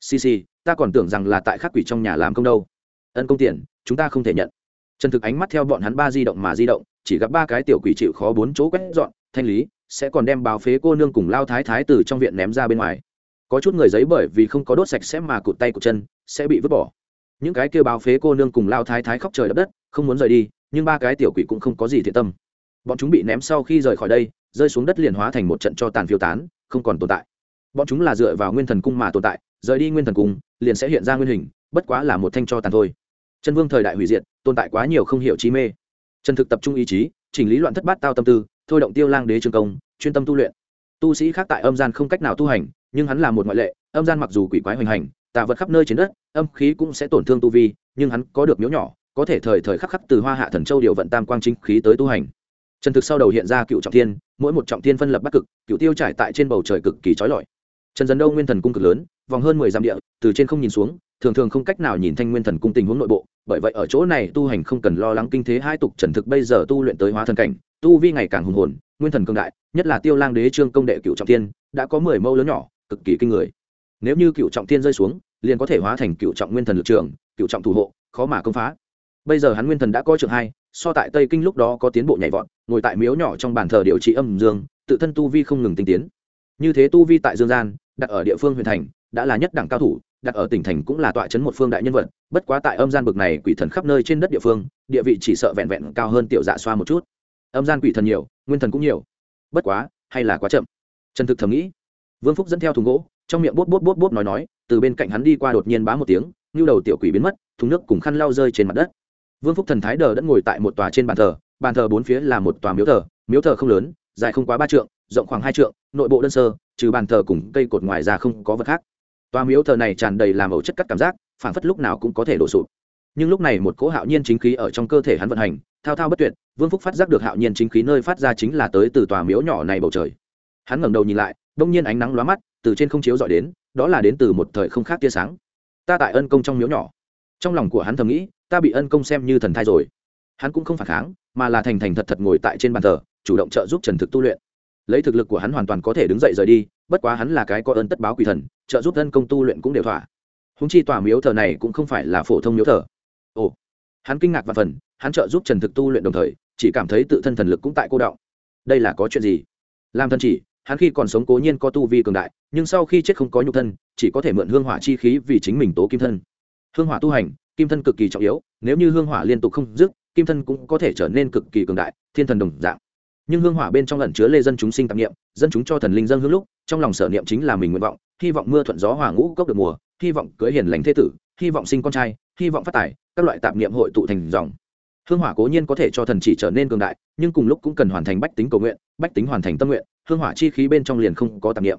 Xì xì, ta còn tưởng rằng là tại khắc quỷ trong nhà làm công đâu. Ân công tiền, chúng ta không thể nhận. Trần thực ánh mắt theo bọn hắn ba di động mà di động, chỉ gặp ba cái tiểu quỷ chịu khó bốn chỗ quét dọn, thanh lý, sẽ còn đem báo phế cô nương cùng lao thái thái từ trong viện ném ra bên ngoài. Có chút người giấy bởi vì không có đốt sạch sẽ mà cụt tay cụt chân, sẽ bị vứt bỏ. Những cái kêu báo phế cô nương cùng lao thái thái khóc trời đập đất, không muốn rời đi, nhưng ba cái tiểu quỷ cũng không có gì thiện tâm bọn chúng bị ném sau khi rời khỏi đây, rơi xuống đất liền hóa thành một trận cho tàn phiêu tán, không còn tồn tại. Bọn chúng là dựa vào nguyên thần cung mà tồn tại, rời đi nguyên thần cung, liền sẽ hiện ra nguyên hình, bất quá là một thanh cho tàn thôi. Chân vương thời đại hủy diệt, tồn tại quá nhiều không hiểu chi mê. Trần thực tập trung ý chí, chỉnh lý loạn thất bát tao tâm tư, thôi động tiêu lang đế trường công, chuyên tâm tu luyện. Tu sĩ khác tại âm gian không cách nào tu hành, nhưng hắn là một ngoại lệ, âm gian mặc dù quỷ quái hoành hành, tà vật khắp nơi trên đất, âm khí cũng sẽ tổn thương tu vi, nhưng hắn có được miếu nhỏ, có thể thời thời khắc khắc từ hoa hạ thần châu điều vận tam quang chính khí tới tu hành trần thực sau đầu hiện ra cựu trọng thiên, mỗi một trọng thiên phân lập bắc cực, cựu tiêu trải tại trên bầu trời cực kỳ trói lọi. Trần dần đâu nguyên thần cung cực lớn, vòng hơn mười dặm địa, từ trên không nhìn xuống, thường thường không cách nào nhìn thanh nguyên thần cung tình huống nội bộ, bởi vậy ở chỗ này tu hành không cần lo lắng kinh thế hai tục trần thực bây giờ tu luyện tới hóa thần cảnh, tu vi ngày càng hùng hồn, nguyên thần cường đại, nhất là tiêu lang đế trương công đệ cựu trọng tiên đã có mười mẫu lớn nhỏ, cực kỳ kinh người. Nếu như cựu trọng tiên rơi xuống, liền có thể hóa thành cựu trọng nguyên thần lực trường, cựu trọng thủ hộ, khó mà công phá. Bây giờ hắn nguyên thần đã có trường hai so tại tây kinh lúc đó có tiến bộ nhảy vọt, ngồi tại miếu nhỏ trong bàn thờ điều trị âm dương, tự thân tu vi không ngừng tinh tiến. Như thế tu vi tại dương gian, đặt ở địa phương huyện thành, đã là nhất đẳng cao thủ, đặt ở tỉnh thành cũng là tọa chấn một phương đại nhân vật, bất quá tại âm gian bực này quỷ thần khắp nơi trên đất địa phương, địa vị chỉ sợ vẹn vẹn cao hơn tiểu dạ xoa một chút. Âm gian quỷ thần nhiều, nguyên thần cũng nhiều. Bất quá, hay là quá chậm. Trần thực thầm nghĩ, vương phúc dẫn theo thùng gỗ, trong miệng bút bút bút bút nói nói, từ bên cạnh hắn đi qua đột nhiên bá một tiếng như đầu tiểu quỷ biến mất, thùng nước cùng khăn lau rơi trên mặt đất vương phúc thần thái đờ đã ngồi tại một tòa trên bàn thờ bàn thờ bốn phía là một tòa miếu thờ miếu thờ không lớn, dài không quá ba trượng, rộng khoảng hai trượng, nội bộ đơn sơ, trừ bàn thờ cùng cây cột ngoài ra không có vật khác. Tòa miếu thờ này tràn đầy làm ẩu chất cắt cảm giác phản phất lúc nào cũng có thể đổ sụp. Nhưng lúc này một cỗ hạo nhiên chính khí ở trong cơ thể hắn vận hành, thao thao bất tuyệt, vương phúc phát giác được hạo nhiên chính khí nơi phát ra chính là tới từ tòa miếu nhỏ này bầu trời. Hắn ngẩng đầu nhìn lại, đông nhiên ánh nắng lóa mắt, từ trên không chiếu dọi đến, đó là đến từ một thời không khác tia sáng. Ta tại ân công trong miếu nhỏ. Trong lòng của hắn thầm nghĩ ta bị ân công xem như thần thai rồi. Hắn cũng không phản kháng, mà là thành thành thật thật ngồi tại trên bàn thờ, chủ động trợ giúp trần thực tu luyện. Lấy thực lực của hắn hoàn toàn có thể đứng dậy rời đi, bất quá hắn là cái có ơn tất báo quỷ thần, trợ giúp Ân công tu luyện cũng đều thỏa. Húng chi tòa miếu thờ này cũng không phải là phổ thông miếu thờ. Ồ, hắn kinh ngạc và phần, hắn trợ giúp trần thực tu luyện đồng thời, chỉ cảm thấy tự thân thần lực cũng tại cô động. Đây là có chuyện gì? Làm thân chỉ, hắn khi còn sống cố nhiên có tu vi cường đại, nhưng sau khi chết không có nhục thân, chỉ có thể mượn hương hỏa chi khí vì chính mình tố kim thân. Hương hỏa tu hành kim thân cực kỳ trọng yếu, nếu như hương hỏa liên tục không dứt, kim thân cũng có thể trở nên cực kỳ cường đại, thiên thần đồng dạng. Nhưng hương hỏa bên trong ẩn chứa lê dân chúng sinh tạp niệm, dân chúng cho thần linh dân hương lúc, trong lòng sở niệm chính là mình nguyện vọng, hy vọng mưa thuận gió hòa ngũ cốc được mùa, hy vọng cưới hiền lành thế tử, hy vọng sinh con trai, hy vọng phát tài, các loại tạp niệm hội tụ thành dòng. Hương hỏa cố nhiên có thể cho thần chỉ trở nên cường đại, nhưng cùng lúc cũng cần hoàn thành bách tính cầu nguyện, bách tính hoàn thành tâm nguyện, hương hỏa chi khí bên trong liền không có tạp niệm.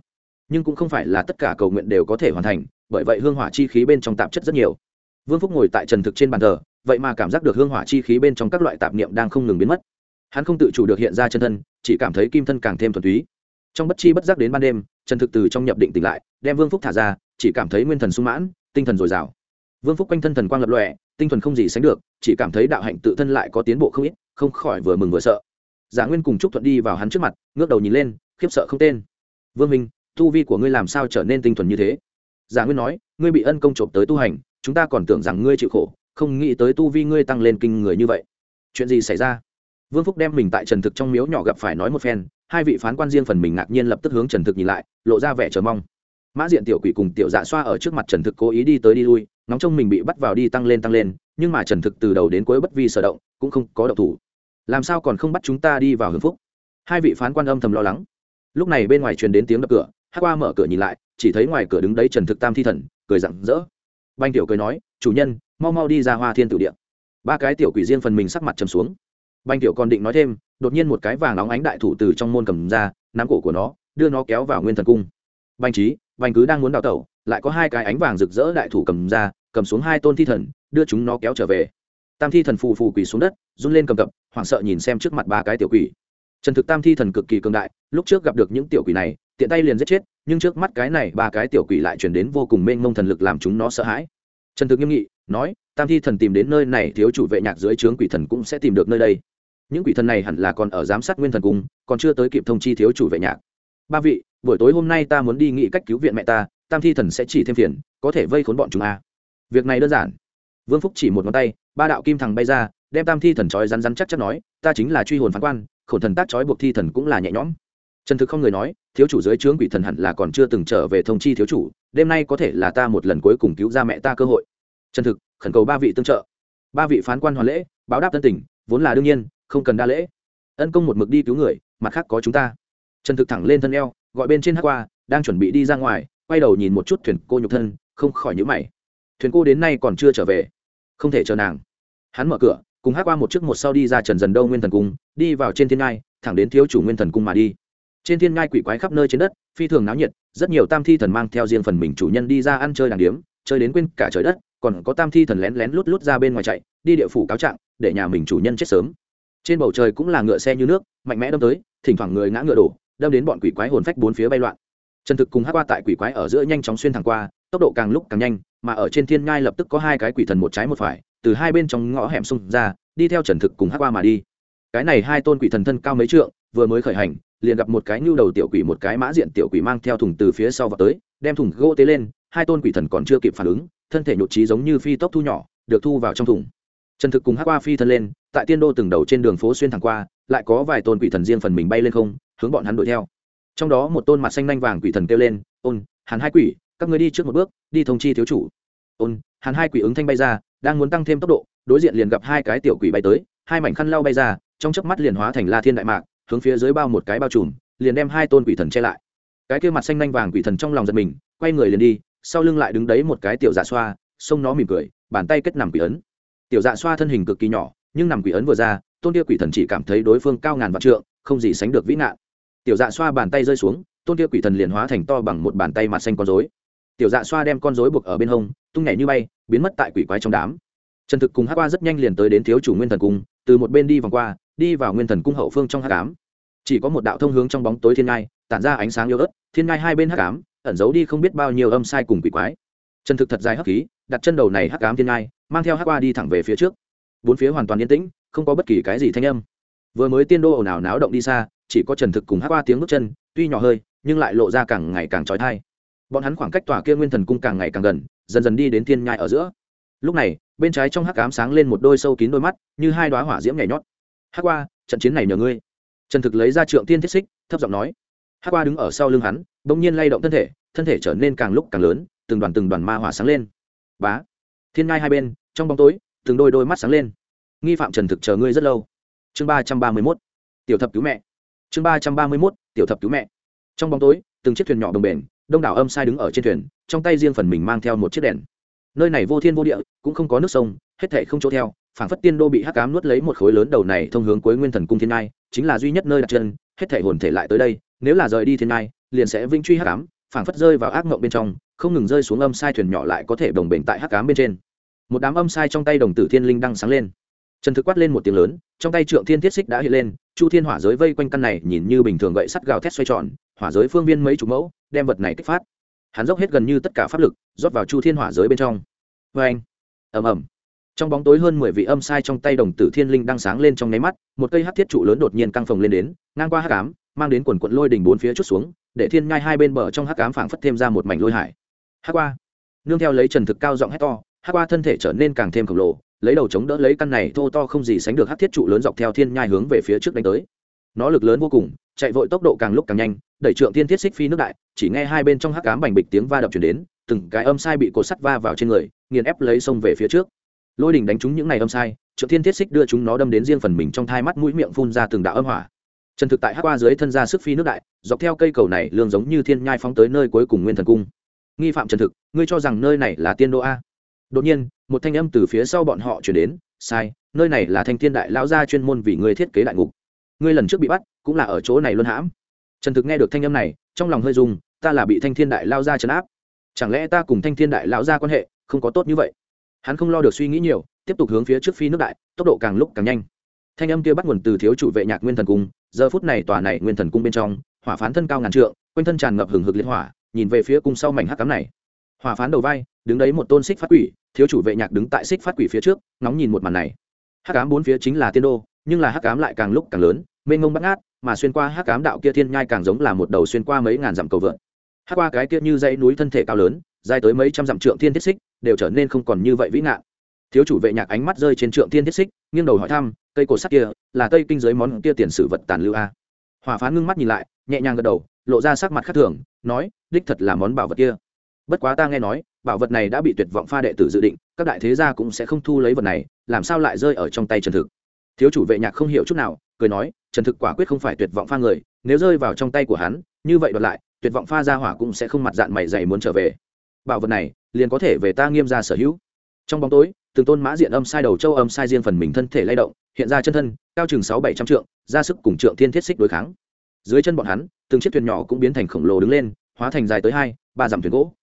Nhưng cũng không phải là tất cả cầu nguyện đều có thể hoàn thành, bởi vậy hương hỏa chi khí bên trong tạp chất rất nhiều vương phúc ngồi tại trần thực trên bàn thờ, vậy mà cảm giác được hương hỏa chi khí bên trong các loại tạp niệm đang không ngừng biến mất. Hắn không tự chủ được hiện ra chân thân, chỉ cảm thấy kim thân càng thêm thuần túy. Trong bất chi bất giác đến ban đêm, trần thực từ trong nhập định tỉnh lại, đem vương phúc thả ra, chỉ cảm thấy nguyên thần sung mãn, tinh thần dồi dào. Vương phúc quanh thân thần quang lập lọe tinh thần không gì sánh được, chỉ cảm thấy đạo hạnh tự thân lại có tiến bộ không ít, không khỏi vừa mừng vừa sợ. Giả nguyên cùng trúc thuận đi vào hắn trước mặt, ngước đầu nhìn lên, khiếp sợ không tên. Vương minh, tu vi của ngươi làm sao trở nên tinh thuần như thế? Giả nguyên nói, ngươi bị ân công trộm tới tu hành chúng ta còn tưởng rằng ngươi chịu khổ, không nghĩ tới tu vi ngươi tăng lên kinh người như vậy. Chuyện gì xảy ra? Vương phúc đem mình tại trần thực trong miếu nhỏ gặp phải nói một phen, hai vị phán quan riêng phần mình ngạc nhiên lập tức hướng trần thực nhìn lại, lộ ra vẻ chờ mong. Mã diện tiểu quỷ cùng tiểu dạ xoa ở trước mặt trần thực cố ý đi tới đi lui nóng trong mình bị bắt vào đi tăng lên tăng lên, nhưng mà trần thực từ đầu đến cuối bất vi sở động, cũng không có động thủ. Làm sao còn không bắt chúng ta đi vào hưng phúc? Hai vị phán quan âm thầm lo lắng. Lúc này bên ngoài truyền đến tiếng đập cửa hát qua mở cửa nhìn lại, chỉ thấy ngoài cửa đứng đấy trần thực tam thi thần, cười rặng rỡ banh tiểu cười nói, chủ nhân, mau mau đi ra hoa thiên tử điện ba cái tiểu quỷ riêng phần mình sắc mặt trầm xuống. Banh tiểu còn định nói thêm, đột nhiên một cái vàng nóng ánh đại thủ từ trong môn cầm ra, nắm cổ của nó, đưa nó kéo vào nguyên thần cung. Banh trí banh cứ đang muốn đào tẩu, lại có hai cái ánh vàng rực rỡ đại thủ cầm ra, cầm xuống hai tôn thi thần, đưa chúng nó kéo trở về. Tam thi thần phù phù quỳ xuống đất, run lên cầm cập, hoảng sợ nhìn xem trước mặt ba cái tiểu quỷ. Trần thực tam thi thần cực kỳ cường đại, lúc trước gặp được những tiểu quỷ này, tiện tay liền giết chết nhưng trước mắt cái này ba cái tiểu quỷ lại chuyển đến vô cùng mênh mông thần lực làm chúng nó sợ hãi. Trần thực nghiêm nghị nói, tam thi thần tìm đến nơi này, thiếu chủ vệ nhạc dưới trướng quỷ thần cũng sẽ tìm được nơi đây. Những quỷ thần này hẳn là còn ở giám sát nguyên thần cung, còn chưa tới kịp thông chi thiếu chủ vệ nhạc. Ba vị, buổi tối hôm nay ta muốn đi nghĩ cách cứu viện mẹ ta, tam thi thần sẽ chỉ thêm phiền, có thể vây khốn bọn chúng a à. việc này đơn giản. Vương phúc chỉ một ngón tay, ba đạo kim thằng bay ra, đem tam thi thần trói rắn rắn chắc chắc nói, ta chính là truy hồn phán quan khổ thần tác trói buộc thi thần cũng là nhẹ nhõm trần thực không người nói, thiếu chủ dưới trướng quỷ thần hẳn là còn chưa từng trở về thông chi thiếu chủ, đêm nay có thể là ta một lần cuối cùng cứu ra mẹ ta cơ hội. Trần thực khẩn cầu ba vị tương trợ. Ba vị phán quan hoàn lễ, báo đáp tân tình, vốn là đương nhiên, không cần đa lễ. Ân công một mực đi cứu người, mặt khác có chúng ta. Trần thực thẳng lên thân eo, gọi bên trên hát qua, đang chuẩn bị đi ra ngoài, quay đầu nhìn một chút thuyền cô nhục thân, không khỏi nhữ mày. Thuyền cô đến nay còn chưa trở về, không thể chờ nàng. Hắn mở cửa, cùng hát qua một chiếc một sau đi ra trần dần đâu nguyên thần cung, đi vào trên thiên ngai, thẳng đến thiếu chủ nguyên thần cung mà đi trên thiên ngai quỷ quái khắp nơi trên đất, phi thường náo nhiệt, rất nhiều tam thi thần mang theo riêng phần mình chủ nhân đi ra ăn chơi đàng điếm, chơi đến quên cả trời đất, còn có tam thi thần lén lén lút lút ra bên ngoài chạy, đi địa phủ cáo trạng, để nhà mình chủ nhân chết sớm. Trên bầu trời cũng là ngựa xe như nước, mạnh mẽ đâm tới, thỉnh thoảng người ngã ngựa đổ, đâm đến bọn quỷ quái hồn phách bốn phía bay loạn. Trần thực cùng hát qua tại quỷ quái ở giữa nhanh chóng xuyên thẳng qua, tốc độ càng lúc càng nhanh, mà ở trên thiên ngai lập tức có hai cái quỷ thần một trái một phải, từ hai bên trong ngõ hẻm xung ra, đi theo trần thực cùng hát qua mà đi. Cái này hai tôn quỷ thần thân cao mấy trượng, vừa mới khởi hành liền gặp một cái nhu đầu tiểu quỷ một cái mã diện tiểu quỷ mang theo thùng từ phía sau vào tới, đem thùng gỗ tế lên, hai tôn quỷ thần còn chưa kịp phản ứng, thân thể nhột trí giống như phi tốc thu nhỏ, được thu vào trong thùng. Trần thực cùng hát qua phi thân lên, tại tiên đô từng đầu trên đường phố xuyên thẳng qua, lại có vài tôn quỷ thần riêng phần mình bay lên không, hướng bọn hắn đuổi theo. Trong đó một tôn mặt xanh nanh vàng quỷ thần kêu lên, ôn hắn hai quỷ, các người đi trước một bước, đi thông chi thiếu chủ. Ôn hắn hai quỷ ứng thanh bay ra, đang muốn tăng thêm tốc độ, đối diện liền gặp hai cái tiểu quỷ bay tới, hai mảnh khăn lau bay ra, trong chớp mắt liền hóa thành la thiên đại mạc hướng phía dưới bao một cái bao trùm, liền đem hai tôn quỷ thần che lại. Cái kia mặt xanh nanh vàng quỷ thần trong lòng giật mình, quay người liền đi, sau lưng lại đứng đấy một cái tiểu dạ xoa, xông nó mỉm cười, bàn tay kết nằm quỷ ấn. Tiểu dạ xoa thân hình cực kỳ nhỏ, nhưng nằm quỷ ấn vừa ra, tôn kia quỷ thần chỉ cảm thấy đối phương cao ngàn vạn trượng, không gì sánh được vĩ nạn tiểu dạ xoa bàn tay rơi xuống, tôn kia quỷ thần liền hóa thành to bằng một bàn tay mặt xanh con rối. Tiểu dạ xoa đem con rối buộc ở bên hông, tung nhảy như bay, biến mất tại quỷ quái trong đám. Trần thực cùng hát qua rất nhanh liền tới đến thiếu chủ nguyên thần cung, từ một bên đi vòng qua đi vào nguyên thần cung hậu phương trong hắc ám. Chỉ có một đạo thông hướng trong bóng tối thiên ngai, tản ra ánh sáng yếu ớt, thiên ngai hai bên hắc ám, ẩn giấu đi không biết bao nhiêu âm sai cùng quỷ quái. Chân thực thật dài hắc khí, đặt chân đầu này hắc ám thiên ngai, mang theo hắc qua đi thẳng về phía trước. Bốn phía hoàn toàn yên tĩnh, không có bất kỳ cái gì thanh âm. Vừa mới tiên đô ồn ào náo động đi xa, chỉ có trần thực cùng hắc qua tiếng bước chân, tuy nhỏ hơi, nhưng lại lộ ra càng ngày càng trói thai bọn hắn khoảng cách tòa kia nguyên thần cung càng ngày càng gần, dần dần đi đến thiên nhai ở giữa. Lúc này, bên trái trong hắc ám sáng lên một đôi sâu kín đôi mắt, như hai đoá hỏa diễm nhảy nhót hắc qua, trận chiến này nhờ ngươi. Trần thực lấy ra trượng tiên thiết xích, thấp giọng nói. Hắc qua đứng ở sau lưng hắn đ ỗ n g nhiên lay động thân thể thân thể trở nên càng lúc càng lớn, từng đoàn từng đoàn ma hỏa sáng lên. Bá. Thiên ngai hai bên, trong bóng tối, từng đôi đôi mắt sáng lên. Nghi phạm trần thực chờ ngươi rất lâu. Chương ba trăm ba mươi mốt. Tiểu thập cứu mẹ. Chương ba trăm ba mươi mốt, tiểu thập cứu mẹ. Trong bóng tối, từng chiếc thuyền nhỏ đồng bền, đông đảo âm sai đứng ở trên thuyền, trong tay riêng phần mình mang theo một chiếc đèn. Nơi này vô thiên vô địa, cũng không có nước sông, hết thể không chỗ theo phảng phất tiên đô bị hắc Ám nuốt lấy một khối lớn đầu này thông hướng cuối nguyên thần cung thiên ngai chính là duy nhất nơi đặt chân hết thể hồn thể lại tới đây nếu là rời đi thiên ngai liền sẽ vinh truy hắc Ám, phảng phất rơi vào ác mộng bên trong không ngừng rơi xuống âm sai thuyền nhỏ lại có thể đồng bền tại hắc Ám bên trên. Một đám âm sai trong tay đồng tử thiên linh đang sáng lên. Trần thực quát lên một tiếng lớn trong tay trượng thiên thiết xích đã hiện lên chu thiên hỏa giới vây quanh căn này nhìn như bình thường gậy sắt gào thét xoay tròn hỏa giới phương viên mấy chục mẫu đem vật này kích phát. Hắn dốc hết gần như tất cả pháp lực rót vào chu thiên hỏa giới bên trong. Vê anh ầm ầm trong bóng tối hơn mười vị âm sai trong tay đồng tử thiên linh đang sáng lên trong nháy mắt, một cây hát thiết trụ lớn đột nhiên căng phồng lên đến, ngang qua hát cám mang đến quần quận lôi đỉnh bốn phía chút xuống, để thiên ngai hai bên bờ trong hát cám phảng phất thêm ra một mảnh lôi hải. Hát qua. Nương theo lấy trần thực cao giọng hét to, hát qua thân thể trở nên càng thêm khổng lồ, lấy đầu chống đỡ lấy căn này thô to không gì sánh được hát thiết trụ lớn dọc theo thiên nhai hướng về phía trước đánh tới. Nó lực lớn vô cùng, chạy vội tốc độ càng lúc càng nhanh, đẩy trượng thiên thiết xích phi nước đại, chỉ nghe hai bên trong hắc cám bành bịch tiếng va đập chuyển đến, từng cái âm sai bị cột sắt va vào trên người, nghiền ép lấy sông về phía trước lôi đỉnh đánh trúng những này âm sai, trượng thiên thiết xích đưa chúng nó đâm đến riêng phần mình trong thai mắt mũi miệng phun ra từng đạo âm hỏa. Trần thực tại hát qua dưới thân ra sức phi nước đại, dọc theo cây cầu này lương giống như thiên nhai phóng tới nơi cuối cùng nguyên thần cung. Nghi phạm trần thực, ngươi cho rằng nơi này là tiên đô a? Đột nhiên, một thanh âm từ phía sau bọn họ chuyển đến, sai, nơi này là thanh thiên đại lão gia chuyên môn vì ngươi thiết kế đại ngục. Ngươi lần trước bị bắt, cũng là ở chỗ này luân hãm. Trần thực nghe được thanh âm này, trong lòng hơi dùng ta là bị thanh thiên đại lao gia trấn áp. Chẳng lẽ ta cùng thanh thiên đại lão gia quan hệ không có tốt như vậy? Hắn không lo được suy nghĩ nhiều, tiếp tục hướng phía trước phi nước đại, tốc độ càng lúc càng nhanh. Thanh âm kia bắt nguồn từ thiếu chủ vệ nhạc nguyên thần cung, giờ phút này tòa này nguyên thần cung bên trong, hỏa phán thân cao ngàn trượng, quanh thân tràn ngập hừng hực liên hỏa, nhìn về phía cung sau mảnh hắc cám này. Hỏa phán đầu vai, đứng đấy một tôn xích phát quỷ, thiếu chủ vệ nhạc đứng tại xích phát quỷ phía trước nóng nhìn một màn này. Hắc cám bốn phía chính là tiên đô, nhưng là hắc cám lại càng lúc càng lớn, mênh mông bắt ngát, mà xuyên qua hắc cám đạo kia thiên nhai càng giống là một đầu xuyên qua mấy ngàn dặm cầu vượn. Hắc qua cái kia như dãy núi thân thể cao lớn, dài tới mấy trăm dặm trượng thiên thiết xích đều trở nên không còn như vậy vĩ ngạn. Thiếu chủ vệ nhạc ánh mắt rơi trên trượng thiên thiết xích, nghiêng đầu hỏi thăm, cây cổ sắt kia là tây kinh giới món kia tiền sử vật tàn lưu a? Hỏa phán ngưng mắt nhìn lại, nhẹ nhàng gật đầu, lộ ra sắc mặt khác thường, nói, đích thật là món bảo vật kia. Bất quá ta nghe nói, bảo vật này đã bị tuyệt vọng pha đệ tử dự định, các đại thế gia cũng sẽ không thu lấy vật này, làm sao lại rơi ở trong tay trần thực? Thiếu chủ vệ nhạc không hiểu chút nào, cười nói, trần thực quả quyết không phải tuyệt vọng pha người, nếu rơi vào trong tay của hắn, như vậy đoạt lại, tuyệt vọng pha ra hỏa cũng sẽ không mặt dạng mày dày muốn trở về. Bảo vật này liền có thể về ta nghiêm ra sở hữu. Trong bóng tối, từng tôn mã diện âm sai đầu châu âm sai riêng phần mình thân thể lay động, hiện ra chân thân, cao chừng sáu bảy trăm trượng, ra sức cùng trượng thiên thiết xích đối kháng. Dưới chân bọn hắn, từng chiếc thuyền nhỏ cũng biến thành khổng lồ đứng lên, hóa thành dài tới hai, ba dặm thuyền gỗ.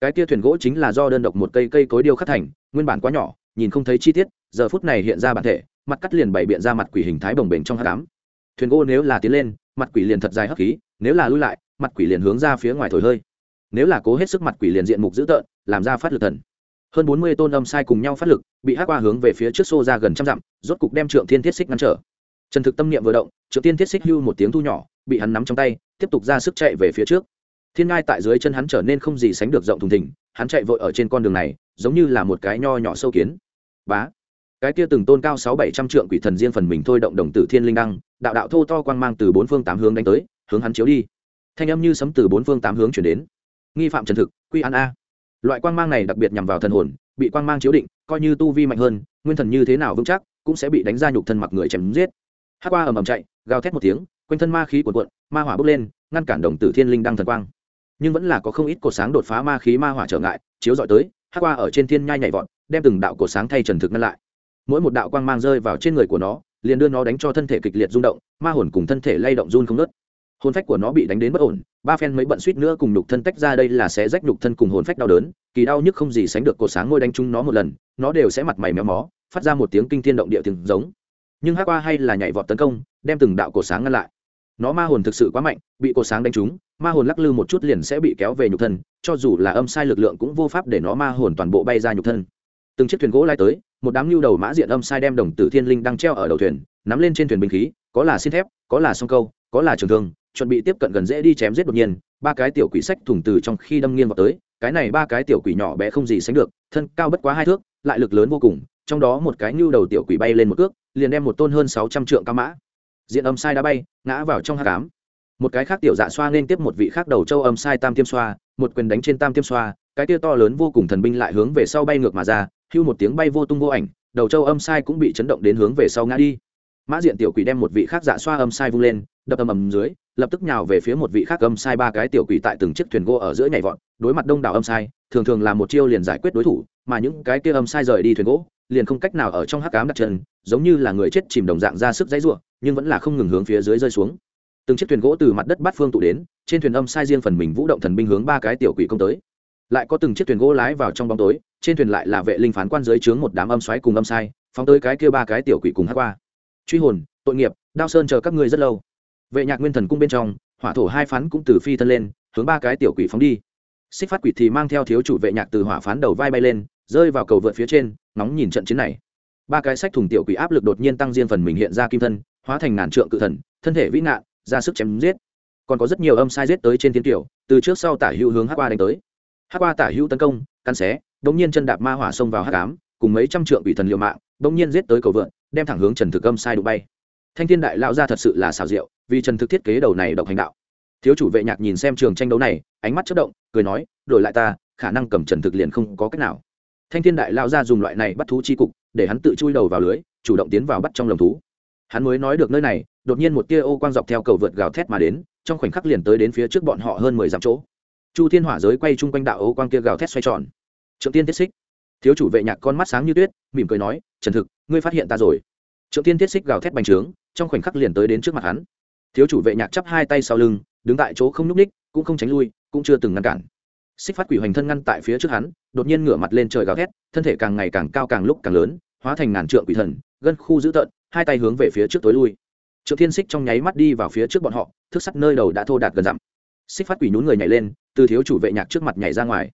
Cái kia thuyền gỗ chính là do đơn độc một cây cây cối điêu khắc thành, nguyên bản quá nhỏ, nhìn không thấy chi tiết, giờ phút này hiện ra bản thể, mặt cắt liền bày biện ra mặt quỷ hình thái bồng bềnh trong hát đám thuyền gỗ nếu là tiến lên, mặt quỷ liền thật dài hấp khí, nếu là lui lại, mặt quỷ liền hướng ra phía ngoài thổi hơi. Nếu là cố hết sức mặt quỷ liền diện mục dữ tợn làm ra phát lực thần. Hơn bốn mươi tôn âm sai cùng nhau phát lực, bị hắc qua hướng về phía trước xô ra gần trăm dặm, rốt cục đem trượng thiên thiết xích ngăn trở. Trần thực tâm niệm vừa động, trượng thiên thiết xích hưu một tiếng thu nhỏ, bị hắn nắm trong tay, tiếp tục ra sức chạy về phía trước. Thiên ngai tại dưới chân hắn trở nên không gì sánh được rộng thùng thình, hắn chạy vội ở trên con đường này, giống như là một cái nho nhỏ sâu kiến. Bá! Cái kia từng tôn cao sáu bảy trăm trượng quỷ thần riêng phần mình thôi động đồng tử thiên linh đăng, đạo đạo thô to quang mang từ bốn phương tám hướng đánh tới, hướng hắn chiếu đi. Thanh âm như sấm từ bốn phương tám hướng chuyển đến. Nghi phạm trần thực, quy an a loại quang mang này đặc biệt nhằm vào thần hồn, bị quang mang chiếu định, coi như tu vi mạnh hơn, nguyên thần như thế nào vững chắc, cũng sẽ bị đánh ra nhục thân mặc người chém giết. Hát qua ầm ầm chạy, gào thét một tiếng, quanh thân ma khí cuộn cuộn, ma hỏa bốc lên, ngăn cản đồng tử thiên linh đăng thần quang. Nhưng vẫn là có không ít cột sáng đột phá ma khí ma hỏa trở ngại, chiếu dọi tới hát qua ở trên thiên nhai nhảy vọt, đem từng đạo cột sáng thay trần thực ngăn lại. Mỗi một đạo quang mang rơi vào trên người của nó, liền đưa nó đánh cho thân thể kịch liệt rung động, ma hồn cùng thân thể lay động run không nớt hồn phách của nó bị đánh đến bất ổn, ba phen mấy bận suýt nữa cùng nhục thân tách ra đây là sẽ rách nhục thân cùng hồn phách đau đớn, kỳ đau nhức không gì sánh được cột sáng ngôi đánh chung nó một lần, nó đều sẽ mặt mày méo mó, phát ra một tiếng kinh thiên động địa tiếng giống. Nhưng hát qua hay là nhảy vọt tấn công, đem từng đạo cột sáng ngăn lại. Nó ma hồn thực sự quá mạnh, bị cột sáng đánh trúng, ma hồn lắc lư một chút liền sẽ bị kéo về nhục thân, cho dù là âm sai lực lượng cũng vô pháp để nó ma hồn toàn bộ bay ra nhục thân. Từng chiếc thuyền gỗ lai tới, một đám lưu đầu mã diện âm sai đem đồng tử thiên linh đang treo ở đầu thuyền, nắm lên trên thuyền binh khí, có là xin thép, có là song câu, có là trường thương chuẩn bị tiếp cận gần dễ đi chém giết đột nhiên, ba cái tiểu quỷ sách thủng từ trong khi đâm nghiêng vào tới, cái này ba cái tiểu quỷ nhỏ bé không gì sánh được, thân cao bất quá hai thước, lại lực lớn vô cùng, trong đó một cái nhu đầu tiểu quỷ bay lên một cước, liền đem một tôn hơn sáu trăm trượng cao mã, diện âm sai đã bay, ngã vào trong hát cám một cái khác tiểu dạ xoa nên tiếp một vị khác đầu châu âm sai tam tiêm xoa, một quyền đánh trên tam tiêm xoa, cái tia to lớn vô cùng thần binh lại hướng về sau bay ngược mà ra, hưu một tiếng bay vô tung vô ảnh, đầu châu âm sai cũng bị chấn động đến hướng về sau ngã đi. Mã diện tiểu quỷ đem một vị khác dạ xoa âm sai vung lên, đập ầm ầm dưới lập tức nhào về phía một vị khác âm sai ba cái tiểu quỷ tại từng chiếc thuyền gỗ ở giữa nhảy vọt, đối mặt đông đảo âm sai, thường thường là một chiêu liền giải quyết đối thủ, mà những cái kia âm sai rời đi thuyền gỗ, liền không cách nào ở trong hắc cám đặt chân, giống như là người chết chìm đồng dạng ra sức dãy ruộng nhưng vẫn là không ngừng hướng phía dưới rơi xuống. Từng chiếc thuyền gỗ từ mặt đất bát phương tụ đến, trên thuyền âm sai riêng phần mình vũ động thần binh hướng ba cái tiểu quỷ công tới. Lại có từng chiếc thuyền gỗ lái vào trong bóng tối, trên thuyền lại là vệ linh phán quan dưới trướng một đám âm xoáy cùng âm sai, phóng tới cái kia ba cái tiểu quỷ cùng hát qua. Truy hồn, tội nghiệp, đao sơn chờ các ngươi rất lâu vệ nhạc nguyên thần cung bên trong, hỏa thổ hai phán cũng từ phi thân lên, hướng ba cái tiểu quỷ phóng đi. Xích phát quỷ thì mang theo thiếu chủ vệ nhạc từ hỏa phán đầu vai bay lên, rơi vào cầu vượt phía trên nóng nhìn trận chiến này. Ba cái sách thùng tiểu quỷ áp lực đột nhiên tăng riêng phần mình hiện ra kim thân, hóa thành ngàn trượng cự thần, thân thể vĩ nạn, ra sức chém giết. Còn có rất nhiều âm sai giết tới trên thiên tiểu, từ trước sau tả hữu hướng hắc qua đánh tới. Hắc qua tả hữu tấn công căn xé, đống nhiên chân đạp ma hỏa xông vào hắc ám, cùng mấy trăm trượng quỷ thần liều mạng, đống nhiên giết tới cầu vượn, đem thẳng hướng trần thực âm sai đụng bay. Thanh thiên đại lao ra thật sự là xào rượu vì trần thực thiết kế đầu này độc hành đạo. Thiếu chủ vệ nhạc nhìn xem trường tranh đấu này, ánh mắt chất động, cười nói, đổi lại ta, khả năng cầm trần thực liền không có cách nào. Thanh thiên đại lao ra dùng loại này bắt thú chi cục, để hắn tự chui đầu vào lưới, chủ động tiến vào bắt trong lồng thú. Hắn mới nói được nơi này, đột nhiên một tia ô quang dọc theo cầu vượt gào thét mà đến, trong khoảnh khắc liền tới đến phía trước bọn họ hơn mười dặm chỗ. Chu thiên hỏa giới quay chung quanh đạo ô quang kia gào thét xoay tròn. Trượng tiên tiết xích. Thiếu chủ vệ nhạc con mắt sáng như tuyết, mỉm cười nói, trần thực, ngươi phát hiện ta rồi. Trượng tiên tiết xích gào thét bành trướng, trong khoảnh khắc liền tới đến trước mặt hắn thiếu chủ vệ nhạc chắp hai tay sau lưng, đứng tại chỗ không nhúc ních cũng không tránh lui, cũng chưa từng ngăn cản. Xích phát quỷ hoành thân ngăn tại phía trước hắn, đột nhiên ngửa mặt lên trời gào thét, thân thể càng ngày càng cao càng lúc càng lớn, hóa thành ngàn trượng quỷ thần, gân khu dữ tợn, hai tay hướng về phía trước tối lui. Trượng thiên xích trong nháy mắt đi vào phía trước bọn họ, thức sắt nơi đầu đã thô đạt gần dặm. Xích phát quỷ nhún người nhảy lên, từ thiếu chủ vệ nhạc trước mặt nhảy ra ngoài.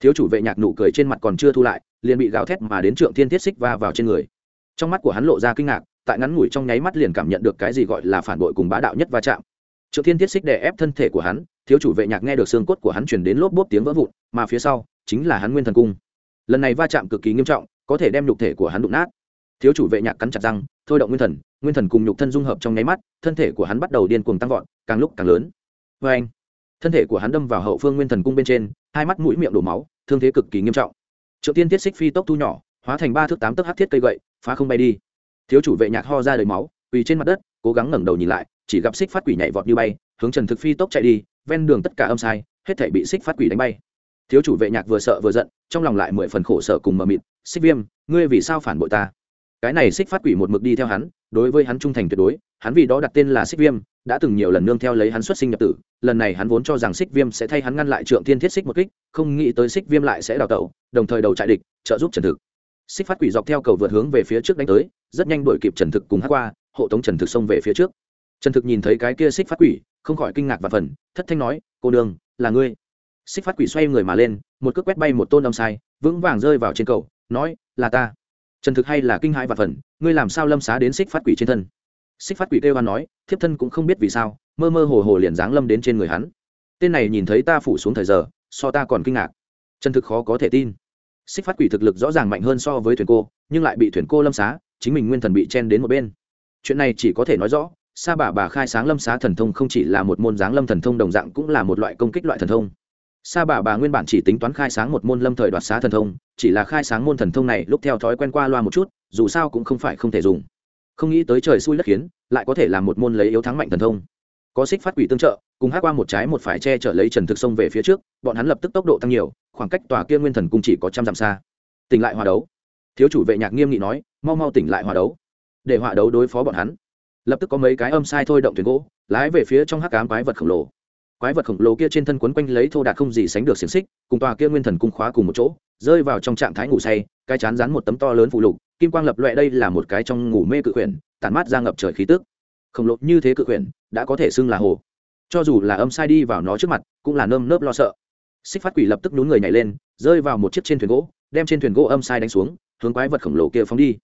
Thiếu chủ vệ nhạc nụ cười trên mặt còn chưa thu lại, liền bị gào thét mà đến trượng thiên thiết xích va vào trên người. Trong mắt của hắn lộ ra kinh ngạc tại ngắn ngủi trong nháy mắt liền cảm nhận được cái gì gọi là phản bội cùng bá đạo nhất va chạm. Triệu thiên thiết xích đè ép thân thể của hắn, thiếu chủ vệ nhạc nghe được xương cốt của hắn chuyển đến lốp bốp tiếng vỡ vụn, mà phía sau, chính là hắn nguyên thần cung. Lần này va chạm cực kỳ nghiêm trọng, có thể đem nhục thể của hắn đụng nát. Thiếu chủ vệ nhạc cắn chặt răng, thôi động nguyên thần nguyên thần cùng nhục thân dung hợp trong nháy mắt, thân thể của hắn bắt đầu điên cuồng tăng vọt, càng lúc càng lớn. Vê anh, thân thể của hắn đâm vào hậu phương nguyên thần cung bên trên, hai mắt mũi miệng đổ máu, thương thế cực kỳ nghiêm trọng. Triệu tiên tiết xích phi tốc thu nhỏ, hóa thành ba thước tám tấc hát thiết cây gậy, phá không bay đi thiếu chủ vệ nhạc ho ra đầy máu, quỳ trên mặt đất, cố gắng ngẩng đầu nhìn lại, chỉ gặp xích phát quỷ nhảy vọt như bay, hướng trần thực phi tốc chạy đi, ven đường tất cả âm sai, hết thể bị xích phát quỷ đánh bay. Thiếu chủ vệ nhạc vừa sợ vừa giận, trong lòng lại mười phần khổ sở cùng mờ mịt, xích viêm, ngươi vì sao phản bội ta? Cái này xích phát quỷ một mực đi theo hắn, đối với hắn trung thành tuyệt đối, hắn vì đó đặt tên là xích viêm, đã từng nhiều lần nương theo lấy hắn xuất sinh nhập tử, lần này hắn vốn cho rằng xích viêm sẽ thay hắn ngăn lại trượng thiên thiết xích một kích, không nghĩ tới xích viêm lại sẽ đào tẩu, đồng thời đầu trại địch, trợ giúp trần thực xích phát quỷ dọc theo cầu vượt hướng về phía trước đánh tới, rất nhanh đuổi kịp trần thực cùng hát qua, hộ tống trần thực xông về phía trước. Trần thực nhìn thấy cái kia xích phát quỷ, không khỏi kinh ngạc và phần, thất thanh nói, cô đường là ngươi. Xích phát quỷ xoay người mà lên, một cước quét bay một tôn âm sai, vững vàng rơi vào trên cầu, nói, là ta. Trần thực hay là kinh hãi và phần, ngươi làm sao lâm xá đến xích phát quỷ trên thân? Xích phát quỷ kêu hoan nói, thiếp thân cũng không biết vì sao, mơ mơ hồ hồ liền giáng lâm đến trên người hắn. Tên này nhìn thấy ta phủ xuống thời giờ, so ta còn kinh ngạc. Trần thực khó có thể tin xích phát quỷ thực lực rõ ràng mạnh hơn so với thuyền cô, nhưng lại bị thuyền cô lâm xá, chính mình nguyên thần bị chen đến một bên. Chuyện này chỉ có thể nói rõ, sa bà bà khai sáng lâm xá thần thông không chỉ là một môn giáng lâm thần thông đồng dạng cũng là một loại công kích loại thần thông. Sa bà bà nguyên bản chỉ tính toán khai sáng một môn lâm thời đoạt xá thần thông, chỉ là khai sáng môn thần thông này lúc theo thói quen qua loa một chút, dù sao cũng không phải không thể dùng. Không nghĩ tới trời xui đất khiến, lại có thể làm một môn lấy yếu thắng mạnh thần thông. Có xích phát quỷ tương trợ, cùng hát qua một trái một phải che chở lấy trần thực sông về phía trước, bọn hắn lập tức tốc độ tăng nhiều khoảng cách tòa kia nguyên thần cung chỉ có trăm dặm xa. Tỉnh lại hòa đấu. Thiếu chủ vệ nhạc nghiêm nghị nói, mau mau tỉnh lại hòa đấu. Để hòa đấu đối phó bọn hắn. Lập tức có mấy cái âm sai thôi động thuyền gỗ, lái về phía trong hắc cám quái vật khổng lồ. Quái vật khổng lồ kia trên thân quấn quanh lấy thô đạt không gì sánh được xiềng xích, cùng tòa kia nguyên thần cung khóa cùng một chỗ, rơi vào trong trạng thái ngủ say, cái chán rán một tấm to lớn phụ lục, kim quang lập loẹ đây là một cái trong ngủ mê cự quyển, tản mát ra ngập trời khí tức. Khổng lồ như thế cự quyển, đã có thể xưng là hồ. Cho dù là âm sai đi vào nó trước mặt, cũng là nơm nớp lo sợ xích phát quỷ lập tức nhún người nhảy lên, rơi vào một chiếc trên thuyền gỗ, đem trên thuyền gỗ âm sai đánh xuống, hướng quái vật khổng lồ kia phóng đi.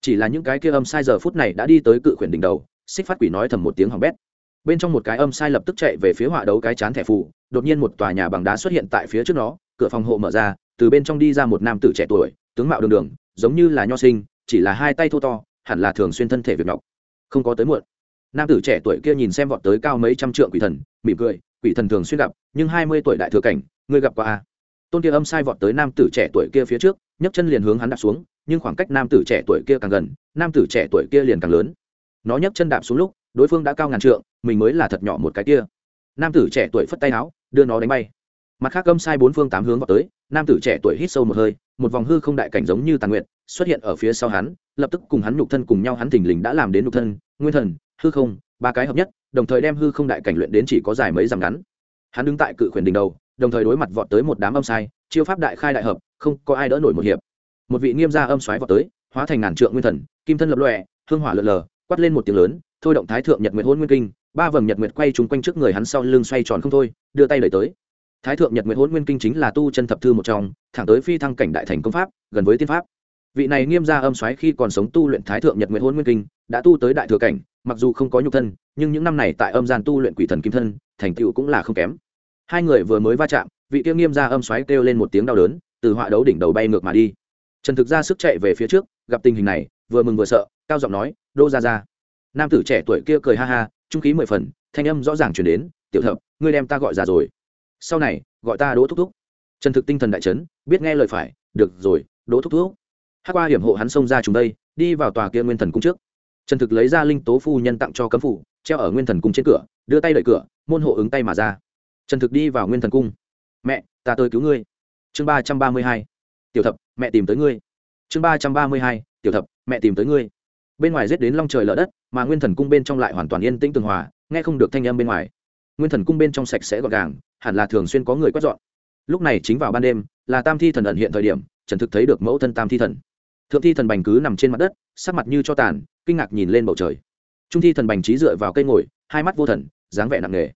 Chỉ là những cái kia âm sai giờ phút này đã đi tới cự quyển đỉnh đầu, xích phát quỷ nói thầm một tiếng hỏng bét. Bên trong một cái âm sai lập tức chạy về phía họa đấu cái chán thẻ phù, đột nhiên một tòa nhà bằng đá xuất hiện tại phía trước nó, cửa phòng hộ mở ra, từ bên trong đi ra một nam tử trẻ tuổi, tướng mạo đường đường, giống như là nho sinh, chỉ là hai tay thô to, hẳn là thường xuyên thân thể việc ngọc không có tới muộn. Nam tử trẻ tuổi kia nhìn xem vọt tới cao mấy trăm trượng quỷ thần, mỉm cười, quỷ thần thường xuyên gặp, nhưng hai mươi tuổi đại thừa cảnh ngươi gặp qua a tôn kia âm sai vọt tới nam tử trẻ tuổi kia phía trước, nhấc chân liền hướng hắn đạp xuống, nhưng khoảng cách nam tử trẻ tuổi kia càng gần, nam tử trẻ tuổi kia liền càng lớn. Nó nhấc chân đạp xuống lúc, đối phương đã cao ngàn trượng, mình mới là thật nhỏ một cái kia. Nam tử trẻ tuổi phất tay áo, đưa nó đánh bay. Mặt khác âm sai bốn phương tám hướng vào tới, nam tử trẻ tuổi hít sâu một hơi, một vòng hư không đại cảnh giống như tàn nguyện xuất hiện ở phía sau hắn, lập tức cùng hắn nhục thân cùng nhau hắn thình lình đã làm đến nhục thân, nguyên thần, hư không, ba cái hợp nhất, đồng thời đem hư không đại cảnh luyện đến chỉ có dài mấy dặm ngắn. Hắn đứng tại cự khuyển đỉnh đầu đồng thời đối mặt vọt tới một đám âm sai, chiêu pháp đại khai đại hợp, không có ai đỡ nổi một hiệp. Một vị nghiêm gia âm xoáy vọt tới, hóa thành ngàn trượng nguyên thần, kim thân lập lòe, hương hỏa lượn lờ, quát lên một tiếng lớn, thôi động thái thượng nhật nguyệt hôn nguyên kinh, ba vầng nhật nguyệt quay trúng quanh trước người hắn sau lưng xoay tròn không thôi, đưa tay đẩy tới. Thái thượng nhật nguyệt hôn nguyên kinh chính là tu chân thập thư một trong, thẳng tới phi thăng cảnh đại thành công pháp, gần với tiên pháp. Vị này nghiêm gia âm xoáy khi còn sống tu luyện thái thượng nhật nguyệt hôn nguyên kinh, đã tu tới đại thừa cảnh, mặc dù không có nhục thân, nhưng những năm này tại âm gian tu luyện quỷ thần kim thân, thành tựu cũng là không kém hai người vừa mới va chạm, vị tiêu nghiêm ra âm xoáy kêu lên một tiếng đau đớn, từ họa đấu đỉnh đầu bay ngược mà đi. Trần thực ra sức chạy về phía trước, gặp tình hình này, vừa mừng vừa sợ, cao giọng nói, đô ra ra nam tử trẻ tuổi kia cười ha ha, trung khí mười phần, thanh âm rõ ràng chuyển đến, tiểu thập, ngươi đem ta gọi ra rồi. Sau này, gọi ta đỗ thúc thúc. Trần thực tinh thần đại trấn biết nghe lời phải, được rồi, đỗ thúc thúc. Hát qua hiểm hộ hắn xông ra chúng đây, đi vào tòa kia nguyên thần cung trước. Trần thực lấy ra linh tố phu nhân tặng cho cấm phủ, treo ở nguyên thần cung trên cửa, đưa tay đợi cửa, môn hộ ứng tay mà ra trần thực đi vào nguyên thần cung. Mẹ, ta tới cứu ngươi. Chương ba trăm ba mươi hai. Tiểu thập, mẹ tìm tới ngươi. Chương ba trăm ba mươi hai. Tiểu thập, mẹ tìm tới ngươi. Bên ngoài giết đến long trời lở đất, mà nguyên thần cung bên trong lại hoàn toàn yên tĩnh tường hòa, nghe không được thanh âm bên ngoài. Nguyên thần cung bên trong sạch sẽ gọn gàng, hẳn là thường xuyên có người quét dọn. Lúc này chính vào ban đêm, là tam thi thần ẩn hiện thời điểm, trần thực thấy được mẫu thân tam thi thần. Thượng thi thần bành cứ nằm trên mặt đất, sắc mặt như cho tàn, kinh ngạc nhìn lên bầu trời. Trung thi thần bành trí dựa vào cây ngồi, hai mắt vô thần, dáng vẻ nặng nề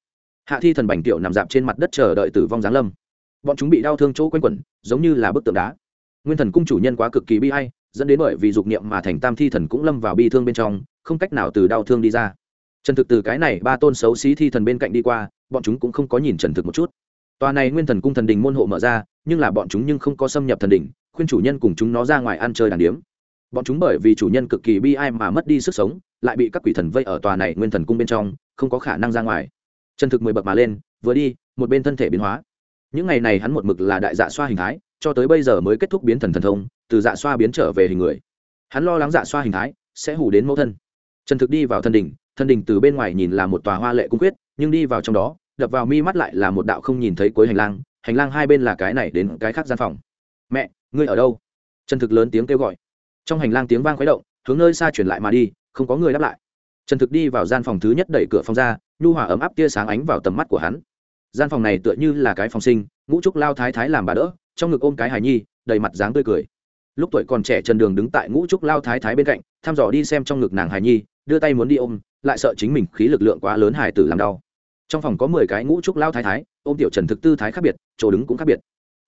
hạ thi thần bành tiểu nằm dạp trên mặt đất chờ đợi tử vong giáng lâm. Bọn chúng bị đau thương chỗ quanh quẩn, giống như là bức tượng đá. Nguyên thần cung chủ nhân quá cực kỳ bi hay dẫn đến bởi vì dục niệm mà thành tam thi thần cũng lâm vào bi thương bên trong, không cách nào từ đau thương đi ra. Trần thực từ cái này ba tôn xấu xí thi thần bên cạnh đi qua, bọn chúng cũng không có nhìn trần thực một chút. Tòa này nguyên thần cung thần đình môn hộ mở ra, nhưng là bọn chúng nhưng không có xâm nhập thần đình, khuyên chủ nhân cùng chúng nó ra ngoài ăn chơi đàn điếm. Bọn chúng bởi vì chủ nhân cực kỳ bi ai mà mất đi sức sống, lại bị các quỷ thần vây ở tòa này nguyên thần cung bên trong, không có khả năng ra ngoài. Chân thực mười bậc mà lên, vừa đi, một bên thân thể biến hóa. Những ngày này hắn một mực là đại dạ xoa hình thái, cho tới bây giờ mới kết thúc biến thần thần thông, từ dạ xoa biến trở về hình người. Hắn lo lắng dạ xoa hình thái sẽ hủ đến mẫu thân. Trần thực đi vào thân đình thân đình từ bên ngoài nhìn là một tòa hoa lệ cung quyết, nhưng đi vào trong đó, đập vào mi mắt lại là một đạo không nhìn thấy cuối hành lang hành lang hai bên là cái này đến cái khác gian phòng. Mẹ, ngươi ở đâu? Trần thực lớn tiếng kêu gọi. Trong hành lang tiếng vang khuấy động, hướng nơi xa chuyển lại mà đi, không có người đáp lại. Trần thực đi vào gian phòng thứ nhất đẩy cửa phòng ra nhu hòa ấm áp tia sáng ánh vào tầm mắt của hắn. Gian phòng này tựa như là cái phòng sinh, ngũ trúc lao thái thái làm bà đỡ, trong ngực ôm cái hài nhi, đầy mặt dáng tươi cười. Lúc tuổi còn trẻ trần đường đứng tại ngũ trúc lao thái thái bên cạnh, thăm dò đi xem trong ngực nàng hài nhi, đưa tay muốn đi ôm, lại sợ chính mình khí lực lượng quá lớn hài tử làm đau. Trong phòng có mười cái ngũ trúc lao thái thái, ôm tiểu trần thực tư thái khác biệt, chỗ đứng cũng khác biệt.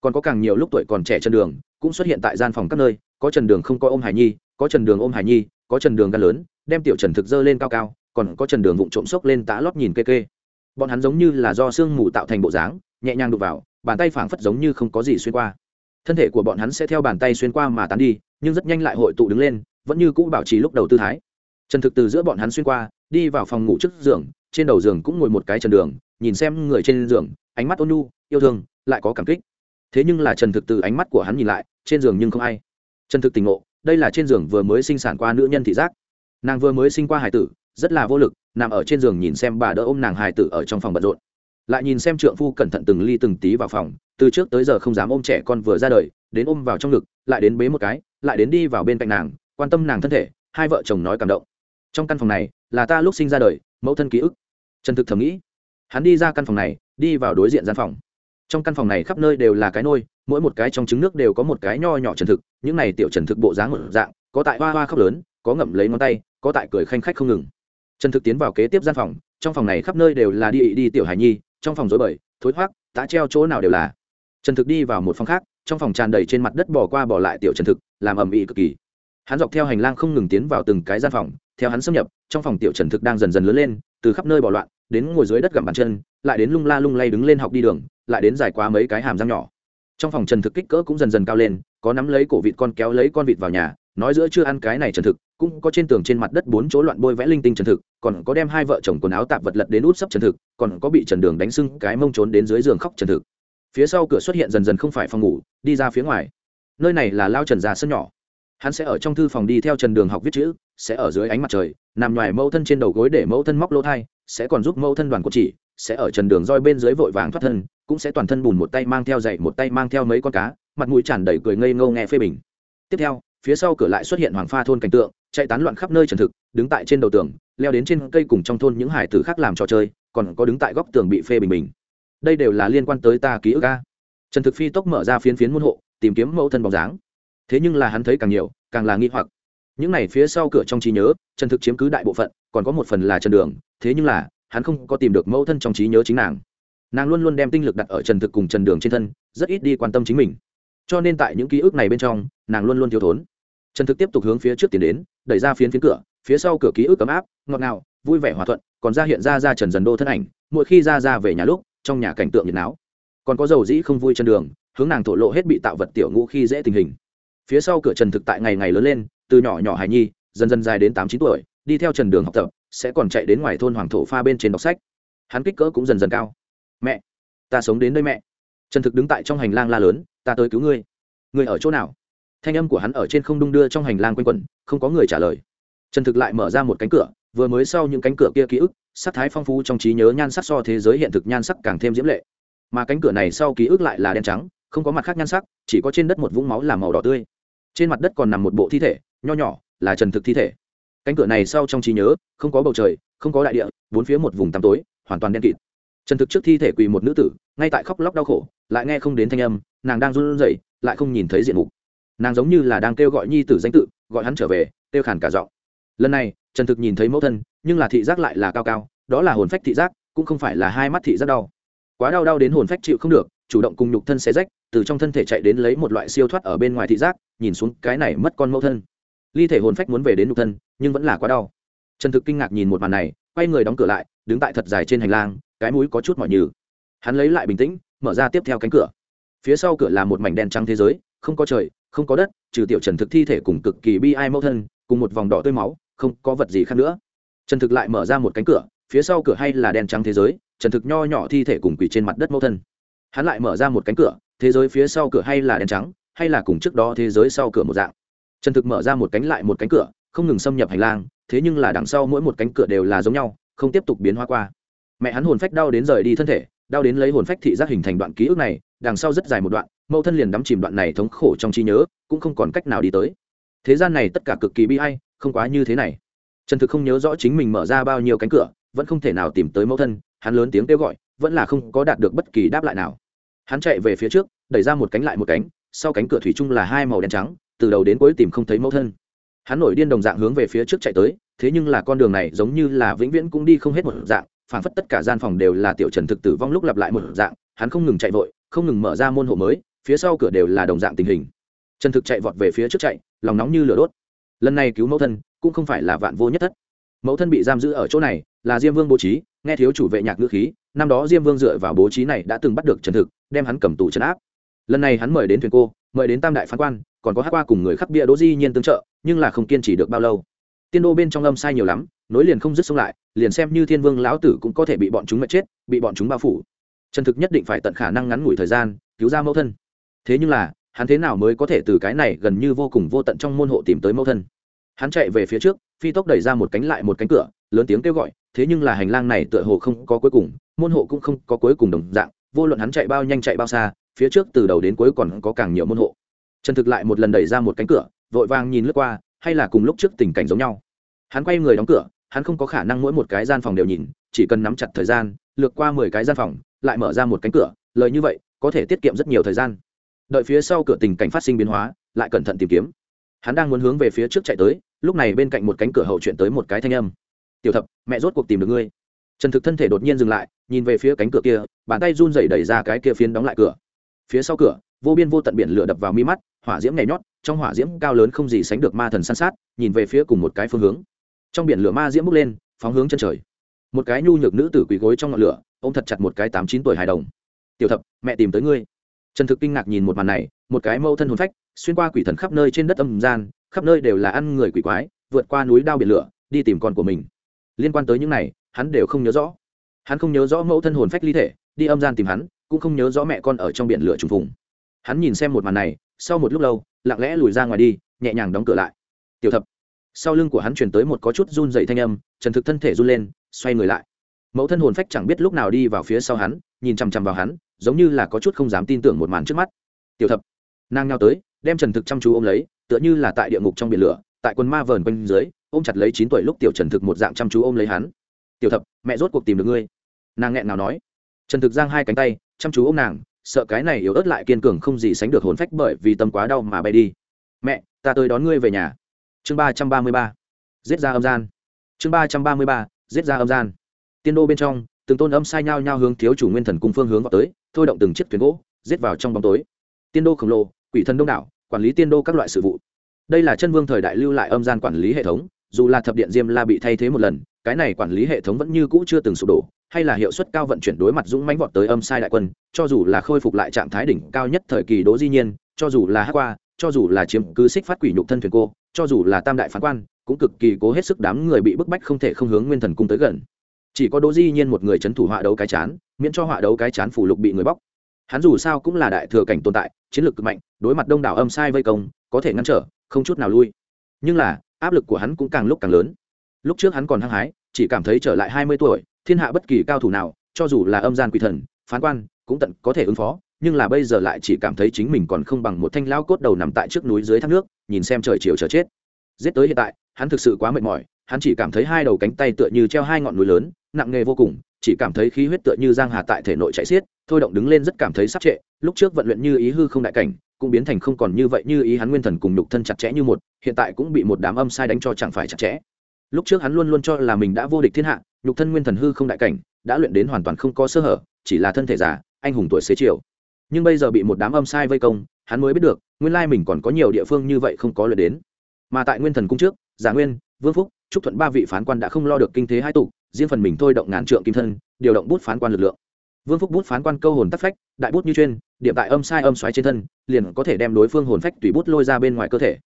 Còn có càng nhiều lúc tuổi còn trẻ trần đường, cũng xuất hiện tại gian phòng các nơi, có trần đường không có ôm hài nhi, có trần đường ôm hài nhi, có trần đường gan lớn, đem tiểu trần thực dơ lên cao cao còn có trần đường vụng trộm sốc lên tá lót nhìn kê kê. Bọn hắn giống như là do sương mù tạo thành bộ dáng, nhẹ nhàng đục vào, bàn tay phảng phất giống như không có gì xuyên qua. Thân thể của bọn hắn sẽ theo bàn tay xuyên qua mà tán đi, nhưng rất nhanh lại hội tụ đứng lên, vẫn như cũ bảo trì lúc đầu tư thái. Trần thực từ giữa bọn hắn xuyên qua, đi vào phòng ngủ trước giường, trên đầu giường cũng ngồi một cái trần đường, nhìn xem người trên giường, ánh mắt ôn nhu, yêu thương, lại có cảm kích. Thế nhưng là trần thực từ ánh mắt của hắn nhìn lại, trên giường nhưng không ai. Trần thực tỉnh ngộ, đây là trên giường vừa mới sinh sản qua nữ nhân thị giác. Nàng vừa mới sinh qua hải tử rất là vô lực, nằm ở trên giường nhìn xem bà đỡ ôm nàng hài tử ở trong phòng bận rộn. Lại nhìn xem trượng phu cẩn thận từng ly từng tí vào phòng, từ trước tới giờ không dám ôm trẻ con vừa ra đời, đến ôm vào trong ngực, lại đến bế một cái, lại đến đi vào bên cạnh nàng, quan tâm nàng thân thể, hai vợ chồng nói cảm động. Trong căn phòng này, là ta lúc sinh ra đời, mẫu thân ký ức. Trần thực thầm nghĩ. Hắn đi ra căn phòng này, đi vào đối diện gian phòng. Trong căn phòng này khắp nơi đều là cái nôi, mỗi một cái trong trứng nước đều có một cái nho nhỏ trần thực, những này tiểu trần thực bộ dáng một dạng, có tại hoa hoa khóc lớn, có ngậm lấy ngón tay, có tại cười khanh khách không ngừng trần thực tiến vào kế tiếp gian phòng, trong phòng này khắp nơi đều là đi đi tiểu hải nhi, trong phòng dối bời, thối thoát tá treo chỗ nào đều là. Trần thực đi vào một phòng khác, trong phòng tràn đầy trên mặt đất bỏ qua bỏ lại tiểu trần thực, làm ầm ĩ cực kỳ. Hắn dọc theo hành lang không ngừng tiến vào từng cái gian phòng, theo hắn xâm nhập, trong phòng tiểu trần thực đang dần dần lớn lên, từ khắp nơi bỏ loạn, đến ngồi dưới đất gặm bàn chân, lại đến lung la lung lay đứng lên học đi đường, lại đến dài quá mấy cái hàm răng nhỏ. Trong phòng trần thực kích cỡ cũng dần dần cao lên, có nắm lấy cổ vịt con kéo lấy con vịt vào nhà, nói giữa chưa ăn cái này trần thực cũng có trên tường trên mặt đất bốn chỗ loạn bôi vẽ linh tinh trần thực, còn có đem hai vợ chồng quần áo tạp vật lật đến út sấp trần thực, còn có bị trần đường đánh sưng cái mông trốn đến dưới giường khóc trần thực. Phía sau cửa xuất hiện dần dần không phải phòng ngủ, đi ra phía ngoài. Nơi này là lao trần già sân nhỏ. Hắn sẽ ở trong thư phòng đi theo trần đường học viết chữ, sẽ ở dưới ánh mặt trời, nằm ngoài mẫu thân trên đầu gối để mẫu thân móc lỗ thai, sẽ còn giúp mẫu thân đoàn cột chỉ, sẽ ở trần đường roi bên dưới vội vàng thoát thân, cũng sẽ toàn thân bùn một tay mang theo dậy, một tay mang theo mấy con cá, mặt mũi tràn đầy cười ngây ngâu nghe phê bình. Tiếp theo, phía sau cửa lại xuất hiện hoàng pha thôn cảnh tượng chạy tán loạn khắp nơi trần thực, đứng tại trên đầu tường, leo đến trên cây cùng trong thôn những hải tử khác làm trò chơi, còn có đứng tại góc tường bị phê bình bình đây đều là liên quan tới ta ký ức ca trần thực phi tốc mở ra phiến phiến môn hộ, tìm kiếm mẫu thân bóng dáng. Thế nhưng là hắn thấy càng nhiều, càng là nghi hoặc. Những này phía sau cửa trong trí nhớ, trần thực chiếm cứ đại bộ phận, còn có một phần là trần đường, thế nhưng là, hắn không có tìm được mẫu thân trong trí nhớ chính nàng. Nàng luôn luôn đem tinh lực đặt ở trần thực cùng trần đường trên thân, rất ít đi quan tâm chính mình. Cho nên tại những ký ức này bên trong, nàng luôn luôn thiếu thốn. Trần thực tiếp tục hướng phía trước tiến đến đẩy ra phiến phiến cửa, phía sau cửa ký ức ấm áp, ngọt ngào, vui vẻ hòa thuận, còn ra hiện ra ra trần dần đô thân ảnh, mỗi khi ra ra về nhà lúc, trong nhà cảnh tượng nhiệt náo. Còn có dầu dĩ không vui chân đường, hướng nàng thổ lộ hết bị tạo vật tiểu ngũ khi dễ tình hình. Phía sau cửa trần thực tại ngày ngày lớn lên, từ nhỏ nhỏ hài nhi, dần dần dài đến tám chín tuổi, đi theo trần đường học tập, sẽ còn chạy đến ngoài thôn hoàng thổ pha bên trên đọc sách. Hắn kích cỡ cũng dần dần cao. Mẹ, ta sống đến đây mẹ. Trần thực đứng tại trong hành lang la lớn, ta tới cứu ngươi. Ngươi ở chỗ nào? Thanh âm của hắn ở trên không đung đưa trong hành lang quanh quẩn, không có người trả lời. Trần thực lại mở ra một cánh cửa, vừa mới sau những cánh cửa kia ký ức, sắc thái phong phú trong trí nhớ nhan sắc so thế giới hiện thực nhan sắc càng thêm diễm lệ. Mà cánh cửa này sau ký ức lại là đen trắng, không có mặt khác nhan sắc, chỉ có trên đất một vũng máu làm màu đỏ tươi. Trên mặt đất còn nằm một bộ thi thể, nho nhỏ, là trần thực thi thể. Cánh cửa này sau trong trí nhớ, không có bầu trời, không có đại địa, bốn phía một vùng tăm tối, hoàn toàn đen kịt. Trần thực trước thi thể quỳ một nữ tử, ngay tại khóc lóc đau khổ, lại nghe không đến thanh âm, nàng đang run rẩy, lại không nhìn thấy diện mục nàng giống như là đang kêu gọi nhi tử danh tự, gọi hắn trở về, kêu khàn cả giọng. Lần này, trần thực nhìn thấy mẫu thân, nhưng là thị giác lại là cao cao, đó là hồn phách thị giác, cũng không phải là hai mắt thị giác đau. Quá đau đau đến hồn phách chịu không được, chủ động cùng nhục thân xé rách, từ trong thân thể chạy đến lấy một loại siêu thoát ở bên ngoài thị giác, nhìn xuống cái này mất con mẫu thân. Ly thể hồn phách muốn về đến nhục thân, nhưng vẫn là quá đau. Trần thực kinh ngạc nhìn một màn này, quay người đóng cửa lại, đứng tại thật dài trên hành lang, cái mũi có chút mỏi nhừ. Hắn lấy lại bình tĩnh, mở ra tiếp theo cánh cửa. Phía sau cửa là một mảnh đen trắng thế giới, không có trời không có đất, trừ tiểu trần thực thi thể cùng cực kỳ bi ai mẫu thân, cùng một vòng đỏ tươi máu, không có vật gì khác nữa. Trần thực lại mở ra một cánh cửa, phía sau cửa hay là đen trắng thế giới, trần thực nho nhỏ thi thể cùng quỷ trên mặt đất mẫu thân. Hắn lại mở ra một cánh cửa, thế giới phía sau cửa hay là đen trắng, hay là cùng trước đó thế giới sau cửa một dạng. Trần thực mở ra một cánh lại một cánh cửa, không ngừng xâm nhập hành lang, thế nhưng là đằng sau mỗi một cánh cửa đều là giống nhau, không tiếp tục biến hóa qua. Mẹ hắn hồn phách đau đến rời đi thân thể, đau đến lấy hồn phách thị giác hình thành đoạn ký ức này, đằng sau rất dài một đoạn mẫu thân liền đắm chìm đoạn này thống khổ trong trí nhớ, cũng không còn cách nào đi tới. Thế gian này tất cả cực kỳ bi hay không quá như thế này. Trần thực không nhớ rõ chính mình mở ra bao nhiêu cánh cửa, vẫn không thể nào tìm tới mẫu thân, hắn lớn tiếng kêu gọi, vẫn là không có đạt được bất kỳ đáp lại nào. Hắn chạy về phía trước, đẩy ra một cánh lại một cánh, sau cánh cửa thủy chung là hai màu đen trắng, từ đầu đến cuối tìm không thấy mẫu thân. Hắn nổi điên đồng dạng hướng về phía trước chạy tới, thế nhưng là con đường này giống như là vĩnh viễn cũng đi không hết một dạng phản phất tất cả gian phòng đều là tiểu trần thực tử vong lúc lặp lại một dạng, hắn không ngừng chạy vội, không ngừng mở ra môn hộ mới phía sau cửa đều là đồng dạng tình hình. Trần thực chạy vọt về phía trước chạy, lòng nóng như lửa đốt. Lần này cứu mẫu thân, cũng không phải là vạn vô nhất thất. Mẫu thân bị giam giữ ở chỗ này, là diêm vương bố trí, nghe thiếu chủ vệ nhạc ngữ khí, năm đó diêm vương dựa vào bố trí này đã từng bắt được trần thực, đem hắn cầm tù trấn áp. Lần này hắn mời đến thuyền cô, mời đến tam đại phán quan, còn có hát qua cùng người khắc bia đỗ di nhiên tương trợ, nhưng là không kiên trì được bao lâu. Tiên đô bên trong âm sai nhiều lắm, nối liền không dứt xông lại, liền xem như thiên vương lão tử cũng có thể bị bọn chúng mệt chết, bị bọn chúng bao phủ. Trần thực nhất định phải tận khả năng ngắn ngủi thời gian, cứu ra mẫu thân thế nhưng là, hắn thế nào mới có thể từ cái này gần như vô cùng vô tận trong môn hộ tìm tới mẫu thân? Hắn chạy về phía trước, phi tốc đẩy ra một cánh lại một cánh cửa, lớn tiếng kêu gọi, thế nhưng là hành lang này tựa hồ không có cuối cùng, môn hộ cũng không có cuối cùng đồng dạng, vô luận hắn chạy bao nhanh chạy bao xa, phía trước từ đầu đến cuối còn có càng nhiều môn hộ. Trần thực lại một lần đẩy ra một cánh cửa, vội vàng nhìn lướt qua, hay là cùng lúc trước tình cảnh giống nhau. Hắn quay người đóng cửa, hắn không có khả năng mỗi một cái gian phòng đều nhìn, chỉ cần nắm chặt thời gian, lược qua mười cái gian phòng, lại mở ra một cánh cửa, lời như vậy, có thể tiết kiệm rất nhiều thời gian đợi phía sau cửa tình cảnh phát sinh biến hóa, lại cẩn thận tìm kiếm. Hắn đang muốn hướng về phía trước chạy tới, lúc này bên cạnh một cánh cửa hậu chuyển tới một cái thanh âm. Tiểu thập, mẹ rốt cuộc tìm được ngươi. Trần thực thân thể đột nhiên dừng lại, nhìn về phía cánh cửa kia, bàn tay run rẩy đẩy ra cái kia phiến đóng lại cửa. Phía sau cửa, vô biên vô tận biển lửa đập vào mi mắt, hỏa diễm nhảy nhót, trong hỏa diễm cao lớn không gì sánh được ma thần san sát, nhìn về phía cùng một cái phương hướng. Trong biển lửa ma diễm bốc lên, phóng hướng chân trời. Một cái nhu nhược nữ tử quỳ gối trong ngọn lửa ô m thật chặt một cái tám chín tuổi hài đồng. Tiểu thập, mẹ tìm tới ngươi trần thực kinh ngạc nhìn một màn này, một cái mâu thân hồn phách, xuyên qua quỷ thần khắp nơi trên đất âm gian, khắp nơi đều là ăn người quỷ quái, vượt qua núi đao biển lửa, đi tìm con của mình. Liên quan tới những này, hắn đều không nhớ rõ. Hắn không nhớ rõ mẫu thân hồn phách ly thể, đi âm gian tìm hắn, cũng không nhớ rõ mẹ con ở trong biển lửa trùng phùng. Hắn nhìn xem một màn này, sau một lúc lâu, lặng lẽ lùi ra ngoài đi, nhẹ nhàng đóng cửa lại. Tiểu thập. Sau lưng của hắn chuyển tới một có chút run dậy thanh âm, trần thực thân thể run lên, xoay người lại. Mẫu thân hồn phách chẳng biết lúc nào đi vào phía sau hắn, nhìn chằm chằm vào hắn giống như là có chút không dám tin tưởng một màn trước mắt. Tiểu thập, nàng nhau tới, đem trần thực chăm chú ôm lấy, tựa như là tại địa ngục trong biển lửa, tại quân ma vờn quanh dưới, ôm chặt lấy chín tuổi lúc tiểu trần thực một dạng chăm chú ôm lấy hắn. Tiểu thập, mẹ rốt cuộc tìm được ngươi. Nàng nghẹn nào nói. Trần thực giang hai cánh tay, chăm chú ôm nàng, sợ cái này yếu ớt lại kiên cường không gì sánh được hồn phách bởi vì tâm quá đau mà bay đi. Mẹ, ta tới đón ngươi về nhà. Chương ba trăm ba mươi ba, giết ra âm gian. Chương ba trăm ba mươi ba, giết ra âm gian. Tiên đô bên trong, từng tôn âm sai nhau nhau hướng thiếu chủ nguyên thần cung phương hướng vào tới thôi động từng chiếc thuyền gỗ, giết vào trong bóng tối. Tiên đô khổng lồ, quỷ thần đông đảo, quản lý tiên đô các loại sự vụ. Đây là chân vương thời đại lưu lại âm gian quản lý hệ thống, dù là thập điện diêm la bị thay thế một lần, cái này quản lý hệ thống vẫn như cũ chưa từng sụp đổ, hay là hiệu suất cao vận chuyển đối mặt dũng mãnh vọt tới âm sai đại quân, cho dù là khôi phục lại trạng thái đỉnh cao nhất thời kỳ đố di nhiên, cho dù là hát qua, cho dù là chiếm cứ xích phát quỷ nhục thân thuyền cô, cho dù là tam đại phán quan, cũng cực kỳ cố hết sức đám người bị bức bách không thể không hướng nguyên thần cung tới gần chỉ có đỗ di nhiên một người c h ấ n thủ họa đấu cái chán, miễn cho họa đấu cái chán phủ lục bị người bóc. Hắn dù sao cũng là đại thừa cảnh tồn tại, chiến lược cực mạnh, đối mặt đông đảo âm sai vây công, có thể ngăn trở, không chút nào lui. Nhưng là, áp lực của hắn cũng càng lúc càng lớn. Lúc trước hắn còn hăng hái, chỉ cảm thấy trở lại hai mươi tuổi, thiên hạ bất kỳ cao thủ nào, cho dù là âm gian quỷ thần, phán quan, cũng tận có thể ứng phó, nhưng là bây giờ lại chỉ cảm thấy chính mình còn không bằng một thanh lao cốt đầu nằm tại trước núi dưới thác nước, nhìn xem trời chiều chờ chết. Giết tới hiện tại, hắn thực sự quá mệt mỏi, hắn chỉ cảm thấy hai đầu cánh tay tựa như treo hai ngọn núi lớn nặng nghề vô cùng, chỉ cảm thấy khí huyết tựa như giang hà tại thể nội chạy xiết, thôi động đứng lên rất cảm thấy sắp trệ lúc trước vận luyện như ý hư không đại cảnh, cũng biến thành không còn như vậy như ý hắn nguyên thần cùng nhục thân chặt chẽ như một, hiện tại cũng bị một đám âm sai đánh cho chẳng phải chặt chẽ. Lúc trước hắn luôn luôn cho là mình đã vô địch thiên hạ, nhục thân nguyên thần hư không đại cảnh, đã luyện đến hoàn toàn không có sơ hở, chỉ là thân thể giả anh hùng tuổi xế chiều. Nhưng bây giờ bị một đám âm sai vây công, hắn mới biết được, nguyên lai mình còn có nhiều địa phương như vậy không có luyện đến. Mà tại nguyên thần cung trước, giả nguyên, vương phúc trúc thuận ba vị phán quan đã không lo được kinh thế hai tụ riêng phần mình thôi động ngàn trượng kim thân, điều động bút phán quan lực lượng. Vương phúc bút phán quan câu hồn tắc phách, đại bút như chuyên, điểm tại âm sai âm xoáy trên thân, liền có thể đem đối phương hồn phách tùy bút lôi ra bên ngoài cơ thể.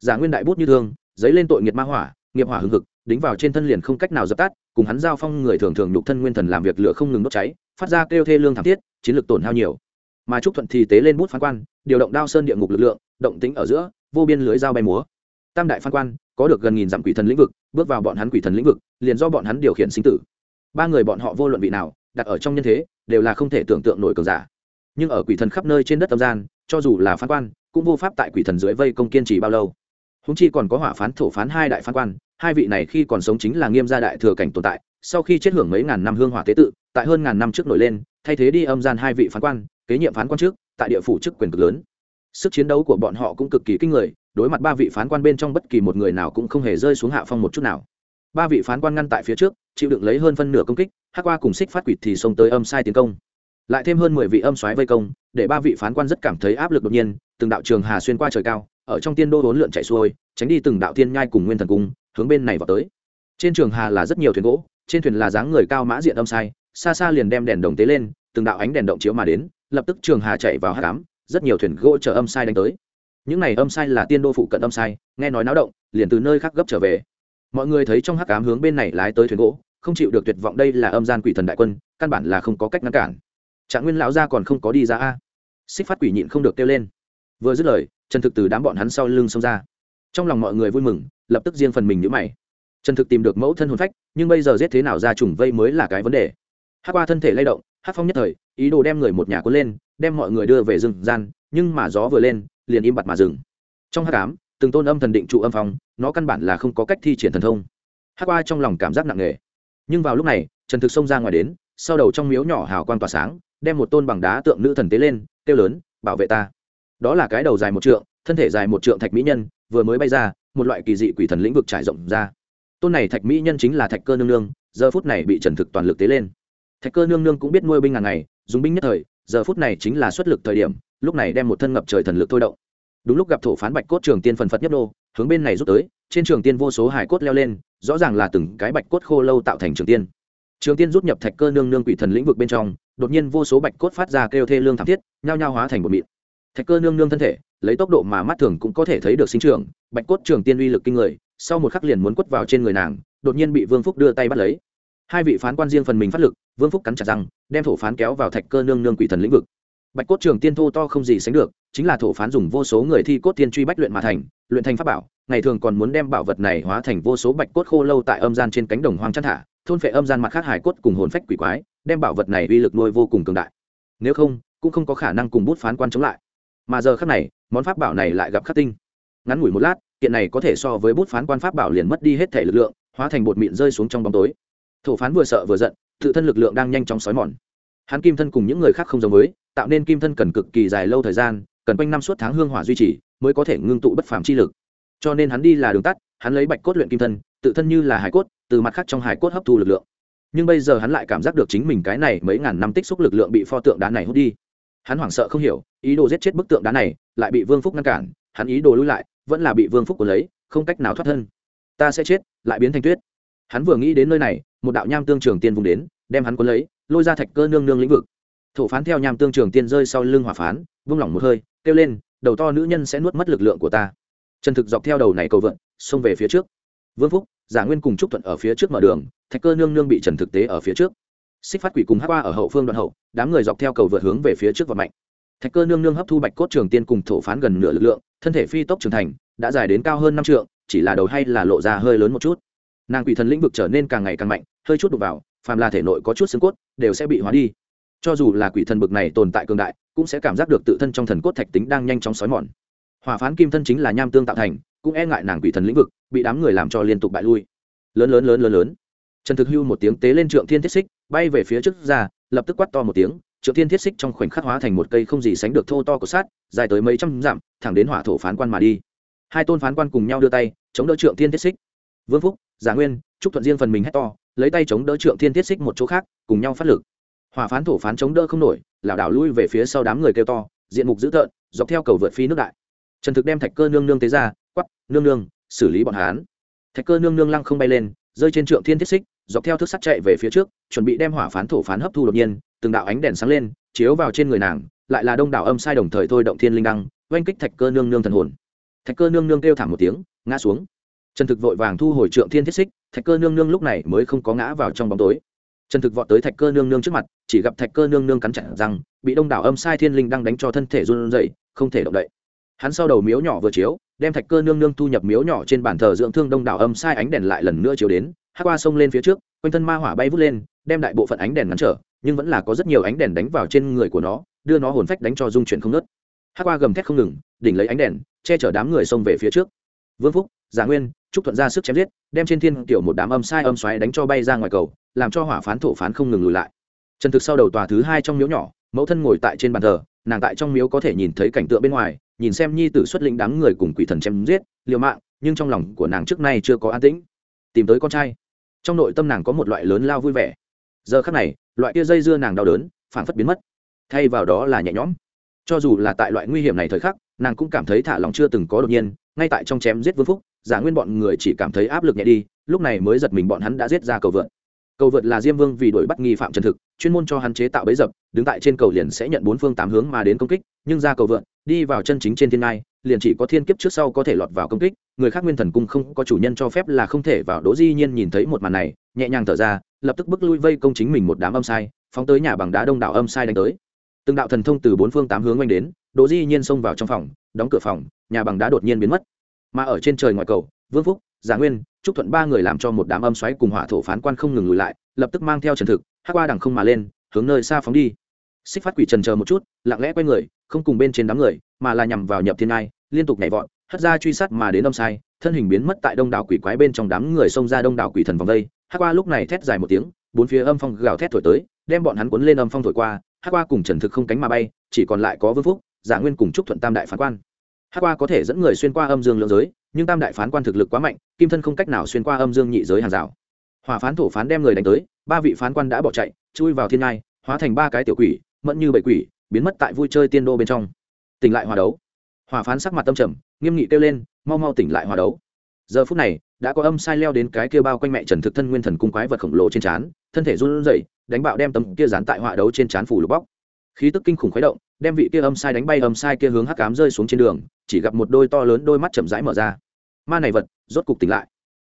Giả nguyên đại bút như thương giấy lên tội nghiệt ma hỏa, nghiệp hỏa hưng hực, đính vào trên thân liền không cách nào dập tắt, cùng hắn giao phong người thường thường nhục thân nguyên thần làm việc lửa không ngừng đốt cháy, phát ra kêu thê lương thảm thiết, chiến lược tổn hao nhiều. Mà trúc thuận thì tế lên bút phán quan, điều động đao sơn địa ngục lực lượng, động tính ở giữa, vô biên lưới dao bay múa tam đại phán quan, có được gần nghìn dặm quỷ thần lĩnh vực, bước vào bọn hắn quỷ thần lĩnh vực, liền do bọn hắn điều khiển sinh tử. Ba người bọn họ vô luận vị nào, đặt ở trong nhân thế, đều là không thể tưởng tượng nổi cường giả. Nhưng ở quỷ thần khắp nơi trên đất âm gian, cho dù là phán quan, cũng vô pháp tại quỷ thần dưới vây công kiên trì bao lâu. Húng chi còn có hỏa phán, thổ phán hai đại phán quan, hai vị này khi còn sống chính là nghiêm gia đại thừa cảnh tồn tại, sau khi chết hưởng mấy ngàn năm hương hỏa tế tự, tại hơn ngàn năm trước nổi lên, thay thế đi âm gian hai vị phán quan, kế nhiệm phán quan trước, tại địa phủ chức quyền cực lớn. Sức chiến đấu của bọn họ cũng cực kỳ kinh người đối mặt ba vị phán quan bên trong bất kỳ một người nào cũng không hề rơi xuống hạ phong một chút nào. Ba vị phán quan ngăn tại phía trước, chịu đựng lấy hơn phân nửa công kích, hát qua cùng xích phát quỷ thì xông tới âm sai tiến công. Lại thêm hơn mười vị âm xoáy vây công, để ba vị phán quan rất cảm thấy áp lực đột nhiên, từng đạo trường hà xuyên qua trời cao, ở trong tiên đô hỗn lượn chạy xuôi, tránh đi từng đạo thiên nhai cùng nguyên thần cung, hướng bên này vào tới. Trên trường hà là rất nhiều thuyền gỗ, trên thuyền là dáng người cao mã diện âm sai, xa xa liền đem đèn đồng tế lên, từng đạo ánh đèn động chiếu mà đến, lập tức trường hà chạy vào hát cám rất nhiều thuyền gỗ chở âm sai đánh tới những này âm sai là tiên đô phụ cận âm sai, nghe nói náo động, liền từ nơi khác gấp trở về. Mọi người thấy trong hắc cám hướng bên này lái tới thuyền gỗ, không chịu được tuyệt vọng đây là âm gian quỷ thần đại quân, căn bản là không có cách ngăn cản. Trạng nguyên lão gia còn không có đi ra a. Xích phát quỷ nhịn không được kêu lên. Vừa dứt lời, trần thực từ đám bọn hắn sau lưng xông ra. Trong lòng mọi người vui mừng, lập tức riêng phần mình nhữ mày. Trần thực tìm được mẫu thân hồn phách, nhưng bây giờ giết thế nào ra trùng vây mới là cái vấn đề. Hát qua thân thể lay động hát phong nhất thời, ý đồ đem người một nhà cuốn lên, đem mọi người đưa về rừng gian, nhưng mà gió vừa lên liền im bặt mà dừng. Trong hát cám từng tôn âm thần định trụ âm phong, nó căn bản là không có cách thi triển thần thông. Hát qua trong lòng cảm giác nặng nề. Nhưng vào lúc này, trần thực xông ra ngoài đến, sau đầu trong miếu nhỏ hào quang tỏa sáng, đem một tôn bằng đá tượng nữ thần tế lên, kêu lớn, bảo vệ ta. Đó là cái đầu dài một trượng, thân thể dài một trượng thạch mỹ nhân, vừa mới bay ra, một loại kỳ dị quỷ thần lĩnh vực trải rộng ra. Tôn này thạch mỹ nhân chính là thạch cơ nương nương, giờ phút này bị trần thực toàn lực tế lên. Thạch cơ nương nương cũng biết nuôi binh ngàn ngày, dùng binh nhất thời, giờ phút này chính là xuất lực thời điểm lúc này đem một thân ngập trời thần lực thôi động. Đúng lúc gặp thổ phán bạch cốt trường tiên phần phật nhất đô, hướng bên này rút tới, trên trường tiên vô số hải cốt leo lên, rõ ràng là từng cái bạch cốt khô lâu tạo thành trường tiên. Trường tiên rút nhập thạch cơ nương nương quỷ thần lĩnh vực bên trong, đột nhiên vô số bạch cốt phát ra kêu thê lương thảm thiết, nhao nhao hóa thành một mịn. Thạch cơ nương nương thân thể, lấy tốc độ mà mắt thường cũng có thể thấy được sinh trưởng, bạch cốt trường tiên uy lực kinh người, sau một khắc liền muốn quất vào trên người nàng, đột nhiên bị vương phúc đưa tay bắt lấy. Hai vị phán quan riêng phần mình phát lực, vương phúc cắn chặt răng, đem thổ phán kéo vào thạch cơ nương nương quỷ thần lĩnh vực bạch cốt trường tiên thô to không gì sánh được, chính là thổ phán dùng vô số người thi cốt tiên truy bách luyện mà thành, luyện thành pháp bảo, ngày thường còn muốn đem bảo vật này hóa thành vô số bạch cốt khô lâu tại âm gian trên cánh đồng hoang chăn thả, thôn phệ âm gian mặt khác hải cốt cùng hồn phách quỷ quái, đem bảo vật này uy lực nuôi vô cùng cường đại. Nếu không, cũng không có khả năng cùng bút phán quan chống lại. Mà giờ khắc này, món pháp bảo này lại gặp khắc tinh. Ngắn ngủi một lát, kiện này có thể so với bút phán quan pháp bảo liền mất đi hết thể lực lượng, hóa thành bột mịn rơi xuống trong bóng tối. Thổ phán vừa sợ vừa giận, tự thân lực lượng đang nhanh chóng xói mòn hắn kim thân cùng những người khác không giống với, tạo nên kim thân cần cực kỳ dài lâu thời gian, cần quanh năm suốt tháng hương hỏa duy trì, mới có thể ngưng tụ bất phàm chi lực. Cho nên hắn đi là đường tắt, hắn lấy bạch cốt luyện kim thân, tự thân như là hải cốt, từ mặt khác trong hải cốt hấp thu lực lượng. Nhưng bây giờ hắn lại cảm giác được chính mình cái này mấy ngàn năm tích xúc lực lượng bị pho tượng đá này hút đi. Hắn hoảng sợ không hiểu, ý đồ giết chết bức tượng đá này, lại bị vương phúc ngăn cản, hắn ý đồ lui lại, vẫn là bị vương phúc của lấy, không cách nào thoát thân. Ta sẽ chết, lại biến thành tuyết. Hắn vừa nghĩ đến nơi này, một đạo nham tương trường tiên vùng đến, đem hắn cuốn lấy lôi ra thạch cơ nương nương lĩnh vực. Thổ phán theo nham tương trường tiên rơi sau lưng hỏa phán, vung lỏng một hơi, kêu lên, đầu to nữ nhân sẽ nuốt mất lực lượng của ta. Trần thực dọc theo đầu này cầu vượn, xông về phía trước. Vương phúc, giả nguyên cùng trúc thuận ở phía trước mở đường, thạch cơ nương nương bị trần thực tế ở phía trước. Xích phát quỷ cùng hát qua ở hậu phương đoạn hậu, đám người dọc theo cầu vượt hướng về phía trước và mạnh. Thạch cơ nương nương hấp thu bạch cốt trường tiên cùng thổ phán gần nửa lực lượng, thân thể phi tốc trưởng thành, đã dài đến cao hơn năm trượng, chỉ là đầu hay là lộ ra hơi lớn một chút. Nàng quỷ thần lĩnh vực trở nên càng ngày càng mạnh, hơi chút đục vào phàm là thể nội có chút xương cốt, đều sẽ bị hóa đi. Cho dù là quỷ thần bực này tồn tại cường đại, cũng sẽ cảm giác được tự thân trong thần cốt thạch tính đang nhanh chóng xói mòn. Hỏa phán kim thân chính là nham tương tạo thành, cũng e ngại nàng quỷ thần lĩnh vực, bị đám người làm cho liên tục bại lui. Lớn lớn lớn lớn lớn. Trần thực hưu một tiếng tế lên trượng thiên thiết xích, bay về phía trước ra, lập tức quát to một tiếng, trượng thiên thiết xích trong khoảnh khắc hóa thành một cây không gì sánh được thô to của sát dài tới mấy trăm dặm, thẳng đến hỏa thổ phán quan mà đi. Hai tôn phán quan cùng nhau đưa tay, chống đỡ trượng thiên thiết xích. Vương phúc, giả nguyên trúc thuận riêng phần mình hét to lấy tay chống đỡ trượng thiên thiết xích một chỗ khác, cùng nhau phát lực. Hỏa phán thổ phán chống đỡ không nổi, lảo đảo lui về phía sau đám người kêu to, diện mục dữ tợn, dọc theo cầu vượt phi nước đại. Trần thực đem thạch cơ nương nương tế ra quắp nương nương, xử lý bọn hán thạch cơ nương nương lăng không bay lên, rơi trên trượng thiên thiết xích, dọc theo thức sắt chạy về phía trước, chuẩn bị đem hỏa phán thổ phán hấp thu đột nhiên, từng đạo ánh đèn sáng lên, chiếu vào trên người nàng, lại là đông đảo âm sai đồng thời thôi động thiên linh đăng, oanh kích thạch cơ nương nương thần hồn. Thạch cơ nương nương kêu thảm một tiếng, ngã xuống. Trần thực vội vàng thu hồi trượng thiên thiết xích thạch cơ nương nương lúc này mới không có ngã vào trong bóng tối. Trần thực vọt tới thạch cơ nương nương trước mặt, chỉ gặp thạch cơ nương nương cắn chặt rằng bị đông đảo âm sai thiên linh đang đánh cho thân thể run rẩy, không thể động đậy. Hắn sau đầu miếu nhỏ vừa chiếu, đem thạch cơ nương nương thu nhập miếu nhỏ trên bàn thờ dưỡng thương đông đảo âm sai ánh đèn lại lần nữa chiếu đến, hát qua sông lên phía trước, quanh thân ma hỏa bay vút lên, đem đại bộ phận ánh đèn ngắn trở, nhưng vẫn là có rất nhiều ánh đèn đánh vào trên người của nó, đưa nó hồn phách đánh cho dung chuyển không nớt hát qua gầm thét không ngừng, đỉnh lấy ánh đèn, che chở đám người xông về phía trước. Vương phúc giả nguyên, trúc thuận ra sức chém giết, đem trên thiên tiểu một đám âm sai âm xoáy đánh cho bay ra ngoài cầu, làm cho hỏa phán thổ phán không ngừng lùi lại. Trần thực sau đầu tòa thứ hai trong miếu nhỏ, mẫu thân ngồi tại trên bàn thờ, nàng tại trong miếu có thể nhìn thấy cảnh tượng bên ngoài, nhìn xem nhi tử xuất lĩnh đám người cùng quỷ thần chém giết, liều mạng, nhưng trong lòng của nàng trước nay chưa có an tĩnh. Tìm tới con trai. Trong nội tâm nàng có một loại lớn lao vui vẻ. Giờ khắc này, loại kia dây dưa nàng đau đớn phản phất biến mất. Thay vào đó là nhẹ nhõm. Cho dù là tại loại nguy hiểm này thời khắc, nàng cũng cảm thấy thả lòng chưa từng có đột nhiên, ngay tại trong chém giết vương phúc giả nguyên bọn người chỉ cảm thấy áp lực nhẹ đi, lúc này mới giật mình bọn hắn đã giết ra cầu vượt. Cầu vượt là diêm vương vì đuổi bắt nghi phạm trần thực, chuyên môn cho hắn chế tạo bấy dập, đứng tại trên cầu liền sẽ nhận bốn phương tám hướng mà đến công kích, nhưng ra cầu vượt, đi vào chân chính trên thiên ngai, liền chỉ có thiên kiếp trước sau có thể lọt vào công kích, người khác nguyên thần cung không có chủ nhân cho phép là không thể vào, đỗ di nhiên nhìn thấy một màn này, nhẹ nhàng thở ra, lập tức bước lui vây công chính mình một đám âm sai, phóng tới nhà bằng đá đông đảo âm sai đánh tới. Từng đạo thần thông từ bốn phương tám hướng oanh đến, đỗ di nhiên xông vào trong phòng, đóng cửa phòng, nhà bằng đá đột nhiên biến mất mà ở trên trời ngoài cầu, vương phúc, giả nguyên, trúc thuận ba người làm cho một đám âm xoáy cùng hỏa thổ phán quan không ngừng lùi lại, lập tức mang theo trần thực hát qua đằng không mà lên, hướng nơi xa phóng đi. Xích phát quỷ trần chờ một chút, lặng lẽ quay người, không cùng bên trên đám người, mà là nhằm vào nhập thiên ngai, liên tục nhảy vọt, hất ra truy sát mà đến âm sai, thân hình biến mất tại đông đảo quỷ quái bên trong đám người xông ra đông đảo quỷ thần vòng đây. Hát qua lúc này thét dài một tiếng, bốn phía âm phong gào thét thổi tới, đem bọn hắn cuốn lên âm phong thổi qua hát qua cùng trần thực không cánh mà bay, chỉ còn lại có vương phúc, giả nguyên cùng trúc thuận tam đại phán quan hát qua có thể dẫn người xuyên qua âm dương lượng giới, nhưng tam đại phán quan thực lực quá mạnh, kim thân không cách nào xuyên qua âm dương nhị giới hàng rào. Hòa phán thổ phán đem người đánh tới, ba vị phán quan đã bỏ chạy, chui vào thiên ngai, hóa thành ba cái tiểu quỷ, mẫn như bậy quỷ, biến mất tại vui chơi tiên đô bên trong. Tỉnh lại hòa đấu. Hòa phán sắc mặt tâm trầm, nghiêm nghị kêu lên, mau mau tỉnh lại hòa đấu. Giờ phút này, đã có âm sai leo đến cái kia bao quanh mẹ trần thực thân nguyên thần cung quái vật khổng lồ trên trán, thân thể run rẩy, đánh bạo đem tấm kia dán tại họa đấu trên trán phủ lục bóc. Khí tức kinh khủng khuấy động, đem vị kia âm sai đánh bay âm sai kia hướng hắc cám rơi xuống trên đường chỉ gặp một đôi to lớn đôi mắt chậm rãi mở ra. Ma này vật, rốt cục tỉnh lại.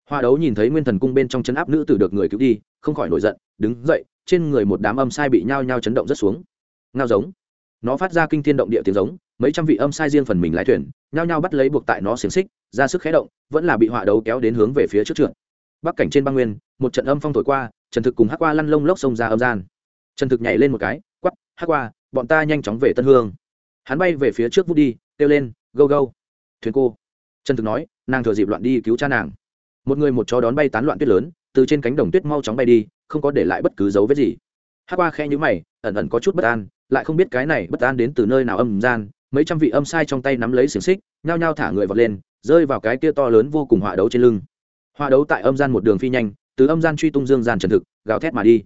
Hoa đấu nhìn thấy nguyên thần cung bên trong chấn áp nữ tử được người cứu đi, không khỏi nổi giận, đứng dậy, trên người một đám âm sai bị nhao nhao chấn động rất xuống. Ngao giống. Nó phát ra kinh thiên động địa tiếng giống, mấy trăm vị âm sai riêng phần mình lái thuyền, nhao nhao bắt lấy buộc tại nó xiềng xích, ra sức khé động, vẫn là bị họa đấu kéo đến hướng về phía trước trượt. Bắc cảnh trên băng nguyên, một trận âm phong thổi qua, trần thực cùng hắc qua lăn lông lốc xông ra âm gian. Trần thực nhảy lên một cái quắp hắc qua, bọn ta nhanh chóng về tân hương. Hắn bay về phía trước vút đi, kêu lên go go thuyền cô. Trần thực nói, nàng thừa dịp loạn đi cứu cha nàng. Một người một chó đón bay tán loạn tuyết lớn, từ trên cánh đồng tuyết mau chóng bay đi, không có để lại bất cứ dấu vết gì. Hát qua khe nhữ mày, ẩn ẩn có chút bất an, lại không biết cái này bất an đến từ nơi nào âm gian, mấy trăm vị âm sai trong tay nắm lấy xiềng xích, nhao nhao thả người vọt lên, rơi vào cái kia to lớn vô cùng họa đấu trên lưng. Họa đấu tại âm gian một đường phi nhanh, từ âm gian truy tung dương gian trần thực, gào thét mà đi.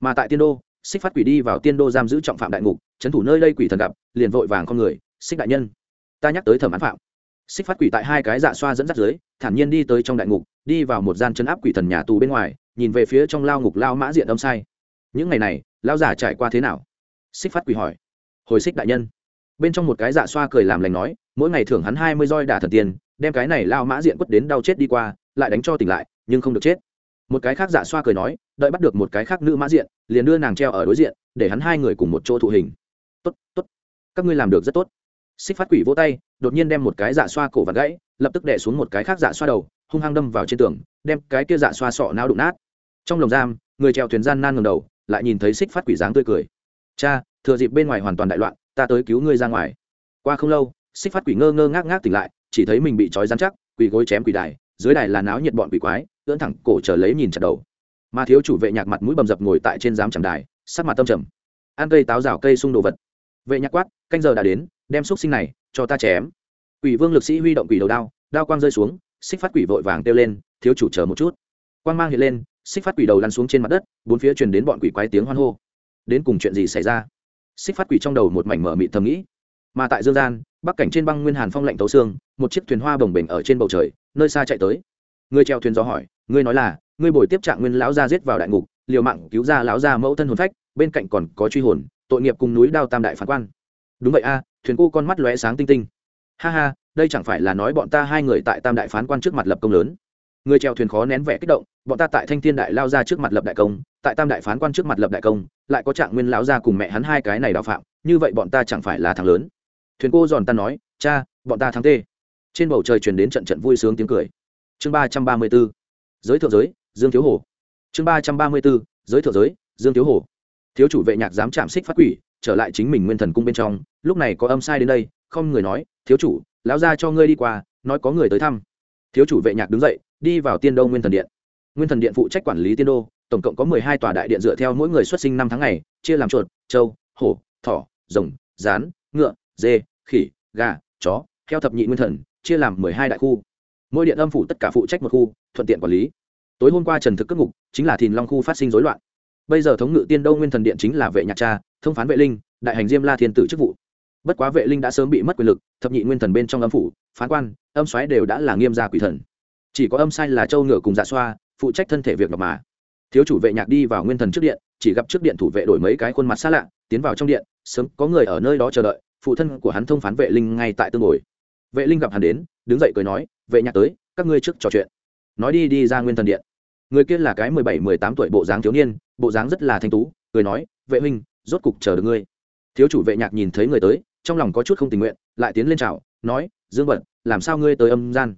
Mà tại tiên đô, xích phát quỷ đi vào tiên đô giam giữ trọng phạm đại ngục, trấn thủ nơi đây quỷ thần gặp, liền vội vàng con người, xích đại nhân ta nhắc tới thẩm án phạm. Xích phát quỷ tại hai cái dạ xoa dẫn dắt dưới, thản nhiên đi tới trong đại ngục, đi vào một gian chấn áp quỷ thần nhà tù bên ngoài, nhìn về phía trong lao ngục lao mã diện âm sai. Những ngày này, lao giả trải qua thế nào? Xích phát quỷ hỏi. Hồi xích đại nhân. Bên trong một cái dạ xoa cười làm lành nói, mỗi ngày thưởng hắn hai mươi roi đả thần tiền, đem cái này lao mã diện quất đến đau chết đi qua, lại đánh cho tỉnh lại, nhưng không được chết. Một cái khác dạ xoa cười nói, đợi bắt được một cái khác nữ mã diện, liền đưa nàng treo ở đối diện, để hắn hai người cùng một chỗ thụ hình. Tốt tốt. Các ngươi làm được rất tốt xích phát quỷ vỗ tay, đột nhiên đem một cái dạ xoa cổ và gãy, lập tức đẻ xuống một cái khác dạ xoa đầu, hung hăng đâm vào trên tường, đem cái kia dạ xoa sọ não đụng nát. Trong lồng giam, người trèo thuyền gian nan ngầm đầu, lại nhìn thấy xích phát quỷ dáng tươi cười. Cha, thừa dịp bên ngoài hoàn toàn đại loạn, ta tới cứu ngươi ra ngoài. Qua không lâu, xích phát quỷ ngơ ngơ ngác ngác tỉnh lại, chỉ thấy mình bị trói rắn chắc, quỷ gối chém quỷ đài, dưới đài là náo nhiệt bọn quỷ quái, ưỡn thẳng cổ trở lấy nhìn chặt đầu. Mà thiếu chủ vệ nhạc mặt mũi bầm dập ngồi tại trên giám chẳng đài, sắc mặt tâm trầm. Ăn cây táo rào cây xung đồ vật. Vệ nhạc quát, canh giờ đã đến đem xúc sinh này cho ta chém. Quỷ vương lực sĩ huy động quỷ đầu đao đao quang rơi xuống, xích phát quỷ vội vàng kêu lên, thiếu chủ chờ một chút. Quang mang hiện lên, xích phát quỷ đầu lăn xuống trên mặt đất, bốn phía truyền đến bọn quỷ quái tiếng hoan hô. Đến cùng chuyện gì xảy ra? Xích phát quỷ trong đầu một mảnh mở mịt thầm nghĩ. Mà tại dương gian, bắc cảnh trên băng nguyên hàn phong lạnh tấu xương, một chiếc thuyền hoa bồng bềnh ở trên bầu trời, nơi xa chạy tới. Người treo thuyền gió hỏi, ngươi nói là, ngươi bồi tiếp trạng nguyên lão gia giết vào đại ngục, liều mạng cứu ra lão gia mẫu thân hồn phách, bên cạnh còn có truy hồn, tội nghiệp cùng núi đao tam đại phản quan đúng vậy a, thuyền cô con mắt lóe sáng tinh tinh. Ha ha, đây chẳng phải là nói bọn ta hai người tại tam đại phán quan trước mặt lập công lớn. Người trèo thuyền khó nén vẻ kích động, bọn ta tại thanh thiên đại lao ra trước mặt lập đại công, tại tam đại phán quan trước mặt lập đại công, lại có trạng nguyên lão ra cùng mẹ hắn hai cái này đào phạm, như vậy bọn ta chẳng phải là thằng lớn. Thuyền cô giòn ta nói, cha, bọn ta thắng tê. Trên bầu trời truyền đến trận trận vui sướng tiếng cười. Chương ba trăm ba mươi b ố giới thượng giới, dương thiếu hồ chương ba trăm ba mươi bốn giới thượng giới, dương thiếu hồ thiếu chủ vệ nhạc dám chạm xích phát quỷ trở lại chính mình nguyên thần cung bên trong, lúc này có âm sai đến đây, không người nói, thiếu chủ, lão ra cho ngươi đi qua, nói có người tới thăm. Thiếu chủ vệ nhạc đứng dậy, đi vào tiên đô nguyên thần điện. Nguyên thần điện phụ trách quản lý tiên đô, tổng cộng có mười hai tòa đại điện dựa theo mỗi người xuất sinh năm tháng ngày, chia làm chuột, trâu, hổ, thỏ, rồng, rán, ngựa, dê, khỉ, gà, chó, theo thập nhị nguyên thần, chia làm mười hai đại khu. Mỗi điện âm phủ tất cả phụ trách một khu, thuận tiện quản lý. Tối hôm qua trần thực cất ngục, chính là thìn long khu phát sinh rối loạn bây giờ thống ngự tiên đô nguyên thần điện chính là vệ nhạc cha, thông phán vệ linh, đại hành diêm la thiên tử chức vụ. Bất quá vệ linh đã sớm bị mất quyền lực, thập nhị nguyên thần bên trong âm phủ, phán quan, âm xoáy đều đã là nghiêm gia quỷ thần. Chỉ có âm sai là châu ngựa cùng dạ xoa, phụ trách thân thể việc đọc mà. Thiếu chủ vệ nhạc đi vào nguyên thần trước điện, chỉ gặp trước điện thủ vệ đổi mấy cái khuôn mặt xa lạ, tiến vào trong điện, sớm có người ở nơi đó chờ đợi, phụ thân của hắn thông phán vệ linh ngay tại tương ngồi. Vệ linh gặp hắn đến, đứng dậy cười nói, vệ nhạc tới, các ngươi trước trò chuyện. Nói đi đi ra nguyên thần điện người kia là cái mười bảy, mười tám tuổi bộ dáng thiếu niên, bộ dáng rất là thanh tú, cười nói, vệ huynh, rốt cục chờ được ngươi. Thiếu chủ vệ nhạc nhìn thấy người tới, trong lòng có chút không tình nguyện, lại tiến lên chào, nói, dương bật, làm sao ngươi tới âm gian?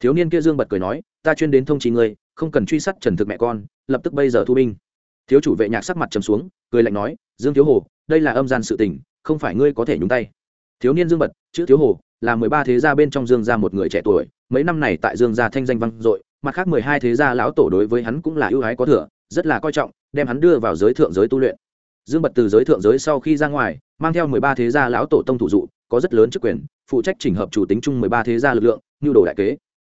Thiếu niên kia dương bật cười nói, ta chuyên đến thông trí ngươi, không cần truy sát trần thực mẹ con, lập tức bây giờ thu binh. Thiếu chủ vệ nhạc sắc mặt trầm xuống, cười lạnh nói, dương thiếu hồ, đây là âm gian sự tình, không phải ngươi có thể nhúng tay. Thiếu niên dương bật, chữ thiếu hồ, là mười ba thế gia bên trong dương gia một người trẻ tuổi, mấy năm này tại dương gia thanh danh vang dội mặt khác mười hai thế gia lão tổ đối với hắn cũng là ưu ái có thừa, rất là coi trọng, đem hắn đưa vào giới thượng giới tu luyện. Dương bật từ giới thượng giới sau khi ra ngoài, mang theo mười ba thế gia lão tổ tông thủ dụ, có rất lớn chức quyền, phụ trách chỉnh hợp chủ tính chung mười ba thế gia lực lượng, nhu đồ đại kế.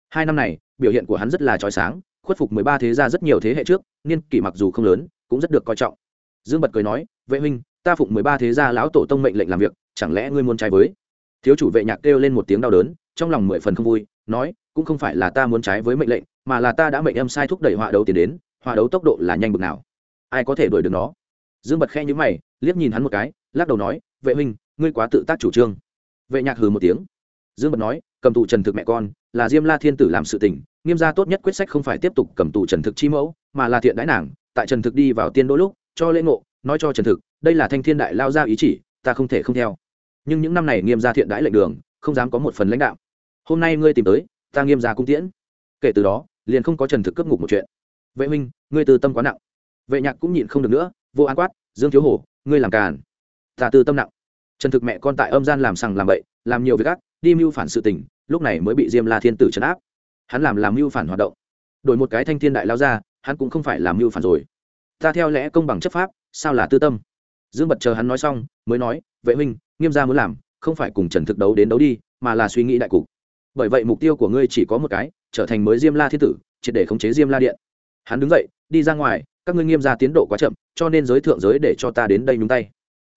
Hai năm này, biểu hiện của hắn rất là trói sáng, khuất phục mười ba thế gia rất nhiều thế hệ trước, niên kỷ mặc dù không lớn, cũng rất được coi trọng. Dương bật cười nói, vệ huynh, ta phụng mười ba thế gia lão tổ tông mệnh lệnh làm việc, chẳng lẽ ngươi muốn trái với? Thiếu chủ vệ nhạc kêu lên một tiếng đau đớn, trong lòng mười phần không vui, nói cũng không phải là ta muốn trái với mệnh lệnh, mà là ta đã mệnh em sai thúc đẩy họa đấu tiến đến, họa đấu tốc độ là nhanh bực nào. Ai có thể đuổi được nó? Dương bật khe nhữ mày, liếc nhìn hắn một cái, lắc đầu nói, vệ huynh, ngươi quá tự tác chủ trương. Vệ nhạc hừ một tiếng. Dương bật nói, cầm tù trần thực mẹ con, là diêm la thiên tử làm sự tình, nghiêm gia tốt nhất quyết sách không phải tiếp tục cầm tù trần thực chi mẫu, mà là thiện đãi nàng, tại trần thực đi vào tiên đỗ lúc, cho lễ ngộ, nói cho trần thực, đây là thanh thiên đại lao ra ý chỉ, ta không thể không theo. Nhưng những năm này nghiêm gia thiện đãi lệnh đường, không dám có một phần lãnh đạo. Hôm nay ngươi tìm tới ta nghiêm gia cung tiễn. Kể từ đó, liền không có trần thực cướp ngục một chuyện. Vệ huynh, ngươi từ tâm quá nặng. Vệ nhạc cũng nhịn không được nữa, vô an quát, dương thiếu hổ, ngươi làm càn. Ta từ tâm nặng. Trần thực mẹ con tại âm gian làm sằng làm bậy, làm nhiều việc ác, đi mưu phản sự tình, lúc này mới bị diêm la thiên tử trấn áp. Hắn làm làm mưu phản hoạt động. Đổi một cái thanh thiên đại lao ra, hắn cũng không phải làm mưu phản rồi. Ta theo lẽ công bằng chấp pháp, sao là tư tâm? Dương bật chờ hắn nói xong, mới nói, vệ huynh, nghiêm gia muốn làm, không phải cùng trần thực đấu đến đấu đi, mà là suy nghĩ đại cục bởi vậy mục tiêu của ngươi chỉ có một cái trở thành mới diêm la thiên tử triệt để khống chế diêm la điện. Hắn đứng dậy đi ra ngoài các ngươi nghiêm gia tiến độ quá chậm cho nên giới thượng giới để cho ta đến đây nhúng tay.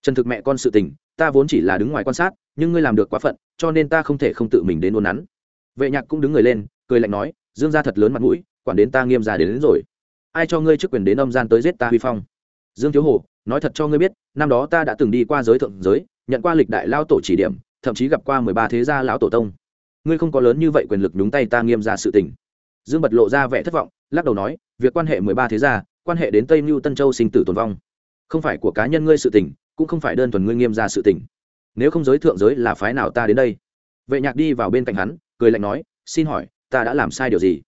Trần thực mẹ con sự tình ta vốn chỉ là đứng ngoài quan sát nhưng ngươi làm được quá phận cho nên ta không thể không tự mình đến ôn nắn. Vệ nhạc cũng đứng người lên cười lạnh nói dương gia thật lớn mặt mũi quản đến ta nghiêm gia đến, đến rồi. Ai cho ngươi chức quyền đến âm gian tới giết ta huy phong? Dương thiếu hồ nói thật cho ngươi biết năm đó ta đã từng đi qua giới thượng giới nhận qua lịch đại lao tổ chỉ điểm thậm chí gặp qua mười ba thế gia lão tổ tông ngươi không có lớn như vậy quyền lực nhúng tay ta nghiêm ra sự tình. Dương bật lộ ra vẻ thất vọng, lắc đầu nói, việc quan hệ mười ba thế gia, quan hệ đến tây mưu tân châu sinh tử tồn vong. Không phải của cá nhân ngươi sự tình, cũng không phải đơn thuần ngươi nghiêm ra sự tình. Nếu không giới thượng giới là phái nào ta đến đây? Vệ nhạc đi vào bên cạnh hắn, cười lạnh nói, xin hỏi, ta đã làm sai điều gì?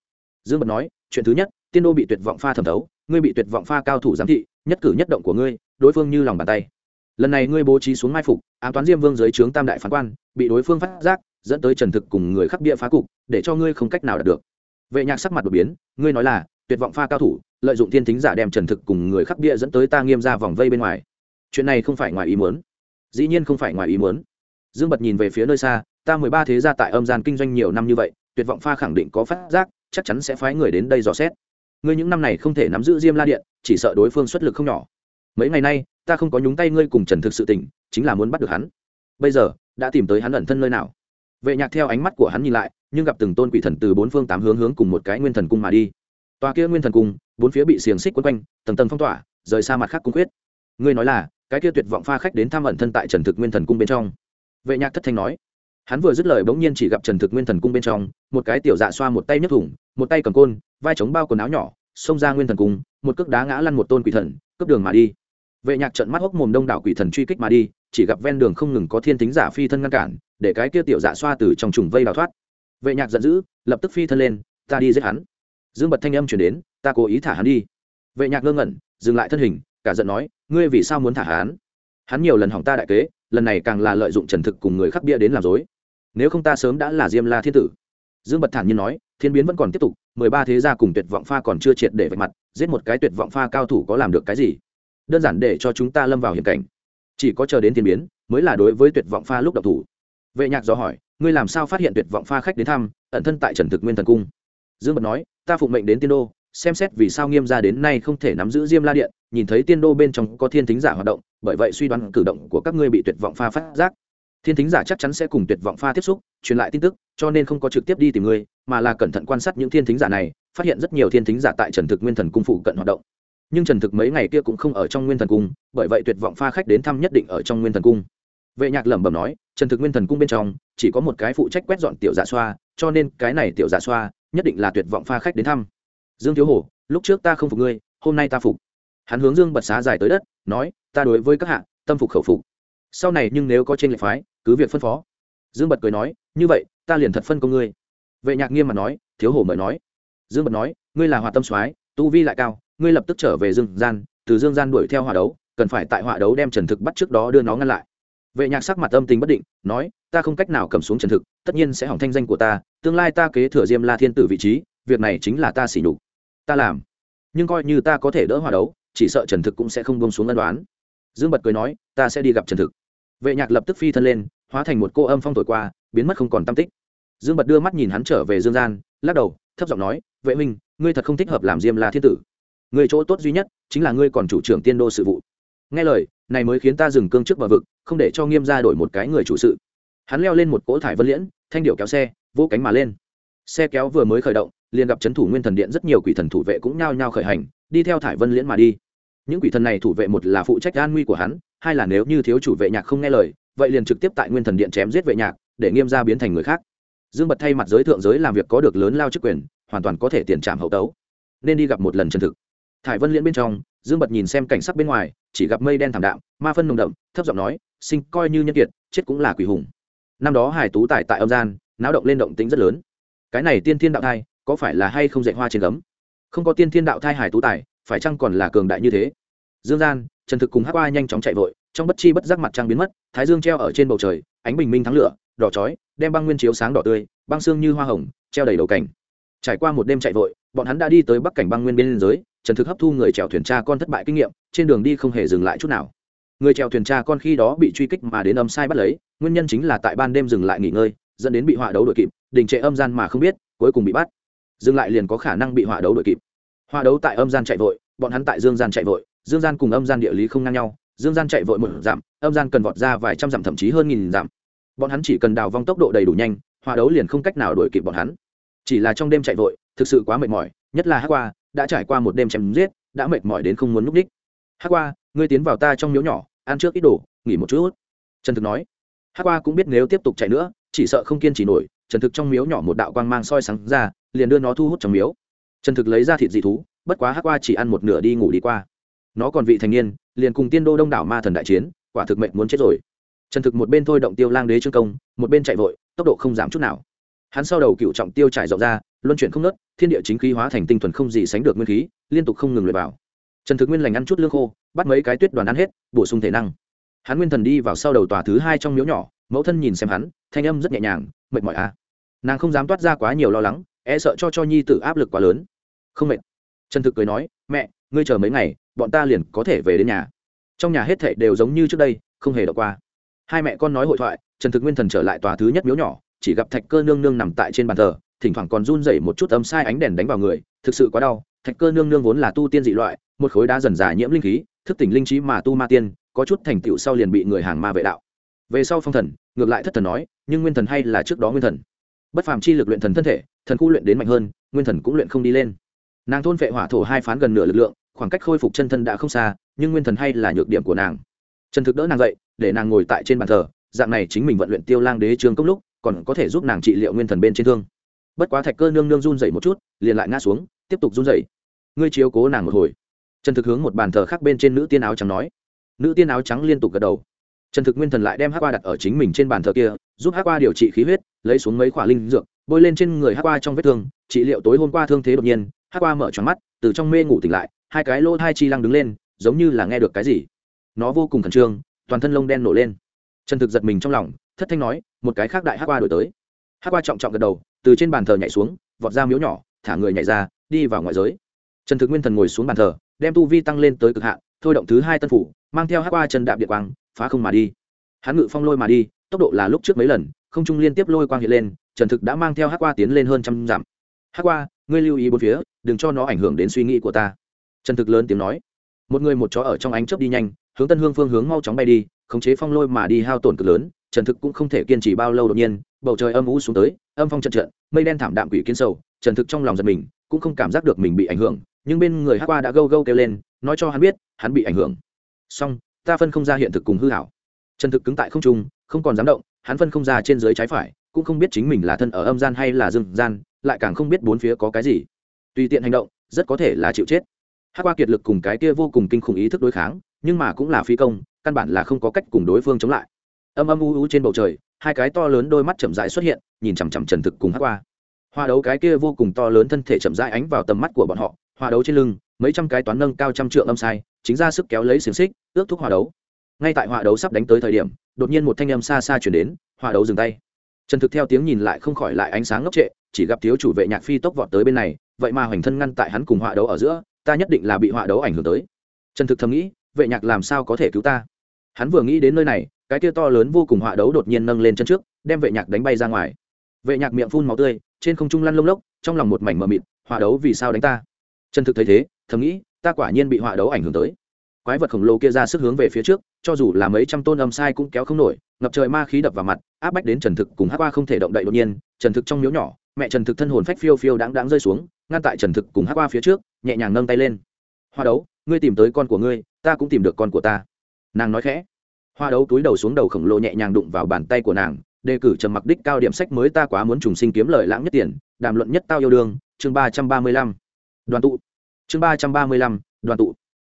Dương bật nói, chuyện thứ nhất, tiên đô bị tuyệt vọng pha thẩm thấu, ngươi bị tuyệt vọng pha cao thủ giám thị, nhất cử nhất động của ngươi, đối phương như lòng bàn tay. Lần này ngươi bố trí xuống mai phục, ám toán diêm vương dưới trướng tam đại phán quan, bị đối phương phát giác dẫn tới trần thực cùng người khắc bia phá cục, để cho ngươi không cách nào đạt được. Vệ nhạc sắc mặt đột biến, ngươi nói là, tuyệt vọng pha cao thủ, lợi dụng thiên thính giả đem trần thực cùng người khắc bia dẫn tới ta nghiêm ra vòng vây bên ngoài. Chuyện này không phải ngoài ý muốn. Dĩ nhiên không phải ngoài ý muốn. Dương bật nhìn về phía nơi xa, ta mười ba thế gia tại âm gian kinh doanh nhiều năm như vậy, tuyệt vọng pha khẳng định có phát giác, chắc chắn sẽ phái người đến đây dò xét. Ngươi những năm này không thể nắm giữ diêm la điện, chỉ sợ đối phương xuất lực không nhỏ. Mấy ngày nay, ta không có nhúng tay ngươi cùng trần thực sự tình, chính là muốn bắt được hắn. Bây giờ, đã tìm tới hắn ẩn thân nơi nào? Vệ nhạc theo ánh mắt của hắn nhìn lại, nhưng gặp từng tôn quỷ thần từ bốn phương tám hướng hướng cùng một cái nguyên thần cung mà đi. Tòa kia nguyên thần cung, bốn phía bị xiềng xích quấn quanh, tầng tầng phong tỏa, rời xa mặt khác cung quyết ngươi nói là, cái kia tuyệt vọng pha khách đến thăm ẩn thân tại trần thực nguyên thần cung bên trong. Vệ nhạc thất thanh nói. Hắn vừa dứt lời bỗng nhiên chỉ gặp trần thực nguyên thần cung bên trong, một cái tiểu dạ xoa một tay nhấc thủng, một tay cầm côn, vai chống bao quần áo nhỏ, xông ra nguyên thần cung, một cước đá ngã lăn một tôn quỷ thần, cướp đường mà đi. Vệ nhạc trận mắt hốc mồm đông đảo quỷ thần truy kích mà đi chỉ gặp ven đường không ngừng có thiên tính giả phi thân ngăn cản, để cái kia tiểu dạ xoa từ trong trùng vây đào thoát. Vệ nhạc giận dữ, lập tức phi thân lên, ta đi giết hắn. Dương bật thanh âm chuyển đến, ta cố ý thả hắn đi. Vệ nhạc ngơ ngẩn, dừng lại thân hình, cả giận nói, ngươi vì sao muốn thả hắn? Hắn nhiều lần hỏng ta đại kế, lần này càng là lợi dụng trần thực cùng người khắc bia đến làm dối. Nếu không ta sớm đã là diêm la thiên tử. Dương bật thản nhiên nói, thiên biến vẫn còn tiếp tục, mười ba thế gia cùng tuyệt vọng pha còn chưa triệt để vạch mặt, giết một cái tuyệt vọng pha cao thủ có làm được cái gì? Đơn giản để cho chúng ta lâm vào hiểm cảnh chỉ có chờ đến thiên biến, mới là đối với tuyệt vọng pha lúc độc thủ. Vệ nhạc do hỏi, ngươi làm sao phát hiện tuyệt vọng pha khách đến thăm, ẩn thân tại trần thực nguyên thần cung? Dương bật nói, ta phụng mệnh đến tiên đô, xem xét vì sao nghiêm gia đến nay không thể nắm giữ diêm la điện, nhìn thấy tiên đô bên trong có thiên thính giả hoạt động, bởi vậy suy đoán cử động của các ngươi bị tuyệt vọng pha phát giác. Thiên thính giả chắc chắn sẽ cùng tuyệt vọng pha tiếp xúc, truyền lại tin tức, cho nên không có trực tiếp đi tìm ngươi, mà là cẩn thận quan sát những thiên thính giả này, phát hiện rất nhiều thiên thính giả tại trần thực nguyên thần cung phụ cận hoạt động nhưng trần thực mấy ngày kia cũng không ở trong nguyên thần cung, bởi vậy tuyệt vọng pha khách đến thăm nhất định ở trong nguyên thần cung. Vệ nhạc lẩm bẩm nói, trần thực nguyên thần cung bên trong, chỉ có một cái phụ trách quét dọn tiểu giả xoa, cho nên cái này tiểu giả xoa, nhất định là tuyệt vọng pha khách đến thăm. Dương thiếu hổ, lúc trước ta không phục ngươi, hôm nay ta phục. Hắn hướng dương bật xá dài tới đất, nói, ta đối với các hạ, tâm phục khẩu phục. Sau này nhưng nếu có trên lệ phái, cứ việc phân phó. Dương bật cười nói, như vậy, ta liền thật phân công ngươi. Vệ nhạc nghiêm mặt nói, thiếu hổ mời nói. Dương bật nói, ngươi là hòa tâm soái, tu vi lại cao ngươi lập tức trở về dương gian, từ dương gian đuổi theo hòa đấu, cần phải tại hòa đấu đem trần thực bắt trước đó đưa nó ngăn lại. Vệ nhạc sắc mặt âm tình bất định, nói, ta không cách nào cầm xuống trần thực, tất nhiên sẽ hỏng thanh danh của ta, tương lai ta kế thừa diêm la thiên tử vị trí, việc này chính là ta xỉ nhục, ta làm. Nhưng coi như ta có thể đỡ hòa đấu, chỉ sợ trần thực cũng sẽ không bông xuống ân đoán dương bật cười nói, ta sẽ đi gặp trần thực. Vệ nhạc lập tức phi thân lên, hóa thành một cô âm phong thổi qua, biến mất không còn tam tích. Dương bật đưa mắt nhìn hắn trở về dương gian, lắc đầu, thấp giọng nói, vệ minh ngươi thật không thích hợp làm diêm la thiên tử người chỗ tốt duy nhất chính là ngươi còn chủ trưởng tiên đô sự vụ. Nghe lời, này mới khiến ta dừng cương trước bờ vực, không để cho nghiêm ra đổi một cái người chủ sự. Hắn leo lên một cỗ thải vân liễn, thanh điệu kéo xe vô cánh mà lên. Xe kéo vừa mới khởi động, liền gặp c h ấ n thủ nguyên thần điện rất nhiều quỷ thần thủ vệ cũng nhao nhao khởi hành, đi theo thải vân liễn mà đi. Những quỷ thần này thủ vệ một là phụ trách an nguy của hắn, hai là nếu như thiếu chủ vệ nhạc không nghe lời, vậy liền trực tiếp tại nguyên thần điện chém giết vệ nhạc, để nghiêm ra biến thành người khác. Dương bật thay mặt giới thượng giới làm việc có được lớn lao chức quyền, hoàn toàn có thể tiền trảm hậu tấu. Nên đi gặp một lần chân thực thải vân liễn bên trong, dương bật nhìn xem cảnh sắc bên ngoài, chỉ gặp mây đen thảm đạm, ma phân nồng đậm, thấp giọng nói, sinh coi như nhân kiệt, chết cũng là quỷ hùng. Năm đó hải tú tài tại âm gian, náo động lên động tính rất lớn. Cái này tiên thiên đạo thai, có phải là hay không dạy hoa trên gấm? Không có tiên thiên đạo thai hải tú tài phải chăng còn là cường đại như thế? Dương gian, trần thực cùng hắc oa nhanh chóng chạy vội, trong bất chi bất giác mặt trăng biến mất, thái dương treo ở trên bầu trời, ánh bình minh thắng lửa, đỏ chói, đem băng nguyên chiếu sáng đỏ tươi, băng xương như hoa hồng, treo đầy đầu cảnh. Trải qua một đêm chạy vội, bọn hắn đã đi tới bắc cảnh băng nguyên biên giới trần thực hấp thu người chèo thuyền cha con thất bại kinh nghiệm, trên đường đi không hề dừng lại chút nào. Người chèo thuyền cha con khi đó bị truy kích mà đến âm sai bắt lấy, nguyên nhân chính là tại ban đêm dừng lại nghỉ ngơi, dẫn đến bị họa đấu đội kịp, đình trệ âm gian mà không biết, cuối cùng bị bắt. Dừng lại liền có khả năng bị họa đấu đội kịp. Họa đấu tại âm gian chạy vội, bọn hắn tại dương gian chạy vội, dương gian cùng âm gian địa lý không ngang nhau, dương gian chạy vội một dặm, âm gian cần vọt ra vài trăm dặm thậm chí hơn nghìn dặm. Bọn hắn chỉ cần đào vong tốc độ đầy đủ nhanh, họa đấu liền không cách nào đuổi kịp bọn hắn. Chỉ là trong đêm chạy vội, thực sự quá mệt mỏi, nhất là hát qua đã trải qua một đêm chém giết, đã mệt mỏi đến không muốn núp đích. Hát qua, ngươi tiến vào ta trong miếu nhỏ, ăn trước ít đồ, nghỉ một chút. Trần thực nói. Hát qua cũng biết nếu tiếp tục chạy nữa, chỉ sợ không kiên trì nổi, trần thực trong miếu nhỏ một đạo quang mang soi sáng ra, liền đưa nó thu hút trong miếu. Trần thực lấy ra thịt dị thú, bất quá hát qua chỉ ăn một nửa đi ngủ đi qua. Nó còn vị thành niên, liền cùng tiên đô đông đảo ma thần đại chiến, quả thực mệnh muốn chết rồi. Trần thực một bên thôi động tiêu lang đế trương công, một bên chạy vội, tốc độ không giảm chút nào. Hắn sau đầu cựu trọng tiêu trải rộng ra luân chuyển không nớt, thiên địa chính khí hóa thành tinh thuần không gì sánh được nguyên khí, liên tục không ngừng luyện vào. Trần thực nguyên lành ăn chút lương khô, bắt mấy cái tuyết đoàn ăn hết, bổ sung thể năng. Hắn nguyên thần đi vào sau đầu tòa thứ hai trong miếu nhỏ, mẫu thân nhìn xem hắn, thanh âm rất nhẹ nhàng, mệt mỏi à? Nàng không dám toát ra quá nhiều lo lắng e sợ cho cho nhi tử áp lực quá lớn. Không mệt. Trần thực cười nói, mẹ, ngươi chờ mấy ngày, bọn ta liền có thể về đến nhà. Trong nhà hết thệ đều giống như trước đây, không hề đọc qua. Hai mẹ con nói hội thoại, trần thực nguyên thần trở lại tòa thứ nhất miếu nhỏ, chỉ gặp thạch cơ nương nương nằm tại trên bàn thờ thỉnh thoảng còn run rẩy một chút âm sai ánh đèn đánh vào người, thực sự quá đau, thạch cơ nương nương vốn là tu tiên dị loại, một khối đá dần già nhiễm linh khí, thức tỉnh linh trí mà tu ma tiên, có chút thành tựu sau liền bị người hàng ma vệ đạo. Về sau phong thần, ngược lại thất thần nói, nhưng nguyên thần hay là trước đó nguyên thần. Bất phàm chi lực luyện thần thân thể, thần khu luyện đến mạnh hơn, nguyên thần cũng luyện không đi lên. Nàng thôn vệ hỏa thổ hai phán gần nửa lực lượng, khoảng cách khôi phục chân thân đã không xa, nhưng nguyên thần hay là nhược điểm của nàng. Trần thực đỡ nàng dậy, để nàng ngồi tại trên bàn thờ, dạng này chính mình vận luyện tiêu lang đế trường công lúc, còn có thể giúp nàng trị liệu nguyên thần bên trên thương bất quá thạch cơ nương nương run dậy một chút, liền lại ngã xuống, tiếp tục run dậy. Ngươi chiếu cố nàng một hồi. Trần thực hướng một bàn thờ khác bên trên nữ tiên áo trắng nói. Nữ tiên áo trắng liên tục gật đầu. Trần thực nguyên thần lại đem hát qua đặt ở chính mình trên bàn thờ kia, giúp hát qua điều trị khí huyết, lấy xuống mấy khoả linh dược, bôi lên trên người hát qua trong vết thương. Trị liệu tối hôm qua thương thế đột nhiên hát qua mở tròn mắt, từ trong mê ngủ tỉnh lại, hai cái lỗ hai chi lăng đứng lên, giống như là nghe được cái gì. Nó vô cùng khẩn trương, toàn thân lông đen nổ lên. Trần thực giật mình trong lòng, thất thanh nói, một cái khác đại hát qua đổi tới. Hát qua trọng trọng gật đầu từ trên bàn thờ nhảy xuống, vọt ra miếu nhỏ, thả người nhảy ra, đi vào ngoại giới. Trần thực nguyên thần ngồi xuống bàn thờ, đem tu vi tăng lên tới cực hạn, thôi động thứ hai tân phủ, mang theo hát qua chân Đạm điện quang, phá không mà đi. Hắn ngự phong lôi mà đi, tốc độ là lúc trước mấy lần, không trung liên tiếp lôi quang hiện lên, trần thực đã mang theo hát qua tiến lên hơn trăm dặm. Hát qua ngươi lưu ý bốn phía, đừng cho nó ảnh hưởng đến suy nghĩ của ta. Trần thực lớn tiếng nói. Một người một chó ở trong ánh chớp đi nhanh, hướng tân hương phương hướng mau chóng bay đi, khống chế phong lôi mà đi hao tổn cực lớn, trần thực cũng không thể kiên trì bao lâu đột nhiên, bầu trời âm u xuống tới âm phong trận trận, mây đen thảm đạm quỷ kiến sầu, trần thực trong lòng giật mình, cũng không cảm giác được mình bị ảnh hưởng, nhưng bên người hát qua đã gâu gâu kêu lên, nói cho hắn biết, hắn bị ảnh hưởng. Song ta phân không ra hiện thực cùng hư hảo. Trần thực cứng tại không trung, không còn dám động, hắn phân không ra trên dưới trái phải, cũng không biết chính mình là thân ở âm gian hay là dương gian, lại càng không biết bốn phía có cái gì. Tùy tiện hành động, rất có thể là chịu chết. Hát qua kiệt lực cùng cái kia vô cùng kinh khủng ý thức đối kháng, nhưng mà cũng là phi công, căn bản là không có cách cùng đối phương chống lại. Âm âm u u trên bầu trời, hai cái to lớn đôi mắt chậm rãi xuất hiện nhìn chằm chằm trần thực cùng hát qua. Hoa đấu cái kia vô cùng to lớn thân thể chậm rãi ánh vào tầm mắt của bọn họ, hoa đấu trên lưng, mấy trăm cái toán nâng cao trăm trượng âm sai, chính ra sức kéo lấy xiềng xích, ước thúc hoa đấu. Ngay tại hoa đấu sắp đánh tới thời điểm, đột nhiên một thanh âm xa xa chuyển đến, hoa đấu dừng tay. Trần thực theo tiếng nhìn lại không khỏi lại ánh sáng ngốc trệ, chỉ gặp thiếu chủ vệ nhạc phi tốc vọt tới bên này, vậy mà hoành thân ngăn tại hắn cùng hoa đấu ở giữa, ta nhất định là bị hoa đấu ảnh hưởng tới. Trần thực thầm nghĩ, vệ nhạc làm sao có thể cứu ta? Hắn vừa nghĩ đến nơi này, cái kia to lớn vô cùng hoa đấu đột nhiên nâng lên chân trước, đem vệ nhạc đánh bay ra ngoài vệ nhạc miệng phun màu tươi, trên không trung lăn lông lốc, trong lòng một mảnh mờ mịt, họa đấu vì sao đánh ta? Trần thực thấy thế, thầm nghĩ, ta quả nhiên bị họa đấu ảnh hưởng tới. Quái vật khổng lồ kia ra sức hướng về phía trước, cho dù là mấy trăm tôn âm sai cũng kéo không nổi, ngập trời ma khí đập vào mặt, áp bách đến trần thực cùng hát qua không thể động đậy đột nhiên, trần thực trong miếu nhỏ, mẹ trần thực thân hồn phách phiêu phiêu đáng đáng rơi xuống, ngăn tại trần thực cùng hát qua phía trước, nhẹ nhàng nâng tay lên. Hoa đấu, ngươi tìm tới con của ngươi, ta cũng tìm được con của ta. Nàng nói khẽ. Hoa đấu túi đầu xuống đầu khổng lồ nhẹ nhàng đụng vào bàn tay của nàng đề cử trầm mặc đích cao điểm sách mới ta quá muốn trùng sinh kiếm lời lãng nhất tiền, đàm luận nhất tao yêu đương, chương ba trăm ba mươi lăm. Đoàn tụ. Chương ba trăm ba mươi lăm, đoàn tụ.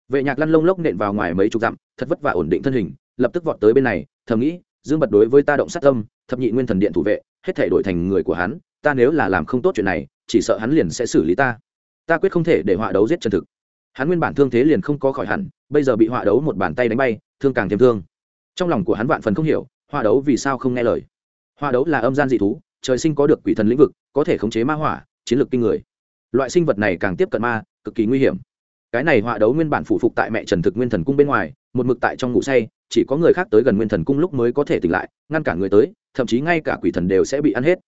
Vệ nhạc lăn lông lốc nện vào ngoài mấy chục dặm, thật vất vả ổn định thân hình, lập tức vọt tới bên này, thầm nghĩ, dương bật đối với ta động sát tâm, thập nhị nguyên thần điện thủ vệ, hết thể đổi thành người của hắn, ta nếu là làm không tốt chuyện này, chỉ sợ hắn liền sẽ xử lý ta. Ta quyết không thể để họa đấu giết chân thực. Hắn nguyên bản thương thế liền không có khỏi hẳn, bây giờ bị họa đấu một bàn tay đánh bay, thương càng thêm thương. Trong lòng của hắn vạn phần không hiểu, họa đấu vì sao không nghe lời họa đấu là âm gian dị thú, trời sinh có được quỷ thần lĩnh vực, có thể khống chế ma hỏa, chiến lược kinh người. Loại sinh vật này càng tiếp cận ma, cực kỳ nguy hiểm. Cái này họa đấu nguyên bản phụ phục tại mẹ trần thực nguyên thần cung bên ngoài, một mực tại trong ngủ say, chỉ có người khác tới gần nguyên thần cung lúc mới có thể tỉnh lại, ngăn cản người tới, thậm chí ngay cả quỷ thần đều sẽ bị ăn hết.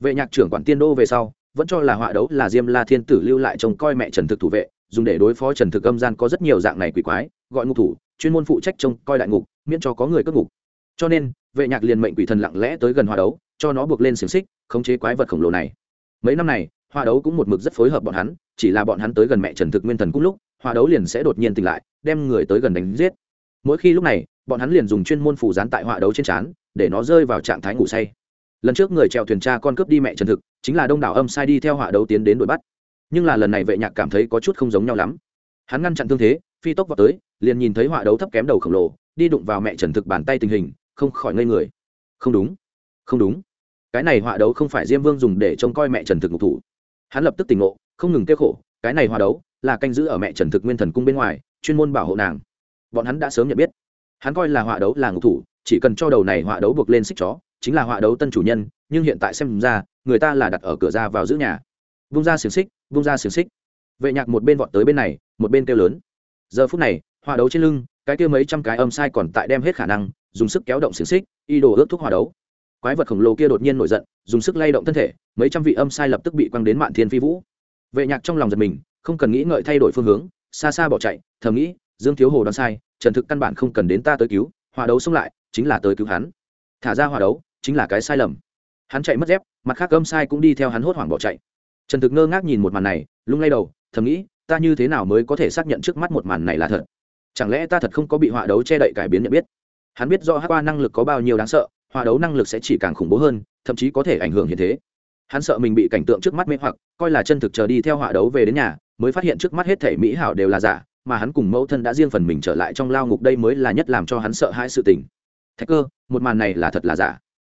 Vệ nhạc trưởng quản tiên đô về sau, vẫn cho là họa đấu là diêm la thiên tử lưu lại trông coi mẹ trần thực thủ vệ, dùng để đối phó trần thực âm gian có rất nhiều dạng này quỷ quái, gọi ngục thủ, chuyên môn phụ trách trông coi đại ngục, miễn cho có người cất ngục. Cho nên vệ nhạc liền mệnh quỷ thần lặng lẽ tới gần hòa đấu, cho nó buộc lên xiềng xích, khống chế quái vật khổng lồ này. Mấy năm này hòa đấu cũng một mực rất phối hợp bọn hắn, chỉ là bọn hắn tới gần mẹ trần thực nguyên thần cũng lúc hòa đấu liền sẽ đột nhiên tỉnh lại, đem người tới gần đánh giết. Mỗi khi lúc này, bọn hắn liền dùng chuyên môn phủ dán tại hòa đấu trên trán, để nó rơi vào trạng thái ngủ say. Lần trước người trèo thuyền cha con cướp đi mẹ trần thực, chính là đông đảo âm sai đi theo hòa đấu tiến đến đuổi bắt. Nhưng là lần này vệ nhạc cảm thấy có chút không giống nhau lắm. Hắn ngăn chặn thương thế, phi tốc vào tới, liền nhìn thấy họa đấu thấp kém đầu khổng lồ, đi đụng vào mẹ trần thực bàn tay tình hình không khỏi ngây người. Không đúng. Không đúng. Cái này họa đấu không phải diêm vương dùng để trông coi mẹ trần thực ngục thủ. Hắn lập tức tỉnh ngộ, không ngừng kêu khổ, cái này họa đấu là canh giữ ở mẹ trần thực nguyên thần cung bên ngoài, chuyên môn bảo hộ nàng. Bọn hắn đã sớm nhận biết. Hắn coi là họa đấu là ngục thủ, chỉ cần cho đầu này họa đấu buộc lên xích chó, chính là họa đấu tân chủ nhân, nhưng hiện tại xem ra, người ta là đặt ở cửa ra vào giữ nhà. Vung ra xiềng xích, vung ra xiềng xích. Vệ nhạc một bên vọt tới bên này, một bên kêu lớn. Giờ phút này, họa đấu trên lưng, cái kia mấy trăm cái âm sai còn tại đem hết khả năng dùng sức kéo động xiềng xích, y đồ ước thuốc hòa đấu. Quái vật khổng lồ kia đột nhiên nổi giận, dùng sức lay động thân thể, mấy trăm vị âm sai lập tức bị quăng đến mạn thiên phi vũ. Vệ nhạc trong lòng giật mình, không cần nghĩ ngợi thay đổi phương hướng, xa xa bỏ chạy, thầm nghĩ, dương thiếu hồ đoán sai, trần thực căn bản không cần đến ta tới cứu, hòa đấu xông lại, chính là tới cứu hắn. Thả ra hòa đấu, chính là cái sai lầm. Hắn chạy mất dép, mặt khác âm sai cũng đi theo hắn hốt hoảng bỏ chạy. Trần thực ngơ ngác nhìn một màn này, lung lay đầu, thầm nghĩ, ta như thế nào mới có thể xác nhận trước mắt một màn này là thật? Chẳng lẽ ta thật không có bị họa đấu che đậy cải biến nhận biết? Hắn biết do hát qua năng lực có bao nhiêu đáng sợ, hòa đấu năng lực sẽ chỉ càng khủng bố hơn, thậm chí có thể ảnh hưởng hiện thế. Hắn sợ mình bị cảnh tượng trước mắt mê hoặc, coi là chân thực chờ đi theo hòa đấu về đến nhà, mới phát hiện trước mắt hết thể mỹ hảo đều là giả, mà hắn cùng mẫu thân đã riêng phần mình trở lại trong lao ngục đây mới là nhất làm cho hắn sợ hãi sự tình. Thạch cơ, một màn này là thật là giả?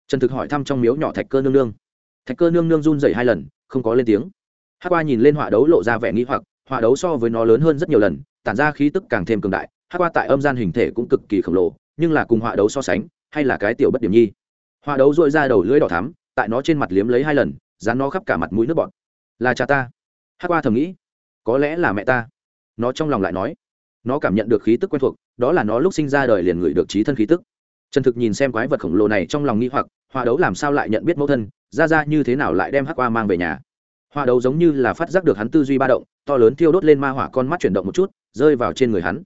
Trần thực hỏi thăm trong miếu nhỏ thạch cơ nương nương. Thạch cơ nương nương run dày hai lần, không có lên tiếng. Hát qua nhìn lên họa đấu lộ ra vẻ nghĩ hoặc, họa đấu so với nó lớn hơn rất nhiều lần, tản ra khí tức càng thêm cường đại, hát qua tại âm gian hình thể cũng cực kỳ khổng lồ nhưng là cùng họa đấu so sánh, hay là cái tiểu bất điểm nhi. Họa đấu dội ra đầu lưỡi đỏ thắm, tại nó trên mặt liếm lấy hai lần, dán nó khắp cả mặt mũi nước bọt. Là cha ta. Hát qua thầm nghĩ, có lẽ là mẹ ta. Nó trong lòng lại nói, nó cảm nhận được khí tức quen thuộc, đó là nó lúc sinh ra đời liền ngửi được trí thân khí tức. Trần thực nhìn xem quái vật khổng lồ này trong lòng nghi hoặc, họa đấu làm sao lại nhận biết mẫu thân, ra ra như thế nào lại đem hắc qua mang về nhà. Họa đấu giống như là phát giác được hắn tư duy ba động, to lớn thiêu đốt lên ma hỏa con mắt chuyển động một chút, rơi vào trên người hắn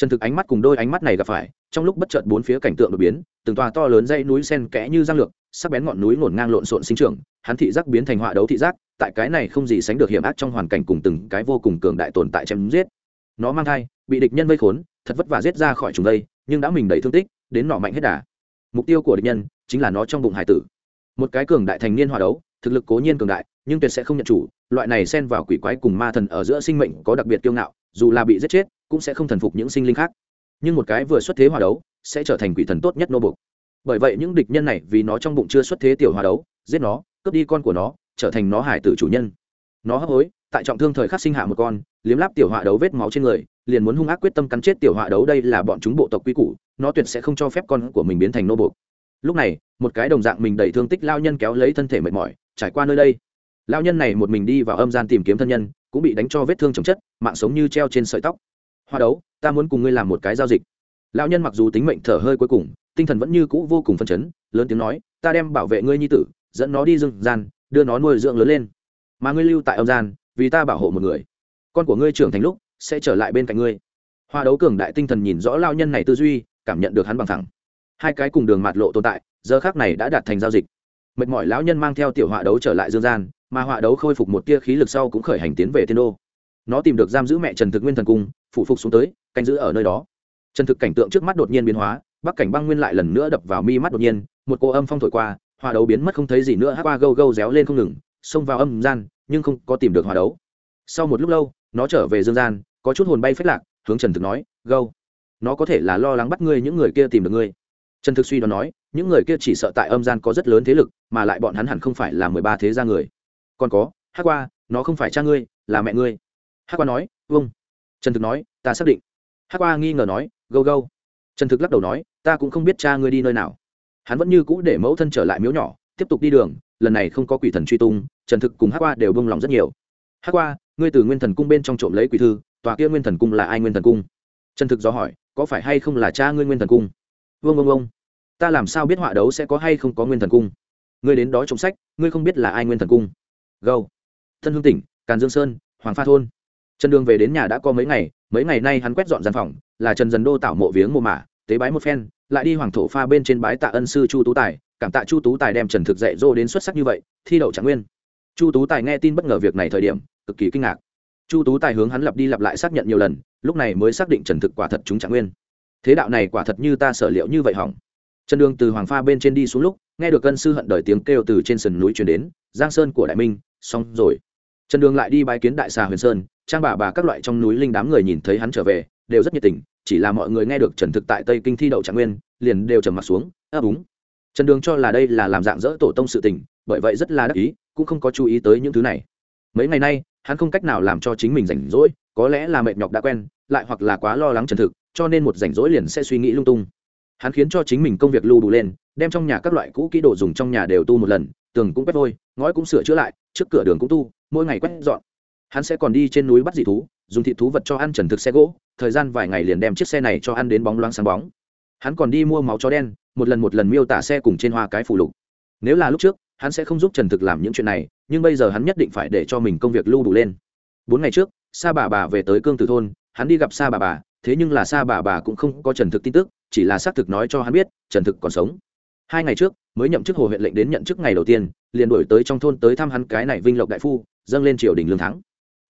trần thực ánh mắt cùng đôi ánh mắt này gặp phải, trong lúc bất chợt bốn phía cảnh tượng đột biến, từng tòa to lớn dãy núi sen kẽ như giang lược, sắc bén ngọn núi ngổn ngang lộn xộn sinh trưởng, hắn thị giác biến thành họa đấu thị giác, tại cái này không gì sánh được hiểm ác trong hoàn cảnh cùng từng cái vô cùng cường đại tồn tại chém giết. Nó mang thai, bị địch nhân vây khốn, thật vất vả giết ra khỏi chúng đây, nhưng đã mình đầy thương tích, đến nọ mạnh hết đà. Mục tiêu của địch nhân chính là nó trong bụng hải tử. Một cái cường đại thành niên hòa đấu, thực lực cố nhiên cường đại, nhưng tuyệt sẽ không nhận chủ, loại này xen vào quỷ quái cùng ma thần ở giữa sinh mệnh có đặc biệt kiêu ngạo, dù là bị giết chết cũng sẽ không thần phục những sinh linh khác. Nhưng một cái vừa xuất thế hòa đấu, sẽ trở thành quỷ thần tốt nhất nô bục bởi vậy những địch nhân này vì nó trong bụng chưa xuất thế tiểu hòa đấu, giết nó, cướp đi con của nó, trở thành nó hải tử chủ nhân. Nó hấp hối, tại trọng thương thời khắc sinh hạ một con, liếm láp tiểu họa đấu vết máu trên người, liền muốn hung ác quyết tâm cắn chết tiểu họa đấu đây là bọn chúng bộ tộc quy củ, nó tuyệt sẽ không cho phép con của mình biến thành nô buộc. lúc này, một cái đồng dạng mình đầy thương tích lao nhân kéo lấy thân thể mệt mỏi, trải qua nơi đây. Lao nhân này một mình đi vào âm gian tìm kiếm thân nhân, cũng bị đánh cho vết thương chồng chất, mạng sống như treo trên sợi tóc hoa đấu, ta muốn cùng ngươi làm một cái giao dịch. Lão nhân mặc dù tính mệnh thở hơi cuối cùng, tinh thần vẫn như cũ vô cùng phân chấn, lớn tiếng nói, ta đem bảo vệ ngươi nhi tử, dẫn nó đi Dương gian, đưa nó nuôi dưỡng lớn lên. Mà ngươi lưu tại âm gian, vì ta bảo hộ một người. Con của ngươi trưởng thành lúc, sẽ trở lại bên cạnh ngươi. Hoa đấu cường đại tinh thần nhìn rõ lao nhân này tư duy, cảm nhận được hắn bằng thẳng. Hai cái cùng đường mạt lộ tồn tại, giờ khác này đã đạt thành giao dịch. Mệt mỏi lão nhân mang theo tiểu họa đấu trở lại dương gian, mà họa đấu khôi phục một tia khí lực sau cũng khởi hành tiến về Thiên đô nó tìm được giam giữ mẹ trần thực nguyên thần cung phụ phục xuống tới, canh giữ ở nơi đó. Trần thực cảnh tượng trước mắt đột nhiên biến hóa, bắc cảnh băng nguyên lại lần nữa đập vào mi mắt đột nhiên, một cô âm phong thổi qua hòa đấu biến mất không thấy gì nữa hát qua gâu gâu réo lên không ngừng, xông vào âm gian, nhưng không có tìm được hòa đấu. Sau một lúc lâu, nó trở về dương gian, có chút hồn bay phết lạc, hướng trần thực nói, gâu, nó có thể là lo lắng bắt ngươi những người kia tìm được ngươi. Trần thực suy đoán nói, những người kia chỉ sợ tại âm gian có rất lớn thế lực, mà lại bọn hắn hẳn không phải là mười ba thế gia người. Còn có hát qua, nó không phải cha ngươi, là mẹ ngươi hát qua nói vâng. Trần thực nói, ta xác định. Hát qua nghi ngờ nói, gâu gâu. Trần thực lắc đầu nói, ta cũng không biết cha ngươi đi nơi nào. Hắn vẫn như cũ để mẫu thân trở lại miếu nhỏ, tiếp tục đi đường, lần này không có quỷ thần truy tung, trần thực cùng hát qua đều bông lòng rất nhiều. Hát qua, ngươi từ nguyên thần cung bên trong trộm lấy quỷ thư, tòa kia nguyên thần cung là ai nguyên thần cung? Trần thực do hỏi, có phải hay không là cha ngươi nguyên thần cung? Vương vương vương ta làm sao biết họa đấu sẽ có hay không có nguyên thần cung? Ngươi đến đó trộm sách, ngươi không biết là ai nguyên thần cung? Gâu. Thân hương tỉnh, càn dương sơn, hoàng pha thôn trần đường về đến nhà đã có mấy ngày mấy ngày nay hắn quét dọn gian phòng, là trần dần đô tạo mộ viếng mộ mả, tế bái một phen, lại đi hoàng thổ pha bên trên bái tạ ân sư chu tú tài, cảm tạ chu tú tài đem trần thực dạy dỗ đến xuất sắc như vậy, thi đậu trạng nguyên. Chu tú tài nghe tin bất ngờ việc này thời điểm, cực kỳ kinh ngạc. Chu tú tài hướng hắn lặp đi lặp lại xác nhận nhiều lần, lúc này mới xác định trần thực quả thật chúng trạng nguyên. Thế đạo này quả thật như ta sở liệu như vậy hỏng. Trần đường từ hoàng pha bên trên đi xuống lúc, nghe được cân sư hận đời tiếng kêu từ trên sườn núi truyền đến, giang sơn của đại minh, xong rồi trần đường lại đi bái kiến đại xà huyền sơn, trang bà bà các loại trong núi linh đám người nhìn thấy hắn trở về, đều rất nhiệt tình, chỉ là mọi người nghe được trần thực tại tây kinh thi đậu trạng nguyên, liền đều trầm mặt xuống ấp úng trần đường cho là đây là làm dạng dỡ tổ tông sự tình, bởi vậy rất là đắc ý, cũng không có chú ý tới những thứ này. Mấy ngày nay, hắn không cách nào làm cho chính mình rảnh rỗi, có lẽ là mệt nhọc đã quen, lại hoặc là quá lo lắng trần thực, cho nên một rảnh rỗi liền sẽ suy nghĩ lung tung. Hắn khiến cho chính mình công việc lưu đủ lên, đem trong nhà các loại cũ kỹ đồ dùng trong nhà đều tu một lần tường cũng quét vôi, ngói cũng sửa chữa lại, trước cửa đường cũng tu, mỗi ngày quét dọn. Hắn sẽ còn đi trên núi bắt dị thú, dùng thịt thú vật cho ăn trần thực xe gỗ, thời gian vài ngày liền đem chiếc xe này cho ăn đến bóng loáng sáng bóng. Hắn còn đi mua máu chó đen, một lần một lần miêu tả xe cùng trên hoa cái phủ lục. Nếu là lúc trước, hắn sẽ không giúp trần thực làm những chuyện này, nhưng bây giờ hắn nhất định phải để cho mình công việc lưu đủ lên. Bốn ngày trước, sa bà bà về tới cương tử thôn, hắn đi gặp sa bà bà, thế nhưng là sa bà bà cũng không có trần thực tin tức, chỉ là xác thực nói cho hắn biết, trần thực còn sống hai ngày trước, mới nhậm chức hồ huyện lệnh đến nhận chức ngày đầu tiên, liền đổi tới trong thôn tới thăm hắn cái này vinh lộc đại phu, dâng lên triều đình lương thắng.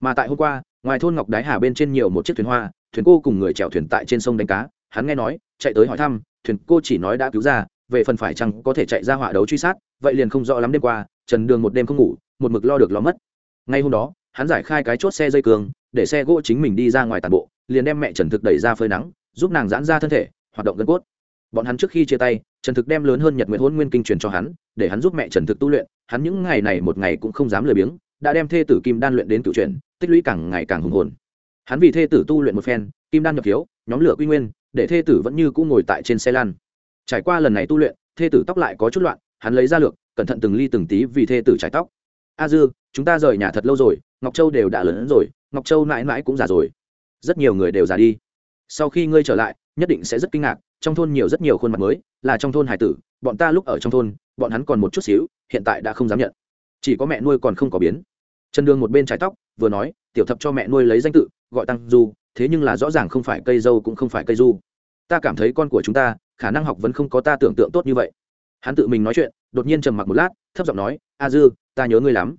Mà tại hôm qua, ngoài thôn ngọc đái hà bên trên nhiều một chiếc thuyền hoa, thuyền cô cùng người chèo thuyền tại trên sông đánh cá. Hắn nghe nói, chạy tới hỏi thăm, thuyền cô chỉ nói đã cứu ra, về phần phải chăng có thể chạy ra hỏa đấu truy sát, vậy liền không rõ lắm đêm qua, trần đường một đêm không ngủ, một mực lo được lo mất. Ngay hôm đó, hắn giải khai cái chốt xe dây cường, để xe gỗ chính mình đi ra ngoài tàn bộ, liền đem mẹ trần thực đẩy ra phơi nắng, giúp nàng giãn ra thân thể, hoạt động gân cốt bọn hắn trước khi chia tay, trần thực đem lớn hơn nhật nguyện hôn nguyên kinh truyền cho hắn, để hắn giúp mẹ trần thực tu luyện. Hắn những ngày này một ngày cũng không dám lười biếng, đã đem thê tử kim đan luyện đến cựu truyền, tích lũy càng ngày càng hùng hồn. Hắn vì thê tử tu luyện một phen, kim đan nhập phiếu nhóm lửa quy nguyên, để thê tử vẫn như cũ ngồi tại trên xe lan. trải qua lần này tu luyện, thê tử tóc lại có chút loạn, hắn lấy ra lược, cẩn thận từng ly từng tí vì thê tử trải tóc. A dư, chúng ta rời nhà thật lâu rồi, ngọc châu đều đã lớn rồi, ngọc châu mãi mãi cũng già rồi. Rất nhiều người đều già đi. Sau khi ngươi trở lại, nhất định sẽ rất kinh ngạc trong thôn nhiều rất nhiều khuôn mặt mới, là trong thôn hải tử, bọn ta lúc ở trong thôn, bọn hắn còn một chút xíu, hiện tại đã không dám nhận. Chỉ có mẹ nuôi còn không có biến. Trần đường một bên trái tóc, vừa nói, tiểu thập cho mẹ nuôi lấy danh tự, gọi tăng du, thế nhưng là rõ ràng không phải cây dâu cũng không phải cây du. Ta cảm thấy con của chúng ta, khả năng học vẫn không có ta tưởng tượng tốt như vậy. Hắn tự mình nói chuyện, đột nhiên trầm mặc một lát, thấp giọng nói, a dư, ta nhớ ngươi lắm.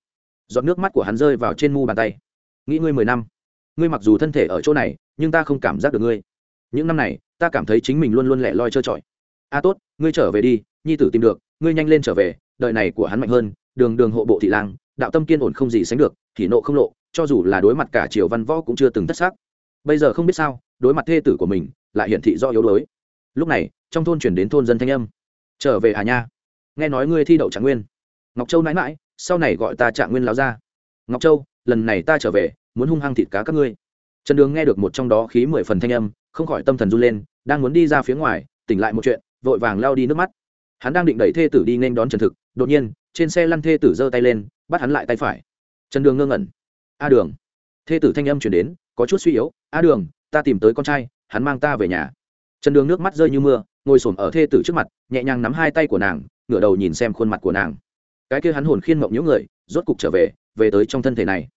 Giọt nước mắt của hắn rơi vào trên mu bàn tay. Nghĩ ngươi mười năm. Ngươi mặc dù thân thể ở chỗ này, nhưng ta không cảm giác được ngươi. Những năm này ta cảm thấy chính mình luôn luôn lẻ loi trơ trọi. A tốt, ngươi trở về đi, nhi tử tìm được, ngươi nhanh lên trở về, đời này của hắn mạnh hơn, đường đường hộ bộ thị lang, đạo tâm kiên ổn không gì sánh được, thì nộ không lộ, cho dù là đối mặt cả triều văn võ cũng chưa từng thất xác bây giờ không biết sao, đối mặt thê tử của mình, lại hiển thị do yếu đuối. Lúc này, trong thôn chuyển đến thôn dân thanh âm. Trở về hà nha. Nghe nói ngươi thi đậu trạng nguyên. Ngọc châu nãi mãi sau này gọi ta trạng nguyên láo ra ngọc châu, lần này ta trở về, muốn hung hăng thịt cá các ngươi. Trần đường nghe được một trong đó khí mười phần thanh âm, không khỏi tâm thần run lên đang muốn đi ra phía ngoài, tỉnh lại một chuyện, vội vàng lao đi nước mắt. Hắn đang định đẩy thê tử đi nên đón trần thực, đột nhiên, trên xe lăn thê tử giơ tay lên, bắt hắn lại tay phải. Trần đường ngơ ngẩn. A đường. Thê tử thanh âm chuyển đến, có chút suy yếu. A đường, ta tìm tới con trai, hắn mang ta về nhà. Trần đường nước mắt rơi như mưa, ngồi s ổ m ở thê tử trước mặt, nhẹ nhàng nắm hai tay của nàng, ngửa đầu nhìn xem khuôn mặt của nàng. Cái kia hắn hồn khiên mộng những người, rốt cục trở về về tới trong thân thể này.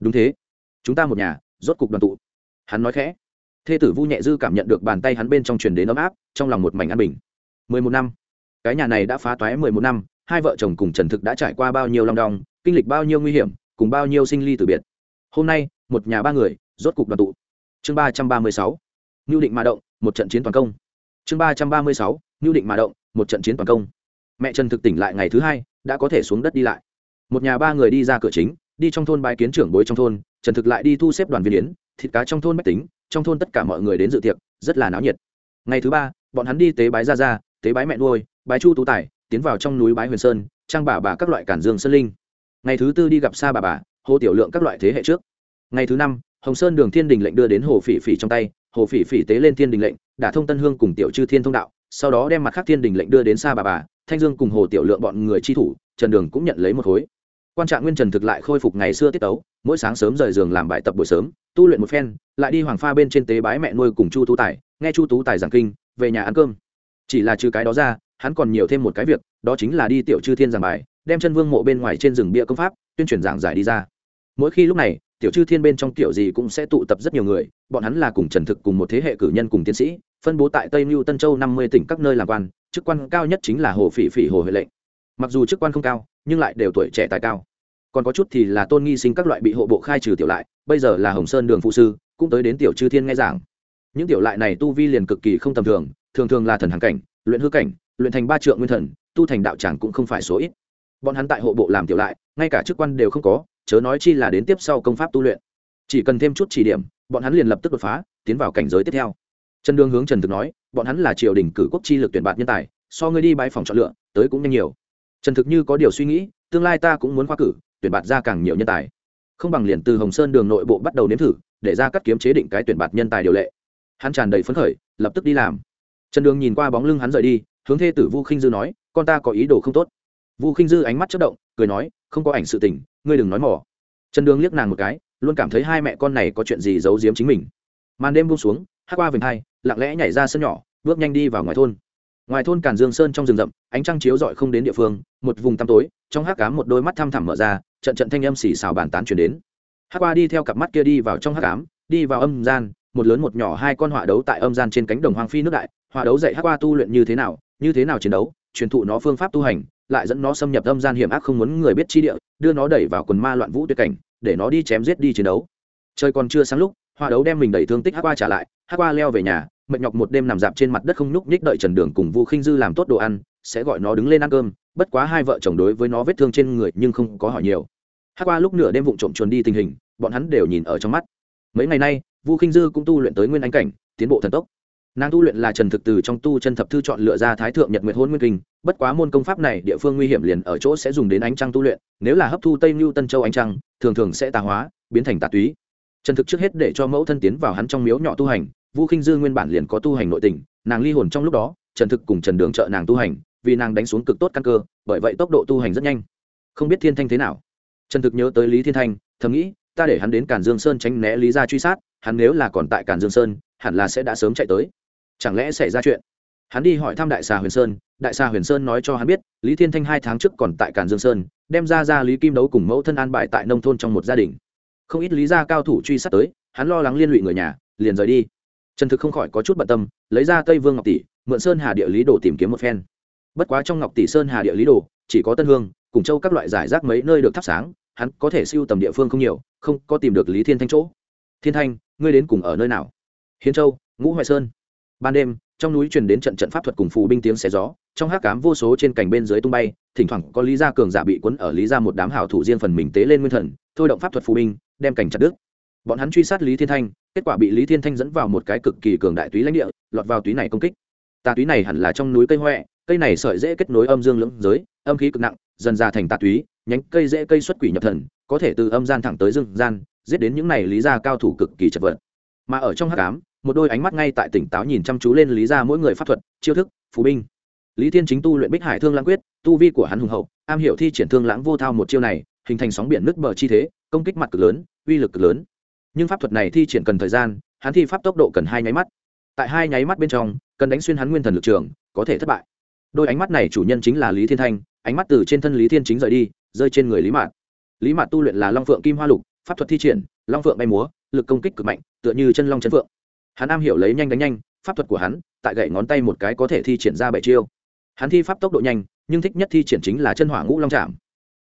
Đúng thế. Chúng ta một nhà, rốt cục đoàn tụ. Hắn nói khẽ thê tử vu nhẹ dư cảm nhận được bàn tay hắn bên trong truyền đến ấm áp, trong lòng một mảnh an bình. Mười một năm. Cái nhà này đã phá toái mười một năm, hai vợ chồng cùng trần thực đã trải qua bao nhiêu long đong, kinh lịch bao nhiêu nguy hiểm, cùng bao nhiêu sinh ly từ biệt. Hôm nay, một nhà ba người, rốt cục đoàn tụ. Chương ba trăm ba mươi sáu. Ngưu định mà động, một trận chiến toàn công. Chương ba trăm ba mươi sáu. Ngưu định mà động, một trận chiến toàn công. Mẹ trần thực tỉnh lại ngày thứ hai, đã có thể xuống đất đi lại. Một nhà ba người đi ra cửa chính, đi trong thôn bãi kiến trưởng bối trong thôn, trần thực lại đi thu xếp đoàn viên yến, thịt cá trong thôn bách tính trong thôn tất cả mọi người đến dự tiệc, rất là náo nhiệt. Ngày thứ ba, bọn hắn đi tế bái ra ra tế bái mẹ nuôi, bái chu tú tài, tiến vào trong núi bái huyền sơn, trang bà bà các loại cản dương sơn linh. Ngày thứ tư đi gặp xa bà bà hồ tiểu lượng các loại thế hệ trước. Ngày thứ năm, hồng sơn đường thiên đình lệnh đưa đến hồ phỉ phỉ trong tay, hồ phỉ phỉ tế lên thiên đình lệnh, đả thông tân hương cùng tiểu chư thiên thông đạo, sau đó đem mặt khác thiên đình lệnh đưa đến xa bà bà, thanh dương cùng hồ tiểu lượng bọn người chi thủ, trần đường cũng nhận lấy một khối quan trạng nguyên trần thực lại khôi phục ngày xưa tiết tấu, mỗi sáng sớm rời giường làm bài tập buổi sớm, tu luyện một phen, lại đi hoàng pha bên trên tế bái mẹ nuôi cùng chu tú tài, nghe chu tú tài giảng kinh, về nhà ăn cơm. Chỉ là trừ cái đó ra, hắn còn nhiều thêm một cái việc, đó chính là đi tiểu chư thiên giảng bài, đem chân vương mộ bên ngoài trên rừng bia công pháp, tuyên truyền giảng giải đi ra. Mỗi khi lúc này, tiểu chư thiên bên trong tiểu gì cũng sẽ tụ tập rất nhiều người, bọn hắn là cùng trần thực cùng một thế hệ cử nhân cùng tiến sĩ, phân bố tại tây mưu tân châu năm mươi tỉnh các nơi làm quan, chức quan cao nhất chính là hồ phỉ phỉ hồ huệ lệnh mặc dù chức quan không cao, nhưng lại đều tuổi trẻ tài cao. Còn có chút thì là tôn nghi sinh các loại bị hộ bộ khai trừ tiểu lại, bây giờ là hồng sơn đường phụ sư, cũng tới đến tiểu chư thiên nghe giảng. Những tiểu lại này tu vi liền cực kỳ không tầm thường thường thường là thần hàng cảnh, luyện hư cảnh, luyện thành ba trượng nguyên thần, tu thành đạo tràng cũng không phải số ít. Bọn hắn tại hộ bộ làm tiểu lại, ngay cả chức quan đều không có, chớ nói chi là đến tiếp sau công pháp tu luyện. Chỉ cần thêm chút chỉ điểm, bọn hắn liền lập tức đột phá, tiến vào cảnh giới tiếp theo. Trần đương hướng trần thực nói, bọn hắn là triều đình cử quốc chi lực tuyển bạt nhân tài, so ngươi đi bãi phòng chọn lựa, tới cũng nhanh nhiều trần thực như có điều suy nghĩ, tương lai ta cũng muốn khoa cử, tuyển bạt ra càng nhiều nhân tài. Không bằng liền từ hồng sơn đường nội bộ bắt đầu nếm thử, để ra cắt kiếm chế định cái tuyển bạt nhân tài điều lệ. Hắn tràn đầy phấn khởi, lập tức đi làm. Trần đường nhìn qua bóng lưng hắn rời đi, hướng thê tử vu khinh dư nói, con ta có ý đồ không tốt. Vu khinh dư ánh mắt chất động, cười nói, không có ảnh sự tình, ngươi đừng nói mỏ trần đường liếc nàng một cái, luôn cảm thấy hai mẹ con này có chuyện gì giấu giếm chính mình. Màn đêm buông xuống hát qua vành hai, lặng lẽ nhảy ra sân nhỏ, bước nhanh đi vào ngoài thôn ngoài thôn càn dương sơn trong rừng rậm, ánh trăng chiếu rọi không đến địa phương, một vùng tăm tối, trong hát cám một đôi mắt thăm thẳm mở ra, trận trận thanh âm xì xào bàn tán chuyển đến. Hát qua đi theo cặp mắt kia đi vào trong hát cám đi vào âm gian, một lớn một nhỏ hai con họa đấu tại âm gian trên cánh đồng hoang phi nước đại, họa đấu dạy hát qua tu luyện như thế nào, như thế nào chiến đấu, truyền thụ nó phương pháp tu hành, lại dẫn nó xâm nhập âm gian hiểm ác không muốn người biết chi địa, đưa nó đẩy vào quần ma loạn vũ tuyệt cảnh, để nó đi chém giết đi chiến đấu. Trời còn chưa sáng lúc, họa đấu đem mình đẩy thương tích hát qua trả lại hát qua leo về nhà mệt nhọc một đêm nằm dạp trên mặt đất không nhúc nhích đợi trần đường cùng vu khinh dư làm tốt đồ ăn, sẽ gọi nó đứng lên ăn cơm. Bất quá hai vợ chồng đối với nó vết thương trên người nhưng không có hỏi nhiều. Hát qua lúc nửa đêm vụng trộm chuồn đi tình hình, bọn hắn đều nhìn ở trong mắt. Mấy ngày nay, vu khinh dư cũng tu luyện tới nguyên ánh cảnh, tiến bộ thần tốc. Nàng tu luyện là trần thực từ trong tu chân thập thư chọn lựa ra thái thượng nhật nguyệt hôn nguyên kinh, bất quá môn công pháp này địa phương nguy hiểm liền ở chỗ sẽ dùng đến ánh trăng tu luyện, nếu là hấp thu tây mưu tân châu ánh trăng, thường thường sẽ tà hóa, biến thành tà túy. Trần thực trước hết để cho mẫu thân tiến vào hắn trong miếu nhỏ tu hành vu khinh dư nguyên bản liền có tu hành nội tình, nàng ly hồn trong lúc đó, trần thực cùng trần đường trợ nàng tu hành, vì nàng đánh xuống cực tốt căn cơ, bởi vậy tốc độ tu hành rất nhanh. Không biết thiên thanh thế nào. Trần thực nhớ tới lý thiên thanh, thầm nghĩ, ta để hắn đến cản dương sơn tránh né lý ra truy sát, hắn nếu là còn tại cản dương sơn, hẳn là sẽ đã sớm chạy tới. Chẳng lẽ xảy ra chuyện? Hắn đi hỏi thăm đại xà huyền sơn, đại xà huyền sơn nói cho hắn biết, lý thiên thanh hai tháng trước còn tại cản dương sơn, đem ra ra lý kim đấu cùng mẫu thân an bài tại nông thôn trong một gia đình. Không ít lý gia cao thủ truy sát tới, hắn lo lắng liên lụy người nhà, liền rời đi trần thực không khỏi có chút bận tâm, lấy ra tây vương ngọc tỷ, mượn sơn hà địa lý đồ tìm kiếm một phen. Bất quá trong ngọc tỷ sơn hà địa lý đồ, chỉ có tân hương, cùng châu các loại giải rác mấy nơi được thắp sáng, hắn có thể siêu tầm địa phương không nhiều, không có tìm được lý thiên thanh chỗ. Thiên thanh, ngươi đến cùng ở nơi nào? Hiến châu, ngũ hoài sơn. Ban đêm, trong núi truyền đến trận trận pháp thuật cùng phù binh tiếng xé gió, trong hát cám vô số trên cành bên dưới tung bay, thỉnh thoảng có lý gia cường giả bị cuốn ở lý gia một đám hảo thủ riêng phần mình tế lên nguyên thần, thôi động pháp thuật phù binh, đem cảnh chặt đứt. Bọn hắn truy sát lý thiên thanh kết quả bị lý thiên thanh dẫn vào một cái cực kỳ cường đại túy lãnh địa, lọt vào túy này công kích. Tà túy này hẳn là trong núi cây huệ cây này sợi dễ kết nối âm dương lưỡng giới, âm khí cực nặng, dần ra thành tà túy, nhánh cây dễ cây xuất quỷ nhập thần, có thể từ âm gian thẳng tới dương gian, giết đến những này lý gia cao thủ cực kỳ chật vật. Mà ở trong hắc cám một đôi ánh mắt ngay tại tỉnh táo nhìn chăm chú lên lý gia mỗi người pháp thuật, chiêu thức phú binh. Lý thiên chính tu luyện bích hải thương lãng quyết, tu vi của hắn hùng hậu, am hiểu thi triển thương lãng vô thao một chiêu này, hình thành sóng biển nước bờ chi thế, công kích mặt cực lớn, uy lực cực lớn nhưng pháp thuật này thi triển cần thời gian, hắn thi pháp tốc độ cần hai nháy mắt. Tại hai nháy mắt bên trong, cần đánh xuyên hắn nguyên thần lực trường, có thể thất bại. Đôi ánh mắt này chủ nhân chính là lý thiên thanh, ánh mắt từ trên thân lý thiên chính rời đi, rơi trên người lý mạn lý mạn tu luyện là long phượng kim hoa lục, pháp thuật thi triển, long phượng bay múa, lực công kích cực mạnh, tựa như chân long chân phượng. Hắn am hiểu lấy nhanh đánh nhanh, pháp thuật của hắn, tại gậy ngón tay một cái có thể thi triển ra bảy chiêu. Hắn thi pháp tốc độ nhanh, nhưng thích nhất thi triển chính là chân hỏa ngũ long chạm.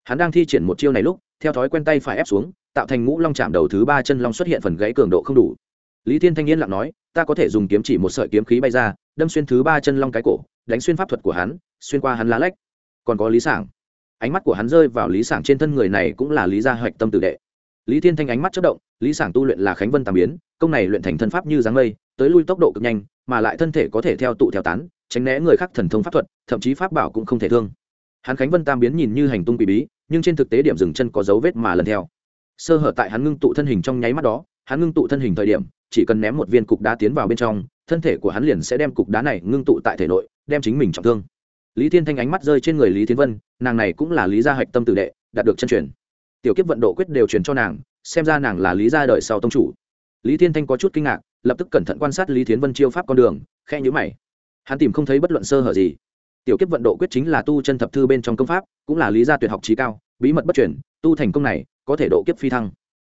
hắn đang thi triển một chiêu này lúc, theo thói quen tay phải ép xuống tạo thành ngũ long chạm đầu thứ ba chân long xuất hiện phần gãy cường độ không đủ. Lý thiên thanh yên lặng nói, ta có thể dùng kiếm chỉ một sợi kiếm khí bay ra, đâm xuyên thứ ba chân long cái cổ, đánh xuyên pháp thuật của hắn, xuyên qua hắn lá lách. Còn có lý sảng. Ánh mắt của hắn rơi vào lý sảng trên thân người này cũng là lý gia hoạch tâm tử đệ. Lý thiên thanh ánh mắt chất động, lý sảng tu luyện là khánh vân tam biến, công này luyện thành thân pháp như dáng mây, tới lui tốc độ cực nhanh, mà lại thân thể có thể theo tụ theo tán, tránh né người khác thần thông pháp thuật, thậm chí pháp bảo cũng không thể thương. Hắn khánh vân tam biến nhìn như hành tung quỷ bí, nhưng trên thực tế điểm dừng chân có dấu vết mà lần theo sơ hở tại hắn ngưng tụ thân hình trong nháy mắt đó, hắn ngưng tụ thân hình thời điểm, chỉ cần ném một viên cục đá tiến vào bên trong, thân thể của hắn liền sẽ đem cục đá này ngưng tụ tại thể nội, đem chính mình trọng thương. Lý thiên thanh ánh mắt rơi trên người lý Thiên vân, nàng này cũng là lý gia hạch tâm tử đệ, đạt được chân truyền. Tiểu kiếp vận độ quyết đều truyền cho nàng, xem ra nàng là lý gia đời sau tông chủ. Lý thiên thanh có chút kinh ngạc, lập tức cẩn thận quan sát lý Thiên vân chiêu pháp con đường khe nhữ mày. Hắn tìm không thấy bất luận sơ hở gì. Tiểu kiếp vận độ quyết chính là tu chân thập thư bên trong công pháp, cũng là lý gia tuyệt học trí cao, bí mật bất chuyển tu thành công này có thể độ kiếp phi thăng.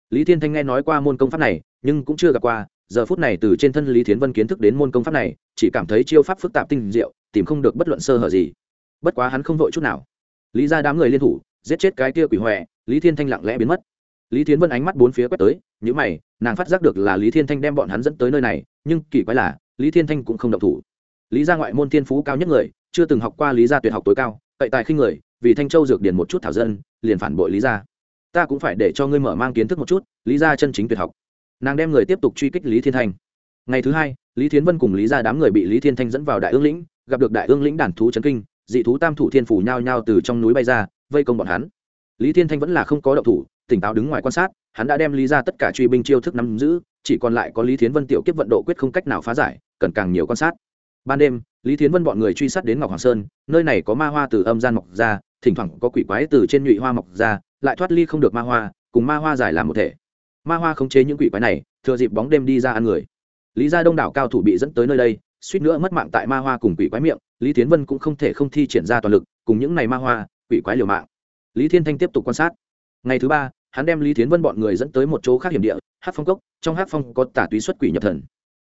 Lý thiên thanh nghe nói qua môn công pháp này, nhưng cũng chưa gặp qua, giờ phút này từ trên thân lý thiến vân kiến thức đến môn công pháp này, chỉ cảm thấy chiêu pháp phức tạp tinh diệu, tìm không được bất luận sơ hở gì. Bất quá hắn không vội chút nào. Lý ra đám người liên thủ, giết chết cái kia quỷ hoè, lý thiên thanh lặng lẽ biến mất. Lý thiến vân ánh mắt bốn phía quét tới nhữ mày, nàng phát giác được là lý thiên thanh đem bọn hắn dẫn tới nơi này, nhưng kỳ quái là, lý thiên thanh cũng không động thủ. Lý gia ngoại môn thiên phú cao nhất người, chưa từng học qua lý gia tuyệt học tối cao, cậy tài khinh người, vì thanh châu dược điền một chút thảo dân, liền phản bội lý gia ta cũng phải để cho ngươi mở mang kiến thức một chút, lý gia chân chính tuyệt học. Nàng đem người tiếp tục truy kích lý thiên thanh. Ngày thứ hai, lý thiến vân cùng lý gia đám người bị lý thiên thanh dẫn vào đại ương lĩnh, gặp được đại ương lĩnh đàn thú trấn kinh, dị thú tam thủ thiên phủ nhao nhao từ trong núi bay ra, vây công bọn hắn. Lý thiên thanh vẫn là không có động thủ, tỉnh táo đứng ngoài quan sát, hắn đã đem lý ra tất cả truy binh chiêu thức nắm giữ, chỉ còn lại có lý thiến vân tiểu kiếp vận độ quyết không cách nào phá giải, cần càng nhiều quan sát. Ban đêm, lý thiến vân bọn người truy sát đến ngọc hoàng sơn, nơi này có ma hoa từ âm gian mọc ra, thỉnh thoảng có quỷ quái từ trên nhụy hoa mọc ra lại thoát ly không được ma hoa, cùng ma hoa giải làm một thể. Ma hoa khống chế những quỷ quái này, thừa dịp bóng đêm đi ra ăn người. Lý gia đông đảo cao thủ bị dẫn tới nơi đây, suýt nữa mất mạng tại ma hoa cùng quỷ quái miệng, lý tiến vân cũng không thể không thi triển ra toàn lực, cùng những này ma hoa, quỷ quái liều mạng. Lý thiên thanh tiếp tục quan sát. Ngày thứ ba, hắn đem lý tiến vân bọn người dẫn tới một chỗ khác hiểm địa hát phong cốc, trong hát phong có tả túy xuất quỷ nhập thần.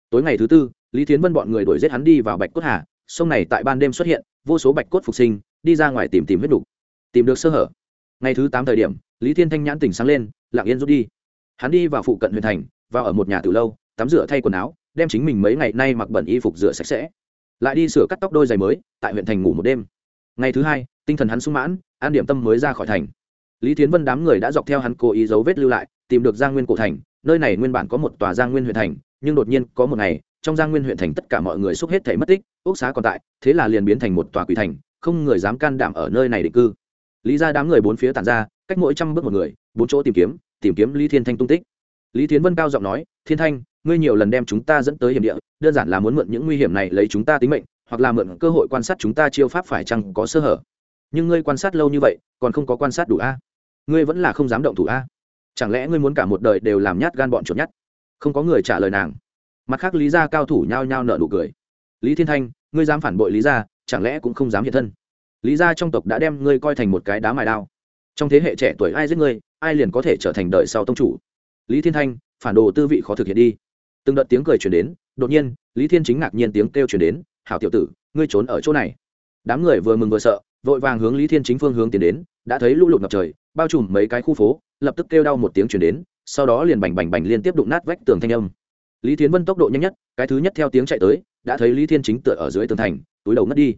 Tối ngày thứ tư, lý tiến vân bọn người đuổi giết hắn đi vào bạch cốt hà, sông này tại ban đêm xuất hiện, vô số bạch cốt phục sinh, đi ra ngoài tìm tìm huyết đục tìm được sơ hở ngày thứ tám thời điểm, lý thiên thanh nhãn tỉnh sáng lên, lặng yên rút đi. Hắn đi vào phụ cận huyện thành, vào ở một nhà từ lâu, tắm rửa thay quần áo, đem chính mình mấy ngày nay mặc bẩn y phục rửa sạch sẽ. Lại đi sửa cắt tóc đôi giày mới, tại huyện thành ngủ một đêm. Ngày thứ hai, tinh thần hắn sung mãn, an điểm tâm mới ra khỏi thành. Lý tiến vân đám người đã dọc theo hắn cố ý dấu vết lưu lại, tìm được giang nguyên cổ thành, nơi này nguyên bản có một tòa giang nguyên huyện thành, nhưng đột nhiên có một ngày, trong giang nguyên huyện thành tất cả mọi người xúc hết thể mất tích, ốc xá còn tại, thế là liền biến thành một tòa quỷ thành, không người dám can đảm ở nơi này định cư lý ra đám người bốn phía tàn ra, cách mỗi trăm bước một người, bốn chỗ tìm kiếm tìm kiếm lý thiên thanh tung tích. Lý tiến vân cao giọng nói, thiên thanh, ngươi nhiều lần đem chúng ta dẫn tới hiểm địa, đơn giản là muốn mượn những nguy hiểm này lấy chúng ta tính mệnh, hoặc là mượn cơ hội quan sát chúng ta chiêu pháp phải chăng có sơ hở. Nhưng ngươi quan sát lâu như vậy, còn không có quan sát đủ a? Ngươi vẫn là không dám động thủ a? Chẳng lẽ ngươi muốn cả một đời đều làm nhát gan bọn chuột nhát? Không có người trả lời nàng. Mặt khác, lý gia cao thủ nhao nhao nợ nụ cười. Lý thiên thanh, ngươi dám phản bội lý gia, chẳng lẽ cũng không dám hiện thân? Lý gia trong tộc đã đem ngươi coi thành một cái đá mài đao. Trong thế hệ trẻ tuổi ai giết ngươi, ai liền có thể trở thành đời sau tông chủ. Lý thiên thanh, phản đồ tư vị khó thực hiện đi. Từng đợt tiếng cười chuyển đến, đột nhiên, lý thiên chính ngạc nhiên tiếng kêu chuyển đến, hảo tiểu tử, ngươi trốn ở chỗ này. Đám người vừa mừng vừa sợ, vội vàng hướng lý thiên chính phương hướng tiến đến, đã thấy lũ lụt ngập trời, bao trùm mấy cái khu phố, lập tức kêu đau một tiếng chuyển đến, sau đó liền bành bành bành liên tiếp đụng nát vách tường thanh âm. Lý thiên vân tốc độ nhanh nhất, cái thứ nhất theo tiếng chạy tới, đã thấy lý thiên chính tựa ở dưới tường thành, túi đầu ngất đi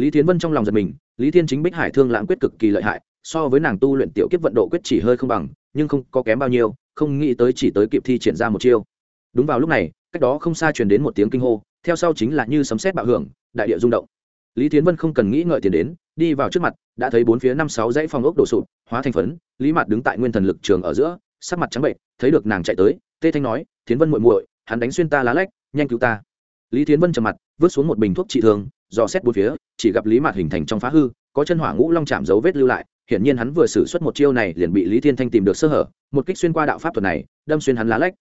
lý Thiên vân trong lòng giật mình, lý thiên chính bích hải thương lãng quyết cực kỳ lợi hại, so với nàng tu luyện tiểu kiếp vận độ quyết chỉ hơi không bằng, nhưng không có kém bao nhiêu, không nghĩ tới chỉ tới kịp thi triển ra một chiêu. Đúng vào lúc này, cách đó không xa truyền đến một tiếng kinh hô, theo sau chính là như sấm sét bạo hưởng, đại địa rung động. Lý Thiên vân không cần nghĩ ngợi tiền đến, đi vào trước mặt, đã thấy bốn phía năm sáu dãy phòng ốc đổ sụp, hóa thành phấn, lý mặt đứng tại nguyên thần lực trường ở giữa, sắc mặt trắng bệnh, thấy được nàng chạy tới, tê thanh nói Thiên vân muội muội, hắn đánh xuyên ta lá lách, nhanh cứu ta. Lý Thiên vân trầm mặt, vứt xuống một bình thuốc trị thương dò xét bốn phía, chỉ gặp lý mạt hình thành trong phá hư, có chân hỏa ngũ long chạm dấu vết lưu lại, hiển nhiên hắn vừa sử xuất một chiêu này liền bị lý thiên thanh tìm được sơ hở, một kích xuyên qua đạo pháp thuật này, đâm xuyên hắn lá lách.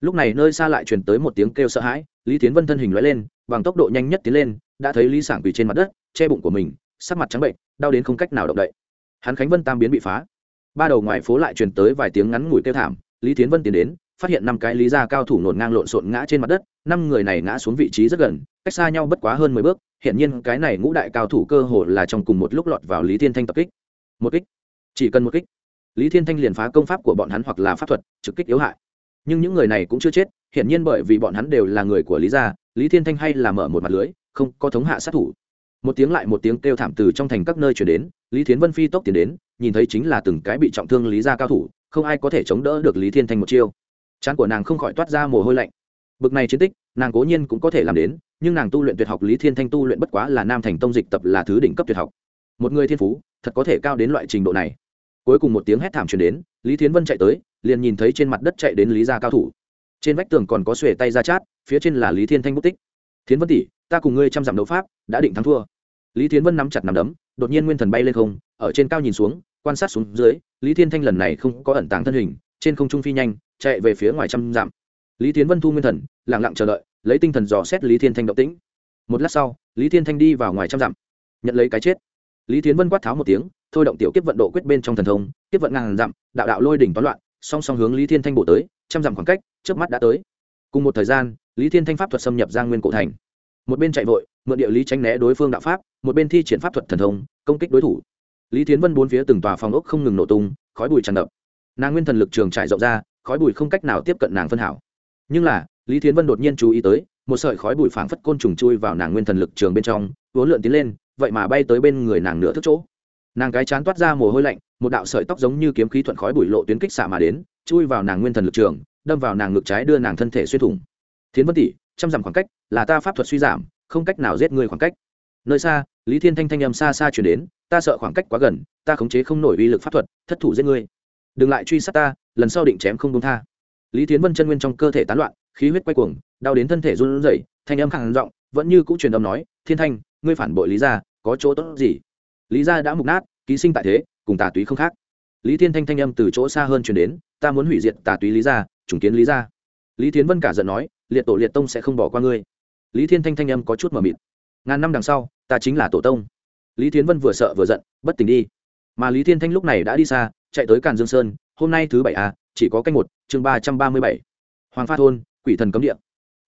Lúc này nơi xa lại truyền tới một tiếng kêu sợ hãi, lý tiến vân thân hình lóe lên, bằng tốc độ nhanh nhất tiến lên, đã thấy lý sảng quỳ trên mặt đất, che bụng của mình, sắc mặt trắng bệnh, đau đến không cách nào động đậy. Hắn khánh vân tam biến bị phá. Ba đầu ngoài phố lại truyền tới vài tiếng ngắn ngủi kêu thảm, lý tiến vân tiến đến, phát hiện năm cái lý gia cao thủ nổn ngang lộn xộn ngã trên mặt đất, năm người này ngã xuống vị trí rất gần, cách xa nhau bất quá hơn mười bước hiện nhiên cái này ngũ đại cao thủ cơ hồ là trong cùng một lúc lọt vào lý thiên thanh tập kích. Một kích. Chỉ cần một kích, lý thiên thanh liền phá công pháp của bọn hắn hoặc là pháp thuật, trực kích yếu hại. Nhưng những người này cũng chưa chết, hiển nhiên bởi vì bọn hắn đều là người của lý gia, lý thiên thanh hay là mở một mặt lưới, không có thống hạ sát thủ. Một tiếng lại một tiếng kêu thảm từ trong thành các nơi chuyển đến, lý thiến vân phi tốc tiến đến, nhìn thấy chính là từng cái bị trọng thương lý gia cao thủ, không ai có thể chống đỡ được lý thiên thanh một chiêu. Chán của nàng không khỏi toát ra mồ hôi lạnh. Bực này chiến tích, nàng cố nhiên cũng có thể làm đến nhưng nàng tu luyện tuyệt học lý thiên thanh tu luyện bất quá là nam thành tông dịch tập là thứ đỉnh cấp tuyệt học. Một người thiên phú, thật có thể cao đến loại trình độ này. Cuối cùng một tiếng hét thảm truyền đến, lý thiến vân chạy tới, liền nhìn thấy trên mặt đất chạy đến lý gia cao thủ. Trên vách tường còn có xuề tay ra chát, phía trên là lý thiên thanh bút tích. Thiến vân tỷ, ta cùng ngươi chăm dặm đấu pháp, đã định thắng thua. Lý thiến vân nắm chặt nắm đấm, đột nhiên nguyên thần bay lên không, ở trên cao nhìn xuống, quan sát xuống dưới, lý thiên thanh lần này không có ẩn tàng thân hình, trên không trung phi nhanh, chạy về phía ngoài trăm dặm. Lý tiến vân thu nguyên thần lẳng lặng chờ đợi lấy tinh thần dò xét lý thiên thanh động tĩnh. Một lát sau, lý thiên thanh đi vào ngoài trăm dặm. Nhận lấy cái chết. Lý tiến vân quát tháo một tiếng, thôi động tiểu kiếp vận độ quyết bên trong thần thông, kiếp vận ngàn dặm, đạo đạo lôi đỉnh toán loạn, song song hướng lý thiên thanh bổ tới, trăm dặm khoảng cách trước mắt đã tới. Cùng một thời gian, lý thiên thanh pháp thuật xâm nhập giang nguyên cổ thành. Một bên chạy vội, mượn địa lý tránh né đối phương đạo pháp, một bên thi triển pháp thuật thần thông, công kích đối thủ. Lý tiến vân bốn phía từng tòa phòng ốc không ngừng nổ tung, khói bụi tràn ngập. Nàng nguyên thần lực trường trải rộng ra, khói bụi không cách nào tiếp cận nàng phân hảo. Nhưng là lý Thiến vân đột nhiên chú ý tới, một sợi khói bụi phảng phất côn trùng chui vào nàng nguyên thần lực trường bên trong, vốn lượn tiến lên, vậy mà bay tới bên người nàng nửa thức chỗ. Nàng cái chán toát ra mồ hôi lạnh, một đạo sợi tóc giống như kiếm khí thuận khói bụi lộ tuyến kích xạ mà đến, chui vào nàng nguyên thần lực trường, đâm vào nàng ngực trái đưa nàng thân thể xuyên thủng. Thiến vân tỷ, trăm dặm khoảng cách, là ta pháp thuật suy giảm, không cách nào giết người khoảng cách. Nơi xa, lý thiên thanh thanh âm xa xa chuyển đến, ta sợ khoảng cách quá gần, ta khống chế không nổi uy lực pháp thuật, thất thủ giết ngươi. Đừng lại truy sát ta, lần sau định chém không công tha. Lý Thiến vân chân nguyên trong cơ thể tán loạn khí huyết quay cuồng, đau đến thân thể run rẩy, thanh âm khẳng giọng, vẫn như cũ truyền âm nói, thiên thanh, ngươi phản bội lý gia, có chỗ tốt gì? Lý gia đã mục nát, ký sinh tại thế, cùng tà túy không khác. Lý thiên thanh thanh âm từ chỗ xa hơn truyền đến, ta muốn hủy diệt tà túy lý gia, trùng kiến lý gia. Lý tiến vân cả giận nói, liệt tổ liệt tông sẽ không bỏ qua ngươi. Lý thiên thanh thanh âm có chút mờ mịt. Ngàn năm đằng sau, ta chính là tổ tông. Lý tiến vân vừa sợ vừa giận, bất tỉnh đi. Mà lý thiên thanh lúc này đã đi xa, chạy tới càn dương sơn, hôm nay thứ bảy à chỉ có canh một, chương ba trăm ba mươi bảy. Hoàng pha thôn quỷ thần cấm địa.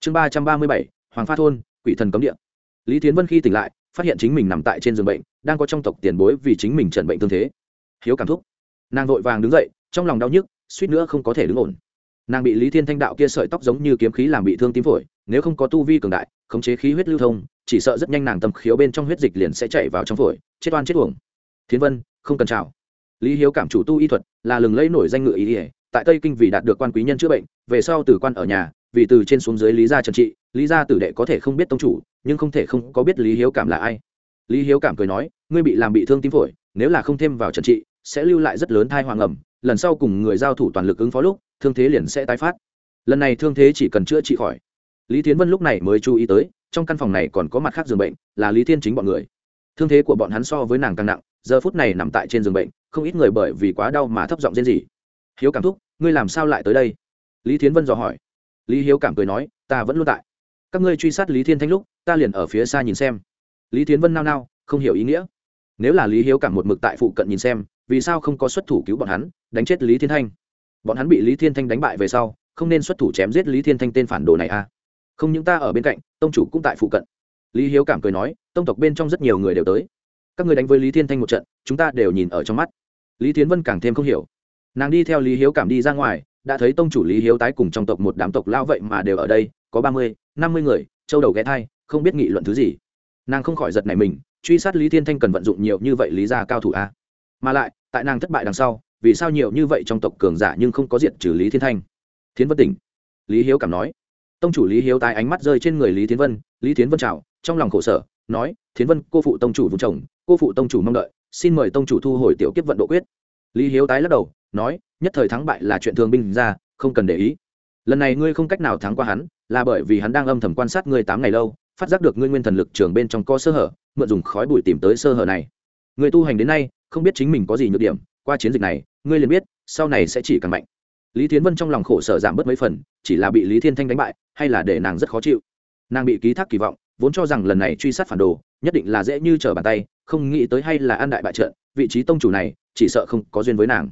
Chương ba trăm ba mươi bảy, hoàng pha thôn, quỷ thần cấm địa. Lý tiến vân khi tỉnh lại, phát hiện chính mình nằm tại trên giường bệnh, đang có trong tộc tiền bối vì chính mình trần bệnh tương thế. Hiếu cảm thúc. Nàng vội vàng đứng dậy, trong lòng đau nhức, suýt nữa không có thể đứng ổn. Nàng bị lý thiên thanh đạo kia sợi tóc giống như kiếm khí làm bị thương tím phổi, nếu không có tu vi cường đại, khống chế khí huyết lưu thông, chỉ sợ rất nhanh nàng tâm khiếu bên trong huyết dịch liền sẽ chạy vào trong phổi, chết oan chết uổng. Thiến vân, không cần chào. Lý hiếu cảm chủ tu y thuật, là lừng lẫy nổi danh ngự ý ỉa tại tây kinh vì đạt được quan quý nhân chữa bệnh, về sau tử quan ở nhà vì từ trên xuống dưới lý gia trần trị, lý gia tử đệ có thể không biết tông chủ, nhưng không thể không có biết lý hiếu cảm là ai. Lý hiếu cảm cười nói, ngươi bị làm bị thương tim phổi, nếu là không thêm vào trần trị, sẽ lưu lại rất lớn thai hoàng ẩm, lần sau cùng người giao thủ toàn lực ứng phó lúc, thương thế liền sẽ tái phát. Lần này thương thế chỉ cần chữa trị khỏi. Lý tiến vân lúc này mới chú ý tới, trong căn phòng này còn có mặt khác giường bệnh, là lý thiên chính bọn người. Thương thế của bọn hắn so với nàng càng nặng, giờ phút này nằm tại trên giường bệnh, không ít người bởi vì quá đau mà thấp giọng rên rỉ. Hiếu cảm thúc, ngươi làm sao lại tới đây? Lý thiến vân dò hỏi lý hiếu cảm cười nói, ta vẫn luôn tại. Các ngươi truy sát lý thiên thanh lúc, ta liền ở phía xa nhìn xem. Lý thiến vân nao nao, không hiểu ý nghĩa. Nếu là lý hiếu cảm một mực tại phụ cận nhìn xem, vì sao không có xuất thủ cứu bọn hắn, đánh chết lý thiên thanh? Bọn hắn bị lý thiên thanh đánh bại về sau, không nên xuất thủ chém giết lý thiên thanh tên phản đồ này à? Không những ta ở bên cạnh, tông chủ cũng tại phụ cận. Lý hiếu cảm cười nói, tông tộc bên trong rất nhiều người đều tới. Các người đánh với lý thiên thanh một trận, chúng ta đều nhìn ở trong mắt. Lý tiến vân càng thêm không hiểu. Nàng đi theo lý hiếu cảm đi ra ngoài đã thấy tông chủ lý hiếu tái cùng trong tộc một đám tộc lao vậy mà đều ở đây, có ba mươi, năm mươi người, châu đầu ghé thai, không biết nghị luận thứ gì. Nàng không khỏi giật này mình, truy sát lý thiên thanh cần vận dụng nhiều như vậy lý ra cao thủ a. Mà lại, tại nàng thất bại đằng sau, vì sao nhiều như vậy trong tộc cường giả nhưng không có diện trừ lý thiên thanh? Thiến vân tỉnh. Lý hiếu cảm nói. Tông chủ lý hiếu tái ánh mắt rơi trên người lý Thiên vân, lý Thiên vân chào, trong lòng khổ sở, nói, thiến vân, cô phụ tông chủ vùng chồng, cô phụ tông chủ mong đợi, xin mời tông chủ thu hồi tiểu kiếp vận độ quyết. Lý hiếu tái lắc đầu, nói nhất thời thắng bại là chuyện thường binh ra, không cần để ý. Lần này ngươi không cách nào thắng qua hắn, là bởi vì hắn đang âm thầm quan sát ngươi tám ngày lâu, phát giác được ngươi nguyên thần lực trường bên trong co sơ hở, mượn dùng khói bụi tìm tới sơ hở này. Người tu hành đến nay, không biết chính mình có gì nhược điểm, qua chiến dịch này, ngươi liền biết, sau này sẽ chỉ càng mạnh. Lý thiến vân trong lòng khổ sở giảm bớt mấy phần, chỉ là bị lý thiên thanh đánh bại, hay là để nàng rất khó chịu. Nàng bị ký thác kỳ vọng, vốn cho rằng lần này truy sát phản đồ, nhất định là dễ như trở bàn tay, không nghĩ tới hay là an đại bại trận, vị trí tông chủ này, chỉ sợ không có duyên với nàng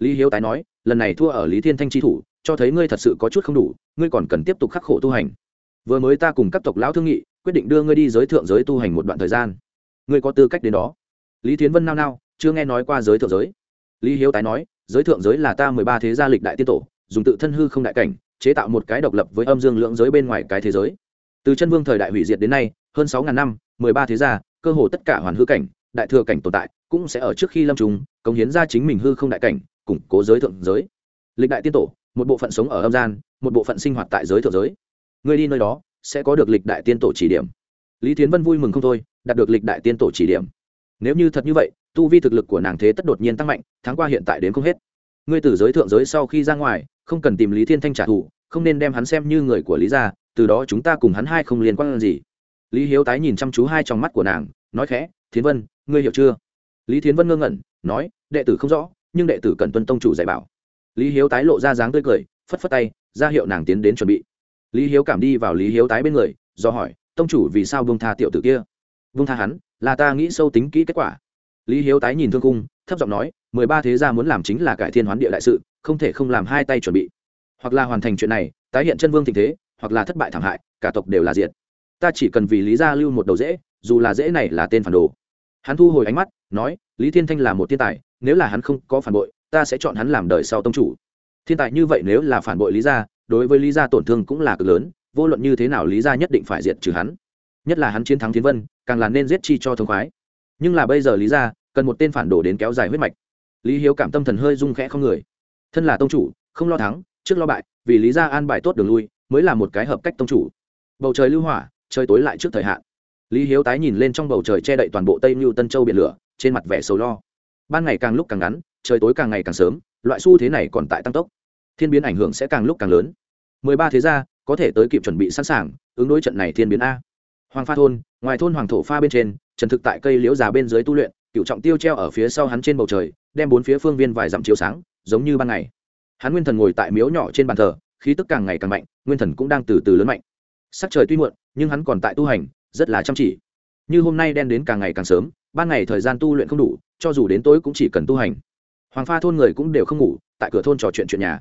lý hiếu tái nói, lần này thua ở lý thiên thanh tri thủ, cho thấy ngươi thật sự có chút không đủ, ngươi còn cần tiếp tục khắc khổ tu hành. Vừa mới ta cùng các tộc lão thương nghị, quyết định đưa ngươi đi giới thượng giới tu hành một đoạn thời gian. Ngươi có tư cách đến đó. Lý tiến vân nao nao, chưa nghe nói qua giới thượng giới. Lý hiếu tái nói, giới thượng giới là ta mười ba thế gia lịch đại tiên tổ, dùng tự thân hư không đại cảnh, chế tạo một cái độc lập với âm dương lưỡng giới bên ngoài cái thế giới. Từ chân vương thời đại hủy diệt đến nay, hơn sáu ngàn năm, mười ba thế gia, cơ hồ tất cả hoàn hư cảnh, đại thừa cảnh tồn tại, cũng sẽ ở trước khi lâm trùng, cống hiến ra chính mình hư không đại cảnh củng cố giới thượng giới. Lịch đại tiên tổ, một bộ phận sống ở âm gian, một bộ phận sinh hoạt tại giới thượng giới. Người đi nơi đó, sẽ có được lịch đại tiên tổ chỉ điểm. Lý tiến vân vui mừng không thôi, đạt được lịch đại tiên tổ chỉ điểm. Nếu như thật như vậy, tu vi thực lực của nàng thế tất đột nhiên tăng mạnh, tháng qua hiện tại đến không hết. Ngươi từ giới thượng giới sau khi ra ngoài, không cần tìm lý thiên thanh trả thù, không nên đem hắn xem như người của lý gia, từ đó chúng ta cùng hắn hai không liên quan gì. Lý hiếu tái nhìn chăm chú hai trong mắt của nàng, nói khẽ, thiến vân, ngươi hiểu chưa? Lý thiến vân ngơ ngẩn, nói, đệ tử không rõ nhưng đệ tử cần tuân tông chủ dạy bảo. Lý hiếu tái lộ ra dáng tươi cười, phất phất tay, ra hiệu nàng tiến đến chuẩn bị. Lý hiếu cảm đi vào lý hiếu tái bên người, do hỏi, tông chủ vì sao vương tha tiểu tử kia? Vương tha hắn, là ta nghĩ sâu tính kỹ kết quả. Lý hiếu tái nhìn thương cung thấp giọng nói, mười ba thế gia muốn làm chính là cải thiên hoán địa đại sự, không thể không làm hai tay chuẩn bị. Hoặc là hoàn thành chuyện này, tái hiện chân vương tình thế, hoặc là thất bại thảm hại, cả tộc đều là diện ta chỉ cần vì lý gia lưu một đầu dễ dù là dễ này là tên phản đồ. Hắn thu hồi ánh mắt, nói, lý thiên thanh là một thiên tài nếu là hắn không có phản bội, ta sẽ chọn hắn làm đời sau tông chủ. Thiên tài như vậy nếu là phản bội lý gia, đối với lý gia tổn thương cũng là cực lớn, vô luận như thế nào lý gia nhất định phải diệt trừ hắn. Nhất là hắn chiến thắng thiên vân, càng là nên giết chi cho thông khoái. Nhưng là bây giờ lý gia, cần một tên phản đồ đến kéo dài huyết mạch. Lý hiếu cảm tâm thần hơi rung khẽ không người. Thân là tông chủ, không lo thắng, trước lo bại, vì lý gia an bài tốt đường lui, mới là một cái hợp cách tông chủ. Bầu trời lưu hỏa, trời tối lại trước thời hạn. Lý hiếu tái nhìn lên trong bầu trời che đậy toàn bộ tây mưu tân châu biển lửa, trên mặt vẻ sầu lo ban ngày càng lúc càng ngắn, trời tối càng ngày càng sớm, loại xu thế này còn tại tăng tốc. Thiên biến ảnh hưởng sẽ càng lúc càng lớn. Mười ba thế gia, có thể tới kịp chuẩn bị sẵn sàng, ứng đối trận này thiên biến a. Hoàng pha thôn, ngoài thôn hoàng thổ pha bên trên, trần thực tại cây liễu già bên dưới tu luyện, cựu trọng tiêu treo ở phía sau hắn trên bầu trời, đem bốn phía phương viên vài dặm chiếu sáng, giống như ban ngày. Hắn nguyên thần ngồi tại miếu nhỏ trên bàn thờ, khí tức càng ngày càng mạnh, nguyên thần cũng đang từ từ lớn mạnh. Sắc trời tuy muộn, nhưng hắn còn tại tu hành, rất là chăm chỉ. Như hôm nay đen đến càng ngày càng sớm ban ngày thời gian tu luyện không đủ, cho dù đến tối cũng chỉ cần tu hành. Hoàng pha thôn người cũng đều không ngủ, tại cửa thôn trò chuyện chuyện nhà.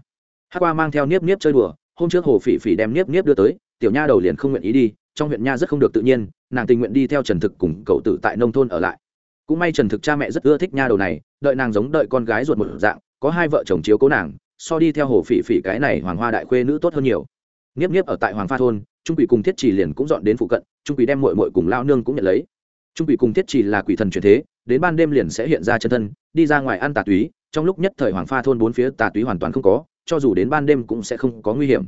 Hát qua mang theo niếp niếp chơi đùa, hôm trước hồ phỉ phỉ đem niếp niếp đưa tới, tiểu nha đầu liền không nguyện ý đi, trong huyện nha rất không được tự nhiên, nàng tình nguyện đi theo trần thực cùng cậu tử tại nông thôn ở lại. Cũng may trần thực cha mẹ rất ưa thích nha đầu này, đợi nàng giống đợi con gái ruột một dạng, có hai vợ chồng chiếu cố nàng, so đi theo hồ phỉ phỉ cái này hoàng hoa đại khuê nữ tốt hơn nhiều. Nghiếp nghiếp ở tại hoàng pha thôn, trung quỷ cùng thiết trì liền cũng dọn đến phụ cận, trung quỷ đem mội mội cùng lao nương cũng nhận lấy trung quỷ cùng thiết trì là quỷ thần truyền thế, đến ban đêm liền sẽ hiện ra chân thân, đi ra ngoài ăn tà túy, trong lúc nhất thời hoàng pha thôn bốn phía tà túy hoàn toàn không có, cho dù đến ban đêm cũng sẽ không có nguy hiểm.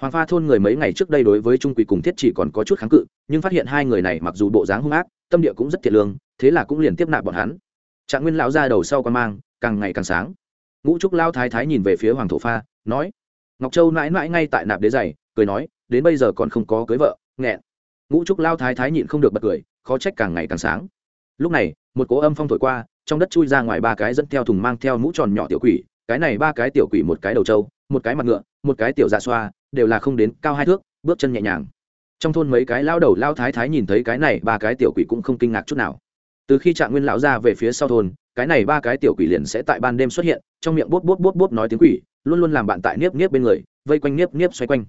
Hoàng pha thôn người mấy ngày trước đây đối với trung quỷ cùng thiết chỉ còn có chút kháng cự, nhưng phát hiện hai người này mặc dù bộ dáng hung ác, tâm địa cũng rất thiệt lương, thế là cũng liền tiếp nạp bọn hắn. Trạng nguyên lão ra đầu sau con mang, càng ngày càng sáng. Ngũ trúc lao thái thái nhìn về phía hoàng thổ pha, nói, ngọc châu mãi mãi ngay tại nạp đế giày, cười nói, đến bây giờ còn không có cưới vợ, nghẹn. Ngũ trúc lao thái thái nhịn không được bật cười khó trách càng ngày càng sáng. Lúc này, một cố âm phong thổi qua, trong đất chui ra ngoài ba cái dẫn theo thùng mang theo mũ tròn nhỏ tiểu quỷ, cái này ba cái tiểu quỷ một cái đầu trâu, một cái mặt ngựa, một cái tiểu dạ xoa, đều là không đến cao hai thước, bước chân nhẹ nhàng. Trong thôn mấy cái lao đầu lao thái thái nhìn thấy cái này ba cái tiểu quỷ cũng không kinh ngạc chút nào. Từ khi trạng nguyên lão ra về phía sau thôn, cái này ba cái tiểu quỷ liền sẽ tại ban đêm xuất hiện, trong miệng bút bút bút bút nói tiếng quỷ, luôn luôn làm bạn tại niếp niếp bên người, vây quanh niếp niếp xoay quanh.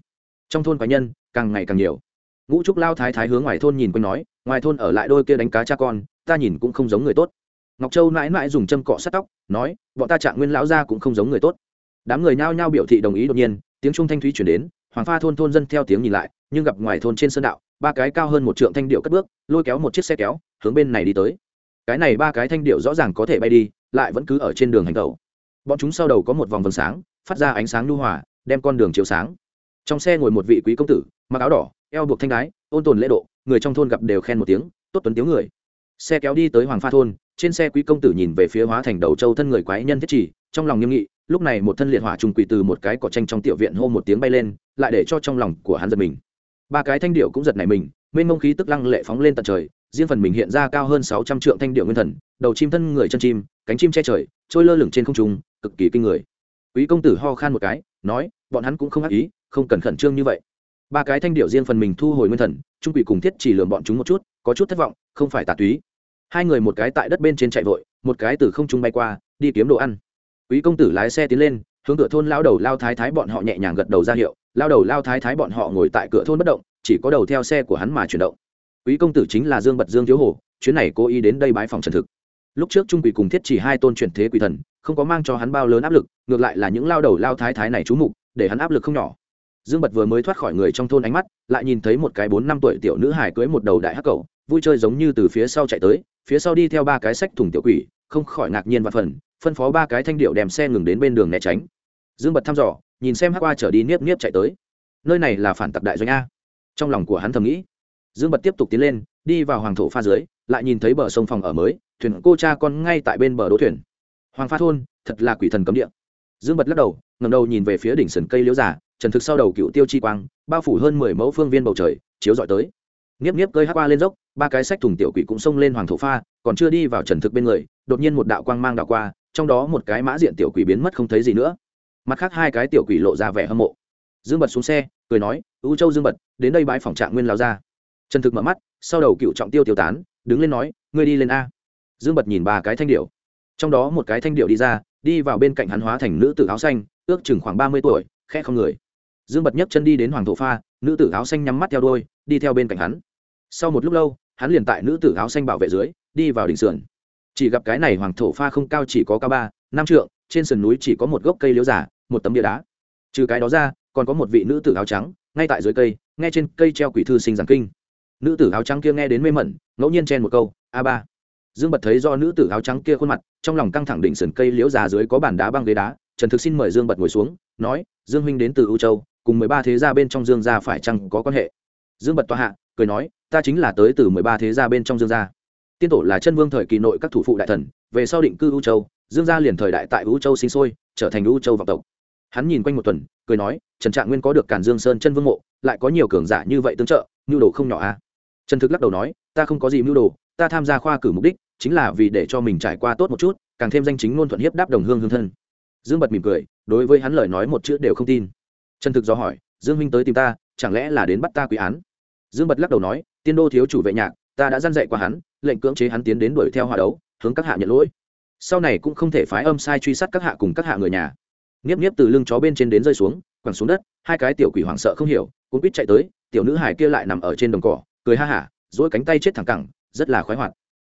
Trong thôn quái nhân, càng ngày càng nhiều ngũ trúc lao thái thái hướng ngoài thôn nhìn quanh nói, ngoài thôn ở lại đôi kia đánh cá cha con, ta nhìn cũng không giống người tốt. Ngọc châu mãi mãi dùng châm cọ sát tóc, nói, bọn ta trạng nguyên lão ra cũng không giống người tốt. Đám người nhao nhao biểu thị đồng ý đột nhiên, tiếng trung thanh thúy chuyển đến, hoàng pha thôn thôn dân theo tiếng nhìn lại, nhưng gặp ngoài thôn trên sơn đạo, ba cái cao hơn một trượng thanh điệu cất bước, lôi kéo một chiếc xe kéo, hướng bên này đi tới. Cái này ba cái thanh điệu rõ ràng có thể bay đi, lại vẫn cứ ở trên đường hành tẩu. Bọn chúng sau đầu có một vòng vầng sáng, phát ra ánh sáng nhu hòa, đem con đường chiếu sáng. Trong xe ngồi một vị quý công tử, mặc áo đỏ eo buộc thanh đái, ôn tồn lễ độ, người trong thôn gặp đều khen một tiếng, tốt tuấn tiếu người. Xe kéo đi tới hoàng pha thôn, trên xe quý công tử nhìn về phía hóa thành đầu châu thân người quái nhân thiết chỉ, trong lòng nghiêm nghị, lúc này một thân liệt hỏa trùng quỳ từ một cái cỏ tranh trong tiểu viện hô một tiếng bay lên, lại để cho trong lòng của hắn giật mình. Ba cái thanh điệu cũng giật này mình, mênh mông khí tức lăng lệ phóng lên tận trời, riêng phần mình hiện ra cao hơn sáu trăm trượng thanh điệu nguyên thần, đầu chim thân người chân chim, cánh chim che trời, trôi lơ lửng trên không trung, cực kỳ kinh người. Quý công tử ho khan một cái, nói, bọn hắn cũng không ác ý, không cần khẩn trương như vậy ba cái thanh điệu riêng phần mình thu hồi nguyên thần, trung quỷ cùng thiết chỉ lường bọn chúng một chút, có chút thất vọng, không phải tà túy. Hai người một cái tại đất bên trên chạy vội, một cái từ không trung bay qua, đi kiếm đồ ăn. Quý công tử lái xe tiến lên, hướng cửa thôn lao đầu lao thái thái bọn họ nhẹ nhàng gật đầu ra hiệu, lao đầu lao thái thái bọn họ ngồi tại cửa thôn bất động, chỉ có đầu theo xe của hắn mà chuyển động. Quý công tử chính là dương bật dương thiếu hồ chuyến này cố ý đến đây bái phòng trần thực. Lúc trước trung quỷ cùng thiết chỉ hai tôn chuyển thế quỷ thần, không có mang cho hắn bao lớn áp lực, ngược lại là những lao đầu lao thái thái này trú mục, để hắn áp lực không nhỏ dương bật vừa mới thoát khỏi người trong thôn ánh mắt, lại nhìn thấy một cái bốn năm tuổi tiểu nữ hài cưới một đầu đại hắc cầu vui chơi giống như từ phía sau chạy tới, phía sau đi theo ba cái sách thùng tiểu quỷ, không khỏi ngạc nhiên và phần, phân phó ba cái thanh điệu đem xe ngừng đến bên đường né tránh. Dương bật thăm dò, nhìn xem hắc qua trở đi niếp niếp chạy tới. Nơi này là phản tặc đại doanh a. Trong lòng của hắn thầm nghĩ, dương bật tiếp tục tiến lên, đi vào hoàng thổ pha dưới, lại nhìn thấy bờ sông phòng ở mới, thuyền cô cha con ngay tại bên bờ đỗ thuyền. Hoàng pha thôn, thật là quỷ thần cấm địa. Dương bật lắc đầu ngầm đầu nhìn về phía đỉnh sườn cây liễu giả trần thực sau đầu cựu tiêu chi quang, bao phủ hơn mười mẫu phương viên bầu trời, chiếu dọi tới. Nghiếp nghiếp cơi hát qua lên dốc, ba cái sách thùng tiểu quỷ cũng xông lên hoàng thổ pha, còn chưa đi vào trần thực bên người, đột nhiên một đạo quang mang đạo qua, trong đó một cái mã diện tiểu quỷ biến mất không thấy gì nữa. Mặt khác hai cái tiểu quỷ lộ ra vẻ hâm mộ. Dương bật xuống xe, cười nói ưu châu dương bật, đến đây bãi phòng trạng nguyên lao ra trần thực mở mắt, sau đầu cựu trọng tiêu tiêu tán, đứng lên nói, ngươi đi lên a. Dương bật nhìn ba cái thanh điệu trong đó một cái thanh điệu đi ra, đi vào bên cạnh hắn hóa thành nữ tử áo xanh, ước chừng khoảng ba mươi tuổi khe không người dương bật nhấc chân đi đến hoàng thổ pha, nữ tử áo xanh nhắm mắt theo đôi đi theo bên cạnh hắn. Sau một lúc lâu, hắn liền tại nữ tử áo xanh bảo vệ dưới, đi vào đỉnh sườn. Chỉ gặp cái này hoàng thổ pha không cao chỉ có cao ba, năm trượng, trên sườn núi chỉ có một gốc cây liễu giả, một tấm bia đá. Trừ cái đó ra, còn có một vị nữ tử áo trắng, ngay tại dưới cây, nghe trên cây treo quỷ thư sinh giảng kinh. Nữ tử áo trắng kia nghe đến mê mẩn, ngẫu nhiên chen một câu, a ba. Dương bật thấy do nữ tử áo trắng kia khuôn mặt, trong lòng căng thẳng đỉnh sườn cây liễu già dưới có bàn đá băng ghế đá, trần thực xin mời dương bật ngồi xuống, nói, dương huynh đến từ ưu châu cùng mười ba thế gia bên trong dương gia phải chăng có quan hệ? Dương bật tòa hạ cười nói, ta chính là tới từ mười ba thế gia bên trong dương gia. Tiên tổ là chân vương thời kỳ nội các thủ phụ đại thần, về sau định cư U châu, dương gia liền thời đại tại U châu sinh sôi, trở thành U châu vọng tộc. Hắn nhìn quanh một tuần, cười nói, trần trạng nguyên có được cản dương sơn chân vương mộ, lại có nhiều cường giả như vậy tương trợ, mưu đồ không nhỏ a à? trần thực lắc đầu nói, ta không có gì mưu đồ, ta tham gia khoa cử mục đích chính là vì để cho mình trải qua tốt một chút, càng thêm danh chính ngôn thuận hiếp đáp đồng hương hương thân. Dương bật mỉm cười, đối với hắn lời nói một chữ đều không tin trần thực do hỏi, dương minh tới tìm ta, chẳng lẽ là đến bắt ta quy án? Dương bật lắc đầu nói, tiên đô thiếu chủ vệ nhạc, ta đã dăn dạy qua hắn, lệnh cưỡng chế hắn tiến đến đuổi theo hòa đấu, hướng các hạ nhận lỗi. Sau này cũng không thể phái âm sai truy sát các hạ cùng các hạ người nhà. Nghiếp nghiếp từ lưng chó bên trên đến rơi xuống, quẳng xuống đất, hai cái tiểu quỷ hoảng sợ không hiểu cũng quýt chạy tới, tiểu nữ hải kia lại nằm ở trên đồng cỏ, cười ha hả dỗi cánh tay chết thẳng cẳng, rất là khoái hoạt.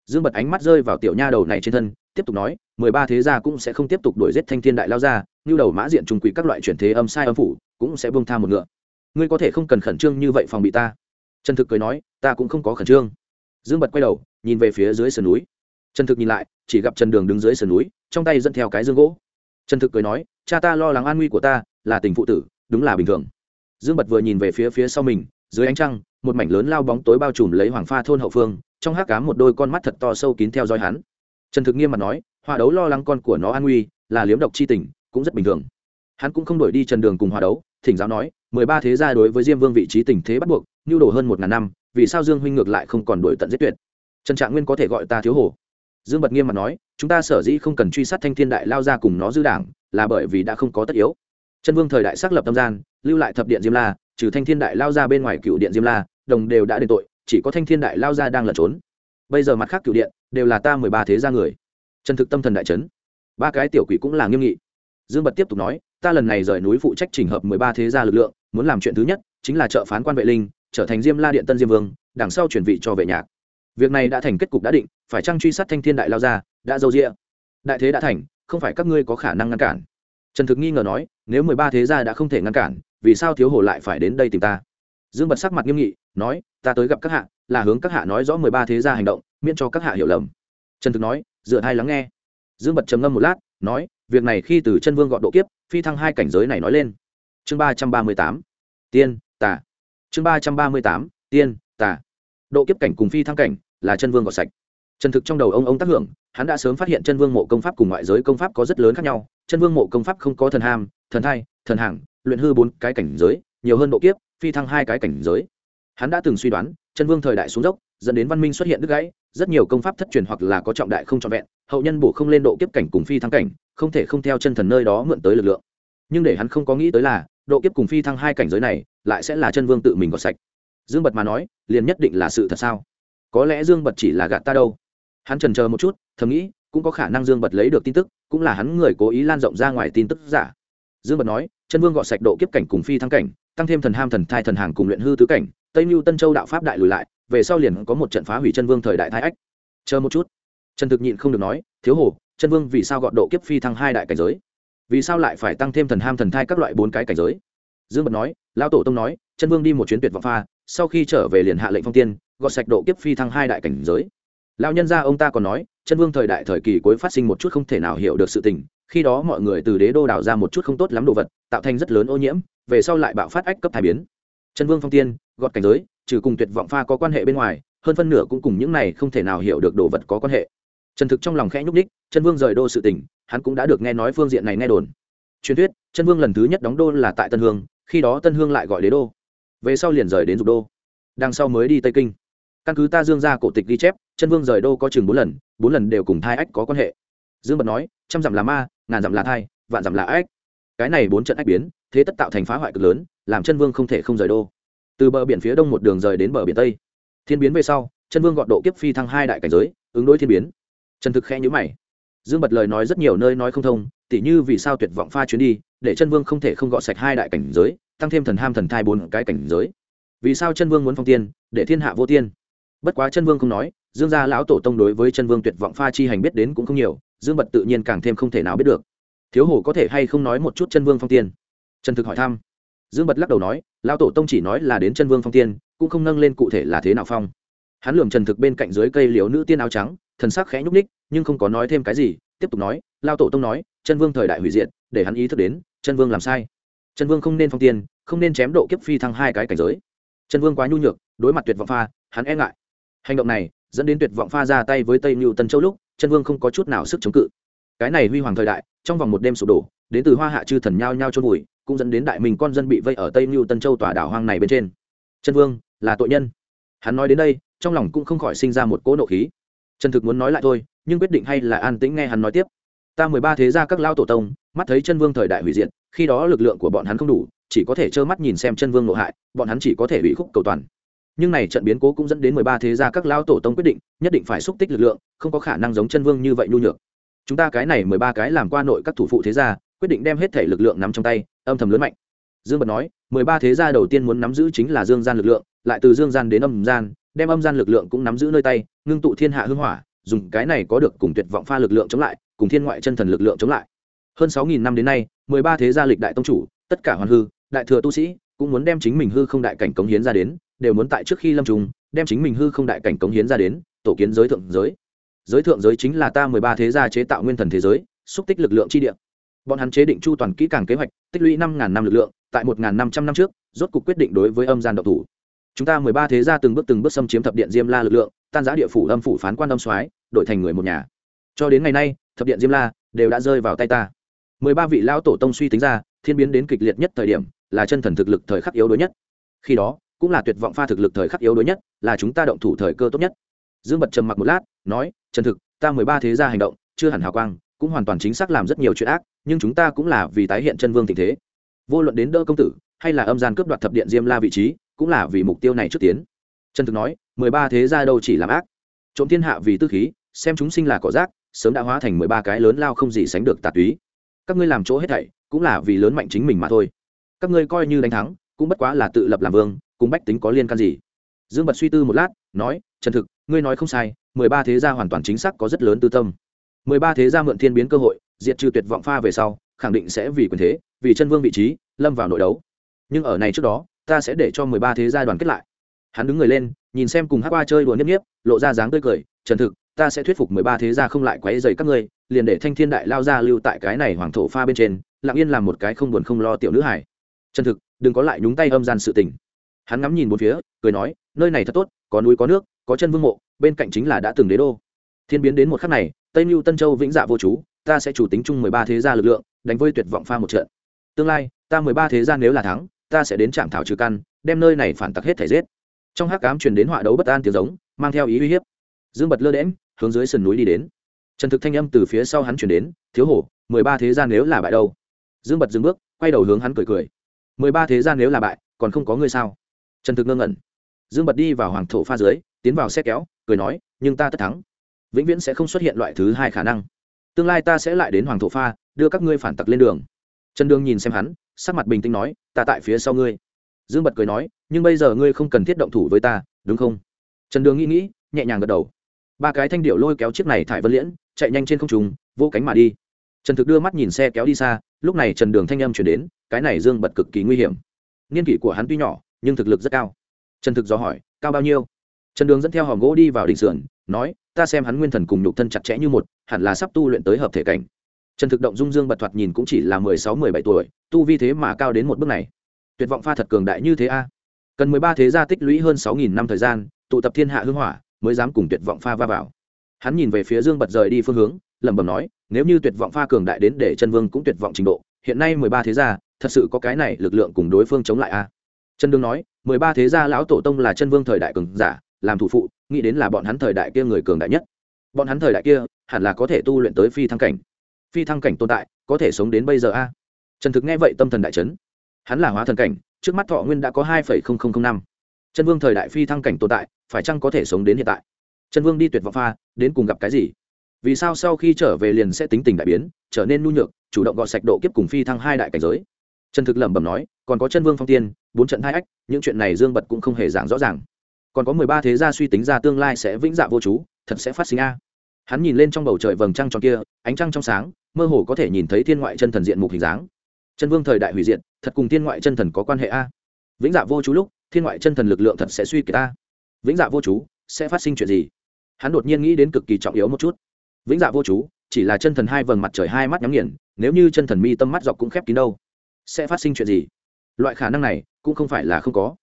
Dương bật ánh mắt rơi vào tiểu nha đầu này trên thân tiếp tục nói, mười ba thế gia cũng sẽ không tiếp tục đuổi giết thanh thiên đại lao ra như đầu mã diện trùng quỷ các loại chuyển thế âm sai âm phủ, cũng sẽ bông tha một ngựa. Ngươi có thể không cần khẩn trương như vậy phòng bị ta. Trần thực cười nói, ta cũng không có khẩn trương. Dương bật quay đầu, nhìn về phía dưới sườn núi. Trần thực nhìn lại, chỉ gặp trần đường đứng dưới sườn núi, trong tay dẫn theo cái dương gỗ. Trần thực cười nói, cha ta lo lắng an nguy của ta, là tình phụ tử, đúng là bình thường. Dương bật vừa nhìn về phía phía sau mình, dưới ánh trăng, một mảnh lớn lao bóng tối bao trùm lấy hoàng pha thôn hậu phương, trong hát ám một đôi con mắt thật to sâu kín theo dõi hắn trần thực nghiêm mặt nói hòa đấu lo lắng con của nó an nguy, là liếm độc chi tình, cũng rất bình thường. Hắn cũng không đổi đi trần đường cùng hòa đấu, thỉnh giáo nói, mười ba thế gia đối với diêm vương vị trí tình thế bắt buộc, nhu đồ hơn một ngàn năm, vì sao dương huynh ngược lại không còn đổi tận giết tuyệt? Trần trạng nguyên có thể gọi ta thiếu hồ dương bật nghiêm mặt nói, chúng ta sở dĩ không cần truy sát thanh thiên đại lao ra cùng nó dư đảng, là bởi vì đã không có tất yếu. Chân vương thời đại xác lập tâm gian, lưu lại thập điện diêm la, trừ thanh thiên đại lao ra bên ngoài cựu điện diêm la, đồng đều đã đền tội, chỉ có thanh thiên đại lao ra đang lẩn trốn. Bây giờ mặt khác cựu điện đều là ta mười ba thế gia người. Chân thực tâm thần đại trấn ba cái tiểu quỷ cũng là nghiêm nghị. Dương bật tiếp tục nói, ta lần này rời núi phụ trách trình hợp mười ba thế gia lực lượng, muốn làm chuyện thứ nhất, chính là trợ phán quan vệ linh, trở thành diêm la điện tân diêm vương, đằng sau chuyển vị cho vệ nhạc. Việc này đã thành kết cục đã định, phải trăng truy sát thanh thiên đại lao ra đã dâu rĩa đại thế đã thành, không phải các ngươi có khả năng ngăn cản. Trần thực nghi ngờ nói, nếu mười ba thế gia đã không thể ngăn cản, vì sao thiếu hồ lại phải đến đây tìm ta? Dương bật sắc mặt nghiêm nghị nói, ta tới gặp các hạ, là hướng các hạ nói rõ mười ba thế gia hành động, miễn cho các hạ hiểu lầm. Trần thực nói, dựa hai lắng nghe. Dương bật trầm ngâm một lát, nói, việc này khi từ chân vương gọn độ kiếp, phi thăng hai cảnh giới này nói lên. Chương ba trăm ba mươi tám, tiên tả chương ba trăm ba mươi tám, tiên tả độ kiếp cảnh cùng phi thăng cảnh là chân vương gọt sạch. Chân thực trong đầu ông ông tác hưởng, hắn đã sớm phát hiện chân vương mộ công pháp cùng ngoại giới công pháp có rất lớn khác nhau. Chân vương mộ công pháp không có thần ham, thần thai, thần hàng luyện hư bốn cái cảnh giới, nhiều hơn độ kiếp, phi thăng hai cái cảnh giới hắn đã từng suy đoán, chân vương thời đại xuống dốc, dẫn đến văn minh xuất hiện đứt gãy, rất nhiều công pháp thất truyền hoặc là có trọng đại không trọn vẹn, hậu nhân bổ không lên độ kiếp cảnh cùng phi thăng cảnh, không thể không theo chân thần nơi đó mượn tới lực lượng. Nhưng để hắn không có nghĩ tới là, độ kiếp cùng phi thăng hai cảnh giới này, lại sẽ là chân vương tự mình gọt sạch. Dương bật mà nói, liền nhất định là sự thật sao? Có lẽ dương bật chỉ là gạt ta đâu. Hắn trần chờ một chút, thầm nghĩ, cũng có khả năng dương bật lấy được tin tức, cũng là hắn người cố ý lan rộng ra ngoài tin tức giả. Dương bật nói, chân vương gọt sạch độ kiếp cảnh cùng phi thăng cảnh, tăng thêm thần ham thần thai thần hàng cùng luyện hư tứ cảnh tây mưu tân châu đạo pháp đại lùi lại về sau liền có một trận phá hủy chân vương thời đại thái ách chờ một chút trần thực nhịn không được nói thiếu hồ chân vương vì sao gọn độ kiếp phi thăng hai đại cảnh giới vì sao lại phải tăng thêm thần ham thần thai các loại bốn cái cảnh giới dương bật nói lao tổ tông nói chân vương đi một chuyến tuyệt vọng pha sau khi trở về liền hạ lệnh phong tiên gọt sạch độ kiếp phi thăng hai đại cảnh giới lao nhân gia ông ta còn nói chân vương thời đại thời kỳ cuối phát sinh một chút không thể nào hiểu được sự tình khi đó mọi người từ đế đô đào ra một chút không tốt lắm đồ vật tạo thành rất lớn ô nhiễm về sau lại bạo phát ách cấp thai biến chân vương phong tiên, gọt cảnh giới, trừ cùng tuyệt vọng pha có quan hệ bên ngoài, hơn phân nửa cũng cùng những này không thể nào hiểu được đồ vật có quan hệ. Trần thực trong lòng khẽ nhúc ních chân vương rời đô sự tỉnh, hắn cũng đã được nghe nói phương diện này nghe đồn. Truyền thuyết chân vương lần thứ nhất đóng đô là tại tân hương, khi đó tân hương lại gọi đế đô. Về sau liền rời đến dục đô. Đằng sau mới đi tây kinh. Căn cứ ta dương ra cổ tịch ghi chép chân vương rời đô có chừng bốn lần bốn lần đều cùng thai ách có quan hệ. Dương bật nói, trăm dặm là ma, ngàn dặm là thai, vạn dặm là ách. Cái này bốn trận ách biến thế tất tạo thành phá hoại cực lớn, làm chân vương không thể không rời đô. Từ bờ biển phía đông một đường rời đến bờ biển tây. Thiên biến về sau, chân vương gọn độ kiếp phi thăng hai đại cảnh giới, ứng đối thiên biến. Trần thực khẽ nhữ mày. Dương bật lời nói rất nhiều nơi nói không thông, tỉ như vì sao tuyệt vọng pha chuyến đi, để chân vương không thể không gọ sạch hai đại cảnh giới, tăng thêm thần ham thần thai bốn cái cảnh giới. Vì sao chân vương muốn phong tiên, để thiên hạ vô tiên? Bất quá chân vương không nói, dương gia lão tổ tông đối với chân vương tuyệt vọng pha chi hành biết đến cũng không nhiều, dương bật tự nhiên càng thêm không thể nào biết được. Thiếu hổ có thể hay không nói một chút chân vương phong tiên? Trần thực hỏi thăm. Dương bật lắc đầu nói, lão tổ tông chỉ nói là đến chân vương phong tiên, cũng không nâng lên cụ thể là thế nào phong. Hắn lườm trần thực bên cạnh dưới cây liễu nữ tiên áo trắng, thần sắc khẽ nhúc ních nhưng không có nói thêm cái gì, tiếp tục nói lao tổ tông nói, chân vương thời đại hủy diệt, để hắn ý thức đến, chân vương làm sai. Chân vương không nên phong tiên, không nên chém độ kiếp phi thăng hai cái cảnh giới. Chân vương quá nhu nhược, đối mặt tuyệt vọng pha, hắn e ngại. Hành động này dẫn đến tuyệt vọng pha ra tay với tây mưu tân châu lúc, chân vương không có chút nào sức chống cự. Cái này huy hoàng thời đại, trong vòng một đêm sụp đổ, đến từ hoa hạ chư thần nhao nhao trôn vùi cũng dẫn đến đại mình con dân bị vây ở tây mưu tân châu tòa đảo hoang này bên trên chân vương là tội nhân hắn nói đến đây trong lòng cũng không khỏi sinh ra một cỗ nộ khí trần thực muốn nói lại thôi nhưng quyết định hay là an tĩnh nghe hắn nói tiếp ta mười ba thế gia các lao tổ tông mắt thấy chân vương thời đại hủy diệt khi đó lực lượng của bọn hắn không đủ chỉ có thể trơ mắt nhìn xem chân vương nộ hại bọn hắn chỉ có thể bị khúc cầu toàn nhưng này trận biến cố cũng dẫn đến mười ba thế gia các lao tổ tông quyết định nhất định phải xúc tích lực lượng không có khả năng giống chân vương như vậy nhu nhược chúng ta cái này mười ba cái làm qua nội các thủ phụ thế gia quyết định đem hết thể lực lượng nắm trong tay âm thầm lớn mạnh. Dương bật nói, mười ba thế gia đầu tiên muốn nắm giữ chính là dương gian lực lượng, lại từ dương gian đến âm gian, đem âm gian lực lượng cũng nắm giữ nơi tay, ngưng tụ thiên hạ hưng hỏa, dùng cái này có được cùng tuyệt vọng pha lực lượng chống lại, cùng thiên ngoại chân thần lực lượng chống lại. Hơn sáu nghìn năm đến nay, mười ba thế gia lịch đại tông chủ, tất cả hoàn hư, đại thừa tu sĩ, cũng muốn đem chính mình hư không đại cảnh cống hiến ra đến, đều muốn tại trước khi lâm trùng, đem chính mình hư không đại cảnh cống hiến ra đến, tổ kiến giới thượng giới. Giới thượng giới chính là ta mười ba thế gia chế tạo nguyên thần thế giới, xúc tích lực lượng chi địa bọn hắn chế định chu toàn kỹ càng kế hoạch, tích lũy năm ngàn năm lực lượng, tại một ngàn năm trăm năm trước, rốt cục quyết định đối với âm gian độc thủ. Chúng ta mười ba thế gia từng bước từng bước xâm chiếm thập điện diêm la lực lượng, tan giã địa phủ âm phủ phán quan âm soái, đổi thành người một nhà. Cho đến ngày nay, thập điện diêm la đều đã rơi vào tay ta. Mười ba vị lão tổ tông suy tính ra, thiên biến đến kịch liệt nhất thời điểm, là chân thần thực lực thời khắc yếu đuối nhất. Khi đó, cũng là tuyệt vọng pha thực lực thời khắc yếu đuối nhất, là chúng ta động thủ thời cơ tốt nhất. Dương bật trầm mặc một lát, nói, chân thực, ta mười ba thế gia hành động, chưa hẳn hào quang cũng hoàn toàn chính xác làm rất nhiều chuyện ác, nhưng chúng ta cũng là vì tái hiện chân vương tình thế. Vô luận đến đỡ công tử, hay là âm gian cướp đoạt thập điện diêm la vị trí, cũng là vì mục tiêu này trước tiến. Chân thực nói, mười ba thế gia đâu chỉ làm ác. Trộm thiên hạ vì tư khí, xem chúng sinh là cỏ rác, sớm đã hóa thành mười ba cái lớn lao không gì sánh được tà túy. Các ngươi làm chỗ hết thảy, cũng là vì lớn mạnh chính mình mà thôi. Các ngươi coi như đánh thắng, cũng bất quá là tự lập làm vương, cùng bách tính có liên can gì? Dương bật suy tư một lát, nói, trần thực, ngươi nói không sai, mười ba thế gia hoàn toàn chính xác có rất lớn tư tâm mười ba thế gia mượn thiên biến cơ hội, diệt trừ tuyệt vọng pha về sau, khẳng định sẽ vì quyền thế, vì chân vương vị trí, lâm vào nội đấu. Nhưng ở này trước đó, ta sẽ để cho mười ba thế gia đoàn kết lại. Hắn đứng người lên, nhìn xem cùng hát qua chơi đùa nhấp nhếp lộ ra dáng tươi cười, trần thực, ta sẽ thuyết phục mười ba thế gia không lại quấy dày các ngươi, liền để thanh thiên đại lao ra lưu tại cái này hoàng thổ pha bên trên, lặng yên làm một cái không buồn không lo tiểu nữ hải trần thực, đừng có lại nhúng tay âm gian sự tình. Hắn ngắm nhìn một phía, cười nói, nơi này thật tốt, có núi có nước, có chân vương mộ, bên cạnh chính là đã từng đế đô thiên biến đến một khắc này, tây mưu tân châu vĩnh dạ vô chú, ta sẽ chủ tính chung mười ba thế gia lực lượng, đánh vơi tuyệt vọng pha một trận. Tương lai, ta mười ba thế gia nếu là thắng, ta sẽ đến trạm thảo trừ căn, đem nơi này phản tặc hết thể giết. Trong hắc cám truyền đến họa đấu bất an tiếng giống, mang theo ý uy hiếp. Dương bật lơ đễm hướng dưới sườn núi đi đến. Trần thực thanh âm từ phía sau hắn chuyển đến, thiếu hổ, mười ba thế gia nếu là bại đâu? Dương bật dừng bước, quay đầu hướng hắn cười cười. Mười ba thế gia nếu là bại, còn không có ngươi sao? Trần thực ngơ ngẩn. Dương bật đi vào hoàng thổ pha dưới, tiến vào xe kéo, cười nói, nhưng ta tất thắng vĩnh viễn sẽ không xuất hiện loại thứ hai khả năng. Tương lai ta sẽ lại đến hoàng thổ pha, đưa các ngươi phản tặc lên đường. Trần đương nhìn xem hắn, sắc mặt bình tĩnh nói, ta tại phía sau ngươi. Dương bật cười nói, nhưng bây giờ ngươi không cần thiết động thủ với ta, đúng không? Trần đường nghĩ nghĩ, nhẹ nhàng gật đầu. Ba cái thanh điệu lôi kéo chiếc này thải vân liễn, chạy nhanh trên không trùng vô cánh mà đi. Trần thực đưa mắt nhìn xe kéo đi xa, lúc này trần đường thanh âm chuyển đến, cái này dương bật cực kỳ nguy hiểm. Niên kỷ của hắn tuy nhỏ, nhưng thực lực rất cao. Trần thực do hỏi, cao bao nhiêu? Trần đường dẫn theo hòm gỗ đi vào đỉnh sườn, nói ta xem hắn nguyên thần cùng nhục thân chặt chẽ như một, hẳn là sắp tu luyện tới hợp thể cảnh. Trần thực động dung dương bật thoạt nhìn cũng chỉ là mười sáu, mười bảy tuổi, tu vi thế mà cao đến một bước này. Tuyệt vọng pha thật cường đại như thế a. Cần mười ba thế gia tích lũy hơn sáu nghìn năm thời gian, tụ tập thiên hạ hưng hỏa, mới dám cùng tuyệt vọng pha va vào. Hắn nhìn về phía dương bật rời đi phương hướng, lẩm bẩm nói, nếu như tuyệt vọng pha cường đại đến để chân vương cũng tuyệt vọng trình độ, hiện nay mười ba thế gia, thật sự có cái này lực lượng cùng đối phương chống lại a. Trần đương nói, mười ba thế gia lão tổ tông là chân vương thời đại cường giả, làm thủ phụ nghĩ đến là bọn hắn thời đại kia người cường đại nhất. Bọn hắn thời đại kia, hẳn là có thể tu luyện tới phi thăng cảnh. Phi thăng cảnh tồn tại, có thể sống đến bây giờ a. Trần thực nghe vậy tâm thần đại trấn hắn là hóa thần cảnh, trước mắt thọ nguyên đã có hai năm. Chân vương thời đại phi thăng cảnh tồn tại, phải chăng có thể sống đến hiện tại? Chân vương đi tuyệt vọng pha, đến cùng gặp cái gì? Vì sao sau khi trở về liền sẽ tính tình đại biến, trở nên nhu nhược, chủ động gọt sạch độ kiếp cùng phi thăng hai đại cảnh giới? Trần thực lẩm bẩm nói, còn có chân vương phong tiên, bốn trận hai ách, những chuyện này dương bật cũng không hề giảng rõ ràng còn có mười ba thế gia suy tính ra tương lai sẽ vĩnh dạ vô chú, thật sẽ phát sinh a. Hắn nhìn lên trong bầu trời vầng trăng tròn kia, ánh trăng trong sáng, mơ hồ có thể nhìn thấy thiên ngoại chân thần diện mục hình dáng. Chân vương thời đại hủy diện thật cùng thiên ngoại chân thần có quan hệ a. Vĩnh dạ vô chú lúc, thiên ngoại chân thần lực lượng thật sẽ suy kiệt a. Vĩnh dạ vô chú, sẽ phát sinh chuyện gì? Hắn đột nhiên nghĩ đến cực kỳ trọng yếu một chút. Vĩnh dạ vô chú, chỉ là chân thần hai vầng mặt trời hai mắt nhắm nghiền, nếu như chân thần mi tâm mắt dọc cũng khép kín đâu, sẽ phát sinh chuyện gì? Loại khả năng này, cũng không phải là không có.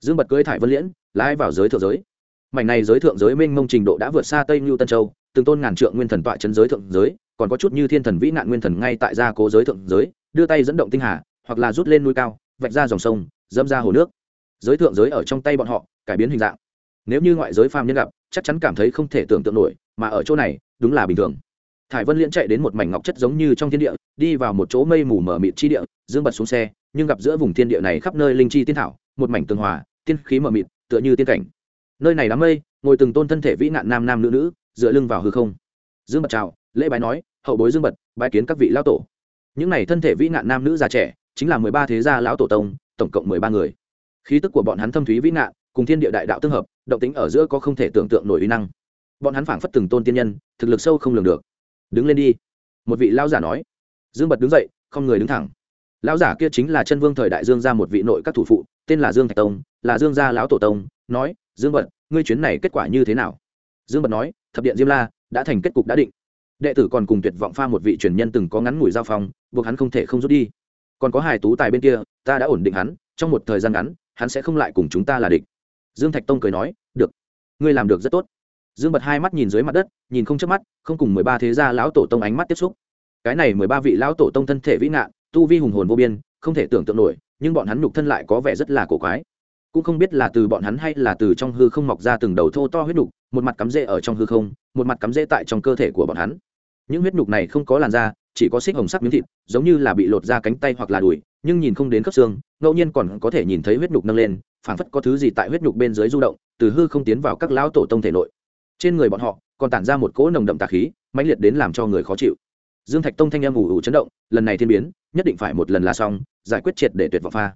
Dương bật cưới thải vân liễn lái vào giới thượng giới. Mảnh này giới thượng giới mênh mông trình độ đã vượt xa tây mưu tân châu, từng tôn ngàn trượng nguyên thần tọa chân giới thượng giới, còn có chút như thiên thần vĩ nạn nguyên thần ngay tại gia cố giới thượng giới, đưa tay dẫn động tinh hà, hoặc là rút lên núi cao, vạch ra dòng sông, dẫm ra hồ nước. Giới thượng giới ở trong tay bọn họ, cải biến hình dạng. Nếu như ngoại giới phàm nhân gặp, chắc chắn cảm thấy không thể tưởng tượng nổi, mà ở chỗ này, đúng là bình thường. Thải vân liễn chạy đến một mảnh ngọc chất giống như trong thiên địa, đi vào một chỗ mây mù mờ mịt chi địa, dương bật xuống xe, nhưng gặp giữa vùng thiên địa này khắp nơi linh chi tiên thảo, một mảnh tường hòa, tiên khí mờ mịt tựa như tiên cảnh. Nơi này đám mây, ngồi từng tôn thân thể vĩ nạn nam nam nữ nữ, dựa lưng vào hư không. Dương bật chào, lễ bái nói, hậu bối dương bật, bái kiến các vị lão tổ. Những này thân thể vĩ nạn nam nữ già trẻ, chính là mười ba thế gia lão tổ tông, tổng cộng mười ba người. Khí tức của bọn hắn thâm thúy vĩ nạn, cùng thiên địa đại đạo tương hợp, động tính ở giữa có không thể tưởng tượng nổi uy năng. Bọn hắn phảng phất từng tôn tiên nhân, thực lực sâu không lường được. Đứng lên đi. Một vị lão giả nói. Dương bật đứng dậy, không người đứng thẳng lão giả kia chính là chân vương thời đại dương gia một vị nội các thủ phụ, tên là dương thạch tông, là dương gia lão tổ tông, nói, dương bật, ngươi chuyến này kết quả như thế nào? Dương bật nói, thập điện diêm la, đã thành kết cục đã định. Đệ tử còn cùng tuyệt vọng pha một vị truyền nhân từng có ngắn ngủi giao phong, buộc hắn không thể không rút đi. Còn có hài tú tài bên kia, ta đã ổn định hắn, trong một thời gian ngắn, hắn sẽ không lại cùng chúng ta là địch. Dương thạch tông cười nói, được, ngươi làm được rất tốt. Dương bật hai mắt nhìn dưới mặt đất, nhìn không chớp mắt, không cùng mười ba thế gia lão tổ tông ánh mắt tiếp xúc. Cái này mười ba vị lão tổ tông thân thể vĩ nạn tu vi hùng hồn vô biên, không thể tưởng tượng nổi, nhưng bọn hắn nhục thân lại có vẻ rất là cổ quái. Cũng không biết là từ bọn hắn hay là từ trong hư không mọc ra từng đầu thô to huyết nhục, một mặt cắm rễ ở trong hư không, một mặt cắm rễ tại trong cơ thể của bọn hắn. Những huyết nhục này không có làn da, chỉ có xích hồng sắc miếng thịt, giống như là bị lột ra cánh tay hoặc là đùi, nhưng nhìn không đến khớp xương, ngẫu nhiên còn có thể nhìn thấy huyết nhục nâng lên, phảng phất có thứ gì tại huyết nhục bên dưới du động, từ hư không tiến vào các lão tổ tông thể nội. Trên người bọn họ, còn tản ra một cỗ nồng đậm tà khí, mãnh liệt đến làm cho người khó chịu dương thạch tông thanh em ủ ủ chấn động, lần này thiên biến, nhất định phải một lần là xong, giải quyết triệt để tuyệt vọng pha.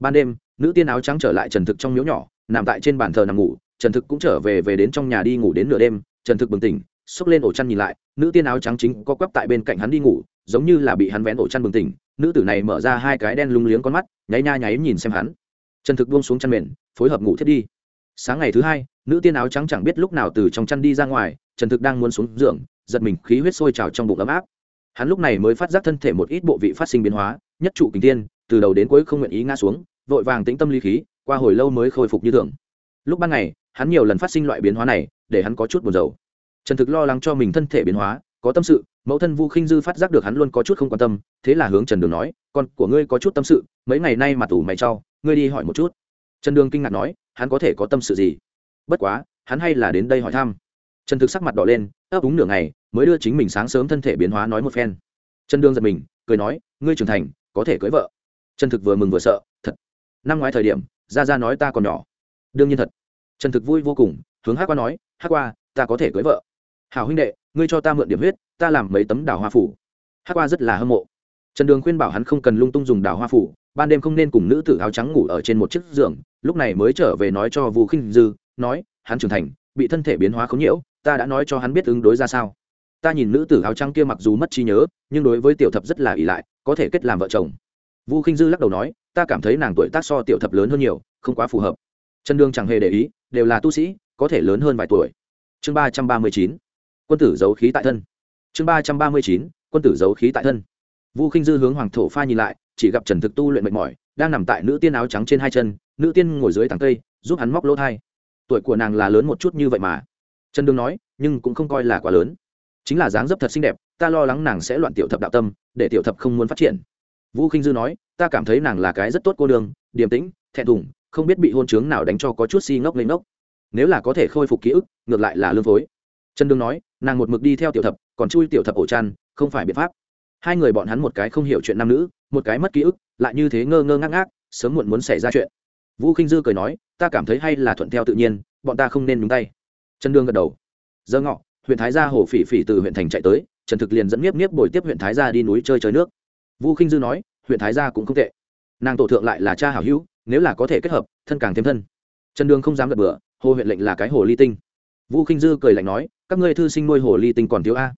Ban đêm, nữ tiên áo trắng trở lại trần thực trong miếu nhỏ, nằm tại trên bàn thờ nằm ngủ, trần thực cũng trở về về đến trong nhà đi ngủ đến nửa đêm, trần thực bừng tỉnh, xốc lên ổ chăn nhìn lại, nữ tiên áo trắng chính có quắp tại bên cạnh hắn đi ngủ, giống như là bị hắn vén ổ chăn bừng tỉnh, nữ tử này mở ra hai cái đen lung liếng con mắt, nháy nha nháy nhìn xem hắn. Trần thực buông xuống chăn mền, phối hợp ngủ thiết đi. Sáng ngày thứ hai, nữ tiên áo trắng chẳng biết lúc nào từ trong chăn đi ra ngoài, trần thực đang muốn xuống giường, giật mình khí huyết sôi trào trong bụng ấm áp hắn lúc này mới phát giác thân thể một ít bộ vị phát sinh biến hóa, nhất trụ kính tiên từ đầu đến cuối không nguyện ý ngã xuống, vội vàng tĩnh tâm lý khí, qua hồi lâu mới khôi phục như thường. Lúc ban ngày, hắn nhiều lần phát sinh loại biến hóa này, để hắn có chút buồn rầu. Trần thực lo lắng cho mình thân thể biến hóa, có tâm sự, mẫu thân vu khinh dư phát giác được hắn luôn có chút không quan tâm, thế là hướng trần đường nói, con của ngươi có chút tâm sự, mấy ngày nay mà tủ mày trao ngươi đi hỏi một chút. Trần đường kinh ngạc nói, hắn có thể có tâm sự gì? Bất quá, hắn hay là đến đây hỏi thăm trần thực sắc mặt đỏ lên, ấp úng nửa ngày, mới đưa chính mình sáng sớm thân thể biến hóa nói một phen. Trần đương giật mình, cười nói, ngươi trưởng thành, có thể cưới vợ. Trần thực vừa mừng vừa sợ, thật, năm ngoái thời điểm ra ra nói ta còn nhỏ. Đương nhiên thật. Trần thực vui vô cùng, hướng hát qua nói hát qua, ta có thể cưới vợ. Hảo huynh đệ, ngươi cho ta mượn điểm huyết, ta làm mấy tấm đào hoa phủ. Hát qua rất là hâm mộ. Trần đường khuyên bảo hắn không cần lung tung dùng đào hoa phủ, ban đêm không nên cùng nữ tử áo trắng ngủ ở trên một chiếc giường, lúc này mới trở về nói cho vũ khinh dư, nói, hắn trưởng thành, bị thân thể biến hóa không nhiễu ta đã nói cho hắn biết ứng đối ra sao. Ta nhìn nữ tử áo trắng kia mặc dù mất trí nhớ, nhưng đối với tiểu thập rất là ỷ lại, có thể kết làm vợ chồng. Vu khinh dư lắc đầu nói, ta cảm thấy nàng tuổi tác so tiểu thập lớn hơn nhiều, không quá phù hợp. Trần đương chẳng hề để ý, đều là tu sĩ, có thể lớn hơn vài tuổi. Chương ba trăm ba mươi chín, quân tử giấu khí tại thân. Chương ba trăm ba mươi chín, quân tử giấu khí tại thân. Vu khinh dư hướng hoàng thổ pha nhìn lại, chỉ gặp trần thực tu luyện mệt mỏi, đang nằm tại nữ tiên áo trắng trên hai chân, nữ tiên ngồi dưới thẳng cây, giúp hắn móc lỗ thai. Tuổi của nàng là lớn một chút như vậy mà trần đường nói, nhưng cũng không coi là quá lớn. Chính là dáng dấp thật xinh đẹp, ta lo lắng nàng sẽ loạn tiểu thập đạo tâm, để tiểu thập không muốn phát triển. Vũ khinh dư nói, ta cảm thấy nàng là cái rất tốt cô đường điềm tĩnh, thẹn thùng, không biết bị hôn chướng nào đánh cho có chút si ngốc lên ngốc. Nếu là có thể khôi phục ký ức, ngược lại là lương phối. Trần đường nói, nàng một mực đi theo tiểu thập, còn chui tiểu thập ổ chăn, không phải biện pháp. Hai người bọn hắn một cái không hiểu chuyện nam nữ, một cái mất ký ức, lại như thế ngơ ngơ ngác ngác, sớm muộn muốn xảy ra chuyện. Vũ khinh dư cười nói, ta cảm thấy hay là thuận theo tự nhiên, bọn ta không nên nhúng tay trần đương gật đầu. Giờ ngọ, huyện thái gia hồ phỉ phỉ từ huyện thành chạy tới, trần thực liền dẫn nhiếp nhiếp bồi tiếp huyện thái gia đi núi chơi chơi nước. Vu khinh dư nói, huyện thái gia cũng không tệ. Nàng tổ thượng lại là cha hảo hữu, nếu là có thể kết hợp, thân càng thêm thân. Trần đường không dám gật bừa, hồ huyện lệnh là cái hồ ly tinh. Vu khinh dư cười lạnh nói, các ngươi thư sinh nuôi hồ ly tinh còn thiếu a.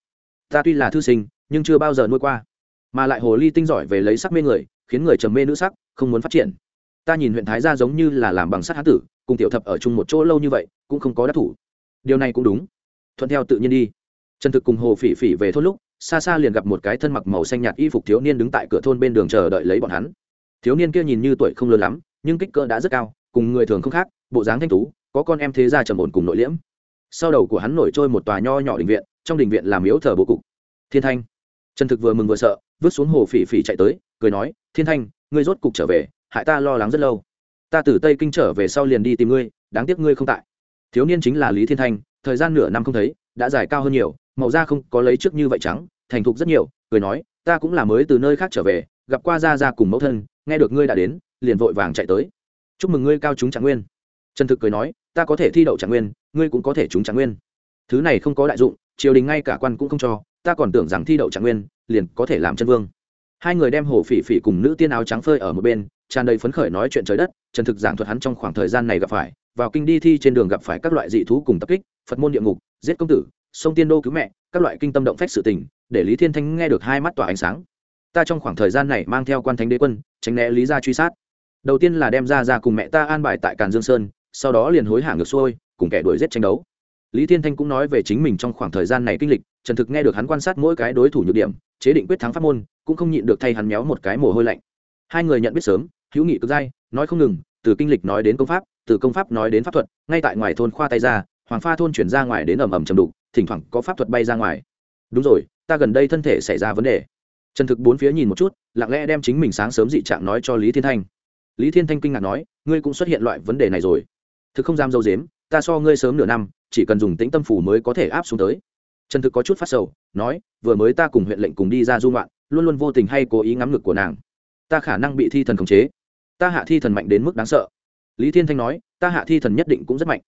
Ta tuy là thư sinh, nhưng chưa bao giờ nuôi qua. Mà lại hồ ly tinh giỏi về lấy sắc mê người, khiến người trầm mê nữ sắc, không muốn phát triển. Ta nhìn huyện thái gia giống như là làm bằng sắt hán tử, cùng tiểu thập ở chung một chỗ lâu như vậy, cũng không có đắc thủ điều này cũng đúng. Thuận theo tự nhiên đi. Trần thực cùng hồ phỉ phỉ về thôn lúc, xa xa liền gặp một cái thân mặc màu xanh nhạt y phục thiếu niên đứng tại cửa thôn bên đường chờ đợi lấy bọn hắn. Thiếu niên kia nhìn như tuổi không lớn lắm, nhưng kích cỡ đã rất cao, cùng người thường không khác, bộ dáng thanh tú, có con em thế gia trầm ổn cùng nội liễm. Sau đầu của hắn nổi trôi một tòa nho nhỏ đình viện, trong đình viện làm miếu thờ bố cục. Thiên thanh. Trần thực vừa mừng vừa sợ, vứt xuống hồ phỉ phỉ chạy tới, cười nói, thiên thanh, ngươi rốt cục trở về, hại ta lo lắng rất lâu. Ta từ tây kinh trở về sau liền đi tìm ngươi, đáng tiếc ngươi không tại thiếu niên chính là lý thiên thanh, thời gian nửa năm không thấy, đã dài cao hơn nhiều, màu da không có lấy trước như vậy trắng, thành thục rất nhiều, cười nói, ta cũng là mới từ nơi khác trở về, gặp qua gia gia cùng mẫu thân, nghe được ngươi đã đến, liền vội vàng chạy tới. Chúc mừng ngươi cao chúng trạng nguyên. Trần thực cười nói, ta có thể thi đậu trạng nguyên, ngươi cũng có thể trúng trạng nguyên. Thứ này không có đại dụng, triều đình ngay cả quan cũng không cho, ta còn tưởng rằng thi đậu trạng nguyên, liền có thể làm chân vương. Hai người đem hồ phỉ phỉ cùng nữ tiên áo trắng phơi ở một bên, tràn đầy phấn khởi nói chuyện trời đất, trần thực giảng thuật hắn trong khoảng thời gian này gặp phải vào kinh đi thi trên đường gặp phải các loại dị thú cùng tập kích, phật môn địa ngục, giết công tử, sông tiên đô cứu mẹ, các loại kinh tâm động phách sự tình, để lý thiên thanh nghe được hai mắt tỏa ánh sáng. Ta trong khoảng thời gian này mang theo quan thánh đế quân, tránh né lý gia truy sát. Đầu tiên là đem ra ra cùng mẹ ta an bài tại càn dương sơn, sau đó liền hối hả ngược xuôi, cùng kẻ đuổi giết tranh đấu. Lý thiên thanh cũng nói về chính mình trong khoảng thời gian này kinh lịch, trần thực nghe được hắn quan sát mỗi cái đối thủ nhược điểm, chế định quyết thắng pháp môn, cũng không nhịn được thay hắn méo một cái mồ hôi lạnh. Hai người nhận biết sớm, hữu nghị cực dai, nói không ngừng từ kinh lịch nói đến công pháp, từ công pháp nói đến pháp thuật, ngay tại ngoài thôn khoa tay ra, hoàng pha thôn chuyển ra ngoài đến ầm ầm chầm đục, thỉnh thoảng có pháp thuật bay ra ngoài. Đúng rồi, ta gần đây thân thể xảy ra vấn đề. Trần thực bốn phía nhìn một chút, lặng lẽ đem chính mình sáng sớm dị trạng nói cho lý thiên thanh. Lý thiên thanh kinh ngạc nói, ngươi cũng xuất hiện loại vấn đề này rồi. Thực không dám dâu dếm, ta so ngươi sớm nửa năm, chỉ cần dùng tĩnh tâm phủ mới có thể áp xuống tới. Trần thực có chút phát sầu, nói, vừa mới ta cùng huyện lệnh cùng đi ra du ngoạn, luôn luôn vô tình hay cố ý ngắm ngực của nàng. Ta khả năng bị thi thần khống chế ta hạ thi thần mạnh đến mức đáng sợ. Lý thiên thanh nói, ta hạ thi thần nhất định cũng rất mạnh.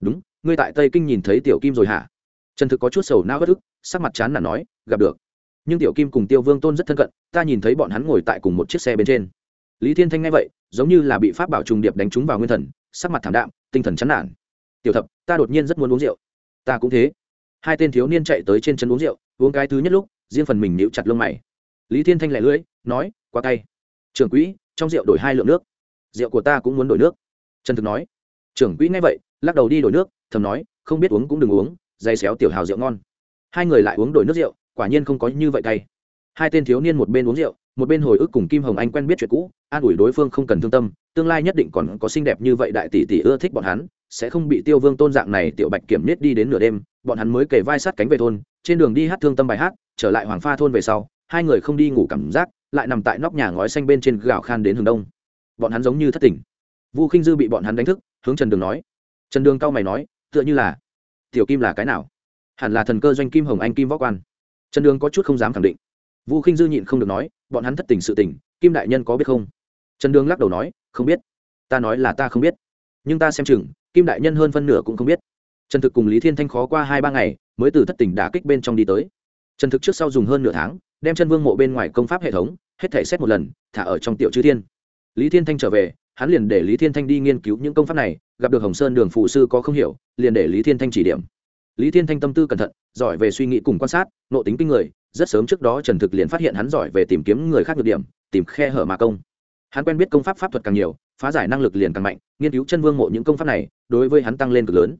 Đúng, ngươi tại tây kinh nhìn thấy tiểu kim rồi hả? Trần thực có chút sầu não bất ức, sắc mặt chán là nói, gặp được. Nhưng tiểu kim cùng tiêu vương tôn rất thân cận, ta nhìn thấy bọn hắn ngồi tại cùng một chiếc xe bên trên. Lý thiên thanh nghe vậy, giống như là bị pháp bảo trùng điệp đánh trúng vào nguyên thần, sắc mặt thảm đạm, tinh thần chán nản. Tiểu thập, ta đột nhiên rất muốn uống rượu. Ta cũng thế. Hai tên thiếu niên chạy tới trên chân uống rượu, uống cái thứ nhất lúc, riêng phần mình níu chặt lông mày. Lý thiên thanh lẻ lưỡi, nói qua tay trưởng quỹ, trong rượu đổi hai lượng nước. Rượu của ta cũng muốn đổi nước. Trần thực nói. Trưởng quỹ nghe vậy, lắc đầu đi đổi nước, thầm nói, không biết uống cũng đừng uống, dây xéo tiểu hào rượu ngon. Hai người lại uống đổi nước rượu, quả nhiên không có như vậy cay. Hai tên thiếu niên một bên uống rượu, một bên hồi ức cùng kim hồng anh quen biết chuyện cũ, an ủi đối phương không cần thương tâm, tương lai nhất định còn có xinh đẹp như vậy đại tỷ tỷ ưa thích bọn hắn, sẽ không bị tiêu vương tôn dạng này tiểu bạch kiểm nết đi đến nửa đêm, bọn hắn mới kề vai sát cánh về thôn, trên đường đi hát thương tâm bài hát, trở lại hoàng pha thôn về sau, hai người không đi ngủ cảm giác lại nằm tại nóc nhà ngói xanh bên trên gạo khan đến hướng đông. Bọn hắn giống như thất tỉnh vu khinh dư bị bọn hắn đánh thức, hướng trần đường nói. Trần đường cao mày nói, tựa như là, tiểu kim là cái nào? Hẳn là thần cơ doanh kim hồng anh kim võ quan. Trần đường có chút không dám khẳng định. Vu khinh dư nhịn không được nói, bọn hắn thất tình sự tình, kim đại nhân có biết không? Trần đường lắc đầu nói, không biết. Ta nói là ta không biết. Nhưng ta xem chừng, kim đại nhân hơn phân nửa cũng không biết. Trần thực cùng lý thiên thanh khó qua hai ba ngày, mới từ thất tỉnh đả kích bên trong đi tới. Trần thực trước sau dùng hơn nửa tháng, đem chân vương mộ bên ngoài công pháp hệ thống hết thể xét một lần, thả ở trong tiểu chư thiên. Lý thiên thanh trở về, hắn liền để lý thiên thanh đi nghiên cứu những công pháp này, gặp được hồng sơn đường phụ sư có không hiểu, liền để lý thiên thanh chỉ điểm. Lý thiên thanh tâm tư cẩn thận, giỏi về suy nghĩ cùng quan sát, nộ tính kinh người, rất sớm trước đó trần thực liền phát hiện hắn giỏi về tìm kiếm người khác nhược điểm, tìm khe hở mà công. Hắn quen biết công pháp pháp thuật càng nhiều, phá giải năng lực liền càng mạnh, nghiên cứu chân vương mộ những công pháp này, đối với hắn tăng lên cực lớn.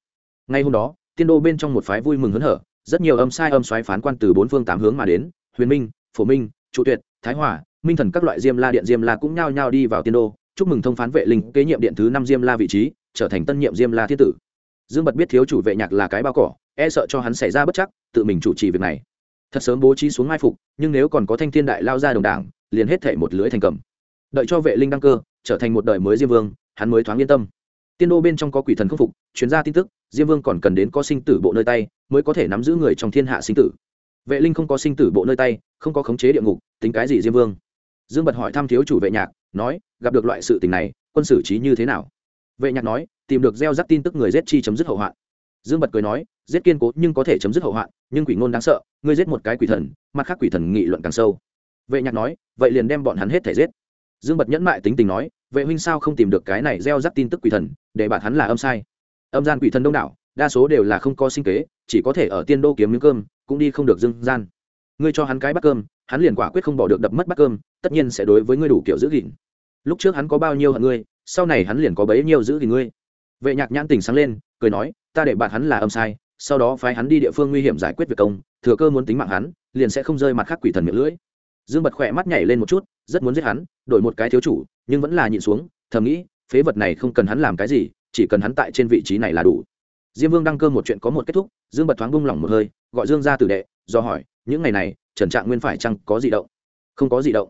Ngay hôm đó, tiên đô bên trong một phái vui mừng hớn hở, rất nhiều âm sai âm xoáy phán quan từ bốn phương tám hướng mà đến, huyền minh, phổ minh trụ tuyệt, thái hòa, minh thần các loại diêm la điện diêm la cũng nhao nhao đi vào tiên đô. Chúc mừng thông phán vệ linh kế nhiệm điện thứ năm diêm la vị trí, trở thành tân nhiệm diêm la thiên tử. Dương bật biết thiếu chủ vệ nhạc là cái bao cỏ e sợ cho hắn xảy ra bất chắc, tự mình chủ trì việc này. Thật sớm bố trí xuống mai phục, nhưng nếu còn có thanh thiên đại lao ra đồng đảng, liền hết thể một lưới thành cầm. Đợi cho vệ linh đăng cơ, trở thành một đời mới diêm vương, hắn mới thoáng yên tâm. Tiên đô bên trong có quỷ thần khâm phục chuyên gia tin tức, diêm vương còn cần đến có sinh tử bộ nơi tay, mới có thể nắm giữ người trong thiên hạ sinh tử. Vệ linh không có sinh tử bộ nơi tay không có khống chế địa ngục, tính cái gì diêm vương? Dương bật hỏi thăm thiếu chủ vệ nhạc, nói, gặp được loại sự tình này, quân xử trí như thế nào? Vệ nhạc nói, tìm được gieo rắc tin tức người giết chi chấm dứt hậu hoạn. Dương bật cười nói, giết kiên cố nhưng có thể chấm dứt hậu hoạn, nhưng quỷ ngôn đáng sợ, ngươi giết một cái quỷ thần, mặt khác quỷ thần nghị luận càng sâu. Vệ nhạc nói, vậy liền đem bọn hắn hết thể giết. Dương bật nhẫn mại tính tình nói, vệ huynh sao không tìm được cái này gieo rắc tin tức quỷ thần, để bản hắn là âm sai. Âm gian quỷ thần đông đảo, đa số đều là không có sinh kế, chỉ có thể ở tiên đô kiếm miếng cơm, cũng đi không được dương gian ngươi cho hắn cái bát cơm, hắn liền quả quyết không bỏ được đập mất bát cơm, tất nhiên sẽ đối với ngươi đủ kiểu giữ gìn. Lúc trước hắn có bao nhiêu hận ngươi, sau này hắn liền có bấy nhiêu giữ gìn ngươi. Vệ nhạc nhãn tình sáng lên, cười nói, ta để bạn hắn là âm sai, sau đó phái hắn đi địa phương nguy hiểm giải quyết việc công, thừa cơ muốn tính mạng hắn, liền sẽ không rơi mặt khác quỷ thần miệng lưỡi. Dương bật khỏe mắt nhảy lên một chút, rất muốn giết hắn, đổi một cái thiếu chủ, nhưng vẫn là nhịn xuống, thầm nghĩ, phế vật này không cần hắn làm cái gì, chỉ cần hắn tại trên vị trí này là đủ diêm vương đăng cơ một chuyện có một kết thúc, dương bật thoáng bung lỏng một hơi, gọi dương ra tử đệ, do hỏi, những ngày này, trần trạng nguyên phải chăng có gì động? Không có gì động.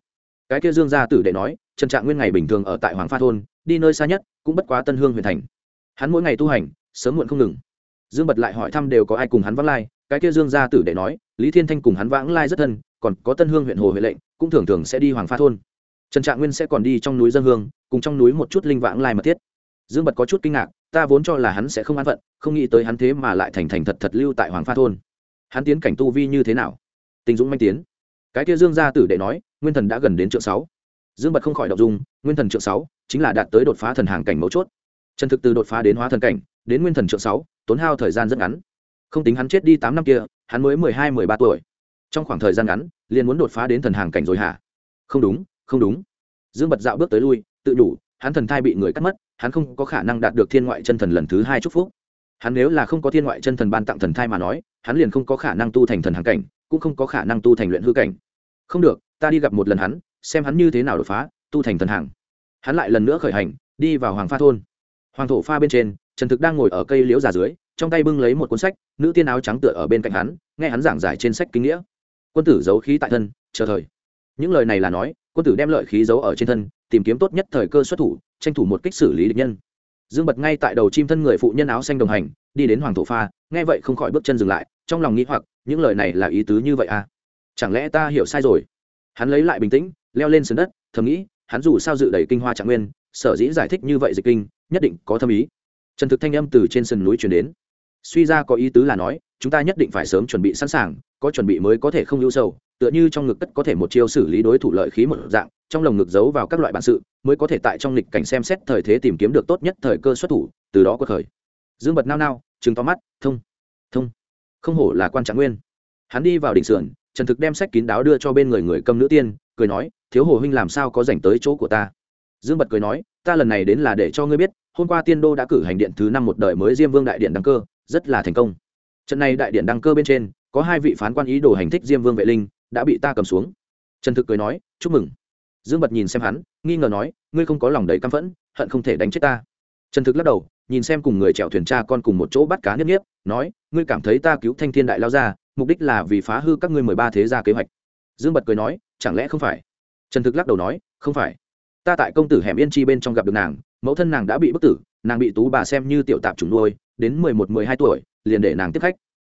Cái kia dương gia tử đệ nói, trần trạng nguyên ngày bình thường ở tại hoàng pha thôn, đi nơi xa nhất, cũng bất quá tân hương huyền thành. Hắn mỗi ngày tu hành, sớm muộn không ngừng. Dương bật lại hỏi thăm đều có ai cùng hắn vãng lai. Cái kia dương gia tử đệ nói, lý thiên thanh cùng hắn vãng lai rất thân, còn có tân hương huyện hồ huệ lệnh, cũng thường thường sẽ đi hoàng pha thôn. Trần trạng nguyên sẽ còn đi trong núi dân hương, cùng trong núi một chút linh vãng lai mật thiết dương bật có chút kinh ngạc, ta vốn cho là hắn sẽ không an phận, không nghĩ tới hắn thế mà lại thành thành thật thật lưu tại hoàng pha thôn. Hắn tiến cảnh tu vi như thế nào? Tình dũng manh tiến. Cái kia dương gia tử đệ nói, nguyên thần đã gần đến trượng sáu. Dương bật không khỏi đọc dung, nguyên thần trượng sáu chính là đạt tới đột phá thần hàng cảnh mấu chốt. Trần thực từ đột phá đến hóa thần cảnh, đến nguyên thần trượng sáu, tốn hao thời gian rất ngắn. Không tính hắn chết đi tám năm kia, hắn mới mười hai, mười ba tuổi. Trong khoảng thời gian ngắn, liền muốn đột phá đến thần hàng cảnh rồi hả? Không đúng không đúng. Dương bật dạo bước tới lui, tự đủ, hắn thần thai bị người cắt mất hắn không có khả năng đạt được thiên ngoại chân thần lần thứ hai chúc phúc. Hắn nếu là không có thiên ngoại chân thần ban tặng thần thai mà nói, hắn liền không có khả năng tu thành thần hàng cảnh, cũng không có khả năng tu thành luyện hư cảnh. Không được, ta đi gặp một lần hắn, xem hắn như thế nào đột phá, tu thành thần hàng. Hắn lại lần nữa khởi hành, đi vào hoàng pha thôn. Hoàng thổ pha bên trên, trần thực đang ngồi ở cây liễu già dưới, trong tay bưng lấy một cuốn sách, nữ tiên áo trắng tựa ở bên cạnh hắn, nghe hắn giảng giải trên sách kinh nghĩa. Quân tử giấu khí tại thân, chờ thời. Những lời này là nói, quân tử đem lợi khí giấu ở trên thân, tìm kiếm tốt nhất thời cơ xuất thủ tranh thủ một kích xử lý địch nhân. Dương bật ngay tại đầu chim thân người phụ nhân áo xanh đồng hành, đi đến hoàng thổ pha, nghe vậy không khỏi bước chân dừng lại, trong lòng nghĩ hoặc, những lời này là ý tứ như vậy à? Chẳng lẽ ta hiểu sai rồi? Hắn lấy lại bình tĩnh, leo lên sườn đất, thầm nghĩ, hắn dù sao dự đầy kinh hoa trạng nguyên, sở dĩ giải thích như vậy dịch kinh, nhất định có thâm ý. Trần thực thanh âm từ trên sườn núi chuyển đến. Suy ra có ý tứ là nói chúng ta nhất định phải sớm chuẩn bị sẵn sàng, có chuẩn bị mới có thể không ưu sâu tựa như trong ngực tất có thể một chiêu xử lý đối thủ lợi khí một dạng, trong lồng ngực giấu vào các loại bản sự, mới có thể tại trong lịch cảnh xem xét thời thế tìm kiếm được tốt nhất thời cơ xuất thủ, từ đó có khởi. Dương bật nao nao chứng to mắt, thông thông. Không hổ là quan trạng nguyên. Hắn đi vào đỉnh sườn, trần thực đem sách kín đáo đưa cho bên người người cầm nữ tiên, cười nói, thiếu hồ huynh làm sao có dành tới chỗ của ta? Dương bật cười nói, ta lần này đến là để cho ngươi biết, hôm qua tiên đô đã cử hành điện thứ năm một đời mới diêm vương đại điện đăng cơ, rất là thành công trận này đại điện đăng cơ bên trên, có hai vị phán quan ý đồ hành thích diêm vương vệ linh, đã bị ta cầm xuống. Trần thực cười nói, chúc mừng. Dương bật nhìn xem hắn, nghi ngờ nói, ngươi không có lòng đầy căm phẫn, hận không thể đánh chết ta. Trần thực lắc đầu, nhìn xem cùng người chèo thuyền cha con cùng một chỗ bắt cá nhất niếp nói, ngươi cảm thấy ta cứu thanh thiên đại lao ra, mục đích là vì phá hư các ngươi mười ba thế gia kế hoạch. Dương bật cười nói, chẳng lẽ không phải? Trần thực lắc đầu nói, không phải. Ta tại công tử hẻm yên chi bên trong gặp được nàng, mẫu thân nàng đã bị bức tử, nàng bị tú bà xem như tiểu tạp chủng nuôi, đến mười một, mười hai tuổi liền để nàng tiếp khách.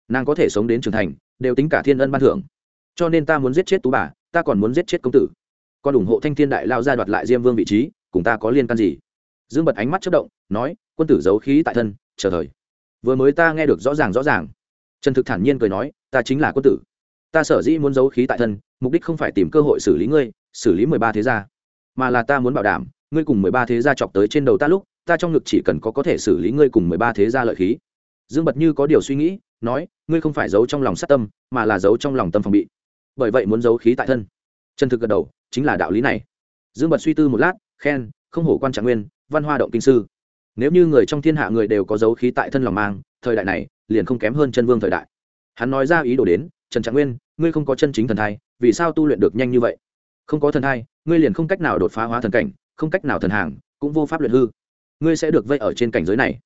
Nàng có thể sống đến trưởng thành, đều tính cả thiên ân ban thưởng. Cho nên ta muốn giết chết tú bà, ta còn muốn giết chết công tử. Còn ủng hộ thanh thiên đại lao ra đoạt lại diêm vương vị trí, cùng ta có liên can gì? Dương bật ánh mắt chất động, nói, quân tử giấu khí tại thân, chờ thời. Vừa mới ta nghe được rõ ràng rõ ràng. Trần thực thản nhiên cười nói, ta chính là quân tử. Ta sở dĩ muốn giấu khí tại thân, mục đích không phải tìm cơ hội xử lý ngươi, xử lý mười ba thế gia, mà là ta muốn bảo đảm, ngươi cùng mười ba thế gia chọc tới trên đầu ta lúc, ta trong ngực chỉ cần có có thể xử lý ngươi cùng mười ba thế gia lợi khí dương bật như có điều suy nghĩ, nói, ngươi không phải giấu trong lòng sát tâm, mà là giấu trong lòng tâm phòng bị. Bởi vậy muốn giấu khí tại thân. Chân thực gật đầu, chính là đạo lý này. Dương bật suy tư một lát, khen, không hổ quan trạng nguyên, văn hoa động kinh sư. Nếu như người trong thiên hạ người đều có dấu khí tại thân lòng mang, thời đại này liền không kém hơn chân vương thời đại. Hắn nói ra ý đồ đến, trần trạng nguyên, ngươi không có chân chính thần thai, vì sao tu luyện được nhanh như vậy? Không có thần thai, ngươi liền không cách nào đột phá hóa thần cảnh, không cách nào thần hàng, cũng vô pháp luyện hư. Ngươi sẽ được vây ở trên cảnh giới này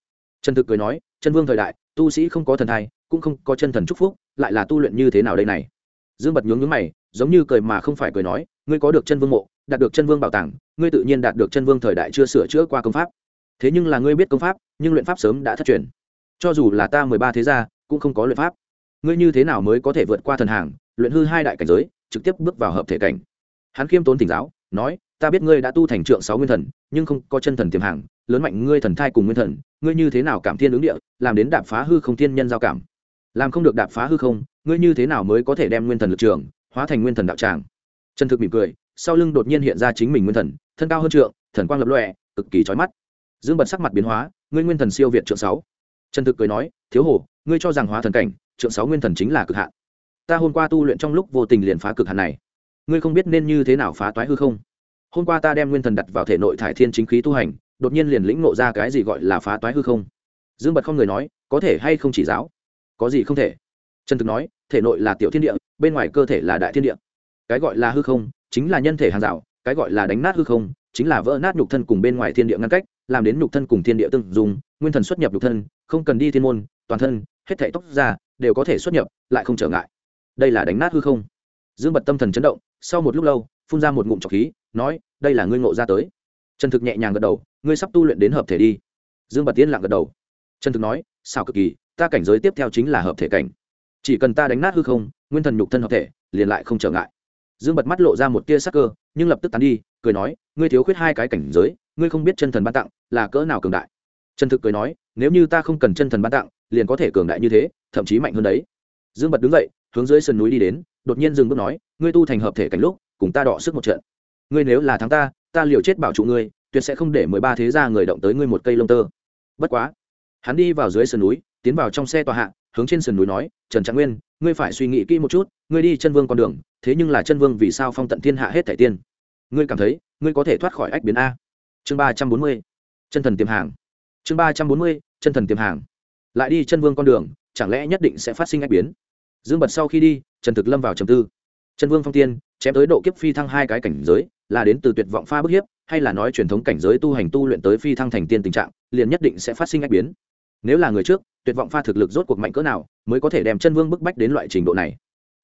trần thực cười nói, chân vương thời đại, tu sĩ không có thần thai, cũng không có chân thần chúc phúc, lại là tu luyện như thế nào đây này? Dương bật nhướng nhướng mày, giống như cười mà không phải cười nói, ngươi có được chân vương mộ, đạt được chân vương bảo tàng, ngươi tự nhiên đạt được chân vương thời đại chưa sửa chữa qua công pháp. Thế nhưng là ngươi biết công pháp, nhưng luyện pháp sớm đã thất truyền. Cho dù là ta mười ba thế gia, cũng không có luyện pháp. Ngươi như thế nào mới có thể vượt qua thần hàng, luyện hư hai đại cảnh giới, trực tiếp bước vào hợp thể cảnh? Hắn khiêm tốn tỉnh giáo, nói ta biết ngươi đã tu thành trượng sáu nguyên thần, nhưng không có chân thần tiềm hàng lớn mạnh ngươi thần thai cùng nguyên thần, ngươi như thế nào cảm thiên ứng địa, làm đến đạp phá hư không thiên nhân giao cảm? Làm không được đạp phá hư không, ngươi như thế nào mới có thể đem nguyên thần lực trường, hóa thành nguyên thần đạo tràng? Trần thực mỉm cười, sau lưng đột nhiên hiện ra chính mình nguyên thần, thân cao hơn trượng, thần quang lập lọe cực kỳ trói mắt. Dương bật sắc mặt biến hóa, ngươi nguyên thần siêu việt trượng sáu. Trần thực cười nói, thiếu hồ, ngươi cho rằng hóa thần cảnh, trượng sáu nguyên thần chính là cực hạn. Ta hôm qua tu luyện trong lúc vô tình liền phá cực hạn này. Ngươi không biết nên như thế nào phá toái hư không? Hôm qua ta đem nguyên thần đặt vào thể nội thải thiên chính khí tu hành, đột nhiên liền lĩnh nộ ra cái gì gọi là phá toái hư không? Dương bật không người nói, có thể hay không chỉ giáo? Có gì không thể? Trần thực nói, thể nội là tiểu thiên địa, bên ngoài cơ thể là đại thiên địa. Cái gọi là hư không, chính là nhân thể hàng rào, cái gọi là đánh nát hư không, chính là vỡ nát nhục thân cùng bên ngoài thiên địa ngăn cách, làm đến nhục thân cùng thiên địa tương dùng nguyên thần xuất nhập nhục thân, không cần đi thiên môn, toàn thân, hết thảy tóc ra đều có thể xuất nhập, lại không trở ngại. Đây là đánh nát hư không. Dương bật tâm thần chấn động, sau một lúc lâu phun ra một ngụm trọc khí, nói, đây là ngươi ngộ ra tới. Trần thực nhẹ nhàng gật đầu, ngươi sắp tu luyện đến hợp thể đi. Dương bật tiên lặng gật đầu. Trần thực nói sao cực kỳ, ta cảnh giới tiếp theo chính là hợp thể cảnh. Chỉ cần ta đánh nát hư không, nguyên thần nhục thân hợp thể, liền lại không trở ngại. Dương bật mắt lộ ra một tia sắc cơ, nhưng lập tức tán đi, cười nói, ngươi thiếu khuyết hai cái cảnh giới, ngươi không biết chân thần ban tặng là cỡ nào cường đại. Trần thực cười nói, nếu như ta không cần chân thần ban tặng, liền có thể cường đại như thế, thậm chí mạnh hơn đấy. Dương bật đứng dậy, hướng dưới sườn núi đi đến, đột nhiên dừng bước nói, ngươi tu thành hợp thể cảnh lúc cùng ta đọ sức một trận. Ngươi nếu là thắng ta ta liều chết bảo trụ ngươi, tuyệt sẽ không để mười ba thế gia người động tới ngươi một cây lông tơ. Bất quá, hắn đi vào dưới sườn núi, tiến vào trong xe tòa hạ, hướng trên sườn núi nói, trần trạng nguyên, ngươi phải suy nghĩ kỹ một chút, ngươi đi chân vương con đường, thế nhưng là chân vương vì sao phong tận thiên hạ hết thảy tiên? Ngươi cảm thấy, ngươi có thể thoát khỏi ách biến a. Chương ba trăm bốn mươi, chân thần tiềm hàng. Chương ba trăm bốn mươi, chân thần tiềm hàng. Lại đi chân vương con đường, chẳng lẽ nhất định sẽ phát sinh ách biến? Dương bật sau khi đi, trần thực lâm vào trầm tư. Chân vương phong tiên chém tới độ kiếp phi thăng hai cái cảnh giới, là đến từ tuyệt vọng pha bức hiếp, hay là nói truyền thống cảnh giới tu hành tu luyện tới phi thăng thành tiên tình trạng, liền nhất định sẽ phát sinh ách biến. Nếu là người trước, tuyệt vọng pha thực lực rốt cuộc mạnh cỡ nào, mới có thể đem chân vương bức bách đến loại trình độ này.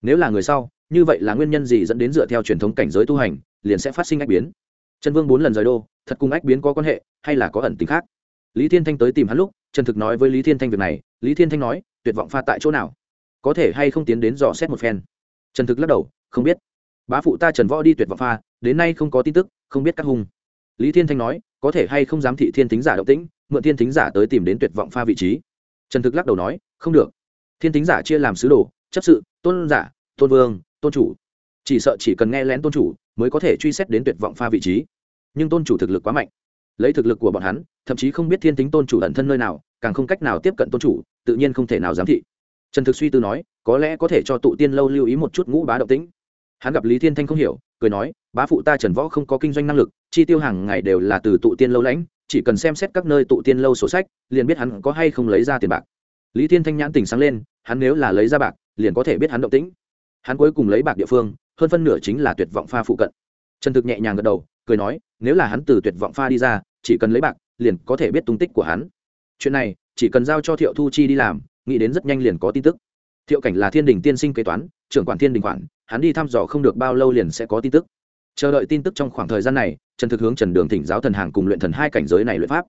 Nếu là người sau, như vậy là nguyên nhân gì dẫn đến dựa theo truyền thống cảnh giới tu hành, liền sẽ phát sinh ách biến? Chân vương bốn lần rời đô, thật cùng ách biến có quan hệ, hay là có ẩn tính khác? Lý thiên thanh tới tìm hắn lúc trần thực nói với lý thiên thanh việc này, lý thiên thanh nói, tuyệt vọng pha tại chỗ nào? Có thể hay không tiến đến dò xét một phen? Trần thực lắc đầu, không biết bá phụ ta trần võ đi tuyệt vọng pha, đến nay không có tin tức, không biết các hung. Lý thiên thanh nói, có thể hay không dám thị thiên thính giả động tĩnh, mượn thiên thính giả tới tìm đến tuyệt vọng pha vị trí. Trần thực lắc đầu nói, không được. Thiên thính giả chia làm sứ đồ, chấp sự, tôn giả, tôn vương, tôn chủ. Chỉ sợ chỉ cần nghe lén tôn chủ, mới có thể truy xét đến tuyệt vọng pha vị trí. Nhưng tôn chủ thực lực quá mạnh. Lấy thực lực của bọn hắn, thậm chí không biết thiên tính tôn chủ ẩn thân nơi nào, càng không cách nào tiếp cận tôn chủ, tự nhiên không thể nào giám thị. Trần thực suy tư nói, có lẽ có thể cho tụ tiên lâu lưu ý một chút ngũ bá động tĩnh hắn gặp lý thiên thanh không hiểu, cười nói, bá phụ ta trần võ không có kinh doanh năng lực, chi tiêu hàng ngày đều là từ tụ tiên lâu lãnh, chỉ cần xem xét các nơi tụ tiên lâu sổ sách, liền biết hắn có hay không lấy ra tiền bạc. Lý thiên thanh nhãn tỉnh sáng lên, hắn nếu là lấy ra bạc, liền có thể biết hắn động tĩnh. Hắn cuối cùng lấy bạc địa phương, hơn phân nửa chính là tuyệt vọng pha phụ cận. Trần thực nhẹ nhàng gật đầu, cười nói, nếu là hắn từ tuyệt vọng pha đi ra, chỉ cần lấy bạc, liền có thể biết tung tích của hắn. Chuyện này, chỉ cần giao cho thiệu thu chi đi làm, nghĩ đến rất nhanh liền có tin tức. Thiệu cảnh là thiên đình tiên sinh kế toán, trưởng quản thiên đình quản hắn đi thăm dò không được bao lâu liền sẽ có tin tức. Chờ đợi tin tức trong khoảng thời gian này, trần thực hướng trần đường thỉnh giáo thần hàng cùng luyện thần hai cảnh giới này luyện pháp.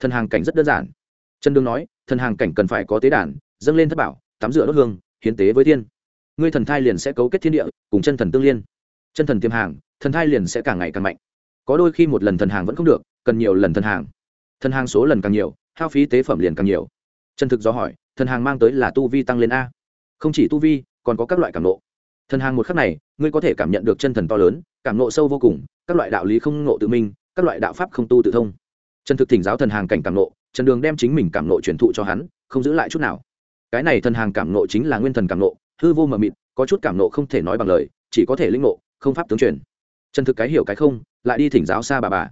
Thần hàng cảnh rất đơn giản. Trần đường nói, thần hàng cảnh cần phải có tế đàn, dâng lên thất bảo, tắm rửa đốt hương, hiến tế với thiên. Ngươi thần thai liền sẽ cấu kết thiên địa, cùng chân thần tương liên. Chân thần tiêm hàng, thần thai liền sẽ càng ngày càng mạnh. Có đôi khi một lần thần hàng vẫn không được, cần nhiều lần thần hàng. Thần hàng số lần càng nhiều, hao phí tế phẩm liền càng nhiều. Trần thực do hỏi, thần hàng mang tới là tu vi tăng lên a. Không chỉ tu vi, còn có các loại cảm nộ thần hàng một khắc này, ngươi có thể cảm nhận được chân thần to lớn, cảm nộ sâu vô cùng, các loại đạo lý không nộ tự minh, các loại đạo pháp không tu tự thông. Chân thực thỉnh giáo thần hàng cảnh cảm nộ trần đường đem chính mình cảm nộ truyền thụ cho hắn, không giữ lại chút nào. Cái này thần hàng cảm nộ chính là nguyên thần cảm nộ hư vô mờ mịt, có chút cảm nộ không thể nói bằng lời, chỉ có thể linh nộ không pháp tướng truyền. Chân thực cái hiểu cái không, lại đi thỉnh giáo xa bà bà.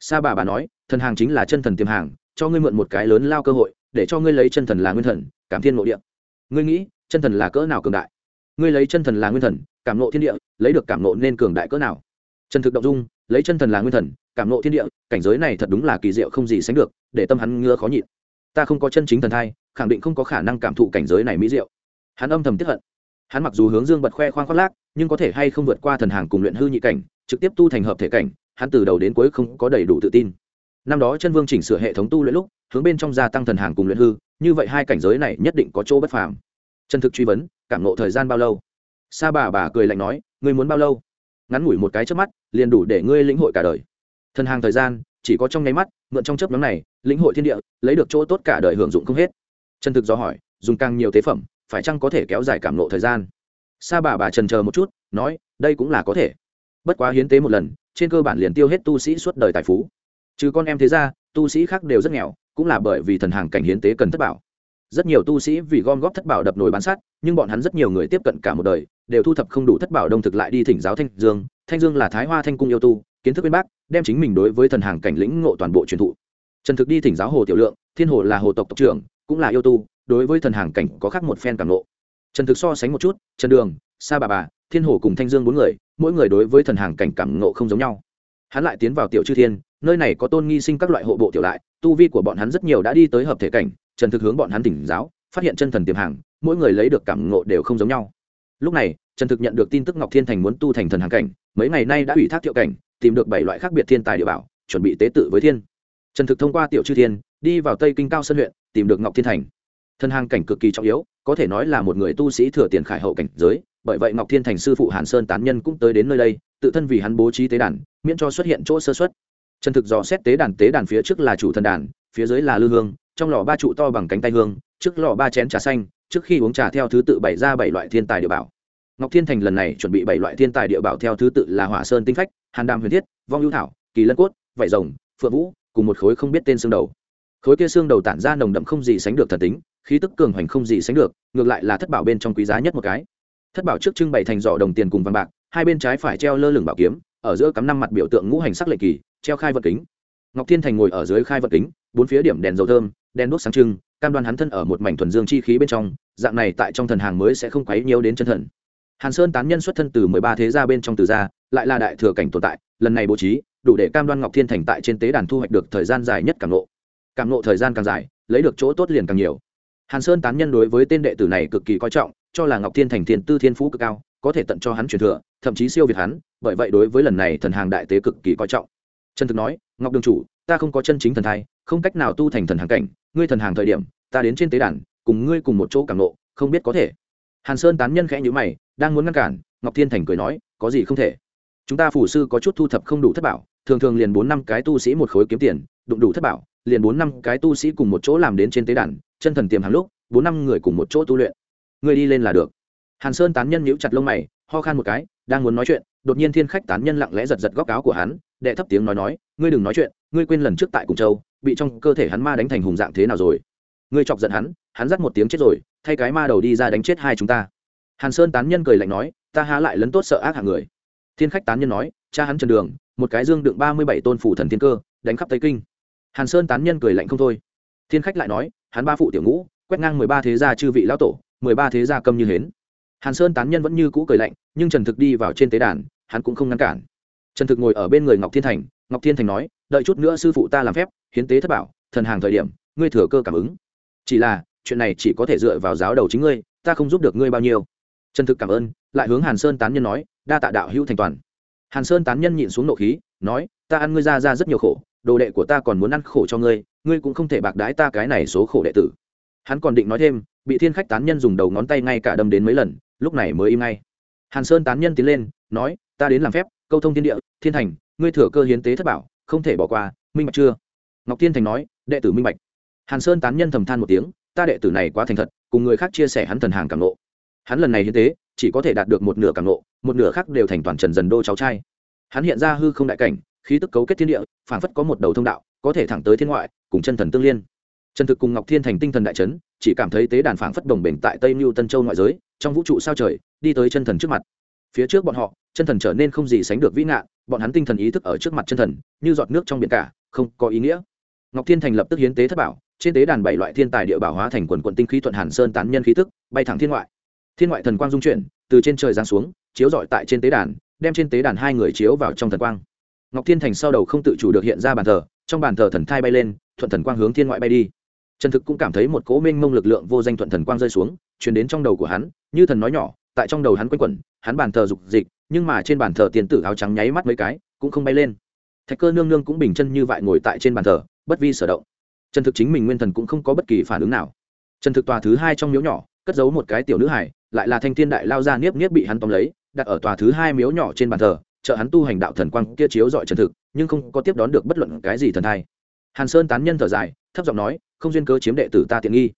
Xa bà bà nói, thần hàng chính là chân thần tiềm hàng, cho ngươi mượn một cái lớn lao cơ hội, để cho ngươi lấy chân thần là nguyên thần, cảm thiên nội địa. Ngươi nghĩ, chân thần là cỡ nào cường đại? Ngươi lấy chân thần là nguyên thần, cảm nộ thiên địa, lấy được cảm nộ nên cường đại cỡ nào? Trần thực động dung, lấy chân thần là nguyên thần, cảm nộ thiên địa, cảnh giới này thật đúng là kỳ diệu không gì sánh được, để tâm hắn ngứa khó nhịn. Ta không có chân chính thần thai, khẳng định không có khả năng cảm thụ cảnh giới này mỹ diệu. Hắn âm thầm tiếp hận. Hắn mặc dù hướng dương bật khoe khoang khoác lác, nhưng có thể hay không vượt qua thần hàng cùng luyện hư nhị cảnh, trực tiếp tu thành hợp thể cảnh, hắn từ đầu đến cuối không có đầy đủ tự tin. Năm đó chân vương chỉnh sửa hệ thống tu luyện lúc, hướng bên trong gia tăng thần hàng cùng luyện hư, như vậy hai cảnh giới này nhất định có chỗ bất phàm. Chân thực truy vấn cảm nộ thời gian bao lâu? Sa bà bà cười lạnh nói, ngươi muốn bao lâu? Ngắn ngủi một cái trước mắt, liền đủ để ngươi lĩnh hội cả đời. Thần hàng thời gian, chỉ có trong nháy mắt, mượn trong chớp nhóm này, lĩnh hội thiên địa, lấy được chỗ tốt cả đời hưởng dụng không hết. Chân thực do hỏi, dùng càng nhiều tế phẩm, phải chăng có thể kéo dài cảm nộ thời gian? Sa bà bà trần chờ một chút, nói, đây cũng là có thể. Bất quá hiến tế một lần, trên cơ bản liền tiêu hết tu sĩ suốt đời tài phú. Trừ con em thế ra, tu sĩ khác đều rất nghèo, cũng là bởi vì thần hàng cảnh hiến tế cần thất bảo rất nhiều tu sĩ vì gom góp thất bảo đập nồi bán sát, nhưng bọn hắn rất nhiều người tiếp cận cả một đời, đều thu thập không đủ thất bảo đông thực lại đi thỉnh giáo thanh dương. Thanh dương là thái hoa thanh cung yêu tu, kiến thức bên bác đem chính mình đối với thần hàng cảnh lĩnh ngộ toàn bộ truyền thụ. Trần thực đi thỉnh giáo hồ tiểu lượng, thiên hồ là hồ tộc tộc trưởng, cũng là yêu tu, đối với thần hàng cảnh có khác một phen cảm ngộ. Trần thực so sánh một chút, trần đường, sa bà bà, thiên hồ cùng thanh dương bốn người, mỗi người đối với thần hàng cảnh cảm ngộ không giống nhau. Hắn lại tiến vào tiểu chư thiên, nơi này có tôn nghi sinh các loại hộ bộ tiểu lại, tu vi của bọn hắn rất nhiều đã đi tới hợp thể cảnh trần thực hướng bọn hắn tỉnh giáo, phát hiện chân thần tiềm hàng, mỗi người lấy được cảm ngộ đều không giống nhau. Lúc này, trần thực nhận được tin tức ngọc thiên thành muốn tu thành thần hàng cảnh, mấy ngày nay đã ủy thác thiệu cảnh, tìm được bảy loại khác biệt thiên tài địa bảo, chuẩn bị tế tự với thiên. Trần thực thông qua tiểu chư thiên, đi vào tây kinh cao sơn huyện, tìm được ngọc thiên thành. Thần hàng cảnh cực kỳ trọng yếu, có thể nói là một người tu sĩ thừa tiền khải hậu cảnh giới, bởi vậy ngọc thiên thành sư phụ hàn sơn tán nhân cũng tới đến nơi đây, tự thân vì hắn bố trí tế đàn, miễn cho xuất hiện chỗ sơ xuất trần thực dò xét tế đàn tế đàn phía trước là chủ thần đàn, phía dưới là lư hương trong lò ba trụ to bằng cánh tay hương, trước lò ba chén trà xanh, trước khi uống trà theo thứ tự bày ra bảy loại thiên tài địa bảo. Ngọc thiên thành lần này chuẩn bị bảy loại thiên tài địa bảo theo thứ tự là hỏa sơn tinh phách, hàn đàm huyền thiết, vong hữu thảo, kỳ lân cốt vải rồng, phượng vũ, cùng một khối không biết tên xương đầu. Khối kia xương đầu tản ra nồng đậm không gì sánh được thần tính, khí tức cường hoành không gì sánh được, ngược lại là thất bảo bên trong quý giá nhất một cái. Thất bảo trước trưng bày thành giỏ đồng tiền cùng vàng bạc, hai bên trái phải treo lơ lửng bảo kiếm, ở giữa cắm năm mặt biểu tượng ngũ hành sắc lệ kỳ, treo khai vật kính ngọc thiên thành ngồi ở dưới khai vật kính, bốn phía điểm đèn dầu thơm, đèn đuốc sáng trưng, cam đoan hắn thân ở một mảnh thuần dương chi khí bên trong, dạng này tại trong thần hàng mới sẽ không quấy nhiều đến chân thần. Hàn sơn tán nhân xuất thân từ mười ba thế gia bên trong từ gia, lại là đại thừa cảnh tồn tại, lần này bố trí, đủ để cam đoan ngọc thiên thành tại trên tế đàn thu hoạch được thời gian dài nhất cảm nộ cảm nộ thời gian càng dài, lấy được chỗ tốt liền càng nhiều. Hàn sơn tán nhân đối với tên đệ tử này cực kỳ coi trọng, cho là ngọc thiên thành thiên tư thiên phú cực cao, có thể tận cho hắn truyền thừa, thậm chí siêu việt hắn, bởi vậy đối với lần này thần hàng đại tế cực kỳ coi trọng trần thực nói, ngọc đường chủ, ta không có chân chính thần thai, không cách nào tu thành thần hàng cảnh, ngươi thần hàng thời điểm, ta đến trên tế đàn, cùng ngươi cùng một chỗ cảm nộ không biết có thể. Hàn sơn tán nhân khẽ nhữ mày, đang muốn ngăn cản, ngọc thiên thành cười nói, có gì không thể. Chúng ta phủ sư có chút thu thập không đủ thất bảo, thường thường liền bốn năm cái tu sĩ một khối kiếm tiền, đụng đủ thất bảo, liền bốn năm cái tu sĩ cùng một chỗ làm đến trên tế đàn, chân thần tiềm hàng lúc, bốn năm người cùng một chỗ tu luyện. Ngươi đi lên là được. Hàn sơn tán nhân nhíu chặt lông mày, ho khan một cái, đang muốn nói chuyện, đột nhiên thiên khách tán nhân lặng lẽ giật giật góc áo của hắn đệ thấp tiếng nói nói, ngươi đừng nói chuyện, ngươi quên lần trước tại cùng châu, bị trong cơ thể hắn ma đánh thành hùng dạng thế nào rồi? Ngươi chọc giận hắn hắn dắt một tiếng chết rồi, thay cái ma đầu đi ra đánh chết hai chúng ta. Hàn sơn tán nhân cười lạnh nói, ta há lại lấn tốt sợ ác hạng người. Thiên khách tán nhân nói, cha hắn trần đường, một cái dương đựng ba mươi bảy tôn phủ thần thiên cơ, đánh khắp tây kinh. Hàn sơn tán nhân cười lạnh không thôi. Thiên khách lại nói, hắn ba phụ tiểu ngũ, quét ngang mười ba thế gia chư vị lão tổ, mười ba thế gia câm như hến. Hàn sơn tán nhân vẫn như cũ cười lạnh, nhưng trần thực đi vào trên tế đàn, hắn cũng không ngăn cản trần thực ngồi ở bên người ngọc thiên thành, ngọc thiên thành nói, đợi chút nữa sư phụ ta làm phép, hiến tế thất bảo, thần hàng thời điểm, ngươi thừa cơ cảm ứng. Chỉ là, chuyện này chỉ có thể dựa vào giáo đầu chính ngươi, ta không giúp được ngươi bao nhiêu. Trần thực cảm ơn, lại hướng hàn sơn tán nhân nói, đa tạ đạo hữu thành toàn. Hàn sơn tán nhân nhịn xuống nộ khí, nói, ta ăn ngươi ra ra rất nhiều khổ, đồ đệ của ta còn muốn ăn khổ cho ngươi ngươi cũng không thể bạc đái ta cái này số khổ đệ tử. Hắn còn định nói thêm, bị thiên khách tán nhân dùng đầu ngón tay ngay cả đâm đến mấy lần, lúc này mới im ngay. Hàn sơn tán nhân tiến lên, nói, ta đến làm phép câu thông thiên địa, thiên thành, ngươi thừa cơ hiến tế thất bảo, không thể bỏ qua, minh bạch chưa? Ngọc thiên thành nói, đệ tử minh bạch. Hàn sơn tán nhân thầm than một tiếng, ta đệ tử này quá thành thật, cùng người khác chia sẻ hắn thần hàng cảm nộ hắn lần này hiến tế, chỉ có thể đạt được một nửa cảm nộ một nửa khác đều thành toàn trần dần đô cháu trai. Hắn hiện ra hư không đại cảnh, khí tức cấu kết thiên địa phảng phất có một đầu thông đạo, có thể thẳng tới thiên ngoại, cùng chân thần tương liên. Trần thực cùng ngọc thiên thành tinh thần đại trấn chỉ cảm thấy tế đàn phảng phất đồng bền tại tây mưu tân châu ngoại giới, trong vũ trụ sao trời, đi tới chân thần trước mặt. Phía trước bọn họ chân thần trở nên không gì sánh được vĩ ngạn, bọn hắn tinh thần ý thức ở trước mặt chân thần, như giọt nước trong biển cả, không có ý nghĩa. Ngọc thiên thành lập tức hiến tế thất bảo, trên tế đàn bảy loại thiên tài địa bảo hóa thành quần quận tinh khí thuận hàn sơn tán nhân khí tức, bay thẳng thiên ngoại. Thiên ngoại thần quang dung chuyển, từ trên trời giáng xuống, chiếu rọi tại trên tế đàn, đem trên tế đàn hai người chiếu vào trong thần quang. Ngọc thiên thành sau đầu không tự chủ được hiện ra bàn thờ, trong bàn thờ thần thai bay lên, thuận thần quang hướng thiên ngoại bay đi. Trần thực cũng cảm thấy một cố minh mông lực lượng vô danh thuận thần quang rơi xuống chuyển đến trong đầu của hắn, như thần nói nhỏ, tại trong đầu hắn quanh quẩn, hắn bàn thờ dục dịch nhưng mà trên bàn thờ tiền tử áo trắng nháy mắt mấy cái, cũng không bay lên. Thạch cơ nương nương cũng bình chân như vậy ngồi tại trên bàn thờ, bất vi sở động. Trần thực chính mình nguyên thần cũng không có bất kỳ phản ứng nào. Trần thực tòa thứ hai trong miếu nhỏ, cất giấu một cái tiểu nữ hải lại là thanh thiên đại lao ra niếp niếp bị hắn tóm lấy, đặt ở tòa thứ hai miếu nhỏ trên bàn thờ, trợ hắn tu hành đạo thần quang kia chiếu dọi trần thực, nhưng không có tiếp đón được bất luận cái gì thần thai. Hàn sơn tán nhân thở dài, thấp giọng nói, không duyên cớ chiếm đệ tử ta tiện nghi.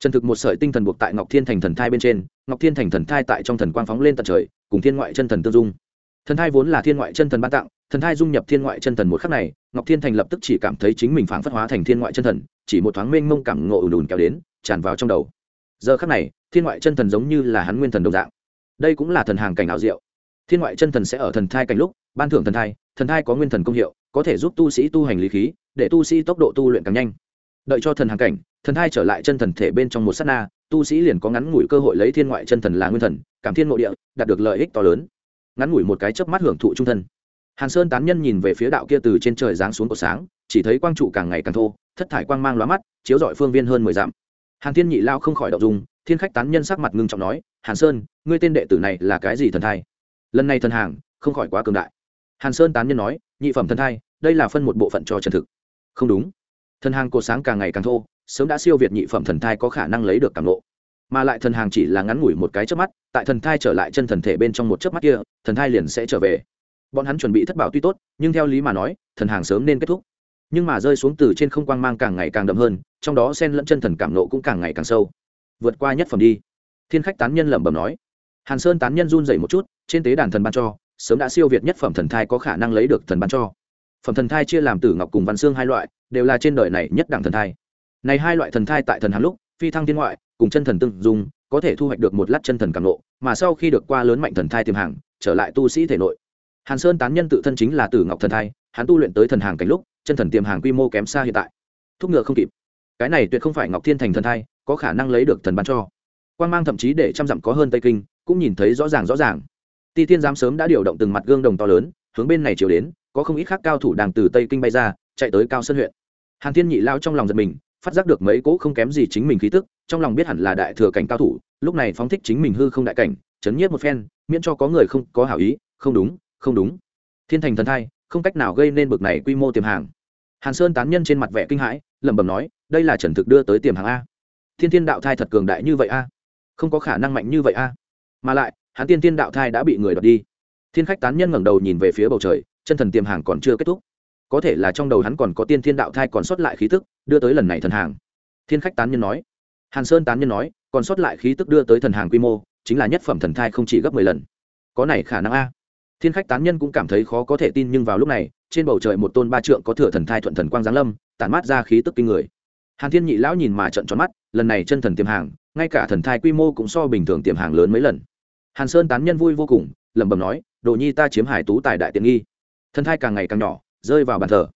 Trần thực một sợi tinh thần buộc tại ngọc thiên thành thần thai bên trên, ngọc thiên thành thần thai tại trong thần quang phóng lên tận trời cùng thiên ngoại chân thần tương dung. Thần thai vốn là thiên ngoại chân thần ban tặng, thần thai dung nhập thiên ngoại chân thần một khắc này, ngọc thiên thành lập tức chỉ cảm thấy chính mình phản phất hóa thành thiên ngoại chân thần, chỉ một thoáng mênh mông cảm ngộ ùn ùn kéo đến, tràn vào trong đầu. Giờ khắc này, thiên ngoại chân thần giống như là hắn nguyên thần đồng dạng. Đây cũng là thần hàng cảnh ảo diệu. Thiên ngoại chân thần sẽ ở thần thai cảnh lúc, ban thưởng thần thai thần thai có nguyên thần công hiệu, có thể giúp tu sĩ tu hành lý khí, để tu sĩ tốc độ tu luyện càng nhanh. Đợi cho thần hàng cảnh, thần thai trở lại chân thần thể bên trong một s á t na tu sĩ liền có ngắn ngủi cơ hội lấy thiên ngoại chân thần là nguyên thần, cảm thiên mộ địa, đạt được lợi ích to lớn. Ngắn ngủi một cái chớp mắt hưởng thụ trung thân. Hàn sơn tán nhân nhìn về phía đạo kia từ trên trời giáng xuống của sáng, chỉ thấy quang trụ càng ngày càng thô, thất thải quang mang lóa mắt, chiếu dọi phương viên hơn mười dặm. Hàn thiên nhị lao không khỏi đậu dùng thiên khách tán nhân sắc mặt ngưng trọng nói, hàn sơn, ngươi tên đệ tử này là cái gì thần thai? Lần này thần hàng, không khỏi quá cường đại. Hàn sơn tán nhân nói, nhị phẩm thần thai, đây là phân một bộ phận cho trần thực. Không đúng. Thần hàng cột sáng càng ngày càng thô sớm đã siêu việt nhị phẩm thần thai có khả năng lấy được cảm lộ mà lại thần hàng chỉ là ngắn ngủi một cái chớp mắt, tại thần thai trở lại chân thần thể bên trong một chớp mắt kia, thần thai liền sẽ trở về. Bọn hắn chuẩn bị thất bảo tuy tốt, nhưng theo lý mà nói, thần hàng sớm nên kết thúc. Nhưng mà rơi xuống từ trên không quang mang càng ngày càng đậm hơn, trong đó sen lẫn chân thần cảm nộ cũng càng ngày càng sâu. Vượt qua nhất phẩm đi. Thiên khách tán nhân lẩm bẩm nói. Hàn sơn tán nhân run dậy một chút, trên tế đàn thần ban cho, sớm đã siêu việt nhất phẩm thần thai có khả năng lấy được thần ban cho. Phẩm thần thai chia làm tử ngọc cùng văn xương hai loại, đều là trên đời này nhất đẳng thần thai này hai loại thần thai tại thần hàn lúc, phi thăng thiên ngoại, cùng chân thần tương dung, có thể thu hoạch được một lát chân thần cảm nộ mà sau khi được qua lớn mạnh thần thai tiềm hàng, trở lại tu sĩ thể nội. Hàn sơn tán nhân tự thân chính là tử ngọc thần thai, hắn tu luyện tới thần hàng cảnh lúc, chân thần tiềm hàng quy mô kém xa hiện tại. Thúc ngựa không kịp. Cái này tuyệt không phải ngọc thiên thành thần thai, có khả năng lấy được thần ban cho. Quan mang thậm chí để trăm dặm có hơn tây kinh, cũng nhìn thấy rõ ràng rõ ràng. Ti tiên giám sớm đã điều động từng mặt gương đồng to lớn, hướng bên này chiều đến, có không ít khác cao thủ đang từ tây kinh bay ra, chạy tới cao sơn huyện. Hàn thiên nhị lao trong lòng giật mình phát giác được mấy cỗ không kém gì chính mình khí tức, trong lòng biết hẳn là đại thừa cảnh cao thủ, lúc này phóng thích chính mình hư không đại cảnh, chấn nhiếp một phen, miễn cho có người không có hảo ý, không đúng không đúng. Thiên thành thần thai, không cách nào gây nên bực này quy mô tiềm hàng. Hàn sơn tán nhân trên mặt vẻ kinh hãi, lẩm bẩm nói, đây là trần thực đưa tới tiềm hàng a. Thiên thiên đạo thai thật cường đại như vậy a. Không có khả năng mạnh như vậy a. Mà lại, hắn tiên thiên đạo thai đã bị người đoạt đi. Thiên khách tán nhân ngẩng đầu nhìn về phía bầu trời, chân thần tiềm hàng còn chưa kết thúc có thể là trong đầu hắn còn có tiên thiên đạo thai còn sót lại khí tức, đưa tới lần này thần hàng. Thiên khách tán nhân nói. Hàn sơn tán nhân nói, còn sót lại khí tức đưa tới thần hàng quy mô, chính là nhất phẩm thần thai không chỉ gấp mười lần. Có này khả năng a. Thiên khách tán nhân cũng cảm thấy khó có thể tin nhưng vào lúc này, trên bầu trời một tôn ba trượng có thừa thần thai thuận thần quang giáng lâm, tản mát ra khí tức kinh người. Hàn thiên nhị lão nhìn mà trận tròn mắt, lần này chân thần tiềm hàng, ngay cả thần thai quy mô cũng so bình thường tiềm hàng lớn mấy lần. Hàn sơn tán nhân vui vô cùng, lẩm bẩm nói, đồ nhi ta chiếm hải tú tài đại tiện nghi. Thần thai càng ngày càng nhỏ rơi vào bàn thờ.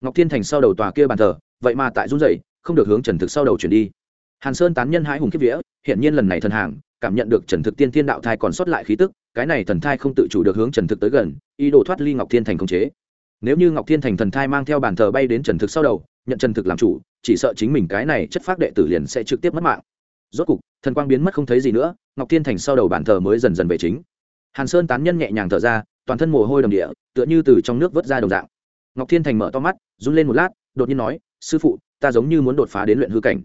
Ngọc thiên thành sau đầu tòa kia bàn thờ, vậy mà tại run rẩy, không được hướng trần thực sau đầu chuyển đi. Hàn sơn tán nhân hãi hùng kiếp vía hiện nhiên lần này thần hàng, cảm nhận được trần thực tiên thiên đạo thai còn sót lại khí tức, cái này thần thai không tự chủ được hướng trần thực tới gần, ý đồ thoát ly ngọc thiên thành khống chế. Nếu như ngọc thiên thành thần thai mang theo bàn thờ bay đến trần thực sau đầu, nhận trần thực làm chủ, chỉ sợ chính mình cái này chất phác đệ tử liền sẽ trực tiếp mất mạng. Rốt cục, thần quang biến mất không thấy gì nữa, ngọc thiên thành sau đầu bàn thờ mới dần dần về chính. Hàn sơn tán nhân nhẹ nhàng thở ra, toàn thân mồ hôi đầm địa, tựa như từ trong nước vớt ra đồng dạng ngọc thiên thành mở to mắt, run lên một lát, đột nhiên nói, sư phụ, ta giống như muốn đột phá đến luyện hư cảnh.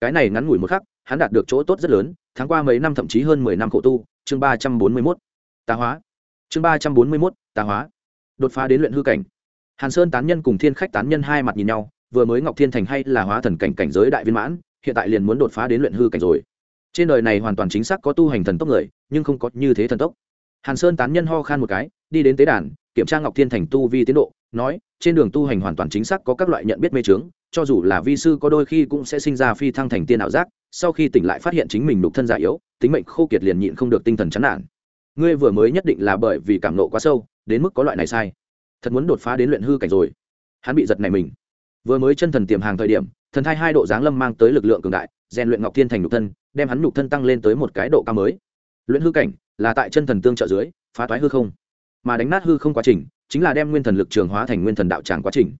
Cái này ngắn ngủi một khắc, hắn đạt được chỗ tốt rất lớn tháng qua mấy năm thậm chí hơn mười năm khổ tu. Chương ba trăm bốn mươi mốt. Tà hóa. Chương ba trăm bốn mươi mốt, tà hóa. Đột phá đến luyện hư cảnh. Hàn sơn tán nhân cùng thiên khách tán nhân hai mặt nhìn nhau, vừa mới ngọc thiên thành hay là hóa thần cảnh cảnh giới đại viên mãn, hiện tại liền muốn đột phá đến luyện hư cảnh rồi. Trên đời này hoàn toàn chính xác có tu hành thần tốc người, nhưng không có như thế thần tốc. Hàn sơn tán nhân ho khan một cái, đi đến tế đàn kiểm tra ngọc thiên thành tu vi tiến độ, nói, trên đường tu hành hoàn toàn chính xác có các loại nhận biết mê trướng cho dù là vi sư có đôi khi cũng sẽ sinh ra phi thăng thành tiên ảo giác, sau khi tỉnh lại phát hiện chính mình đục thân già yếu, tính mệnh khô kiệt liền nhịn không được tinh thần chán nản. Ngươi vừa mới nhất định là bởi vì cảm nộ quá sâu, đến mức có loại này sai. Thật muốn đột phá đến luyện hư cảnh rồi. Hắn bị giật này mình. Vừa mới chân thần tiềm hàng thời điểm, thần thai hai độ giáng lâm mang tới lực lượng cường đại, rèn luyện ngọc thiên thành nhục thân, đem hắn nhục thân tăng lên tới một cái độ cao mới. Luyện hư cảnh là tại chân thần tương trợ dưới, phá toái hư không mà đánh nát hư không quá trình, chính là đem nguyên thần lực trường hóa thành nguyên thần đạo tràng quá trình.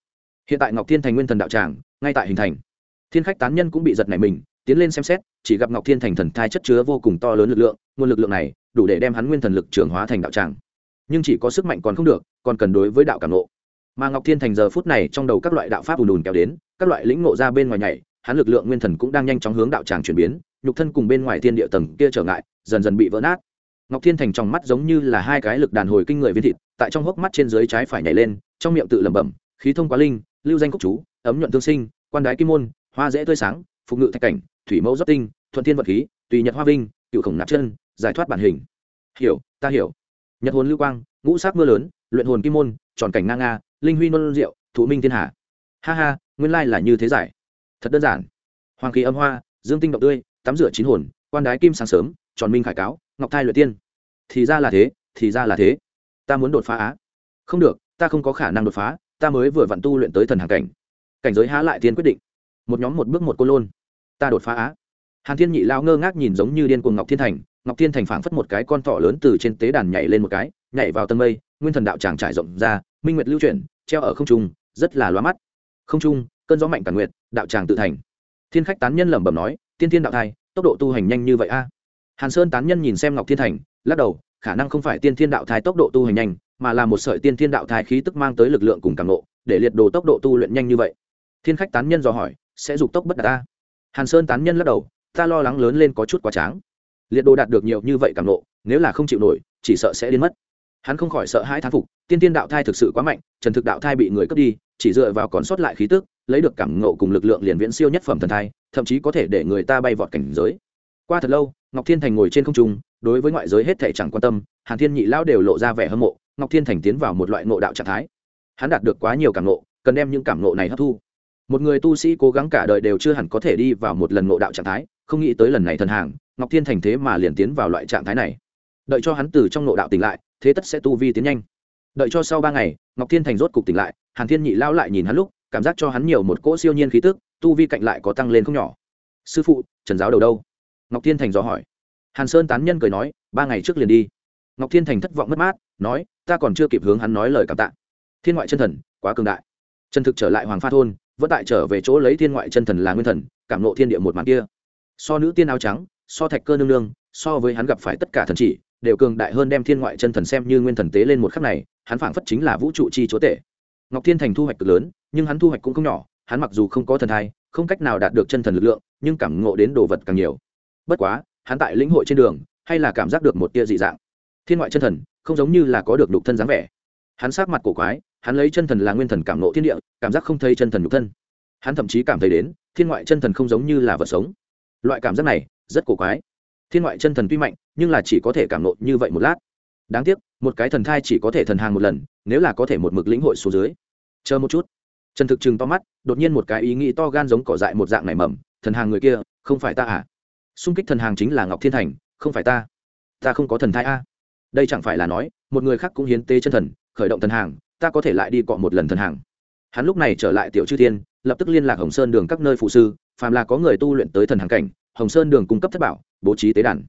Hiện tại ngọc thiên thành nguyên thần đạo tràng, ngay tại hình thành. Thiên khách tán nhân cũng bị giật nảy mình, tiến lên xem xét, chỉ gặp ngọc thiên thành thần thai chất chứa vô cùng to lớn lực lượng, nguồn lực lượng này đủ để đem hắn nguyên thần lực trường hóa thành đạo tràng. Nhưng chỉ có sức mạnh còn không được, còn cần đối với đạo cảm nộ mà ngọc thiên thành giờ phút này trong đầu các loại đạo pháp ùn ùn kéo đến, các loại lĩnh ngộ ra bên ngoài nhảy, hắn lực lượng nguyên thần cũng đang nhanh chóng hướng đạo tràng chuyển biến, nhục thân cùng bên ngoài thiên địa tầng kia trở ngại, dần dần bị vỡ nát ngọc thiên thành trong mắt giống như là hai cái lực đàn hồi kinh người viên thịt, tại trong hốc mắt trên dưới trái phải nhảy lên, trong miệng tự lẩm bẩm, khí thông quá linh, lưu danh cốc chú, ấm nhuận tương sinh, quan đái kim môn, hoa dễ tươi sáng, phục ngự thạch cảnh, thủy mẫu dốc tinh, thuận thiên vật khí, tùy nhật hoa vinh, cựu khổng nạp chân, giải thoát bản hình. Hiểu, ta hiểu. Nhật hồn lưu quang, ngũ sát mưa lớn, luyện hồn kim môn, tròn cảnh nga nga, linh huy nôn rượu, thụ minh thiên hà ha ha, nguyên lai là như thế giải. Thật đơn giản. Hoàng khí âm hoa, dương tinh động tươi, tắm rửa chín hồn, quan đái kim sáng sớm tròn minh khải cáo, ngọc thai luyện tiên. Thì ra là thế, thì ra là thế. Ta muốn đột phá á. Không được, ta không có khả năng đột phá, ta mới vừa vặn tu luyện tới thần hàng cảnh. Cảnh giới há lại tiên quyết định. Một nhóm một bước một cô lôn. Ta đột phá á. Hàn thiên nhị lao ngơ ngác nhìn giống như điên cuồng ngọc thiên thành. Ngọc thiên thành phảng phất một cái con thỏ lớn từ trên tế đàn nhảy lên một cái, nhảy vào tân mây, nguyên thần đạo tràng trải rộng ra, minh nguyệt lưu chuyển, treo ở không trung, rất là loa mắt. Không trung, cơn gió mạnh tàn nguyệt, đạo tràng tự thành. Thiên khách tán nhân lẩm bẩm nói, tiên thiên đạo thai, tốc độ tu hành nhanh như vậy a? Hàn sơn tán nhân nhìn xem ngọc thiên thành, lắc đầu, khả năng không phải tiên thiên đạo thai tốc độ tu hành nhanh, mà là một sợi tiên thiên đạo thai khí tức mang tới lực lượng cùng càng nộ để liệt đồ tốc độ tu luyện nhanh như vậy. Thiên khách tán nhân dò hỏi, sẽ dục tốc bất đạt ta? Hàn sơn tán nhân lắc đầu, ta lo lắng lớn lên có chút quá tráng. Liệt đồ đạt được nhiều như vậy càng nộ nếu là không chịu nổi, chỉ sợ sẽ đến mất. Hắn không khỏi sợ hãi thán phục, tiên tiên đạo thai thực sự quá mạnh, trần thực đạo thai bị người cướp đi, chỉ dựa vào còn sót lại khí tức, lấy được cảm ngộ cùng lực lượng liền viễn siêu nhất phẩm thần thai, thậm chí có thể để người ta bay vọt cảnh giới. Qua thật lâu ngọc thiên thành ngồi trên không trung, đối với ngoại giới hết thể chẳng quan tâm, hàn thiên nhị lao đều lộ ra vẻ hâm mộ, ngọc thiên thành tiến vào một loại ngộ đạo trạng thái. Hắn đạt được quá nhiều cảm ngộ, cần đem những cảm ngộ này hấp thu. Một người tu sĩ cố gắng cả đời đều chưa hẳn có thể đi vào một lần ngộ đạo trạng thái, không nghĩ tới lần này thần hàng, ngọc thiên thành thế mà liền tiến vào loại trạng thái này. Đợi cho hắn từ trong ngộ đạo tỉnh lại, thế tất sẽ tu vi tiến nhanh. Đợi cho sau ba ngày, ngọc thiên thành rốt cục tỉnh lại, hàn thiên nhị lao lại nhìn hắn lúc, cảm giác cho hắn nhiều một cỗ siêu nhiên khí tức, tu vi cạnh lại có tăng lên không nhỏ. Sư phụ, trần giáo đầu đâu? Ngọc thiên thành dò hỏi. Hàn sơn tán nhân cười nói, ba ngày trước liền đi. Ngọc thiên thành thất vọng mất mát, nói, ta còn chưa kịp hướng hắn nói lời cảm tạ. Thiên ngoại chân thần, quá cường đại. Trần thực trở lại hoàng pha thôn, vẫn tại trở về chỗ lấy thiên ngoại chân thần là nguyên thần, cảm nộ thiên địa một màn kia. So nữ tiên áo trắng, so thạch cơ nương nương, so với hắn gặp phải tất cả thần chỉ, đều cường đại hơn đem thiên ngoại chân thần xem như nguyên thần tế lên một khắc này, hắn phảng phất chính là vũ trụ chi chúa tể. Ngọc thiên thành thu hoạch cực lớn, nhưng hắn thu hoạch cũng không nhỏ, hắn mặc dù không có thần thai, không cách nào đạt được chân thần lực lượng, nhưng cảm ngộ đến đồ vật càng nhiều bất quá, hắn tại lĩnh hội trên đường, hay là cảm giác được một tia dị dạng. Thiên ngoại chân thần, không giống như là có được đục thân dáng vẻ. Hắn sát mặt cổ quái, hắn lấy chân thần là nguyên thần cảm nộ thiên địa, cảm giác không thấy chân thần nhục thân. Hắn thậm chí cảm thấy đến, thiên ngoại chân thần không giống như là vật sống. Loại cảm giác này, rất cổ quái. Thiên ngoại chân thần tuy mạnh, nhưng là chỉ có thể cảm nộ như vậy một lát. Đáng tiếc, một cái thần thai chỉ có thể thần hàng một lần, nếu là có thể một mực lĩnh hội xuống dưới. Chờ một chút. Trần thực chừng to mắt, đột nhiên một cái ý nghĩ to gan giống cỏ dại một dạng này mầm, thần hàng người kia, không phải ta à? Xung kích thần hàng chính là ngọc thiên thành, không phải ta. Ta không có thần thai a. Đây chẳng phải là nói, một người khác cũng hiến tế chân thần, khởi động thần hàng, ta có thể lại đi cọ một lần thần hàng. Hắn lúc này trở lại tiểu chư thiên, lập tức liên lạc hồng sơn đường các nơi phụ sư, phàm là có người tu luyện tới thần hàng cảnh, hồng sơn đường cung cấp thất bảo, bố trí tế đàn.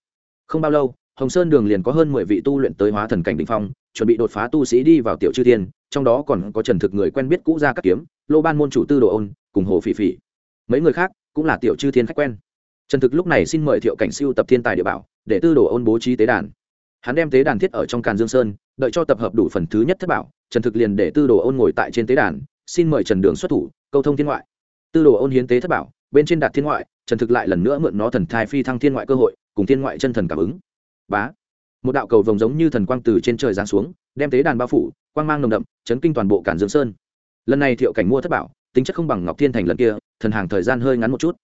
Không bao lâu, hồng sơn đường liền có hơn mười vị tu luyện tới hóa thần cảnh đ ỉ n h phong, chuẩn bị đột phá tu sĩ đi vào tiểu chư thiên, trong đó còn có trần thực người quen biết cũ ra các kiếm, lô ban môn chủ tư đồ ôn, cùng hồ phỉ phỉ. Mấy người khác cũng là tiểu chư thiên khách quen trần thực lúc này xin mời thiệu cảnh siêu tập thiên tài địa bảo, để tư đồ ôn bố trí tế đàn. Hắn đem tế đàn thiết ở trong càn dương sơn, đợi cho tập hợp đủ phần thứ nhất thất bảo, trần thực liền để tư đồ ôn ngồi tại trên tế đàn, xin mời trần đường xuất thủ, câu thông thiên ngoại. Tư đồ ôn hiến tế thất bảo, bên trên đạt thiên ngoại, trần thực lại lần nữa mượn nó thần thai phi thăng thiên ngoại cơ hội, cùng thiên ngoại chân thần cảm ứng. Bá. Một đạo cầu vồng giống như thần quang từ trên trời giáng xuống, đem tế đàn bao phủ, quang mang nồng đậm, chấn kinh toàn bộ cản dương sơn. Lần này thiệu cảnh mua thất bảo, tính chất không bằng ngọc thiên thành lần kia, thần hàng thời gian hơi ngắn một chút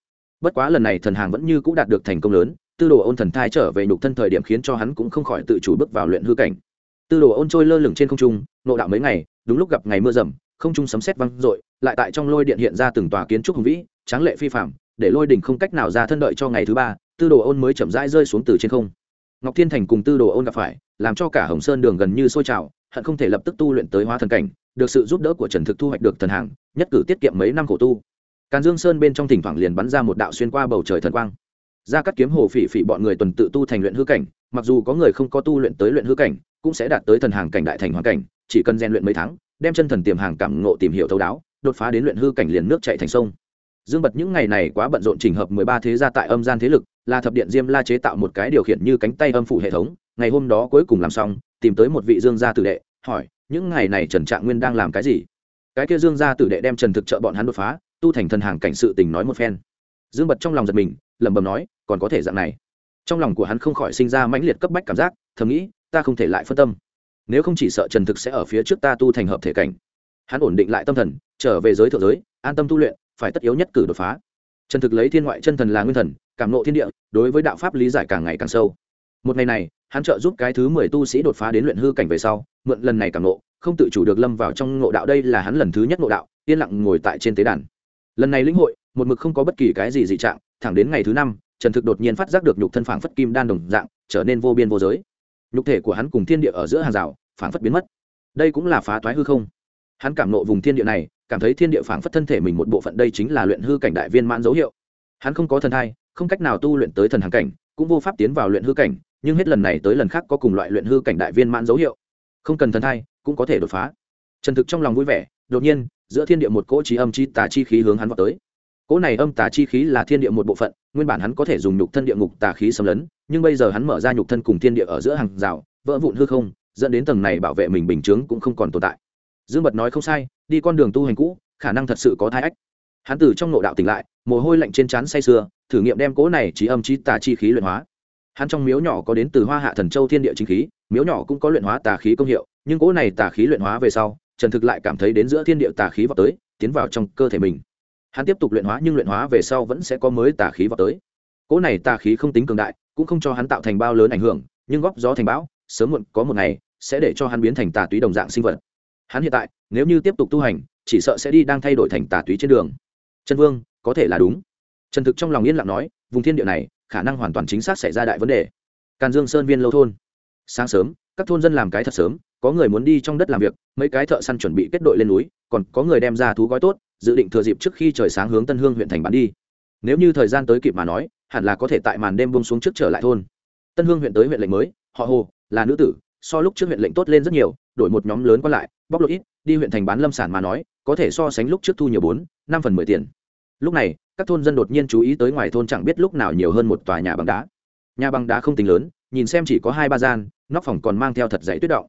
bất quá lần này thần hàng vẫn như c ũ đạt được thành công lớn, tư đồ ôn thần thai trở về nhục thân thời điểm khiến cho hắn cũng không khỏi tự chủ bước vào luyện hư cảnh. Tư đồ ôn trôi lơ lửng trên không trung, nộ đạo mấy ngày, đúng lúc gặp ngày mưa rầm, không trung sấm sét văng rội lại tại trong lôi điện hiện ra từng tòa kiến trúc hùng vĩ, tráng lệ phi phạm để lôi đỉnh không cách nào ra thân đợi cho ngày thứ ba, tư đồ ôn mới chậm rãi rơi xuống từ trên không. Ngọc thiên thành cùng tư đồ ôn gặp phải, làm cho cả hồng sơn đường gần như sôi trào, hận không thể lập tức tu luyện tới hóa thần cảnh, được sự giúp đỡ của trần thực thu hoạch được thần hàng, nhất cử tiết kiệm mấy năm khổ tu càn dương sơn bên trong thỉnh thoảng liền bắn ra một đạo xuyên qua bầu trời thần quang. Ra cắt kiếm hồ phỉ phỉ bọn người tuần tự tu thành luyện hư cảnh, mặc dù có người không có tu luyện tới luyện hư cảnh, cũng sẽ đạt tới thần hàng cảnh, đại thành hoàn cảnh, chỉ cần rèn luyện mấy tháng, đem chân thần tiềm hàng cảm ngộ tìm hiểu thấu đáo, đột phá đến luyện hư cảnh liền nước chạy thành sông. Dương bật những ngày này quá bận rộn trình hợp mười ba thế gia tại âm gian thế lực là thập điện diêm la chế tạo một cái điều khiển như cánh tay âm phủ hệ thống, ngày hôm đó cuối cùng làm xong, tìm tới một vị dương gia tử đệ, hỏi, những ngày này trần trạng nguyên đang làm cái gì? Cái kia dương gia tử đệ đem trần thực trợ bọn hắn đột phá tu thành thần hàng cảnh sự tình nói một phen. Dương bật trong lòng giật mình, lẩm bẩm nói, còn có thể dạng này. Trong lòng của hắn không khỏi sinh ra mãnh liệt cấp bách cảm giác, thầm nghĩ, ta không thể lại phân tâm. Nếu không chỉ sợ trần thực sẽ ở phía trước ta tu thành hợp thể cảnh. Hắn ổn định lại tâm thần, trở về giới thượng giới, an tâm tu luyện, phải tất yếu nhất cử đột phá. Trần thực lấy thiên ngoại chân thần là nguyên thần, cảm nộ thiên địa, đối với đạo pháp lý giải càng ngày càng sâu. Một ngày này, hắn trợ giúp cái thứ mười tu sĩ đột phá đến luyện hư cảnh về sau, mượn lần này cảm nộ không tự chủ được lâm vào trong ngộ đạo. Đây là hắn lần thứ nhất ngộ đạo, yên lặng ngồi tại trên tế đàn lần này lĩnh hội, một mực không có bất kỳ cái gì dị trạng, thẳng đến ngày thứ năm, trần thực đột nhiên phát giác được nhục thân phảng phất kim đan đồng dạng, trở nên vô biên vô giới. Nhục thể của hắn cùng thiên địa ở giữa hàng rào, phảng phất biến mất. Đây cũng là phá toái hư không. Hắn cảm nộ vùng thiên địa này, cảm thấy thiên địa phảng phất thân thể mình một bộ phận đây chính là luyện hư cảnh đại viên mãn dấu hiệu. Hắn không có thần thai, không cách nào tu luyện tới thần hàng cảnh, cũng vô pháp tiến vào luyện hư cảnh, nhưng hết lần này tới lần khác có cùng loại luyện hư cảnh đại viên mãn dấu hiệu. Không cần thần thai, cũng có thể đột phá. Trần thực trong lòng vui vẻ, đột nhiên giữa thiên địa một cỗ trí âm chi tà chi khí hướng hắn vào tới. Cỗ này âm tà chi khí là thiên địa một bộ phận, nguyên bản hắn có thể dùng nhục thân địa ngục tà khí xâm lấn, nhưng bây giờ hắn mở ra nhục thân cùng thiên địa ở giữa hàng rào, vỡ vụn hư không, dẫn đến tầng này bảo vệ mình bình chướng cũng không còn tồn tại. Dương bật nói không sai, đi con đường tu hành cũ, khả năng thật sự có thai ách. Hắn từ trong nội đạo tỉnh lại, mồ hôi lạnh trên trán say sưa, thử nghiệm đem cỗ này trí âm trí tà chi khí luyện hóa. Hắn trong miếu nhỏ có đến từ hoa hạ thần châu thiên địa chính khí, miếu nhỏ cũng có luyện hóa tà khí công hiệu, nhưng cỗ này tà khí luyện hóa về sau trần thực lại cảm thấy đến giữa thiên địa tà khí vào tới, tiến vào trong cơ thể mình. Hắn tiếp tục luyện hóa, nhưng luyện hóa về sau vẫn sẽ có mới tà khí vào tới. Cỗ này tà khí không tính cường đại, cũng không cho hắn tạo thành bao lớn ảnh hưởng, nhưng góp gió thành bão, sớm muộn có một ngày, sẽ để cho hắn biến thành tà túy đồng dạng sinh vật. Hắn hiện tại, nếu như tiếp tục tu hành, chỉ sợ sẽ đi đang thay đổi thành tà túy trên đường. Trần vương, có thể là đúng. Trần thực trong lòng yên lặng nói, vùng thiên địa này, khả năng hoàn toàn chính xác xảy ra đại vấn đề. Càn dương sơn viên lâu thôn. Sáng sớm, các thôn dân làm cái thật sớm có người muốn đi trong đất làm việc, mấy cái thợ săn chuẩn bị kết đội lên núi, còn có người đem ra thú gói tốt, dự định thừa dịp trước khi trời sáng hướng tân hương huyện thành bán đi. Nếu như thời gian tới kịp mà nói, hẳn là có thể tại màn đêm bông xuống trước trở lại thôn. Tân hương huyện tới huyện lệnh mới, họ hồ, là nữ tử, so lúc trước huyện lệnh tốt lên rất nhiều, đổi một nhóm lớn còn lại, bóc lột ít, đi huyện thành bán lâm sản mà nói, có thể so sánh lúc trước thu nhiều bốn, năm phần mười tiền. Lúc này, các thôn dân đột nhiên chú ý tới ngoài thôn chẳng biết lúc nào nhiều hơn một tòa nhà bằng đá. Nhà bằng đá không tính lớn, nhìn xem chỉ có hai ba gian, nóc phòng còn mang theo thật dãy tuyết động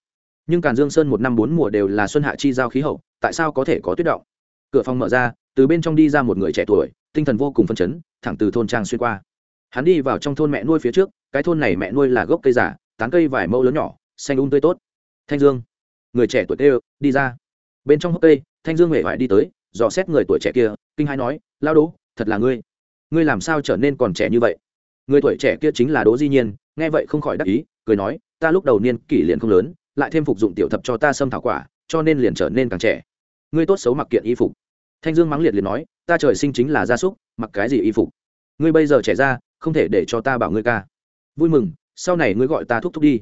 nhưng càn dương sơn một năm bốn mùa đều là xuân hạ chi giao khí hậu, tại sao có thể có tuyết động? Cửa phòng mở ra, từ bên trong đi ra một người trẻ tuổi, tinh thần vô cùng phân chấn, thẳng từ thôn trang xuyên qua. Hắn đi vào trong thôn mẹ nuôi phía trước, cái thôn này mẹ nuôi là gốc cây giả tán cây vài mẫu lớn nhỏ, xanh un tươi tốt. Thanh dương, người trẻ tuổi tê đi ra. Bên trong hốc cây, thanh dương huệ vải đi tới, dò xét người tuổi trẻ kia, kinh hai nói, lao đố, thật là ngươi. Ngươi làm sao trở nên còn trẻ như vậy? Người tuổi trẻ kia chính là đỗ di nhiên, nghe vậy không khỏi đắc ý, cười nói, ta lúc đầu niên kỷ liền không lớn lại thêm phục dụng tiểu thập cho ta xâm thảo quả, cho nên liền trở nên càng trẻ. Ngươi tốt xấu mặc kiện y phục. Thanh dương mắng liệt liền nói, ta trời sinh chính là gia súc, mặc cái gì y phục? Ngươi bây giờ trẻ ra, không thể để cho ta bảo ngươi ca. Vui mừng, sau này ngươi gọi ta thúc thúc đi.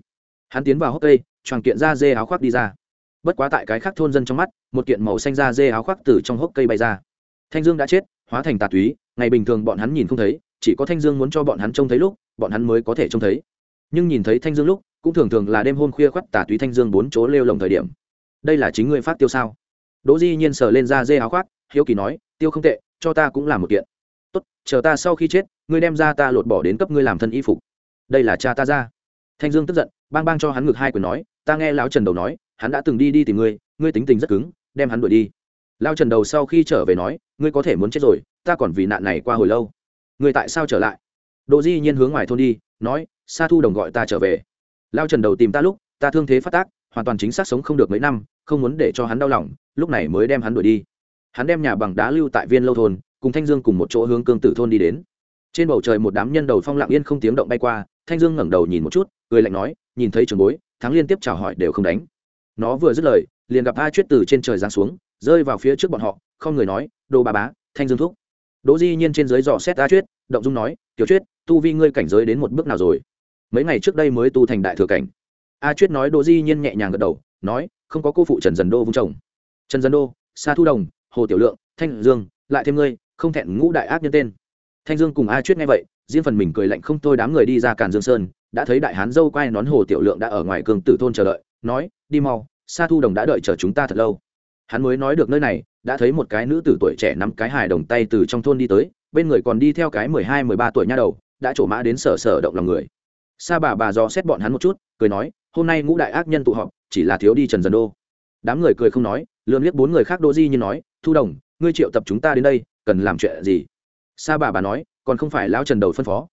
Hắn tiến vào hốc cây, choàng kiện da dê áo khoác đi ra. Bất quá tại cái khác thôn dân trong mắt, một kiện màu xanh da dê áo khoác từ trong hốc cây bay ra. Thanh dương đã chết, hóa thành tà túy, ngày bình thường bọn hắn nhìn không thấy, chỉ có thanh dương muốn cho bọn hắn trông thấy lúc, bọn hắn mới có thể trông thấy. Nhưng nhìn thấy thanh dương lúc cũng thường thường là đêm hôm khuya khoắt tà túy thanh dương bốn chỗ lêu lồng thời điểm. Đây là chính ngươi phát tiêu sao? Đỗ di nhiên sờ lên ra dê áo khoác, hiếu kỳ nói, tiêu không tệ, cho ta cũng là một kiện. Tốt, chờ ta sau khi chết, ngươi đem ra ta lột bỏ đến cấp ngươi làm thân y phục. Đây là cha ta ra. Thanh dương tức giận, bang bang cho hắn ngược hai quyền nói, ta nghe lão trần đầu nói, hắn đã từng đi đi tìm ngươi ngươi tính tình rất cứng, đem hắn đuổi đi. Lao trần đầu sau khi trở về nói, ngươi có thể muốn chết rồi, ta còn vì nạn này qua hồi lâu. Ngươi tại sao trở lại? Đỗ di nhiên hướng ngoài thôn đi, nói, sa thu đồng gọi ta trở về lao trần đầu tìm ta lúc, ta thương thế phát tác, hoàn toàn chính xác sống không được mấy năm, không muốn để cho hắn đau lòng, lúc này mới đem hắn đuổi đi. Hắn đem nhà bằng đá lưu tại viên lâu thôn, cùng thanh dương cùng một chỗ hướng cương tử thôn đi đến. Trên bầu trời một đám nhân đầu phong lặng yên không tiếng động bay qua, thanh dương ngẩng đầu nhìn một chút người lạnh nói, nhìn thấy trường bối, thắng liên tiếp chào hỏi đều không đánh. Nó vừa dứt lời, liền gặp a chuyết từ trên trời giáng xuống, rơi vào phía trước bọn họ, không người nói, đồ bà bá, thanh dương thúc. Đỗ di nhiên trên dưới dò xét a chuyết, động dung nói, tiểu chuyết, tu vi ngươi cảnh giới đến một bước nào rồi? Mấy ngày trước đây mới tu thành đại thừa cảnh. A chuyết nói đỗ di nhiên nhẹ nhàng gật đầu, nói, không có cô phụ trần dần đô vung chồng. Trần dần đô, sa thu đồng, hồ tiểu lượng, thanh dương, lại thêm ngươi, không thẹn ngũ đại ác nhân tên. Thanh dương cùng a chuyết nghe vậy, riêng phần mình cười lạnh không thôi đám người đi ra càn dương sơn, đã thấy đại hán dâu quay nón hồ tiểu lượng đã ở ngoài cường tử thôn chờ đợi, nói, đi mau, sa thu đồng đã đợi chờ chúng ta thật lâu. Hắn mới nói được nơi này, đã thấy một cái nữ tử tuổi trẻ nắm cái hài đồng tay từ trong thôn đi tới, bên người còn đi theo cái mười hai, mười ba tuổi nha đầu, đã trổ mã đến sở sở động lòng người sa bà bà dò xét bọn hắn một chút, cười nói, hôm nay ngũ đại ác nhân tụ họp, chỉ là thiếu đi trần dần đô. Đám người cười không nói lượm liếc bốn người khác đỗ di như nói, thu đồng, ngươi triệu tập chúng ta đến đây, cần làm chuyện gì? Sa bà bà nói, còn không phải lao trần đầu phân phó.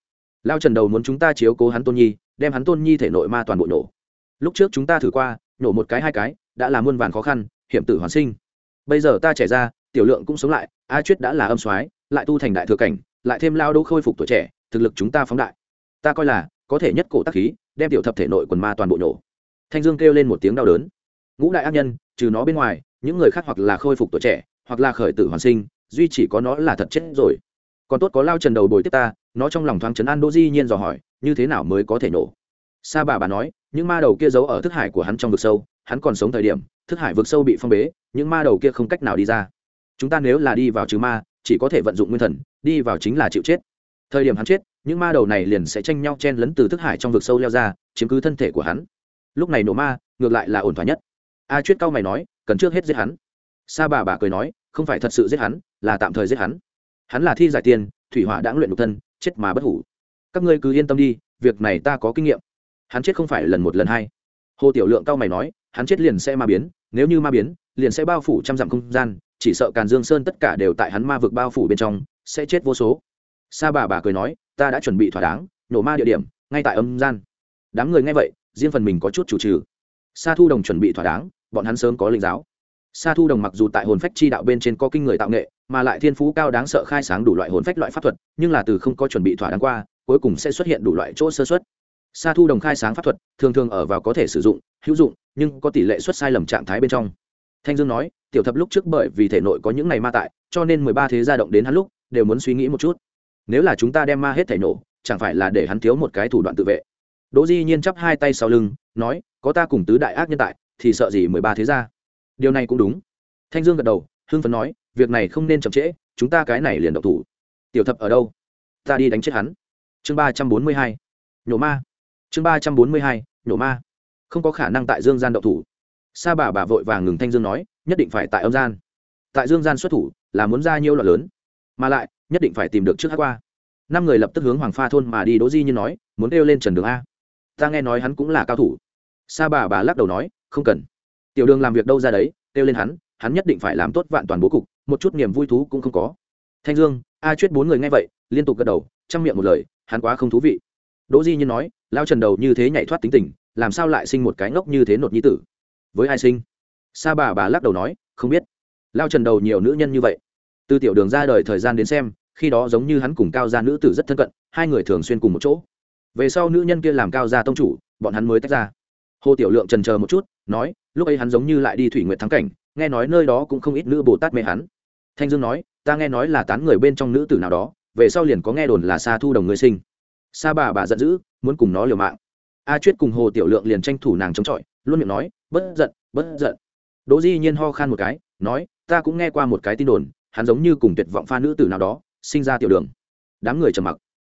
Lao trần đầu muốn chúng ta chiếu cố hắn tôn nhi, đem hắn tôn nhi thể nội ma toàn bộ nổ. Lúc trước chúng ta thử qua, nổ một cái hai cái, đã là muôn vàn khó khăn, hiểm tử hoàn sinh. Bây giờ ta trẻ ra, tiểu lượng cũng sống lại, a chuyết đã là âm soái, lại tu thành đại thừa cảnh, lại thêm lao đỗ khôi phục tuổi trẻ, thực lực chúng ta phóng đại. Ta coi là có thể nhất cổ tác khí, đem tiểu thập thể nội quần ma toàn bộ nổ. Thanh dương kêu lên một tiếng đau đớn. Ngũ đại ác nhân, trừ nó bên ngoài, những người khác hoặc là khôi phục tuổi trẻ, hoặc là khởi tử hoàn sinh, duy chỉ có nó là thật chết rồi. Còn tốt có lao trần đầu bồi tiếp ta, nó trong lòng thoáng chấn an đỗ di nhiên dò hỏi, như thế nào mới có thể nổ? Sa bà bà nói, những ma đầu kia giấu ở thức hải của hắn trong vực sâu, hắn còn sống thời điểm, thức hải vực sâu bị phong bế, những ma đầu kia không cách nào đi ra. Chúng ta nếu là đi vào trừ ma, chỉ có thể vận dụng nguyên thần, đi vào chính là chịu chết. Thời điểm hắn chết những ma đầu này liền sẽ tranh nhau chen lấn từ thức hải trong vực sâu leo ra, chiếm cứ thân thể của hắn. Lúc này nổ ma, ngược lại là ổn thỏa nhất. A chuyết cao mày nói, cần trước hết giết hắn. Sa bà bà cười nói, không phải thật sự giết hắn, là tạm thời giết hắn. Hắn là thi giải tiền, thủy hỏa đã luyện độc thân, chết mà bất hủ. Các ngươi cứ yên tâm đi, việc này ta có kinh nghiệm. Hắn chết không phải lần một lần hai. Hồ tiểu lượng cao mày nói, hắn chết liền sẽ ma biến, nếu như ma biến, liền sẽ bao phủ trăm dặm không gian, chỉ sợ càn dương sơn tất cả đều tại hắn ma vực bao phủ bên trong, sẽ chết vô số. Sa bà bà cười nói ta đã chuẩn bị thỏa đáng, nổ ma địa điểm, ngay tại âm gian. Đám người nghe vậy, riêng phần mình có chút chủ trừ. Sa thu đồng chuẩn bị thỏa đáng, bọn hắn sớm có linh giáo. Sa thu đồng mặc dù tại hồn phách chi đạo bên trên có kinh người tạo nghệ, mà lại thiên phú cao đáng sợ khai sáng đủ loại hồn phách loại pháp thuật, nhưng là từ không có chuẩn bị thỏa đáng qua, cuối cùng sẽ xuất hiện đủ loại chỗ sơ xuất sa thu đồng khai sáng pháp thuật, thường thường ở vào có thể sử dụng, hữu dụng, nhưng có tỷ lệ xuất sai lầm trạng thái bên trong. Thanh dương nói, tiểu thập lúc trước bởi vì thể nội có những ngày ma tại, cho nên mười ba thế gia động đến hắn lúc, đều muốn suy nghĩ một chút nếu là chúng ta đem ma hết thể nổ, chẳng phải là để hắn thiếu một cái thủ đoạn tự vệ? Đỗ di nhiên chắp hai tay sau lưng, nói, có ta cùng tứ đại ác nhân tại, thì sợ gì mười ba thế gia? Điều này cũng đúng. Thanh dương gật đầu, hưng phấn nói, việc này không nên chậm trễ, chúng ta cái này liền độc thủ. Tiểu thập ở đâu? Ta đi đánh chết hắn. Chương ba trăm bốn mươi hai, nhổ ma. Chương ba trăm bốn mươi hai, nhổ ma. Không có khả năng tại dương gian độc thủ. Sa bà bà vội vàng ngừng thanh dương nói, nhất định phải tại âm gian. Tại dương gian xuất thủ, là muốn ra nhiêu loạn lớn. Mà lại nhất định phải tìm được trước hát qua. Năm người lập tức hướng hoàng pha thôn mà đi, đỗ di như nói, muốn kêu lên trần đường a. Ta nghe nói hắn cũng là cao thủ. Sa bà bà lắc đầu nói, không cần. Tiểu đường làm việc đâu ra đấy, kêu lên hắn hắn nhất định phải làm tốt vạn toàn bố cục, một chút niềm vui thú cũng không có. Thanh dương, a chuyết bốn người nghe vậy, liên tục gật đầu, chăm miệng một lời, hắn quá không thú vị. Đỗ di như nói, lao trần đầu như thế nhảy thoát tính tình, làm sao lại sinh một cái ngốc như thế nột nhi tử? Với ai sinh? Sa bà bà lắc đầu nói, không biết. Lao trần đầu nhiều nữ nhân như vậy từ tiểu đường ra đời thời gian đến xem, khi đó giống như hắn cùng cao gia nữ tử rất thân cận, hai người thường xuyên cùng một chỗ. Về sau nữ nhân kia làm cao gia tông chủ, bọn hắn mới tách ra. Hồ tiểu lượng trần chờ một chút, nói, lúc ấy hắn giống như lại đi thủy nguyện thắng cảnh, nghe nói nơi đó cũng không ít nữ bồ tát mê hắn. Thanh dương nói, ta nghe nói là tán người bên trong nữ tử nào đó, về sau liền có nghe đồn là xa thu đồng người sinh. Sa bà bà giận dữ, muốn cùng nó liều mạng. A chuyết cùng hồ tiểu lượng liền tranh thủ nàng chống chọi, luôn miệng nói, bất giận bất giận. Đỗ di nhiên ho khan một cái, nói, ta cũng nghe qua một cái tin đồn hắn giống như cùng tuyệt vọng pha nữ tử nào đó, sinh ra tiểu đường. Đám người trầm mặc.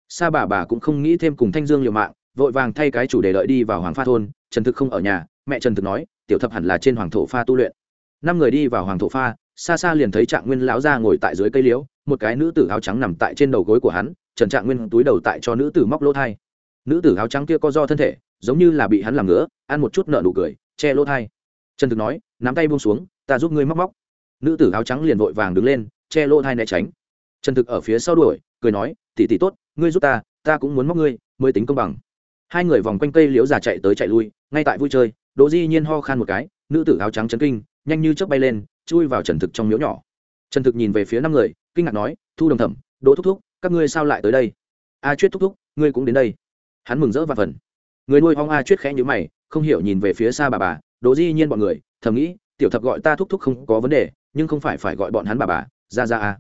Sa bà bà cũng không nghĩ thêm cùng thanh dương liều mạng, vội vàng thay cái chủ đề đợi đi vào hoàng pha thôn, trần thực không ở nhà, mẹ trần thực nói, tiểu thập hẳn là trên hoàng thổ pha tu luyện. Năm người đi vào hoàng thổ pha, xa xa liền thấy trạng nguyên lão ra ngồi tại dưới cây liễu, một cái nữ tử áo trắng nằm tại trên đầu gối của hắn, trần trạng nguyên túi đầu tại cho nữ tử móc lỗ thai. Nữ tử áo trắng kia co do thân thể, giống như là bị hắn làm ngứa, ăn một chút nợ nụ cười, che lỗ thai. Trần thực nói, nắm tay buông xuống, ta giúp ngươi móc móc nữ tử áo trắng liền vội vàng đứng lên, che lỗ thai né tránh. Trần thực ở phía sau đuổi, cười nói tỉ tỉ tốt, ngươi giúp ta ta cũng muốn móc ngươi, mới tính công bằng. Hai người vòng quanh cây liễu già chạy tới chạy lui, ngay tại vui chơi, đỗ di nhiên ho khan một cái, nữ tử áo trắng chấn kinh, nhanh như chớp bay lên, chui vào trần thực trong miếu nhỏ. Trần thực nhìn về phía năm người, kinh ngạc nói, thu đồng thẩm, đỗ thúc thúc, các ngươi sao lại tới đây? A chuyết thúc thúc, ngươi cũng đến đây. Hắn mừng rỡ và phần. Người nuôi hoang a chuyết khẽ nhữ mày, không hiểu nhìn về phía xa bà bà, đỗ di nhiên bọn người, thầm nghĩ, tiểu thập gọi ta thúc thúc không có vấn đề nhưng không phải phải gọi bọn hắn bà bà, ra ra à. a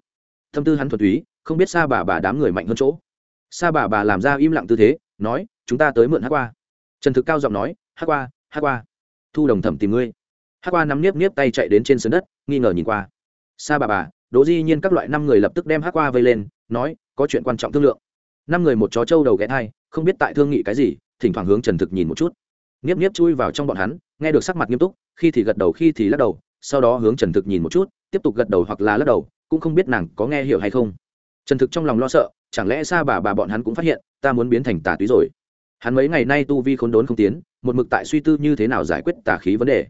tâm tư hắn thuần túy, không biết xa bà bà đám người mạnh hơn chỗ. Xa bà bà làm ra im lặng tư thế, nói, chúng ta tới mượn hát qua. Trần thực cao giọng nói hát qua hát qua. Thu đồng thẩm tìm ngươi. Hát qua nắm niếp niếp tay chạy đến trên sân đất, nghi ngờ nhìn qua. Xa bà bà, đỗ di nhiên các loại năm người lập tức đem hát qua vây lên, nói, có chuyện quan trọng thương lượng. Năm người một chó trâu đầu ghé thai, không biết tại thương nghị cái gì, thỉnh thoảng hướng trần thực nhìn một chút. Niếp niếp chui vào trong bọn hắn, nghe được sắc mặt nghiêm túc, khi thì gật đầu, khi thì lắc đầu sau đó hướng trần thực nhìn một chút, tiếp tục gật đầu hoặc là lắc đầu, cũng không biết nàng có nghe hiểu hay không. Trần thực trong lòng lo sợ, chẳng lẽ xa bà bà bọn hắn cũng phát hiện, ta muốn biến thành tà túy rồi? Hắn mấy ngày nay tu vi khốn đốn không tiến, một mực tại suy tư như thế nào giải quyết tà khí vấn đề.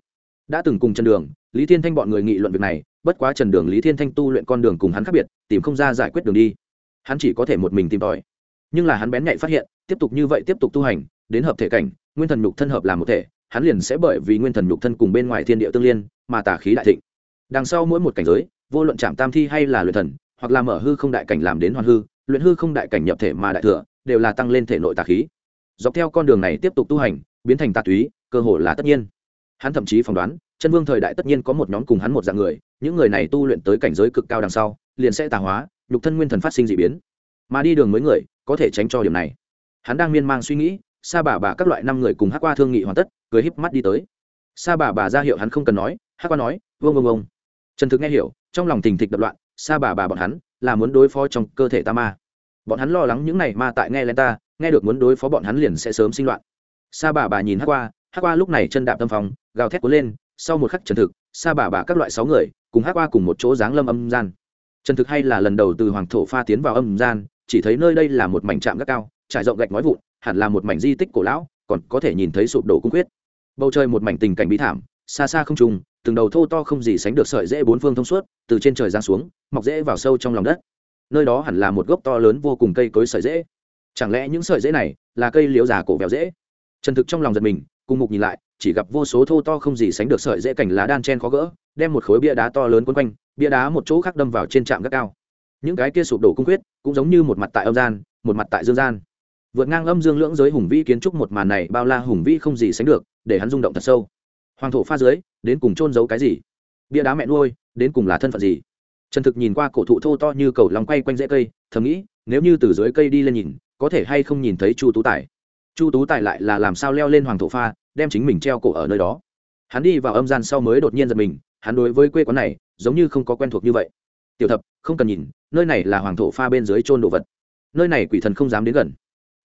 Đã từng cùng trần đường, lý thiên thanh bọn người nghị luận việc này, bất quá trần đường lý thiên thanh tu luyện con đường cùng hắn khác biệt, tìm không ra giải quyết đường đi. Hắn chỉ có thể một mình tìm tòi. Nhưng là hắn bén nhạy phát hiện, tiếp tục như vậy tiếp tục tu hành, đến hợp thể cảnh, nguyên thần nhục thân hợp làm một thể hắn liền sẽ bởi vì nguyên thần nhục thân cùng bên ngoài thiên địa tương liên mà tà khí đại thịnh. Đằng sau mỗi một cảnh giới, vô luận chạm tam thi hay là luyện thần, hoặc là mở hư không đại cảnh làm đến hoàn hư, luyện hư không đại cảnh nhập thể mà đại thừa, đều là tăng lên thể nội tà khí. Dọc theo con đường này tiếp tục tu hành, biến thành tà túy, cơ hội là tất nhiên. Hắn thậm chí phỏng đoán, chân vương thời đại tất nhiên có một nhóm cùng hắn một dạng người, những người này tu luyện tới cảnh giới cực cao đằng sau, liền sẽ tà hóa, nhục thân nguyên thần phát sinh d ị biến. Mà đi đường mới người, có thể tránh cho điểm này. Hắn đang miên man suy nghĩ, sa bà bà các loại năm người cùng hát qua thương nghị hoàn tất cười híp mắt đi tới. Sa bà bà ra hiệu hắn không cần nói hát qua nói, vương vương ông trần thực nghe hiểu, trong lòng tình thịch đập loạn, sa bà bà bọn hắn là muốn đối phó trong cơ thể ta ma. Bọn hắn lo lắng những này ma tại nghe lên ta, nghe được muốn đối phó bọn hắn liền sẽ sớm sinh loạn. Sa bà bà nhìn hát qua hát qua lúc này chân đạp tâm phòng gào thét cuốn lên, sau một khắc trần thực, sa bà bà các loại sáu người, cùng hát qua cùng một chỗ giáng lâm âm gian. Trần thực hay là lần đầu từ hoàng thổ pha tiến vào âm gian, chỉ thấy nơi đây là một mảnh trạm gác cao, trải rộng gạch nói vụn, hẳn là một mảnh di tích cổ lão còn có thể nhìn thấy sụp đổ cung quyết. Bầu trời một mảnh tình cảnh bí thảm, xa xa không trùng từng đầu thô to không gì sánh được sợi dễ bốn phương thông suốt, từ trên trời giáng xuống, mọc dễ vào sâu trong lòng đất. Nơi đó hẳn là một gốc to lớn vô cùng cây cối sợi dễ. Chẳng lẽ những sợi dễ này là cây liễu già cổ vèo dễ? Trần thực trong lòng giật mình, cùng mục nhìn lại, chỉ gặp vô số thô to không gì sánh được sợi dễ cảnh lá đan chen khó gỡ, đem một khối bia đá to lớn quấn quanh, bia đá một chỗ khác đâm vào trên trạm gác cao. Những cái kia sụp đổ cung quyết cũng giống như một mặt tại âm gian, một mặt tại dương gian vượt ngang âm dương lưỡng giới hùng vĩ kiến trúc một màn này, bao la hùng vĩ không gì sánh được, để hắn rung động thật sâu. Hoàng thổ pha dưới, đến cùng trôn giấu cái gì? Bia đá mẹ nuôi, đến cùng là thân phận gì? Trần thực nhìn qua cổ thụ thô to như cầu lòng quay quanh rễ cây, thầm nghĩ, nếu như từ dưới cây đi lên nhìn, có thể hay không nhìn thấy chu tú tài? Chu tú tài lại là làm sao leo lên hoàng thổ pha, đem chính mình treo cổ ở nơi đó? Hắn đi vào âm gian sau mới đột nhiên giật mình, hắn đối với quê quán này, giống như không có quen thuộc như vậy. Tiểu thập, không cần nhìn, nơi này là hoàng thổ pha bên dưới trôn đồ vật. Nơi này quỷ thần không dám đến gần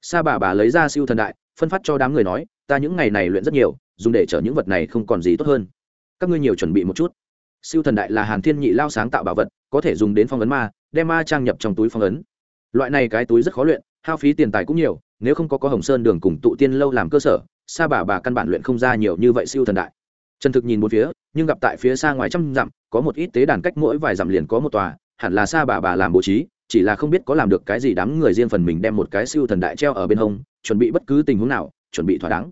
sa bà bà lấy ra siêu thần đại, phân phát cho đám người nói, ta những ngày này luyện rất nhiều, dùng để chở những vật này không còn gì tốt hơn. Các ngươi nhiều chuẩn bị một chút. Siêu thần đại là hàn thiên nhị lao sáng tạo bảo vật, có thể dùng đến phong ấn ma, đem ma trang nhập trong túi phong ấn. Loại này cái túi rất khó luyện, hao phí tiền tài cũng nhiều, nếu không có có hồng sơn đường cùng tụ tiên lâu làm cơ sở, sa bà bà căn bản luyện không ra nhiều như vậy siêu thần đại. Trần thực nhìn một phía, nhưng gặp tại phía xa ngoài trăm dặm, có một ít tế đàn cách mỗi vài dặm liền có một tòa, hẳn là sa bà bà làm bố trí chỉ là không biết có làm được cái gì đám người riêng phần mình đem một cái siêu thần đại treo ở bên hông, chuẩn bị bất cứ tình huống nào, chuẩn bị thỏa đáng.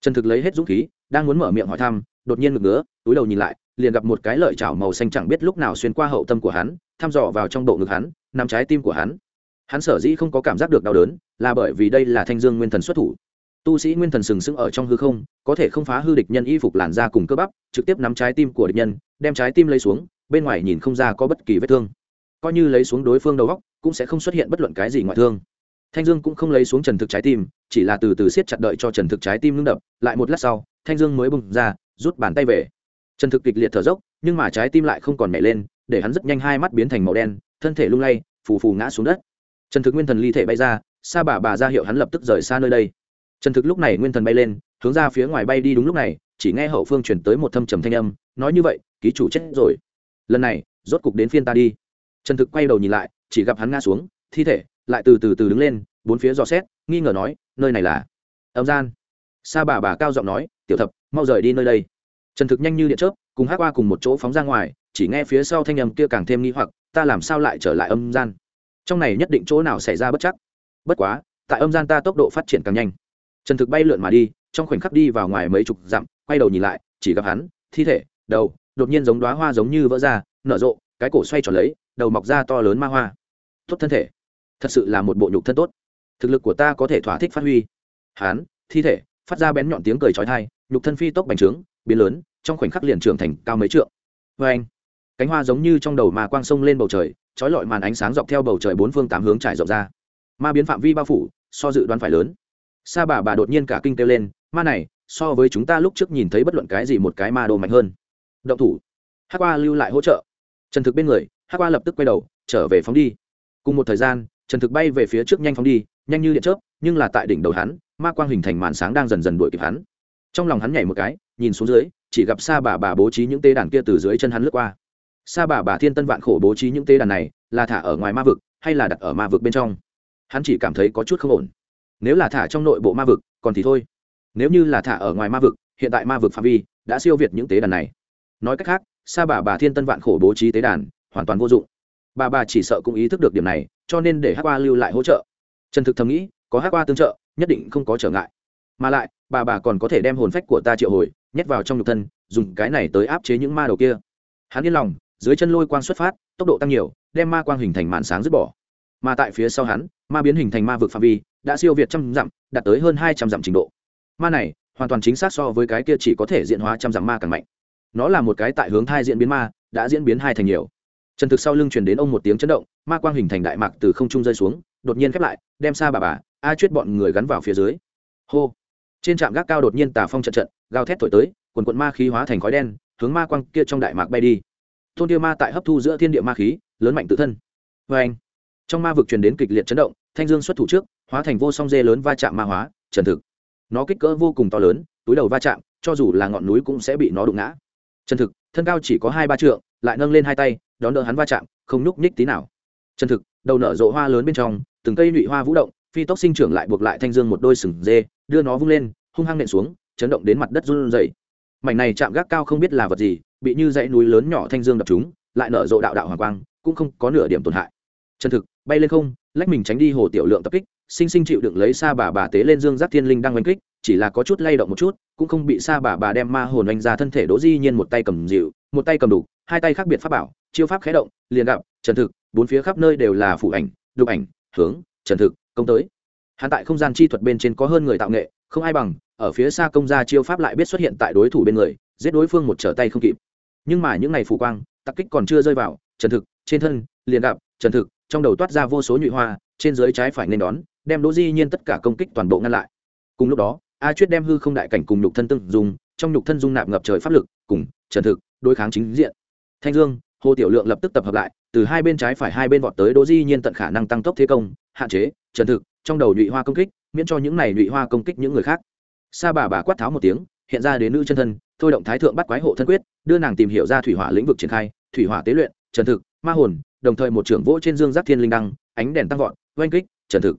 Trần thực lấy hết dũng khí, đang muốn mở miệng hỏi thăm, đột nhiên ngực ngứa, túi đầu nhìn lại, liền gặp một cái lợi chảo màu xanh chẳng biết lúc nào xuyên qua hậu tâm của hắn, thăm dò vào trong bộ ngực hắn nằm trái tim của hắn. Hắn sở dĩ không có cảm giác được đau đớn, là bởi vì đây là thanh dương nguyên thần xuất thủ. Tu sĩ nguyên thần sừng sững ở trong hư không, có thể không phá hư địch nhân y phục làn da cùng cơ bắp, trực tiếp nắm trái tim của địch nhân, đem trái tim lấy xuống, bên ngoài nhìn không ra có bất kỳ vết thương coi như lấy xuống đối phương đầu góc, cũng sẽ không xuất hiện bất luận cái gì ngoại thương. Thanh dương cũng không lấy xuống trần thực trái tim, chỉ là từ từ siết chặt đợi cho trần thực trái tim ngưng đập, lại một lát sau, thanh dương mới bung ra, rút bàn tay về. Trần thực kịch liệt thở dốc, nhưng mà trái tim lại không còn nhảy lên, để hắn rất nhanh hai mắt biến thành màu đen, thân thể lung lay, phù phù ngã xuống đất. Trần thực nguyên thần ly thể bay ra xa bà bà ra hiệu hắn lập tức rời xa nơi đây. Trần thực lúc này nguyên thần bay lên, hướng ra phía ngoài bay đi đúng lúc này, chỉ nghe hậu phương chuyển tới một thâm trầm thanh âm, nói như vậy, ký chủ chết rồi. Lần này, rốt cục đến phiên ta đi trần thực quay đầu nhìn lại, chỉ gặp hắn ngã xuống, thi thể lại từ từ từ đứng lên, bốn phía dò xét, nghi ngờ nói, nơi này là? Âm gian. Sa bà bà cao giọng nói, tiểu thập, mau rời đi nơi đây. Trần thực nhanh như điện chớp, cùng hát qua cùng một chỗ phóng ra ngoài, chỉ nghe phía sau thanh âm kia càng thêm nghi hoặc, ta làm sao lại trở lại âm gian? Trong này nhất định chỗ nào xảy ra bất chắc. Bất quá, tại âm gian ta tốc độ phát triển càng nhanh. Trần thực bay lượn mà đi, trong khoảnh khắc đi vào ngoài mấy chục dặm, quay đầu nhìn lại, chỉ gặp hắn, thi thể, đầu, đột nhiên giống đoá hoa giống như vỡ ra, nở rộ, cái cổ xoay tròn lấy đầu mọc ra to lớn ma hoa. Tốt thân thể. Thật sự là một bộ nhục thân tốt. Thực lực của ta có thể thỏa thích phát huy. Hán, thi thể, phát ra bén nhọn tiếng cười trói thai nhục thân phi tốc bành trướng, biến lớn, trong khoảnh khắc liền trưởng thành cao mấy trượng. Vê anh, cánh hoa giống như trong đầu ma quang sông lên bầu trời trói lọi màn ánh sáng dọc theo bầu trời bốn phương tám hướng trải rộng ra. Ma biến phạm vi bao phủ, so dự đoán phải lớn. Sa bà bà đột nhiên cả kinh kêu lên, ma này, so với chúng ta lúc trước nhìn thấy bất luận cái gì một cái ma đồ mạnh hơn. Động thủ. Hát qua lưu lại hỗ trợ. Trần thực bên người hát qua lập tức quay đầu, trở về phóng đi. Cùng một thời gian, trần thực bay về phía trước nhanh phóng đi, nhanh như điện chớp, nhưng là tại đỉnh đầu hắn, ma quang hình thành màn sáng đang dần dần đuổi kịp hắn. Trong lòng hắn nhảy một cái, nhìn xuống dưới, chỉ gặp sa bà bà bố trí những tế đàn kia từ dưới chân hắn lướt qua. Sa bà bà thiên tân vạn khổ bố trí những tế đàn này, là thả ở ngoài ma vực, hay là đặt ở ma vực bên trong? Hắn chỉ cảm thấy có chút không ổn. Nếu là thả trong nội bộ ma vực, còn thì thôi. Nếu như là thả ở ngoài ma vực, hiện tại ma vực phạm vi, đã siêu việt những tế đàn này. Nói cách khác, sa bà bà thiên tân vạn khổ bố trí tế đàn hoàn toàn vô dụng. Bà bà chỉ sợ cũng ý thức được điểm này, cho nên để hát qua lưu lại hỗ trợ. Trần thực thầm nghĩ, có hát qua tương trợ, nhất định không có trở ngại. Mà lại, bà bà còn có thể đem hồn phách của ta triệu hồi, nhét vào trong nhục thân, dùng cái này tới áp chế những ma đầu kia. Hắn yên lòng, dưới chân lôi quang xuất phát, tốc độ tăng nhiều, đem ma quang hình thành màn sáng dứt bỏ. Mà tại phía sau hắn, ma biến hình thành ma vực phạm vi, đã siêu việt trăm dặm, đạt tới hơn hai trăm dặm trình độ. Ma này, hoàn toàn chính xác so với cái kia chỉ có thể diện hóa trăm dặm ma càng mạnh. Nó là một cái tại hướng thai diễn biến ma, đã diễn biến hai thành nhiều trần thực sau lưng truyền đến ông một tiếng chấn động, ma quang hình thành đại mạc từ không trung rơi xuống, đột nhiên khép lại, đem xa bà bà, a chuyết bọn người gắn vào phía dưới. Hô! Trên trạm gác cao đột nhiên tà phong trận trận, gào thét thổi tới, quần quận ma khí hóa thành khói đen, hướng ma quang kia trong đại mạc bay đi. Thôn tiêu ma tại hấp thu giữa thiên địa ma khí, lớn mạnh tự thân. Vê anh trong ma vực truyền đến kịch liệt chấn động, thanh dương xuất thủ trước, hóa thành vô song dê lớn va chạm ma hóa, trần thực. Nó kích cỡ vô cùng to lớn, túi đầu va chạm, cho dù là ngọn núi cũng sẽ bị nó đụng ngã. Trần thực, thân cao chỉ có hai ba trượng, lại nâng lên hai tay đón đỡ hắn va chạm, không nhúc nhích tí nào. Chân thực, đầu nở rộ hoa lớn bên trong, từng cây nhụy hoa vũ động, phi tốc sinh trưởng lại buộc lại thanh dương một đôi sừng dê, đưa nó vung lên, hung hăng nện xuống, chấn động đến mặt đất run rẩy. Mảnh này chạm gác cao không biết là vật gì, bị như dãy núi lớn nhỏ thanh dương đập chúng lại nở rộ đạo đạo hoàng quang, cũng không có nửa điểm tổn hại. Chân thực, bay lên không, lách mình tránh đi hồ tiểu lượng tập kích, sinh sinh chịu đựng lấy xa bà bà tế lên dương giác thiên linh đang oanh kích, chỉ là có chút lay động một chút, cũng không bị xa bà bà đem ma hồn oanh ra thân thể đỗ di nhiên một tay cầm dịu một tay cầm đủ, hai tay khác biệt pháp bảo, chiêu pháp khé động, liền gặp, trần thực, bốn phía khắp nơi đều là phủ ảnh, đục ảnh, hướng, trần thực, công tới. Hắn tại không gian chi thuật bên trên có hơn người tạo nghệ, không ai bằng, ở phía xa công gia chiêu pháp lại biết xuất hiện tại đối thủ bên người, giết đối phương một trở tay không kịp. Nhưng mà những ngày phủ quang tắc kích còn chưa rơi vào, trần thực, trên thân, liền gặp, trần thực, trong đầu toát ra vô số nhụy hoa, trên dưới trái phải nên đón, đem đỗ di nhiên tất cả công kích toàn bộ ngăn lại. Cùng lúc đó, a chuyết đem hư không đại cảnh cùng nhục thân tương dùng trong nhục thân dung nạp ngập trời pháp lực, cùng trần thực đối kháng chính diện. Thanh dương, hồ tiểu lượng lập tức tập hợp lại, từ hai bên trái phải hai bên vọt tới đỗ di nhiên tận khả năng tăng tốc thế công, hạn chế, trần thực, trong đầu nhụy hoa công kích, miễn cho những này nhụy hoa công kích những người khác. Sa bà bà quát tháo một tiếng, hiện ra đến nữ chân thân, thôi động thái thượng bắt quái hộ thân quyết, đưa nàng tìm hiểu ra thủy hỏa lĩnh vực triển khai, thủy hỏa tế luyện, trần thực, ma hồn, đồng thời một trưởng vỗ trên dương giác thiên linh đăng, ánh đèn tăng vọt, oanh kích, trần thực.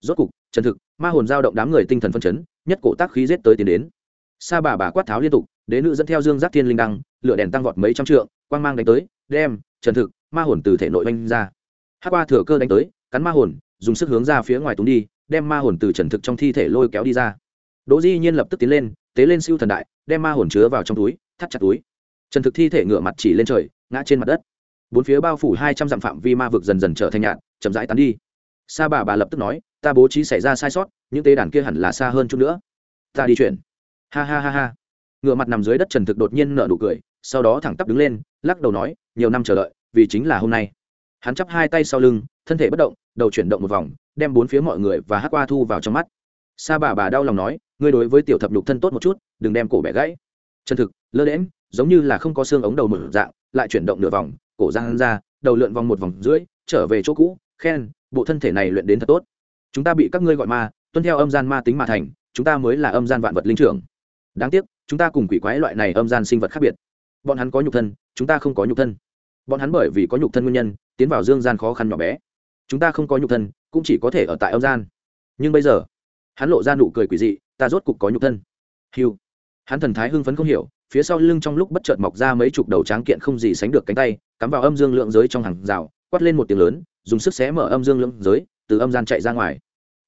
Rốt cục, trần thực, ma hồn giao động đám người tinh thần phân chấn, nhất cổ tác khí giết tới tiến đến. Sa bà bà quát tháo liên tục, đế nữ dẫn theo dương giác thiên linh đăng lửa đèn tăng vọt mấy trăm trượng, quang mang đánh tới, đem trần thực, ma hồn từ thể nội oanh ra. Hát qua thừa cơ đánh tới, cắn ma hồn, dùng sức hướng ra phía ngoài túng đi, đem ma hồn từ trần thực trong thi thể lôi kéo đi ra. Đỗ di nhiên lập tức tiến lên, tế lên siêu thần đại, đem ma hồn chứa vào trong túi, thắt chặt túi. Trần thực thi thể ngửa mặt chỉ lên trời, ngã trên mặt đất. Bốn phía bao phủ hai trăm dặm phạm vi ma vực dần dần trở thành nhạn chậm rãi tán đi. Sa bà bà lập tức nói, ta bố trí xảy ra sai sót, những tế đàn kia hẳn là xa hơn chút nữa. Ta đi chuyển. Ha ha ha ha. Ngựa mặt nằm dưới đất trần thực đột nhiên nở nụ cười sau đó thẳng tắp đứng lên, lắc đầu nói, nhiều năm chờ đợi, vì chính là hôm nay. Hắn chắp hai tay sau lưng, thân thể bất động, đầu chuyển động một vòng, đem bốn phía mọi người và hát qua thu vào trong mắt. Sa bà bà đau lòng nói, ngươi đối với tiểu thập lục thân tốt một chút, đừng đem cổ bẻ gãy. Chân thực, lơ đễm giống như là không có xương ống đầu mở dạng, lại chuyển động nửa vòng, cổ giang ra, đầu lượn vòng một vòng rưỡi trở về chỗ cũ, khen, bộ thân thể này luyện đến thật tốt. Chúng ta bị các ngươi gọi ma, tuân theo âm gian ma tính mà thành, chúng ta mới là âm gian vạn vật linh trưởng. Đáng tiếc, chúng ta cùng quỷ quái loại này âm gian sinh vật khác biệt bọn hắn có nhục thân, chúng ta không có nhục thân. Bọn hắn bởi vì có nhục thân nguyên nhân, tiến vào dương gian khó khăn nhỏ bé. Chúng ta không có nhục thân, cũng chỉ có thể ở tại âm gian. Nhưng bây giờ, hắn lộ ra nụ cười quỷ dị, ta rốt cục có nhục thân. Hiu hắn thần thái hưng phấn không hiểu, phía sau lưng trong lúc bất chợt mọc ra mấy chục đầu tráng kiện không gì sánh được cánh tay, cắm vào âm dương lượng giới trong hàng rào, quát lên một tiếng lớn, dùng sức xé mở âm dương lượng giới, từ âm gian chạy ra ngoài.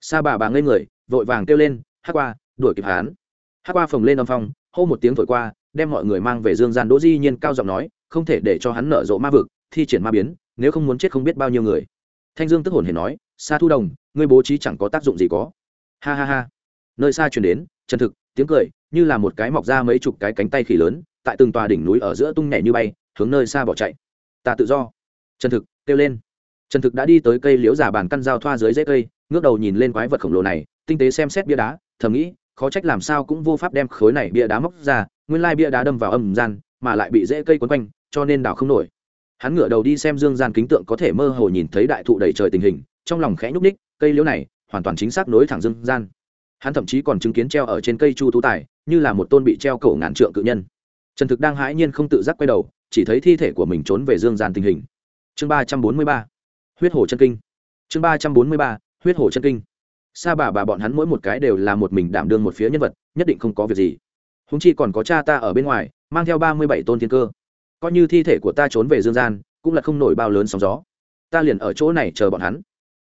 Sa bà bà ngây người, vội vàng kêu lên hát qua, đuổi kịp hắn. Hát qua phồng lên âm phong, hô một tiếng thổi qua đem mọi người mang về dương gian đỗ di nhiên cao giọng nói, không thể để cho hắn nở rộ ma vực, thi triển ma biến, nếu không muốn chết không biết bao nhiêu người. Thanh dương tức hồn hề nói xa thu đồng, ngươi bố trí chẳng có tác dụng gì có. Ha ha ha. Nơi xa truyền đến, chân thực, tiếng cười, như là một cái mọc ra mấy chục cái cánh tay khỉ lớn, tại từng tòa đỉnh núi ở giữa tung nhảy như bay, hướng nơi xa bỏ chạy. Ta tự do. Chân thực, kêu lên. Trần thực đã đi tới cây liễu giả bàn căn dao thoa dưới rễ cây, ngước đầu nhìn lên quái vật khổng lồ này, tinh tế xem xét bia đá, thầm nghĩ, khó trách làm sao cũng vô pháp đem khối này bia đá móc ra nguyên lai bia đá đâm vào âm gian, mà lại bị rễ cây quấn quanh, cho nên đào không nổi. Hắn ngửa đầu đi xem dương gian kính tượng có thể mơ hồ nhìn thấy đại thụ đầy trời tình hình, trong lòng khẽ nhúc ních cây liễu này hoàn toàn chính xác nối thẳng dương gian. Hắn thậm chí còn chứng kiến treo ở trên cây chu tú tài, như là một tôn bị treo cổ ngàn trượng cự nhân. Trần thực đang hãi nhiên không tự giác quay đầu, chỉ thấy thi thể của mình trốn về dương gian tình hình. Chương ba trăm bốn mươi ba, huyết hổ chân kinh. Chương ba trăm bốn mươi ba, huyết hổ chân kinh. Sa bà bà bọn hắn mỗi một cái đều là một mình đảm đương một phía nhân vật, nhất định không có việc gì húng chi còn có cha ta ở bên ngoài, mang theo ba mươi bảy tôn thiên cơ. Coi như thi thể của ta trốn về dương gian, cũng là không nổi bao lớn sóng gió. Ta liền ở chỗ này chờ bọn hắn.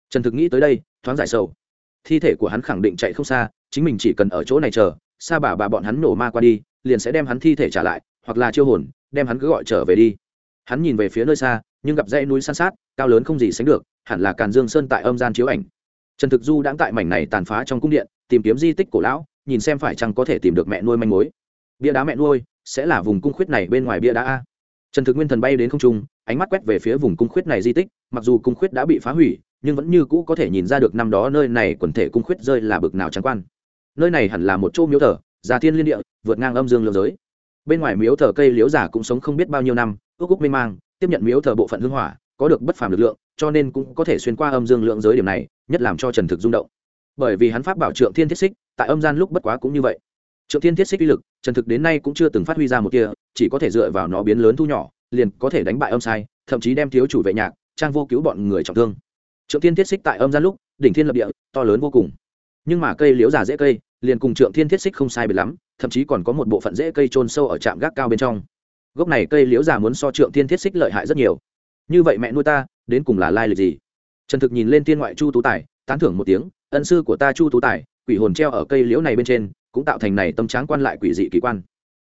Trần thực nghĩ tới đây, thoáng giải sầu. Thi thể của hắn khẳng định chạy không xa, chính mình chỉ cần ở chỗ này chờ xa bà bà bọn hắn nổ ma qua đi, liền sẽ đem hắn thi thể trả lại, hoặc là chiêu hồn, đem hắn cứ gọi trở về đi. Hắn nhìn về phía nơi xa, nhưng gặp dãy núi san sát, cao lớn không gì sánh được, hẳn là càn dương sơn tại âm gian chiếu ảnh. Trần thực du đang tại mảnh này tàn phá trong cung điện, tìm kiếm di tích cổ lão nhìn xem phải chăng có thể tìm được mẹ nuôi manh mối. Bia đá mẹ nuôi sẽ là vùng cung khuyết này bên ngoài bia đá a. Trần thực nguyên thần bay đến không trung, ánh mắt quét về phía vùng cung khuyết này di tích, mặc dù cung khuyết đã bị phá hủy, nhưng vẫn như cũ có thể nhìn ra được năm đó nơi này quần thể cung khuyết rơi là bực nào trắng quan. Nơi này hẳn là một chỗ miếu thờ già thiên liên địa, vượt ngang âm dương lương giới. Bên ngoài miếu thờ cây liễu giả cũng sống không biết bao nhiêu năm, ước úc mê mang, tiếp nhận miếu thờ bộ phận hưng hỏa, có được bất phàm lực lượng, cho nên cũng có thể xuyên qua âm dương lượng giới điểm này, nhất làm cho trần thực rung động. Bởi vì hắn pháp bảo trượng thiên thiết xích tại âm gian lúc bất quá cũng như vậy. Trượng thiên thiết xích uy lực, trần thực đến nay cũng chưa từng phát huy ra một kia chỉ có thể dựa vào nó biến lớn thu nhỏ, liền có thể đánh bại âm sai, thậm chí đem thiếu chủ vệ nhạc, trang vô cứu bọn người trọng thương. Trượng thiên thiết xích tại âm gian lúc, đỉnh thiên lập địa, to lớn vô cùng. Nhưng mà cây liễu già dễ cây, liền cùng trượng thiên thiết xích không sai biệt lắm, thậm chí còn có một bộ phận dễ cây trôn sâu ở trạm gác cao bên trong. Gốc này cây liễu già muốn so trượng thiên thiết xích lợi hại rất nhiều. Như vậy mẹ nuôi ta, đến cùng là lai lịch gì? Trần thực nhìn lên thiên ngoại chu tú tài, tán thưởng một tiếng, ân sư của ta chu tú tài quỷ hồn treo ở cây liễu này bên trên, cũng tạo thành này tâm tráng quan lại quỷ dị kỳ quan.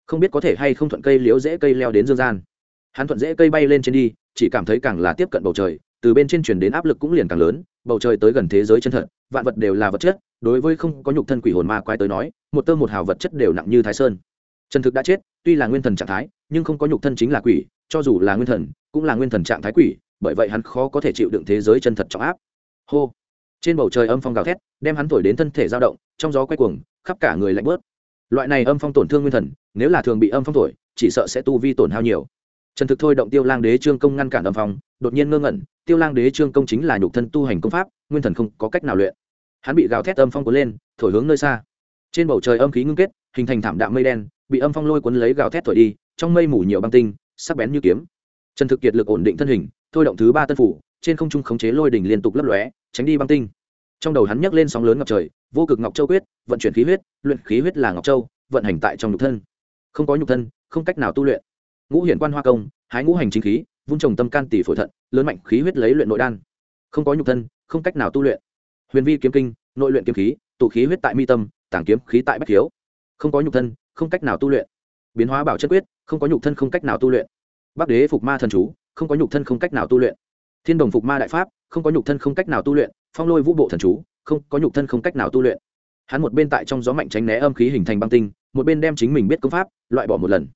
Không biết có thể hay không thuận cây liễu dễ cây leo đến dương gian. Hắn thuận dễ cây bay lên trên đi, chỉ cảm thấy càng là tiếp cận bầu trời, từ bên trên chuyển đến áp lực cũng liền càng lớn, bầu trời tới gần thế giới chân thật, vạn vật đều là vật chất, đối với không có nhục thân quỷ hồn ma quái tới nói, một tơ một hào vật chất đều nặng như thái sơn. Chân thực đã chết, tuy là nguyên thần trạng thái, nhưng không có nhục thân chính là quỷ, cho dù là nguyên thần, cũng là nguyên thần trạng thái quỷ, bởi vậy hắn khó có thể chịu đựng thế giới chân thật trọng áp. Hô trên bầu trời âm phong gào thét, đem hắn thổi đến thân thể dao động, trong gió quay cuồng, khắp cả người lạnh bớt. Loại này âm phong tổn thương nguyên thần, nếu là thường bị âm phong thổi, chỉ sợ sẽ tu vi tổn hao nhiều. Trần thực thôi động tiêu lang đế trương công ngăn cản âm phong, đột nhiên ngơ ngẩn, tiêu lang đế trương công chính là nhục thân tu hành công pháp, nguyên thần không có cách nào luyện. Hắn bị gào thét âm phong cuốn lên, thổi hướng nơi xa. Trên bầu trời âm khí ngưng kết, hình thành thảm đạm mây đen, bị âm phong lôi cuốn lấy gào thét thổi đi, trong mây mù nhiều băng tinh, sắc bén như kiếm. Trần thực kiệt lực ổn định thân hình, thôi động thứ ba tân phủ trên không trung khống chế lôi đỉnh liên tục lấp lóe, tránh đi băng tinh. Trong đầu hắn nhấc lên sóng lớn ngập trời, vô cực ngọc châu quyết, vận chuyển khí huyết, luyện khí huyết là ngọc châu, vận hành tại trong nhục thân. Không có nhục thân, không cách nào tu luyện. Ngũ hiển quan hoa công, hái ngũ hành chính khí vun trồng tâm can tỷ phổi thận, lớn mạnh khí huyết lấy luyện nội đan. Không có nhục thân, không cách nào tu luyện. Huyền vi kiếm kinh, nội luyện kiếm khí, tụ khí huyết tại mi tâm, tàng kiếm khí tại bách khiếu không có nhục thân, không cách nào tu luyện. Biến hóa bảo chất quyết, không có nhục thân không cách nào tu luyện. Bắc đế phục ma thần chú, không có nhục thân không cách nào tu luyện thiên đồng phục ma đại pháp, không có nhục thân không cách nào tu luyện, phong lôi vũ bộ thần chú, không có nhục thân không cách nào tu luyện. Hắn một bên tại trong gió mạnh tránh né âm khí hình thành băng tinh, một bên đem chính mình biết công pháp, loại bỏ một lần.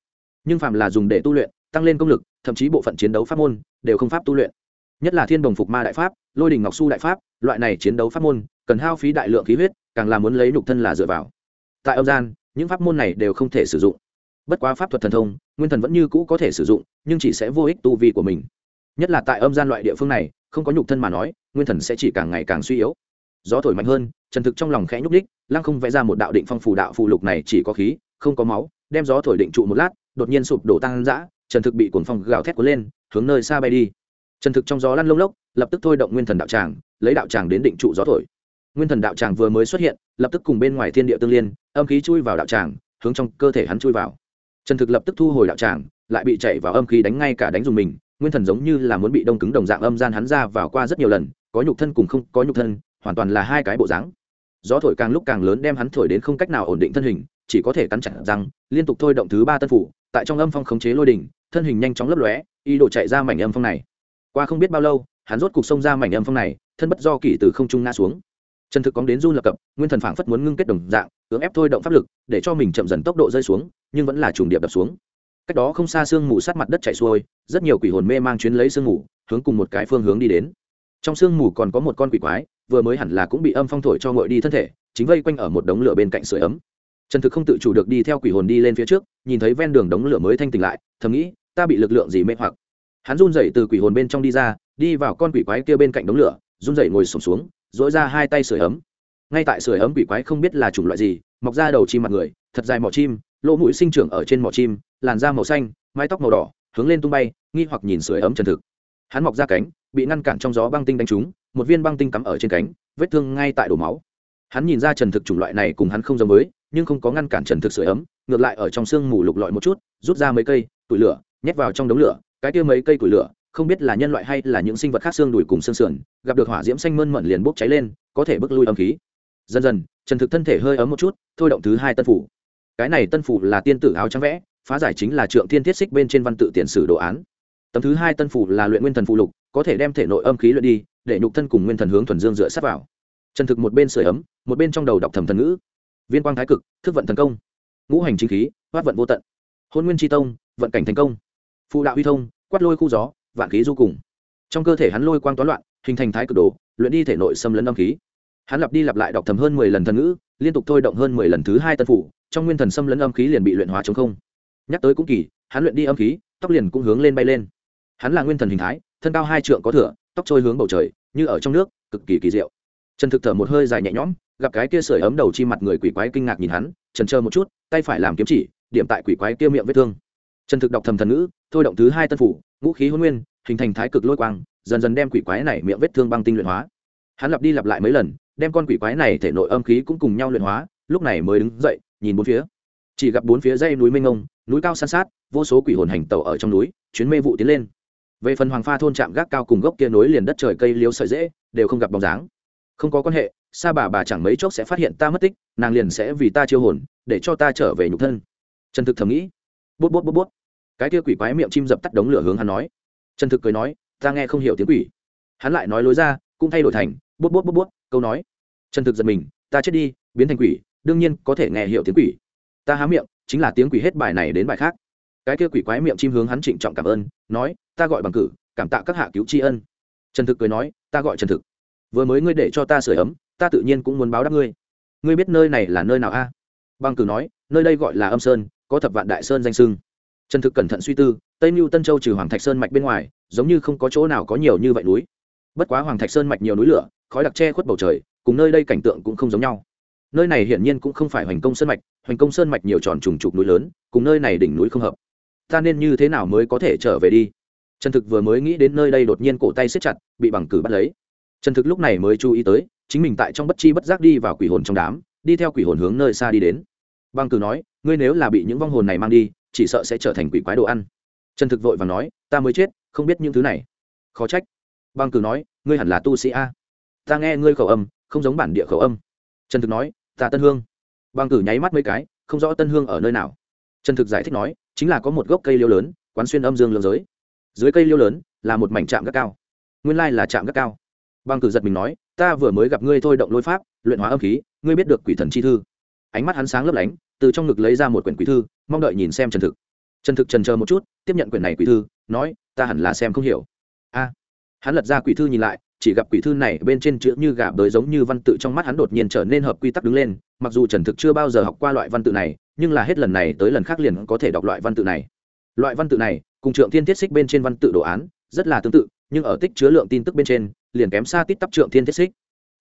Nhưng phạm là dùng để tu luyện, tăng lên công lực, thậm chí bộ phận chiến đấu pháp môn, đều không pháp tu luyện. Nhất là thiên đồng phục ma đại pháp, lôi đình ngọc su đại pháp, loại này chiến đấu pháp môn, cần hao phí đại lượng khí huyết, càng là muốn lấy nhục thân là dựa vào. Tại âm gian, những pháp môn này đều không thể sử dụng. Bất quá pháp thuật thần thông, nguyên thần vẫn như cũ có thể sử dụng, nhưng chỉ sẽ vô ích tu vi của mình nhất là tại âm gian loại địa phương này, không có nhục thân mà nói, nguyên thần sẽ chỉ càng ngày càng suy yếu. Gió thổi mạnh hơn, trần thực trong lòng khẽ nhúc đích lăng không vẽ ra một đạo định phong phù đạo phù lục này chỉ có khí, không có máu, đem gió thổi định trụ một lát, đột nhiên sụp đổ tăng dã, trần thực bị cuồng phong gào thét cuốn lên, hướng nơi xa bay đi. Trần thực trong gió lăn lông lốc, lập tức thôi động nguyên thần đạo tràng, lấy đạo tràng đến định trụ gió thổi. Nguyên thần đạo tràng vừa mới xuất hiện, lập tức cùng bên ngoài thiên địa tương liên, âm khí chui vào đạo tràng, hướng trong cơ thể hắn chui vào. Trần thực lập tức thu hồi đạo tràng, lại bị chạy vào âm khí đánh ngay cả đánh dùng mình nguyên thần giống như là muốn bị đông cứng đồng dạng âm gian hắn ra vào qua rất nhiều lần, có nhục thân cùng không có nhục thân, hoàn toàn là hai cái bộ dáng. Gió thổi càng lúc càng lớn đem hắn thổi đến không cách nào ổn định thân hình, chỉ có thể cắn chặt răng, liên tục thôi động thứ ba tân phủ, tại trong âm phong khống chế lôi đỉnh, thân hình nhanh chóng lấp lóe, ý đồ chạy ra mảnh âm phong này. Qua không biết bao lâu, hắn rốt cục xông ra mảnh âm phong này, thân bất do kỷ từ không trung ngã xuống. Trần thực cóng đến run lập cập, nguyên thần phảng phất muốn ngưng kết đồng dạng, cưỡng ép thôi động pháp lực, để cho mình chậm dần tốc độ rơi xuống, nhưng vẫn là trùng điệp đập xuống cách đó không xa sương mù sát mặt đất chảy xuôi rất nhiều quỷ hồn mê mang chuyến lấy sương mù hướng cùng một cái phương hướng đi đến. Trong sương mù còn có một con quỷ quái vừa mới hẳn là cũng bị âm phong thổi cho ngội đi thân thể chính vây quanh ở một đống lửa bên cạnh sưởi ấm. Trần thực không tự chủ được đi theo quỷ hồn đi lên phía trước nhìn thấy ven đường đống lửa mới thanh tỉnh lại thầm nghĩ ta bị lực lượng gì mê hoặc. Hắn run rẩy từ quỷ hồn bên trong đi ra đi vào con quỷ quái kia bên cạnh đống lửa run rẩy ngồi sụp xuống, xuống dỗi ra hai tay sưởi ấm. Ngay tại sưởi ấm quỷ quái không biết là chủng loại gì mọc ra đầu chim mặt người thật dài mỏ chim lỗ mũi sinh trưởng ở trên mỏ chim, làn da màu xanh, mái tóc màu đỏ, hướng lên tung bay, nghi hoặc nhìn sưởi ấm trần thực. Hắn mọc ra cánh, bị ngăn cản trong gió băng tinh đánh trúng, một viên băng tinh cắm ở trên cánh, vết thương ngay tại đổ máu. Hắn nhìn ra trần thực chủng loại này cùng hắn không giống với, nhưng không có ngăn cản trần thực sưởi ấm, ngược lại ở trong sương mù lục lọi một chút, rút ra mấy cây, tủi lửa, nhét vào trong đống lửa, cái kia mấy cây tủi lửa, không biết là nhân loại hay là những sinh vật khác xương đùi cùng xương sườn, gặp được hỏa diễm xanh mơn mận liền bốc cháy lên, có thể bức lui âm khí. Dần dần trần thực thân thể hơi ấm một chút, thôi động thứ hai tân phủ cái này tân phủ là tiên tử áo trắng vẽ, phá giải chính là trượng thiên thiết xích bên trên văn tự tiền sử đồ án. Tấm thứ hai tân phủ là luyện nguyên thần phụ lục, có thể đem thể nội âm khí luyện đi, để nhục thân cùng nguyên thần hướng thuần dương dựa sát vào. Trần thực một bên sửa ấm, một bên trong đầu đọc thầm thần ngữ. Viên quang thái cực, thức vận thần công. Ngũ hành chính khí, hoát vận vô tận. Hôn nguyên tri tông, vận cảnh thành công. Phụ đạo huy thông, quát lôi khu gió, vạn khí du cùng. Trong cơ thể hắn lôi quang toán loạn, hình thành thái cực đồ, luyện đi thể nội xâm lấn âm khí. Hắn lặp đi lặp lại đọc thầm hơn mười lần thần ngữ, liên tục thôi động hơn mười lần thứ hai tân phủ trong nguyên thần xâm lấn âm khí liền bị luyện hóa chống không. Nhắc tới cũng kỳ, hắn luyện đi âm khí, tóc liền cũng hướng lên bay lên. Hắn là nguyên thần hình thái, thân cao hai trượng có thửa tóc trôi hướng bầu trời, như ở trong nước, cực kỳ kỳ diệu. Trần thực thở một hơi dài nhẹ nhõm, gặp cái kia sưởi ấm đầu chi mặt người quỷ quái kinh ngạc nhìn hắn, trần chờ một chút, tay phải làm kiếm chỉ, điểm tại quỷ quái kia miệng vết thương. Trần thực đọc thầm thần ngữ, thôi động thứ hai tân phủ, ngũ khí hôn nguyên, hình thành thái cực lôi quang, dần dần đem quỷ quái này miệng vết thương băng tinh luyện hóa. Hắn lặp đi lặp lại mấy lần, đem con quỷ quái này thể nội âm khí cũng cùng nhau luyện hóa, lúc này mới đứng dậy nhìn bốn phía. Chỉ gặp bốn phía dây núi mênh ngông núi cao san sát, vô số quỷ hồn hành tàu ở trong núi, chuyến mê vụ tiến lên. Về phần hoàng pha thôn trạm gác cao cùng gốc kia nối liền đất trời cây liếu sợi dễ, đều không gặp bóng dáng. Không có quan hệ, sa bà bà chẳng mấy chốc sẽ phát hiện ta mất tích, nàng liền sẽ vì ta chiêu hồn, để cho ta trở về nhục thân. Trần thực thầm nghĩ. Bút bút bút bút. Cái kia quỷ quái miệng chim dập tắt đống lửa hướng hắn nói. Trần thực cười nói, ta nghe không hiểu tiếng quỷ. Hắn lại nói lối ra, cũng thay đổi thành, bút bút bút bút. Câu nói. Trần thực giật mình, ta chết đi, biến thành quỷ đương nhiên có thể nghe hiểu tiếng quỷ. Ta há miệng, chính là tiếng quỷ hết bài này đến bài khác. Cái kia quỷ quái miệng chim hướng hắn trịnh trọng cảm ơn, nói, ta gọi bằng cử, cảm tạ các hạ cứu tri ân. Trần thực cười nói, ta gọi trần thực. Vừa mới ngươi để cho ta sửa ấm, ta tự nhiên cũng muốn báo đáp ngươi. Ngươi biết nơi này là nơi nào a? À? bằng cử nói, nơi đây gọi là âm sơn, có thập vạn đại sơn danh sưng trần thực cẩn thận suy tư, tây mưu tân châu trừ hoàng thạch sơn mạch bên ngoài, giống như không có chỗ nào có nhiều như vậy núi. Bất quá hoàng thạch sơn mạch nhiều núi lửa, khói đặc che khuất bầu trời, cùng nơi đây cảnh tượng cũng không giống nhau nơi này hiển nhiên cũng không phải hoành công sơn mạch, hoành công sơn mạch nhiều tròn trùng trục núi lớn, cùng nơi này đỉnh núi không hợp. Ta nên như thế nào mới có thể trở về đi? Trần thực vừa mới nghĩ đến nơi đây đột nhiên cổ tay siết chặt, bị bằng cử bắt lấy. Trần thực lúc này mới chú ý tới, chính mình tại trong bất chi bất giác đi vào quỷ hồn trong đám, đi theo quỷ hồn hướng nơi xa đi đến. Bằng cử nói, ngươi nếu là bị những vong hồn này mang đi, chỉ sợ sẽ trở thành quỷ quái đồ ăn. Trần thực vội và nói, ta mới chết, không biết những thứ này. Khó trách. Bằng cử nói, ngươi hẳn là tu sĩ a. Ta nghe ngươi khẩu âm, không giống bản địa khẩu âm. Trần thực nói ta tân hương. Bằng cử nháy mắt mấy cái, không rõ tân hương ở nơi nào. Trần thực giải thích nói, chính là có một gốc cây liêu lớn, quán xuyên âm dương lương giới. Dưới cây liêu lớn, là một mảnh trạm gác cao. Nguyên lai là trạm gác cao. Bằng cử giật mình nói, ta vừa mới gặp ngươi thôi động lôi pháp, luyện hóa âm khí, ngươi biết được quỷ thần chi thư. Ánh mắt hắn sáng lấp lánh, từ trong ngực lấy ra một quyển quỷ thư, mong đợi nhìn xem trần thực. Trần thực trần chờ một chút, tiếp nhận quyển này quỷ thư, nói, ta hẳn là xem không hiểu. A. Hắn lật ra quỷ thư nhìn lại chỉ gặp quỷ thư này bên trên chữ như gà bới giống như văn tự trong mắt hắn đột nhiên trở nên hợp quy tắc đứng lên, mặc dù trần thực chưa bao giờ học qua loại văn tự này, nhưng là hết lần này tới lần khác liền có thể đọc loại văn tự này. Loại văn tự này, cùng trượng thiên thiết xích bên trên văn tự đồ án, rất là tương tự, nhưng ở tích chứa lượng tin tức bên trên, liền kém xa tít tắp trượng thiên thiết xích.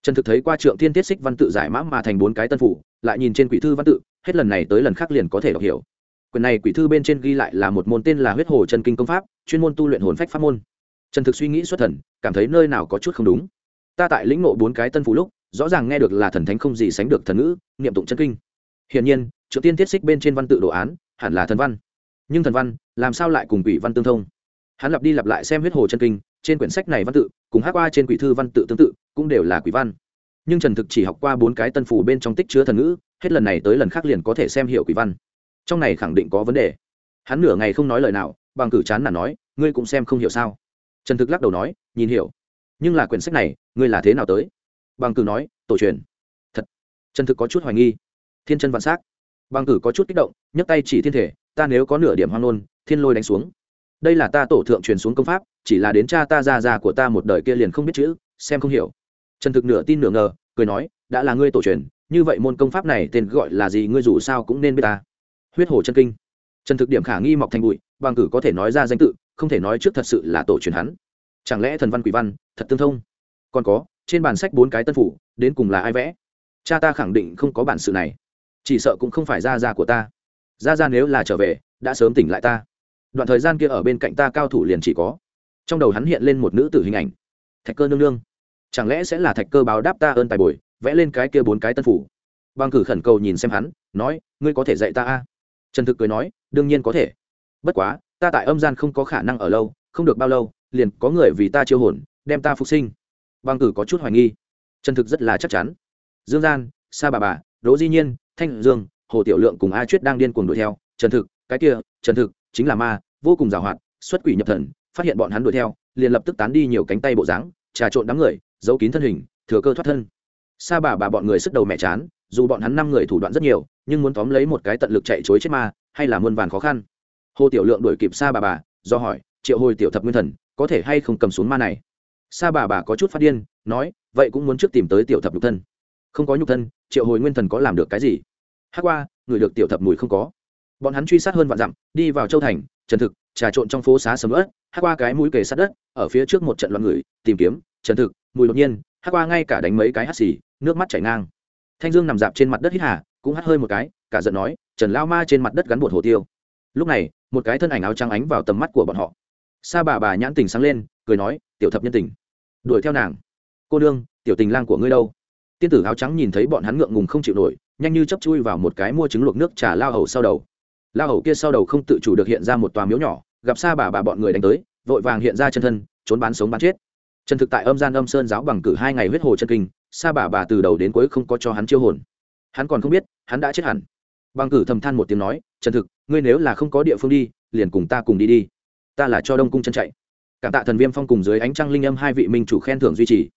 Trần thực thấy qua trượng thiên thiết xích văn tự giải mã mà thành bốn cái tân phủ, lại nhìn trên quỷ thư văn tự, hết lần này tới lần khác liền có thể đọc hiểu. Quyền này quỷ thư bên trên ghi lại là một môn tên là huyết hồ chân kinh công pháp, chuyên môn tu luyện hồn phách pháp môn trần thực suy nghĩ xuất thần, cảm thấy nơi nào có chút không đúng. Ta tại lĩnh ngộ bốn cái tân phủ lúc, rõ ràng nghe được là thần thánh không gì sánh được thần ngữ, niệm tụng chân kinh. Hiển nhiên triệu tiên tiết xích bên trên văn tự đồ án, hẳn là thần văn. Nhưng thần văn, làm sao lại cùng quỷ văn tương thông? Hắn lặp đi lặp lại xem huyết hồ chân kinh, trên quyển sách này văn tự, cùng hát qua trên quỷ thư văn tự tương tự, cũng đều là quỷ văn. Nhưng trần thực chỉ học qua bốn cái tân phủ bên trong tích chứa thần ngữ, hết lần này tới lần khác liền có thể xem hiểu quỷ văn. Trong này khẳng định có vấn đề. Hắn nửa ngày không nói lời nào, bằng cử chán là nói, ngươi cũng xem không hiểu sao? Trần thực lắc đầu nói, nhìn hiểu. Nhưng là quyển sách này, ngươi là thế nào tới? Bằng cử nói, tổ truyền. Thật. Trần thực có chút hoài nghi. Thiên chân vạn s á c bằng cử có chút kích động, nhấc tay chỉ thiên thể, ta nếu có nửa điểm hoang nôn thiên lôi đánh xuống. Đây là ta tổ thượng truyền xuống công pháp, chỉ là đến cha ta già già của ta một đời kia liền không biết chữ, xem không hiểu. Trần thực nửa tin nửa ngờ, cười nói, đã là ngươi tổ truyền, như vậy môn công pháp này tên gọi là gì ngươi dù sao cũng nên biết ta. Huyết hồ chân kinh. Trần thực điểm khả nghi mọc thành bụi, bằng cử có thể nói ra danh tự không thể nói trước thật sự là tổ truyền hắn. Chẳng lẽ thần văn quỷ văn, thật tương thông? Còn có, trên bản sách bốn cái tân phủ, đến cùng là ai vẽ? Cha ta khẳng định không có bản sự này. Chỉ sợ cũng không phải ra ra của ta. Ra ra nếu là trở về, đã sớm tỉnh lại ta. Đoạn thời gian kia ở bên cạnh ta cao thủ liền chỉ có. Trong đầu hắn hiện lên một nữ tử hình ảnh. Thạch cơ nương nương. Chẳng lẽ sẽ là thạch cơ báo đáp ta ơn tài bồi, vẽ lên cái kia bốn cái tân phủ? Bằng cử khẩn cầu nhìn xem hắn, nói, ngươi có thể dạy ta a? Trần thực cười nói, đương nhiên có thể. Bất quá ta tại âm gian không có khả năng ở lâu, không được bao lâu, liền có người vì ta chiêu hồn, đem ta phục sinh. Bằng cử có chút hoài nghi. Chân thực rất là chắc chắn. Dương gian, sa bà bà, đỗ di nhiên, thanh dương, hồ tiểu lượng cùng a chuyết đang điên cuồng đuổi theo. Trần thực, cái kia trần thực, chính là ma, vô cùng giàu hoạt xuất quỷ nhập thần, phát hiện bọn hắn đuổi theo, liền lập tức tán đi nhiều cánh tay bộ dáng, trà trộn đám người, giấu kín thân hình, thừa cơ thoát thân. Sa bà bà bọn người sức đầu mẹ chán, dù bọn hắn năm người thủ đoạn rất nhiều, nhưng muốn tóm lấy một cái tận lực chạy chối chết ma, hay là muôn vàn khó khăn hồ tiểu lượng đuổi kịp sa bà bà, do hỏi, triệu hồi tiểu thập nguyên thần, có thể hay không cầm xuống ma này? Sa bà bà có chút phát điên, nói, vậy cũng muốn trước tìm tới tiểu thập nhục thân. Không có nhục thân, triệu hồi nguyên thần có làm được cái gì? Hát qua, người được tiểu thập mùi không có. Bọn hắn truy sát hơn vạn dặm, đi vào châu thành, trần thực, trà trộn trong phố xá sầm ớt hát qua cái mũi kề sát đất, ở phía trước một trận loạn người, tìm kiếm, trần thực, mùi đột nhiên hát qua ngay cả đánh mấy cái hát xì, nước mắt chảy ngang. Thanh dương nằm dạp trên mặt đất hít hà, cũng hắt hơi một cái, cả giận nói, trần lao ma trên mặt đất gắn bột hồ tiêu. Lúc này một cái thân ảnh áo trắng ánh vào tầm mắt của bọn họ. Sa bà bà nhãn tình sáng lên, cười nói, tiểu thập nhân tình, đuổi theo nàng. Cô đương tiểu tình lang của ngươi đâu? Tiên tử áo trắng nhìn thấy bọn hắn ngượng ngùng không chịu nổi, nhanh như chấp chui vào một cái mua trứng luộc nước trà lao hầu sau đầu. Lao hầu kia sau đầu không tự chủ được hiện ra một tòa miếu nhỏ, gặp sa bà bà bọn người đánh tới, vội vàng hiện ra chân thân, trốn bán sống bán chết. Trần thực tại âm gian âm sơn giáo bằng cử hai ngày huyết hồ chân kinh, sa bà bà từ đầu đến cuối không có cho hắn chiêu hồn. Hắn còn không biết, hắn đã chết hẳn. Bằng cử thầm than một tiếng nói trần thực ngươi nếu là không có địa phương đi, liền cùng ta cùng đi đi. Ta là cho đông cung chân chạy. Cảm tạ thần viêm phong cùng dưới ánh trăng linh âm hai vị minh chủ khen thưởng duy trì.